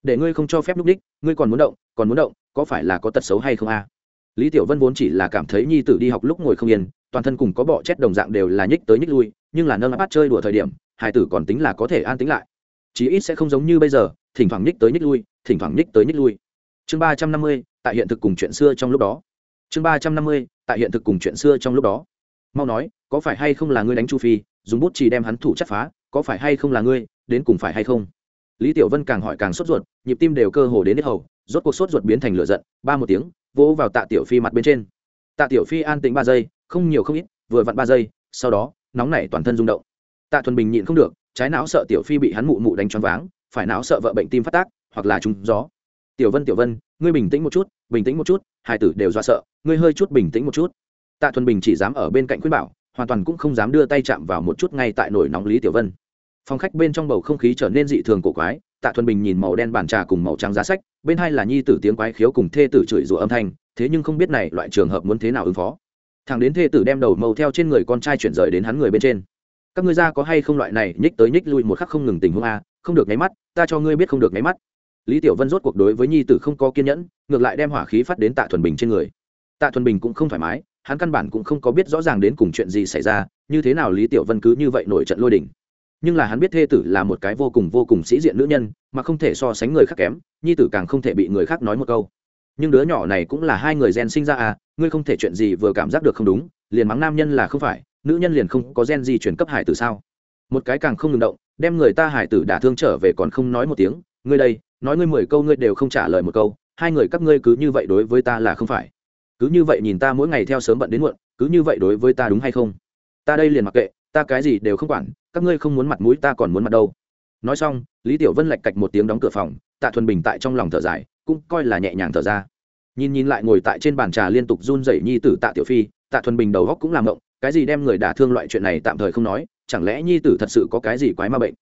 S1: Để ngươi không cho phép lúc đích, ngươi còn muốn động, còn muốn động, có phải là có tật xấu hay không a? Lý tiểu vân vốn chỉ là cảm thấy nhi tử đi học lúc ngồi không yên, toàn thân cùng có bọ chết đồng dạng đều là nhích tới nhích lui, nhưng là nâng áp chơi đùa thời điểm hải tử còn tính là có thể an tính lại. Chí ít sẽ không giống như bây giờ, thỉnh thoảng nhích tới nhích lui, thỉnh thoảng nhích tới nhích lui chương ba trăm năm mươi, tại hiện thực cùng chuyện xưa trong lúc đó. Chương ba trăm năm mươi, tại hiện thực cùng chuyện xưa trong lúc đó. Mau nói, có phải hay không là ngươi đánh chu phi, dùng bút chỉ đem hắn thủ chất phá, có phải hay không là ngươi, đến cùng phải hay không? Lý tiểu vân càng hỏi càng sốt ruột, nhịp tim đều cơ hồ đến hết hầu, rốt cuộc sốt ruột biến thành lửa giận, ba một tiếng, vỗ vào tạ tiểu phi mặt bên trên. Tạ tiểu phi an tĩnh ba giây, không nhiều không ít, vừa vặn ba giây, sau đó, nóng nảy toàn thân rung động. Tạ thuần bình nhịn không được, trái não sợ tiểu phi bị hắn mụ mụ đánh choáng váng, phải não sợ vợ bệnh tim phát tác, hoặc là trúng gió tiểu vân tiểu vân, ngươi bình tĩnh một chút, bình tĩnh một chút hai tử đều dọa sợ, ngươi hơi chút bình tĩnh một chút. Tạ thuần bình chỉ dám ở bên cạnh khuyên bảo, hoàn toàn cũng không dám đưa tay chạm vào một chút ngay tại nổi nóng lý tiểu vân. Phòng khách bên trong bầu không khí trở nên dị thường cổ quái, tạ thuần bình nhìn màu đen bàn trà cùng màu trắng giá sách, bên hai là nhi tử tiếng quái khiếu cùng thê tử chửi rủa âm thanh, thế nhưng không biết này loại trường hợp muốn thế nào ứng phó. Thằng đến thê tử đem đầu màu theo trên người con trai chuyển rời đến hắn người bên trên. Các ngươi ra có hay không loại này nhích tới nhích lui một khắc không ngừng tình huống a? Không được nháy mắt, ta cho ngươi biết không được nháy mắt lý tiểu vân rốt cuộc đối với nhi tử không có kiên nhẫn, ngược lại đem hỏa khí phát đến tạ thuần bình trên người. Tạ thuần bình cũng không thoải mái, hắn căn bản cũng không có biết rõ ràng đến cùng chuyện gì xảy ra, như thế nào lý tiểu vân cứ như vậy nổi trận lôi đình. Nhưng là hắn biết thê tử là một cái vô cùng vô cùng sĩ diện nữ nhân, mà không thể so sánh người khác kém, nhi tử càng không thể bị người khác nói một câu. Nhưng đứa nhỏ này cũng là hai người gen sinh ra à ngươi không thể chuyện gì vừa cảm giác được không đúng, liền mắng nam nhân là không phải, nữ nhân liền không có gen gì chuyển cấp hải tử sao? Một cái càng không ngừng động, đem người ta hải tử đả thương trở về còn không nói một tiếng, ngươi đây nói ngươi mười câu ngươi đều không trả lời một câu, hai người các ngươi cứ như vậy đối với ta là không phải. Cứ như vậy nhìn ta mỗi ngày theo sớm bận đến muộn, cứ như vậy đối với ta đúng hay không? Ta đây liền mặc kệ, ta cái gì đều không quản, các ngươi không muốn mặt mũi ta còn muốn mặt đâu. Nói xong, lý tiểu vân lạch cạch một tiếng đóng cửa phòng, tạ thuần bình tại trong lòng thở dài, cũng coi là nhẹ nhàng thở ra. Nhìn nhìn lại ngồi tại trên bàn trà liên tục run rẩy nhi tử tạ tiểu phi, tạ thuần bình đầu góc cũng làm động cái gì đem người đả thương loại chuyện này tạm thời không nói, chẳng lẽ nhi tử thật sự có cái gì quái ma bệnh?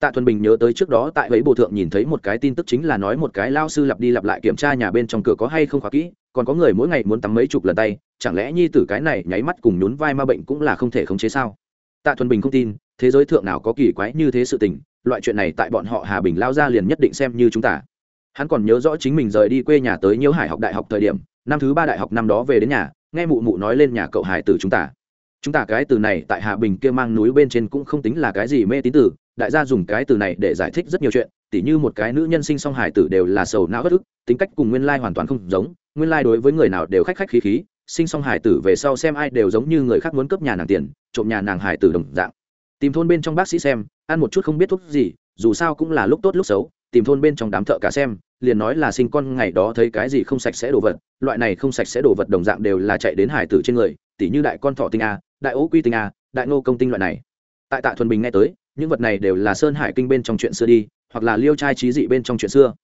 S1: Tạ thuần bình nhớ tới trước đó tại ấy bộ thượng nhìn thấy một cái tin tức chính là nói một cái lao sư lặp đi lặp lại kiểm tra nhà bên trong cửa có hay không khóa kỹ, còn có người mỗi ngày muốn tắm mấy chục lần tay, chẳng lẽ nhi tử cái này nháy mắt cùng nhún vai ma bệnh cũng là không thể khống chế sao? Tạ thuần bình không tin, thế giới thượng nào có kỳ quái như thế sự tình, loại chuyện này tại bọn họ hà bình lao ra liền nhất định xem như chúng ta. Hắn còn nhớ rõ chính mình rời đi quê nhà tới nhiễu hải học đại học thời điểm, năm thứ ba đại học năm đó về đến nhà, nghe mụ mụ nói lên nhà cậu hải tử chúng ta. Chúng ta cái từ này tại hà bình kia mang núi bên trên cũng không tính là cái gì mê tín tử đại gia dùng cái từ này để giải thích rất nhiều chuyện, tỉ như một cái nữ nhân sinh song hải tử đều là sầu não bất ức, tính cách cùng nguyên lai hoàn toàn không giống, nguyên lai đối với người nào đều khách khách khí khí, sinh song hải tử về sau xem ai đều giống như người khác muốn cướp nhà nàng tiền, trộm nhà nàng hải tử đồng dạng. Tìm thôn bên trong bác sĩ xem, ăn một chút không biết thuốc gì, dù sao cũng là lúc tốt lúc xấu, tìm thôn bên trong đám thợ cả xem, liền nói là sinh con ngày đó thấy cái gì không sạch sẽ đồ vật, loại này không sạch sẽ đồ vật đồng dạng đều là chạy đến hải tử trên người, tỉ như đại con thọ tinh a, đại ố quy tinh a, đại ngô công tinh loại này. Tại tạ thuần bình nghe tới những vật này đều là sơn hải kinh bên trong chuyện xưa đi, hoặc là liêu trai trí dị bên trong chuyện xưa.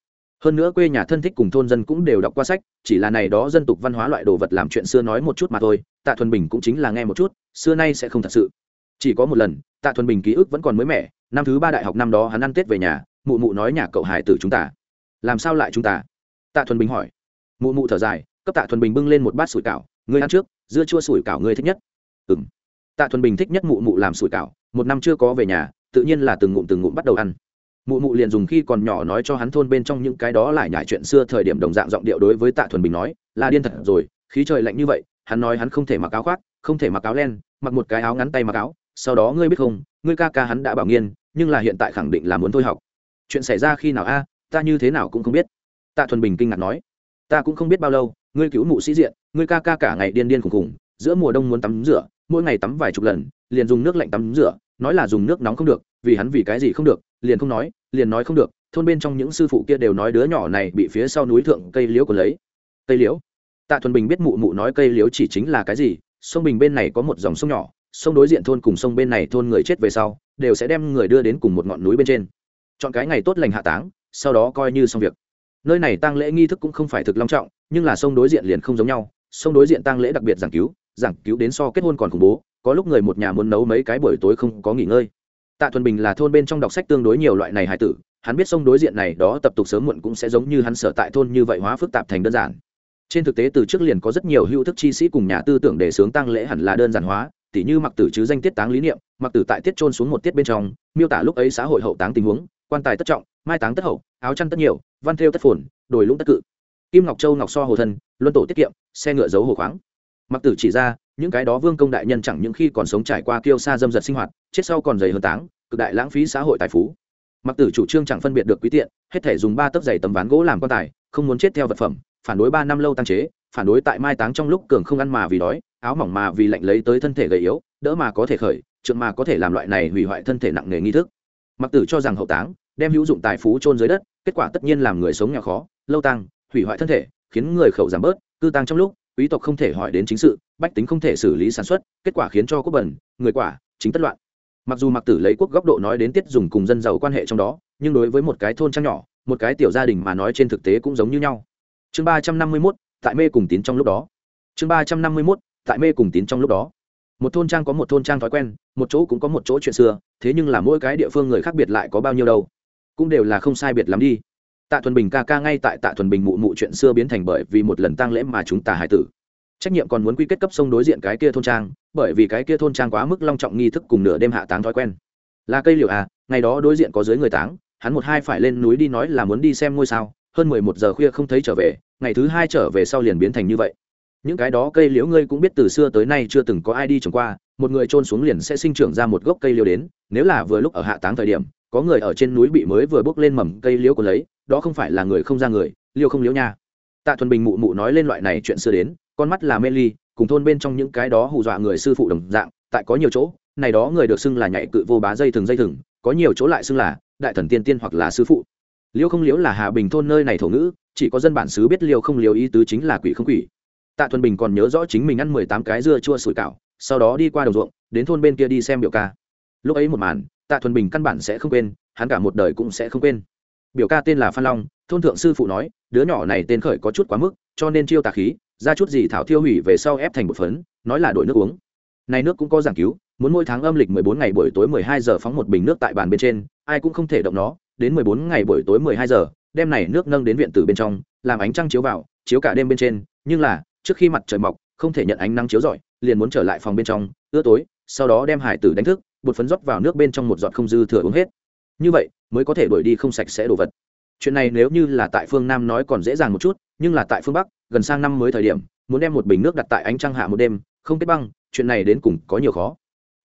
S1: Hơn nữa quê nhà thân thích cùng thôn dân cũng đều đọc qua sách, chỉ là này đó dân tục văn hóa loại đồ vật làm chuyện xưa nói một chút mà thôi, tạ thuần bình cũng chính là nghe một chút, xưa nay sẽ không thật sự. Chỉ có một lần, tạ thuần bình ký ức vẫn còn mới mẻ, năm thứ ba đại học năm đó hắn ăn tết về nhà, mụ mụ nói nhà cậu hải tử chúng ta. Làm sao lại chúng ta? Tạ thuần bình hỏi. Mụ mụ thở dài, cấp tạ thuần bình bưng lên một bát sủi cảo, ngươi ăn trước, dưa chua sủi cảo ngươi thích nhất. Ừng tạ thuần bình thích nhất mụ mụ làm sủi cảo, một năm chưa có về nhà tự nhiên là từng ngụm từng ngụm bắt đầu ăn. Mụ mụ liền dùng khi còn nhỏ nói cho hắn thôn bên trong những cái đó lại nhải chuyện xưa thời điểm đồng dạng giọng điệu đối với tạ thuần bình nói, là điên thật rồi, khí trời lạnh như vậy, hắn nói hắn không thể mặc áo khoác, không thể mặc áo len, mặc một cái áo ngắn tay mặc áo, sau đó ngươi biết không, ngươi ca ca hắn đã bảo nghiên, nhưng là hiện tại khẳng định là muốn thôi học. Chuyện xảy ra khi nào a, ta như thế nào cũng không biết. Tạ thuần bình kinh ngạc nói, ta cũng không biết bao lâu, ngươi cứu mụ sĩ diện, ngươi ca ca cả ngày điên điên khùng khùng, giữa mùa đông muốn tắm rửa, mỗi ngày tắm vài chục lần, liền dùng nước lạnh tắm rửa nói là dùng nước nóng không được, vì hắn vì cái gì không được, liền không nói, liền nói không được, thôn bên trong những sư phụ kia đều nói đứa nhỏ này bị phía sau núi thượng cây liễu của lấy. Cây liễu? Tạ thuần bình biết mụ mụ nói cây liễu chỉ chính là cái gì, sông bình bên này có một dòng sông nhỏ, sông đối diện thôn cùng sông bên này thôn người chết về sau, đều sẽ đem người đưa đến cùng một ngọn núi bên trên. Chọn cái ngày tốt lành hạ táng, sau đó coi như xong việc. Nơi này tăng lễ nghi thức cũng không phải thực long trọng, nhưng là sông đối diện liền không giống nhau, sông đối diện tăng lễ đặc biệt giảng cứu giảng cứu đến so kết hôn còn khủng bố có lúc người một nhà muốn nấu mấy cái buổi tối không có nghỉ ngơi. Tạ thuần bình là thôn bên trong đọc sách tương đối nhiều loại này hải tử, hắn biết sông đối diện này đó tập tục sớm muộn cũng sẽ giống như hắn sở tại thôn như vậy hóa phức tạp thành đơn giản. Trên thực tế từ trước liền có rất nhiều hữu thức chi sĩ cùng nhà tư tưởng để sướng tăng lễ hẳn là đơn giản hóa, tỉ như mặc tử chứ danh tiết táng lý niệm, mặc tử tại tiết trôn xuống một tiết bên trong, miêu tả lúc ấy xã hội hậu táng tình huống, quan tài tất trọng, mai táng tất hậu, áo chăn tất nhiều, văn thêu tất phồn, đồi lũng tất cự. Kim ngọc châu ngọc so hồ thân, luân tổ tiết kiệm, xe ngựa giấu hồ khoáng. Mặc tử chỉ ra những cái đó vương công đại nhân chẳng những khi còn sống trải qua kiêu xa dâm dật sinh hoạt, chết sau còn dày hơn táng, cực đại lãng phí xã hội tài phú. Mặc tử chủ trương chẳng phân biệt được quý tiện, hết thể dùng ba tấc giày tấm ván gỗ làm quan tài, không muốn chết theo vật phẩm, phản đối ba năm lâu tăng chế, phản đối tại mai táng trong lúc cường không ăn mà vì đói, áo mỏng mà vì lạnh lấy tới thân thể gầy yếu, đỡ mà có thể khởi, trượng mà có thể làm loại này hủy hoại thân thể nặng nề nghi thức. Mặc tử cho rằng hậu táng, đem hữu dụng tài phú chôn dưới đất, kết quả tất nhiên làm người sống nghèo khó, lâu tăng, hủy hoại thân thể, khiến người khẩu giảm bớt cư tăng trong lúc quý tộc không thể hỏi đến chính sự, bách tính không thể xử lý sản xuất, kết quả khiến cho quốc bẩn, người quả, chính tất loạn. Mặc dù mặc tử lấy quốc góc độ nói đến tiết dùng cùng dân giàu quan hệ trong đó, nhưng đối với một cái thôn trang nhỏ, một cái tiểu gia đình mà nói trên thực tế cũng giống như nhau. Chương ba trăm năm mươi mốt, tại mê cùng tín trong lúc đó. Chương ba trăm năm mươi mốt, tại mê cùng tín trong lúc đó. Một thôn trang có một thôn trang thói quen, một chỗ cũng có một chỗ chuyện xưa, thế nhưng là mỗi cái địa phương người khác biệt lại có bao nhiêu đâu. Cũng đều là không sai biệt lắm đi tạ thuần bình ca ca ngay tại tạ thuần bình mụ mụ chuyện xưa biến thành bởi vì một lần tăng lễ mà chúng ta hải tử. Trách nhiệm còn muốn quy kết cấp sông đối diện cái kia thôn trang, bởi vì cái kia thôn trang quá mức long trọng nghi thức cùng nửa đêm hạ táng thói quen. Là cây liệu à ngày đó đối diện có dưới người táng, hắn một hai phải lên núi đi nói là muốn đi xem ngôi sao, hơn mười một giờ khuya không thấy trở về, ngày thứ hai trở về sau liền biến thành như vậy. Những cái đó cây liễu ngươi cũng biết từ xưa tới nay chưa từng có ai đi trồng qua, một người trôn xuống liền sẽ sinh trưởng ra một gốc cây liễu đến, nếu là vừa lúc ở hạ táng thời điểm có người ở trên núi bị mới vừa bước lên mầm cây liễu của lấy, đó không phải là người không ra người, liêu không liễu nha. Tạ thuần bình mụ mụ nói lên loại này chuyện xưa đến, con mắt là mê ly, cùng thôn bên trong những cái đó hù dọa người sư phụ đồng dạng, tại có nhiều chỗ, này đó người được xưng là nhạy cự vô bá dây thừng dây thừng, có nhiều chỗ lại xưng là đại thần tiên tiên hoặc là sư phụ. Liêu không liễu là hà bình thôn nơi này thổ ngữ, chỉ có dân bản xứ biết liêu không liễu ý tứ chính là quỷ không quỷ. Tạ thuần bình còn nhớ rõ chính mình ăn mười tám cái dưa chua sủi cảo, sau đó đi qua đồng ruộng, đến thôn bên kia đi xem biểu ca. Lúc ấy một màn tạ thuần bình căn bản sẽ không quên, hắn cả một đời cũng sẽ không quên. Biểu ca tên là phan long, thôn thượng sư phụ nói, đứa nhỏ này tên khởi có chút quá mức, cho nên chiêu tà khí, ra chút gì thảo thiêu hủy về sau ép thành một phấn, nói là đổi nước uống. Này nước cũng có giảng cứu, muốn mỗi tháng âm lịch mười bốn ngày buổi tối mười hai giờ phóng một bình nước tại bàn bên trên, ai cũng không thể động nó, đến mười bốn ngày buổi tối mười hai giờ, đem này nước nâng đến viện tử bên trong, làm ánh trăng chiếu vào, chiếu cả đêm bên trên, nhưng là, trước khi mặt trời mọc, không thể nhận ánh nắng chiếu rọi, liền muốn trở lại phòng bên trong, ưa tối, sau đó đem hải tử đánh thức bột phấn rót vào nước bên trong một giọt không dư thừa uống hết. Như vậy, mới có thể đuổi đi không sạch sẽ đồ vật. Chuyện này nếu như là tại phương nam nói còn dễ dàng một chút, nhưng là tại phương bắc, gần sang năm mới thời điểm, muốn đem một bình nước đặt tại ánh trăng hạ một đêm, không kết băng, chuyện này đến cùng có nhiều khó.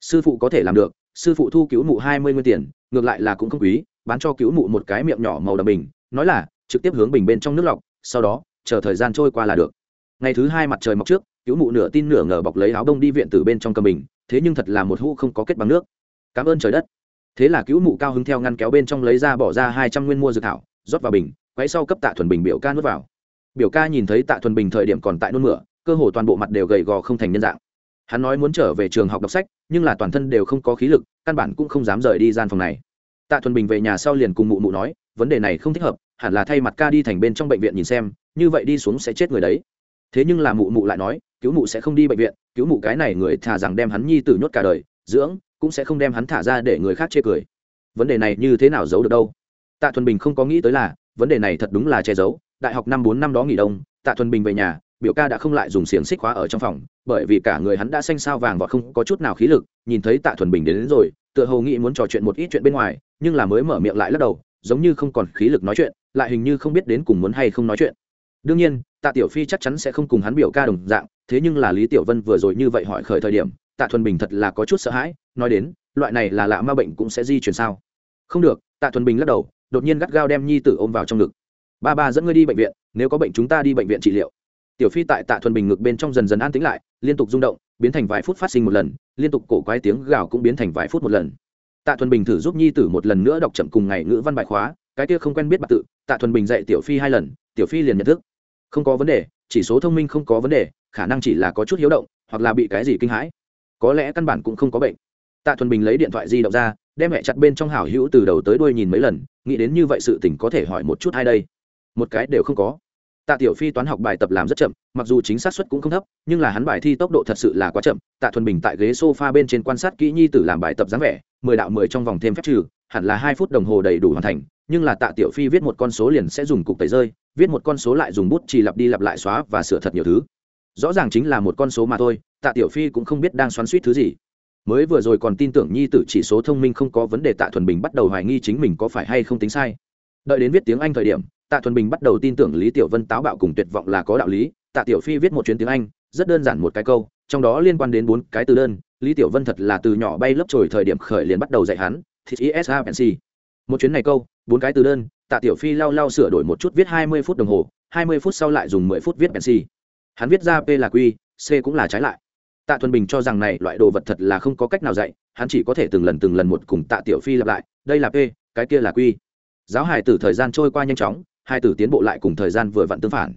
S1: Sư phụ có thể làm được, sư phụ thu cứu mụ hai mươi nguyên tiền, ngược lại là cũng không quý, bán cho cứu mụ một cái miệng nhỏ màu đầm bình, nói là trực tiếp hướng bình bên trong nước lọc, sau đó, chờ thời gian trôi qua là được. Ngày thứ hai mặt trời mọc trước cứu mụ nửa tin nửa ngờ bọc lấy áo đông đi viện từ bên trong cầm mình thế nhưng thật là một hũ không có kết bằng nước. Cảm ơn trời đất. Thế là cứu mụ cao hứng theo ngăn kéo bên trong lấy ra bỏ ra hai trăm nguyên mua dược thảo, rót vào bình quay sau cấp tạ thuần bình biểu ca nuốt vào. Biểu ca nhìn thấy tạ thuần bình thời điểm còn tại nôn mửa, cơ hồ toàn bộ mặt đều gầy gò không thành nhân dạng. Hắn nói muốn trở về trường học đọc sách, nhưng là toàn thân đều không có khí lực, căn bản cũng không dám rời đi gian phòng này. Tạ thuần bình về nhà sau liền cùng mụ mụ nói, vấn đề này không thích hợp, hẳn là thay mặt ca đi thành bên trong bệnh viện nhìn xem, như vậy đi xuống sẽ chết người đấy thế nhưng là mụ mụ lại nói cứu mụ sẽ không đi bệnh viện cứu mụ cái này người thà rằng đem hắn nhi tử nhốt cả đời dưỡng cũng sẽ không đem hắn thả ra để người khác chê cười. Vấn đề này như thế nào giấu được đâu? Tạ thuần bình không có nghĩ tới là vấn đề này thật đúng là che giấu. Đại học năm bốn năm đó nghỉ đông tạ thuần bình về nhà biểu ca đã không lại dùng xiềng xích khóa ở trong phòng bởi vì cả người hắn đã xanh sao vàng và không có chút nào khí lực nhìn thấy tạ thuần bình đến, đến rồi tựa hồ nghĩ muốn trò chuyện một ít chuyện bên ngoài nhưng là mới mở miệng lại lắc đầu giống như không còn khí lực nói chuyện lại hình như không biết đến cùng muốn hay không nói chuyện đương nhiên, tạ tiểu phi chắc chắn sẽ không cùng hắn biểu ca đồng dạng, thế nhưng là lý tiểu vân vừa rồi như vậy hỏi khởi thời điểm, tạ thuần bình thật là có chút sợ hãi, nói đến, loại này là lạ ma bệnh cũng sẽ di chuyển sao? Không được, tạ thuần bình lắc đầu, đột nhiên gắt gao đem nhi tử ôm vào trong ngực. Ba ba dẫn ngươi đi bệnh viện, nếu có bệnh chúng ta đi bệnh viện trị liệu. Tiểu phi tại tạ thuần bình ngực bên trong dần dần an tĩnh lại, liên tục rung động, biến thành vài phút phát sinh một lần, liên tục cổ quái tiếng gào cũng biến thành vài phút một lần. Tạ thuần bình thử giúp nhi tử một lần nữa đọc chậm cùng ngày ngữ văn bài khóa, cái kia không quen biết bạc tự, tạ thuần bình dạy tiểu phi hai lần, tiểu phi liền nhận thức không có vấn đề, chỉ số thông minh không có vấn đề, khả năng chỉ là có chút hiếu động, hoặc là bị cái gì kinh hãi. Có lẽ căn bản cũng không có bệnh. Tạ thuần bình lấy điện thoại di động ra, đem mẹ chặt bên trong hảo hữu từ đầu tới đuôi nhìn mấy lần, nghĩ đến như vậy sự tình có thể hỏi một chút ai đây? Một cái đều không có. Tạ tiểu phi toán học bài tập làm rất chậm, mặc dù chính xác suất cũng không thấp, nhưng là hắn bài thi tốc độ thật sự là quá chậm. Tạ thuần bình tại ghế s o f a bên trên quan sát kỹ nhi tử làm bài tập dáng vẻ, mười đạo mười trong vòng thêm phép trừ hẳn là hai phút đồng hồ đầy đủ hoàn thành, nhưng là tạ tiểu phi viết một con số liền sẽ dùng cục tẩy rơi, viết một con số lại dùng bút chỉ lặp đi lặp lại xóa và sửa thật nhiều thứ. Rõ ràng chính là một con số mà thôi, tạ tiểu phi cũng không biết đang xoắn suýt thứ gì. Mới vừa rồi còn tin tưởng nhi tử chỉ số thông minh không có vấn đề tạ thuần bình bắt đầu hoài nghi chính mình có phải hay không tính sai. Đợi đến viết tiếng anh thời điểm, tạ thuần bình bắt đầu tin tưởng lý tiểu vân táo bạo cùng tuyệt vọng là có đạo lý. Tạ tiểu phi viết một chuyến tiếng anh, rất đơn giản một cái câu, trong đó liên quan đến bốn cái từ đơn. Lý tiểu vân thật là từ nhỏ bay lớp trồi thời điểm khởi liền bắt đầu dạy hắn thịt isapnc một chuyến này câu, bốn cái từ đơn, tạ tiểu phi lau lau sửa đổi một chút viết hai mươi phút đồng hồ, hai mươi phút sau lại dùng mười phút viết pensi hắn viết ra p là q, c cũng là trái lại. Tạ thuần bình cho rằng này loại đồ vật thật là không có cách nào dạy, hắn chỉ có thể từng lần từng lần một cùng tạ tiểu phi lặp lại, đây là p, cái kia là q. Giáo hải tử thời gian trôi qua nhanh chóng, hai tử tiến bộ lại cùng thời gian vừa vặn tương phản.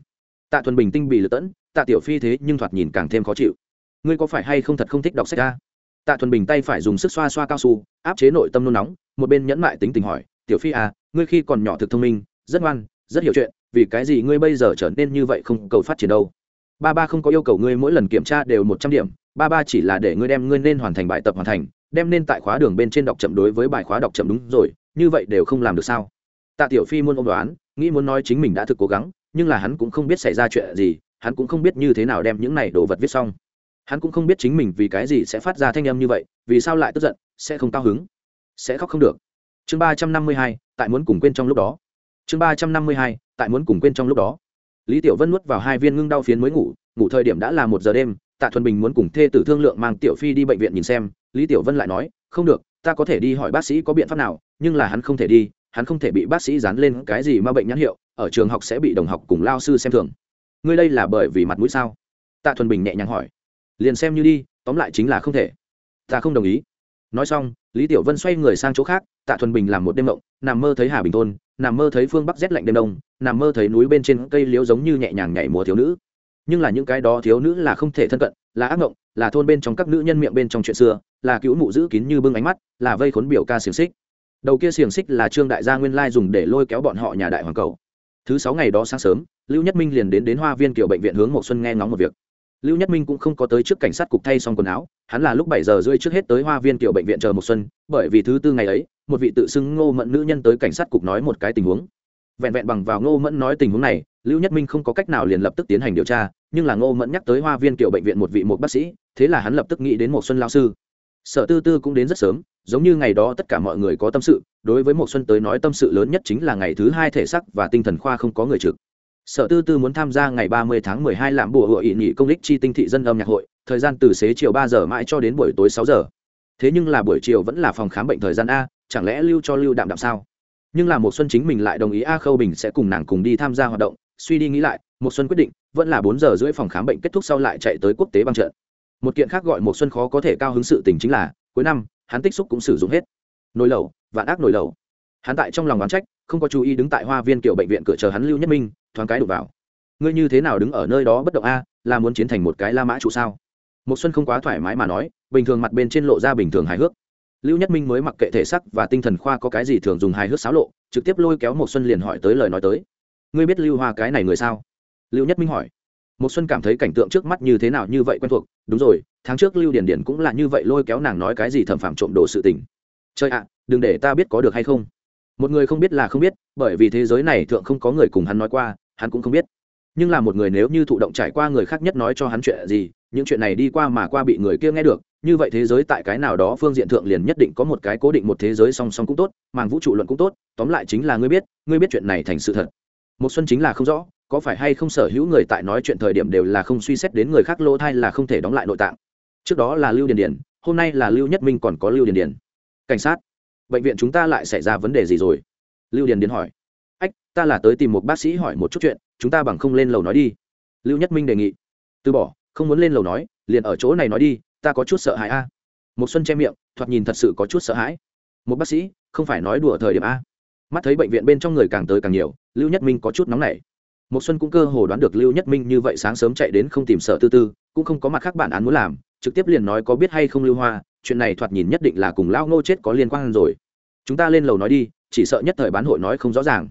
S1: Tạ thuần bình tinh bị lựa tẫn, tạ tiểu phi thế nhưng thoạt nhìn càng thêm khó chịu. Ngươi có phải hay không thật không thích đọc sách ca tạ thuần bình tay phải dùng sức xoa xoa cao su, áp chế nội tâm nôn nóng, một bên nhẫn mại tính tình hỏi, tiểu phi à ngươi khi còn nhỏ thực thông minh, rất ngoan, rất hiểu chuyện, vì cái gì ngươi bây giờ trở nên như vậy không cầu phát triển đâu? Ba ba không có yêu cầu ngươi mỗi lần kiểm tra đều một trăm điểm, ba ba chỉ là để ngươi đem ngươi nên hoàn thành bài tập hoàn thành, đem nên tại khóa đường bên trên đọc chậm đối với bài khóa đọc chậm đúng rồi, như vậy đều không làm được sao? Tạ tiểu phi muốn ôm đoán, nghĩ muốn nói chính mình đã thực cố gắng, nhưng là hắn cũng không biết xảy ra chuyện gì, hắn cũng không biết như thế nào đem những này đồ vật viết xong hắn cũng không biết chính mình vì cái gì sẽ phát ra thanh âm như vậy, vì sao lại tức giận, sẽ không cao hứng, sẽ khóc không được. Chương ba trăm năm mươi hai, tại muốn cùng quên trong lúc đó. Chương ba trăm năm mươi hai, tại muốn cùng quên trong lúc đó. Lý tiểu vân nuốt vào hai viên ngưng đau phiến mới ngủ ngủ thời điểm đã là một giờ đêm, tạ thuần bình muốn cùng thê tử thương lượng mang tiểu phi đi bệnh viện nhìn xem, lý tiểu vân lại nói, không được, ta có thể đi hỏi bác sĩ có biện pháp nào, nhưng là hắn không thể đi, hắn không thể bị bác sĩ dán lên cái gì mà bệnh nhãn hiệu, ở trường học sẽ bị đồng học cùng lao sư xem thường. Ngươi đây là bởi vì mặt mũi sao? Tạ thuần bình nhẹ nhàng hỏi liền xem như đi, tóm lại chính là không thể. Ta không đồng ý. Nói xong, lý tiểu vân xoay người sang chỗ khác, tạ thuần bình làm một đêm mộng, nằm mơ thấy hà bình thôn, nằm mơ thấy phương bắc rét lạnh đêm đông, nằm mơ thấy núi bên trên cây liễu giống như nhẹ nhàng nhảy mùa thiếu nữ. Nhưng là những cái đó thiếu nữ là không thể thân cận, là ác mộng, là thôn bên trong các nữ nhân miệng bên trong chuyện xưa, là cứu mụ giữ kín như bưng ánh mắt, là vây khốn biểu ca xiềng xích. Đầu kia xiềng xích là trương đại gia nguyên lai dùng để lôi kéo bọn họ nhà đại hoàng cầu. Thứ sáu ngày đó sáng sớm, lưu nhất minh liền đến đến hoa viên kiểu bệnh viện hướng một xuân nghe ngóng một việc lưu nhất minh cũng không có tới trước cảnh sát cục thay xong quần áo, hắn là lúc bảy giờ rưỡi trước hết tới hoa viên kiểu bệnh viện chờ một xuân, bởi vì thứ tư ngày ấy, một vị tự xưng ngô mẫn nữ nhân tới cảnh sát cục nói một cái tình huống. Vẹn vẹn bằng vào ngô mẫn nói tình huống này, lưu nhất minh không có cách nào liền lập tức tiến hành điều tra, nhưng là ngô mẫn nhắc tới hoa viên kiểu bệnh viện một vị một bác sĩ, thế là hắn lập tức nghĩ đến một xuân lao sư. Sở tư tư cũng đến rất sớm, giống như ngày đó tất cả mọi người có tâm sự, đối với một xuân tới nói tâm sự lớn nhất chính là ngày thứ hai thể sắc và tinh thần khoa không có người trực sở tư tư muốn tham gia ngày ba mươi tháng mười hai làm bùa hội nghị công lịch chi tinh thị dân âm nhạc hội, thời gian từ xế chiều ba giờ mãi cho đến buổi tối sáu giờ. Thế nhưng là buổi chiều vẫn là phòng khám bệnh thời gian a, chẳng lẽ lưu cho lưu đạm đạm sao? Nhưng là một xuân chính mình lại đồng ý a khâu bình sẽ cùng nàng cùng đi tham gia hoạt động, suy đi nghĩ lại một xuân quyết định, vẫn là bốn giờ rưỡi phòng khám bệnh kết thúc sau lại chạy tới quốc tế băng trận. Một kiện khác gọi một xuân khó có thể cao hứng sự tình chính là, cuối năm, hắn tích xúc cũng sử dụng hết. Nồi lẩu, vạn ác nồi lẩu hắn tại trong lòng oán trách, không có chú ý đứng tại hoa viên kiểu bệnh viện cửa chờ hắn lưu nhất minh, thoáng cái đục vào. Ngươi như thế nào đứng ở nơi đó bất động a, là muốn chiến thành một cái la mã trụ sao? Một xuân không quá thoải mái mà nói, bình thường mặt bên trên lộ ra bình thường hài hước. Lưu nhất minh mới mặc kệ thể sắc và tinh thần khoa có cái gì thường dùng hài hước xáo lộ, trực tiếp lôi kéo một xuân liền hỏi tới lời nói tới. Ngươi biết lưu hoa cái này người sao? Lưu nhất minh hỏi. Một xuân cảm thấy cảnh tượng trước mắt như thế nào như vậy quen thuộc, đúng rồi, tháng trước lưu điển điển cũng là như vậy lôi kéo nàng nói cái gì thẩm phạm trộm đồ sự tình. Trời ạ, đừng để ta biết có được hay không một người không biết là không biết, bởi vì thế giới này thượng không có người cùng hắn nói qua, hắn cũng không biết. Nhưng là một người nếu như thụ động trải qua người khác nhất nói cho hắn chuyện gì, những chuyện này đi qua mà qua bị người kia nghe được, như vậy thế giới tại cái nào đó phương diện thượng liền nhất định có một cái cố định một thế giới song song cũng tốt, màng vũ trụ luận cũng tốt, tóm lại chính là ngươi biết ngươi biết chuyện này thành sự thật. Một xuân chính là không rõ, có phải hay không sở hữu người tại nói chuyện thời điểm đều là không suy xét đến người khác lỗ thai là không thể đóng lại nội tạng. Trước đó là lưu điền điền, hôm nay là lưu nhất minh còn có lưu điền điền. Cảnh sát bệnh viện chúng ta lại xảy ra vấn đề gì rồi? Lưu điền điền hỏi. Ách, ta là tới tìm một bác sĩ hỏi một chút chuyện, chúng ta bằng không lên lầu nói đi. Lưu nhất minh đề nghị. Từ bỏ, không muốn lên lầu nói, liền ở chỗ này nói đi, ta có chút sợ hãi a. Một xuân che miệng, thoạt nhìn thật sự có chút sợ hãi. Một bác sĩ, không phải nói đùa thời điểm a. Mắt thấy bệnh viện bên trong người càng tới càng nhiều, lưu nhất minh có chút nóng nảy. Một xuân cũng cơ hồ đoán được lưu nhất minh như vậy sáng sớm chạy đến không tìm sợ tư tư, cũng không có mặt khác bản án muốn làm, trực tiếp liền nói có biết hay không lưu hoa, chuyện này thoạt nhìn nhất định là cùng lao ngô chết có liên quan rồi chúng ta lên lầu nói đi, chỉ sợ nhất thời bán hội nói không rõ ràng.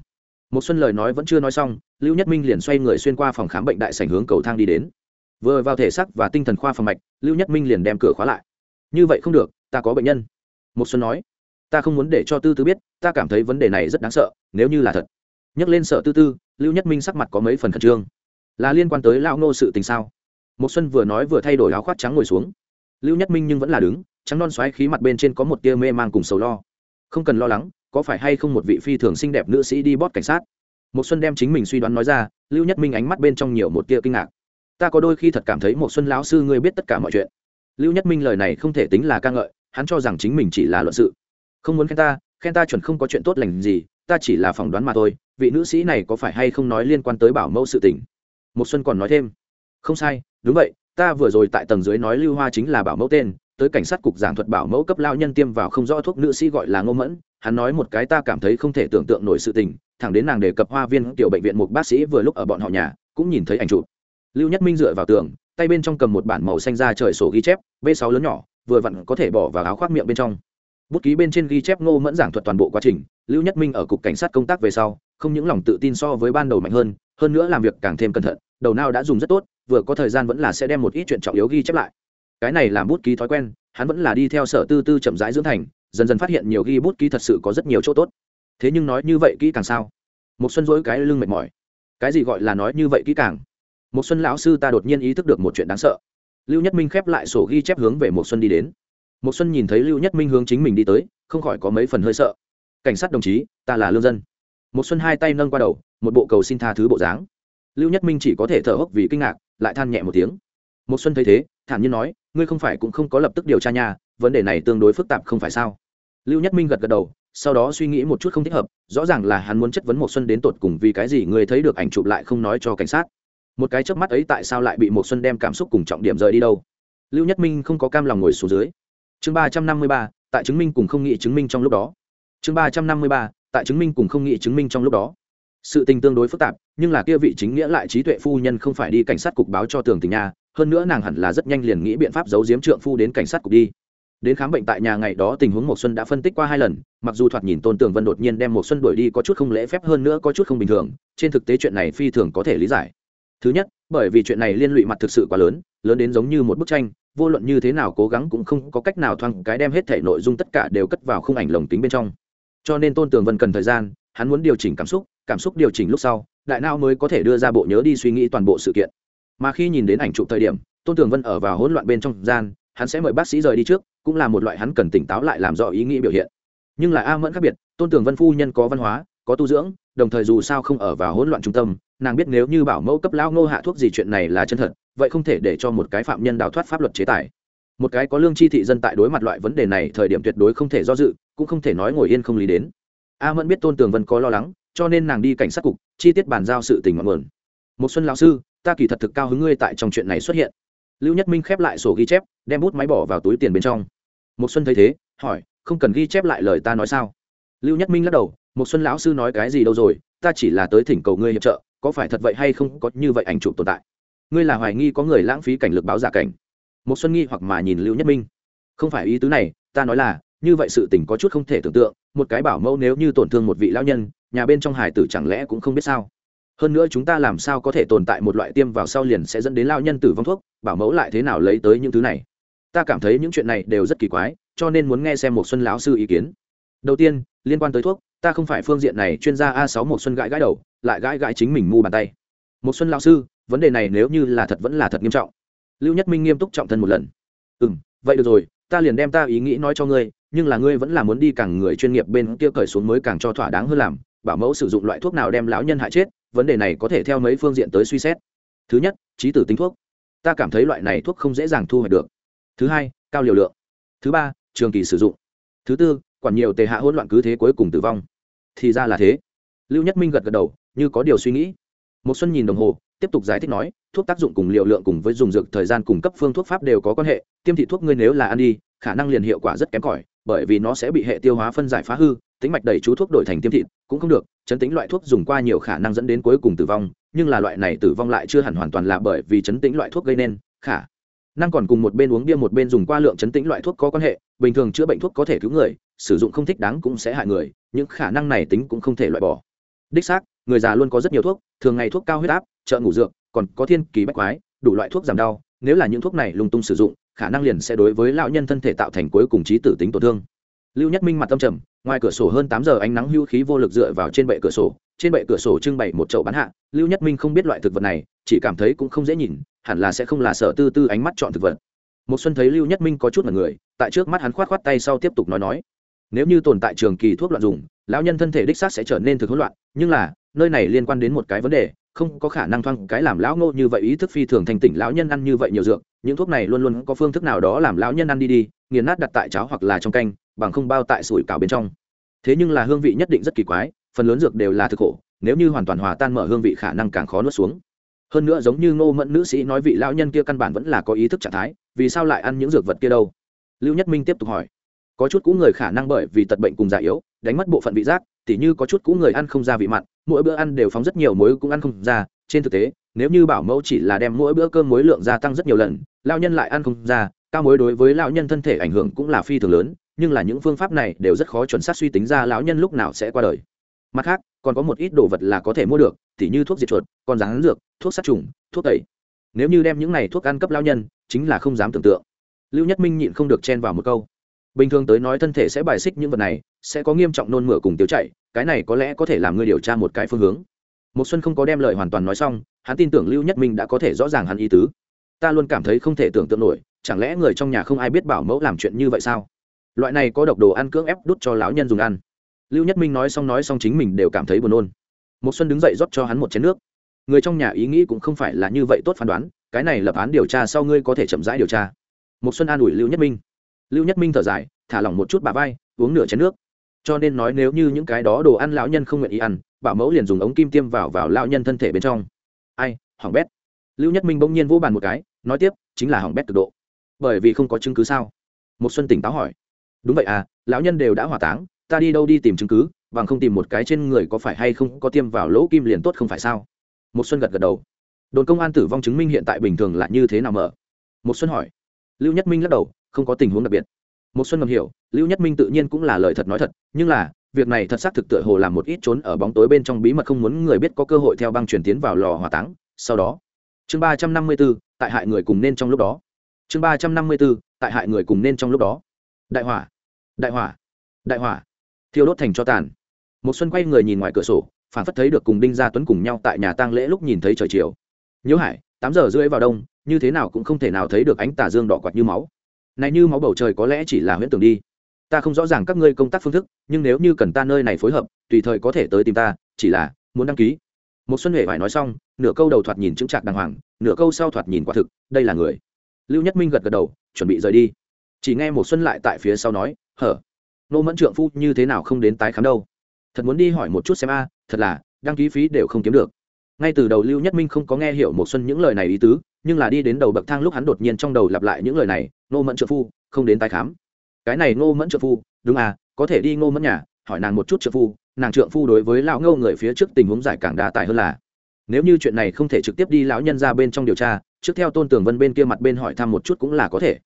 S1: Một xuân lời nói vẫn chưa nói xong, lưu nhất minh liền xoay người xuyên qua phòng khám bệnh đại sảnh hướng cầu thang đi đến. Vừa vào thể xác và tinh thần khoa phòng mạch, lưu nhất minh liền đem cửa khóa lại. Như vậy không được, ta có bệnh nhân. Một xuân nói. Ta không muốn để cho tư tư biết, ta cảm thấy vấn đề này rất đáng sợ, nếu như là thật. Nhắc lên sợ tư tư, lưu nhất minh sắc mặt có mấy phần khẩn trương. Là liên quan tới lão nô sự tình sao? Một xuân vừa nói vừa thay đổi áo khoác trắng ngồi xuống. Lưu nhất minh nhưng vẫn là đứng, trắng non xoáy khí mặt bên trên có một tia mê mang cùng sầu lo không cần lo lắng, có phải hay không một vị phi thường xinh đẹp nữ sĩ đi bót cảnh sát? Một xuân đem chính mình suy đoán nói ra, lưu nhất minh ánh mắt bên trong nhiều một tia kinh ngạc. Ta có đôi khi thật cảm thấy một xuân lão sư ngươi biết tất cả mọi chuyện. Lưu nhất minh lời này không thể tính là ca ngợi, hắn cho rằng chính mình chỉ là luận sự. Không muốn khen ta khen ta chuẩn không có chuyện tốt lành gì, ta chỉ là phỏng đoán mà thôi, vị nữ sĩ này có phải hay không nói liên quan tới bảo mẫu sự tình? Một xuân còn nói thêm. Không sai, đúng vậy, ta vừa rồi tại tầng dưới nói lưu hoa chính là bảo mẫu tên tới cảnh sát cục giảng thuật bảo mẫu cấp lao nhân tiêm vào không rõ thuốc nữ sĩ gọi là ngô mẫn, hắn nói một cái ta cảm thấy không thể tưởng tượng nổi sự tình, thẳng đến nàng đề cập hoa viên tiểu bệnh viện một bác sĩ vừa lúc ở bọn họ nhà, cũng nhìn thấy ảnh chụp. Lưu nhất minh dựa vào tường, tay bên trong cầm một bản màu xanh ra trời sổ ghi chép, b 6 lớn nhỏ, vừa vặn có thể bỏ vào áo khoác miệng bên trong. Bút ký bên trên ghi chép ngô mẫn giảng thuật toàn bộ quá trình, lưu nhất minh ở cục cảnh sát công tác về sau, không những lòng tự tin so với ban đầu mạnh hơn hơn nữa làm việc càng thêm cẩn thận, đầu nào đã dùng rất tốt, vừa có thời gian vẫn là sẽ đem một ít chuyện trọng yếu ghi chép lại cái này làm bút ký thói quen, hắn vẫn là đi theo sở tư tư chậm rãi dưỡng thành, dần dần phát hiện nhiều ghi bút ký thật sự có rất nhiều chỗ tốt. Thế nhưng nói như vậy kỹ càng sao? Một xuân dỗi cái lưng mệt mỏi. Cái gì gọi là nói như vậy kỹ càng? Một xuân lão sư ta đột nhiên ý thức được một chuyện đáng sợ. Lưu nhất minh khép lại sổ ghi chép hướng về một xuân đi đến. Một xuân nhìn thấy lưu nhất minh hướng chính mình đi tới, không khỏi có mấy phần hơi sợ. Cảnh sát đồng chí, ta là lương dân. Một xuân hai tay nâng qua đầu, một bộ cầu xin tha thứ bộ dáng. Lưu nhất minh chỉ có thể thở hốc vì kinh ngạc, lại than nhẹ một tiếng. Một xuân thấy thế, thản nhiên nói ngươi không phải cũng không có lập tức điều tra nhà vấn đề này tương đối phức tạp không phải sao? Lưu nhất minh gật gật đầu, sau đó suy nghĩ một chút không thích hợp, rõ ràng là hắn muốn chất vấn một xuân đến tột cùng vì cái gì ngươi thấy được ảnh chụp lại không nói cho cảnh sát. Một cái chớp mắt ấy tại sao lại bị một xuân đem cảm xúc cùng trọng điểm rời đi đâu? Lưu nhất minh không có cam lòng ngồi xuống dưới. Chương ba trăm năm mươi ba, tại chứng minh cùng không nghị chứng minh trong lúc đó. Chương ba trăm năm mươi ba, tại chứng minh cùng không nghị chứng minh trong lúc đó. Sự tình tương đối phức tạp, nhưng là kia vị chính nghĩa lại trí tuệ phu nhân không phải đi cảnh sát cục báo cho tường tình nha hơn nữa nàng hẳn là rất nhanh liền nghĩ biện pháp giấu giếm trượng phu đến cảnh sát cục đi. Đến khám bệnh tại nhà ngày đó tình huống một xuân đã phân tích qua hai lần, mặc dù thoạt nhìn tôn tường vân đột nhiên đem một xuân đuổi đi có chút không lễ phép hơn nữa có chút không bình thường, trên thực tế chuyện này phi thường có thể lý giải. Thứ nhất, bởi vì chuyện này liên lụy mặt thực sự quá lớn lớn đến giống như một bức tranh, vô luận như thế nào cố gắng cũng không có cách nào thoáng cái đem hết thể nội dung tất cả đều cất vào khung ảnh lồng tính bên trong. Cho nên tôn tường vân cần thời gian, hắn muốn điều chỉnh cảm xúc cảm xúc điều chỉnh lúc sau, đại não mới có thể đưa ra bộ nhớ đi suy nghĩ toàn bộ sự kiện mà khi nhìn đến ảnh chụp thời điểm, tôn tường vân ở vào hỗn loạn bên trong gian, hắn sẽ mời bác sĩ rời đi trước, cũng là một loại hắn cần tỉnh táo lại làm rõ ý nghĩ biểu hiện. Nhưng là a mẫn khác biệt, tôn tường vân phu nhân có văn hóa, có tu dưỡng, đồng thời dù sao không ở vào hỗn loạn trung tâm, nàng biết nếu như bảo mẫu cấp lao ngô hạ thuốc gì chuyện này là chân thật, vậy không thể để cho một cái phạm nhân đào thoát pháp luật chế tài. Một cái có lương chi thị dân tại đối mặt loại vấn đề này thời điểm tuyệt đối không thể do dự, cũng không thể nói ngồi yên không lý đến. A mẫn biết tôn tường vân có lo lắng, cho nên nàng đi cảnh sát cục, chi tiết bàn giao sự tình mọi nguồn. Một xuân lão sư ta kỳ thật thực cao hứng ngươi tại trong chuyện này xuất hiện. Lưu nhất minh khép lại sổ ghi chép, đem bút máy bỏ vào túi tiền bên trong. Một xuân thấy thế, hỏi, không cần ghi chép lại lời ta nói sao? Lưu nhất minh lắc đầu một xuân lão sư nói cái gì đâu rồi, ta chỉ là tới thỉnh cầu ngươi hiệp trợ, có phải thật vậy hay không có như vậy ảnh chụp tồn tại? Ngươi là hoài nghi có người lãng phí cảnh lực báo giả cảnh. Một xuân nghi hoặc mà nhìn lưu nhất minh. Không phải ý tứ này, ta nói là, như vậy sự tình có chút không thể tưởng tượng, một cái bảo mẫu nếu như tổn thương một vị lão nhân, nhà bên trong hải tử chẳng lẽ cũng không biết sao? Hơn nữa chúng ta làm sao có thể tồn tại một loại tiêm vào sau liền sẽ dẫn đến lao nhân tử vong thuốc, bảo mẫu lại thế nào lấy tới những thứ này? Ta cảm thấy những chuyện này đều rất kỳ quái, cho nên muốn nghe xem một xuân lão sư ý kiến. Đầu tiên, liên quan tới thuốc, ta không phải phương diện này chuyên gia a sáu một xuân gãi gãi đầu, lại gãi gãi chính mình mu bàn tay. Một xuân lão sư, vấn đề này nếu như là thật vẫn là thật nghiêm trọng. Lưu nhất minh nghiêm túc trọng thân một lần. Ừ vậy được rồi, ta liền đem ta ý nghĩ nói cho ngươi, nhưng là ngươi vẫn là muốn đi càng người chuyên nghiệp bên kia cởi xuống mới càng cho thỏa đáng hơn làm, bảo mẫu sử dụng loại thuốc nào đem lão nhân hại chết vấn đề này có thể theo mấy phương diện tới suy xét. Thứ nhất, trí tử tính thuốc. Ta cảm thấy loại này thuốc không dễ dàng thu hoạch được. Thứ hai, cao liều lượng. Thứ ba, trường kỳ sử dụng. Thứ tư, quản nhiều tệ hạ hỗn loạn cứ thế cuối cùng tử vong. Thì ra là thế. Lưu nhất minh gật gật đầu, như có điều suy nghĩ. Một xuân nhìn đồng hồ, tiếp tục giải thích nói, thuốc tác dụng cùng liều lượng cùng với dùng dược thời gian cung cấp phương thuốc pháp đều có quan hệ, tiêm thị thuốc ngươi nếu là ăn đi, khả năng liền hiệu quả rất kém cỏi bởi vì nó sẽ bị hệ tiêu hóa phân giải phá hư tính mạch đầy chú thuốc đổi thành tiêm thịt, cũng không được, chấn tính loại thuốc dùng qua nhiều khả năng dẫn đến cuối cùng tử vong, nhưng là loại này tử vong lại chưa hẳn hoàn toàn là bởi vì chấn tính loại thuốc gây nên, khả năng còn cùng một bên uống bia một bên dùng qua lượng chấn tĩnh loại thuốc có quan hệ, bình thường chữa bệnh thuốc có thể cứu người, sử dụng không thích đáng cũng sẽ hại người, những khả năng này tính cũng không thể loại bỏ. Đích xác, người già luôn có rất nhiều thuốc, thường ngày thuốc cao huyết áp, trợ ngủ dược, còn có thiên kỳ bách quái, đủ loại thuốc giảm đau, nếu là những thuốc này lung tung sử dụng khả năng liền sẽ đối với lão nhân thân thể tạo thành cuối cùng trí tử tính tổn thương. Lưu nhất minh mặt tâm trầm, ngoài cửa sổ hơn tám giờ ánh nắng hưu khí vô lực dựa vào trên bệ cửa sổ, trên bệ cửa sổ trưng bày một chậu bán hạ, lưu nhất minh không biết loại thực vật này, chỉ cảm thấy cũng không dễ nhìn, hẳn là sẽ không là sợ tư tư ánh mắt chọn thực vật. Một xuân thấy lưu nhất minh có chút mặt người, tại trước mắt hắn khoát khoát tay sau tiếp tục nói nói. Nếu như tồn tại trường kỳ thuốc loạn dùng, lão nhân thân thể đích xác sẽ trở nên thực hỗn loạn, nhưng là, nơi này liên quan đến một cái vấn đề không có khả năng thoang cái làm lão ngô như vậy, ý thức phi thường thành tỉnh, lão nhân ăn như vậy nhiều dược, những thuốc này luôn luôn có phương thức nào đó làm lão nhân ăn đi đi, nghiền nát đặt tại cháo hoặc là trong canh, bằng không bao tại sủi cảo bên trong. Thế nhưng là hương vị nhất định rất kỳ quái, phần lớn dược đều là thực khổ, nếu như hoàn toàn hòa tan mở hương vị khả năng càng khó nuốt xuống. Hơn nữa giống như ngô mẫn nữ sĩ nói vị lão nhân kia căn bản vẫn là có ý thức trạng thái, vì sao lại ăn những dược vật kia đâu? Lưu nhất minh tiếp tục hỏi. Có chút cũ người khả năng bởi vì tật bệnh cùng già yếu, đánh mất bộ phận vị giác, tỉ như có chút cũ người ăn không ra vị mặn mỗi bữa ăn đều phóng rất nhiều muối cũng ăn không ra. Trên thực tế, nếu như bảo mẫu chỉ là đem mỗi bữa cơm muối lượng gia tăng rất nhiều lần lao nhân lại ăn không ra, cao muối đối với lão nhân thân thể ảnh hưởng cũng là phi thường lớn, nhưng là những phương pháp này đều rất khó chuẩn xác suy tính ra lão nhân lúc nào sẽ qua đời. Mặt khác, còn có một ít đồ vật là có thể mua được, tỉ như thuốc diệt chuột, con rán dược, thuốc sát trùng, thuốc tẩy. Nếu như đem những này thuốc ăn cấp lao nhân, chính là không dám tưởng tượng. Lưu nhất minh nhịn không được chen vào một câu. Bình thường tới nói thân thể sẽ bài xích những vật này, sẽ có nghiêm trọng nôn mửa cùng tiêu chảy cái này có lẽ có thể làm ngươi điều tra một cái phương hướng. Một xuân không có đem lời hoàn toàn nói xong, hắn tin tưởng lưu nhất minh đã có thể rõ ràng hắn ý tứ. Ta luôn cảm thấy không thể tưởng tượng nổi, chẳng lẽ người trong nhà không ai biết bảo mẫu làm chuyện như vậy sao? Loại này có độc đồ ăn cưỡng ép đút cho lão nhân dùng ăn. Lưu nhất minh nói xong nói xong chính mình đều cảm thấy buồn nôn. Một xuân đứng dậy rót cho hắn một chén nước. Người trong nhà ý nghĩ cũng không phải là như vậy tốt phán đoán, cái này lập án điều tra sau ngươi có thể chậm rãi điều tra. Một xuân an ủi lưu nhất minh. Lưu nhất minh thở dài, thả lỏng một chút bà vai, uống nửa chén nước cho nên nói nếu như những cái đó đồ ăn lão nhân không nguyện ý ăn bảo mẫu liền dùng ống kim tiêm vào vào lão nhân thân thể bên trong. Ai, hỏng bét. Lưu nhất minh bỗng nhiên vỗ bàn một cái, nói tiếp, chính là hỏng bét cực độ. Bởi vì không có chứng cứ sao? Một xuân tỉnh táo hỏi. Đúng vậy à lão nhân đều đã hỏa táng, ta đi đâu đi tìm chứng cứ, bằng không tìm một cái trên người có phải hay không có tiêm vào lỗ kim liền tốt không phải sao? Một xuân gật gật đầu. Đồn công an tử vong chứng minh hiện tại bình thường là như thế nào mở? Một xuân hỏi. Lưu nhất minh lắc đầu, không có tình huống đặc biệt một xuân ngầm hiểu lưu nhất minh tự nhiên cũng là lời thật nói thật nhưng là việc này thật xác thực tựa hồ làm một ít trốn ở bóng tối bên trong bí mật không muốn người biết có cơ hội theo băng truyền tiến vào lò hỏa táng sau đó. Chương ba trăm năm mươi 354, tại hại người cùng nên trong lúc đó. Chương ba trăm năm mươi 354, tại hại người cùng nên trong lúc đó. Đại hỏa đại hỏa đại hỏa. Thiêu đốt thành cho tàn. Một xuân quay người nhìn ngoài cửa sổ phản phất thấy được cùng đinh gia tuấn cùng nhau tại nhà tang lễ lúc nhìn thấy trời chiều. Nhớ hải tám giờ rưỡi vào đông như thế nào cũng không thể nào thấy được ánh tà dương đỏ quạt như máu này như máu bầu trời có lẽ chỉ là huyễn tưởng đi. Ta không rõ ràng các ngươi công tác phương thức, nhưng nếu như cần ta nơi này phối hợp, tùy thời có thể tới tìm ta, chỉ là muốn đăng ký. Một xuân huệ phải nói xong, nửa câu đầu thoạt nhìn chứng trạc đàng hoàng, nửa câu sau thoạt nhìn quả thực, đây là người. Lưu nhất minh gật gật đầu, chuẩn bị rời đi. Chỉ nghe một xuân lại tại phía sau nói, hở, nô mẫn trượng phu như thế nào không đến tái khám đâu? Thật muốn đi hỏi một chút xem a, thật là, đăng ký phí đều không kiếm được ngay từ đầu lưu nhất minh không có nghe hiểu một xuân những lời này ý tứ, nhưng là đi đến đầu bậc thang lúc hắn đột nhiên trong đầu lặp lại những lời này nô mẫn trợ phu, không đến tái khám. Cái này nô mẫn trợ phu, đúng à có thể đi ngô mẫn nhà, hỏi nàng một chút trợ phu, nàng trượng phu đối với lão ngô người phía trước tình huống giải càng đa tài hơn là. Nếu như chuyện này không thể trực tiếp đi lão nhân ra bên trong điều tra, trước theo tôn tường vân bên kia mặt bên hỏi thăm một chút cũng là có thể.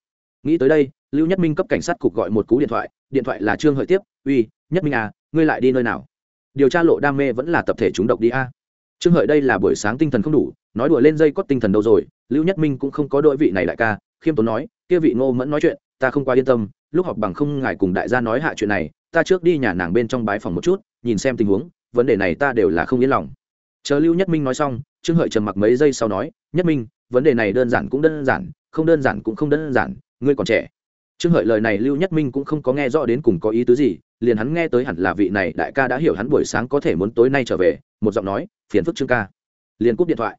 S1: Nghĩ tới đây, lưu nhất minh cấp cảnh sát cục gọi một cú điện thoại điện thoại là trương hợi tiếp, uy, nhất minh à ngươi lại đi nơi nào? Điều tra lộ đam mê vẫn là tập thể chúng độc đi a trương hợi đây là buổi sáng tinh thần không đủ, nói đùa lên dây cót tinh thần đâu rồi, lưu nhất minh cũng không có đội vị này đại ca, khiêm tốn nói, kia vị ngô mẫn nói chuyện, ta không qua yên tâm, lúc họp bằng không ngài cùng đại gia nói hạ chuyện này, ta trước đi nhà nàng bên trong bái phòng một chút, nhìn xem tình huống, vấn đề này ta đều là không yên lòng. Chờ lưu nhất minh nói xong, trương hợi trầm mặc mấy giây sau nói, nhất minh, vấn đề này đơn giản cũng đơn giản, không đơn giản cũng không đơn giản, ngươi còn trẻ. Trương hợi lời này lưu nhất minh cũng không có nghe rõ đến cùng có ý tứ gì liền hắn nghe tới hẳn là vị này đại ca đã hiểu hắn buổi sáng có thể muốn tối nay trở về, một giọng nói, phiền phức trương ca. Liền cúp điện thoại.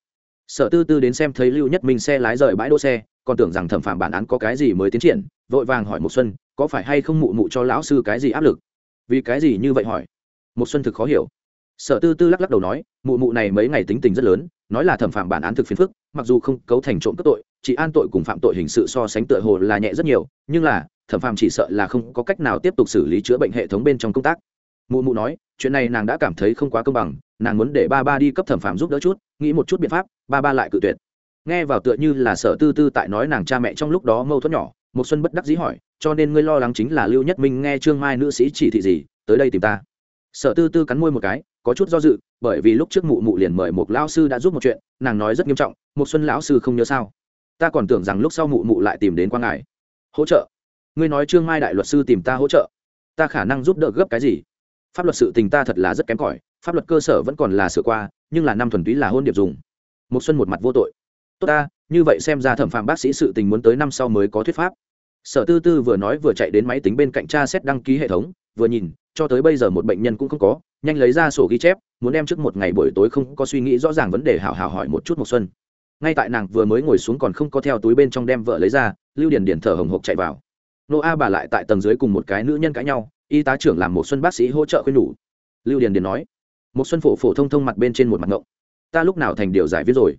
S1: Sở tư tư đến xem thấy lưu nhất minh xe lái rời bãi đỗ xe, còn tưởng rằng thẩm phạm bản án có cái gì mới tiến triển, vội vàng hỏi một xuân, có phải hay không mụ mụ cho lão sư cái gì áp lực? Vì cái gì như vậy hỏi? Một xuân thực khó hiểu. Sở tư tư lắc lắc đầu nói, mụ mụ này mấy ngày tính tình rất lớn, nói là thẩm phạm bản án thực phiền phức, mặc dù không cấu thành trộm cướp tội chỉ an tội cùng phạm tội hình sự so sánh tựa hồ là nhẹ rất nhiều, nhưng là thẩm Phàm chỉ sợ là không có cách nào tiếp tục xử lý chữa bệnh hệ thống bên trong công tác. Mụ mụ nói, chuyện này nàng đã cảm thấy không quá công bằng, nàng muốn để ba ba đi cấp thẩm Phàm giúp đỡ chút, nghĩ một chút biện pháp, ba ba lại cự tuyệt. Nghe vào tựa như là sở tư tư tại nói nàng cha mẹ trong lúc đó mâu thuẫn nhỏ một xuân bất đắc dĩ hỏi, cho nên ngươi lo lắng chính là lưu nhất minh nghe trương mai nữ sĩ chỉ thị gì, tới đây tìm ta. Sở tư tư cắn môi một cái, có chút do dự, bởi vì lúc trước mụ mụ liền mời một lão sư đã giúp một chuyện, nàng nói rất nghiêm trọng một xuân lão sư không nhớ sao. Ta còn tưởng rằng lúc sau mụ mụ lại tìm đến quan ngài. Hỗ trợ ngươi nói trương mai đại luật sư tìm ta hỗ trợ, ta khả năng giúp đỡ gấp cái gì? Pháp luật sự tình ta thật là rất kém cỏi, pháp luật cơ sở vẫn còn là sửa qua, nhưng là năm thuần túy là hôn điệp dùng. Một xuân một mặt vô tội. Tốt ta, như vậy xem ra thẩm phạm bác sĩ sự tình muốn tới năm sau mới có thuyết pháp. Sở tư tư vừa nói vừa chạy đến máy tính bên cạnh tra xét đăng ký hệ thống, vừa nhìn, cho tới bây giờ một bệnh nhân cũng không có, nhanh lấy ra sổ ghi chép, muốn đem trước một ngày buổi tối không có suy nghĩ rõ ràng vấn đề hảo hảo hỏi một chút một xuân. Ngay tại nàng vừa mới ngồi xuống còn không có theo túi bên trong đem vợ lấy ra, lưu điển điển thở hồng hộc chạy vào nô a bà lại tại tầng dưới cùng một cái nữ nhân cãi nhau, y tá trưởng làm một xuân bác sĩ hỗ trợ khuyên nhủ. Lưu Điền điền nói, một xuân phổ phổ thông thông mặt bên trên một mặt ngộng. Ta lúc nào thành điều giải viết rồi?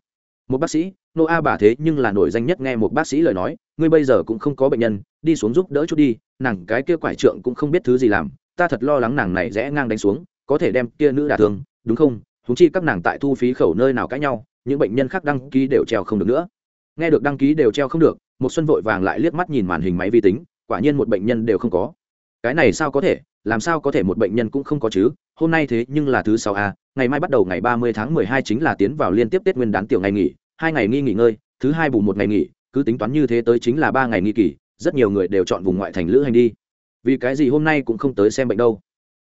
S1: Một bác sĩ, nô a bà thế nhưng là nổi danh nhất nghe một bác sĩ lời nói, ngươi bây giờ cũng không có bệnh nhân, đi xuống giúp đỡ chút đi, nàng cái kia quải trượng cũng không biết thứ gì làm, ta thật lo lắng nàng này rẽ ngang đánh xuống, có thể đem kia nữ đả thương, đúng không? Húng chi các nàng tại thu phí khẩu nơi nào cãi nhau, những bệnh nhân khác đăng ký đều treo không được nữa. Nghe được đăng ký đều treo không được, một xuân vội vàng lại liếc mắt nhìn màn hình máy vi tính quả nhiên một bệnh nhân đều không có. Cái này sao có thể, làm sao có thể một bệnh nhân cũng không có chứ? Hôm nay thế nhưng là thứ sáu a, ngày mai bắt đầu ngày ba mươi tháng mười hai chính là tiến vào liên tiếp tết nguyên đán tiểu ngày nghỉ, hai ngày nghi nghỉ ngơi, thứ hai bù một ngày nghỉ, cứ tính toán như thế tới chính là ba ngày nghỉ kỳ, rất nhiều người đều chọn vùng ngoại thành lữ hành đi. Vì cái gì hôm nay cũng không tới xem bệnh đâu?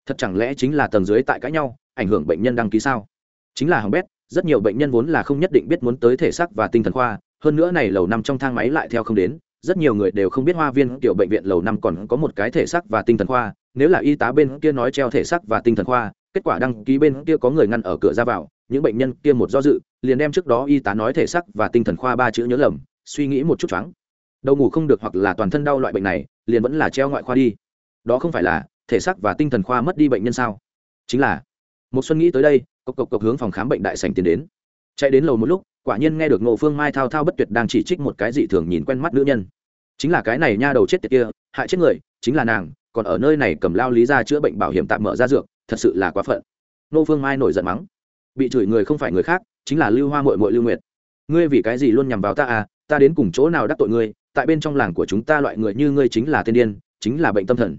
S1: Thật chẳng lẽ chính là tầng dưới tại cãi nhau, ảnh hưởng bệnh nhân đăng ký sao? Chính là hỏng bét, rất nhiều bệnh nhân vốn là không nhất định biết muốn tới thể xác và tinh thần khoa, hơn nữa này lầu năm trong thang máy lại theo không đến rất nhiều người đều không biết hoa viên tiểu bệnh viện lầu năm còn có một cái thể xác và tinh thần khoa, nếu là y tá bên kia nói treo thể xác và tinh thần khoa, kết quả đăng ký bên kia có người ngăn ở cửa ra vào, những bệnh nhân kia một do dự, liền đem trước đó y tá nói thể xác và tinh thần khoa ba chữ nhớ lầm, suy nghĩ một chút choáng. Đầu ngủ không được hoặc là toàn thân đau loại bệnh này, liền vẫn là treo ngoại khoa đi. Đó không phải là, thể xác và tinh thần khoa mất đi bệnh nhân sao? Chính là, một xuân nghĩ tới đây, cộc cộc cộc hướng phòng khám bệnh đại sành tiến đến. Chạy đến lầu một lúc, quả nhiên nghe được ngộ phương mai thao thao bất tuyệt đang chỉ trích một cái dị thường nhìn quen mắt nữ nhân chính là cái này nha đầu chết tiệt kia, hại chết người, chính là nàng, còn ở nơi này cầm lao lý ra chữa bệnh bảo hiểm tạm mở ra dược, thật sự là quá phận. Nô phương mai nổi giận mắng. Bị chửi người không phải người khác, chính là lưu hoa mội mội lưu nguyệt. Ngươi vì cái gì luôn nhằm vào ta à ta đến cùng chỗ nào đắc tội ngươi, tại bên trong làng của chúng ta loại người như ngươi chính là tên điên, chính là bệnh tâm thần.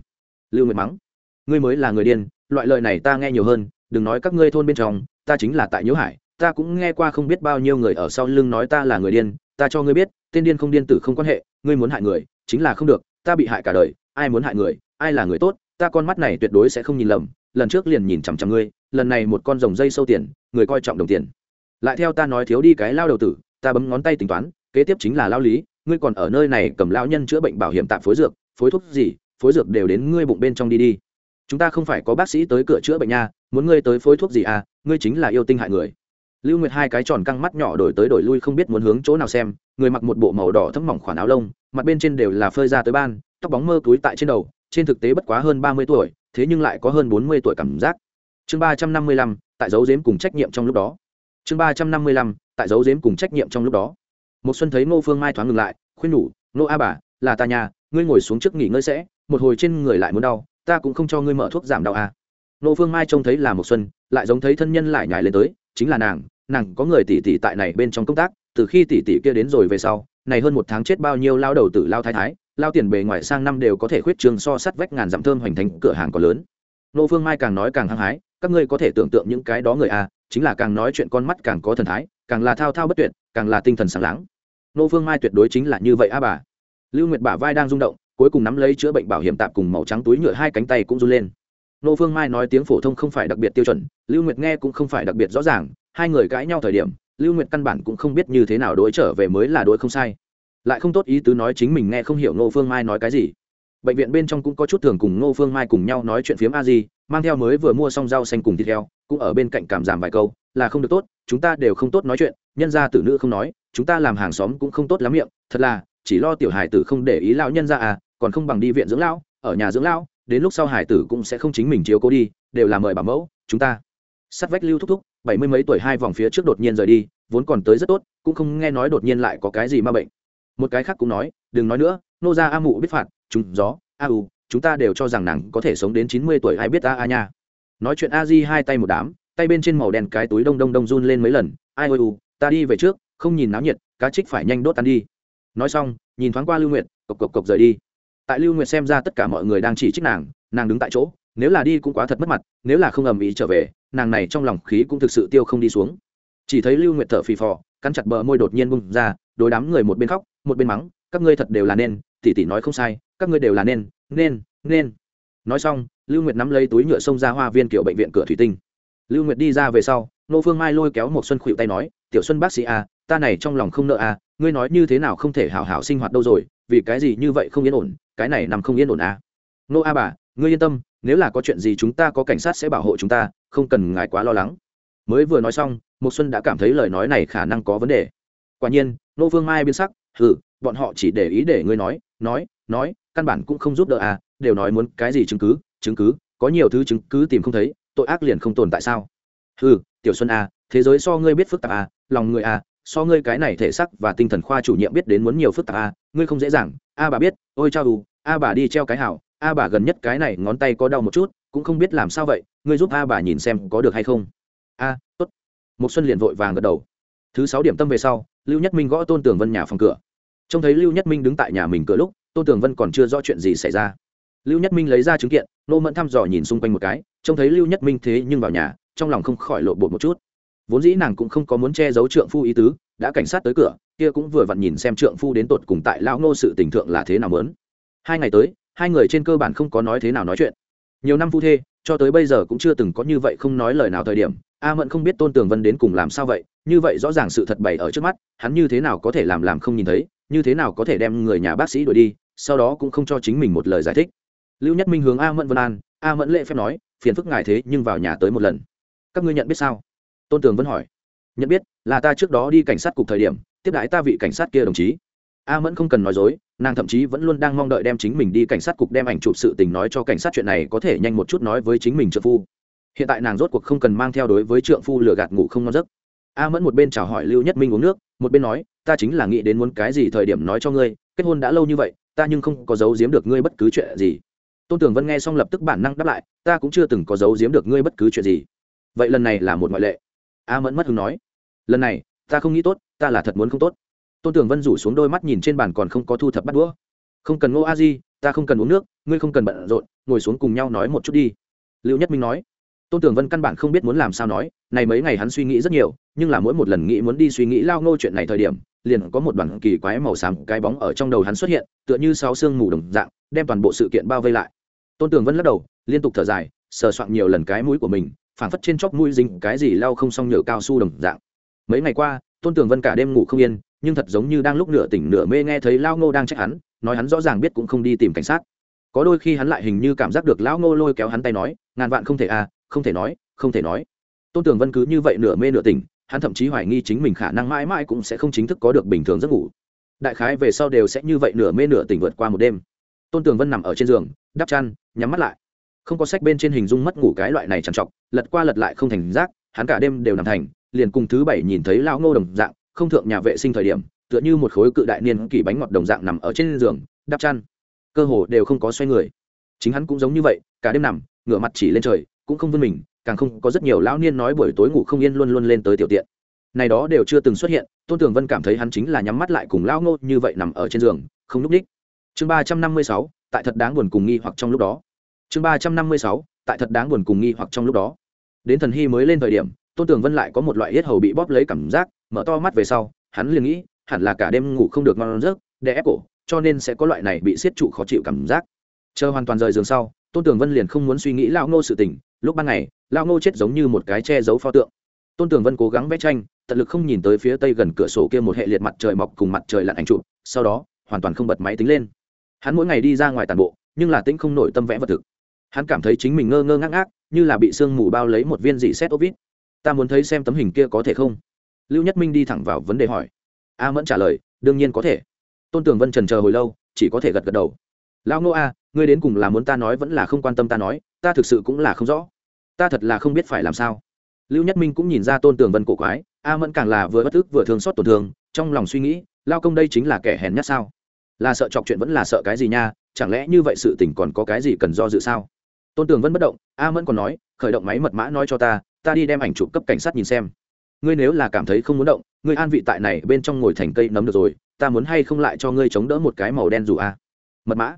S1: Lưu nguyệt mắng. Ngươi mới là người điên, loại lời này ta nghe nhiều hơn, đừng nói các ngươi thôn bên trong, ta chính là tại nhiễu hải, ta cũng nghe qua không biết bao nhiêu người ở sau lưng nói ta là người điên ta cho ngươi biết, tên điên không điên tử không quan hệ, ngươi muốn hại người, chính là không được, ta bị hại cả đời, ai muốn hại người, ai là người tốt, ta con mắt này tuyệt đối sẽ không nhìn lầm, lần trước liền nhìn chằm chằm ngươi, lần này một con rồng dây sâu tiền, người coi trọng đồng tiền. Lại theo ta nói thiếu đi cái lao đầu tử, ta bấm ngón tay tính toán, kế tiếp chính là lao lý, ngươi còn ở nơi này cầm lao nhân chữa bệnh bảo hiểm tạm phối dược, phối thuốc gì, phối dược đều đến ngươi bụng bên trong đi đi. Chúng ta không phải có bác sĩ tới cửa chữa bệnh nha, muốn ngươi tới phối thuốc gì à ngươi chính là yêu tinh hại người lưu nguyệt hai cái tròn căng mắt nhỏ đổi tới đổi lui không biết muốn hướng chỗ nào xem, người mặc một bộ màu đỏ thấm mỏng khoản áo lông, mặt bên trên đều là phơi ra tới ban, tóc bóng mơ túi tại trên đầu, trên thực tế bất quá hơn ba mươi tuổi, thế nhưng lại có hơn bốn mươi tuổi cảm giác. Chương ba trăm năm mươi lăm, tại dấu dếm cùng trách nhiệm trong lúc đó. Chương ba trăm năm mươi lăm, tại dấu dếm cùng trách nhiệm trong lúc đó. Một xuân thấy ngô phương mai thoáng ngừng lại, khuyên nhủ, Ngô a bà, là ta nhà, ngươi ngồi xuống trước nghỉ ngơi sẽ, một hồi trên người lại muốn đau, ta cũng không cho ngươi mở thuốc giảm đau à. Ngô phương mai trông thấy là một xuân, lại giống thấy thân nhân lại nhảy lên tới chính là nàng nàng có người tỷ tỷ tại này bên trong công tác từ khi tỷ tỷ kia đến rồi về sau này hơn một tháng chết bao nhiêu lao đầu tử lao thái thái lao tiền bề ngoài sang năm đều có thể khuyết trường so sắt vách ngàn dặm thơm hoành thành cửa hàng có lớn. Nô phương mai càng nói càng hăng hái các ngươi có thể tưởng tượng những cái đó người à, chính là càng nói chuyện con mắt càng có thần thái càng là thao thao bất tuyệt càng là tinh thần sáng láng. Nô phương mai tuyệt đối chính là như vậy a bà. Lưu nguyệt bả vai đang rung động cuối cùng nắm lấy chữa bệnh bảo hiểm tạm cùng màu trắng túi nhựa hai cánh tay cũng run lên. Nô phương mai nói tiếng phổ thông không phải đặc biệt tiêu chuẩn lưu nguyệt nghe cũng không phải đặc biệt rõ ràng, hai người cãi nhau thời điểm, lưu nguyệt căn bản cũng không biết như thế nào đối trở về mới là đối không sai. Lại không tốt ý tứ nói chính mình nghe không hiểu ngô phương mai nói cái gì. Bệnh viện bên trong cũng có chút thường cùng ngô phương mai cùng nhau nói chuyện phiếm a di, mang theo mới vừa mua xong rau xanh cùng thịt heo, cũng ở bên cạnh cảm giảm vài câu, là không được tốt, chúng ta đều không tốt nói chuyện, nhân gia tử nữ không nói, chúng ta làm hàng xóm cũng không tốt lắm miệng, thật là, chỉ lo tiểu hải tử không để ý lão nhân ra à còn không bằng đi viện dưỡng lão, ở nhà dưỡng lão, đến lúc sau hải tử cũng sẽ không chính mình chiếu cố đi, đều là mời bà mẫu, chúng ta sắt vách lưu thúc thúc, bảy mươi mấy tuổi hai vòng phía trước đột nhiên rời đi, vốn còn tới rất tốt, cũng không nghe nói đột nhiên lại có cái gì ma bệnh. Một cái khác cũng nói, đừng nói nữa, nô ra a mụ biết phạt, chúng gió, a u, chúng ta đều cho rằng nàng có thể sống đến chín mươi tuổi, ai biết ta a nha. Nói chuyện a di hai tay một đám, tay bên trên màu đen cái túi đông đông đông run lên mấy lần, ai ôi u, ta đi về trước, không nhìn náo nhiệt, cá trích phải nhanh đốt tan đi. Nói xong, nhìn thoáng qua lưu nguyệt, cộc cộc cộc rời đi. Tại lưu nguyệt xem ra tất cả mọi người đang chỉ trích nàng nàng đứng tại chỗ, nếu là đi cũng quá thật mất mặt, nếu là không ầm ĩ trở về nàng này trong lòng khí cũng thực sự tiêu không đi xuống. Chỉ thấy lưu nguyệt thở phì phò cắn chặt bờ môi đột nhiên bung ra đối đám người một bên khóc một bên mắng các ngươi thật đều là nên tỷ tỷ nói không sai các ngươi đều là nên nên nên. Nói xong lưu nguyệt nắm lấy túi nhựa xông ra hoa viên kiểu bệnh viện cửa thủy tinh. Lưu nguyệt đi ra về sau nô phương mai lôi kéo một xuân khuỵu tay nói tiểu xuân bác sĩ a à, ta này trong lòng không nợ a à, ngươi nói như thế nào không thể hảo hảo sinh hoạt đâu rồi vì cái gì như vậy không yên ổn cái này nằm không yên ổn a nô a bà ngươi yên tâm nếu là có chuyện gì chúng ta có cảnh sát sẽ bảo hộ chúng ta không cần ngài quá lo lắng. Mới vừa nói xong một xuân đã cảm thấy lời nói này khả năng có vấn đề. Quả nhiên, nô Vương mai biến sắc, hừ, bọn họ chỉ để ý để ngươi nói nói nói, căn bản cũng không giúp đỡ à đều nói muốn cái gì chứng cứ chứng cứ, có nhiều thứ chứng cứ tìm không thấy, tội ác liền không tồn tại sao? Hừ, tiểu xuân à thế giới so ngươi biết phức tạp à lòng người à so ngươi cái này thể sắc và tinh thần khoa chủ nhiệm biết đến muốn nhiều phức tạp à ngươi không dễ dàng. A bà biết, ôi chao ù a bà đi treo cái hảo, a bà gần nhất cái này ngón tay có đau một chút cũng không biết làm sao vậy, ngươi giúp a bà nhìn xem có được hay không. A, tốt. Một xuân liền vội vàng gật đầu. Thứ sáu điểm tâm về sau, lưu nhất minh gõ tôn tường vân nhà phòng cửa. Trông thấy lưu nhất minh đứng tại nhà mình cửa lúc, tôn tường vân còn chưa rõ chuyện gì xảy ra. Lưu nhất minh lấy ra chứng kiện, nô mẫn thăm dò nhìn xung quanh một cái, trông thấy lưu nhất minh thế nhưng vào nhà, trong lòng không khỏi lộ bột một chút. Vốn dĩ nàng cũng không có muốn che giấu trượng phu ý tứ, đã cảnh sát tới cửa, kia cũng vừa vặn nhìn xem trượng phu đến tột cùng tại lão ngô sự tình thượng là thế nào mớn. Hai ngày tới, hai người trên cơ bản không có nói thế nào nói chuyện nhiều năm phu thê, cho tới bây giờ cũng chưa từng có như vậy không nói lời nào thời điểm. A mẫn không biết tôn tường vân đến cùng làm sao vậy, như vậy rõ ràng sự thật bày ở trước mắt, hắn như thế nào có thể làm làm không nhìn thấy, như thế nào có thể đem người nhà bác sĩ đuổi đi, sau đó cũng không cho chính mình một lời giải thích. Lưu nhất minh hướng a mẫn vân an, a mẫn lệ phép nói, phiền phức ngài thế, nhưng vào nhà tới một lần. Các ngươi nhận biết sao? Tôn tường vân hỏi. Nhận biết, là ta trước đó đi cảnh sát cục thời điểm, tiếp đãi ta vị cảnh sát kia đồng chí a mẫn không cần nói dối, nàng thậm chí vẫn luôn đang mong đợi đem chính mình đi cảnh sát cục đem ảnh chụp sự tình nói cho cảnh sát chuyện này có thể nhanh một chút nói với chính mình trợ phu. Hiện tại nàng rốt cuộc không cần mang theo đối với trượng phu lừa gạt ngủ không ngon giấc. A mẫn một bên chào hỏi lưu nhất minh uống nước, một bên nói, ta chính là nghĩ đến muốn cái gì thời điểm nói cho ngươi, kết hôn đã lâu như vậy, ta nhưng không có giấu giếm được ngươi bất cứ chuyện gì. Tôn tưởng vân nghe xong lập tức bản năng đáp lại, ta cũng chưa từng có giấu giếm được ngươi bất cứ chuyện gì. Vậy lần này là một ngoại lệ. A mẫn mất hứng nói, lần này, ta không nghĩ tốt, ta là thật muốn không tốt tôn tưởng vân rủ xuống đôi mắt nhìn trên bàn còn không có thu thập bắt đũa. Không cần ngô a di, ta không cần uống nước, ngươi không cần bận rộn, ngồi xuống cùng nhau nói một chút đi. Lưu nhất minh nói. Tôn tưởng vân căn bản không biết muốn làm sao nói, này mấy ngày hắn suy nghĩ rất nhiều, nhưng là mỗi một lần nghĩ muốn đi suy nghĩ lao ngô chuyện này thời điểm, liền có một đoàn kỳ quái màu xám cái bóng ở trong đầu hắn xuất hiện, tựa như sáu xương mù đồng dạng, đem toàn bộ sự kiện bao vây lại. Tôn tưởng vân lắc đầu, liên tục thở dài, sờ soạn nhiều lần cái mũi của mình, phảng phất trên chóc mũi dính cái gì lao không xong nhựa cao su đồng dạng. Mấy ngày qua, tôn tưởng vân cả đêm ngủ không yên nhưng thật giống như đang lúc nửa tỉnh nửa mê nghe thấy lao ngô đang trách hắn, nói hắn rõ ràng biết cũng không đi tìm cảnh sát. Có đôi khi hắn lại hình như cảm giác được lão ngô lôi kéo hắn tay nói, ngàn vạn không thể à không thể nói, không thể nói. Tôn tường vân cứ như vậy nửa mê nửa tỉnh, hắn thậm chí hoài nghi chính mình khả năng mãi mãi cũng sẽ không chính thức có được bình thường giấc ngủ. Đại khái về sau đều sẽ như vậy nửa mê nửa tỉnh vượt qua một đêm. Tôn tường vân nằm ở trên giường, đắp chăn, nhắm mắt lại. Không có sách bên trên hình dung mất ngủ cái loại này trằn trọc, lật qua lật lại không thành rác hắn cả đêm đều nằm thành, liền cùng thứ bảy nhìn thấy lão ngô đồng dạng không thượng nhà vệ sinh thời điểm, tựa như một khối cự đại niên kỷ bánh ngọt đồng dạng nằm ở trên giường, đắp chăn. Cơ hồ đều không có xoay người. Chính hắn cũng giống như vậy, cả đêm nằm, ngửa mặt chỉ lên trời, cũng không vươn mình, càng không có rất nhiều lão niên nói buổi tối ngủ không yên luôn luôn lên tới tiểu tiện. Này đó đều chưa từng xuất hiện, tôn tường vân cảm thấy hắn chính là nhắm mắt lại cùng lão ngô như vậy nằm ở trên giường, không núp ních chương ba trăm năm mươi sáu, tại thật đáng buồn cùng nghi hoặc trong lúc đó. Chương ba trăm năm mươi sáu, tại thật đáng buồn cùng nghi hoặc trong lúc đó. Đến thần hy mới lên thời điểm, tôn tường vân lại có một loại yết hầu bị bóp lấy cảm giác mở to mắt về sau, hắn liền nghĩ, hẳn là cả đêm ngủ không được ngon giấc đè ép cổ, cho nên sẽ có loại này bị siết trụ khó chịu cảm giác. Chờ hoàn toàn rời giường sau, tôn tường vân liền không muốn suy nghĩ lão ngô sự tình, lúc ban ngày, lão ngô chết giống như một cái che giấu pho tượng. Tôn tường vân cố gắng vẽ tranh, tận lực không nhìn tới phía tây gần cửa sổ kia một hệ liệt mặt trời mọc cùng mặt trời lặn ảnh trụ. sau đó, hoàn toàn không bật máy tính lên. Hắn mỗi ngày đi ra ngoài tàn bộ, nhưng là tĩnh không nổi tâm vẽ vật thực. Hắn cảm thấy chính mình ngơ ngơ ngác ngác, như là bị sương mù bao lấy một viên dị xét ốp ta muốn thấy xem tấm hình kia có thể không? Lưu nhất minh đi thẳng vào vấn đề hỏi. A mẫn trả lời, đương nhiên có thể. Tôn tường vân trần chờ hồi lâu, chỉ có thể gật gật đầu. Lão ngô a, ngươi đến cùng là muốn ta nói vẫn là không quan tâm ta nói, ta thực sự cũng là không rõ. Ta thật là không biết phải làm sao. Lưu nhất minh cũng nhìn ra tôn tường vân cổ quái, a mẫn càng là vừa bất ức vừa thương xót tổn thương, trong lòng suy nghĩ lao công đây chính là kẻ hèn nhất sao? Là sợ chọc chuyện vẫn là sợ cái gì nha? Chẳng lẽ như vậy sự tình còn có cái gì cần do dự sao? Tôn tường vân bất động, a mẫn còn nói, khởi động máy mật mã nói cho ta ta đi đem ảnh chụp cấp cảnh sát nhìn xem ngươi nếu là cảm thấy không muốn động, ngươi an vị tại này bên trong ngồi thành cây nấm được rồi, ta muốn hay không lại cho ngươi chống đỡ một cái màu đen dù a? Mật mã.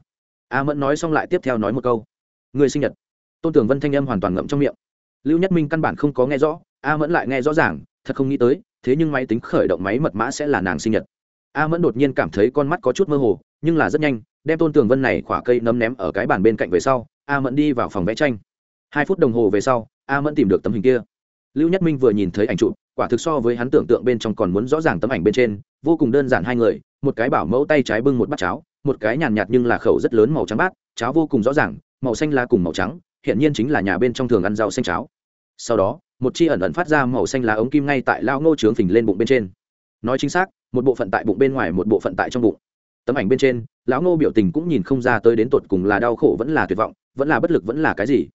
S1: A mẫn nói xong lại tiếp theo nói một câu. Ngươi sinh nhật. Tôn tưởng vân thanh âm hoàn toàn ngậm trong miệng. Lưu nhất minh căn bản không có nghe rõ, a mẫn lại nghe rõ ràng, thật không nghĩ tới, thế nhưng máy tính khởi động máy mật mã sẽ là nàng sinh nhật. A mẫn đột nhiên cảm thấy con mắt có chút mơ hồ, nhưng là rất nhanh, đem tôn tường vân này khỏa cây nấm ném ở cái bàn bên cạnh về sau, a mẫn đi vào phòng vẽ tranh. Hai phút đồng hồ về sau, a mẫn tìm được tấm hình kia. Lưu nhất minh vừa nhìn thấy ảnh chụp quả thực so với hắn tưởng tượng bên trong còn muốn rõ ràng tấm ảnh bên trên vô cùng đơn giản hai người một cái bảo mẫu tay trái bưng một bát cháo một cái nhàn nhạt, nhưng là khẩu rất lớn màu trắng bát cháo vô cùng rõ ràng màu xanh lá cùng màu trắng hiện nhiên chính là nhà bên trong thường ăn rau xanh cháo. Sau đó một chi ẩn ẩn phát ra màu xanh lá ống kim ngay tại lao ngô trướng phình lên bụng bên trên. Nói chính xác một bộ phận tại bụng bên ngoài một bộ phận tại trong bụng. Tấm ảnh bên trên lão ngô biểu tình cũng nhìn không ra tới đến tột cùng là đau khổ vẫn là tuyệt vọng vẫn là bất lực vẫn là cái gì.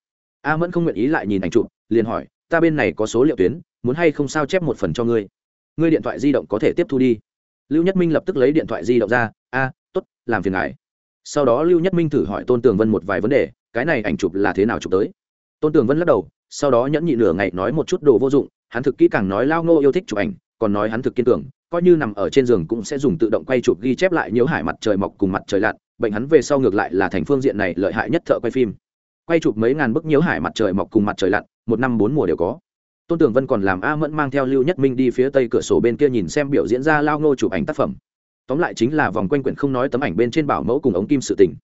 S1: A mẫn không nguyện ý lại nhìn ảnh chụp liền hỏi ta bên này có số liệu tuyến, muốn hay không sao chép một phần cho ngươi. Ngươi điện thoại di động có thể tiếp thu đi. Lưu nhất minh lập tức lấy điện thoại di động ra, a t ố t làm phiền ngài. Sau đó lưu nhất minh thử hỏi tôn tường vân một vài vấn đề, cái này ảnh chụp là thế nào chụp tới? Tôn tường vân lắc đầu, sau đó nhẫn nhị nửa ngày nói một chút đồ vô dụng, hắn thực kỹ càng nói lao ngô yêu thích chụp ảnh, còn nói hắn thực kiên tưởng coi như nằm ở trên giường cũng sẽ dùng tự động quay chụp ghi chép lại nhiễu hải mặt trời mọc cùng mặt trời lặn, bệnh hắn về sau ngược lại là thành phương diện này lợi hại nhất thợ quay phim quay chụp mấy ngàn bức nhiễu hải mặt trời mọc cùng mặt trời lặn, một năm bốn mùa đều có. Tôn tưởng vân còn làm a mẫn mang theo lưu nhất minh đi phía tây cửa sổ bên kia nhìn xem biểu diễn ra lao ngô chụp ảnh tác phẩm. Tóm lại chính là vòng quanh quyển không nói tấm ảnh bên trên bảo mẫu cùng ống kim sự tình.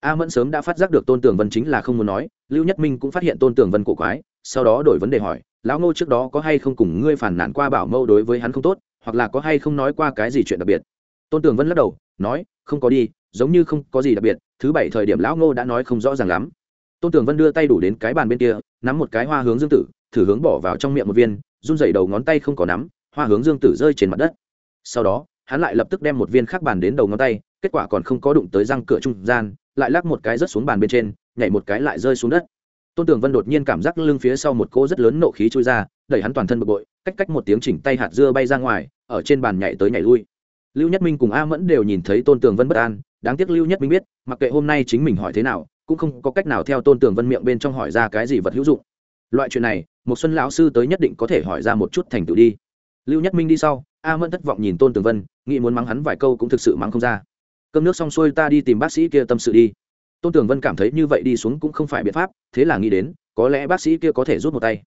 S1: A mẫn sớm đã phát giác được tôn tưởng vân chính là không muốn nói, lưu nhất minh cũng phát hiện tôn tưởng vân cổ quái, sau đó đổi vấn đề hỏi, lão ngô trước đó có hay không cùng ngươi phản nản qua bảo mẫu đối với hắn không tốt, hoặc là có hay không nói qua cái gì chuyện đặc biệt? Tôn tường vân lắc đầu, nói, không có đi, giống như không có gì đặc biệt, thứ bảy thời điểm lão ngô đã nói không rõ ràng lắm tôn tường vân đưa tay đủ đến cái bàn bên kia, nắm một cái hoa hướng dương tử, thử hướng bỏ vào trong miệng một viên, run dày đầu ngón tay không có nắm, hoa hướng dương tử rơi trên mặt đất. Sau đó, hắn lại lập tức đem một viên khác bàn đến đầu ngón tay, kết quả còn không có đụng tới răng cửa trung gian, lại lắc một cái rớt xuống bàn bên trên, nhảy một cái lại rơi xuống đất. Tôn tường vân đột nhiên cảm giác lưng phía sau một cỗ rất lớn nộ khí trôi ra, đẩy hắn toàn thân bực bội, cách cách một tiếng chỉnh tay hạt dưa bay ra ngoài, ở trên bàn nhảy tới nhảy lui. Lưu nhất minh cùng a mẫn đều nhìn thấy tôn tường vân bất an, đáng tiếc lưu nhất minh biết, mặc kệ hôm nay chính mình hỏi thế nào cũng không có cách nào theo tôn tường vân miệng bên trong hỏi ra cái gì vật hữu dụng. Loại chuyện này, một xuân lão sư tới nhất định có thể hỏi ra một chút thành tựu đi. Lưu nhất minh đi sau, a mẫn thất vọng nhìn tôn tường vân, nghĩ muốn mắng hắn vài câu cũng thực sự mắng không ra. Cơm nước xong xuôi ta đi tìm bác sĩ kia tâm sự đi. Tôn tường vân cảm thấy như vậy đi xuống cũng không phải biện pháp, thế là nghĩ đến, có lẽ bác sĩ kia có thể rút một tay.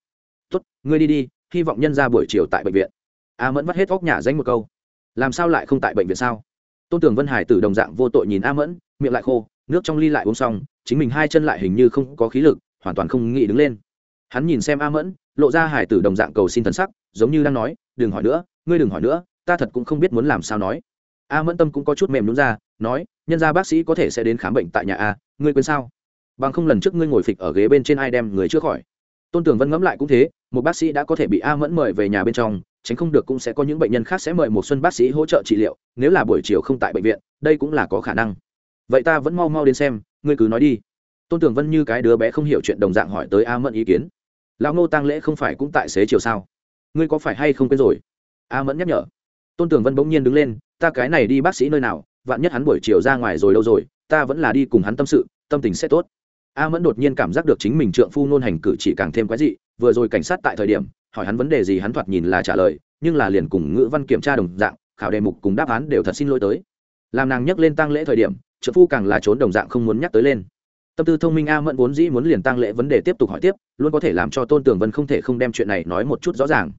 S1: Tốt, ngươi đi đi, hy vọng nhân ra buổi chiều tại bệnh viện. A mẫn vắt hết óc nhả danh một câu. Làm sao lại không tại bệnh viện sao? Tôn tường vân hải từ đồng dạng vô tội nhìn a mẫn, miệng lại khô, nước trong ly lại uống xong chính mình hai chân lại hình như không có khí lực, hoàn toàn không nghĩ đứng lên. Hắn nhìn xem a mẫn, lộ ra hải tử đồng dạng cầu xin thần sắc, giống như đang nói, đừng hỏi nữa, ngươi đừng hỏi nữa, ta thật cũng không biết muốn làm sao nói. A mẫn tâm cũng có chút mềm nhún ra, nói, nhân ra bác sĩ có thể sẽ đến khám bệnh tại nhà a, ngươi quên sao? Bằng không lần trước ngươi ngồi phịch ở ghế bên trên ai đem người trước khỏi. Tôn tường vân ngẫm lại cũng thế, một bác sĩ đã có thể bị a mẫn mời về nhà bên trong, tránh không được cũng sẽ có những bệnh nhân khác sẽ mời một xuân bác sĩ hỗ trợ trị liệu, nếu là buổi chiều không tại bệnh viện, đây cũng là có khả năng. Vậy ta vẫn mau mau đến xem ngươi cứ nói đi. Tôn tường vân như cái đứa bé không hiểu chuyện đồng dạng hỏi tới a mẫn ý kiến. Lão ngô tăng lễ không phải cũng tại xế chiều sao? Ngươi có phải hay không quên rồi? A mẫn nhắc nhở. Tôn tường vân bỗng nhiên đứng lên, ta cái này đi bác sĩ nơi nào, vạn nhất hắn buổi chiều ra ngoài rồi đâu rồi, ta vẫn là đi cùng hắn tâm sự, tâm tình sẽ tốt. A mẫn đột nhiên cảm giác được chính mình trượng phu nôn hành cử chỉ càng thêm quái dị, vừa rồi cảnh sát tại thời điểm, hỏi hắn vấn đề gì hắn thoạt nhìn là trả lời, nhưng là liền cùng ngữ văn kiểm tra đồng dạng, khảo đề mục cùng đáp án đều thật xin lỗi tới. Làm nàng nhắc lên tăng lễ thời điểm trợ phu càng là trốn đồng dạng không muốn nhắc tới lên. Tâm tư thông minh a mẫn vốn dĩ muốn liền tăng lễ vấn đề tiếp tục hỏi tiếp, luôn có thể làm cho tôn tường vân không thể không đem chuyện này nói một chút rõ ràng.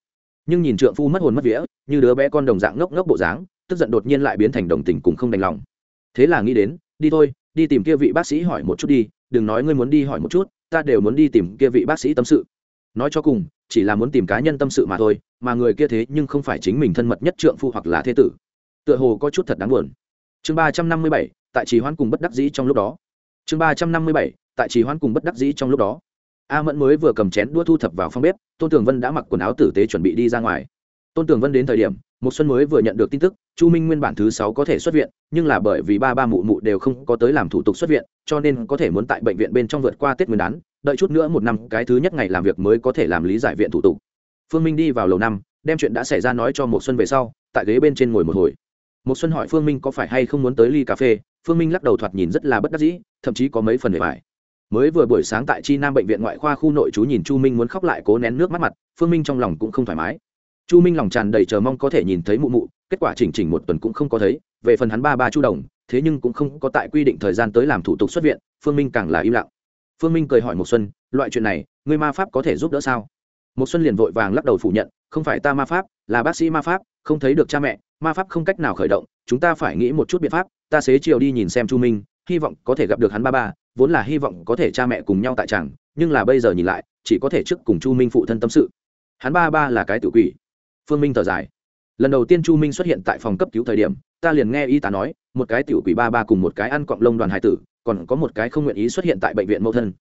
S1: Nhưng nhìn trượng phu mất hồn mất vía, như đứa bé con đồng dạng ngốc ngốc bộ dáng, tức giận đột nhiên lại biến thành đồng tình cùng không đành lòng. Thế là nghĩ đến, đi thôi, đi tìm kia vị bác sĩ hỏi một chút đi, đừng nói ngươi muốn đi hỏi một chút, ta đều muốn đi tìm kia vị bác sĩ tâm sự. Nói cho cùng, chỉ là muốn tìm cá nhân tâm sự mà thôi, mà người kia thế nhưng không phải chính mình thân mật nhất trượng phu hoặc là thế tử. Tựa hồ có chút thật đáng buồn. Chương ba trăm năm mươi bảy tại trì hoãn cùng bất đắc dĩ trong lúc đó. Chương ba trăm năm mươi bảy, tại trì hoãn cùng bất đắc dĩ trong lúc đó. A mẫn mới vừa cầm chén đua thu thập vào phòng bếp, tôn tường vân đã mặc quần áo tử tế chuẩn bị đi ra ngoài. Tôn tường vân đến thời điểm một xuân mới vừa nhận được tin tức, chu minh nguyên bản thứ sáu có thể xuất viện, nhưng là bởi vì ba ba mụ mụ đều không có tới làm thủ tục xuất viện, cho nên có thể muốn tại bệnh viện bên trong vượt qua tết nguyên đán, đợi chút nữa một năm, cái thứ nhất ngày làm việc mới có thể làm lý giải viện thủ tục. Phương minh đi vào lầu năm, đem chuyện đã xảy ra nói cho một xuân về sau, tại ghế bên trên ngồi một hồi. Một xuân hỏi phương minh có phải hay không muốn tới ly cà phê phương minh lắc đầu thoạt nhìn rất là bất đắc dĩ, thậm chí có mấy phần để phải mới vừa buổi sáng tại chi nam bệnh viện ngoại khoa khu nội chú nhìn chu minh muốn khóc lại cố nén nước mắt mặt, phương minh trong lòng cũng không thoải mái. Chu minh lòng tràn đầy chờ mong có thể nhìn thấy mụ mụ, kết quả chỉnh chỉnh một tuần cũng không có thấy, về phần hắn ba ba chu đồng, thế nhưng cũng không có tại quy định thời gian tới làm thủ tục xuất viện, phương minh càng là im lặng. Phương minh cười hỏi một xuân, loại chuyện này, người ma pháp có thể giúp đỡ sao? Một xuân liền vội vàng lắc đầu phủ nhận không phải ta ma pháp là bác sĩ ma pháp không thấy được cha mẹ ma pháp không cách nào khởi động chúng ta phải nghĩ một chút biện pháp ta xế chiều đi nhìn xem chu minh hy vọng có thể gặp được hắn ba ba vốn là hy vọng có thể cha mẹ cùng nhau tại chẳng, nhưng là bây giờ nhìn lại chỉ có thể trước cùng chu minh phụ thân tâm sự. Hắn ba ba là cái tự quỷ. Phương minh thở dài. Lần đầu tiên chu minh xuất hiện tại phòng cấp cứu thời điểm ta liền nghe y tá nói một cái tiểu quỷ ba ba cùng một cái ăn cọng lông đoàn hải tử còn có một cái không nguyện ý xuất hiện tại bệnh viện mẫu thân.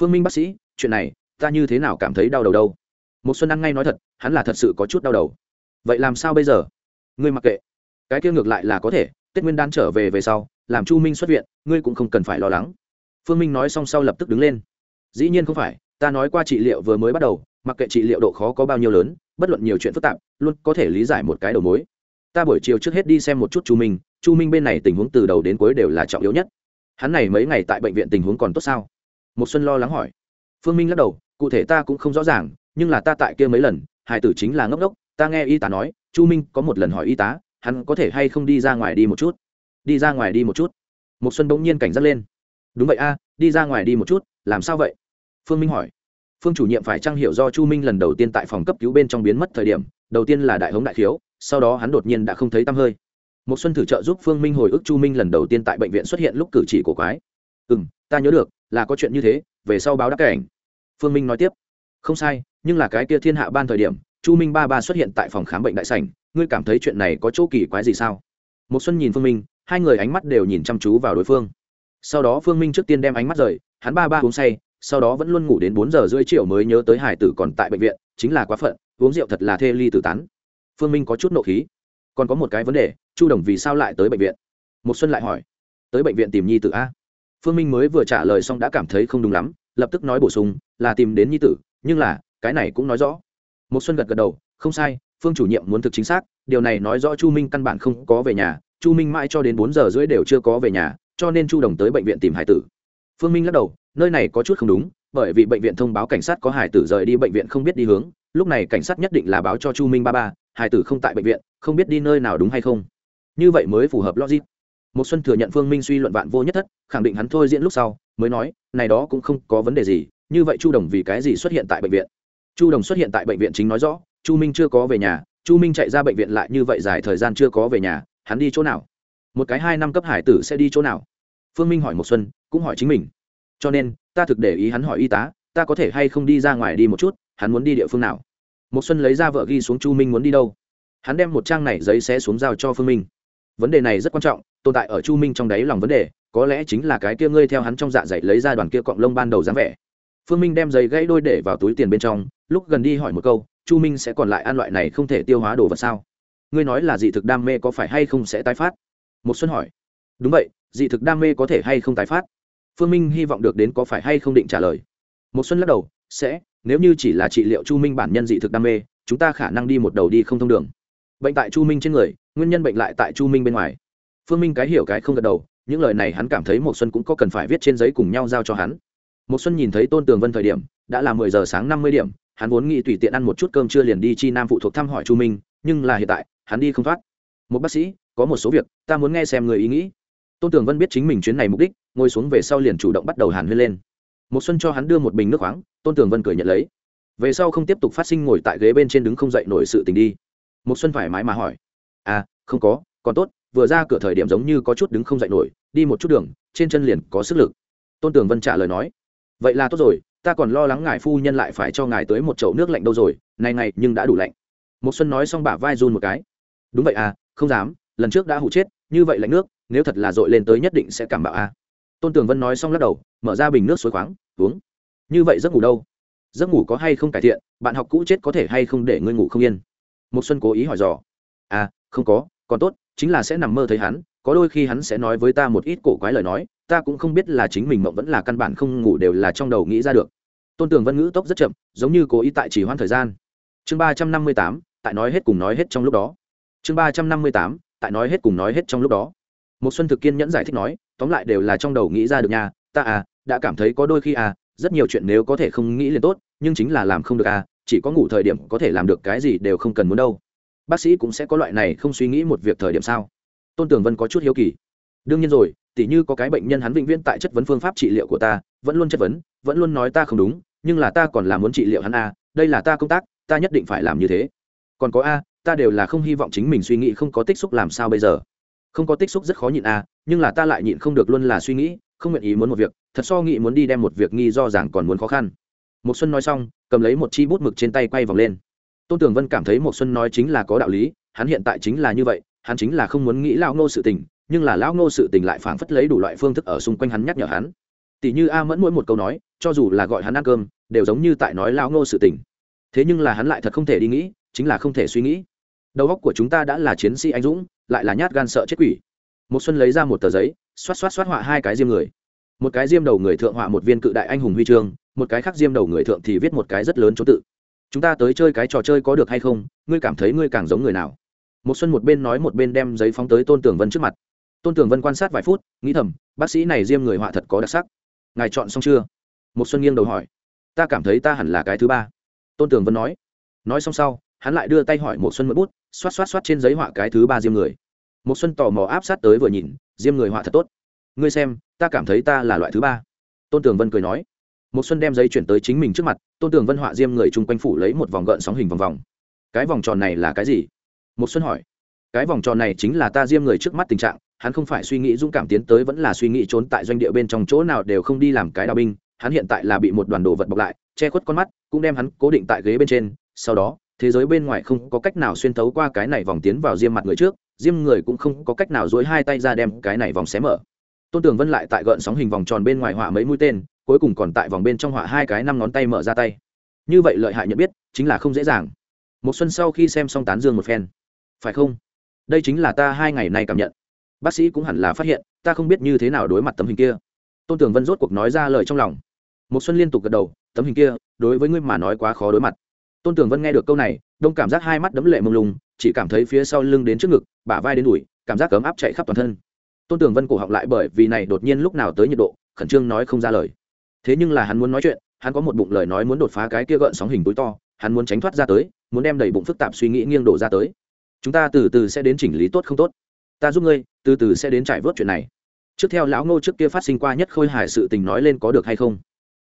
S1: Phương minh bác sĩ chuyện này ta như thế nào cảm thấy đau đầu đâu? Một xuân ăn ngay nói thật, hắn là thật sự có chút đau đầu. Vậy làm sao bây giờ? Ngươi mặc kệ. Cái kia ngược lại là có thể, tết nguyên đan trở về về sau, làm chu minh xuất viện, ngươi cũng không cần phải lo lắng. Phương minh nói xong sau lập tức đứng lên. Dĩ nhiên không phải, ta nói qua trị liệu vừa mới bắt đầu, mặc kệ trị liệu độ khó có bao nhiêu lớn, bất luận nhiều chuyện phức tạp, luôn có thể lý giải một cái đầu mối. Ta buổi chiều trước hết đi xem một chút chu minh chu minh bên này tình huống từ đầu đến cuối đều là trọng yếu nhất. Hắn này mấy ngày tại bệnh viện tình huống còn tốt sao? Một xuân lo lắng hỏi. Phương minh lắc đầu, cụ thể ta cũng không rõ ràng nhưng là ta tại kia mấy lần, hải tử chính là ngốc ngốc, ta nghe y tá nói, chu minh có một lần hỏi y tá, hắn có thể hay không đi ra ngoài đi một chút? Đi ra ngoài đi một chút. Một xuân bỗng nhiên cảnh giác lên. Đúng vậy a, đi ra ngoài đi một chút, làm sao vậy? Phương minh hỏi. Phương chủ nhiệm phải trang hiểu do chu minh lần đầu tiên tại phòng cấp cứu bên trong biến mất thời điểm, đầu tiên là đại hống đại khiếu, sau đó hắn đột nhiên đã không thấy tăm hơi. Một xuân thử trợ giúp phương minh hồi ức chu minh lần đầu tiên tại bệnh viện xuất hiện lúc cử chỉ của quái. Ừ ta nhớ được, là có chuyện như thế, về sau báo đáp cảnh. Phương minh nói tiếp. Không sai nhưng là cái kia thiên hạ ban thời điểm, chu minh ba ba xuất hiện tại phòng khám bệnh đại sảnh, ngươi cảm thấy chuyện này có chỗ kỳ quái gì sao? Một xuân nhìn phương minh, hai người ánh mắt đều nhìn chăm chú vào đối phương. Sau đó phương minh trước tiên đem ánh mắt rời, hắn ba ba uống say, sau đó vẫn luôn ngủ đến bốn giờ rưỡi chiều mới nhớ tới hải tử còn tại bệnh viện, chính là quá phận, uống rượu thật là thê ly tử tán. Phương minh có chút nộ khí. Còn có một cái vấn đề, chu đồng vì sao lại tới bệnh viện? Một xuân lại hỏi. Tới bệnh viện tìm nhi tử a? Phương minh mới vừa trả lời xong đã cảm thấy không đúng lắm, lập tức nói bổ sung, là tìm đến nhi tử, nhưng là cái này cũng nói rõ. Một xuân gật gật đầu, không sai, phương chủ nhiệm muốn thực chính xác, điều này nói rõ chu minh căn bản không có về nhà, chu minh mãi cho đến bốn giờ rưỡi đều chưa có về nhà, cho nên chu đồng tới bệnh viện tìm hải tử. Phương minh lắc đầu, nơi này có chút không đúng, bởi vì bệnh viện thông báo cảnh sát có hải tử rời đi bệnh viện không biết đi hướng, lúc này cảnh sát nhất định là báo cho chu minh ba ba, hải tử không tại bệnh viện, không biết đi nơi nào đúng hay không. Như vậy mới phù hợp logic. Một xuân thừa nhận phương minh suy luận vạn vô nhất thất, khẳng định hắn thôi diễn lúc sau, mới nói, này đó cũng không có vấn đề gì, như vậy chu đồng vì cái gì xuất hiện tại bệnh viện? Chu đồng xuất hiện tại bệnh viện chính nói rõ, chu minh chưa có về nhà, chu minh chạy ra bệnh viện lại như vậy dài thời gian chưa có về nhà, hắn đi chỗ nào? Một cái hai năm cấp hải tử sẽ đi chỗ nào? Phương minh hỏi một xuân, cũng hỏi chính mình. Cho nên, ta thực để ý hắn hỏi y tá, ta có thể hay không đi ra ngoài đi một chút, hắn muốn đi địa phương nào? Một xuân lấy ra vợ ghi xuống chu minh muốn đi đâu? Hắn đem một trang này giấy xé xuống giao cho phương minh. Vấn đề này rất quan trọng, tồn tại ở chu minh trong đáy lòng vấn đề, có lẽ chính là cái kia ngươi theo hắn trong dạ dày lấy ra đoàn kia cọng lông ban đầu dáng vẻ phương minh đem giấy gãy đôi để vào túi tiền bên trong, lúc gần đi hỏi một câu, chu minh sẽ còn lại ăn loại này không thể tiêu hóa đồ vật sao? Ngươi nói là dị thực đam mê có phải hay không sẽ tái phát? Một xuân hỏi. Đúng vậy, dị thực đam mê có thể hay không tái phát? Phương minh hy vọng được đến có phải hay không định trả lời. Một xuân lắc đầu, sẽ, nếu như chỉ là trị liệu chu minh bản nhân dị thực đam mê, chúng ta khả năng đi một đầu đi không thông đường. Bệnh tại chu minh trên người, nguyên nhân bệnh lại tại chu minh bên ngoài. Phương minh cái hiểu cái không gật đầu, những lời này hắn cảm thấy một xuân cũng có cần phải viết trên giấy cùng nhau giao cho hắn một xuân nhìn thấy tôn tường vân thời điểm, đã là mười giờ sáng năm mươi điểm, hắn vốn nghĩ tùy tiện ăn một chút cơm trưa liền đi chi nam phụ thuộc thăm hỏi chu minh, nhưng là hiện tại, hắn đi không thoát. Một bác sĩ, có một số việc, ta muốn nghe xem người ý nghĩ. Tôn tường vân biết chính mình chuyến này mục đích, ngồi xuống về sau liền chủ động bắt đầu hàn huyên lên. Một xuân cho hắn đưa một bình nước khoáng, tôn tường vân cười nhận lấy. Về sau không tiếp tục phát sinh ngồi tại ghế bên trên đứng không dậy nổi sự tình đi. Một xuân thoải mái mà hỏi. À không có, còn tốt, vừa ra cửa thời điểm giống như có chút đứng không dậy nổi, đi một chút đường, trên chân liền có sức lực. Tôn tường vân trả lời nói vậy là tốt rồi, ta còn lo lắng ngài phu nhân lại phải cho ngài tới một chậu nước lạnh đâu rồi nay ngày nhưng đã đủ lạnh. Một xuân nói xong bả vai run một cái. Đúng vậy à không dám, lần trước đã hụ chết, như vậy lạnh nước, nếu thật là dội lên tới nhất định sẽ cảm bạo à. Tôn tường vân nói xong lắc đầu, mở ra bình nước suối khoáng, uống. Như vậy giấc ngủ đâu? Giấc ngủ có hay không cải thiện, bạn học cũ chết có thể hay không để ngươi ngủ không yên? Một xuân cố ý hỏi dò. À không có, còn tốt, chính là sẽ nằm mơ thấy hắn, có đôi khi hắn sẽ nói với ta một ít cổ quái lời nói ta cũng không biết là chính mình mộng vẫn là căn bản không ngủ đều là trong đầu nghĩ ra được. Tôn tường vân ngữ tốc rất chậm, giống như cố ý tại chỉ hoãn thời gian. Chương ba trăm năm mươi tám, tại nói hết cùng nói hết trong lúc đó. Chương ba trăm năm mươi tám, tại nói hết cùng nói hết trong lúc đó. Một xuân thực kiên nhẫn giải thích nói, tóm lại đều là trong đầu nghĩ ra được nha, ta à đã cảm thấy có đôi khi à rất nhiều chuyện nếu có thể không nghĩ liền tốt, nhưng chính là làm không được à chỉ có ngủ thời điểm có thể làm được cái gì đều không cần muốn đâu. Bác sĩ cũng sẽ có loại này không suy nghĩ một việc thời điểm sao? Tôn tường vân có chút hiếu kỳ đương nhiên rồi, tỉ như có cái bệnh nhân hắn vĩnh viễn tại chất vấn phương pháp trị liệu của ta, vẫn luôn chất vấn, vẫn luôn nói ta không đúng, nhưng là ta còn là muốn trị liệu hắn a, đây là ta công tác, ta nhất định phải làm như thế. Còn có a, ta đều là không hy vọng chính mình suy nghĩ không có tích xúc làm sao bây giờ. Không có tích xúc rất khó nhịn a, nhưng là ta lại nhịn không được luôn là suy nghĩ, không nguyện ý muốn một việc, thật so nghĩ muốn đi đem một việc nghi do rằng còn muốn khó khăn. Một xuân nói xong, cầm lấy một chi bút mực trên tay quay vòng lên. Tôn tường vân cảm thấy một xuân nói chính là có đạo lý, hắn hiện tại chính là như vậy, hắn chính là không muốn nghĩ lão ngô sự tình nhưng là lão ngô sự tình lại phảng phất lấy đủ loại phương thức ở xung quanh hắn nhắc nhở hắn. Tỷ như a mẫn mỗi một câu nói, cho dù là gọi hắn ăn cơm, đều giống như tại nói lão ngô sự tình. Thế nhưng là hắn lại thật không thể đi nghĩ, chính là không thể suy nghĩ. Đầu óc của chúng ta đã là chiến sĩ anh dũng, lại là nhát gan sợ chết quỷ. Một xuân lấy ra một tờ giấy, xoát xoát xoát họa hai cái diêm người. Một cái diêm đầu người thượng họa một viên cự đại anh hùng huy chương, một cái khác diêm đầu người thượng thì viết một cái rất lớn chỗ tự. Chúng ta tới chơi cái trò chơi có được hay không, ngươi cảm thấy ngươi càng giống người nào? Một xuân một bên nói một bên đem giấy phóng tới tôn tường vân trước mặt tôn tường vân quan sát vài phút, nghĩ thầm, bác sĩ này diêm người họa thật có đặc sắc. Ngài chọn xong chưa? Một xuân nghiêng đầu hỏi. Ta cảm thấy ta hẳn là cái thứ ba. Tôn tường vân nói. Nói xong sau, hắn lại đưa tay hỏi một xuân mượn bút, xoát xoát xoát trên giấy họa cái thứ ba diêm người. Một xuân tò mò áp sát tới vừa nhìn, diêm người họa thật tốt. Ngươi xem, ta cảm thấy ta là loại thứ ba. Tôn tường vân cười nói. Một xuân đem giấy chuyển tới chính mình trước mặt, tôn tường vân họa diêm người chung quanh phủ lấy một vòng gợn sóng hình vòng vòng. Cái vòng tròn này là cái gì? Một xuân hỏi cái vòng tròn này chính là ta diêm người trước mắt tình trạng, hắn không phải suy nghĩ dũng cảm tiến tới vẫn là suy nghĩ trốn tại doanh địa bên trong chỗ nào đều không đi làm cái đào binh, hắn hiện tại là bị một đoàn đồ vật bọc lại, che khuất con mắt, cũng đem hắn cố định tại ghế bên trên, sau đó, thế giới bên ngoài không có cách nào xuyên thấu qua cái này vòng tiến vào diêm mặt người trước, diêm người cũng không có cách nào dối hai tay ra đem cái này vòng xé mở. Tôn tường vân lại tại gợn sóng hình vòng tròn bên ngoài họa mấy mũi tên, cuối cùng còn tại vòng bên trong họa hai cái năm ngón tay mở ra tay. Như vậy lợi hại nhận biết, chính là không dễ dàng. Một xuân sau khi xem xong tán dương một phen. Phải không? Đây chính là ta hai ngày nay cảm nhận. Bác sĩ cũng hẳn là phát hiện, ta không biết như thế nào đối mặt tấm hình kia. Tôn tường vân rốt cuộc nói ra lời trong lòng. Một xuân liên tục gật đầu, tấm hình kia, đối với ngươi mà nói quá khó đối mặt. Tôn tường vân nghe được câu này, đông cảm giác hai mắt đấm lệ mông lung, chỉ cảm thấy phía sau lưng đến trước ngực, bả vai đến đùi, cảm giác cấm áp chạy khắp toàn thân. Tôn tường vân cổ họng lại bởi vì này đột nhiên lúc nào tới nhiệt độ, khẩn trương nói không ra lời. Thế nhưng là hắn muốn nói chuyện, hắn có một bụng lời nói muốn đột phá cái kia gợn sóng hình túi to, hắn muốn tránh thoát ra tới, muốn đem đầy bụng phức tạp suy nghĩ nghiêng đổ ra tới chúng ta từ từ sẽ đến chỉnh lý tốt không tốt. Ta giúp ngươi từ từ sẽ đến trải vớt chuyện này. Trước theo lão ngô trước kia phát sinh qua nhất khôi hài sự tình nói lên có được hay không?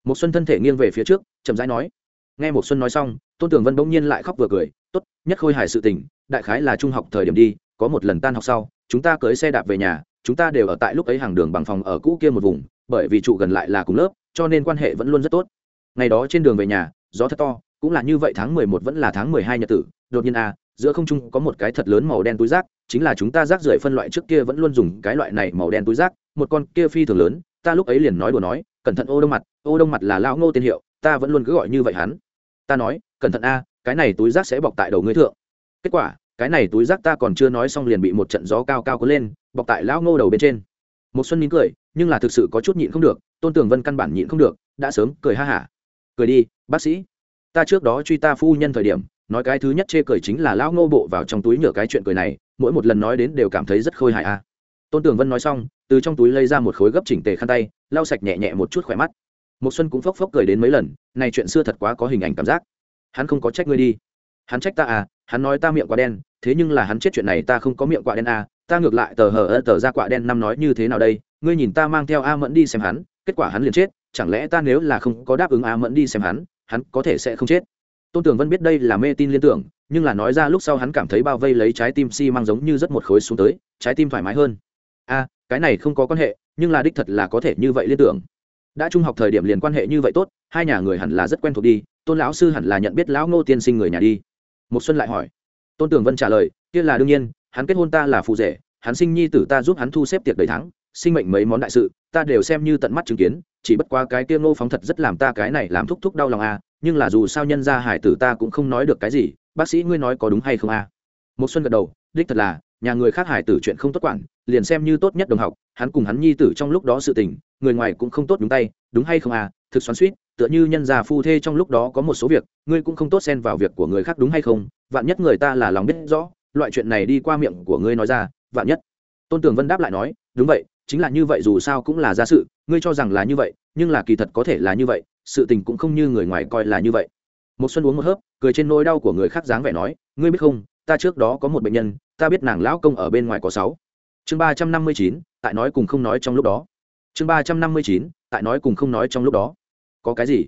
S1: Một xuân thân thể nghiêng về phía trước chậm rãi nói. Nghe một xuân nói xong tôn tưởng vân bỗng nhiên lại khóc vừa cười. Tốt nhất khôi hài sự tình đại khái là trung học thời điểm đi có một lần tan học sau chúng ta cưới xe đạp về nhà chúng ta đều ở tại lúc ấy hàng đường bằng phòng ở cũ kia một vùng bởi vì trụ gần lại là cùng lớp cho nên quan hệ vẫn luôn rất tốt. Ngày đó trên đường về nhà gió thật to cũng là như vậy tháng mười một vẫn là tháng mười hai nhật tử đột nhiên a à, giữa không trung có một cái thật lớn màu đen túi rác, chính là chúng ta rác rưởi phân loại trước kia vẫn luôn dùng cái loại này màu đen túi rác, một con kia phi thường lớn, ta lúc ấy liền nói đùa nói, cẩn thận, ô đông mặt, ô đông mặt là lão ngô tên hiệu, ta vẫn luôn cứ gọi như vậy hắn. Ta nói, cẩn thận a, cái này túi rác sẽ bọc tại đầu ngươi thượng. Kết quả, cái này túi rác ta còn chưa nói xong liền bị một trận gió cao cao cuốn lên, bọc tại lão ngô đầu bên trên. Một xuân nín cười, nhưng là thực sự có chút nhịn không được, tôn tường vân căn bản nhịn không được, đã sớm cười ha hả. Cười đi, bác sĩ, ta trước đó truy ta phu nhân thời điểm nói cái thứ nhất chê cười chính là lão ngô bộ vào trong túi nhựa cái chuyện cười này, mỗi một lần nói đến đều cảm thấy rất khôi hài a. Tôn tường vân nói xong, từ trong túi lấy ra một khối gấp chỉnh tề khăn tay, lau sạch nhẹ nhẹ một chút khỏe mắt. Một xuân cũng phốc phốc cười đến mấy lần, này chuyện xưa thật quá có hình ảnh cảm giác. Hắn không có trách ngươi đi. Hắn trách ta à hắn nói ta miệng quá đen, thế nhưng là hắn chết chuyện này ta không có miệng quạ đen à ta ngược lại tờ hờ tờ ra quạ đen năm nói như thế nào đây, ngươi nhìn ta mang theo a mẫn đi xem hắn, kết quả hắn liền chết, chẳng lẽ ta nếu là không có đáp ứng a mẫn đi xem hắn hắn có thể sẽ không chết? Tôn tường vân biết đây là mê tin liên tưởng nhưng là nói ra lúc sau hắn cảm thấy bao vây lấy trái tim si mang giống như rất một khối xuống tới trái tim thoải mái hơn. A cái này không có quan hệ nhưng là đích thật là có thể như vậy liên tưởng. Đã trung học thời điểm liền quan hệ như vậy tốt hai nhà người hẳn là rất quen thuộc đi tôn lão sư hẳn là nhận biết lão ngô tiên sinh người nhà đi. Một xuân lại hỏi. Tôn tường vân trả lời kia là đương nhiên hắn kết hôn ta là phụ rể hắn sinh nhi tử ta giúp hắn thu xếp tiệc đầy thắng sinh mệnh mấy món đại sự ta đều xem như tận mắt chứng kiến chỉ bất qua cái kia ngô phóng thật rất làm ta cái này làm thúc thúc đau lòng a à, nhưng là dù sao nhân ra hải tử ta cũng không nói được cái gì, bác sĩ ngươi nói có đúng hay không a? À? một xuân gật đầu, đích thật là, nhà người khác hải tử chuyện không tốt quản, liền xem như tốt nhất đồng học, hắn cùng hắn nhi tử trong lúc đó sự tình, người ngoài cũng không tốt đúng tay, đúng hay không à thực xoắn suýt tựa như nhân già phu thê trong lúc đó có một số việc, ngươi cũng không tốt xen vào việc của người khác đúng hay không? Vạn nhất người ta là lòng biết rõ, loại chuyện này đi qua miệng của ngươi nói ra, vạn nhất. Tôn tường vân đáp lại nói, đúng vậy, chính là như vậy dù sao cũng là gia sự, ngươi cho rằng là như vậy, nhưng là kỳ thật có thể là như vậy sự tình cũng không như người ngoài coi là như vậy. Một xuân uống một hớp, cười trên nỗi đau của người khác dáng vẻ nói, ngươi biết không, ta trước đó có một bệnh nhân, ta biết nàng lão công ở bên ngoài có sáu. Chương ba trăm năm mươi chín, tại nói cùng không nói trong lúc đó. Chương ba trăm năm mươi chín, tại nói cùng không nói trong lúc đó. Có cái gì?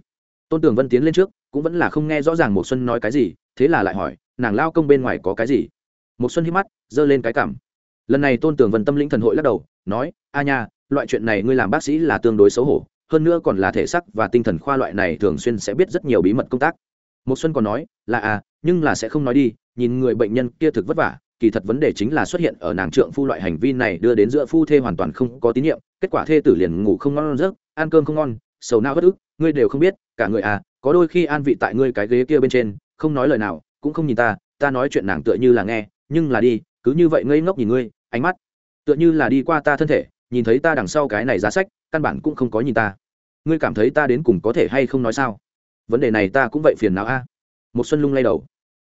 S1: Tôn tường vân tiến lên trước, cũng vẫn là không nghe rõ ràng một xuân nói cái gì, thế là lại hỏi, nàng lao công bên ngoài có cái gì? Một xuân hít mắt, giơ lên cái cảm lần này tôn tường vân tâm lĩnh thần hội lắc đầu, nói, a nha, loại chuyện này ngươi làm bác sĩ là tương đối xấu hổ hơn nữa còn là thể sắc và tinh thần khoa loại này thường xuyên sẽ biết rất nhiều bí mật công tác. Một xuân còn nói, là à nhưng là sẽ không nói đi, nhìn người bệnh nhân kia thực vất vả, kỳ thật vấn đề chính là xuất hiện ở nàng trượng phu loại hành vi này đưa đến giữa phu thê hoàn toàn không có tín nhiệm, kết quả thê tử liền ngủ không ngon giấc, ăn cơm không ngon, sầu não bất ức, ngươi đều không biết, cả người à có đôi khi an vị tại ngươi cái ghế kia bên trên, không nói lời nào, cũng không nhìn ta ta nói chuyện nàng tựa như là nghe, nhưng là đi, cứ như vậy ngây ngốc nhìn ngươi, ánh mắt tựa như là đi qua ta thân thể, nhìn thấy ta đằng sau cái này giá sách căn bản cũng không có nhìn ta. Ngươi cảm thấy ta đến cùng có thể hay không nói sao? Vấn đề này ta cũng vậy phiền não a. Một xuân lung lay đầu.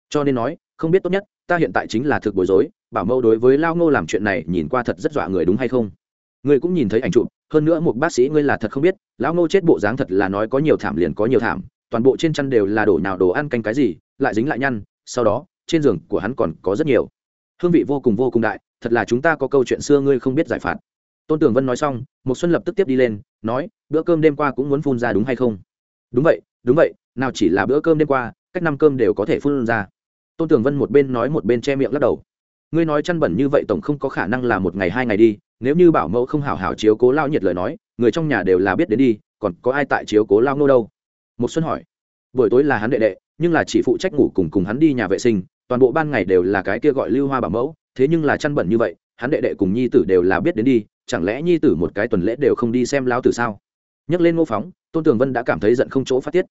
S1: Cho nên nói, không biết tốt nhất, ta hiện tại chính là thực bối rối, bảo mẫu đối với lao ngô làm chuyện này nhìn qua thật rất dọa người đúng hay không? Ngươi cũng nhìn thấy ảnh chụp, hơn nữa một bác sĩ ngươi là thật không biết lão ngô chết bộ dáng thật là nói có nhiều thảm liền có nhiều thảm, toàn bộ trên chăn đều là đổ nào đồ ăn canh cái gì, lại dính lại nhăn, sau đó, trên giường của hắn còn có rất nhiều. Hương vị vô cùng vô cùng đại, thật là chúng ta có câu chuyện xưa ngươi không biết giải phạt tôn tường vân nói xong một xuân lập tức tiếp đi lên, nói, bữa cơm đêm qua cũng muốn phun ra đúng hay không? Đúng vậy đúng vậy, nào chỉ là bữa cơm đêm qua, cách năm cơm đều có thể phun ra. Tôn tường vân một bên nói một bên che miệng lắc đầu. Ngươi nói chăn bẩn như vậy tổng không có khả năng là một ngày hai ngày đi, nếu như bảo mẫu không hảo hảo chiếu cố lao nhiệt lời nói, người trong nhà đều là biết đến đi, còn có ai tại chiếu cố lao nô đâu? Một xuân hỏi. Buổi tối là hắn đệ đệ, nhưng là chỉ phụ trách ngủ cùng cùng hắn đi nhà vệ sinh, toàn bộ ban ngày đều là cái kia gọi lưu hoa bảo mẫu, thế nhưng là chăn bẩn như vậy, hắn đệ đệ cùng nhi tử đều là biết đến đi chẳng lẽ nhi tử một cái tuần lễ đều không đi xem lao tử sao? Nhắc lên ngô phóng tôn tường vân đã cảm thấy giận không chỗ phát tiết.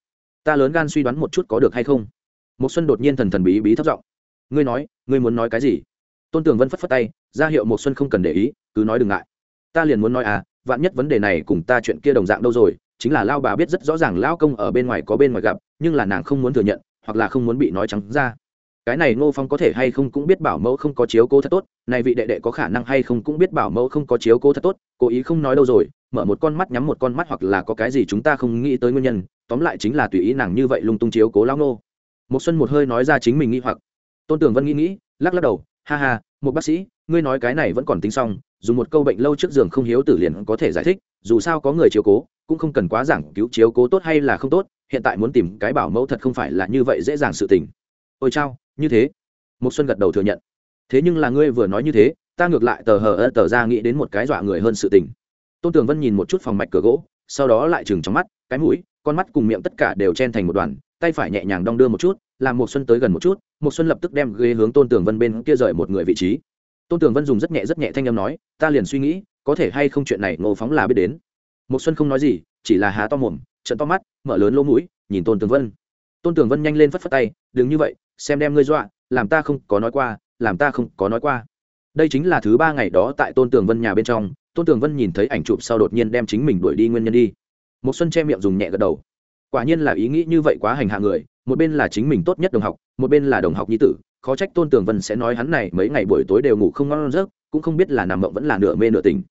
S1: Ta lớn gan suy đoán một chút có được hay không? Một xuân đột nhiên thần thần bí bí thấp giọng. Ngươi nói, ngươi muốn nói cái gì? Tôn tường vân phất phất tay, ra hiệu một xuân không cần để ý, cứ nói đừng ngại. Ta liền muốn nói à vạn nhất vấn đề này cùng ta chuyện kia đồng dạng đâu rồi, chính là lao bà biết rất rõ ràng lao công ở bên ngoài có bên ngoài gặp, nhưng là nàng không muốn thừa nhận, hoặc là không muốn bị nói trắng ra cái này ngô phong có thể hay không cũng biết bảo mẫu không có chiếu cố thật tốt, này vị đệ đệ có khả năng hay không cũng biết bảo mẫu không có chiếu cố thật tốt, cố ý không nói đâu rồi, mở một con mắt nhắm một con mắt hoặc là có cái gì chúng ta không nghĩ tới nguyên nhân, tóm lại chính là tùy ý nàng như vậy lung tung chiếu cố lao Ngô. một xuân một hơi nói ra chính mình nghĩ hoặc tôn tường vân nghĩ nghĩ, lắc lắc đầu, ha ha, một bác sĩ, ngươi nói cái này vẫn còn tính xong, dùng một câu bệnh lâu trước giường không hiếu tử liền có thể giải thích, dù sao có người chiếu cố, cũng không cần quá giảng cứu chiếu cố tốt hay là không tốt, hiện tại muốn tìm cái bảo mẫu thật không phải là như vậy dễ dàng sự tình ôi chao như thế. Một xuân gật đầu thừa nhận. Thế nhưng là ngươi vừa nói như thế, ta ngược lại tờ hờ ơ tờ ra nghĩ đến một cái dọa người hơn sự tình. Tôn tường vân nhìn một chút phòng mạch cửa gỗ, sau đó lại chừng trong mắt, cái mũi, con mắt cùng miệng tất cả đều chen thành một đoàn, tay phải nhẹ nhàng đong đưa một chút, làm một xuân tới gần một chút một xuân lập tức đem ghế hướng tôn tường vân bên kia rời một người vị trí. Tôn tường vân dùng rất nhẹ rất nhẹ thanh âm nói, ta liền suy nghĩ, có thể hay không chuyện này ngô phóng là biết đến. Một xuân không nói gì, chỉ là há to mồm trận to mắt, mở lớn lỗ mũi, nhìn tôn tường vân. Tôn tường vân nhanh lên phất phất tay, đừng như vậy xem đem ngươi dọa, làm ta không có nói qua, làm ta không có nói qua. Đây chính là thứ ba ngày đó tại tôn tường vân nhà bên trong, tôn tường vân nhìn thấy ảnh chụp sau đột nhiên đem chính mình đuổi đi nguyên nhân đi. Một xuân che miệng dùng nhẹ gật đầu. Quả nhiên là ý nghĩ như vậy quá hành hạ người, một bên là chính mình tốt nhất đồng học, một bên là đồng học nhi tử, khó trách tôn tường vân sẽ nói hắn này mấy ngày buổi tối đều ngủ không ngon giấc, cũng không biết là nằm mộng vẫn là nửa mê nửa tỉnh.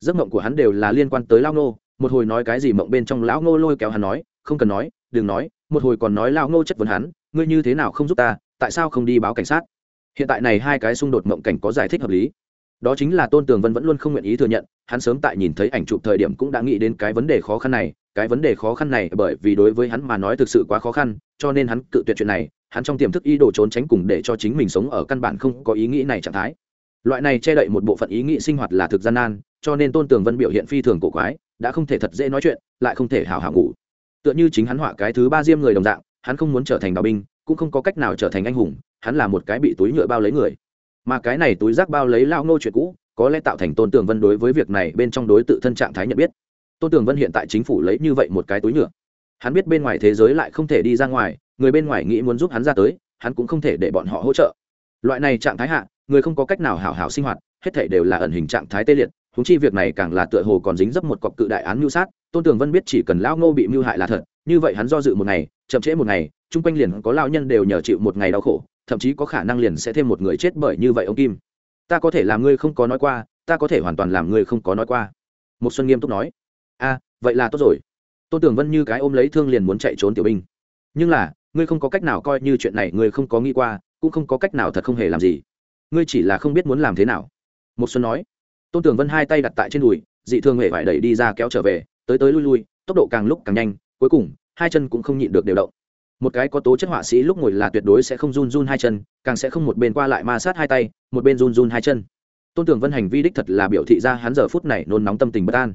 S1: giấc mộng của hắn đều là liên quan tới lao nô một hồi nói cái gì mộng bên trong lão nô lôi kéo hắn nói, không cần nói, đừng nói, một hồi còn nói lao nô chất vấn hắn ngươi như thế nào không giúp ta, tại sao không đi báo cảnh sát? Hiện tại này hai cái xung đột mộng cảnh có giải thích hợp lý. Đó chính là tôn tường vân vẫn luôn không nguyện ý thừa nhận, hắn sớm tại nhìn thấy ảnh chụp thời điểm cũng đã nghĩ đến cái vấn đề khó khăn này, cái vấn đề khó khăn này bởi vì đối với hắn mà nói thực sự quá khó khăn, cho nên hắn cự tuyệt chuyện này, hắn trong tiềm thức ý đồ trốn tránh cùng để cho chính mình sống ở căn bản không có ý nghĩ này trạng thái. Loại này che đậy một bộ phận ý nghĩ sinh hoạt là thực gian nan, cho nên tôn tường vân biểu hiện phi thường cổ quái, đã không thể thật dễ nói chuyện, lại không thể hào hào ngủ. Tựa như chính hắn họa cái thứ ba diêm người đồng dạng hắn không muốn trở thành đạo binh, cũng không có cách nào trở thành anh hùng, hắn là một cái bị túi nhựa bao lấy người. Mà cái này túi rác bao lấy lao nô chuyện cũ, có lẽ tạo thành tôn tường vân đối với việc này bên trong đối tự thân trạng thái nhận biết. Tôn tường vân hiện tại chính phủ lấy như vậy một cái túi nhựa. Hắn biết bên ngoài thế giới lại không thể đi ra ngoài, người bên ngoài nghĩ muốn giúp hắn ra tới, hắn cũng không thể để bọn họ hỗ trợ. Loại này trạng thái hạ, người không có cách nào hảo hảo sinh hoạt, hết thể đều là ẩn hình trạng thái tê liệt húng chi việc này càng là tựa hồ còn dính dấp một cọc cự đại án mưu sát, tôn tường vân biết chỉ cần lão ngô bị mưu hại là thật, như vậy hắn do dự một ngày chậm trễ một ngày, chung quanh liền có lao nhân đều nhờ chịu một ngày đau khổ, thậm chí có khả năng liền sẽ thêm một người chết bởi như vậy ông kim. Ta có thể làm ngươi không có nói qua, ta có thể hoàn toàn làm ngươi không có nói qua. Một xuân nghiêm túc nói. A, vậy là tốt rồi. Tôn tưởng vân như cái ôm lấy thương liền muốn chạy trốn tiểu binh. Nhưng là, ngươi không có cách nào coi như chuyện này ngươi không có nghĩ qua, cũng không có cách nào thật không hề làm gì. Ngươi chỉ là không biết muốn làm thế nào. Một xuân nói. Tôn tưởng vân hai tay đặt tại trên đùi, dị thương hề vải đẩy đi ra kéo trở về, tới tới lui lui, tốc độ càng lúc càng nhanh, cuối cùng hai chân cũng không nhịn được đều động. Một cái có tố chất họa sĩ lúc ngồi là tuyệt đối sẽ không run run hai chân, càng sẽ không một bên qua lại ma sát hai tay, một bên run run hai chân. Tôn tưởng vân hành vi đích thật là biểu thị ra hắn giờ phút này nôn nóng tâm tình bất an.